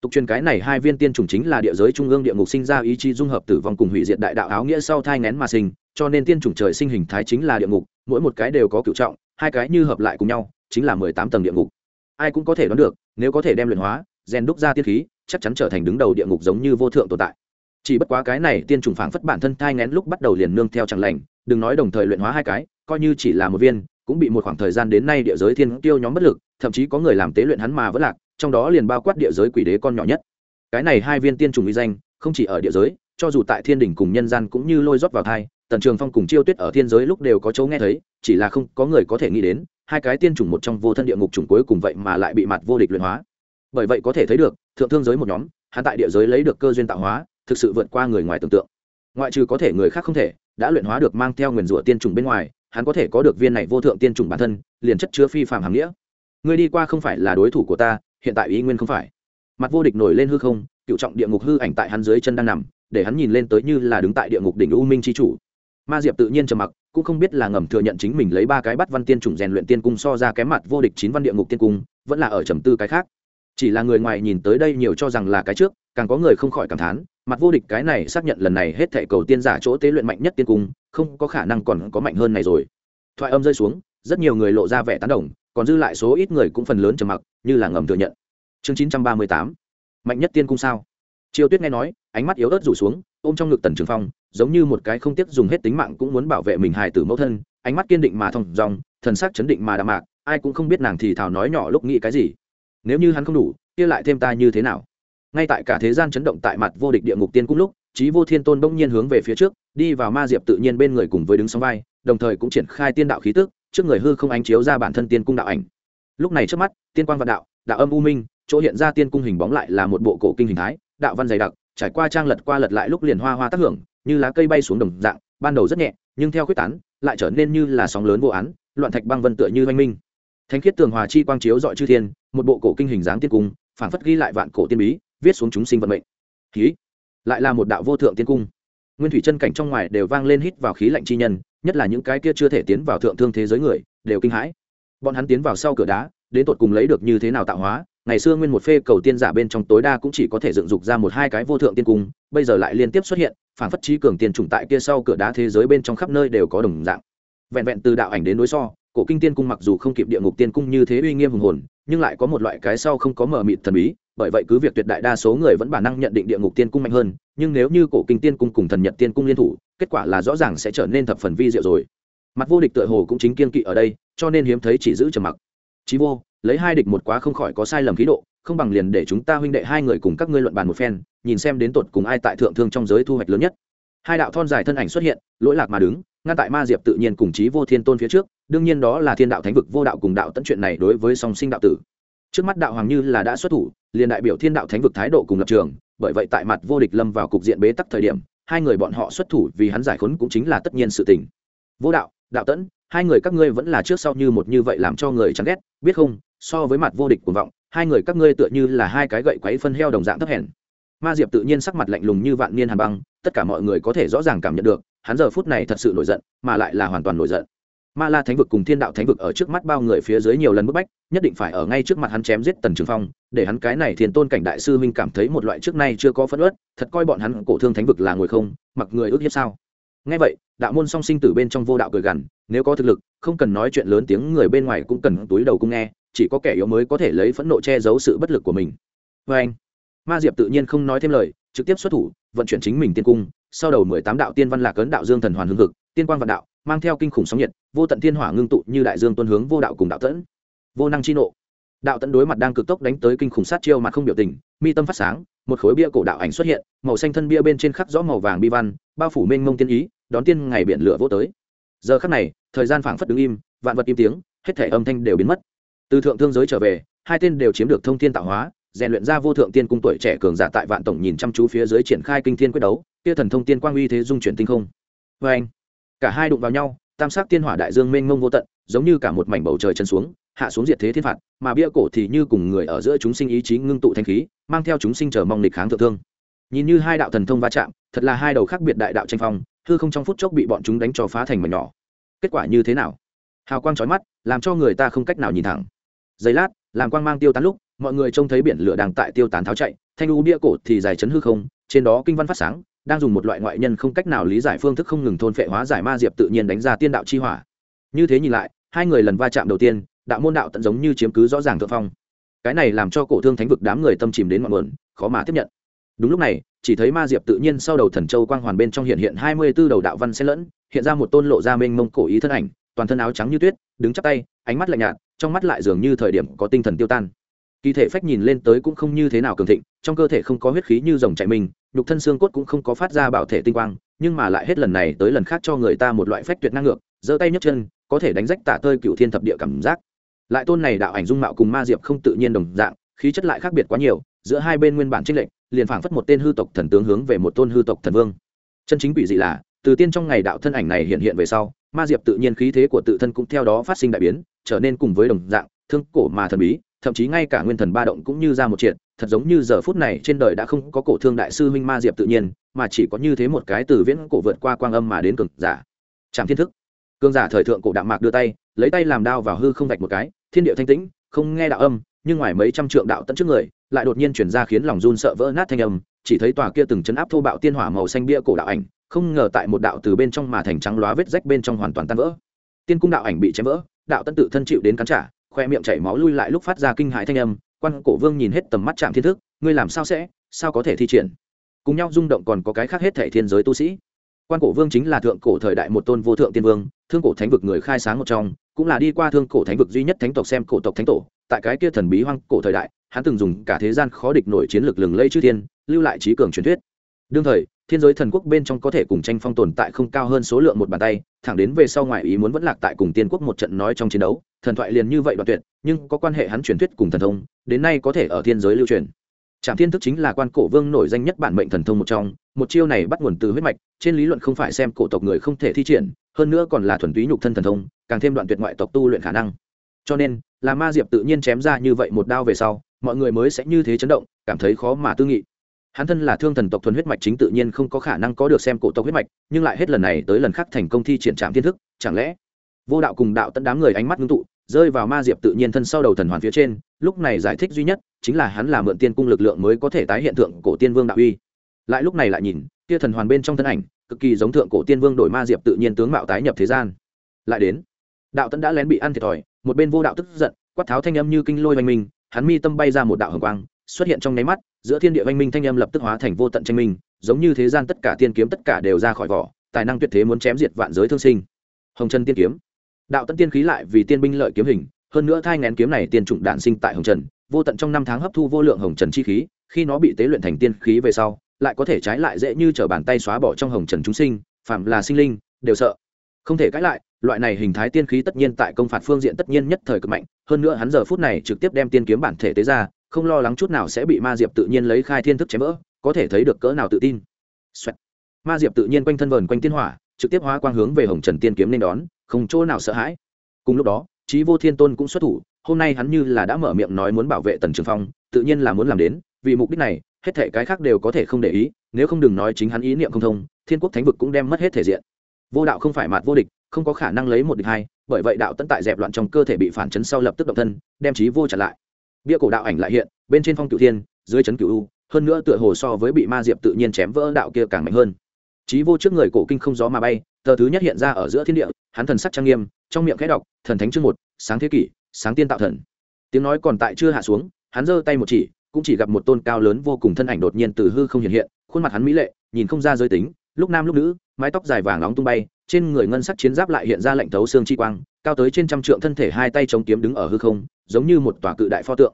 Tục truyền cái này hai viên tiên chủng chính là địa giới trung ương địa ngục sinh ra ý chí dung hợp tử vong cùng hủy diệt đại đạo áo nghĩa sau thai ngén mà sinh, cho nên tiên chủng trời sinh hình thái chính là địa ngục, mỗi một cái đều có cựu trọng, hai cái như hợp lại cùng nhau chính là mười tám tầng địa ngục. Ai cũng có thể đoán được, nếu có thể đem luyện hóa rèn đúc ra tiên khí, chắc chắn trở thành đứng đầu địa ngục giống như vô thượng tồn tại. Chỉ bất quá cái này tiên trùng phảng phất bản thân thai ngén lúc bắt đầu liền nương theo chẳng lành, đừng nói đồng thời luyện hóa hai cái, coi như chỉ là một viên, cũng bị một khoảng thời gian đến nay địa giới thiên tiêu nhóm bất lực, thậm chí có người làm tế luyện hắn mà vẫn lạc, trong đó liền bao quát địa giới quỷ đế con nhỏ nhất. Cái này hai viên tiên trùng uy danh, không chỉ ở địa giới, cho dù tại thiên đình cùng nhân gian cũng như lôi rót vào thai tần trường phong cùng chiêu tuyết ở thiên giới lúc đều có chỗ nghe thấy, chỉ là không có người có thể nghĩ đến, hai cái tiên trùng một trong vô thân địa ngục trùng cuối cùng vậy mà lại bị mặt vô địch luyện hóa. Bởi vậy có thể thấy được, thượng thương giới một nhóm, hắn tại địa giới lấy được cơ duyên tạo hóa, thực sự vượt qua người ngoài tưởng tượng. Ngoại trừ có thể người khác không thể, đã luyện hóa được mang theo nguyền rủa tiên trùng bên ngoài, hắn có thể có được viên này vô thượng tiên trùng bản thân, liền chất chứa phi phạm hàm nghĩa. Người đi qua không phải là đối thủ của ta, hiện tại ý nguyên không phải. Mặt vô địch nổi lên hư không, cựu trọng địa ngục hư ảnh tại hắn dưới chân đang nằm, để hắn nhìn lên tới như là đứng tại địa ngục đỉnh u minh chi chủ ma diệp tự nhiên trầm mặc, cũng không biết là ngầm thừa nhận chính mình lấy ba cái bắt văn tiên trùng rèn luyện tiên cung so ra kém mặt vô địch chín văn địa ngục tiên cung, vẫn là ở trầm tư cái khác. Chỉ là người ngoài nhìn tới đây nhiều cho rằng là cái trước, càng có người không khỏi cảm thán, mặt vô địch cái này xác nhận lần này hết thệ cầu tiên giả chỗ tế luyện mạnh nhất tiên cung, không có khả năng còn có mạnh hơn này rồi. Thoại âm rơi xuống, rất nhiều người lộ ra vẻ tán đồng, còn dư lại số ít người cũng phần lớn trầm mặc, như là ngầm thừa nhận. Chương chín trăm ba mươi tám. Mạnh nhất tiên cung sao? Triều tuyết nghe nói, ánh mắt yếu ớt rủ xuống, ôm trong ngực tần trường phong giống như một cái không tiếc dùng hết tính mạng cũng muốn bảo vệ mình hài tử mẫu thân ánh mắt kiên định mà thong dong, thần sắc chấn định mà đạm mạc ai cũng không biết nàng thì thào nói nhỏ lúc nghĩ cái gì. Nếu như hắn không đủ kia lại thêm ta như thế nào? Ngay tại cả thế gian chấn động tại mặt vô địch địa ngục tiên cung lúc trí vô thiên tôn bỗng nhiên hướng về phía trước đi vào ma diệp tự nhiên bên người cùng với đứng sóng vai đồng thời cũng triển khai tiên đạo khí tức trước người hư không ánh chiếu ra bản thân tiên cung đạo ảnh. Lúc này trước mắt tiên quan vạn đạo đạo âm u minh chỗ hiện ra tiên cung hình bóng lại là một bộ cổ kinh hình thái đạo văn dày đặc trải qua trang lật qua lật lại lúc liền hoa hoa tác hưởng như lá cây bay xuống đồng dạng, ban đầu rất nhẹ, nhưng theo quyết tán, lại trở nên như là sóng lớn vô án, loạn thạch băng vân tựa như oanh minh. Thánh khiết tường hòa chi quang chiếu dọi chư thiên, một bộ cổ kinh hình dáng tiên cung phản phất ghi lại vạn cổ tiên bí, viết xuống chúng sinh vận mệnh. Khí lại là một đạo vô thượng tiên cung. Nguyên thủy chân cảnh trong ngoài đều vang lên hít vào khí lạnh chi nhân, nhất là những cái kia chưa thể tiến vào thượng thương thế giới người, đều kinh hãi. Bọn hắn tiến vào sau cửa đá, đến tột cùng lấy được như thế nào tạo hóa, ngày xưa nguyên một phê cầu tiên giả bên trong tối đa cũng chỉ có thể dựng dục ra một hai cái vô thượng tiên cung, bây giờ lại liên tiếp xuất hiện phản phất trí cường tiền trùng tại kia sau cửa đá thế giới bên trong khắp nơi đều có đồng dạng. Vẹn vẹn từ đạo ảnh đến đối so, cổ kinh tiên cung mặc dù không kịp địa ngục tiên cung như thế uy nghiêm hùng hồn, nhưng lại có một loại cái sau không có mờ mịt thần bí, bởi vậy cứ việc tuyệt đại đa số người vẫn bản năng nhận định địa ngục tiên cung mạnh hơn, nhưng nếu như cổ kinh tiên cung cùng thần nhật tiên cung liên thủ, kết quả là rõ ràng sẽ trở nên thập phần vi diệu rồi. Mặt vô địch tựa hồ cũng chính kiên kỵ ở đây, cho nên hiếm thấy chỉ giữ trầm mặc chí vô, lấy hai địch một quá không khỏi có sai lầm khí độ, không bằng liền để chúng ta huynh đệ hai người cùng các ngươi luận bàn một phen, nhìn xem đến tột cùng ai tại thượng thương trong giới thu hoạch lớn nhất. Hai đạo thon dài thân ảnh xuất hiện, lỗi lạc mà đứng, ngăn tại ma diệp tự nhiên cùng chí vô thiên tôn phía trước, đương nhiên đó là thiên đạo thánh vực vô đạo cùng đạo tận chuyện này đối với song sinh đạo tử. Trước mắt đạo hoàng như là đã xuất thủ, liền đại biểu thiên đạo thánh vực thái độ cùng lập trường, bởi vậy tại mặt vô địch lâm vào cục diện bế tắc thời điểm, hai người bọn họ xuất thủ vì hắn giải khốn cũng chính là tất nhiên sự tình. Vô đạo đạo tẫn hai người các ngươi vẫn là trước sau như một như vậy làm cho người chán ghét, biết không? So với mặt vô địch cuồng vọng, hai người các ngươi tựa như là hai cái gậy quấy phân heo đồng dạng thấp hèn. Ma diệp tự nhiên sắc mặt lạnh lùng như vạn niên hàn băng, tất cả mọi người có thể rõ ràng cảm nhận được, hắn giờ phút này thật sự nổi giận, mà lại là hoàn toàn nổi giận. Ma la thánh vực cùng thiên đạo thánh vực ở trước mắt bao người phía dưới nhiều lần bức bách, nhất định phải ở ngay trước mặt hắn chém giết tần trường phong, để hắn cái này thiền tôn cảnh đại sư huynh cảm thấy một loại trước nay chưa có phẫn ớt thật coi bọn hắn cổ thương thánh vực là ngồi không, mặc người ước hiếp sao? Ngay vậy, đạo môn song sinh tử bên trong vô đạo cười gằn, nếu có thực lực, không cần nói chuyện lớn tiếng người bên ngoài cũng cần túi đầu cung nghe, chỉ có kẻ yếu mới có thể lấy phẫn nộ che giấu sự bất lực của mình. Vê anh, ma diệp tự nhiên không nói thêm lời, trực tiếp xuất thủ, vận chuyển chính mình tiên cung, sau đầu mười tám đạo tiên văn lạc ấn đạo dương thần hoàn hương cực, tiên quang vạn đạo, mang theo kinh khủng sóng nhiệt, vô tận thiên hỏa ngưng tụ như đại dương tuân hướng vô đạo cùng đạo tẫn. Vô năng chi nộ. Đạo tẫn đối mặt đang cực tốc đánh tới kinh khủng sát chiêu mà không biểu tình, mi tâm phát sáng, một khối bia cổ đạo ảnh xuất hiện, màu xanh thân bia bên trên khắc rõ màu vàng bi văn, bao phủ mênh mông tiên ý đón tiên ngày biển lửa vô tới. Giờ khắc này, thời gian phảng phất đứng im, vạn vật im tiếng, hết thể âm thanh đều biến mất. Từ thượng thương giới trở về, hai tên đều chiếm được thông thiên tạo hóa, rèn luyện ra vô thượng tiên cung tuổi trẻ cường giả tại vạn tổng nhìn chăm chú phía dưới triển khai kinh thiên quyết đấu, kia thần thông tiên quang uy thế dung chuyển tinh không. Vê anh, cả hai đụng vào nhau, tam sắc tiên hỏa đại dương mênh mông vô tận, giống như cả một mảnh bầu trời chân xuống, hạ xuống diệt thế thiên phạt, mà bia cổ thì như cùng người ở giữa chúng sinh ý chí ngưng tụ thanh khí, mang theo chúng sinh chờ mong lịch kháng thượng thương. Nhìn như hai đạo thần thông va chạm, thật là hai đầu khác biệt đại đạo tranh phong hư không trong phút chốc bị bọn chúng đánh cho phá thành mảnh nhỏ. Kết quả như thế nào? Hào quang trói mắt, làm cho người ta không cách nào nhìn thẳng. Giây lát, làm quang mang tiêu tán lúc, mọi người trông thấy biển lửa đang tại tiêu tán tháo chạy, thanh u bia cổ thì dài chấn hư không, trên đó kinh văn phát sáng, đang dùng một loại ngoại nhân không cách nào lý giải phương thức không ngừng thôn phệ hóa giải ma diệp tự nhiên đánh ra tiên đạo chi hỏa. Như thế nhìn lại, hai người lần va chạm đầu tiên, đạo môn đạo tận giống như chiếm cứ rõ ràng thượng phong. Cái này làm cho cổ thương thánh vực đám người tâm chìm đến ngọn nguồn, khó mà tiếp nhận. Đúng lúc này chỉ thấy ma diệp tự nhiên sau đầu thần châu quang hoàn bên trong hiện hiện hai mươi b ố đầu đạo văn xen lẫn, hiện ra một tôn lộ ra mênh mông cổ ý thân ảnh, toàn thân áo trắng như tuyết, đứng chắp tay, ánh mắt lạnh nhạt, trong mắt lại dường như thời điểm có tinh thần tiêu tan. Kỳ thể phách nhìn lên tới cũng không như thế nào cường thịnh, trong cơ thể không có huyết khí như dòng chạy mình, nhục thân xương cốt cũng không có phát ra bảo thể tinh quang, nhưng mà lại hết lần này tới lần khác cho người ta một loại phách tuyệt năng ngược, giơ tay nhấc chân, có thể đánh rách tả tơi cựu thiên thập địa cảm giác. Lại tôn này đạo ảnh dung mạo cùng ma diệp không tự nhiên đồng dạng, khí chất lại khác biệt quá nhiều, giữa hai bên nguyên bản trinh lệnh liền phảng phất một tên hư tộc thần tướng hướng về một tôn hư tộc thần vương. Chân chính quỷ dị là, từ tiên trong ngày đạo thân ảnh này hiện hiện về sau, ma diệp tự nhiên khí thế của tự thân cũng theo đó phát sinh đại biến, trở nên cùng với đồng dạng, thương cổ mà thần bí, thậm chí ngay cả nguyên thần ba động cũng như ra một triệt, thật giống như giờ phút này trên đời đã không có cổ thương đại sư huynh ma diệp tự nhiên, mà chỉ có như thế một cái từ viễn cổ vượt qua quang âm mà đến cường giả. Trạm thiên thức. Cường giả thời thượng cổ đạm mạc đưa tay, lấy tay làm đao vào hư không vạch một cái, thiên địa thanh tĩnh, không nghe đạo âm nhưng ngoài mấy trăm trượng đạo tận trước người, lại đột nhiên chuyển ra khiến lòng run sợ vỡ nát thanh âm, chỉ thấy tòa kia từng chấn áp thô bạo tiên hỏa màu xanh bia cổ đạo ảnh, không ngờ tại một đạo từ bên trong mà thành trắng lóa vết rách bên trong hoàn toàn tan vỡ. Tiên cung đạo ảnh bị chém vỡ, đạo tân tự thân chịu đến cắn trả, khoe miệng chảy máu lui lại lúc phát ra kinh hãi thanh âm, quan cổ vương nhìn hết tầm mắt chạm thiên thức, ngươi làm sao sẽ, sao có thể thi triển? Cùng nhau rung động còn có cái khác hết thể thiên giới tu sĩ quan cổ vương chính là thượng cổ thời đại một tôn vô thượng tiên vương, thương cổ thánh vực người khai sáng một trong, cũng là đi qua thương cổ thánh vực duy nhất thánh tộc xem cổ tộc thánh tổ. Tại cái kia thần bí hoang cổ thời đại, hắn từng dùng cả thế gian khó địch nổi chiến lược lừng lây chư thiên, lưu lại trí cường truyền thuyết. Đương thời, thiên giới thần quốc bên trong có thể cùng tranh phong tồn tại không cao hơn số lượng một bàn tay, thẳng đến về sau ngoại ý muốn vẫn lạc tại cùng tiên quốc một trận nói trong chiến đấu, thần thoại liền như vậy đoạn tuyệt, nhưng có quan hệ hắn truyền thuyết cùng thần thông, đến nay có thể ở thiên giới lưu truyền trạm thiên thức chính là quan cổ vương nổi danh nhất bản mệnh thần thông một trong, một chiêu này bắt nguồn từ huyết mạch, trên lý luận không phải xem cổ tộc người không thể thi triển, hơn nữa còn là thuần túy nhục thân thần thông, càng thêm đoạn tuyệt ngoại tộc tu luyện khả năng. Cho nên, là ma diệp tự nhiên chém ra như vậy một đao về sau, mọi người mới sẽ như thế chấn động, cảm thấy khó mà tư nghị. Hắn thân là thương thần tộc thuần huyết mạch chính tự nhiên không có khả năng có được xem cổ tộc huyết mạch, nhưng lại hết lần này tới lần khác thành công thi triển trạm thiên thức, chẳng lẽ vô đạo cùng đạo tận đám người ánh mắt ngưng tụ rơi vào ma diệp tự nhiên thân sau đầu thần hoàn phía trên, lúc này giải thích duy nhất chính là hắn là mượn tiên cung lực lượng mới có thể tái hiện tượng cổ tiên vương đạo uy. Lại lúc này lại nhìn, kia thần hoàn bên trong thân ảnh, cực kỳ giống thượng cổ tiên vương đổi ma diệp tự nhiên tướng mạo tái nhập thế gian. Lại đến, đạo tẫn đã lén bị ăn thiệt thòi, một bên vô đạo tức giận, quát tháo thanh âm như kinh lôi oanh minh, hắn mi tâm bay ra một đạo hồng quang, xuất hiện trong nháy mắt, giữa thiên địa oanh minh thanh âm lập tức hóa thành vô tận tranh minh, giống như thế gian tất cả tiên kiếm tất cả đều ra khỏi vỏ, tài năng tuyệt thế muốn chém diệt vạn giới thương sinh. Hồng trần tiên kiếm đạo tận tiên khí lại vì tiên binh lợi kiếm hình, hơn nữa thai ngén kiếm này tiên trụng đạn sinh tại hồng trần, vô tận trong năm tháng hấp thu vô lượng hồng trần chi khí, khi nó bị tế luyện thành tiên khí về sau, lại có thể trái lại dễ như t bàn tay xóa bỏ trong hồng trần chúng sinh phạm là sinh linh, đều sợ. Không thể cãi lại, loại này hình thái tiên khí tất nhiên tại công phạt phương diện tất nhiên nhất thời cực mạnh, hơn nữa hắn giờ phút này trực tiếp đem tiên kiếm bản thể tế ra, không lo lắng chút nào sẽ bị ma diệp tự nhiên lấy khai thiên thức chém vỡ, có thể thấy được cỡ nào tự tin、Xoẹt. ma diệp tự nhiên quanh thân vờn quanh tiên hỏa, trực tiếp hóa quang hướng về hồng trần tiên kiếm nên đón không chỗ nào sợ hãi. Cùng lúc đó trí vô thiên tôn cũng xuất thủ, hôm nay hắn như là đã mở miệng nói muốn bảo vệ tần trường phong, tự nhiên là muốn làm đến, vì mục đích này, hết thể cái khác đều có thể không để ý, nếu không đừng nói chính hắn ý niệm không thông, thiên quốc thánh vực cũng đem mất hết thể diện. Vô đạo không phải mặt vô địch, không có khả năng lấy một địch hai, bởi vậy đạo tận tại dẹp loạn trong cơ thể bị phản chấn sau lập tức động thân, đem trí vô trả lại. Bia cổ đạo ảnh lại hiện, bên trên phong cửu thiên, dưới chấn cửu u, hơn nữa tựa hồ so với bị ma diệp tự nhiên chém vỡ đạo kia càng mạnh hơn. Trí vô trước người cổ kinh không gió mà bay tờ thứ nhất hiện ra ở giữa thiên địa, hắn thần sắc trang nghiêm, trong miệng khẽ đọc, thần thánh chương một, sáng thế kỷ, sáng tiên tạo thần. Tiếng nói còn tại chưa hạ xuống, hắn giơ tay một chỉ, cũng chỉ gặp một tôn cao lớn vô cùng thân ảnh đột nhiên từ hư không hiện hiện, khuôn mặt hắn mỹ lệ, nhìn không ra giới tính, lúc nam lúc nữ, mái tóc dài vàng nóng tung bay, trên người ngân sắc chiến giáp lại hiện ra lệnh thấu xương chi quang, cao tới trên trăm trượng thân thể hai tay chống kiếm đứng ở hư không, giống như một tòa cự đại pho tượng.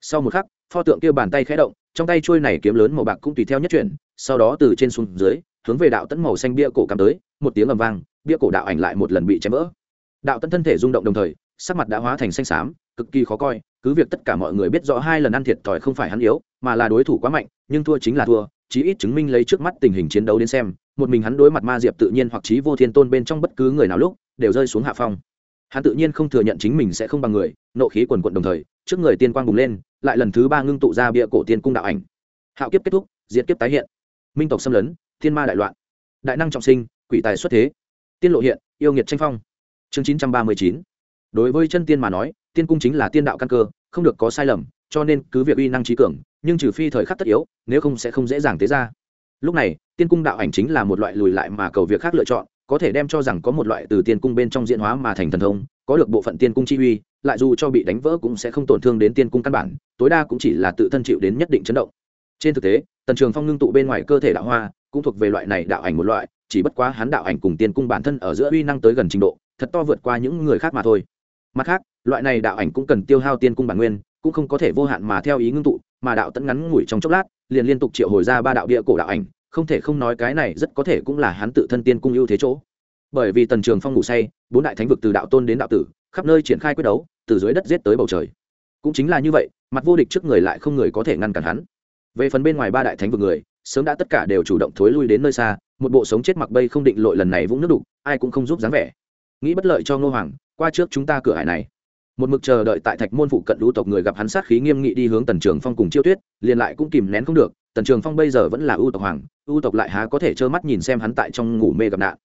Sau một khắc, pho tượng kia bàn tay khẽ động, trong tay trôi này kiếm lớn màu bạc cũng tùy theo nhất chuyển, sau đó từ trên xuống dưới, hướng về đạo tấn màu xanh bia cổ cắm tới một tiếng ầm vang, bia cổ đạo ảnh lại một lần bị chém vỡ. Đạo tấn thân thể rung động đồng thời, sắc mặt đã hóa thành xanh xám, cực kỳ khó coi, cứ việc tất cả mọi người biết rõ hai lần ăn thiệt thòi không phải hắn yếu, mà là đối thủ quá mạnh, nhưng thua chính là thua, chí ít chứng minh lấy trước mắt tình hình chiến đấu đến xem, một mình hắn đối mặt ma diệp tự nhiên hoặc chí vô thiên tôn bên trong bất cứ người nào lúc, đều rơi xuống hạ phong. Hắn tự nhiên không thừa nhận chính mình sẽ không bằng người, nộ khí quần quận đồng thời, trước người tiên quang bùng lên, lại lần thứ ba ngưng tụ ra bia cổ tiên cung đạo ảnh. Hạo kiếp kết thúc, diệt kiếp tái hiện. Minh tộc xâm lấn, thiên ma đại loạn. Đại năng trọng sinh quỷ tài xuất thế. Tiên lộ hiện, yêu nghiệt tranh phong. Chương chín trăm ba mươi chín. Đối với chân tiên mà nói, tiên cung chính là tiên đạo căn cơ, không được có sai lầm, cho nên cứ việc uy năng trí cường, nhưng trừ phi thời khắc tất yếu, nếu không sẽ không dễ dàng tế ra. Lúc này, tiên cung đạo ảnh chính là một loại lùi lại mà cầu việc khác lựa chọn, có thể đem cho rằng có một loại từ tiên cung bên trong diễn hóa mà thành thần thông, có được bộ phận tiên cung chi uy, lại dù cho bị đánh vỡ cũng sẽ không tổn thương đến tiên cung căn bản, tối đa cũng chỉ là tự thân chịu đến nhất định chấn động. Trên thực tế, tần trường phong ngưng tụ bên ngoài cơ thể đạo hoa, cũng thuộc về loại này đạo ảnh một loại chỉ bất quá hắn đạo ảnh cùng tiên cung bản thân ở giữa uy năng tới gần trình độ, thật to vượt qua những người khác mà thôi. Mặt khác, loại này đạo ảnh cũng cần tiêu hao tiên cung bản nguyên, cũng không có thể vô hạn mà theo ý ngưng tụ, mà đạo tẫn ngắn ngủi trong chốc lát, liền liên tục triệu hồi ra ba đạo địa cổ đạo ảnh, không thể không nói cái này rất có thể cũng là hắn tự thân tiên cung ưu thế chỗ. Bởi vì tần trường phong ngủ say, bốn đại thánh vực từ đạo tôn đến đạo tử, khắp nơi triển khai quyết đấu, từ dưới đất giết tới bầu trời. Cũng chính là như vậy, mặt vô địch trước người lại không người có thể ngăn cản hắn. Về phần bên ngoài ba đại thánh vực người, sớm đã tất cả đều chủ động thối lui đến nơi xa một bộ sống chết mặc bây không định lội lần này vũng nước đục, ai cũng không giúp dáng vẻ. Nghĩ bất lợi cho ngô hoàng, qua trước chúng ta cửa hải này. Một mực chờ đợi tại thạch môn phụ cận lũ tộc người gặp hắn sát khí nghiêm nghị đi hướng tần trường phong cùng chiêu tuyết, liền lại cũng kìm nén không được, tần trường phong bây giờ vẫn là ưu tộc hoàng, ưu tộc lại há có thể trơ mắt nhìn xem hắn tại trong ngủ mê gặp nạn.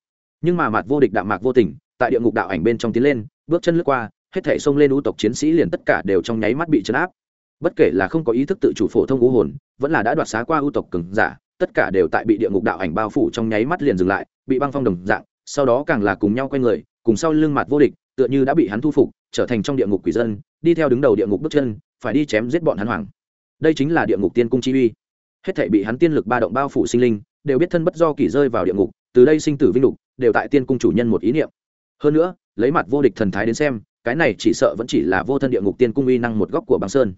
Nhưng mà mặt vô địch đạm mạc vô tình, tại địa ngục đạo ảnh bên trong tiến lên, bước chân lướt qua, hết thể xông lên ưu tộc chiến sĩ liền tất cả đều trong nháy mắt bị chấn áp. Bất kể là không có ý thức tự chủ phổ thông ưu hồn, vẫn là đã đoạt xá qua ưu tộc cứng giả tất cả đều tại bị địa ngục đạo ảnh bao phủ trong nháy mắt liền dừng lại, bị băng phong đồng dạng, sau đó càng là cùng nhau quay người, cùng sau lưng mặt vô địch, tựa như đã bị hắn thu phục, trở thành trong địa ngục quỷ dân, đi theo đứng đầu địa ngục bước chân, phải đi chém giết bọn hắn hoàng. Đây chính là địa ngục tiên cung chi uy. Hết thể bị hắn tiên lực ba động bao phủ sinh linh, đều biết thân bất do kỳ rơi vào địa ngục, từ đây sinh tử vinh lục, đều tại tiên cung chủ nhân một ý niệm. Hơn nữa, lấy mặt vô địch thần thái đến xem, cái này chỉ sợ vẫn chỉ là vô thân địa ngục tiên cung uy năng một góc của băng sơn.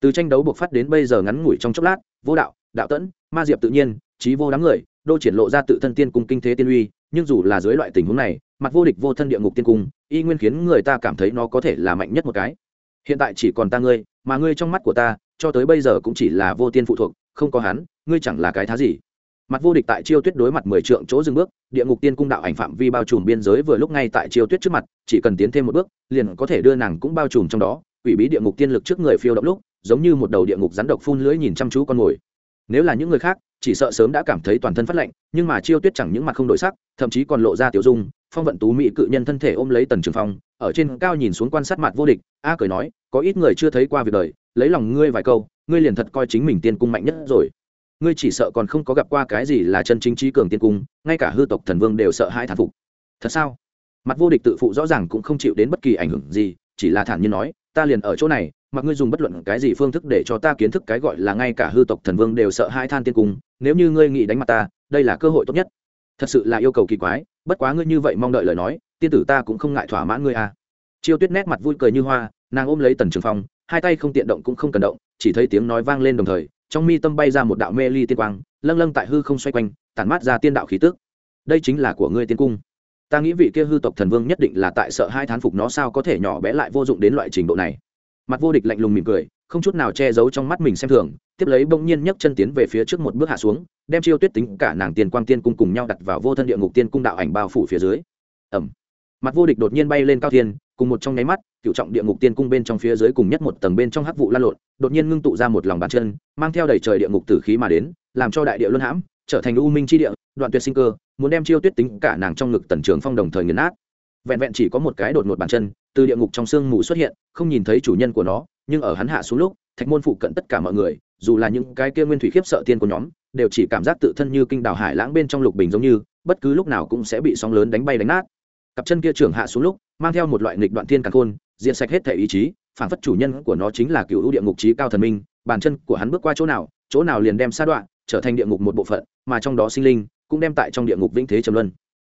Từ tranh đấu buộc phát đến bây giờ ngắn ngủi trong chốc lát, vô đạo đạo tẫn, ma diệp tự nhiên, trí vô đám người, đô triển lộ ra tự thân tiên cung kinh thế tiên uy, nhưng dù là dưới loại tình huống này, mặt vô địch vô thân địa ngục tiên cung, y nguyên khiến người ta cảm thấy nó có thể là mạnh nhất một cái. Hiện tại chỉ còn ta ngươi, mà ngươi trong mắt của ta, cho tới bây giờ cũng chỉ là vô tiên phụ thuộc, không có hắn, ngươi chẳng là cái thá gì. Mặt vô địch tại chiêu tuyết đối mặt mười trượng chỗ dừng bước, địa ngục tiên cung đạo ảnh phạm vi bao trùm biên giới vừa lúc ngay tại chiêu tuyết trước mặt, chỉ cần tiến thêm một bước, liền có thể đưa nàng cũng bao trùm trong đó. Ủy bí địa ngục tiên lực trước người phiêu động lúc, giống như một đầu địa ngục rắn độc phun lưỡi nhìn chăm chú con mồi nếu là những người khác, chỉ sợ sớm đã cảm thấy toàn thân phát lạnh, nhưng mà chiêu tuyết chẳng những mặt không đổi sắc, thậm chí còn lộ ra tiểu dung, phong vận tú mỹ cự nhân thân thể ôm lấy tần trường phong, ở trên cao nhìn xuống quan sát mặt vô địch, a cười nói, có ít người chưa thấy qua việc đời, lấy lòng ngươi vài câu, ngươi liền thật coi chính mình tiên cung mạnh nhất rồi. Ngươi chỉ sợ còn không có gặp qua cái gì là chân chính trí cường tiên cung, ngay cả hư tộc thần vương đều sợ hãi thản phục. Thật sao? Mặt vô địch tự phụ rõ ràng cũng không chịu đến bất kỳ ảnh hưởng gì, chỉ là thản nhiên nói, ta liền ở chỗ này mặc ngươi dùng bất luận cái gì phương thức để cho ta kiến thức cái gọi là ngay cả hư tộc thần vương đều sợ hai than tiên cung, nếu như ngươi nghĩ đánh mặt ta, đây là cơ hội tốt nhất. Thật sự là yêu cầu kỳ quái, bất quá ngươi như vậy mong đợi lời nói, tiên tử ta cũng không ngại thỏa mãn ngươi à. Chiêu tuyết nét mặt vui cười như hoa, nàng ôm lấy tần trường phong, hai tay không tiện động cũng không cần động, chỉ thấy tiếng nói vang lên đồng thời, trong mi tâm bay ra một đạo mê ly tiên quang, lâng lâng tại hư không xoay quanh, tản mát ra tiên đạo khí tức. Đây chính là của ngươi tiên cung. Ta nghĩ vị kia hư tộc thần vương nhất định là tại sợ hai thán phục nó sao có thể nhỏ bé lại vô dụng đến loại trình độ này mặt vô địch lạnh lùng mỉm cười, không chút nào che giấu trong mắt mình xem thường, tiếp lấy bỗng nhiên nhấc chân tiến về phía trước một bước hạ xuống, đem chiêu tuyết tính cả nàng tiền quang tiên cung cùng nhau đặt vào vô thân địa ngục tiên cung đạo ảnh bao phủ phía dưới. Ẩm mặt vô địch đột nhiên bay lên cao thiên, cùng một trong nháy mắt, cựu trọng địa ngục tiên cung bên trong phía dưới cùng nhất một tầng bên trong hắc vụ lan lộn, đột nhiên ngưng tụ ra một lòng bàn chân, mang theo đầy trời địa ngục tử khí mà đến, làm cho đại địa luân hãm, trở thành u minh chi địa, đoạn tuyệt sinh cơ, muốn đem chiêu tuyết tính cả nàng trong ngực tần trường phong đồng thời nghiền nát. Vẹn vẹn chỉ có một cái đột ngột bàn chân từ địa ngục trong sương mù xuất hiện, không nhìn thấy chủ nhân của nó, nhưng ở hắn hạ xuống lúc, thạch môn phụ cận tất cả mọi người, dù là những cái kia nguyên thủy khiếp sợ tiên của nhóm, đều chỉ cảm giác tự thân như kinh đảo hải lãng bên trong lục bình giống như, bất cứ lúc nào cũng sẽ bị sóng lớn đánh bay đánh nát. Cặp chân kia trưởng hạ xuống lúc, mang theo một loại nghịch đoạn thiên càng khôn diện sạch hết thể ý chí, phản phất chủ nhân của nó chính là cựu ưu địa ngục trí cao thần minh, bàn chân của hắn bước qua chỗ nào chỗ nào liền đem sa đoạn, trở thành địa ngục một bộ phận, mà trong đó sinh linh cũng đem tại trong địa ngục vĩnh thế trầm luân.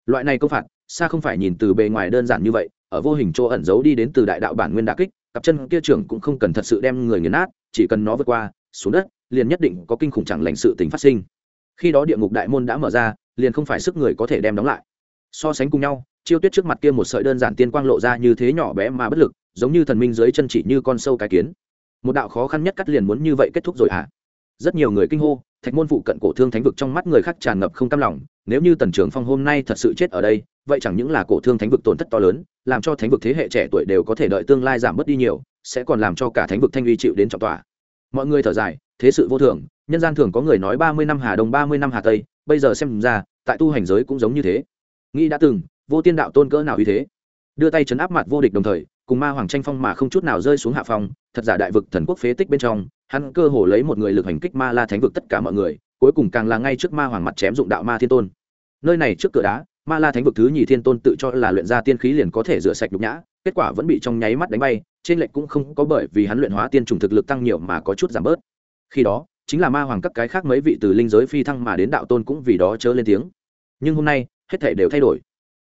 Loại này công phạt, xa không phải nhìn từ bề ngoài đơn giản như vậy ở vô hình chỗ ẩn giấu đi đến từ đại đạo bản nguyên đà kích, cặp chân kia trưởng cũng không cần thật sự đem người nghiền nát, chỉ cần nó vượt qua, xuống đất, liền nhất định có kinh khủng chẳng lành sự tình phát sinh. Khi đó địa ngục đại môn đã mở ra, liền không phải sức người có thể đem đóng lại. So sánh cùng nhau, chiêu tuyết trước mặt kia một sợi đơn giản tiên quang lộ ra như thế nhỏ bé mà bất lực, giống như thần minh dưới chân chỉ như con sâu cái kiến. Một đạo khó khăn nhất cắt liền muốn như vậy kết thúc rồi hả? à? Rất nhiều người kinh hô, thạch môn phụ cận cổ thương thánh vực trong mắt người khác tràn ngập không cam lòng, nếu như tần trường phong hôm nay thật sự chết ở đây, vậy chẳng những là cổ thương thánh vực tổn thất to lớn, làm cho thánh vực thế hệ trẻ tuổi đều có thể đợi tương lai giảm bớt đi nhiều, sẽ còn làm cho cả thánh vực thanh uy chịu đến trọng tòa mọi người thở dài, thế sự vô thường, nhân gian thường có người nói ba mươi năm hà đông, ba mươi năm hà tây, bây giờ xem ra, tại tu hành giới cũng giống như thế. Nghĩ đã từng, vô tiên đạo tôn cỡ nào như thế? Đưa tay chấn áp mặt vô địch đồng thời, cùng ma hoàng tranh phong mà không chút nào rơi xuống hạ phong, thật giả đại vực thần quốc phế tích bên trong hắn cơ hồ lấy một người lực hành kích ma la thánh vực tất cả mọi người, cuối cùng càng là ngay trước ma hoàng mặt chém dụng đạo ma thiên tôn. Nơi này trước cửa đá, ma la thánh vực thứ nhì thiên tôn tự cho là luyện ra tiên khí liền có thể rửa sạch nhục nhã, kết quả vẫn bị trong nháy mắt đánh bay, trên lệnh cũng không có bởi vì hắn luyện hóa tiên trùng thực lực tăng nhiều mà có chút giảm bớt. Khi đó, chính là ma hoàng các cái khác mấy vị từ linh giới phi thăng mà đến đạo tôn cũng vì đó chớ lên tiếng. Nhưng hôm nay, hết thể đều thay đổi.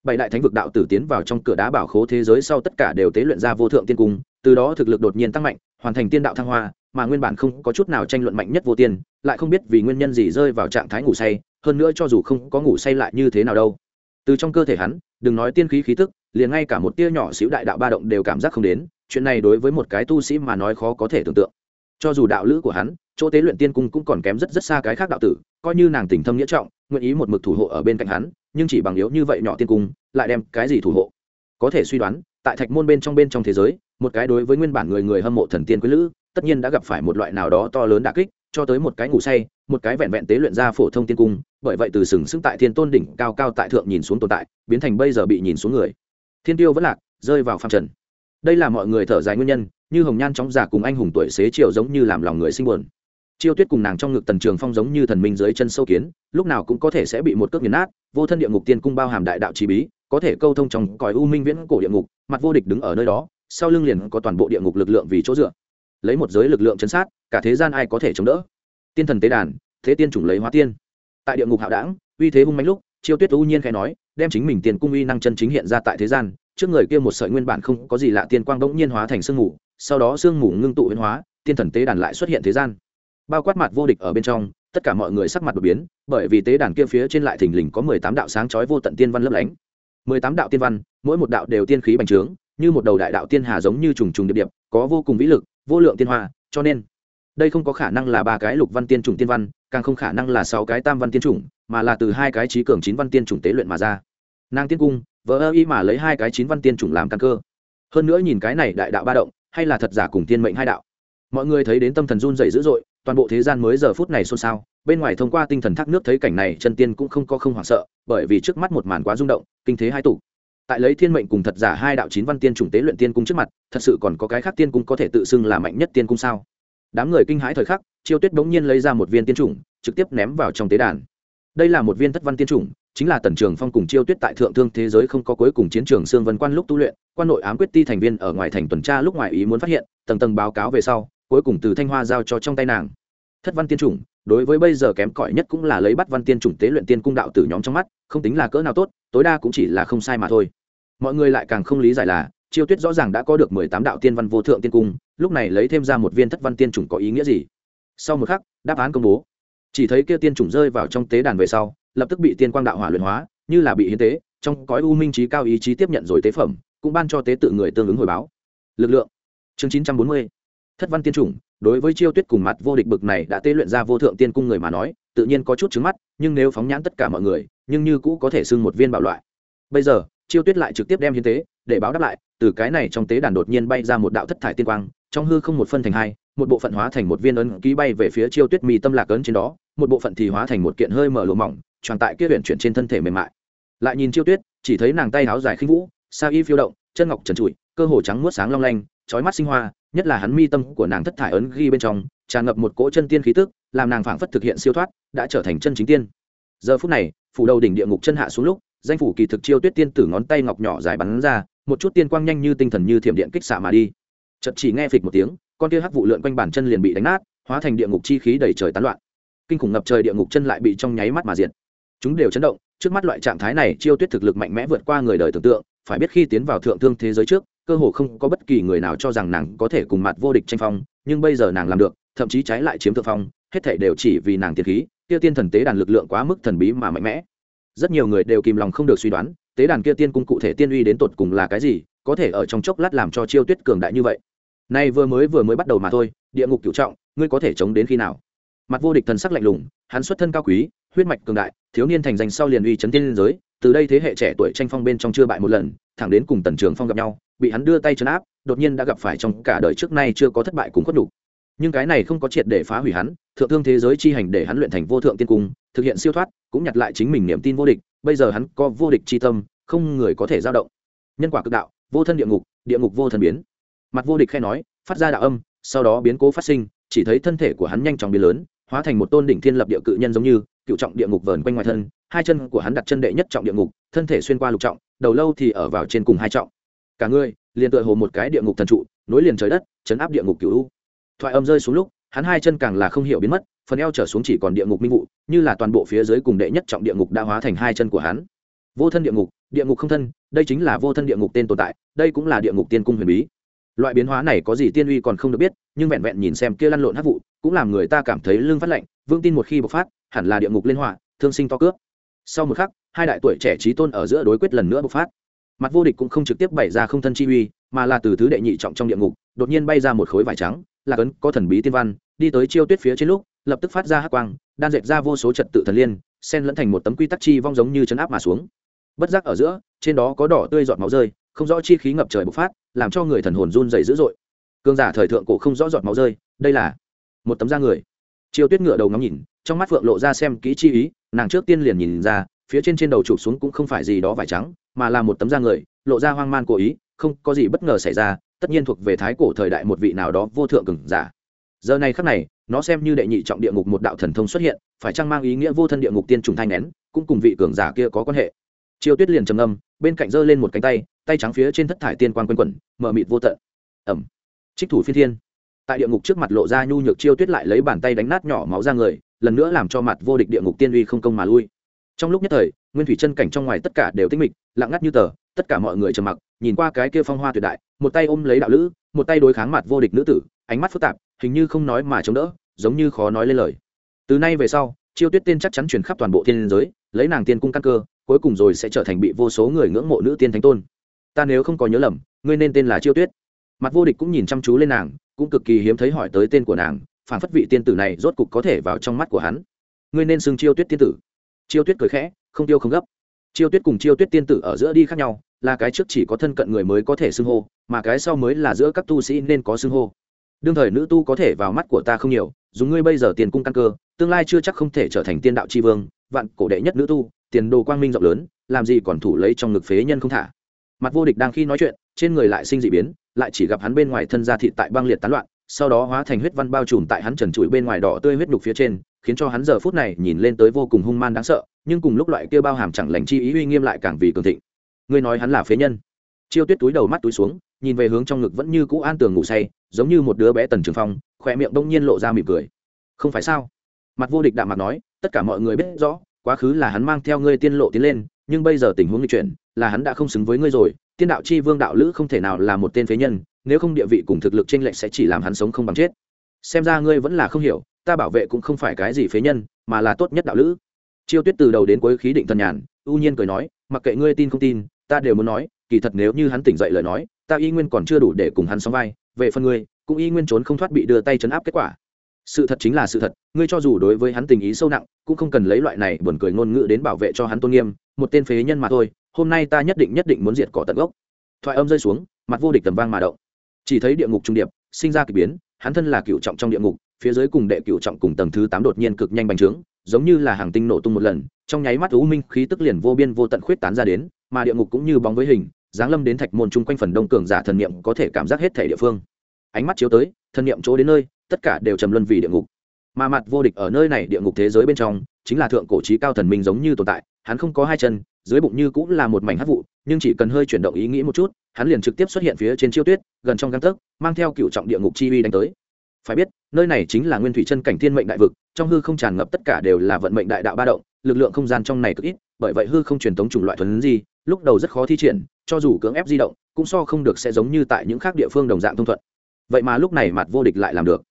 Bảy đại thánh vực đạo tử tiến vào trong cửa đá bảo khố thế giới sau tất cả đều tế luyện ra vô thượng tiên cung, từ đó thực lực đột nhiên tăng mạnh, hoàn thành tiên đạo thăng hoa mà nguyên bản không có chút nào tranh luận mạnh nhất vô tiên, lại không biết vì nguyên nhân gì rơi vào trạng thái ngủ say, hơn nữa cho dù không có ngủ say lại như thế nào đâu. Từ trong cơ thể hắn, đừng nói tiên khí khí tức, liền ngay cả một tia nhỏ xíu đại đạo ba động đều cảm giác không đến, chuyện này đối với một cái tu sĩ mà nói khó có thể tưởng tượng. Cho dù đạo lữ của hắn, chỗ tế luyện tiên cung cũng còn kém rất rất xa cái khác đạo tử, coi như nàng tình thâm nghĩa trọng, nguyện ý một mực thủ hộ ở bên cạnh hắn, nhưng chỉ bằng yếu như vậy nhỏ tiên cung, lại đem cái gì thủ hộ? Có thể suy đoán, tại thạch môn bên trong bên trong thế giới, một cái đối với nguyên bản người người hâm mộ thần tiên quý lữ tất nhiên đã gặp phải một loại nào đó to lớn đả kích, cho tới một cái ngủ say, một cái vẹn vẹn tế luyện ra phổ thông tiên cung, bởi vậy từ sừng sững tại thiên tôn đỉnh cao cao tại thượng nhìn xuống tồn tại, biến thành bây giờ bị nhìn xuống người. Thiên tiêu vẫn lạc, rơi vào phàm trần. Đây là mọi người thở dài nguyên nhân, như hồng nhan chóng già cùng anh hùng tuổi xế chiều giống như làm lòng người sinh buồn. Chiêu tuyết cùng nàng trong ngực tần trường phong giống như thần minh dưới chân sâu kiến, lúc nào cũng có thể sẽ bị một cước nghiền nát, vô thân địa ngục tiên cung bao hàm đại đạo trí bí, có thể câu thông trong còi u minh viễn cổ địa ngục, mặt vô địch đứng ở nơi đó, sau lưng liền có toàn bộ địa ngục lực lượng vì chỗ dựa lấy một giới lực lượng chấn sát, cả thế gian ai có thể chống đỡ? Tiên thần tế đàn, thế tiên chủng lấy hóa tiên. Tại địa ngục hạo đảng, uy thế hung mạnh lúc, chiêu tuyết u nhiên khai nói, đem chính mình tiền cung uy năng chân chính hiện ra tại thế gian, trước người kia một sợi nguyên bản không có gì lạ tiên quang bỗng nhiên hóa thành sương mù, sau đó sương mù ngưng tụ biến hóa, tiên thần tế đàn lại xuất hiện thế gian. Bao quát mặt vô địch ở bên trong, tất cả mọi người sắc mặt đột biến, bởi vì tế đàn kia phía trên lại thình lình có mười tám đạo sáng chói vô tận tiên văn lấp lánh. Mười tám đạo tiên văn, mỗi một đạo đều tiên khí bành trướng, như một đầu đại đạo tiên hà giống như trùng trùng điệp điệp, có vô cùng vĩ lực vô lượng tiên hoa, cho nên, đây không có khả năng là ba cái lục văn tiên trùng tiên văn, càng không khả năng là sáu cái tam văn tiên trùng mà là từ hai cái trí cường chín văn tiên trùng tế luyện mà ra. Nàng tiên cung vỡ ơ y mà lấy hai cái chín văn tiên trùng làm căn cơ. Hơn nữa nhìn cái này đại đạo ba động, hay là thật giả cùng tiên mệnh hai đạo. Mọi người thấy đến tâm thần run dày dữ dội, toàn bộ thế gian mới giờ phút này xôn xao. Bên ngoài thông qua tinh thần thác nước thấy cảnh này, chân tiên cũng không có không hoảng sợ, bởi vì trước mắt một màn quá rung động, kinh thế hai tủ tại lấy thiên mệnh cùng thật giả hai đạo chín văn tiên chủng tế luyện tiên cung trước mặt, thật sự còn có cái khác tiên cung có thể tự xưng là mạnh nhất tiên cung sao? Đám người kinh hãi thời khắc, chiêu tuyết bỗng nhiên lấy ra một viên tiên chủng, trực tiếp ném vào trong tế đàn. Đây là một viên thất văn tiên chủng, chính là tần trường phong cùng chiêu tuyết tại thượng thương thế giới không có cuối cùng chiến trường xương vân quan lúc tu luyện, quan nội ám quyết ti thành viên ở ngoài thành tuần tra lúc ngoài ý muốn phát hiện, tầng tầng báo cáo về sau, cuối cùng từ thanh hoa giao cho trong tay nàng. Thất văn tiên chủng, đối với bây giờ kém cỏi nhất cũng là lấy bắt văn tiên chủng tế luyện tiên cung đạo từ nhóm trong mắt, không tính là cỡ nào tốt, tối đa cũng chỉ là không sai mà thôi mọi người lại càng không lý giải là, chiêu tuyết rõ ràng đã có được mười tám đạo tiên văn vô thượng tiên cung, lúc này lấy thêm ra một viên thất văn tiên chủng có ý nghĩa gì? Sau một khắc, đáp án công bố. Chỉ thấy kia tiên chủng rơi vào trong tế đàn về sau, lập tức bị tiên quang đạo hỏa luyện hóa, như là bị hiến tế, trong cõi u minh trí cao ý chí tiếp nhận rồi tế phẩm, cũng ban cho tế tự người tương ứng hồi báo. Lực lượng. Chương chín trăm bốn mươi. Thất văn tiên chủng, đối với chiêu tuyết cùng mặt vô địch bực này đã tế luyện ra vô thượng tiên cung người mà nói, tự nhiên có chút trứng mắt, nhưng nếu phóng nhãn tất cả mọi người, nhưng như cũ có thể xưng một viên bảo loại. Bây giờ chiêu tuyết lại trực tiếp đem hiến tế, để báo đáp lại, từ cái này trong tế đàn đột nhiên bay ra một đạo thất thải tiên quang, trong hư không một phân thành hai, một bộ phận hóa thành một viên ấn ký bay về phía chiêu tuyết mi tâm lạc ấn trên đó, một bộ phận thì hóa thành một kiện hơi mở lỗ mỏng tròn tại kia huyện chuyển trên thân thể mềm mại. Lại nhìn chiêu tuyết, chỉ thấy nàng tay áo dài khinh vũ, sa y phiêu động, chân ngọc trần trụi, cơ hồ trắng muốt sáng long lanh trói mắt sinh hoa, nhất là hắn mi tâm của nàng thất thải ấn ghi bên trong, tràn ngập một cỗ chân tiên khí tức, làm nàng phảng phất thực hiện siêu thoát, đã trở thành chân chính tiên. Giờ phút này, phủ đầu đỉnh địa ngục chân hạ xuống lúc danh phủ kỳ thực chiêu tuyết tiên tử ngón tay ngọc nhỏ dài bắn ra, một chút tiên quang nhanh như tinh thần như thiểm điện kích xạ mà đi. Chật chỉ nghe phịch một tiếng, con kia hắc vụ lượn quanh bàn chân liền bị đánh nát, hóa thành địa ngục chi khí đầy trời tán loạn. Kinh khủng ngập trời địa ngục chân lại bị trong nháy mắt mà diệt. Chúng đều chấn động, trước mắt loại trạng thái này, chiêu tuyết thực lực mạnh mẽ vượt qua người đời tưởng tượng, phải biết khi tiến vào thượng thương thế giới trước, cơ hồ không có bất kỳ người nào cho rằng nàng có thể cùng mặt vô địch tranh phong, nhưng bây giờ nàng làm được, thậm chí trái lại chiếm thượng phong, hết thể đều chỉ vì nàng tiên khí, kia tiên thần tế đàn lực lượng quá mức thần bí mà mạnh mẽ rất nhiều người đều kìm lòng không được suy đoán, tế đàn kia tiên cung cụ thể tiên uy đến tột cùng là cái gì, có thể ở trong chốc lát làm cho chiêu tuyết cường đại như vậy. Nay vừa mới vừa mới bắt đầu mà thôi, địa ngục cựu trọng, ngươi có thể chống đến khi nào? Mặt vô địch thần sắc lạnh lùng, hắn xuất thân cao quý, huyết mạch cường đại, thiếu niên thành danh sau liền uy chấn tiên liên giới, từ đây thế hệ trẻ tuổi tranh phong bên trong chưa bại một lần, thẳng đến cùng tần trường phong gặp nhau, bị hắn đưa tay chấn áp, đột nhiên đã gặp phải trong cả đời trước nay chưa có thất bại cùng khuất đủ nhưng cái này không có triệt để phá hủy hắn, thượng thương thế giới chi hành để hắn luyện thành vô thượng tiên cung thực hiện siêu thoát, cũng nhặt lại chính mình niềm tin vô địch, bây giờ hắn có vô địch chi tâm, không người có thể giao động. Nhân quả cực đạo, vô thân địa ngục địa ngục vô thân biến. Mặt vô địch khe nói, phát ra đạo âm, sau đó biến cố phát sinh, chỉ thấy thân thể của hắn nhanh chóng biến lớn, hóa thành một tôn đỉnh thiên lập địa cự nhân giống như, cựu trọng địa ngục vờn quanh ngoài thân, hai chân của hắn đặt chân đệ nhất trọng địa ngục, thân thể xuyên qua lục trọng, đầu lâu thì ở vào trên cùng hai trọng. Cả người, liền tựa hồ một cái địa ngục thần trụ, nối liền trời đất, chấn áp địa ngục cửu u. Thoại âm rơi xuống lúc, hắn hai chân càng là không hiểu biến mất phần eo trở xuống chỉ còn địa ngục minh vụ, như là toàn bộ phía dưới cùng đệ nhất trọng địa ngục đã hóa thành hai chân của hắn. Vô thân địa ngục địa ngục không thân, đây chính là vô thân địa ngục tên tồn tại, đây cũng là địa ngục tiên cung huyền bí. Loại biến hóa này có gì tiên uy còn không được biết, nhưng vẹn vẹn nhìn xem kia lăn lộn hát vụ, cũng làm người ta cảm thấy lưng phát lạnh, vương tin một khi bộc phát, hẳn là địa ngục liên họa, thương sinh to cướp. Sau một khắc, hai đại tuổi trẻ trí tôn ở giữa đối quyết lần nữa bộc phát. Mặt vô địch cũng không trực tiếp bày ra không thân chi uy, mà là từ thứ đệ nhị trọng trong địa ngục, đột nhiên bay ra một khối vải trắng, là cấn có thần bí tiên văn, đi tới chiêu tuyết phía trên lúc lập tức phát ra hắc quang, đan dệt ra vô số trật tự thần liên, xen lẫn thành một tấm quy tắc chi vong giống như chấn áp mà xuống. Bất giác ở giữa, trên đó có đỏ tươi giọt máu rơi, không rõ chi khí ngập trời bộc phát, làm cho người thần hồn run dày dữ dội. Cương giả thời thượng cổ không rõ giọt máu rơi, đây là một tấm da người. Chiêu tuyết ngựa đầu ngắm nhìn, trong mắt phượng lộ ra xem kỹ chi ý, nàng trước tiên liền nhìn ra, phía trên trên đầu chụp xuống cũng không phải gì đó vải trắng, mà là một tấm da người, lộ ra hoang man cố ý, không có gì bất ngờ xảy ra, tất nhiên thuộc về thái cổ thời đại một vị nào đó vô thượng cường giả giờ này khắc này, nó xem như đệ nhị trọng địa ngục một đạo thần thông xuất hiện, phải chăng mang ý nghĩa vô thân địa ngục tiên trùng thanh nén cũng cùng vị cường giả kia có quan hệ? Chiêu tuyết liền trầm âm bên cạnh giơ lên một cánh tay tay trắng phía trên thất thải tiên quan quanh quẩn mở mịt vô tận. Ẩm. Trích thủ phi thiên. Tại địa ngục trước mặt lộ ra nhu nhược chiêu tuyết lại lấy bàn tay đánh nát nhỏ máu ra người, lần nữa làm cho mặt vô địch địa ngục tiên uy không công mà lui. Trong lúc nhất thời, nguyên thủy chân cảnh trong ngoài tất cả đều tinh mịch, lặng ngắt như tờ, tất cả mọi người trầm mặc, nhìn qua cái kia phong hoa tuyệt đại, một tay ôm lấy đạo lữ, một tay đối kháng mặt vô địch nữ tử, ánh mắt phức tạp hình như không nói mà chống đỡ, giống như khó nói lên lời. Từ nay về sau, chiêu tuyết tiên chắc chắn truyền khắp toàn bộ thiên giới, lấy nàng tiên cung căn cơ, cuối cùng rồi sẽ trở thành bị vô số người ngưỡng mộ nữ tiên thánh tôn. Ta nếu không có nhớ lầm, ngươi nên tên là chiêu tuyết. Mặt vô địch cũng nhìn chăm chú lên nàng, cũng cực kỳ hiếm thấy hỏi tới tên của nàng, phản phất vị tiên tử này rốt cục có thể vào trong mắt của hắn. Ngươi nên xưng chiêu tuyết tiên tử. Chiêu tuyết cười khẽ, không tiêu không gấp. Chiêu tuyết cùng chiêu tuyết tiên tử ở giữa đi khác nhau, là cái trước chỉ có thân cận người mới có thể xưng hô, mà cái sau mới là giữa các tu sĩ nên có xưng hô đương thời nữ tu có thể vào mắt của ta không nhiều, dùng ngươi bây giờ tiền cung căn cơ, tương lai chưa chắc không thể trở thành tiên đạo tri vương, vạn cổ đệ nhất nữ tu, tiền đồ quang minh rộng lớn, làm gì còn thủ lấy trong ngực phế nhân không thả. Mặt vô địch đang khi nói chuyện, trên người lại sinh dị biến, lại chỉ gặp hắn bên ngoài thân ra thịt tại băng liệt tán loạn, sau đó hóa thành huyết văn bao trùm tại hắn trần trụi bên ngoài đỏ tươi huyết đục phía trên, khiến cho hắn giờ phút này nhìn lên tới vô cùng hung man đáng sợ, nhưng cùng lúc loại kia bao hàm chẳng lành chi ý uy nghiêm lại càng vì cường thịnh. Ngươi nói hắn là phế nhân. Chiêu tuyết túi đầu mắt túi xuống nhìn về hướng trong ngực vẫn như cũ an tường ngủ say, giống như một đứa bé tần trường phong, khỏe miệng đông nhiên lộ ra mỉm cười. Không phải sao? Mặt vô địch đạm mặt nói, tất cả mọi người biết rõ, quá khứ là hắn mang theo ngươi tiên lộ tiến lên, nhưng bây giờ tình huống nghịch chuyển, là hắn đã không xứng với ngươi rồi. Tiên đạo chi vương đạo lữ không thể nào là một tên phế nhân, nếu không địa vị cùng thực lực t r ê n lệch sẽ chỉ làm hắn sống không bằng chết. Xem ra ngươi vẫn là không hiểu, ta bảo vệ cũng không phải cái gì phế nhân, mà là tốt nhất đạo lữ. Chiêu tuyết từ đầu đến cuối khí định thần nhàn, ưu nhiên cười nói, mặc kệ ngươi tin không tin, ta đều muốn nói, kỳ thật nếu như hắn tỉnh dậy lời nói ta y nguyên còn chưa đủ để cùng hắn sóng vai, về phần ngươi, cũng y nguyên trốn không thoát bị đưa tay chấn áp kết quả. Sự thật chính là sự thật, ngươi cho dù đối với hắn tình ý sâu nặng, cũng không cần lấy loại này buồn cười ngôn ngữ đến bảo vệ cho hắn tôn nghiêm, một tên phế nhân mà thôi, hôm nay ta nhất định nhất định muốn diệt cỏ tận gốc. Thoại âm rơi xuống, mặt vô địch tầm vang mà động. Chỉ thấy địa ngục trung điệp, sinh ra k ỳ biến, hắn thân là cựu trọng trong địa ngục, phía dưới cùng đệ cựu trọng cùng tầng thứ tám đột nhiên cực nhanh bành trướng, giống như là hàng tinh nổ tung một lần, trong nháy mắt u minh khí tức liền vô biên vô tận khuyết tán ra đến, mà địa ngục cũng như bóng với hình giáng lâm đến thạch môn chung quanh phần đông cường giả thần niệm có thể cảm giác hết thể địa phương. Ánh mắt chiếu tới, thần niệm chỗ đến nơi, tất cả đều trầm luân vì địa ngục. Mà mặt vô địch ở nơi này địa ngục thế giới bên trong, chính là thượng cổ trí cao thần minh giống như tồn tại, hắn không có hai chân, dưới bụng như cũng là một mảnh hát vụ, nhưng chỉ cần hơi chuyển động ý nghĩ một chút, hắn liền trực tiếp xuất hiện phía trên chiêu tuyết, gần trong găng tấc, mang theo cựu trọng địa ngục chi uy đánh tới. Phải biết, nơi này chính là nguyên thủy chân cảnh thiên mệnh đại vực, trong hư không tràn ngập tất cả đều là vận mệnh đại đạo ba động, lực lượng không gian trong này cực ít bởi vậy hư không truyền thống chủng loại thuần gì lúc đầu rất khó thi triển, cho dù cưỡng ép di động, cũng so không được sẽ giống như tại những khác địa phương đồng dạng thông thuận. Vậy mà lúc này mặt vô địch lại làm được.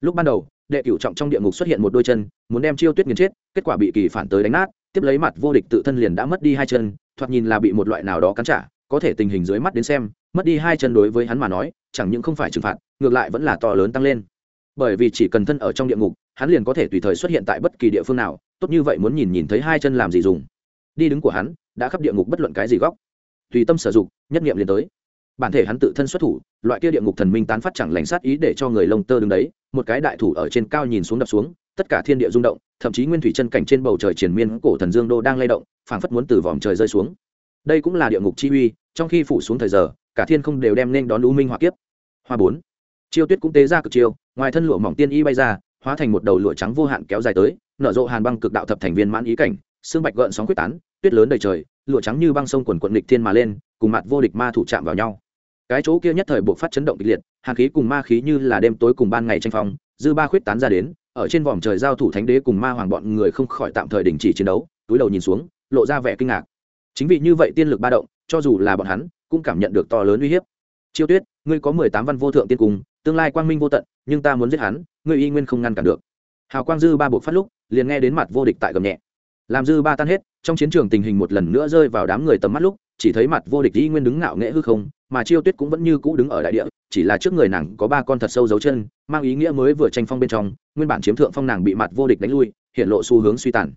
Lúc ban đầu, đệ cửu trọng trong địa ngục xuất hiện một đôi chân, muốn đem chiêu tuyết nghiền chết, kết quả bị kỳ phản tới đánh nát, tiếp lấy mặt vô địch tự thân liền đã mất đi hai chân, thoạt nhìn là bị một loại nào đó cắn trả, có thể tình hình dưới mắt đến xem, mất đi hai chân đối với hắn mà nói, chẳng những không phải trừng phạt, ngược lại vẫn là to lớn tăng lên. Bởi vì chỉ cần thân ở trong địa ngục, hắn liền có thể tùy thời xuất hiện tại bất kỳ địa phương nào, tốt như vậy muốn nhìn nhìn thấy hai chân làm gì dùng đi đứng của hắn, đã khắp địa ngục bất luận cái gì góc. Tùy tâm sử dụng, nhất nghiệm liền tới. Bản thể hắn tự thân xuất thủ, loại kia địa ngục thần minh tán phát chẳng lành sát ý để cho người lông tơ đứng đấy, một cái đại thủ ở trên cao nhìn xuống đập xuống, tất cả thiên địa rung động, thậm chí nguyên thủy chân cảnh trên bầu trời triển miên cổ thần dương đô đang lay động, phảng phất muốn từ vòm trời rơi xuống. Đây cũng là địa ngục chi uy, trong khi phủ xuống thời giờ, cả thiên không đều đem nên đón u minh hoa kiếp. Hoa bốn. Chiêu tuyết cũng tế ra cực chiêu, ngoài thân lụa mỏng tiên y bay ra, hóa thành một đầu lụa trắng vô hạn kéo dài tới, nở rộ hàn băng cực đạo thập thành viên mãn ý cảnh, xương bạch gợn sóng quyết tán tuyết lớn đầy trời, lụa trắng như băng sông quần quận lịch thiên mà lên, cùng mặt vô địch ma thủ chạm vào nhau. Cái chỗ kia nhất thời buộc phát chấn động kịch liệt, hàn khí cùng ma khí như là đêm tối cùng ban ngày tranh phong, dư ba khuyết tán ra đến, ở trên vòm trời giao thủ thánh đế cùng ma hoàng bọn người không khỏi tạm thời đình chỉ chiến đấu, túi đầu nhìn xuống, lộ ra vẻ kinh ngạc. Chính vì như vậy tiên lực ba động, cho dù là bọn hắn, cũng cảm nhận được to lớn uy hiếp. Chiêu tuyết, ngươi có mười tám văn vô thượng tiên cung tương lai quang minh vô tận, nhưng ta muốn giết hắn, ngươi y nguyên không ngăn cản được. Hào quang dư ba buộc phát lúc, liền nghe đến mặt vô địch tại gầm nhẹ. Làm dư ba tan hết trong chiến trường tình hình một lần nữa rơi vào đám người tầm mắt lúc, chỉ thấy mặt vô địch y nguyên đứng ngạo nghễ hư không, mà chiêu tuyết cũng vẫn như cũ đứng ở đại địa, chỉ là trước người nàng có ba con thật sâu dấu chân, mang ý nghĩa mới vừa tranh phong bên trong, nguyên bản chiếm thượng phong nàng bị mặt vô địch đánh lui, hiện lộ xu hướng suy tàn.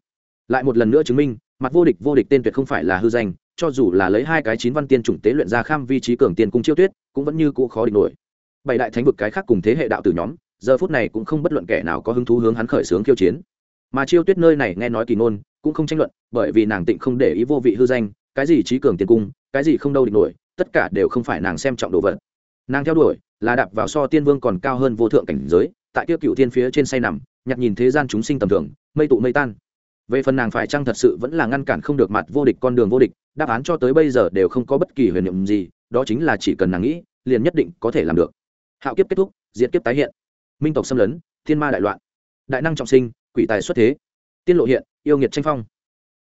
Lại một lần nữa chứng minh, mặt vô địch vô địch tên tuyệt không phải là hư danh, cho dù là lấy hai cái chín văn tiên chủng tế luyện ra kham vi trí cường tiên cung chiêu tuyết, cũng vẫn như cũ khó địch nổi. Bảy đại thánh vực cái khác cùng thế hệ đạo tử nhóm, giờ phút này cũng không bất luận kẻ nào có hứng thú hướng hắn khởi xướng khiêu chiến. Mà chiêu tuyết nơi này nghe nói kỳ ngôn cũng không tranh luận, bởi vì nàng tịnh không để ý vô vị hư danh, cái gì trí cường tiền cung, cái gì không đâu địch nổi, tất cả đều không phải nàng xem trọng đồ vật. Nàng theo đuổi, là đạp vào so tiên vương còn cao hơn vô thượng cảnh giới, tại kia cựu thiên phía trên say nằm, nhặt nhìn thế gian chúng sinh tầm thường, mây tụ mây tan. Về phần nàng phải chăng thật sự vẫn là ngăn cản không được mặt vô địch, con đường vô địch, đáp án cho tới bây giờ đều không có bất kỳ huyền niệm gì, đó chính là chỉ cần nàng nghĩ, liền nhất định có thể làm được. Hạo kiếp kết thúc diễn kiếp tái hiện. Minh tộc xâm lấn, thiên ma đại loạn. Đại năng trọng sinh, quỷ tài xuất thế. Tiên lộ hiện yêu nghiệt tranh phong.